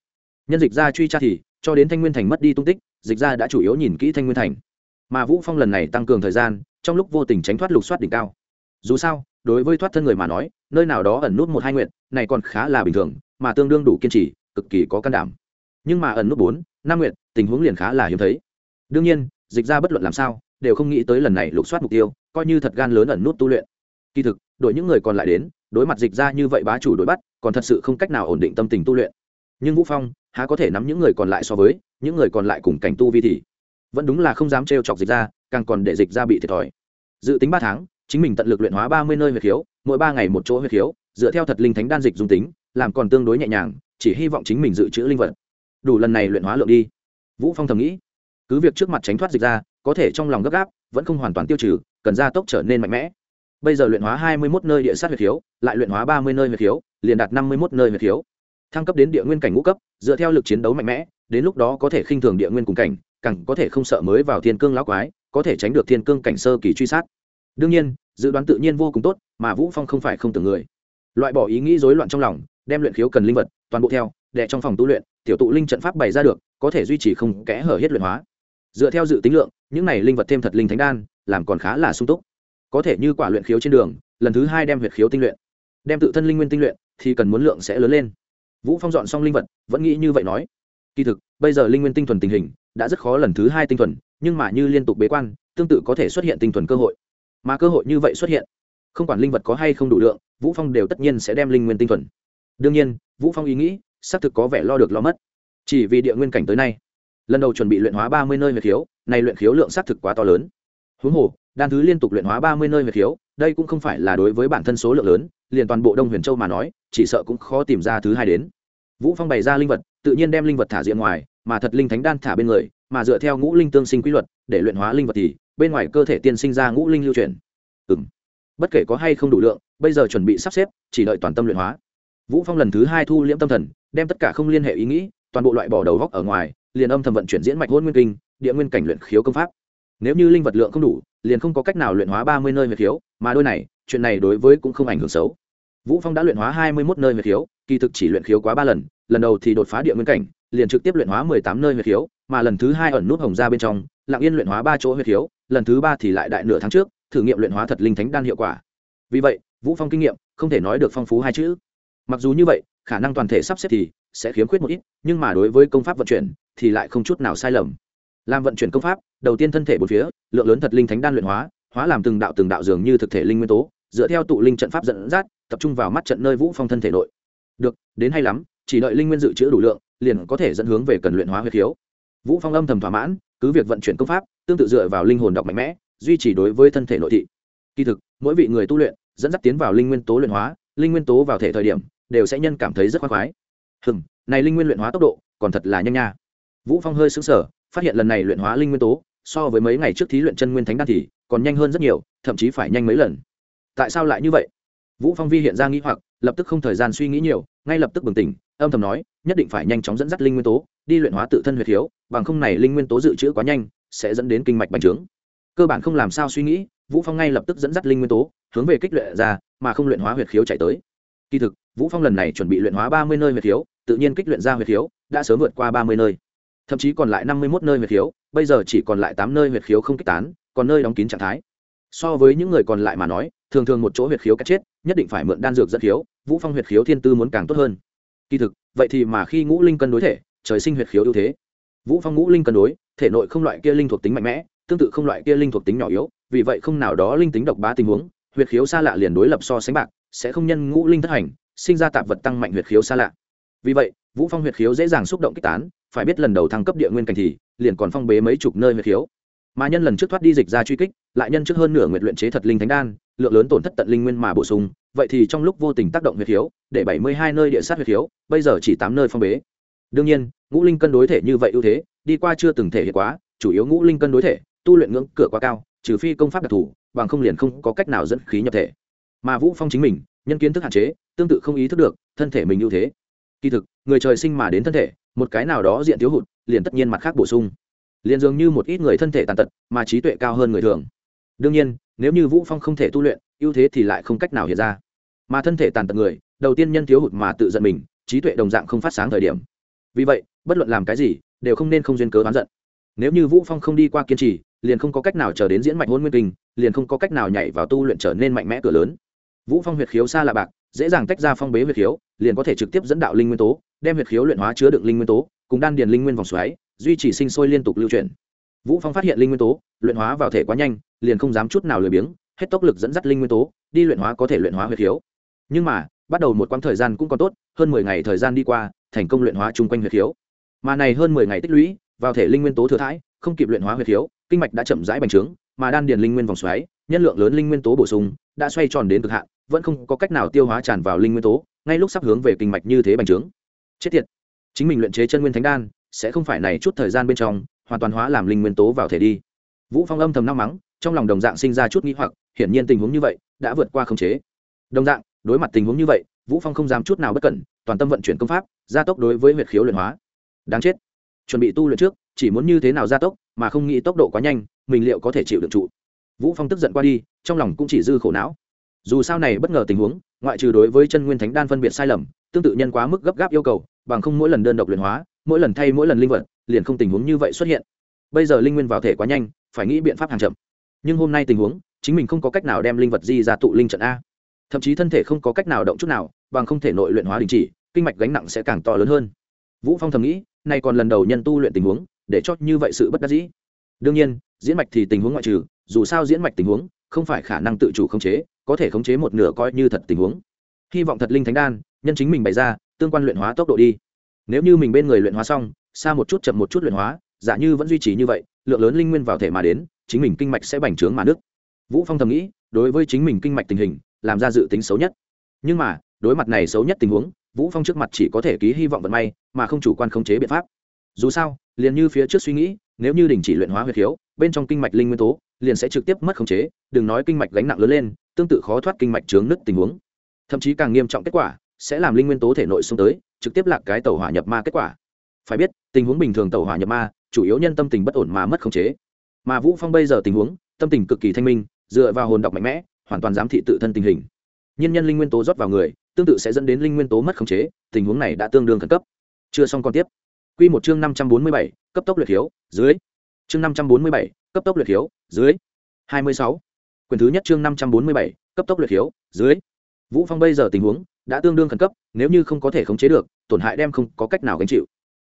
Nhân dịch ra truy tra thì, cho đến thanh nguyên thành mất đi tung tích, dịch ra đã chủ yếu nhìn kỹ thanh nguyên thành. Mà vũ phong lần này tăng cường thời gian, trong lúc vô tình tránh thoát lục soát đỉnh cao. Dù sao, đối với thoát thân người mà nói, nơi nào đó ẩn nút một hai nguyện này còn khá là bình thường, mà tương đương đủ kiên trì, cực kỳ có can đảm. Nhưng mà ẩn nút bốn, năm nguyện tình huống liền khá là hiếm thấy. Đương nhiên, dịch ra bất luận làm sao đều không nghĩ tới lần này lục soát mục tiêu, coi như thật gan lớn ẩn nút tu luyện. Kỳ thực, đội những người còn lại đến, đối mặt dịch ra như vậy bá chủ đối bắt, còn thật sự không cách nào ổn định tâm tình tu luyện. Nhưng vũ phong, há có thể nắm những người còn lại so với, những người còn lại cùng cảnh tu vi thì vẫn đúng là không dám trêu chọc dịch ra, càng còn để dịch ra bị thiệt thòi. Dự tính ba tháng, chính mình tận lực luyện hóa ba mươi nơi huyệt khiếu, mỗi ba ngày một chỗ huyệt khiếu, dựa theo thật linh thánh đan dịch dung tính, làm còn tương đối nhẹ nhàng, chỉ hy vọng chính mình dự trữ linh vật. Đủ lần này luyện hóa lượng đi. Vũ phong thầm nghĩ. Cứ việc trước mặt tránh thoát dịch ra có thể trong lòng gấp gáp, vẫn không hoàn toàn tiêu trừ, cần gia tốc trở nên mạnh mẽ. Bây giờ luyện hóa hai mươi một nơi địa sát huyệt khiếu, lại luyện hóa ba mươi nơi huyệt khiếu, liền đạt năm mươi một nơi huyệt khiếu. Thăng cấp đến địa nguyên cảnh ngũ cấp, dựa theo lực chiến đấu mạnh mẽ, đến lúc đó có thể khinh thường địa nguyên cùng cảnh, càng có thể không sợ mới vào thiên cương lão quái, có thể tránh được thiên cương cảnh sơ kỳ truy sát. Đương nhiên, dự đoán tự nhiên vô cùng tốt, mà vũ phong không phải không tưởng người. Loại bỏ ý nghĩ rối loạn trong lòng, đem luyện khiếu cần linh vật, toàn bộ theo đệ trong phòng tu luyện, tiểu tụ linh trận pháp bày ra được, có thể duy trì không kẽ hở hết luyện hóa. Dựa theo dự tính lượng những này linh vật thêm thật linh thánh đan, làm còn khá là sung túc. Có thể như quả luyện khiếu trên đường, lần thứ hai đem huyệt khiếu tinh luyện. Đem tự thân linh nguyên tinh luyện, thì cần muốn lượng sẽ lớn lên. Vũ phong dọn xong linh vật, vẫn nghĩ như vậy nói. Kỳ thực, bây giờ linh nguyên tinh thuần tình hình, đã rất khó lần thứ hai tinh thuần, nhưng mà như liên tục bế quan, tương tự có thể xuất hiện tinh thuần cơ hội. Mà cơ hội như vậy xuất hiện, không quản linh vật có hay không đủ lượng, vũ phong đều tất nhiên sẽ đem linh nguyên tinh thuần. Đương nhiên, vũ phong ý nghĩ, xác thực có vẻ lo được lo mất. Chỉ vì địa nguyên cảnh tới nay lần đầu chuẩn bị luyện hóa ba mươi nơi huyệt khiếu, này luyện khiếu lượng xác thực quá to lớn. Huống hồ, đan thứ liên tục luyện hóa ba mươi nơi huyệt khiếu, đây cũng không phải là đối với bản thân số lượng lớn, liền toàn bộ đông huyền châu mà nói, chỉ sợ cũng khó tìm ra thứ hai đến. Vũ phong bày ra linh vật, tự nhiên đem linh vật thả diện ngoài, mà thật linh thánh đan thả bên người, mà dựa theo ngũ linh tương sinh quy luật, để luyện hóa linh vật thì, bên ngoài cơ thể tiên sinh ra ngũ linh lưu truyền ừ bất kể có hay không đủ lượng, bây giờ chuẩn bị sắp xếp, chỉ đợi toàn tâm luyện hóa. Vũ phong lần thứ hai thu liễm tâm thần, đem tất cả không liên hệ ý nghĩ, toàn bộ loại bỏ đầu góc ở ngoài liền âm thầm vận chuyển diễn mạch hôn nguyên kinh, địa nguyên cảnh luyện khiếu công pháp. Nếu như linh vật lượng không đủ, liền không có cách nào luyện hóa ba mươi nơi huyệt khiếu, mà đôi này, chuyện này đối với cũng không ảnh hưởng xấu. Vũ phong đã luyện hóa hai mươi một nơi huyệt khiếu, kỳ thực chỉ luyện khiếu quá ba lần lần đầu thì đột phá địa nguyên cảnh, liền trực tiếp luyện hóa mười tám nơi huyệt khiếu, mà lần thứ hai ẩn nút hồng ra bên trong, lặng yên luyện hóa ba chỗ huyệt khiếu, lần thứ ba thì lại đại nửa tháng trước, thử nghiệm luyện hóa thật linh thánh đan hiệu quả. Vì vậy, vũ phong kinh nghiệm không thể nói được phong phú hai chữ. Mặc dù như vậy, khả năng toàn thể sắp xếp thì sẽ khiếm khuyết một ít, nhưng mà đối với công pháp vận chuyển thì lại không chút nào sai lầm. Làm vận chuyển công pháp, đầu tiên thân thể bốn phía, lượng lớn thật linh thánh đan luyện hóa hóa làm từng đạo từng đạo dường như thực thể linh nguyên tố, dựa theo tụ linh trận pháp dẫn dắt, tập trung vào mắt trận nơi vũ phong thân thể nội. Được, đến hay lắm, chỉ đợi linh nguyên dự trữ đủ lượng, liền có thể dẫn hướng về cần luyện hóa huyết khiếu. Vũ phong âm thầm thỏa mãn, cứ việc vận chuyển công pháp, tương tự dựa vào linh hồn đọc mạnh mẽ, duy trì đối với thân thể nội thị. Kỳ thực, mỗi vị người tu luyện, dẫn dắt tiến vào linh nguyên tố luyện hóa, linh nguyên tố vào thể thời điểm, đều sẽ nhân cảm thấy rất khoái khoái. Hừm, này linh nguyên luyện hóa tốc độ, còn thật là nhanh nha vũ phong hơi sững sờ phát hiện lần này luyện hóa linh nguyên tố so với mấy ngày trước thí luyện chân nguyên thánh đan thì còn nhanh hơn rất nhiều thậm chí phải nhanh mấy lần. Tại sao lại như vậy? Vũ phong vi hiện ra nghĩ hoặc lập tức không thời gian suy nghĩ nhiều ngay lập tức bừng tỉnh âm thầm nói nhất định phải nhanh chóng dẫn dắt linh nguyên tố đi luyện hóa tự thân huyệt thiếu, bằng không này linh nguyên tố dự trữ quá nhanh sẽ dẫn đến kinh mạch bành trướng. Cơ bản không làm sao suy nghĩ vũ phong ngay lập tức dẫn dắt linh nguyên tố hướng về kích luyện ra mà không luyện hóa huyệt khiếu chạy tới. Kỳ thực vũ phong lần này chuẩn bị luyện hóa ba mươi nơi huyệt khiếu tự nhiên kích luyện ra huyệt khiếu đã sớm vượt qua ba mươi nơi thậm chí còn lại năm mươi 51 nơi huyệt khiếu, bây giờ chỉ còn lại tám nơi huyệt khiếu không kích tán, còn nơi đóng kín trạng thái. So với những người còn lại mà nói, thường thường một chỗ huyệt khiếu cách chết, nhất định phải mượn đan dược dẫn khiếu, vũ phong huyệt khiếu thiên tư muốn càng tốt hơn. Kỳ thực, vậy thì mà khi ngũ linh cân đối thể, trời sinh huyệt khiếu ưu thế. Vũ phong ngũ linh cân đối, thể nội không loại kia linh thuộc tính mạnh mẽ, tương tự không loại kia linh thuộc tính nhỏ yếu, vì vậy không nào đó linh tính độc bá tình huống, huyệt khiếu xa lạ liền đối lập so sánh bạc, sẽ không nhân ngũ linh thất hành, sinh ra tạp vật tăng mạnh huyệt khiếu xa lạ. Vì vậy vũ phong huyệt khiếu dễ dàng xúc động kích tán, phải biết lần đầu thăng cấp địa nguyên cảnh thì, liền còn phong bế mấy chục nơi huyệt khiếu. Mà nhân lần trước thoát đi dịch ra truy kích, lại nhân trước hơn nửa nguyện luyện chế thật linh thánh đan, lượng lớn tổn thất tận linh nguyên mà bổ sung, vậy thì trong lúc vô tình tác động huyệt khiếu, để bảy mươi hai nơi địa sát huyệt khiếu, bây giờ chỉ tám nơi phong bế. Đương nhiên, ngũ linh cân đối thể như vậy ưu thế, đi qua chưa từng thể hiện quá, chủ yếu ngũ linh cân đối thể, tu luyện ngưỡng cửa quá cao, trừ phi công pháp đặc thù, bằng không liền không có cách nào dẫn khí nhập thể. Mà vũ phong chính mình, nhân kiến thức hạn chế, tương tự không ý thức được, thân thể mình ưu thế kỳ thực, người trời sinh mà đến thân thể, một cái nào đó diện thiếu hụt, liền tất nhiên mặt khác bổ sung. Liền dường như một ít người thân thể tàn tật, mà trí tuệ cao hơn người thường. Đương nhiên, nếu như vũ phong không thể tu luyện, ưu thế thì lại không cách nào hiện ra. Mà thân thể tàn tật người, đầu tiên nhân thiếu hụt mà tự giận mình, trí tuệ đồng dạng không phát sáng thời điểm. Vì vậy, bất luận làm cái gì, đều không nên không duyên cớ oán giận. Nếu như vũ phong không đi qua kiên trì, liền không có cách nào chờ đến diễn mạch hôn nguyên kinh, liền không có cách nào nhảy vào tu luyện trở nên mạnh mẽ cửa lớn. Vũ phong huyệt khiếu xa là bạc dễ dàng tách ra phong bế huyệt khiếu, liền có thể trực tiếp dẫn đạo linh nguyên tố, đem huyệt khiếu luyện hóa chứa đựng linh nguyên tố, cùng đan điền linh nguyên vòng xoáy, duy trì sinh sôi liên tục lưu chuyển. Vũ phong phát hiện linh nguyên tố, luyện hóa vào thể quá nhanh, liền không dám chút nào lười biếng, hết tốc lực dẫn dắt linh nguyên tố, đi luyện hóa có thể luyện hóa huyệt khiếu. Nhưng mà, bắt đầu một quãng thời gian cũng còn tốt, hơn 10 ngày thời gian đi qua, thành công luyện hóa chung quanh huyệt khiếu. Mà này hơn 10 ngày tích lũy, vào thể linh nguyên tố thừa thãi, không kịp luyện hóa huyệt khiếu, kinh mạch đã chậm rãi bành trướng, mà đan điền linh nguyên vòng xoáy, nhân lượng lớn linh nguyên tố bổ sung, đã xoay tròn đến cực hạn vẫn không có cách nào tiêu hóa tràn vào linh nguyên tố, ngay lúc sắp hướng về kinh mạch như thế bành trướng. Chết tiệt. Chính mình luyện chế chân nguyên thánh đan, sẽ không phải này chút thời gian bên trong, hoàn toàn hóa làm linh nguyên tố vào thể đi. Vũ phong âm thầm nao mắng, trong lòng đồng dạng sinh ra chút nghĩ hoặc, hiển nhiên tình huống như vậy đã vượt qua khống chế. Đồng dạng, đối mặt tình huống như vậy, vũ phong không dám chút nào bất cẩn, toàn tâm vận chuyển công pháp, gia tốc đối với huyệt khiếu luyện hóa. Đáng chết. Chuẩn bị tu luyện trước, chỉ muốn như thế nào gia tốc, mà không nghĩ tốc độ quá nhanh, mình liệu có thể chịu được trụ. Vũ phong tức giận qua đi, trong lòng cũng chỉ dư khổ não dù sao này bất ngờ tình huống, ngoại trừ đối với chân nguyên thánh đan phân biệt sai lầm, tương tự nhân quá mức gấp gáp yêu cầu, bằng không mỗi lần đơn độc luyện hóa, mỗi lần thay mỗi lần linh vật, liền không tình huống như vậy xuất hiện. Bây giờ linh nguyên vào thể quá nhanh, phải nghĩ biện pháp hàng chậm. Nhưng hôm nay tình huống, chính mình không có cách nào đem linh vật di ra tụ linh trận a. Thậm chí thân thể không có cách nào động chút nào, bằng không thể nội luyện hóa đình chỉ, kinh mạch gánh nặng sẽ càng to lớn hơn. Vũ phong thầm nghĩ, nay còn lần đầu nhân tu luyện tình huống, để cho như vậy sự bất đắc dĩ. Đương nhiên, diễn mạch thì tình huống ngoại trừ, dù sao diễn mạch tình huống, không phải khả năng tự chủ khống chế có thể khống chế một nửa coi như thật tình huống. Hy vọng thật linh thánh đan, nhân chính mình bày ra, tương quan luyện hóa tốc độ đi. Nếu như mình bên người luyện hóa xong, xa một chút chậm một chút luyện hóa, giả như vẫn duy trì như vậy, lượng lớn linh nguyên vào thể mà đến, chính mình kinh mạch sẽ bành trướng mà nước vũ phong thầm nghĩ, đối với chính mình kinh mạch tình hình, làm ra dự tính xấu nhất. Nhưng mà, đối mặt này xấu nhất tình huống, vũ phong trước mặt chỉ có thể ký hy vọng vận may, mà không chủ quan khống chế biện pháp. Dù sao, liền như phía trước suy nghĩ, nếu như đình chỉ luyện hóa huyệt khiếu, bên trong kinh mạch linh nguyên tố, liền sẽ trực tiếp mất khống chế, đừng nói kinh mạch gánh nặng lớn lên tương tự khó thoát kinh mạch chướng nứt tình huống. Thậm chí càng nghiêm trọng kết quả sẽ làm linh nguyên tố thể nội xuống tới, trực tiếp lạc cái tàu hỏa nhập ma kết quả. Phải biết, tình huống bình thường tàu hỏa nhập ma, chủ yếu nhân tâm tình bất ổn mà mất khống chế. Mà vũ phong bây giờ tình huống, tâm tình cực kỳ thanh minh, dựa vào hồn đọc mạnh mẽ, hoàn toàn giám thị tự thân tình hình. Nhân nhân linh nguyên tố rót vào người, tương tự sẽ dẫn đến linh nguyên tố mất khống chế, tình huống này đã tương đương khẩn cấp. Chưa xong còn tiếp. Quy một chương năm trăm bốn mươi bảy, cấp tốc luyện thiếu, dưới. Chương năm trăm bốn mươi bảy, cấp tốc luyện thiếu, dưới. Hai mươi sáu quyển thứ nhất chương năm trăm bốn mươi bảy, cấp tốc luyện hiếu dưới. Vũ phong bây giờ tình huống đã tương đương khẩn cấp, nếu như không có thể khống chế được, tổn hại đem không có cách nào gánh chịu.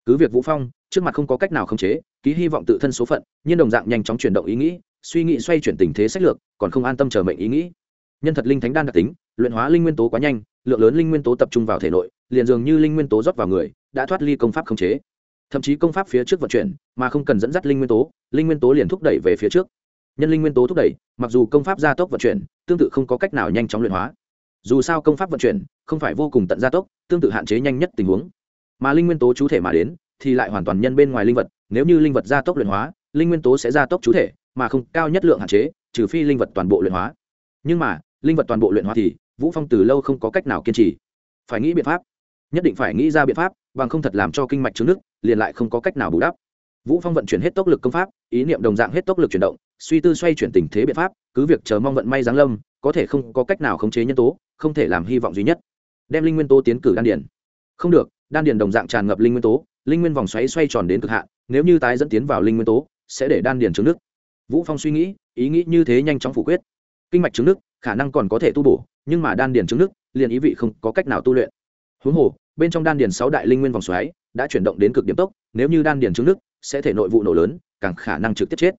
Cứ việc vũ phong trước mặt không có cách nào khống chế, ký hy vọng tự thân số phận, nhưng đồng dạng nhanh chóng chuyển động ý nghĩ, suy nghĩ xoay chuyển tình thế sách lược, còn không an tâm chờ mệnh ý nghĩ. Nhân thật linh thánh đan đặc tính, luyện hóa linh nguyên tố quá nhanh, lượng lớn linh nguyên tố tập trung vào thể nội, liền dường như linh nguyên tố rót vào người, đã thoát ly công pháp khống chế. Thậm chí công pháp phía trước vận chuyển, mà không cần dẫn dắt linh nguyên tố, linh nguyên tố liền thúc đẩy về phía trước nhân linh nguyên tố thúc đẩy, mặc dù công pháp gia tốc vận chuyển, tương tự không có cách nào nhanh chóng luyện hóa. Dù sao công pháp vận chuyển không phải vô cùng tận gia tốc, tương tự hạn chế nhanh nhất tình huống. Mà linh nguyên tố chú thể mà đến, thì lại hoàn toàn nhân bên ngoài linh vật, nếu như linh vật gia tốc luyện hóa, linh nguyên tố sẽ gia tốc chú thể, mà không cao nhất lượng hạn chế, trừ phi linh vật toàn bộ luyện hóa. Nhưng mà, linh vật toàn bộ luyện hóa thì, vũ phong từ lâu không có cách nào kiên trì. Phải nghĩ biện pháp. Nhất định phải nghĩ ra biện pháp, bằng không thật làm cho kinh mạch trứng nước, liền lại không có cách nào bù đắp. Vũ phong vận chuyển hết tốc lực công pháp, ý niệm đồng dạng hết tốc lực chuyển động suy tư xoay chuyển tình thế biện pháp, cứ việc chờ mong vận may giáng lâm, có thể không có cách nào khống chế nhân tố, không thể làm hy vọng duy nhất. Đem linh nguyên tố tiến cử đan điền. Không được, đan điền đồng dạng tràn ngập linh nguyên tố, linh nguyên vòng xoáy xoay tròn đến cực hạn, nếu như tái dẫn tiến vào linh nguyên tố, sẽ để đan điền trứng nước. Vũ phong suy nghĩ, ý nghĩ như thế nhanh chóng phủ quyết. Kinh mạch trứng nước, khả năng còn có thể tu bổ, nhưng mà đan điền trứng nước, liền ý vị không có cách nào tu luyện. Huống hồ, bên trong đan điền sáu đại linh nguyên vòng xoáy đã chuyển động đến cực điểm tốc, nếu như đan điền trứng nước, sẽ thể nội vụ nổ lớn, càng khả năng trực tiếp chết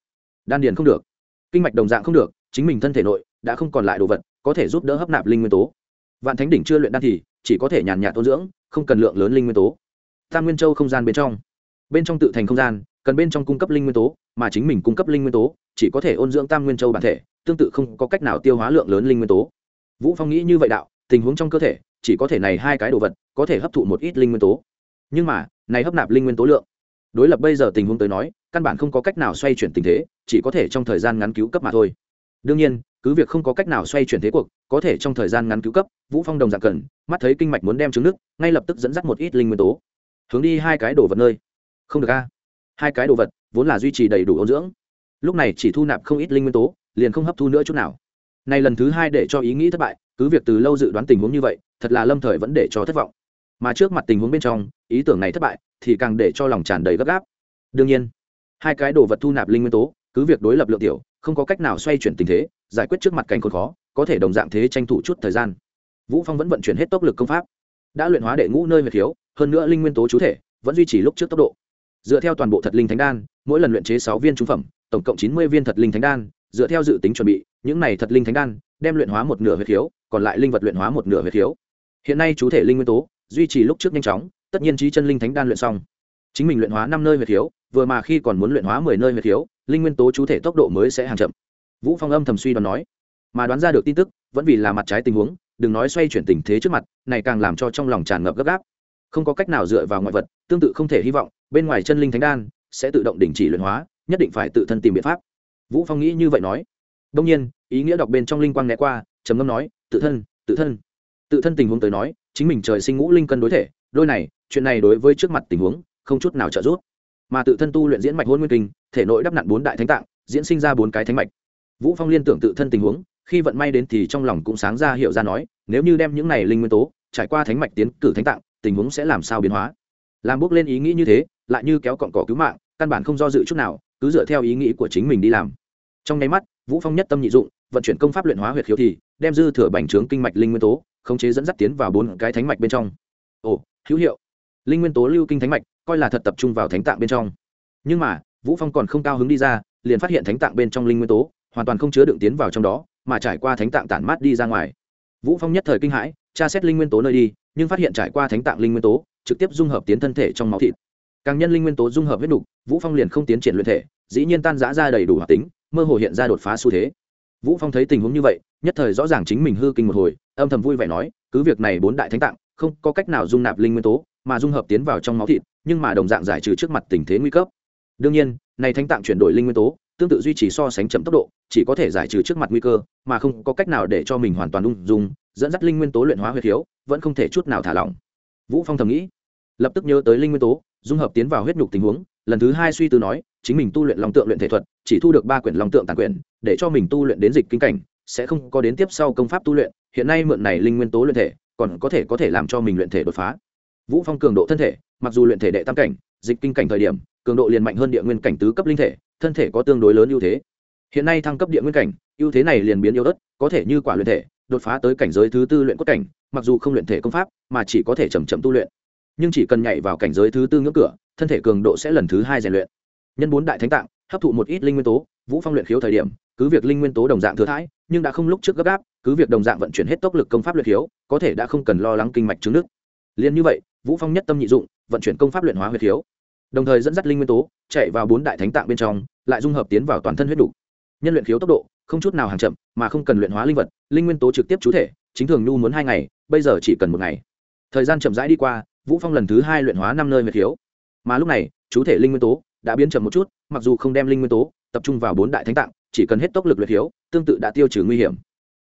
đan điền không được, kinh mạch đồng dạng không được, chính mình thân thể nội đã không còn lại đồ vật có thể giúp đỡ hấp nạp linh nguyên tố. Vạn thánh đỉnh chưa luyện đan thì chỉ có thể nhàn nhạt tôn dưỡng, không cần lượng lớn linh nguyên tố. Tam nguyên châu không gian bên trong bên trong tự thành không gian, cần bên trong cung cấp linh nguyên tố, mà chính mình cung cấp linh nguyên tố, chỉ có thể ôn dưỡng tam nguyên châu bản thể, tương tự không có cách nào tiêu hóa lượng lớn linh nguyên tố. Vũ phong nghĩ như vậy đạo, tình huống trong cơ thể, chỉ có thể này hai cái đồ vật có thể hấp thụ một ít linh nguyên tố. Nhưng mà, này hấp nạp linh nguyên tố lượng, đối lập bây giờ tình huống tới nói căn bản không có cách nào xoay chuyển tình thế, chỉ có thể trong thời gian ngắn cứu cấp mà thôi. Đương nhiên, cứ việc không có cách nào xoay chuyển thế cuộc, có thể trong thời gian ngắn cứu cấp, vũ phong đồng dạng cần, mắt thấy kinh mạch muốn đem trứng nước, ngay lập tức dẫn dắt một ít linh nguyên tố. Hướng đi hai cái đồ vật nơi. Không được a. Hai cái đồ vật, vốn là duy trì đầy đủ ôn dưỡng. Lúc này chỉ thu nạp không ít linh nguyên tố, liền không hấp thu nữa chút nào. Này lần thứ hai để cho ý nghĩ thất bại, cứ việc từ lâu dự đoán tình huống như vậy, thật là lâm thời vẫn để cho thất vọng. Mà trước mặt tình huống bên trong, ý tưởng này thất bại, thì càng để cho lòng tràn đầy gấp gáp. Đương nhiên hai cái đồ vật thu nạp linh nguyên tố, cứ việc đối lập lượng tiểu, không có cách nào xoay chuyển tình thế, giải quyết trước mặt cảnh khốn khó, có thể đồng dạng thế tranh thủ chút thời gian. Vũ phong vẫn vận chuyển hết tốc lực công pháp. Đã luyện hóa đệ ngũ nơi huyệt thiếu hơn nữa linh nguyên tố chú thể, vẫn duy trì lúc trước tốc độ. Dựa theo toàn bộ thật linh thánh đan, mỗi lần luyện chế sáu viên trung phẩm, tổng cộng chín mươi viên thật linh thánh đan, dựa theo dự tính chuẩn bị, những này thật linh thánh đan, đem luyện hóa một nửa huyệt thiếu còn lại linh vật luyện hóa một nửa huyệt thiếu hiện nay chú thể linh nguyên tố, duy trì lúc trước nhanh chóng, tất nhiên trí chân linh thánh đan luyện xong. Chính mình luyện hóa năm nơi huyệt thiếu vừa mà khi còn muốn luyện hóa mười nơi huyệt thiếu linh nguyên tố chú thể tốc độ mới sẽ hàng chậm. Vũ phong âm thầm suy đoán nói, mà đoán ra được tin tức, vẫn vì là mặt trái tình huống, đừng nói xoay chuyển tình thế trước mặt, này càng làm cho trong lòng tràn ngập gấp gáp. Không có cách nào dựa vào ngoại vật, tương tự không thể hy vọng, bên ngoài chân linh thánh đan sẽ tự động đình chỉ luyện hóa, nhất định phải tự thân tìm biện pháp. Vũ phong nghĩ như vậy nói. Đông nhiên, ý nghĩa đọc bên trong linh quang né qua, trầm ngâm nói, tự thân tự thân. Tự thân tình huống tới nói, chính mình trời sinh ngũ linh cân đối thể, đôi này, chuyện này đối với trước mặt tình huống, không chút nào trợ giúp mà tự thân tu luyện diễn mạch hôn nguyên kinh, thể nội đắp nặn bốn đại thánh tạng, diễn sinh ra bốn cái thánh mạch. Vũ phong liên tưởng tự thân tình huống, khi vận may đến thì trong lòng cũng sáng ra hiểu ra nói, nếu như đem những này linh nguyên tố, trải qua thánh mạch tiến cử thánh tạng, tình huống sẽ làm sao biến hóa? Làm bước lên ý nghĩ như thế, lại như kéo cọng cỏ cứu mạng, căn bản không do dự chút nào, cứ dựa theo ý nghĩ của chính mình đi làm. Trong nháy mắt, vũ phong nhất tâm nhị dụng, vận chuyển công pháp luyện hóa huyệt khiếu thì, đem dư thừa bành trướng kinh mạch linh nguyên tố, khống chế dẫn dắt tiến vào bốn cái thánh mạch bên trong. Ồ, hữu hiệu. Linh nguyên tố lưu kinh thánh mạch coi là thật tập trung vào thánh tạng bên trong. Nhưng mà, vũ phong còn không cao hứng đi ra, liền phát hiện thánh tạng bên trong linh nguyên tố, hoàn toàn không chứa đựng tiến vào trong đó, mà trải qua thánh tạng tản mát đi ra ngoài. Vũ phong nhất thời kinh hãi, tra xét linh nguyên tố nơi đi, nhưng phát hiện trải qua thánh tạng linh nguyên tố, trực tiếp dung hợp tiến thân thể trong máu thịt. Càng nhân linh nguyên tố dung hợp huyết đục vũ phong liền không tiến triển luyện thể, dĩ nhiên tan rã ra đầy đủ hoạt tính, mơ hồ hiện ra đột phá xu thế. Vũ phong thấy tình huống như vậy, nhất thời rõ ràng chính mình hư kinh một hồi, âm thầm vui vẻ nói, cứ việc này bốn đại thánh tạng, không có cách nào dung nạp linh nguyên tố mà dung hợp tiến vào trong máu thịt, nhưng mà đồng dạng giải trừ trước mặt tình thế nguy cấp. Đương nhiên, này thánh tạng chuyển đổi linh nguyên tố, tương tự duy trì so sánh chậm tốc độ, chỉ có thể giải trừ trước mặt nguy cơ, mà không có cách nào để cho mình hoàn toàn ung dung, dẫn dắt linh nguyên tố luyện hóa huyết thiếu, vẫn không thể chút nào thả lỏng. Vũ phong thầm nghĩ, lập tức nhớ tới linh nguyên tố, dung hợp tiến vào huyết nhục tình huống, lần thứ hai suy tư nói, chính mình tu luyện long tượng luyện thể thuật, chỉ thu được ba quyển long tượng tàn quyển, để cho mình tu luyện đến dịch kinh cảnh, sẽ không có đến tiếp sau công pháp tu luyện, hiện nay mượn này linh nguyên tố luyện thể, còn có thể có thể làm cho mình luyện thể đột phá vũ phong cường độ thân thể, mặc dù luyện thể đệ tam cảnh, dịch kinh cảnh thời điểm, cường độ liền mạnh hơn địa nguyên cảnh tứ cấp linh thể, thân thể có tương đối lớn ưu thế. Hiện nay thăng cấp địa nguyên cảnh, ưu thế này liền biến yếu ớt, có thể như quả luyện thể, đột phá tới cảnh giới thứ tư luyện cốt cảnh, mặc dù không luyện thể công pháp, mà chỉ có thể chậm chậm tu luyện. Nhưng chỉ cần nhảy vào cảnh giới thứ tư ngưỡng cửa, thân thể cường độ sẽ lần thứ hai rèn luyện. Nhân bốn đại thánh tạng, hấp thụ một ít linh nguyên tố, vũ phong luyện khiếu thời điểm, cứ việc linh nguyên tố đồng dạng thừa thãi, nhưng đã không lúc trước gấp gáp, cứ việc đồng dạng vận chuyển hết tốc lực công pháp luyện khiếu, có thể đã không cần lo lắng kinh mạch trứng nước. Liền như vậy vũ phong nhất tâm nhị dụng, vận chuyển công pháp luyện hóa huyết khiếu. Đồng thời dẫn dắt linh nguyên tố, chạy vào bốn đại thánh tạng bên trong, lại dung hợp tiến vào toàn thân huyết đủ. Nhân luyện khiếu tốc độ, không chút nào hàng chậm, mà không cần luyện hóa linh vật, linh nguyên tố trực tiếp chú thể, chính thường nhu muốn hai ngày, bây giờ chỉ cần một ngày. Thời gian chậm rãi đi qua, vũ phong lần thứ hai luyện hóa năm nơi huyết khiếu. Mà lúc này, chú thể linh nguyên tố đã biến chậm một chút, mặc dù không đem linh nguyên tố tập trung vào bốn đại thánh tạng, chỉ cần hết tốc lực luyện khiếu, tương tự đã tiêu trừ nguy hiểm.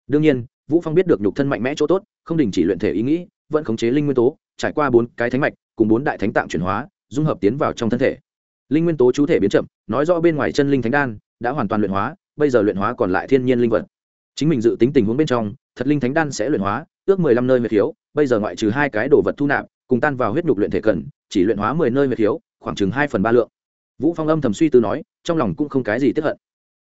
Đương nhiên, vũ phong biết được nhục thân mạnh mẽ chỗ tốt, không đình chỉ luyện thể ý nghĩ, vẫn khống chế linh nguyên tố trải qua bốn cái thánh mạch, cùng bốn đại thánh tạng chuyển hóa, dung hợp tiến vào trong thân thể. Linh nguyên tố chú thể biến chậm, nói rõ bên ngoài chân linh thánh đan đã hoàn toàn luyện hóa, bây giờ luyện hóa còn lại thiên nhiên linh vật. Chính mình dự tính tình huống bên trong, thật linh thánh đan sẽ luyện hóa, ước mười lăm nơi huyệt khiếu bây giờ ngoại trừ hai cái đồ vật thu nạp, cùng tan vào huyết nhục luyện thể cần, chỉ luyện hóa mười nơi huyệt khiếu khoảng chừng hai phần ba lượng. Vũ phong âm thầm suy tư nói, trong lòng cũng không cái gì tiếp hận.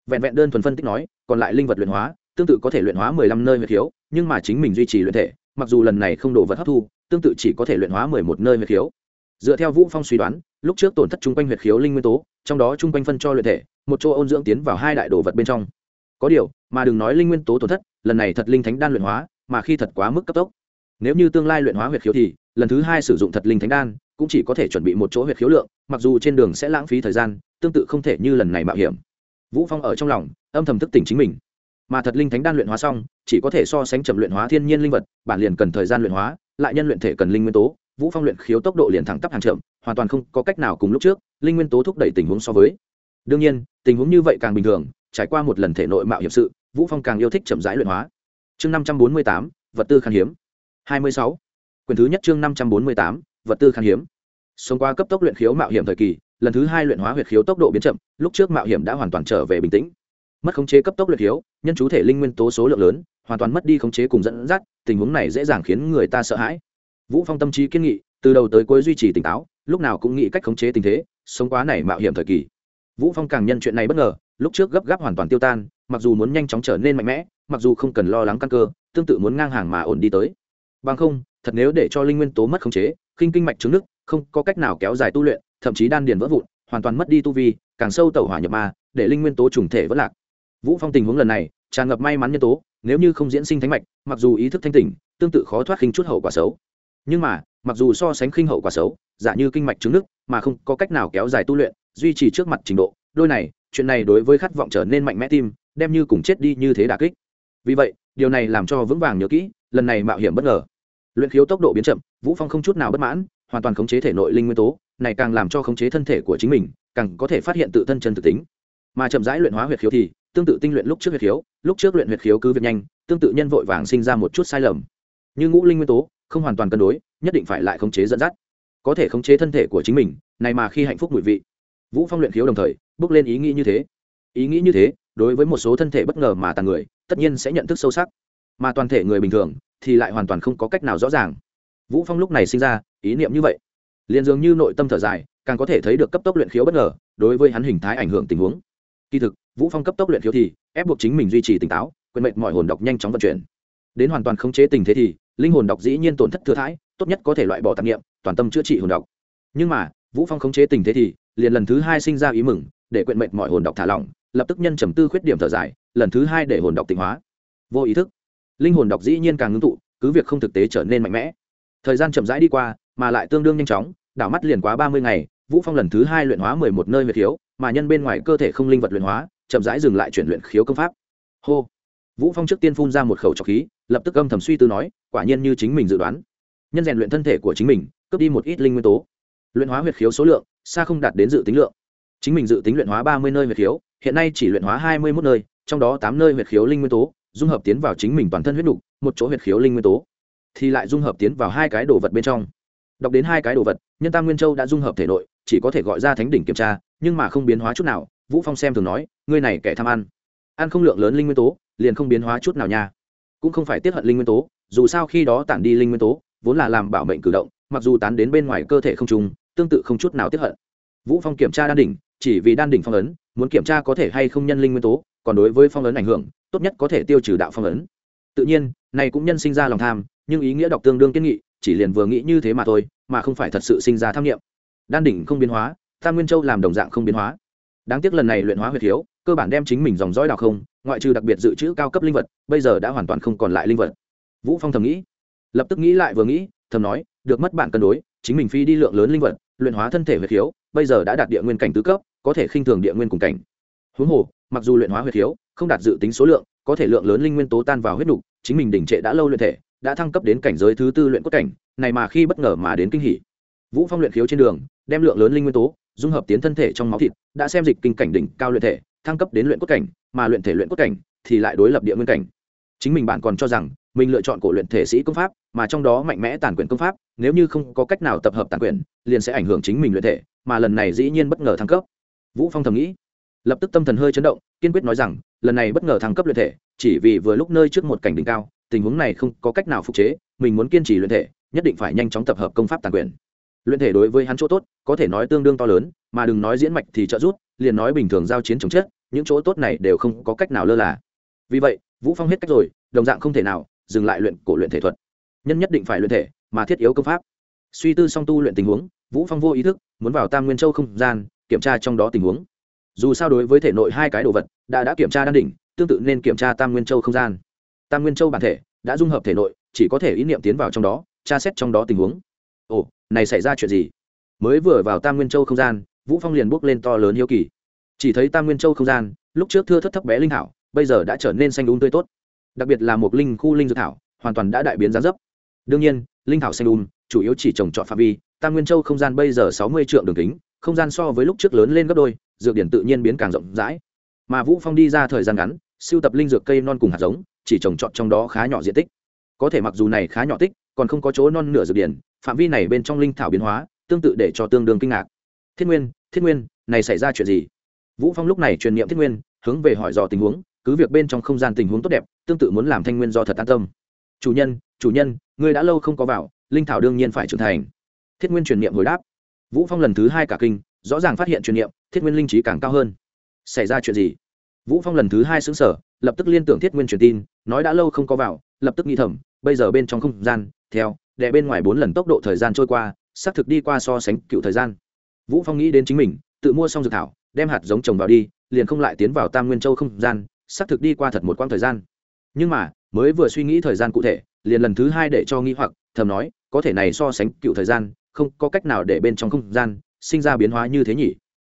Vẹn vẹn đơn thuần phân tích nói, còn lại linh vật luyện hóa, tương tự có thể luyện hóa mười lăm nơi huyệt khiếu nhưng mà chính mình duy trì luyện thể, mặc dù lần này không đồ vật hấp thu tương tự chỉ có thể luyện hóa mười một nơi huyệt khiếu. Dựa theo vũ phong suy đoán, lúc trước tổn thất chung quanh huyệt khiếu linh nguyên tố, trong đó chung quanh phân cho luyện thể, một chỗ ôn dưỡng tiến vào hai đại đồ vật bên trong. Có điều, mà đừng nói linh nguyên tố tổn thất, lần này thật linh thánh đan luyện hóa, mà khi thật quá mức cấp tốc. Nếu như tương lai luyện hóa huyệt khiếu thì, lần thứ hai sử dụng thật linh thánh đan, cũng chỉ có thể chuẩn bị một chỗ huyệt khiếu lượng, mặc dù trên đường sẽ lãng phí thời gian, tương tự không thể như lần này mạo hiểm. Vũ phong ở trong lòng, âm thầm thức tỉnh chính mình. Mà thật linh thánh đan luyện hóa xong, chỉ có thể so sánh chậm luyện hóa thiên nhiên linh vật, bản liền cần thời gian luyện hóa lại nhân luyện thể cần linh nguyên tố, vũ phong luyện khiếu tốc độ liền thẳng tắp hàng chậm, hoàn toàn không có cách nào cùng lúc trước, linh nguyên tố thúc đẩy tình huống so với. Đương nhiên, tình huống như vậy càng bình thường, trải qua một lần thể nội mạo hiểm sự, vũ phong càng yêu thích chậm rãi luyện hóa. Chương năm trăm bốn mươi tám, vật tư khan hiếm. hai mươi sáu. Quyển thứ nhất chương năm trăm bốn mươi tám, vật tư khan hiếm. Sống qua cấp tốc luyện khiếu mạo hiểm thời kỳ, lần thứ hai luyện hóa huyệt khiếu tốc độ biến chậm, lúc trước mạo hiểm đã hoàn toàn trở về bình tĩnh. Mất khống chế cấp tốc luyện khiếu, nhân chú thể linh nguyên tố số lượng lớn hoàn toàn mất đi khống chế cùng dẫn dắt, tình huống này dễ dàng khiến người ta sợ hãi. Vũ phong tâm trí kiên nghị, từ đầu tới cuối duy trì tỉnh táo, lúc nào cũng nghĩ cách khống chế tình thế, sống quá này mạo hiểm thời kỳ. Vũ phong càng nhân chuyện này bất ngờ, lúc trước gấp gáp hoàn toàn tiêu tan, mặc dù muốn nhanh chóng trở nên mạnh mẽ, mặc dù không cần lo lắng căn cơ, tương tự muốn ngang hàng mà ổn đi tới. Bằng không, thật nếu để cho linh nguyên tố mất khống chế kinh kinh mạch trứng nước, không có cách nào kéo dài tu luyện, thậm chí đan điền vỡ vụn, hoàn toàn mất đi tu vi, càng sâu tẩu hỏa nhập ma, để linh nguyên tố trùng thể vỡ lạc. Vũ phong tình huống lần này, tràn ngập may mắn nhân tố nếu như không diễn sinh thánh mạch, mặc dù ý thức thanh tỉnh, tương tự khó thoát khinh chút hậu quả xấu. Nhưng mà, mặc dù so sánh khinh hậu quả xấu, giả như kinh mạch trứng nước, mà không có cách nào kéo dài tu luyện, duy trì trước mặt trình độ, đôi này, chuyện này đối với khát vọng trở nên mạnh mẽ tim, đem như cùng chết đi như thế đà kích. Vì vậy, điều này làm cho vững vàng nhớ kỹ, lần này mạo hiểm bất ngờ. Luyện khiếu tốc độ biến chậm, vũ phong không chút nào bất mãn, hoàn toàn khống chế thể nội linh nguyên tố, này càng làm cho khống chế thân thể của chính mình, càng có thể phát hiện tự thân chân thực tính. Mà chậm rãi luyện hóa huyệt khiếu thì tương tự tinh luyện lúc trước huyệt khiếu, lúc trước luyện huyệt khiếu cứ việc nhanh, tương tự nhân vội vàng sinh ra một chút sai lầm. Như ngũ linh nguyên tố, không hoàn toàn cân đối, nhất định phải lại khống chế dẫn dắt. Có thể khống chế thân thể của chính mình, này mà khi hạnh phúc mùi vị. Vũ phong luyện khiếu đồng thời, bước lên ý nghĩ như thế. Ý nghĩ như thế, đối với một số thân thể bất ngờ mà tàn người, tất nhiên sẽ nhận thức sâu sắc. Mà toàn thể người bình thường, thì lại hoàn toàn không có cách nào rõ ràng. Vũ phong lúc này sinh ra, ý niệm như vậy. Liền dường như nội tâm thở dài, càng có thể thấy được cấp tốc luyện khiếu bất ngờ, đối với hắn hình thái ảnh hưởng tình huống. Kỳ thực vũ phong cấp tốc luyện khiếu thì ép buộc chính mình duy trì tỉnh táo quyền mệnh mọi hồn độc nhanh chóng vận chuyển. Đến hoàn toàn khống chế tình thế thì linh hồn độc dĩ nhiên tổn thất thừa thãi tốt nhất có thể loại bỏ tạp nghiệm toàn tâm chữa trị hồn độc. Nhưng mà vũ phong khống chế tình thế thì liền lần thứ hai sinh ra ý mừng để quyện mệnh mọi hồn độc thả lỏng lập tức nhân trầm tư khuyết điểm thở dài lần thứ hai để hồn độc tịnh hóa. Vô ý thức linh hồn độc dĩ nhiên càng ngưng tụ cứ việc không thực tế trở nên mạnh mẽ. Thời gian chậm rãi đi qua mà lại tương đương nhanh chóng đảo mắt liền quá ba mươi ngày vũ phong lần thứ hai luyện hóa mười một nơi huyệt thiếu, mà nhân bên ngoài cơ thể không linh vật luyện hóa chậm rãi dừng lại chuyển luyện khiếu công pháp. Hô. Vũ phong trước tiên phun ra một khẩu trọc khí, lập tức âm thầm suy tư nói, quả nhiên như chính mình dự đoán. Nhân rèn luyện thân thể của chính mình, cướp đi một ít linh nguyên tố. Luyện hóa huyệt khiếu số lượng, xa không đạt đến dự tính lượng. Chính mình dự tính luyện hóa ba mươi nơi huyệt khiếu, hiện nay chỉ luyện hóa hai mươi một nơi, trong đó tám nơi huyệt khiếu linh nguyên tố, dung hợp tiến vào chính mình toàn thân huyết đục một chỗ huyệt khiếu linh nguyên tố. Thì lại dung hợp tiến vào hai cái đồ vật bên trong. Đọc đến hai cái đồ vật, nhân tam nguyên châu đã dung hợp thể nội, chỉ có thể gọi ra thánh đỉnh kiểm tra, nhưng mà không biến hóa chút nào vũ phong xem thường nói, ngươi này kẻ tham ăn. Ăn không lượng lớn linh nguyên tố, liền không biến hóa chút nào nha. Cũng không phải tiết hận linh nguyên tố, dù sao khi đó tản đi linh nguyên tố, vốn là làm bảo mệnh cử động, mặc dù tán đến bên ngoài cơ thể không trùng, tương tự không chút nào tiết hận. Vũ phong kiểm tra đan đỉnh, chỉ vì đan đỉnh phong ấn, muốn kiểm tra có thể hay không nhân linh nguyên tố, còn đối với phong ấn ảnh hưởng, tốt nhất có thể tiêu trừ đạo phong ấn. Tự nhiên, này cũng nhân sinh ra lòng tham, nhưng ý nghĩa đọc tương đương kiến nghị, chỉ liền vừa nghĩ như thế mà thôi, mà không phải thật sự sinh ra tham nghiệm đan đỉnh không biến hóa, tam nguyên châu làm đồng dạng không biến hóa đáng tiếc lần này luyện hóa huyệt thiếu, cơ bản đem chính mình dòng dõi đào không, ngoại trừ đặc biệt dự trữ cao cấp linh vật, bây giờ đã hoàn toàn không còn lại linh vật. Vũ phong thầm nghĩ. Lập tức nghĩ lại vừa nghĩ, thầm nói, được mất bạn cân đối, chính mình phi đi lượng lớn linh vật, luyện hóa thân thể huyệt thiếu, bây giờ đã đạt địa nguyên cảnh tứ cấp, có thể khinh thường địa nguyên cùng cảnh. Huống hồ, mặc dù luyện hóa huyệt thiếu, không đạt dự tính số lượng, có thể lượng lớn linh nguyên tố tan vào huyết nục, chính mình đỉnh trệ đã lâu luyện thể, đã thăng cấp đến cảnh giới thứ tư luyện cốt cảnh, này mà khi bất ngờ mà đến kinh hỉ. Vũ phong luyện khiếu trên đường, đem lượng lớn linh nguyên tố dung hợp tiến thân thể trong máu thịt, đã xem dịch kinh cảnh đỉnh cao luyện thể, thăng cấp đến luyện cốt cảnh, mà luyện thể luyện cốt cảnh thì lại đối lập địa nguyên cảnh. Chính mình bạn còn cho rằng, mình lựa chọn cổ luyện thể sĩ công pháp, mà trong đó mạnh mẽ tàn quyền công pháp, nếu như không có cách nào tập hợp tàn quyền, liền sẽ ảnh hưởng chính mình luyện thể, mà lần này dĩ nhiên bất ngờ thăng cấp. Vũ phong thầm nghĩ, lập tức tâm thần hơi chấn động, kiên quyết nói rằng, lần này bất ngờ thăng cấp luyện thể, chỉ vì vừa lúc nơi trước một cảnh đỉnh cao, tình huống này không có cách nào phục chế, mình muốn kiên trì luyện thể, nhất định phải nhanh chóng tập hợp công pháp tàn quyền luyện thể đối với hắn chỗ tốt có thể nói tương đương to lớn mà đừng nói diễn mạch thì trợ rút, liền nói bình thường giao chiến chống chết những chỗ tốt này đều không có cách nào lơ là. Vì vậy vũ phong hết cách rồi đồng dạng không thể nào dừng lại luyện cổ luyện thể thuật. Nhân nhất định phải luyện thể mà thiết yếu công pháp. Suy tư song tu luyện tình huống vũ phong vô ý thức muốn vào tam nguyên châu không gian kiểm tra trong đó tình huống. Dù sao đối với thể nội hai cái đồ vật đã đã kiểm tra đan đỉnh tương tự nên kiểm tra tam nguyên châu không gian. Tam nguyên châu bản thể đã dung hợp thể nội chỉ có thể ý niệm tiến vào trong đó tra xét trong đó tình huống. Ồ này xảy ra chuyện gì? Mới vừa vào tam nguyên châu không gian, vũ phong liền bước lên to lớn hiếu kỳ. Chỉ thấy tam nguyên châu không gian, lúc trước thưa thất thấp bé linh thảo bây giờ đã trở nên xanh đúng tươi tốt. Đặc biệt là một linh khu linh dược thảo, hoàn toàn đã đại biến giá dấp. Đương nhiên, linh thảo xanh đun chủ yếu chỉ trồng trọt phạm vi. Tam nguyên châu không gian bây giờ sáu mươi triệu đường kính, không gian so với lúc trước lớn lên gấp đôi, dược điển tự nhiên biến càng rộng rãi. Mà vũ phong đi ra thời gian ngắn siêu tập linh dược cây non cùng hạt giống, chỉ trồng trọt trong đó khá nhỏ diện tích. Có thể mặc dù này khá nhỏ tích còn không có chỗ non nửa dược điển, phạm vi này bên trong linh thảo biến hóa, tương tự để cho tương đương kinh ngạc. Thiết nguyên thiết nguyên, này xảy ra chuyện gì? Vũ phong lúc này truyền niệm thiết nguyên, hướng về hỏi dò tình huống, cứ việc bên trong không gian tình huống tốt đẹp, tương tự muốn làm thanh nguyên do thật an tâm. Chủ nhân chủ nhân, ngươi đã lâu không có vào, linh thảo đương nhiên phải trưởng thành. Thiết nguyên truyền niệm hồi đáp. Vũ phong lần thứ hai cả kinh, rõ ràng phát hiện truyền niệm, thiết nguyên linh trí càng cao hơn. Xảy ra chuyện gì? Vũ phong lần thứ hai xứng sở lập tức liên tưởng thiết nguyên truyền tin, nói đã lâu không có vào, lập tức nghĩ thầm bây giờ bên trong không gian, theo, đè bên ngoài bốn lần tốc độ thời gian trôi qua, xác thực đi qua so sánh cựu thời gian. Vũ phong nghĩ đến chính mình, tự mua xong dược thảo, đem hạt giống trồng vào đi, liền không lại tiến vào tam nguyên châu không gian, xác thực đi qua thật một quãng thời gian. Nhưng mà, mới vừa suy nghĩ thời gian cụ thể, liền lần thứ hai để cho nghi hoặc, thầm nói, có thể này so sánh cựu thời gian, không có cách nào để bên trong không gian sinh ra biến hóa như thế nhỉ?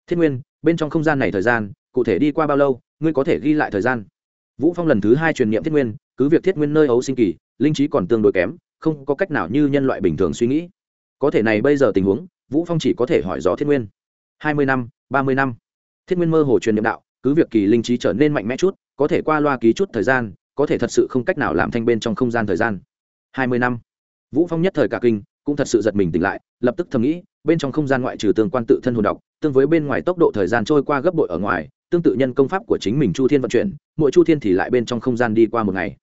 Thiết nguyên, bên trong không gian này thời gian, cụ thể đi qua bao lâu, ngươi có thể ghi lại thời gian? Vũ phong lần thứ hai truyền niệm thiết nguyên, cứ việc thiết nguyên nơi ấu sinh kỳ linh trí còn tương đối kém, không có cách nào như nhân loại bình thường suy nghĩ. Có thể này bây giờ tình huống, vũ phong chỉ có thể hỏi rõ thiết nguyên. Hai mươi năm, ba mươi năm. Thiết nguyên mơ hồ truyền niệm đạo, cứ việc kỳ linh trí trở nên mạnh mẽ chút, có thể qua loa ký chút thời gian, có thể thật sự không cách nào làm thanh bên trong không gian thời gian. Hai mươi năm. Vũ phong nhất thời cả kinh, cũng thật sự giật mình tỉnh lại, lập tức thầm nghĩ, bên trong không gian ngoại trừ tương quan tự thân hồn độc, tương với bên ngoài tốc độ thời gian trôi qua gấp bội ở ngoài, tương tự nhân công pháp của chính mình chu thiên vận chuyển, mỗi chu thiên thì lại bên trong không gian đi qua một ngày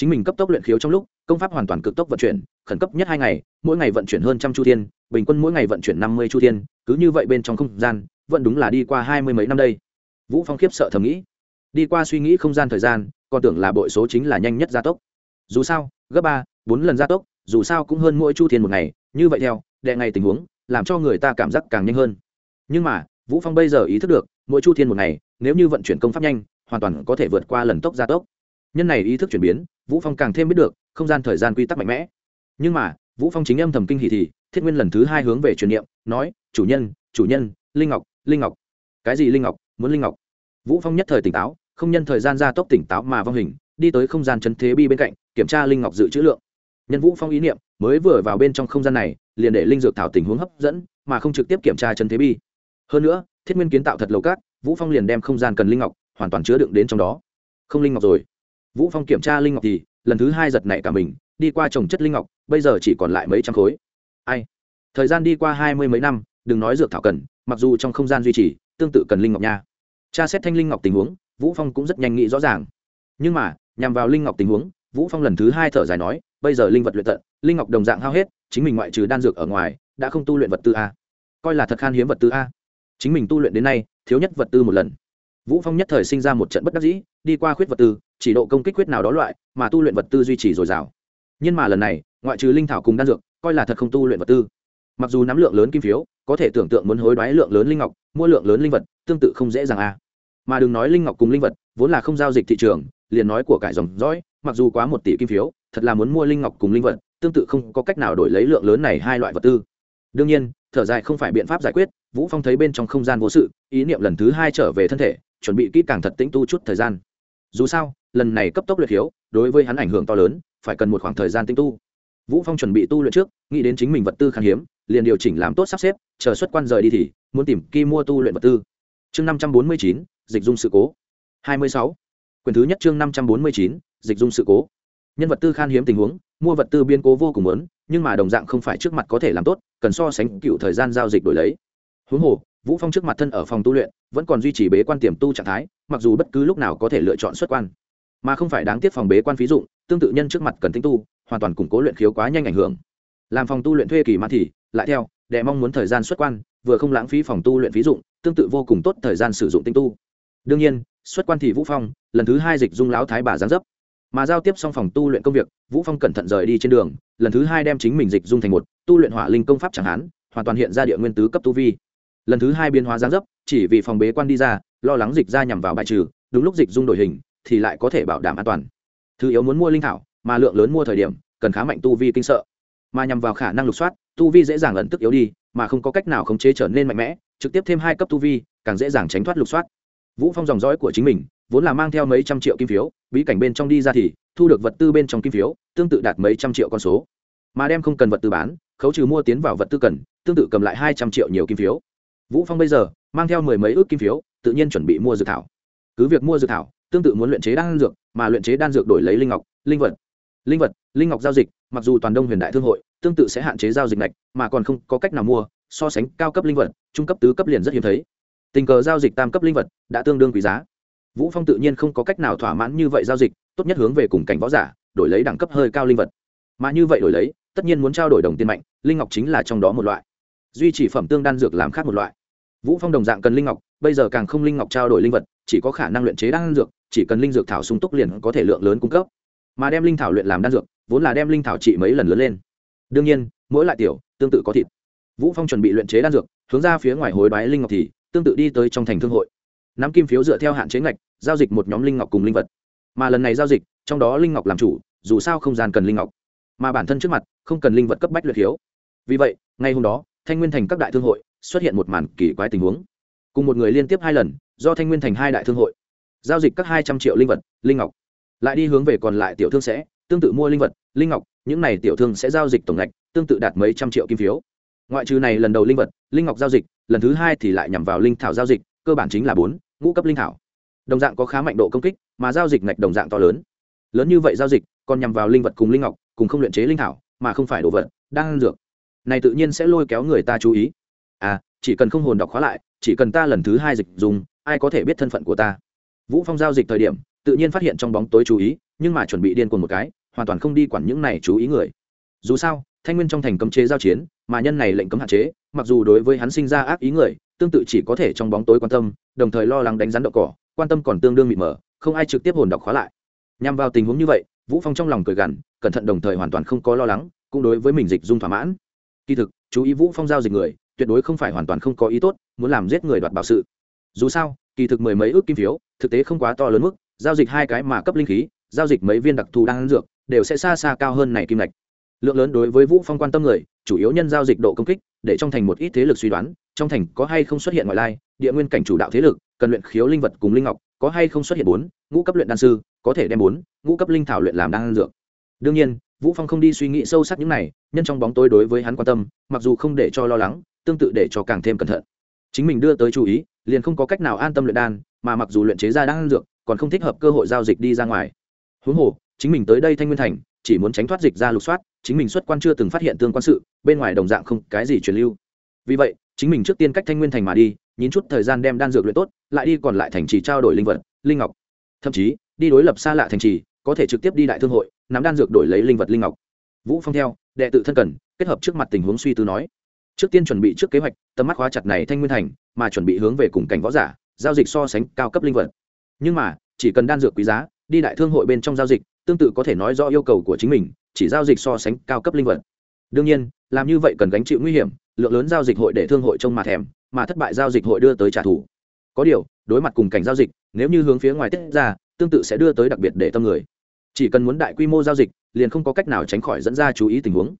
chính mình cấp tốc luyện khiếu trong lúc, công pháp hoàn toàn cực tốc vận chuyển, khẩn cấp nhất hai ngày, mỗi ngày vận chuyển hơn trăm chu thiên, bình quân mỗi ngày vận chuyển năm mươi chu thiên, cứ như vậy bên trong không gian, vẫn đúng là đi qua hai mươi mấy năm đây. Vũ phong khiếp sợ thầm nghĩ. Đi qua suy nghĩ không gian thời gian, còn tưởng là bội số chính là nhanh nhất gia tốc. Dù sao, gấp ba, bốn lần gia tốc, dù sao cũng hơn mỗi chu thiên một ngày, như vậy theo, đệ ngày tình huống, làm cho người ta cảm giác càng nhanh hơn. Nhưng mà, vũ phong bây giờ ý thức được, mỗi chu thiên một ngày, nếu như vận chuyển công pháp nhanh, hoàn toàn có thể vượt qua lần tốc gia tốc nhân này ý thức chuyển biến, vũ phong càng thêm biết được, không gian thời gian quy tắc mạnh mẽ. Nhưng mà, vũ phong chính âm thầm kinh hỉ thì, thiết nguyên lần thứ hai hướng về truyền niệm, nói, chủ nhân chủ nhân, linh ngọc linh ngọc. Cái gì linh ngọc? Muốn linh ngọc? Vũ phong nhất thời tỉnh táo, không nhân thời gian gia tốc tỉnh táo mà vong hình, đi tới không gian chân thế bi bên cạnh, kiểm tra linh ngọc dự trữ lượng. Nhân vũ phong ý niệm, mới vừa vào bên trong không gian này, liền để linh dược thảo tình huống hấp dẫn, mà không trực tiếp kiểm tra chân thế bi. Hơn nữa, thiết nguyên kiến tạo thật lầu cát, vũ phong liền đem không gian cần linh ngọc hoàn toàn chứa đựng đến trong đó. Không linh ngọc rồi vũ phong kiểm tra linh ngọc thì, lần thứ hai giật nảy cả mình, đi qua trồng chất linh ngọc, bây giờ chỉ còn lại mấy trăm khối. Ai? Thời gian đi qua hai mươi mấy năm, đừng nói dược thảo cần, mặc dù trong không gian duy trì, tương tự cần linh ngọc nha. Tra xét thanh linh ngọc tình huống, vũ phong cũng rất nhanh nghĩ rõ ràng. Nhưng mà, nhằm vào linh ngọc tình huống, vũ phong lần thứ hai thở dài nói, bây giờ linh vật luyện tận, linh ngọc đồng dạng hao hết, chính mình ngoại trừ đan dược ở ngoài, đã không tu luyện vật tư a. Coi là thật khan hiếm vật tư a. Chính mình tu luyện đến nay, thiếu nhất vật tư một lần. Vũ phong nhất thời sinh ra một trận bất đắc dĩ, đi qua khuyết vật tư chỉ độ công kích quyết nào đó loại, mà tu luyện vật tư duy trì dồi dào. Nhưng mà lần này, ngoại trừ linh thảo cùng đan dược, coi là thật không tu luyện vật tư. Mặc dù nắm lượng lớn kim phiếu, có thể tưởng tượng muốn hối đoái lượng lớn linh ngọc, mua lượng lớn linh vật, tương tự không dễ dàng a mà đừng nói linh ngọc cùng linh vật, vốn là không giao dịch thị trường, liền nói của cải dòng dõi, mặc dù quá một tỷ kim phiếu, thật là muốn mua linh ngọc cùng linh vật, tương tự không có cách nào đổi lấy lượng lớn này hai loại vật tư. Đương nhiên, thở dài không phải biện pháp giải quyết, vũ phong thấy bên trong không gian vô sự, ý niệm lần thứ hai trở về thân thể, chuẩn bị kỹ càng thật tĩnh tu chút thời gian dù sao, lần này cấp tốc luyện hiếu, đối với hắn ảnh hưởng to lớn, phải cần một khoảng thời gian tinh tu. Vũ phong chuẩn bị tu luyện trước, nghĩ đến chính mình vật tư khan hiếm, liền điều chỉnh làm tốt sắp xếp, chờ xuất quan rời đi thì, muốn tìm kỳ mua tu luyện vật tư. Chương năm trăm bốn mươi chín, dịch dung sự cố. hai mươi sáu. Quyền thứ nhất chương năm trăm bốn mươi chín, dịch dung sự cố. Nhân vật tư khan hiếm tình huống, mua vật tư biên cố vô cùng lớn, nhưng mà đồng dạng không phải trước mặt có thể làm tốt, cần so sánh cựu thời gian giao dịch đổi lấy. Huống hồ, vũ phong trước mặt thân ở phòng tu luyện, vẫn còn duy trì bế quan tiềm tu trạng thái mặc dù bất cứ lúc nào có thể lựa chọn xuất quan mà không phải đáng tiếc phòng bế quan phí dụng tương tự nhân trước mặt cần tinh tu hoàn toàn củng cố luyện khiếu quá nhanh ảnh hưởng. Làm phòng tu luyện thuê kỳ mà thì lại theo để mong muốn thời gian xuất quan vừa không lãng phí phòng tu luyện phí dụng tương tự vô cùng tốt thời gian sử dụng tinh tu. Đương nhiên xuất quan thì vũ phong lần thứ hai dịch dung lão thái bà giáng dấp. Mà giao tiếp xong phòng tu luyện công việc vũ phong cẩn thận rời đi trên đường lần thứ hai đem chính mình dịch dung thành một tu luyện hỏa linh công pháp chẳng hạn, hoàn toàn hiện ra địa nguyên tứ cấp tu vi. Lần thứ hai biến hóa giáng dấp chỉ vì phòng bế quan đi ra lo lắng dịch ra nhằm vào bài trừ, đúng lúc dịch dung đổi hình, thì lại có thể bảo đảm an toàn. Thứ yếu muốn mua linh thảo, mà lượng lớn mua thời điểm, cần khá mạnh tu vi kinh sợ. Mà nhằm vào khả năng lục soát, tu vi dễ dàng ẩn tức yếu đi, mà không có cách nào khống chế trở nên mạnh mẽ, trực tiếp thêm hai cấp tu vi, càng dễ dàng tránh thoát lục soát. Vũ phong dòng dõi của chính mình, vốn là mang theo mấy trăm triệu kim phiếu, bí cảnh bên trong đi ra thì, thu được vật tư bên trong kim phiếu, tương tự đạt mấy trăm triệu con số. Mà đem không cần vật tư bán, khấu trừ mua tiến vào vật tư cần, tương tự cầm lại hai trăm triệu nhiều kim phiếu. Vũ phong bây giờ, mang theo mười mấy ước kim phiếu tự nhiên chuẩn bị mua dược thảo. Cứ việc mua dược thảo, tương tự muốn luyện chế đan dược, mà luyện chế đan dược đổi lấy linh ngọc, linh vật. Linh vật, linh ngọc giao dịch, mặc dù toàn đông huyền đại thương hội, tương tự sẽ hạn chế giao dịch này mà còn không có cách nào mua, so sánh cao cấp linh vật, trung cấp, tứ cấp liền rất hiếm thấy. Tình cờ giao dịch tam cấp linh vật đã tương đương quý giá. Vũ phong tự nhiên không có cách nào thỏa mãn như vậy giao dịch, tốt nhất hướng về cùng cảnh võ giả, đổi lấy đẳng cấp hơi cao linh vật. Mà như vậy đổi lấy, tất nhiên muốn trao đổi đồng tiền mạnh, linh ngọc chính là trong đó một loại. Duy trì phẩm tương đan dược làm khác một loại vũ phong đồng dạng cần linh ngọc, bây giờ càng không linh ngọc trao đổi linh vật, chỉ có khả năng luyện chế đan dược, chỉ cần linh dược thảo sung túc liền có thể lượng lớn cung cấp. Mà đem linh thảo luyện làm đan dược, vốn là đem linh thảo trị mấy lần lớn lên. Đương nhiên, mỗi lại tiểu, tương tự có thịt. Vũ phong chuẩn bị luyện chế đan dược, hướng ra phía ngoài hối đoái linh ngọc thì tương tự đi tới trong thành thương hội. Nắm kim phiếu dựa theo hạn chế ngạch, giao dịch một nhóm linh ngọc cùng linh vật. Mà lần này giao dịch, trong đó linh ngọc làm chủ, dù sao không gian cần linh ngọc. Mà bản thân trước mặt, không cần linh vật cấp bách luyện thiếu. vì vậy, ngay hôm đó, thanh nguyên thành các đại thương hội xuất hiện một màn kỳ quái tình huống. Cùng một người liên tiếp hai lần, do thanh nguyên thành hai đại thương hội. Giao dịch các hai trăm triệu linh vật, linh ngọc. Lại đi hướng về còn lại tiểu thương sẽ, tương tự mua linh vật, linh ngọc, những này tiểu thương sẽ giao dịch tổng ngạch tương tự đạt mấy trăm triệu kim phiếu. Ngoại trừ này lần đầu linh vật, linh ngọc giao dịch, lần thứ hai thì lại nhằm vào linh thảo giao dịch, cơ bản chính là bốn, ngũ cấp linh thảo. Đồng dạng có khá mạnh độ công kích, mà giao dịch ngạch đồng dạng to lớn. Lớn như vậy giao dịch, còn nhằm vào linh vật cùng linh ngọc, cùng không luyện chế linh thảo, mà không phải đồ vật đang dược. Này tự nhiên sẽ lôi kéo người ta chú ý à chỉ cần không hồn đọc khóa lại, chỉ cần ta lần thứ hai dịch dùng, ai có thể biết thân phận của ta? Vũ phong giao dịch thời điểm, tự nhiên phát hiện trong bóng tối chú ý, nhưng mà chuẩn bị điên cuồng một cái, hoàn toàn không đi quản những này chú ý người. Dù sao, thanh nguyên trong thành cấm chế giao chiến, mà nhân này lệnh cấm hạn chế, mặc dù đối với hắn sinh ra ác ý người, tương tự chỉ có thể trong bóng tối quan tâm, đồng thời lo lắng đánh rắn đậu cỏ, quan tâm còn tương đương mịt mờ, không ai trực tiếp hồn đọc khóa lại. Nhằm vào tình huống như vậy, vũ phong trong lòng cười gằn, cẩn thận đồng thời hoàn toàn không có lo lắng, cũng đối với mình dịch dung thỏa mãn. Kỳ thực, chú ý vũ phong giao dịch người tuyệt đối không phải hoàn toàn không có ý tốt, muốn làm giết người đoạt bảo sự. Dù sao, kỳ thực mười mấy ước kim phiếu, thực tế không quá to lớn mức, giao dịch hai cái mà cấp linh khí, giao dịch mấy viên đặc thù đang dược, đều sẽ xa xa cao hơn này kim lệch lượng lớn đối với vũ phong quan tâm người, chủ yếu nhân giao dịch độ công kích, để trong thành một ít thế lực suy đoán, trong thành có hay không xuất hiện ngoại lai, địa nguyên cảnh chủ đạo thế lực, cần luyện khiếu linh vật cùng linh ngọc, có hay không xuất hiện bốn, ngũ cấp luyện đan sư, có thể đem bốn, ngũ cấp linh thảo luyện làm đan dược. Đương nhiên, vũ phong không đi suy nghĩ sâu sắc những này, nhân trong bóng tối đối với hắn quan tâm, mặc dù không để cho lo lắng tương tự để cho càng thêm cẩn thận. Chính mình đưa tới chú ý, liền không có cách nào an tâm luyện đan, mà mặc dù luyện chế ra đan dược, còn không thích hợp cơ hội giao dịch đi ra ngoài. Huống hồ, chính mình tới đây thanh nguyên thành, chỉ muốn tránh thoát dịch ra lục soát, chính mình xuất quan chưa từng phát hiện tương quan sự, bên ngoài đồng dạng không cái gì truyền lưu. Vì vậy, chính mình trước tiên cách thanh nguyên thành mà đi nhín chút thời gian đem đan dược luyện tốt, lại đi còn lại thành trì trao đổi linh vật, linh ngọc. Thậm chí, đi đối lập xa lạ thành trì, có thể trực tiếp đi đại thương hội, nắm đan dược đổi lấy linh vật linh ngọc. Vũ phong theo, đệ tự thân cần kết hợp trước mặt tình huống suy tư nói trước tiên chuẩn bị trước kế hoạch, tầm mắt khóa chặt này thanh nguyên thành, mà chuẩn bị hướng về cùng cảnh võ giả, giao dịch so sánh cao cấp linh vật. Nhưng mà, chỉ cần đan dược quý giá, đi đại thương hội bên trong giao dịch, tương tự có thể nói rõ yêu cầu của chính mình, chỉ giao dịch so sánh cao cấp linh vật. Đương nhiên, làm như vậy cần gánh chịu nguy hiểm, lượng lớn giao dịch hội để thương hội trông mà thèm, mà thất bại giao dịch hội đưa tới trả thù. Có điều, đối mặt cùng cảnh giao dịch, nếu như hướng phía ngoài tiết ra, tương tự sẽ đưa tới đặc biệt để tâm người. Chỉ cần muốn đại quy mô giao dịch, liền không có cách nào tránh khỏi dẫn ra chú ý tình huống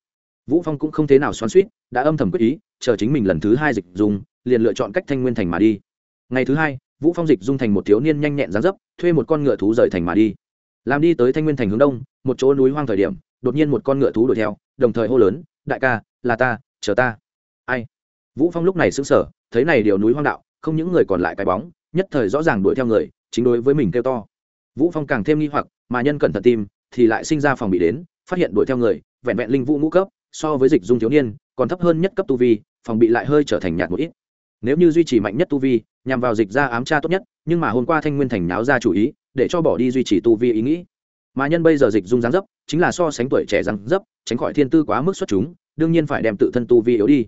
vũ phong cũng không thế nào xoắn suýt đã âm thầm quyết ý chờ chính mình lần thứ hai dịch dung, liền lựa chọn cách thanh nguyên thành mà đi. Ngày thứ hai vũ phong dịch dung thành một thiếu niên nhanh nhẹn dáng dấp thuê một con ngựa thú rời thành mà đi. Làm đi tới thanh nguyên thành hướng đông một chỗ núi hoang thời điểm đột nhiên một con ngựa thú đuổi theo đồng thời hô lớn đại ca là ta chờ ta. Ai? Vũ phong lúc này sững sờ thấy này điều núi hoang đạo không những người còn lại cái bóng nhất thời rõ ràng đuổi theo người chính đối với mình kêu to. Vũ phong càng thêm nghi hoặc mà nhân cẩn thận tim thì lại sinh ra phòng bị đến phát hiện đuổi theo người vẹn vẹn linh vũ ngũ cấp so với dịch dung thiếu niên, còn thấp hơn nhất cấp tu vi, phòng bị lại hơi trở thành nhạt một ít. Nếu như duy trì mạnh nhất tu vi, nhằm vào dịch ra ám tra tốt nhất, nhưng mà hôm qua thanh nguyên thành náo ra chủ ý, để cho bỏ đi duy trì tu vi ý nghĩ. Mà nhân bây giờ dịch dung dáng dấp, chính là so sánh tuổi trẻ dáng dấp, tránh khỏi thiên tư quá mức xuất chúng, đương nhiên phải đem tự thân tu vi yếu đi.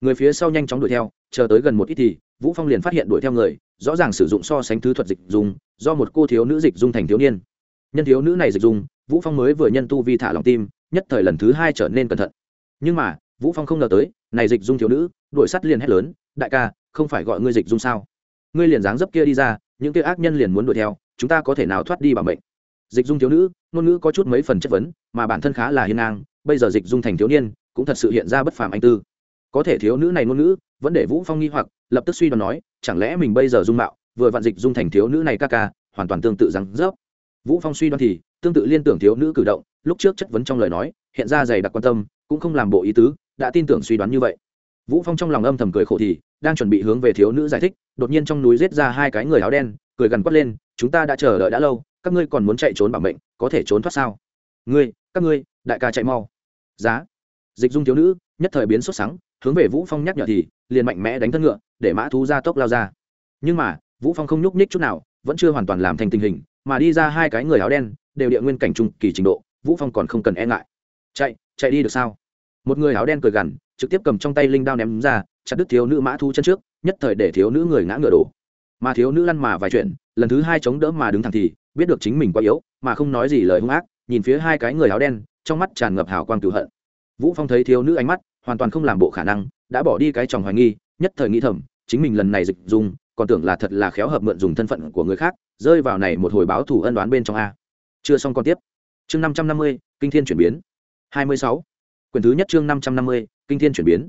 Người phía sau nhanh chóng đuổi theo, chờ tới gần một ít thì, vũ phong liền phát hiện đuổi theo người, rõ ràng sử dụng so sánh thứ thuật dịch dung, do một cô thiếu nữ dịch dung thành thiếu niên. Nhân thiếu nữ này dịch dung, vũ phong mới vừa nhân tu vi thả lòng tim, nhất thời lần thứ hai trở nên cẩn thận nhưng mà, vũ phong không ngờ tới, này dịch dung thiếu nữ, đuổi sắt liền hét lớn, đại ca, không phải gọi ngươi dịch dung sao? Ngươi liền dáng dấp kia đi ra, những kia ác nhân liền muốn đuổi theo, chúng ta có thể nào thoát đi bằng mệnh? Dịch dung thiếu nữ, ngôn ngữ có chút mấy phần chất vấn, mà bản thân khá là hiên ngang, bây giờ dịch dung thành thiếu niên, cũng thật sự hiện ra bất phàm anh tư. Có thể thiếu nữ này ngôn ngữ, vẫn để vũ phong nghi hoặc, lập tức suy đoán nói, chẳng lẽ mình bây giờ dung mạo, vừa vạn dịch dung thành thiếu nữ này ca ca, hoàn toàn tương tự rằng dốc vũ phong suy đoán thì, tương tự liên tưởng thiếu nữ cử động, lúc trước chất vấn trong lời nói, hiện ra dày đặc quan tâm cũng không làm bộ ý tứ, đã tin tưởng suy đoán như vậy. Vũ phong trong lòng âm thầm cười khổ thì, đang chuẩn bị hướng về thiếu nữ giải thích, đột nhiên trong núi giết ra hai cái người áo đen, cười gần quát lên, chúng ta đã chờ đợi đã lâu, các ngươi còn muốn chạy trốn bảo mệnh, có thể trốn thoát sao? Ngươi, các ngươi, đại ca chạy mau. Giá. Dịch dung thiếu nữ, nhất thời biến sốt sáng hướng về vũ phong nhắc nhở thì, liền mạnh mẽ đánh thân ngựa, để mã thú ra tốc lao ra. Nhưng mà, vũ phong không nhúc nhích chút nào, vẫn chưa hoàn toàn làm thành tình hình, mà đi ra hai cái người áo đen, đều địa nguyên cảnh trung kỳ trình độ, vũ phong còn không cần e ngại chạy chạy đi được sao? Một người áo đen cười gằn, trực tiếp cầm trong tay linh đao ném ra, chặt đứt thiếu nữ mã thu chân trước, nhất thời để thiếu nữ người ngã ngựa đổ. Mà thiếu nữ lăn mà vài chuyện, lần thứ hai chống đỡ mà đứng thẳng thì, biết được chính mình quá yếu, mà không nói gì lời hung ác, nhìn phía hai cái người áo đen, trong mắt tràn ngập hào quang cửu hận. Vũ phong thấy thiếu nữ ánh mắt, hoàn toàn không làm bộ khả năng, đã bỏ đi cái tròng hoài nghi, nhất thời nghĩ thầm, chính mình lần này dịch dùng, còn tưởng là thật là khéo hợp mượn dùng thân phận của người khác, rơi vào này một hồi báo thủ ân đoán bên trong a. Chưa xong còn tiếp. Chương năm trăm năm mươi, kinh thiên chuyển biến hai mươi sáu. Quyển thứ nhất chương năm trăm năm mươi, kinh thiên chuyển biến.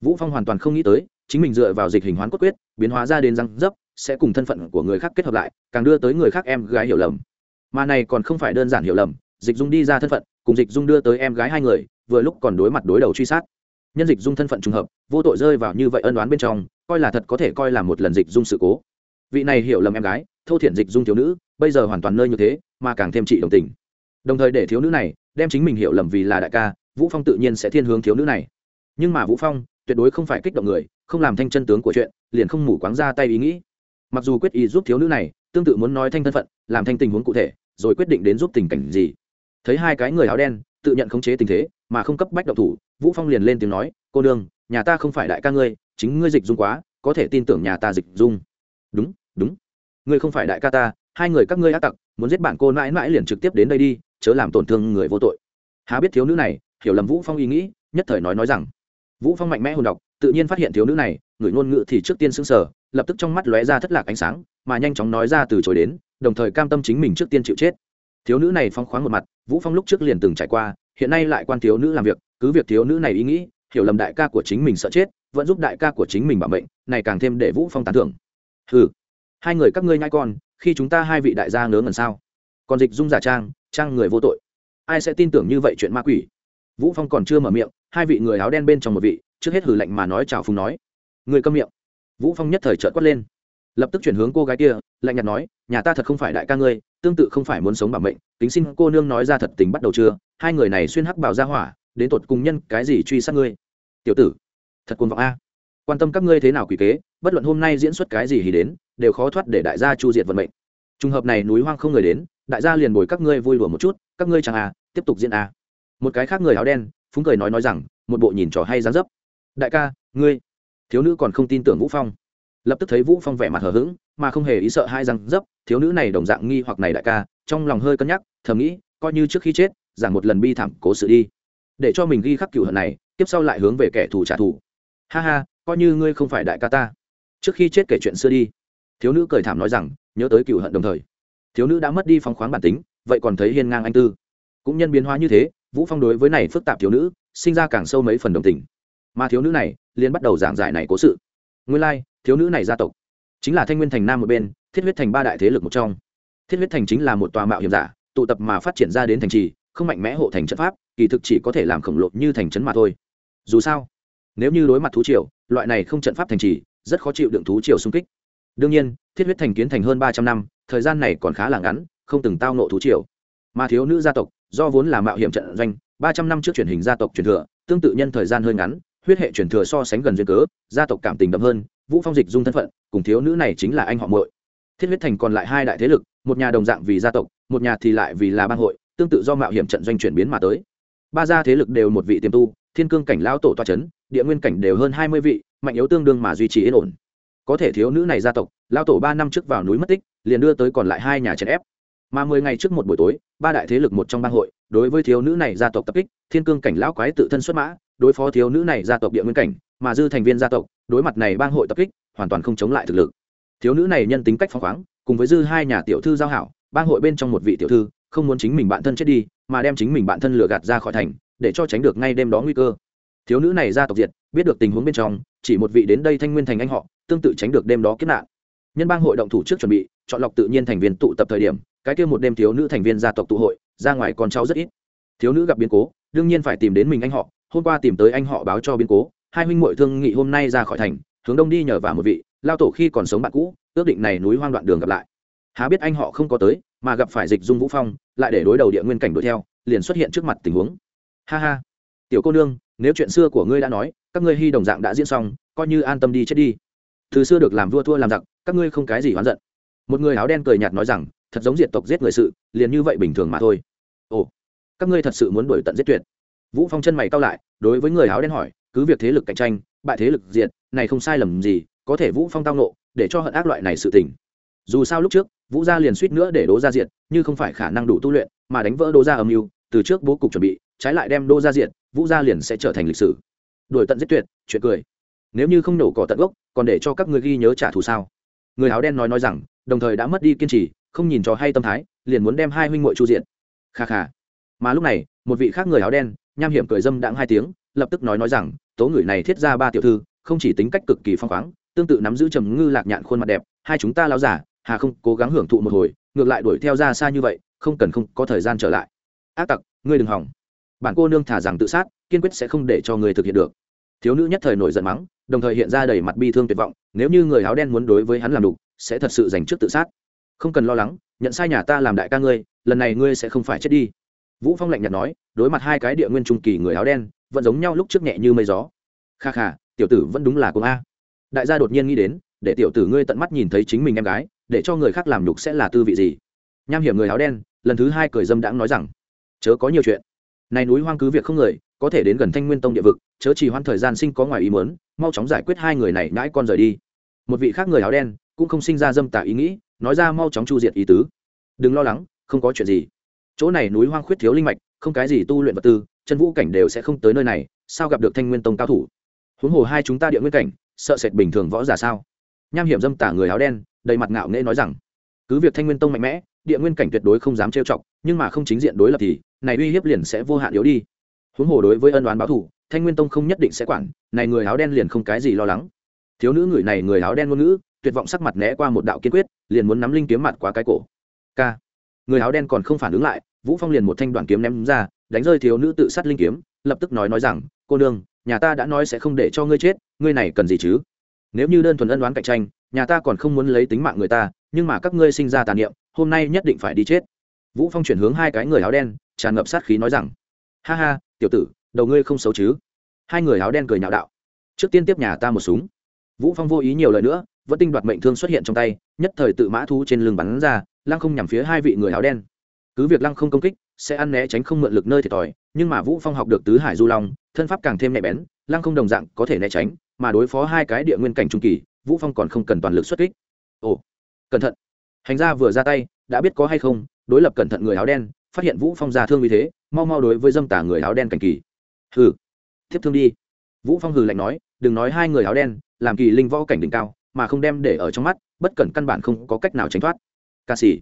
Vũ phong hoàn toàn không nghĩ tới, chính mình dựa vào dịch hình hoán cốt quyết, biến hóa ra đến răng dấp, sẽ cùng thân phận của người khác kết hợp lại, càng đưa tới người khác em gái hiểu lầm. Mà này còn không phải đơn giản hiểu lầm, dịch dung đi ra thân phận, cùng dịch dung đưa tới em gái hai người, vừa lúc còn đối mặt đối đầu truy sát. Nhân dịch dung thân phận trùng hợp, vô tội rơi vào như vậy ân oán bên trong, coi là thật có thể coi là một lần dịch dung sự cố. Vị này hiểu lầm em gái, thô thiện dịch dung thiếu nữ, bây giờ hoàn toàn nơi như thế, mà càng thêm trị đồng tình. Đồng thời để thiếu nữ này đem chính mình hiểu lầm vì là đại ca, vũ phong tự nhiên sẽ thiên hướng thiếu nữ này. Nhưng mà vũ phong, tuyệt đối không phải kích động người, không làm thanh chân tướng của chuyện, liền không mủ quáng ra tay ý nghĩ. Mặc dù quyết ý giúp thiếu nữ này, tương tự muốn nói thanh thân phận, làm thanh tình huống cụ thể, rồi quyết định đến giúp tình cảnh gì. Thấy hai cái người áo đen, tự nhận khống chế tình thế, mà không cấp bách động thủ, vũ phong liền lên tiếng nói, cô đương nhà ta không phải đại ca ngươi, chính ngươi dịch dung quá, có thể tin tưởng nhà ta dịch dung. Đúng đúng. Ngươi không phải đại ca ta, hai người các ngươi ác tặc, muốn giết bạn cô mãi mãi liền trực tiếp đến đây đi chớ làm tổn thương người vô tội. Há biết thiếu nữ này, hiểu lầm vũ phong ý nghĩ, nhất thời nói nói rằng, vũ phong mạnh mẽ hồn đọc tự nhiên phát hiện thiếu nữ này, người ngôn ngữ thì trước tiên sững sờ, lập tức trong mắt lóe ra thất lạc ánh sáng, mà nhanh chóng nói ra từ chối đến, đồng thời cam tâm chính mình trước tiên chịu chết. Thiếu nữ này phong khoáng một mặt, vũ phong lúc trước liền từng trải qua, hiện nay lại quan thiếu nữ làm việc, cứ việc thiếu nữ này ý nghĩ, hiểu lầm đại ca của chính mình sợ chết, vẫn giúp đại ca của chính mình bảo mệnh, này càng thêm để vũ phong tán thưởng. Hừ, hai người các ngươi nhai con, khi chúng ta hai vị đại gia ngớ ngẩn sao? Còn dịch dung giả trang trang người vô tội. Ai sẽ tin tưởng như vậy chuyện ma quỷ? Vũ phong còn chưa mở miệng, hai vị người áo đen bên trong một vị, trước hết hử lạnh mà nói chào phùng nói. Người câm miệng. Vũ phong nhất thời trợn quát lên. Lập tức chuyển hướng cô gái kia, lạnh nhạt nói, nhà ta thật không phải đại ca ngươi, tương tự không phải muốn sống bảo mệnh tính xin cô nương nói ra thật tình bắt đầu chưa? Hai người này xuyên hắc bào ra hỏa, đến tột cùng nhân cái gì truy sát ngươi? Tiểu tử, thật cuồng vọng a. À. Quan tâm các ngươi thế nào quỷ kế, bất luận hôm nay diễn xuất cái gì thì đến, đều khó thoát để đại gia chu diệt vận mệnh. Trùng hợp này núi hoang không người đến đại gia liền bồi các ngươi vui đùa một chút, các ngươi chẳng à tiếp tục diễn à. Một cái khác người áo đen, phúng cười nói nói rằng, một bộ nhìn trò hay dáng dấp. Đại ca, ngươi. Thiếu nữ còn không tin tưởng vũ phong. Lập tức thấy vũ phong vẻ mặt hờ hững, mà không hề ý sợ hai răng dấp, thiếu nữ này đồng dạng nghi hoặc này đại ca, trong lòng hơi cân nhắc, thầm nghĩ, coi như trước khi chết, giảng một lần bi thảm cố sự đi. Để cho mình ghi khắc cựu hận này, tiếp sau lại hướng về kẻ thù trả thù. Ha ha, coi như ngươi không phải đại ca ta. Trước khi chết kể chuyện xưa đi. Thiếu nữ cười thảm nói rằng, nhớ tới cựu hận đồng thời thiếu nữ đã mất đi phóng khoáng bản tính vậy còn thấy hiên ngang anh tư. Cũng nhân biến hóa như thế vũ phong đối với này phức tạp thiếu nữ sinh ra càng sâu mấy phần đồng tình. Mà thiếu nữ này liền bắt đầu giảng giải này cố sự. Nguyên lai like, thiếu nữ này gia tộc chính là thanh nguyên thành nam một bên thiết huyết thành ba đại thế lực một trong. Thiết huyết thành chính là một tòa mạo hiểm giả tụ tập mà phát triển ra đến thành trì không mạnh mẽ hộ thành trận pháp kỳ thực chỉ có thể làm khổng lồ như thành trấn mà thôi. Dù sao nếu như đối mặt thú triều loại này không trận pháp thành trì rất khó chịu đựng thú triều xung kích. Đương nhiên thiết huyết thành kiến thành hơn ba trăm năm, thời gian này còn khá là ngắn, không từng tao nộ thú triều. Mà thiếu nữ gia tộc, do vốn là mạo hiểm trận doanh, ba trăm năm trước truyền hình gia tộc truyền thừa, tương tự nhân thời gian hơi ngắn, huyết hệ truyền thừa so sánh gần duyên cớ, gia tộc cảm tình đậm hơn, vũ phong dịch dung thân phận, cùng thiếu nữ này chính là anh họ muội. Thiết huyết thành còn lại hai đại thế lực, một nhà đồng dạng vì gia tộc, một nhà thì lại vì là bang hội, tương tự do mạo hiểm trận doanh chuyển biến mà tới. Ba gia thế lực đều một vị tiềm tu, thiên cương cảnh lão tổ toa chấn, địa nguyên cảnh đều hơn hai mươi vị, mạnh yếu tương đương mà duy trì yên ổn. Có thể thiếu nữ này gia tộc lao tổ ba năm trước vào núi mất tích, liền đưa tới còn lại hai nhà chèn ép. Mà mười ngày trước một buổi tối, ba đại thế lực một trong bang hội, đối với thiếu nữ này gia tộc tập kích, thiên cương cảnh lão quái tự thân xuất mã, đối phó thiếu nữ này gia tộc địa nguyên cảnh, mà dư thành viên gia tộc, đối mặt này bang hội tập kích, hoàn toàn không chống lại thực lực. Thiếu nữ này nhân tính cách phóng khoáng, cùng với dư hai nhà tiểu thư giao hảo, bang hội bên trong một vị tiểu thư, không muốn chính mình bạn thân chết đi, mà đem chính mình bạn thân lừa gạt ra khỏi thành, để cho tránh được ngay đêm đó nguy cơ. Thiếu nữ này gia tộc diệt, biết được tình huống bên trong, chỉ một vị đến đây thanh nguyên thành anh họ, tương tự tránh được đêm đó kiếp nạn nhân bang hội động thủ trước chuẩn bị, chọn lọc tự nhiên thành viên tụ tập thời điểm, cái kia một đêm thiếu nữ thành viên gia tộc tụ hội, ra ngoài con cháu rất ít. Thiếu nữ gặp biến cố, đương nhiên phải tìm đến mình anh họ, hôm qua tìm tới anh họ báo cho biến cố, hai huynh muội thương nghị hôm nay ra khỏi thành, hướng đông đi nhờ vào một vị, lao tổ khi còn sống bạn cũ, ước định này núi hoang đoạn đường gặp lại. Há biết anh họ không có tới, mà gặp phải dịch dung vũ phong, lại để đối đầu địa nguyên cảnh đuổi theo, liền xuất hiện trước mặt tình huống. Ha ha. Tiểu cô nương, nếu chuyện xưa của ngươi đã nói, các ngươi hy đồng dạng đã diễn xong, coi như an tâm đi chết đi từ xưa được làm vua thua làm giặc, các ngươi không cái gì oán giận. Một người áo đen cười nhạt nói rằng, thật giống diệt tộc giết người sự, liền như vậy bình thường mà thôi. Ồ, các ngươi thật sự muốn đuổi tận giết tuyệt. Vũ phong chân mày cao lại, đối với người áo đen hỏi, cứ việc thế lực cạnh tranh, bại thế lực diệt, này không sai lầm gì, có thể vũ phong tao nộ để cho hận ác loại này sự tình. Dù sao lúc trước, vũ gia liền suýt nữa để đố ra diệt, như không phải khả năng đủ tu luyện, mà đánh vỡ đố ra âm mưu, từ trước bố cục chuẩn bị, trái lại đem đô ra diệt, vũ gia liền sẽ trở thành lịch sử. Đuổi tận giết tuyệt, chuyện cười nếu như không nổ cỏ tận gốc, còn để cho các người ghi nhớ trả thù sao? Người áo đen nói nói rằng, đồng thời đã mất đi kiên trì, không nhìn cho hay tâm thái, liền muốn đem hai huynh muội chu diện. Kha kha. Mà lúc này, một vị khác người áo đen, nham hiểm cười dâm đãng hai tiếng, lập tức nói nói rằng, tố người này thiết ra ba tiểu thư, không chỉ tính cách cực kỳ phong khoáng, tương tự nắm giữ trầm ngư lạc nhạn khuôn mặt đẹp, hai chúng ta lao giả, hà không cố gắng hưởng thụ một hồi, ngược lại đuổi theo ra xa như vậy, không cần không có thời gian trở lại. Ác tặc, ngươi đừng hỏng. Bản cô nương thả rằng tự sát, kiên quyết sẽ không để cho người thực hiện được. Thiếu nữ nhất thời nổi giận mắng đồng thời hiện ra đầy mặt bi thương tuyệt vọng, nếu như người áo đen muốn đối với hắn làm đục, sẽ thật sự dành trước tự sát. Không cần lo lắng, nhận sai nhà ta làm đại ca ngươi, lần này ngươi sẽ không phải chết đi. Vũ phong lạnh nhạt nói, đối mặt hai cái địa nguyên trung kỳ người áo đen, vẫn giống nhau lúc trước nhẹ như mây gió. Kha kha, tiểu tử vẫn đúng là cùng a. Đại gia đột nhiên nghĩ đến, để tiểu tử ngươi tận mắt nhìn thấy chính mình em gái, để cho người khác làm nhục sẽ là tư vị gì? Nham hiểm người áo đen, lần thứ hai cười dâm đãng nói rằng, chớ có nhiều chuyện. Này núi hoang cứ việc không người có thể đến gần thanh nguyên tông địa vực, chớ chỉ hoãn thời gian sinh có ngoài ý muốn, mau chóng giải quyết hai người này, nhãi con rời đi. Một vị khác người áo đen, cũng không sinh ra dâm tà ý nghĩ, nói ra mau chóng chu diệt ý tứ. Đừng lo lắng, không có chuyện gì. Chỗ này núi hoang khuyết thiếu linh mạch, không cái gì tu luyện vật tư, chân vũ cảnh đều sẽ không tới nơi này, sao gặp được thanh nguyên tông cao thủ? Huống hồ hai chúng ta địa nguyên cảnh, sợ sệt bình thường võ giả sao? Nham hiểm dâm tả người áo đen, đầy mặt ngạo nghễ nói rằng, cứ việc thanh nguyên tông mạnh mẽ, địa nguyên cảnh tuyệt đối không dám trêu chọc, nhưng mà không chính diện đối lập thì, này uy hiếp liền sẽ vô hạn yếu đi huống hồ đối với ân đoán báo thủ thanh nguyên tông không nhất định sẽ quản, này người áo đen liền không cái gì lo lắng. Thiếu nữ người này người áo đen ngôn ngữ, tuyệt vọng sắc mặt né qua một đạo kiên quyết, liền muốn nắm linh kiếm mặt qua cái cổ. K người áo đen còn không phản ứng lại, vũ phong liền một thanh đoàn kiếm ném ra, đánh rơi thiếu nữ tự sát linh kiếm, lập tức nói nói rằng, cô nương, nhà ta đã nói sẽ không để cho ngươi chết, ngươi này cần gì chứ? Nếu như đơn thuần ân đoán cạnh tranh, nhà ta còn không muốn lấy tính mạng người ta, nhưng mà các ngươi sinh ra tàn niệm, hôm nay nhất định phải đi chết. Vũ phong chuyển hướng hai cái người áo đen, tràn ngập sát khí nói rằng ha ha, tiểu tử, đầu ngươi không xấu chứ? Hai người áo đen cười nhạo đạo. Trước tiên tiếp nhà ta một súng. Vũ phong vô ý nhiều lời nữa, vẫn tinh đoạt mệnh thương xuất hiện trong tay, nhất thời tự mã thu trên lưng bắn ra, lăng không nhằm phía hai vị người áo đen. Cứ việc lăng không công kích, sẽ ăn né tránh không mượn lực nơi thiệt thòi, nhưng mà vũ phong học được tứ hải du long, thân pháp càng thêm nhạy bén, lăng không đồng dạng có thể né tránh, mà đối phó hai cái địa nguyên cảnh trung kỳ, vũ phong còn không cần toàn lực xuất kích. Ồ, cẩn thận. Hành gia vừa ra tay, đã biết có hay không, đối lập cẩn thận người áo đen phát hiện vũ phong ra thương như thế, mau mau đối với dâm tả người áo đen cảnh kỳ. Hừ tiếp thương đi. Vũ phong hừ lạnh nói, đừng nói hai người áo đen, làm kỳ linh võ cảnh đỉnh cao, mà không đem để ở trong mắt, bất cẩn căn bản không có cách nào tránh thoát. Ca sĩ,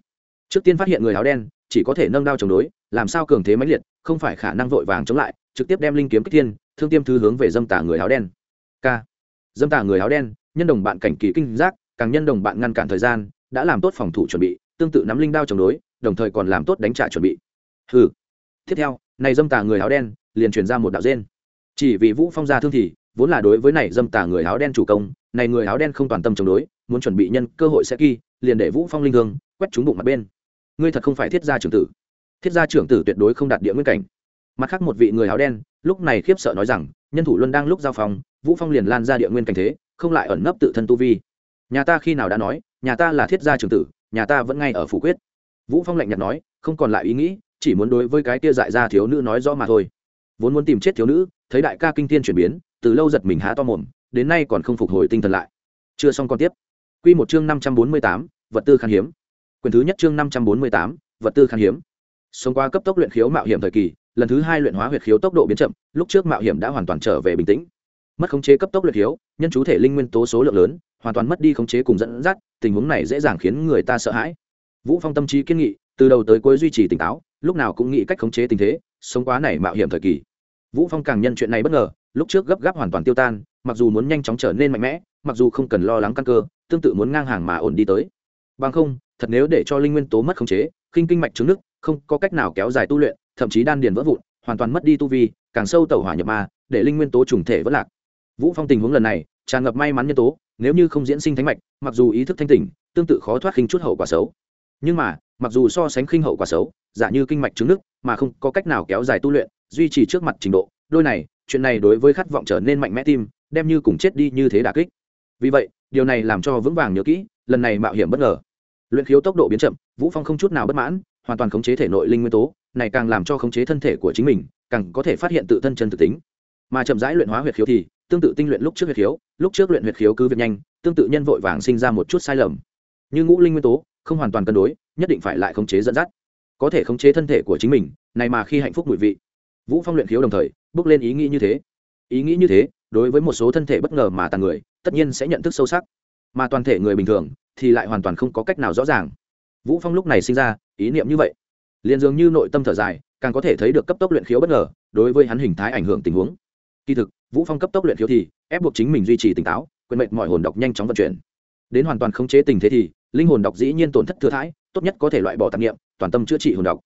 trước tiên phát hiện người áo đen, chỉ có thể nâng đao chống đối, làm sao cường thế mãnh liệt, không phải khả năng vội vàng chống lại, trực tiếp đem linh kiếm kích thiên, thương tiêm thứ hướng về dâm tả người áo đen. K dâm tả người áo đen, nhân đồng bạn cảnh kỳ kinh giác, càng nhân đồng bạn ngăn cản thời gian, đã làm tốt phòng thủ chuẩn bị, tương tự nắm linh đao chống đối đồng thời còn làm tốt đánh trả chuẩn bị. Hừ. Tiếp theo, này dâm tà người áo đen, liền truyền ra một đạo rên. Chỉ vì vũ phong ra thương thì, vốn là đối với này dâm tà người áo đen chủ công, này người áo đen không toàn tâm chống đối, muốn chuẩn bị nhân cơ hội sẽ kỳ, liền để vũ phong linh hương, quét trúng bụng mặt bên. Ngươi thật không phải thiết gia trưởng tử. Thiết gia trưởng tử tuyệt đối không đạt địa nguyên cảnh. Mặt khác một vị người áo đen, lúc này khiếp sợ nói rằng, nhân thủ luân đang lúc giao phòng, vũ phong liền lan ra địa nguyên cảnh thế, không lại ẩn nấp tự thân tu vi. Nhà ta khi nào đã nói, nhà ta là thiết gia trưởng tử, nhà ta vẫn ngay ở phủ quyết vũ phong lạnh nhạt nói không còn lại ý nghĩ chỉ muốn đối với cái kia dại ra thiếu nữ nói rõ mà thôi. Vốn muốn tìm chết thiếu nữ thấy đại ca kinh tiên chuyển biến từ lâu giật mình há to mồm đến nay còn không phục hồi tinh thần lại. Chưa xong còn tiếp. Quy một chương năm trăm bốn mươi tám, vật tư khan hiếm. Quyền thứ nhất chương năm trăm bốn mươi tám, vật tư khan hiếm. Sống qua cấp tốc luyện khiếu mạo hiểm thời kỳ lần thứ hai luyện hóa huyệt khiếu tốc độ biến chậm lúc trước mạo hiểm đã hoàn toàn trở về bình tĩnh. Mất khống chế cấp tốc luyện khiếu nhân chú thể linh nguyên tố số lượng lớn hoàn toàn mất đi khống chế cùng dẫn dắt tình huống này dễ dàng khiến người ta sợ hãi vũ phong tâm trí kiên nghị, từ đầu tới cuối duy trì tỉnh táo, lúc nào cũng nghĩ cách khống chế tình thế, sống quá này mạo hiểm thời kỳ. Vũ phong càng nhân chuyện này bất ngờ, lúc trước gấp gáp hoàn toàn tiêu tan, mặc dù muốn nhanh chóng trở nên mạnh mẽ, mặc dù không cần lo lắng căn cơ, tương tự muốn ngang hàng mà ổn đi tới. Bằng không, thật nếu để cho linh nguyên tố mất khống chế kinh kinh mạch trứng nước, không có cách nào kéo dài tu luyện, thậm chí đan điền vỡ vụn, hoàn toàn mất đi tu vi, càng sâu tẩu hỏa nhập ma, để linh nguyên tố trùng thể vỡ lạc. Vũ phong tình huống lần này, tràn ngập may mắn nhân tố, nếu như không diễn sinh thánh mạch, mặc dù ý thức thanh tỉnh, tương tự khó thoát khinh chút hậu quả xấu nhưng mà, mặc dù so sánh khinh hậu quả xấu, giả như kinh mạch trứng nước, mà không có cách nào kéo dài tu luyện, duy trì trước mặt trình độ, đôi này, chuyện này đối với khát vọng trở nên mạnh mẽ tim, đem như cùng chết đi như thế đà kích. Vì vậy, điều này làm cho vững vàng nhớ kỹ, lần này mạo hiểm bất ngờ. Luyện khiếu tốc độ biến chậm, vũ phong không chút nào bất mãn, hoàn toàn khống chế thể nội linh nguyên tố, này càng làm cho khống chế thân thể của chính mình, càng có thể phát hiện tự thân chân thực tính. Mà chậm rãi luyện hóa huyệt khiếu thì, tương tự tinh luyện lúc trước huyệt khiếu, lúc trước luyện huyệt khiếu cứ việc nhanh, tương tự nhân vội vàng sinh ra một chút sai lầm. Như ngũ linh nguyên tố không hoàn toàn cân đối, nhất định phải lại khống chế dẫn dắt. Có thể khống chế thân thể của chính mình, này mà khi hạnh phúc mùi vị. Vũ phong luyện khiếu đồng thời, bước lên ý nghĩ như thế. Ý nghĩ như thế, đối với một số thân thể bất ngờ mà tàn người, tất nhiên sẽ nhận thức sâu sắc. Mà toàn thể người bình thường, thì lại hoàn toàn không có cách nào rõ ràng. Vũ phong lúc này sinh ra, ý niệm như vậy. Liền dường như nội tâm thở dài, càng có thể thấy được cấp tốc luyện khiếu bất ngờ, đối với hắn hình thái ảnh hưởng tình huống. Kỳ thực, vũ phong cấp tốc luyện khiếu thì, ép buộc chính mình duy trì tỉnh táo quyền mệnh mọi hồn độc nhanh chóng vận chuyển. Đến hoàn toàn khống chế tình thế thì linh hồn độc dĩ nhiên tổn thất thừa thãi, tốt nhất có thể loại bỏ tạp nghiệm toàn tâm chữa trị hồn độc.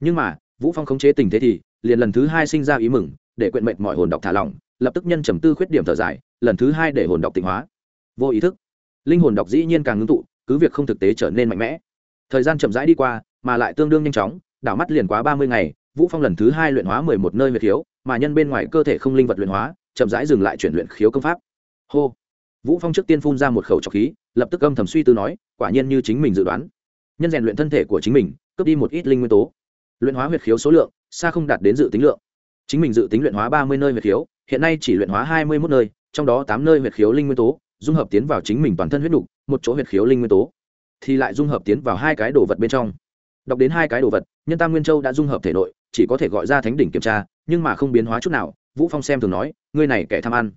Nhưng mà, vũ phong khống chế tình thế thì, liền lần thứ hai sinh ra ý mừng, để quyện mệnh mọi hồn độc thả lỏng, lập tức nhân trầm tư khuyết điểm thở dài, lần thứ hai để hồn độc tịnh hóa. Vô ý thức, linh hồn độc dĩ nhiên càng ngưng tụ, cứ việc không thực tế trở nên mạnh mẽ. Thời gian chậm rãi đi qua, mà lại tương đương nhanh chóng, đảo mắt liền quá ba mươi ngày, vũ phong lần thứ hai luyện hóa mười một nơi huyệt khiếu, mà nhân bên ngoài cơ thể không linh vật luyện hóa, chậm rãi dừng lại chuyển luyện khiếu công pháp. Hô! Vũ phong trước tiên phun ra một khẩu trọc khí lập tức âm thầm suy tư nói, quả nhiên như chính mình dự đoán. Nhân rèn luyện thân thể của chính mình, cướp đi một ít linh nguyên tố. Luyện hóa huyệt khiếu số lượng, xa không đạt đến dự tính lượng. Chính mình dự tính luyện hóa ba mươi nơi huyệt khiếu, hiện nay chỉ luyện hóa hai mươi một nơi, trong đó tám nơi huyệt khiếu linh nguyên tố, dung hợp tiến vào chính mình toàn thân huyết đục một chỗ huyệt khiếu linh nguyên tố. Thì lại dung hợp tiến vào hai cái đồ vật bên trong. Đọc đến hai cái đồ vật, nhân tam nguyên châu đã dung hợp thể nội, chỉ có thể gọi ra thánh đỉnh kiểm tra, nhưng mà không biến hóa chút nào. Vũ phong xem thường nói, ngươi này kẻ tham ăn.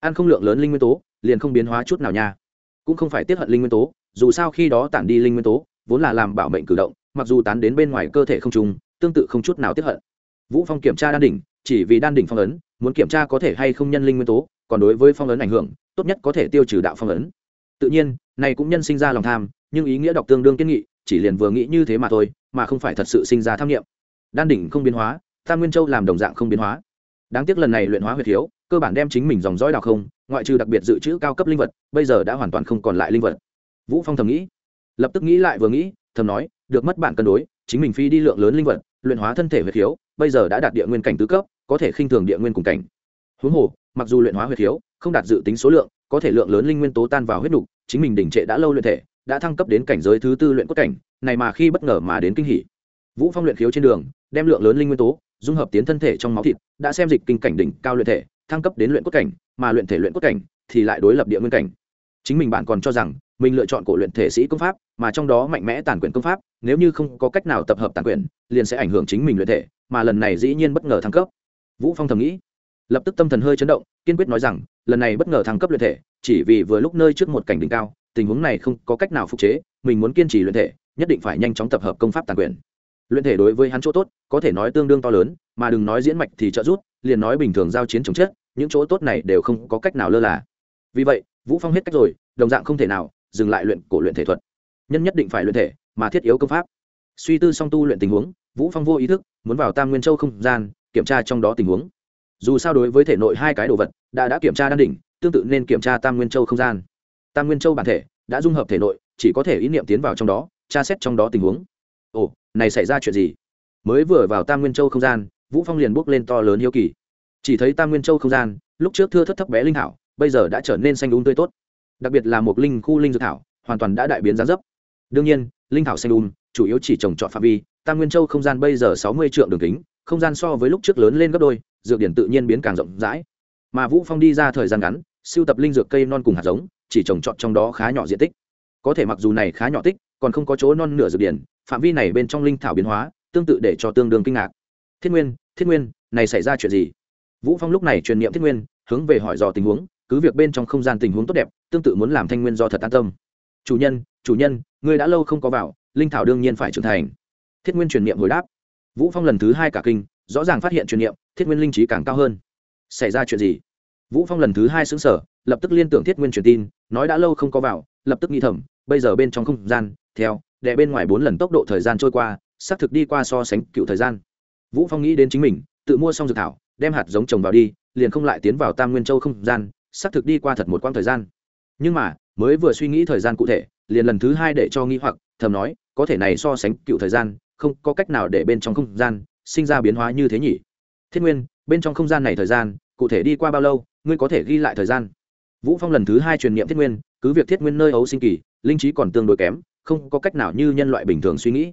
Ăn không lượng lớn linh nguyên tố, liền không biến hóa chút nào nha cũng không phải tiết hận linh nguyên tố, dù sao khi đó tản đi linh nguyên tố, vốn là làm bảo mệnh cử động, mặc dù tán đến bên ngoài cơ thể không trùng, tương tự không chút nào tiết hận. Vũ phong kiểm tra đan đỉnh, chỉ vì đan đỉnh phong ấn, muốn kiểm tra có thể hay không nhân linh nguyên tố, còn đối với phong ấn ảnh hưởng, tốt nhất có thể tiêu trừ đạo phong ấn. Tự nhiên, này cũng nhân sinh ra lòng tham, nhưng ý nghĩa đọc tương đương kiến nghị, chỉ liền vừa nghĩ như thế mà thôi, mà không phải thật sự sinh ra tham nghiệm đan đỉnh không biến hóa, tam nguyên châu làm đồng dạng không biến hóa. Đáng tiếc lần này luyện hóa huyệt hiếu cơ bản đem chính mình dòng dõi đào không ngoại trừ đặc biệt dự trữ cao cấp linh vật bây giờ đã hoàn toàn không còn lại linh vật. Vũ phong thầm nghĩ lập tức nghĩ lại vừa nghĩ thầm nói được mất bản cân đối chính mình phi đi lượng lớn linh vật luyện hóa thân thể huyệt thiếu, bây giờ đã đạt địa nguyên cảnh tứ cấp có thể khinh thường địa nguyên cùng cảnh. Huống hồ mặc dù luyện hóa huyệt thiếu, không đạt dự tính số lượng có thể lượng lớn linh nguyên tố tan vào huyết nục chính mình đỉnh trệ đã lâu luyện thể đã thăng cấp đến cảnh giới thứ tư luyện cốt cảnh này mà khi bất ngờ mà đến kinh hỉ. Vũ phong luyện khiếu trên đường đem lượng lớn linh nguyên tố dung hợp tiến thân thể trong máu thịt đã xem dịch kinh cảnh đỉnh cao luyện thể thăng cấp đến luyện cốt cảnh, mà luyện thể luyện cốt cảnh thì lại đối lập địa nguyên cảnh. Chính mình bạn còn cho rằng mình lựa chọn cổ luyện thể sĩ công pháp, mà trong đó mạnh mẽ tàn quyền công pháp, nếu như không có cách nào tập hợp tàn quyền, liền sẽ ảnh hưởng chính mình luyện thể, mà lần này dĩ nhiên bất ngờ thăng cấp. Vũ phong thầm nghĩ, lập tức tâm thần hơi chấn động, kiên quyết nói rằng, lần này bất ngờ thăng cấp luyện thể, chỉ vì vừa lúc nơi trước một cảnh đỉnh cao, tình huống này không có cách nào phục chế, mình muốn kiên trì luyện thể, nhất định phải nhanh chóng tập hợp công pháp tàn quyền. Luyện thể đối với hắn chỗ tốt, có thể nói tương đương to lớn, mà đừng nói diễn mạch thì trợ rút liền nói bình thường giao chiến chống chết, những chỗ tốt này đều không có cách nào lơ là. Vì vậy, vũ phong hết cách rồi, đồng dạng không thể nào dừng lại luyện cổ luyện thể thuật. Nhân nhất định phải luyện thể, mà thiết yếu công pháp. Suy tư song tu luyện tình huống, vũ phong vô ý thức muốn vào tam nguyên châu không gian, kiểm tra trong đó tình huống. Dù sao đối với thể nội hai cái đồ vật, đã đã kiểm tra đan đỉnh, tương tự nên kiểm tra tam nguyên châu không gian. Tam nguyên châu bản thể đã dung hợp thể nội, chỉ có thể ý niệm tiến vào trong đó, tra xét trong đó tình huống. Ồ, này xảy ra chuyện gì? Mới vừa vào tam nguyên châu không gian vũ phong liền bước lên to lớn hiếu kỳ. Chỉ thấy tam nguyên châu không gian, lúc trước thưa thất thấp bé linh thảo bây giờ đã trở nên xanh đúng tươi tốt. Đặc biệt là một linh khu linh dược thảo, hoàn toàn đã đại biến giá dấp. Đương nhiên, linh thảo xanh đùm chủ yếu chỉ trồng trọt phạm vi, tam nguyên châu không gian bây giờ sáu mươi triệu đường kính, không gian so với lúc trước lớn lên gấp đôi, dược điển tự nhiên biến càng rộng rãi. Mà vũ phong đi ra thời gian ngắn, siêu tập linh dược cây non cùng hạt giống, chỉ trồng trọt trong đó khá nhỏ diện tích. Có thể mặc dù này khá nhỏ tích, còn không có chỗ non nửa dược điển, phạm vi này bên trong linh thảo biến hóa, tương tự để cho tương đương kinh ngạc. Thiết nguyên thiết nguyên, này xảy ra chuyện gì? Vũ phong lúc này truyền niệm thiết nguyên, hướng về hỏi dò tình huống, cứ việc bên trong không gian tình huống tốt đẹp, tương tự muốn làm thanh nguyên do thật an tâm. Chủ nhân chủ nhân, ngươi đã lâu không có vào, linh thảo đương nhiên phải trưởng thành. Thiết nguyên truyền niệm hồi đáp. Vũ phong lần thứ hai cả kinh, rõ ràng phát hiện truyền niệm, thiết nguyên linh trí càng cao hơn. Xảy ra chuyện gì? Vũ phong lần thứ hai xứng sở lập tức liên tưởng thiết nguyên truyền tin, nói đã lâu không có vào, lập tức nghĩ thầm, bây giờ bên trong không gian, theo đệ bên ngoài bốn lần tốc độ thời gian trôi qua, xác thực đi qua so sánh cựu thời gian vũ phong nghĩ đến chính mình, tự mua xong dược thảo, đem hạt giống trồng vào đi, liền không lại tiến vào tam nguyên châu không gian, xác thực đi qua thật một quãng thời gian. Nhưng mà, mới vừa suy nghĩ thời gian cụ thể, liền lần thứ hai để cho nghi hoặc, thầm nói, có thể này so sánh cựu thời gian, không có cách nào để bên trong không gian sinh ra biến hóa như thế nhỉ? Thiết nguyên, bên trong không gian này thời gian, cụ thể đi qua bao lâu, ngươi có thể ghi lại thời gian? Vũ phong lần thứ hai truyền niệm thiết nguyên, cứ việc thiết nguyên nơi ấu sinh kỳ, linh trí còn tương đối kém, không có cách nào như nhân loại bình thường suy nghĩ.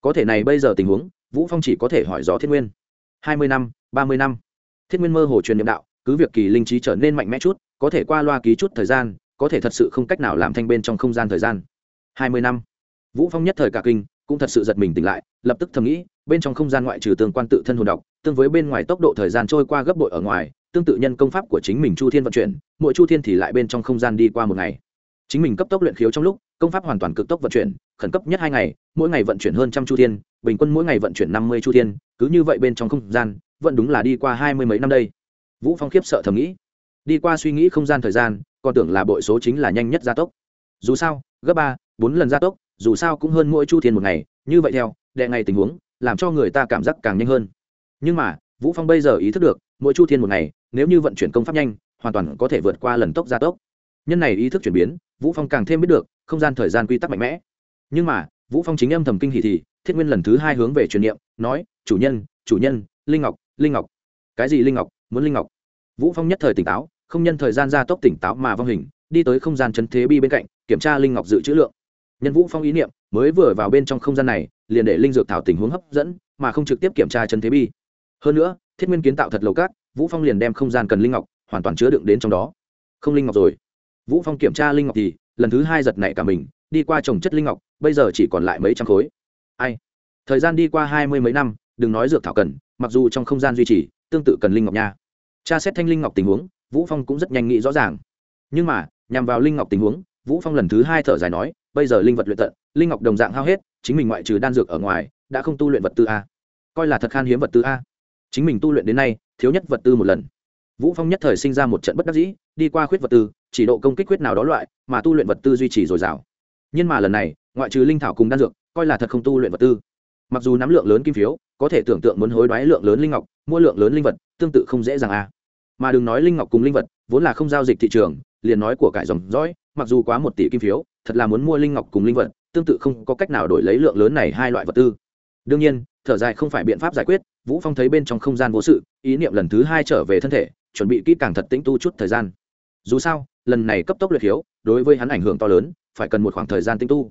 Có thể này bây giờ tình huống vũ phong chỉ có thể hỏi rõ thiết nguyên. Hai mươi năm ba mươi năm. Thiết nguyên mơ hồ truyền niệm đạo cứ việc kỳ linh trí trở nên mạnh mẽ chút có thể qua loa ký chút thời gian có thể thật sự không cách nào làm thanh bên trong không gian thời gian. Hai mươi năm. Vũ phong nhất thời cả kinh cũng thật sự giật mình tỉnh lại lập tức thầm nghĩ bên trong không gian ngoại trừ tương quan tự thân hồn độc, tương với bên ngoài tốc độ thời gian trôi qua gấp bội ở ngoài tương tự nhân công pháp của chính mình chu thiên vận chuyển mỗi chu thiên thì lại bên trong không gian đi qua một ngày. Chính mình cấp tốc luyện khiếu trong lúc công pháp hoàn toàn cực tốc vận chuyển khẩn cấp nhất hai ngày, mỗi ngày vận chuyển hơn trăm chu thiên, bình quân mỗi ngày vận chuyển năm mươi chu thiên, cứ như vậy bên trong không gian, vẫn đúng là đi qua hai mươi mấy năm đây. Vũ phong khiếp sợ thầm nghĩ. Đi qua suy nghĩ không gian thời gian, còn tưởng là bội số chính là nhanh nhất gia tốc. Dù sao, gấp ba, bốn lần gia tốc, dù sao cũng hơn mỗi chu thiên một ngày, như vậy theo, đệ ngày tình huống, làm cho người ta cảm giác càng nhanh hơn. Nhưng mà, vũ phong bây giờ ý thức được, mỗi chu thiên một ngày, nếu như vận chuyển công pháp nhanh, hoàn toàn có thể vượt qua lần tốc gia tốc. Nhân này ý thức chuyển biến, vũ phong càng thêm biết được, không gian thời gian quy tắc mạnh mẽ nhưng mà, vũ phong chính âm thầm kinh hỉ thì, thiết nguyên lần thứ hai hướng về truyền niệm, nói, chủ nhân chủ nhân, linh ngọc linh ngọc. Cái gì linh ngọc? Muốn linh ngọc? Vũ phong nhất thời tỉnh táo, không nhân thời gian ra tốc tỉnh táo mà vong hình, đi tới không gian chấn thế bi bên cạnh, kiểm tra linh ngọc dự trữ lượng. Nhân vũ phong ý niệm, mới vừa vào bên trong không gian này, liền để linh dược thảo tình huống hấp dẫn, mà không trực tiếp kiểm tra chấn thế bi. Hơn nữa, thiết nguyên kiến tạo thật lầu cát, vũ phong liền đem không gian cần linh ngọc, hoàn toàn chứa đựng đến trong đó. Không linh ngọc rồi. Vũ phong kiểm tra linh ngọc thì, lần thứ hai giật nảy cả mình đi qua trồng chất linh ngọc, bây giờ chỉ còn lại mấy trăm khối. Ai? Thời gian đi qua hai mươi mấy năm, đừng nói dược thảo cần, mặc dù trong không gian duy trì, tương tự cần linh ngọc nha. Tra xét thanh linh ngọc tình huống, vũ phong cũng rất nhanh nghĩ rõ ràng. Nhưng mà, nhằm vào linh ngọc tình huống, vũ phong lần thứ hai thở dài nói, bây giờ linh vật luyện tận, linh ngọc đồng dạng hao hết, chính mình ngoại trừ đan dược ở ngoài, đã không tu luyện vật tư a. Coi là thật khan hiếm vật tư a. Chính mình tu luyện đến nay, thiếu nhất vật tư một lần. Vũ phong nhất thời sinh ra một trận bất đắc dĩ, đi qua khuyết vật tư, chỉ độ công kích khuyết nào đó loại, mà tu luyện vật tư duy trì dồi dào nhưng mà lần này, ngoại trừ linh thảo cùng đan dược, coi là thật không tu luyện vật tư. Mặc dù nắm lượng lớn kim phiếu, có thể tưởng tượng muốn hối đoái lượng lớn linh ngọc, mua lượng lớn linh vật, tương tự không dễ dàng à. Mà đừng nói linh ngọc cùng linh vật, vốn là không giao dịch thị trường, liền nói của cải dòng dõi, mặc dù quá một tỷ kim phiếu, thật là muốn mua linh ngọc cùng linh vật, tương tự không có cách nào đổi lấy lượng lớn này hai loại vật tư. Đương nhiên, thở dài không phải biện pháp giải quyết, vũ phong thấy bên trong không gian vô sự, ý niệm lần thứ hai trở về thân thể, chuẩn bị kỹ càng thật tĩnh tu chút thời gian. Dù sao, lần này cấp tốc luyện hiếu, đối với hắn ảnh hưởng to lớn phải cần một khoảng thời gian tinh tu.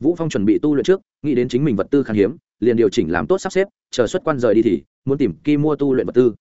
Vũ phong chuẩn bị tu luyện trước, nghĩ đến chính mình vật tư khan hiếm, liền điều chỉnh làm tốt sắp xếp, chờ xuất quan rời đi thì, muốn tìm kim mua tu luyện vật tư.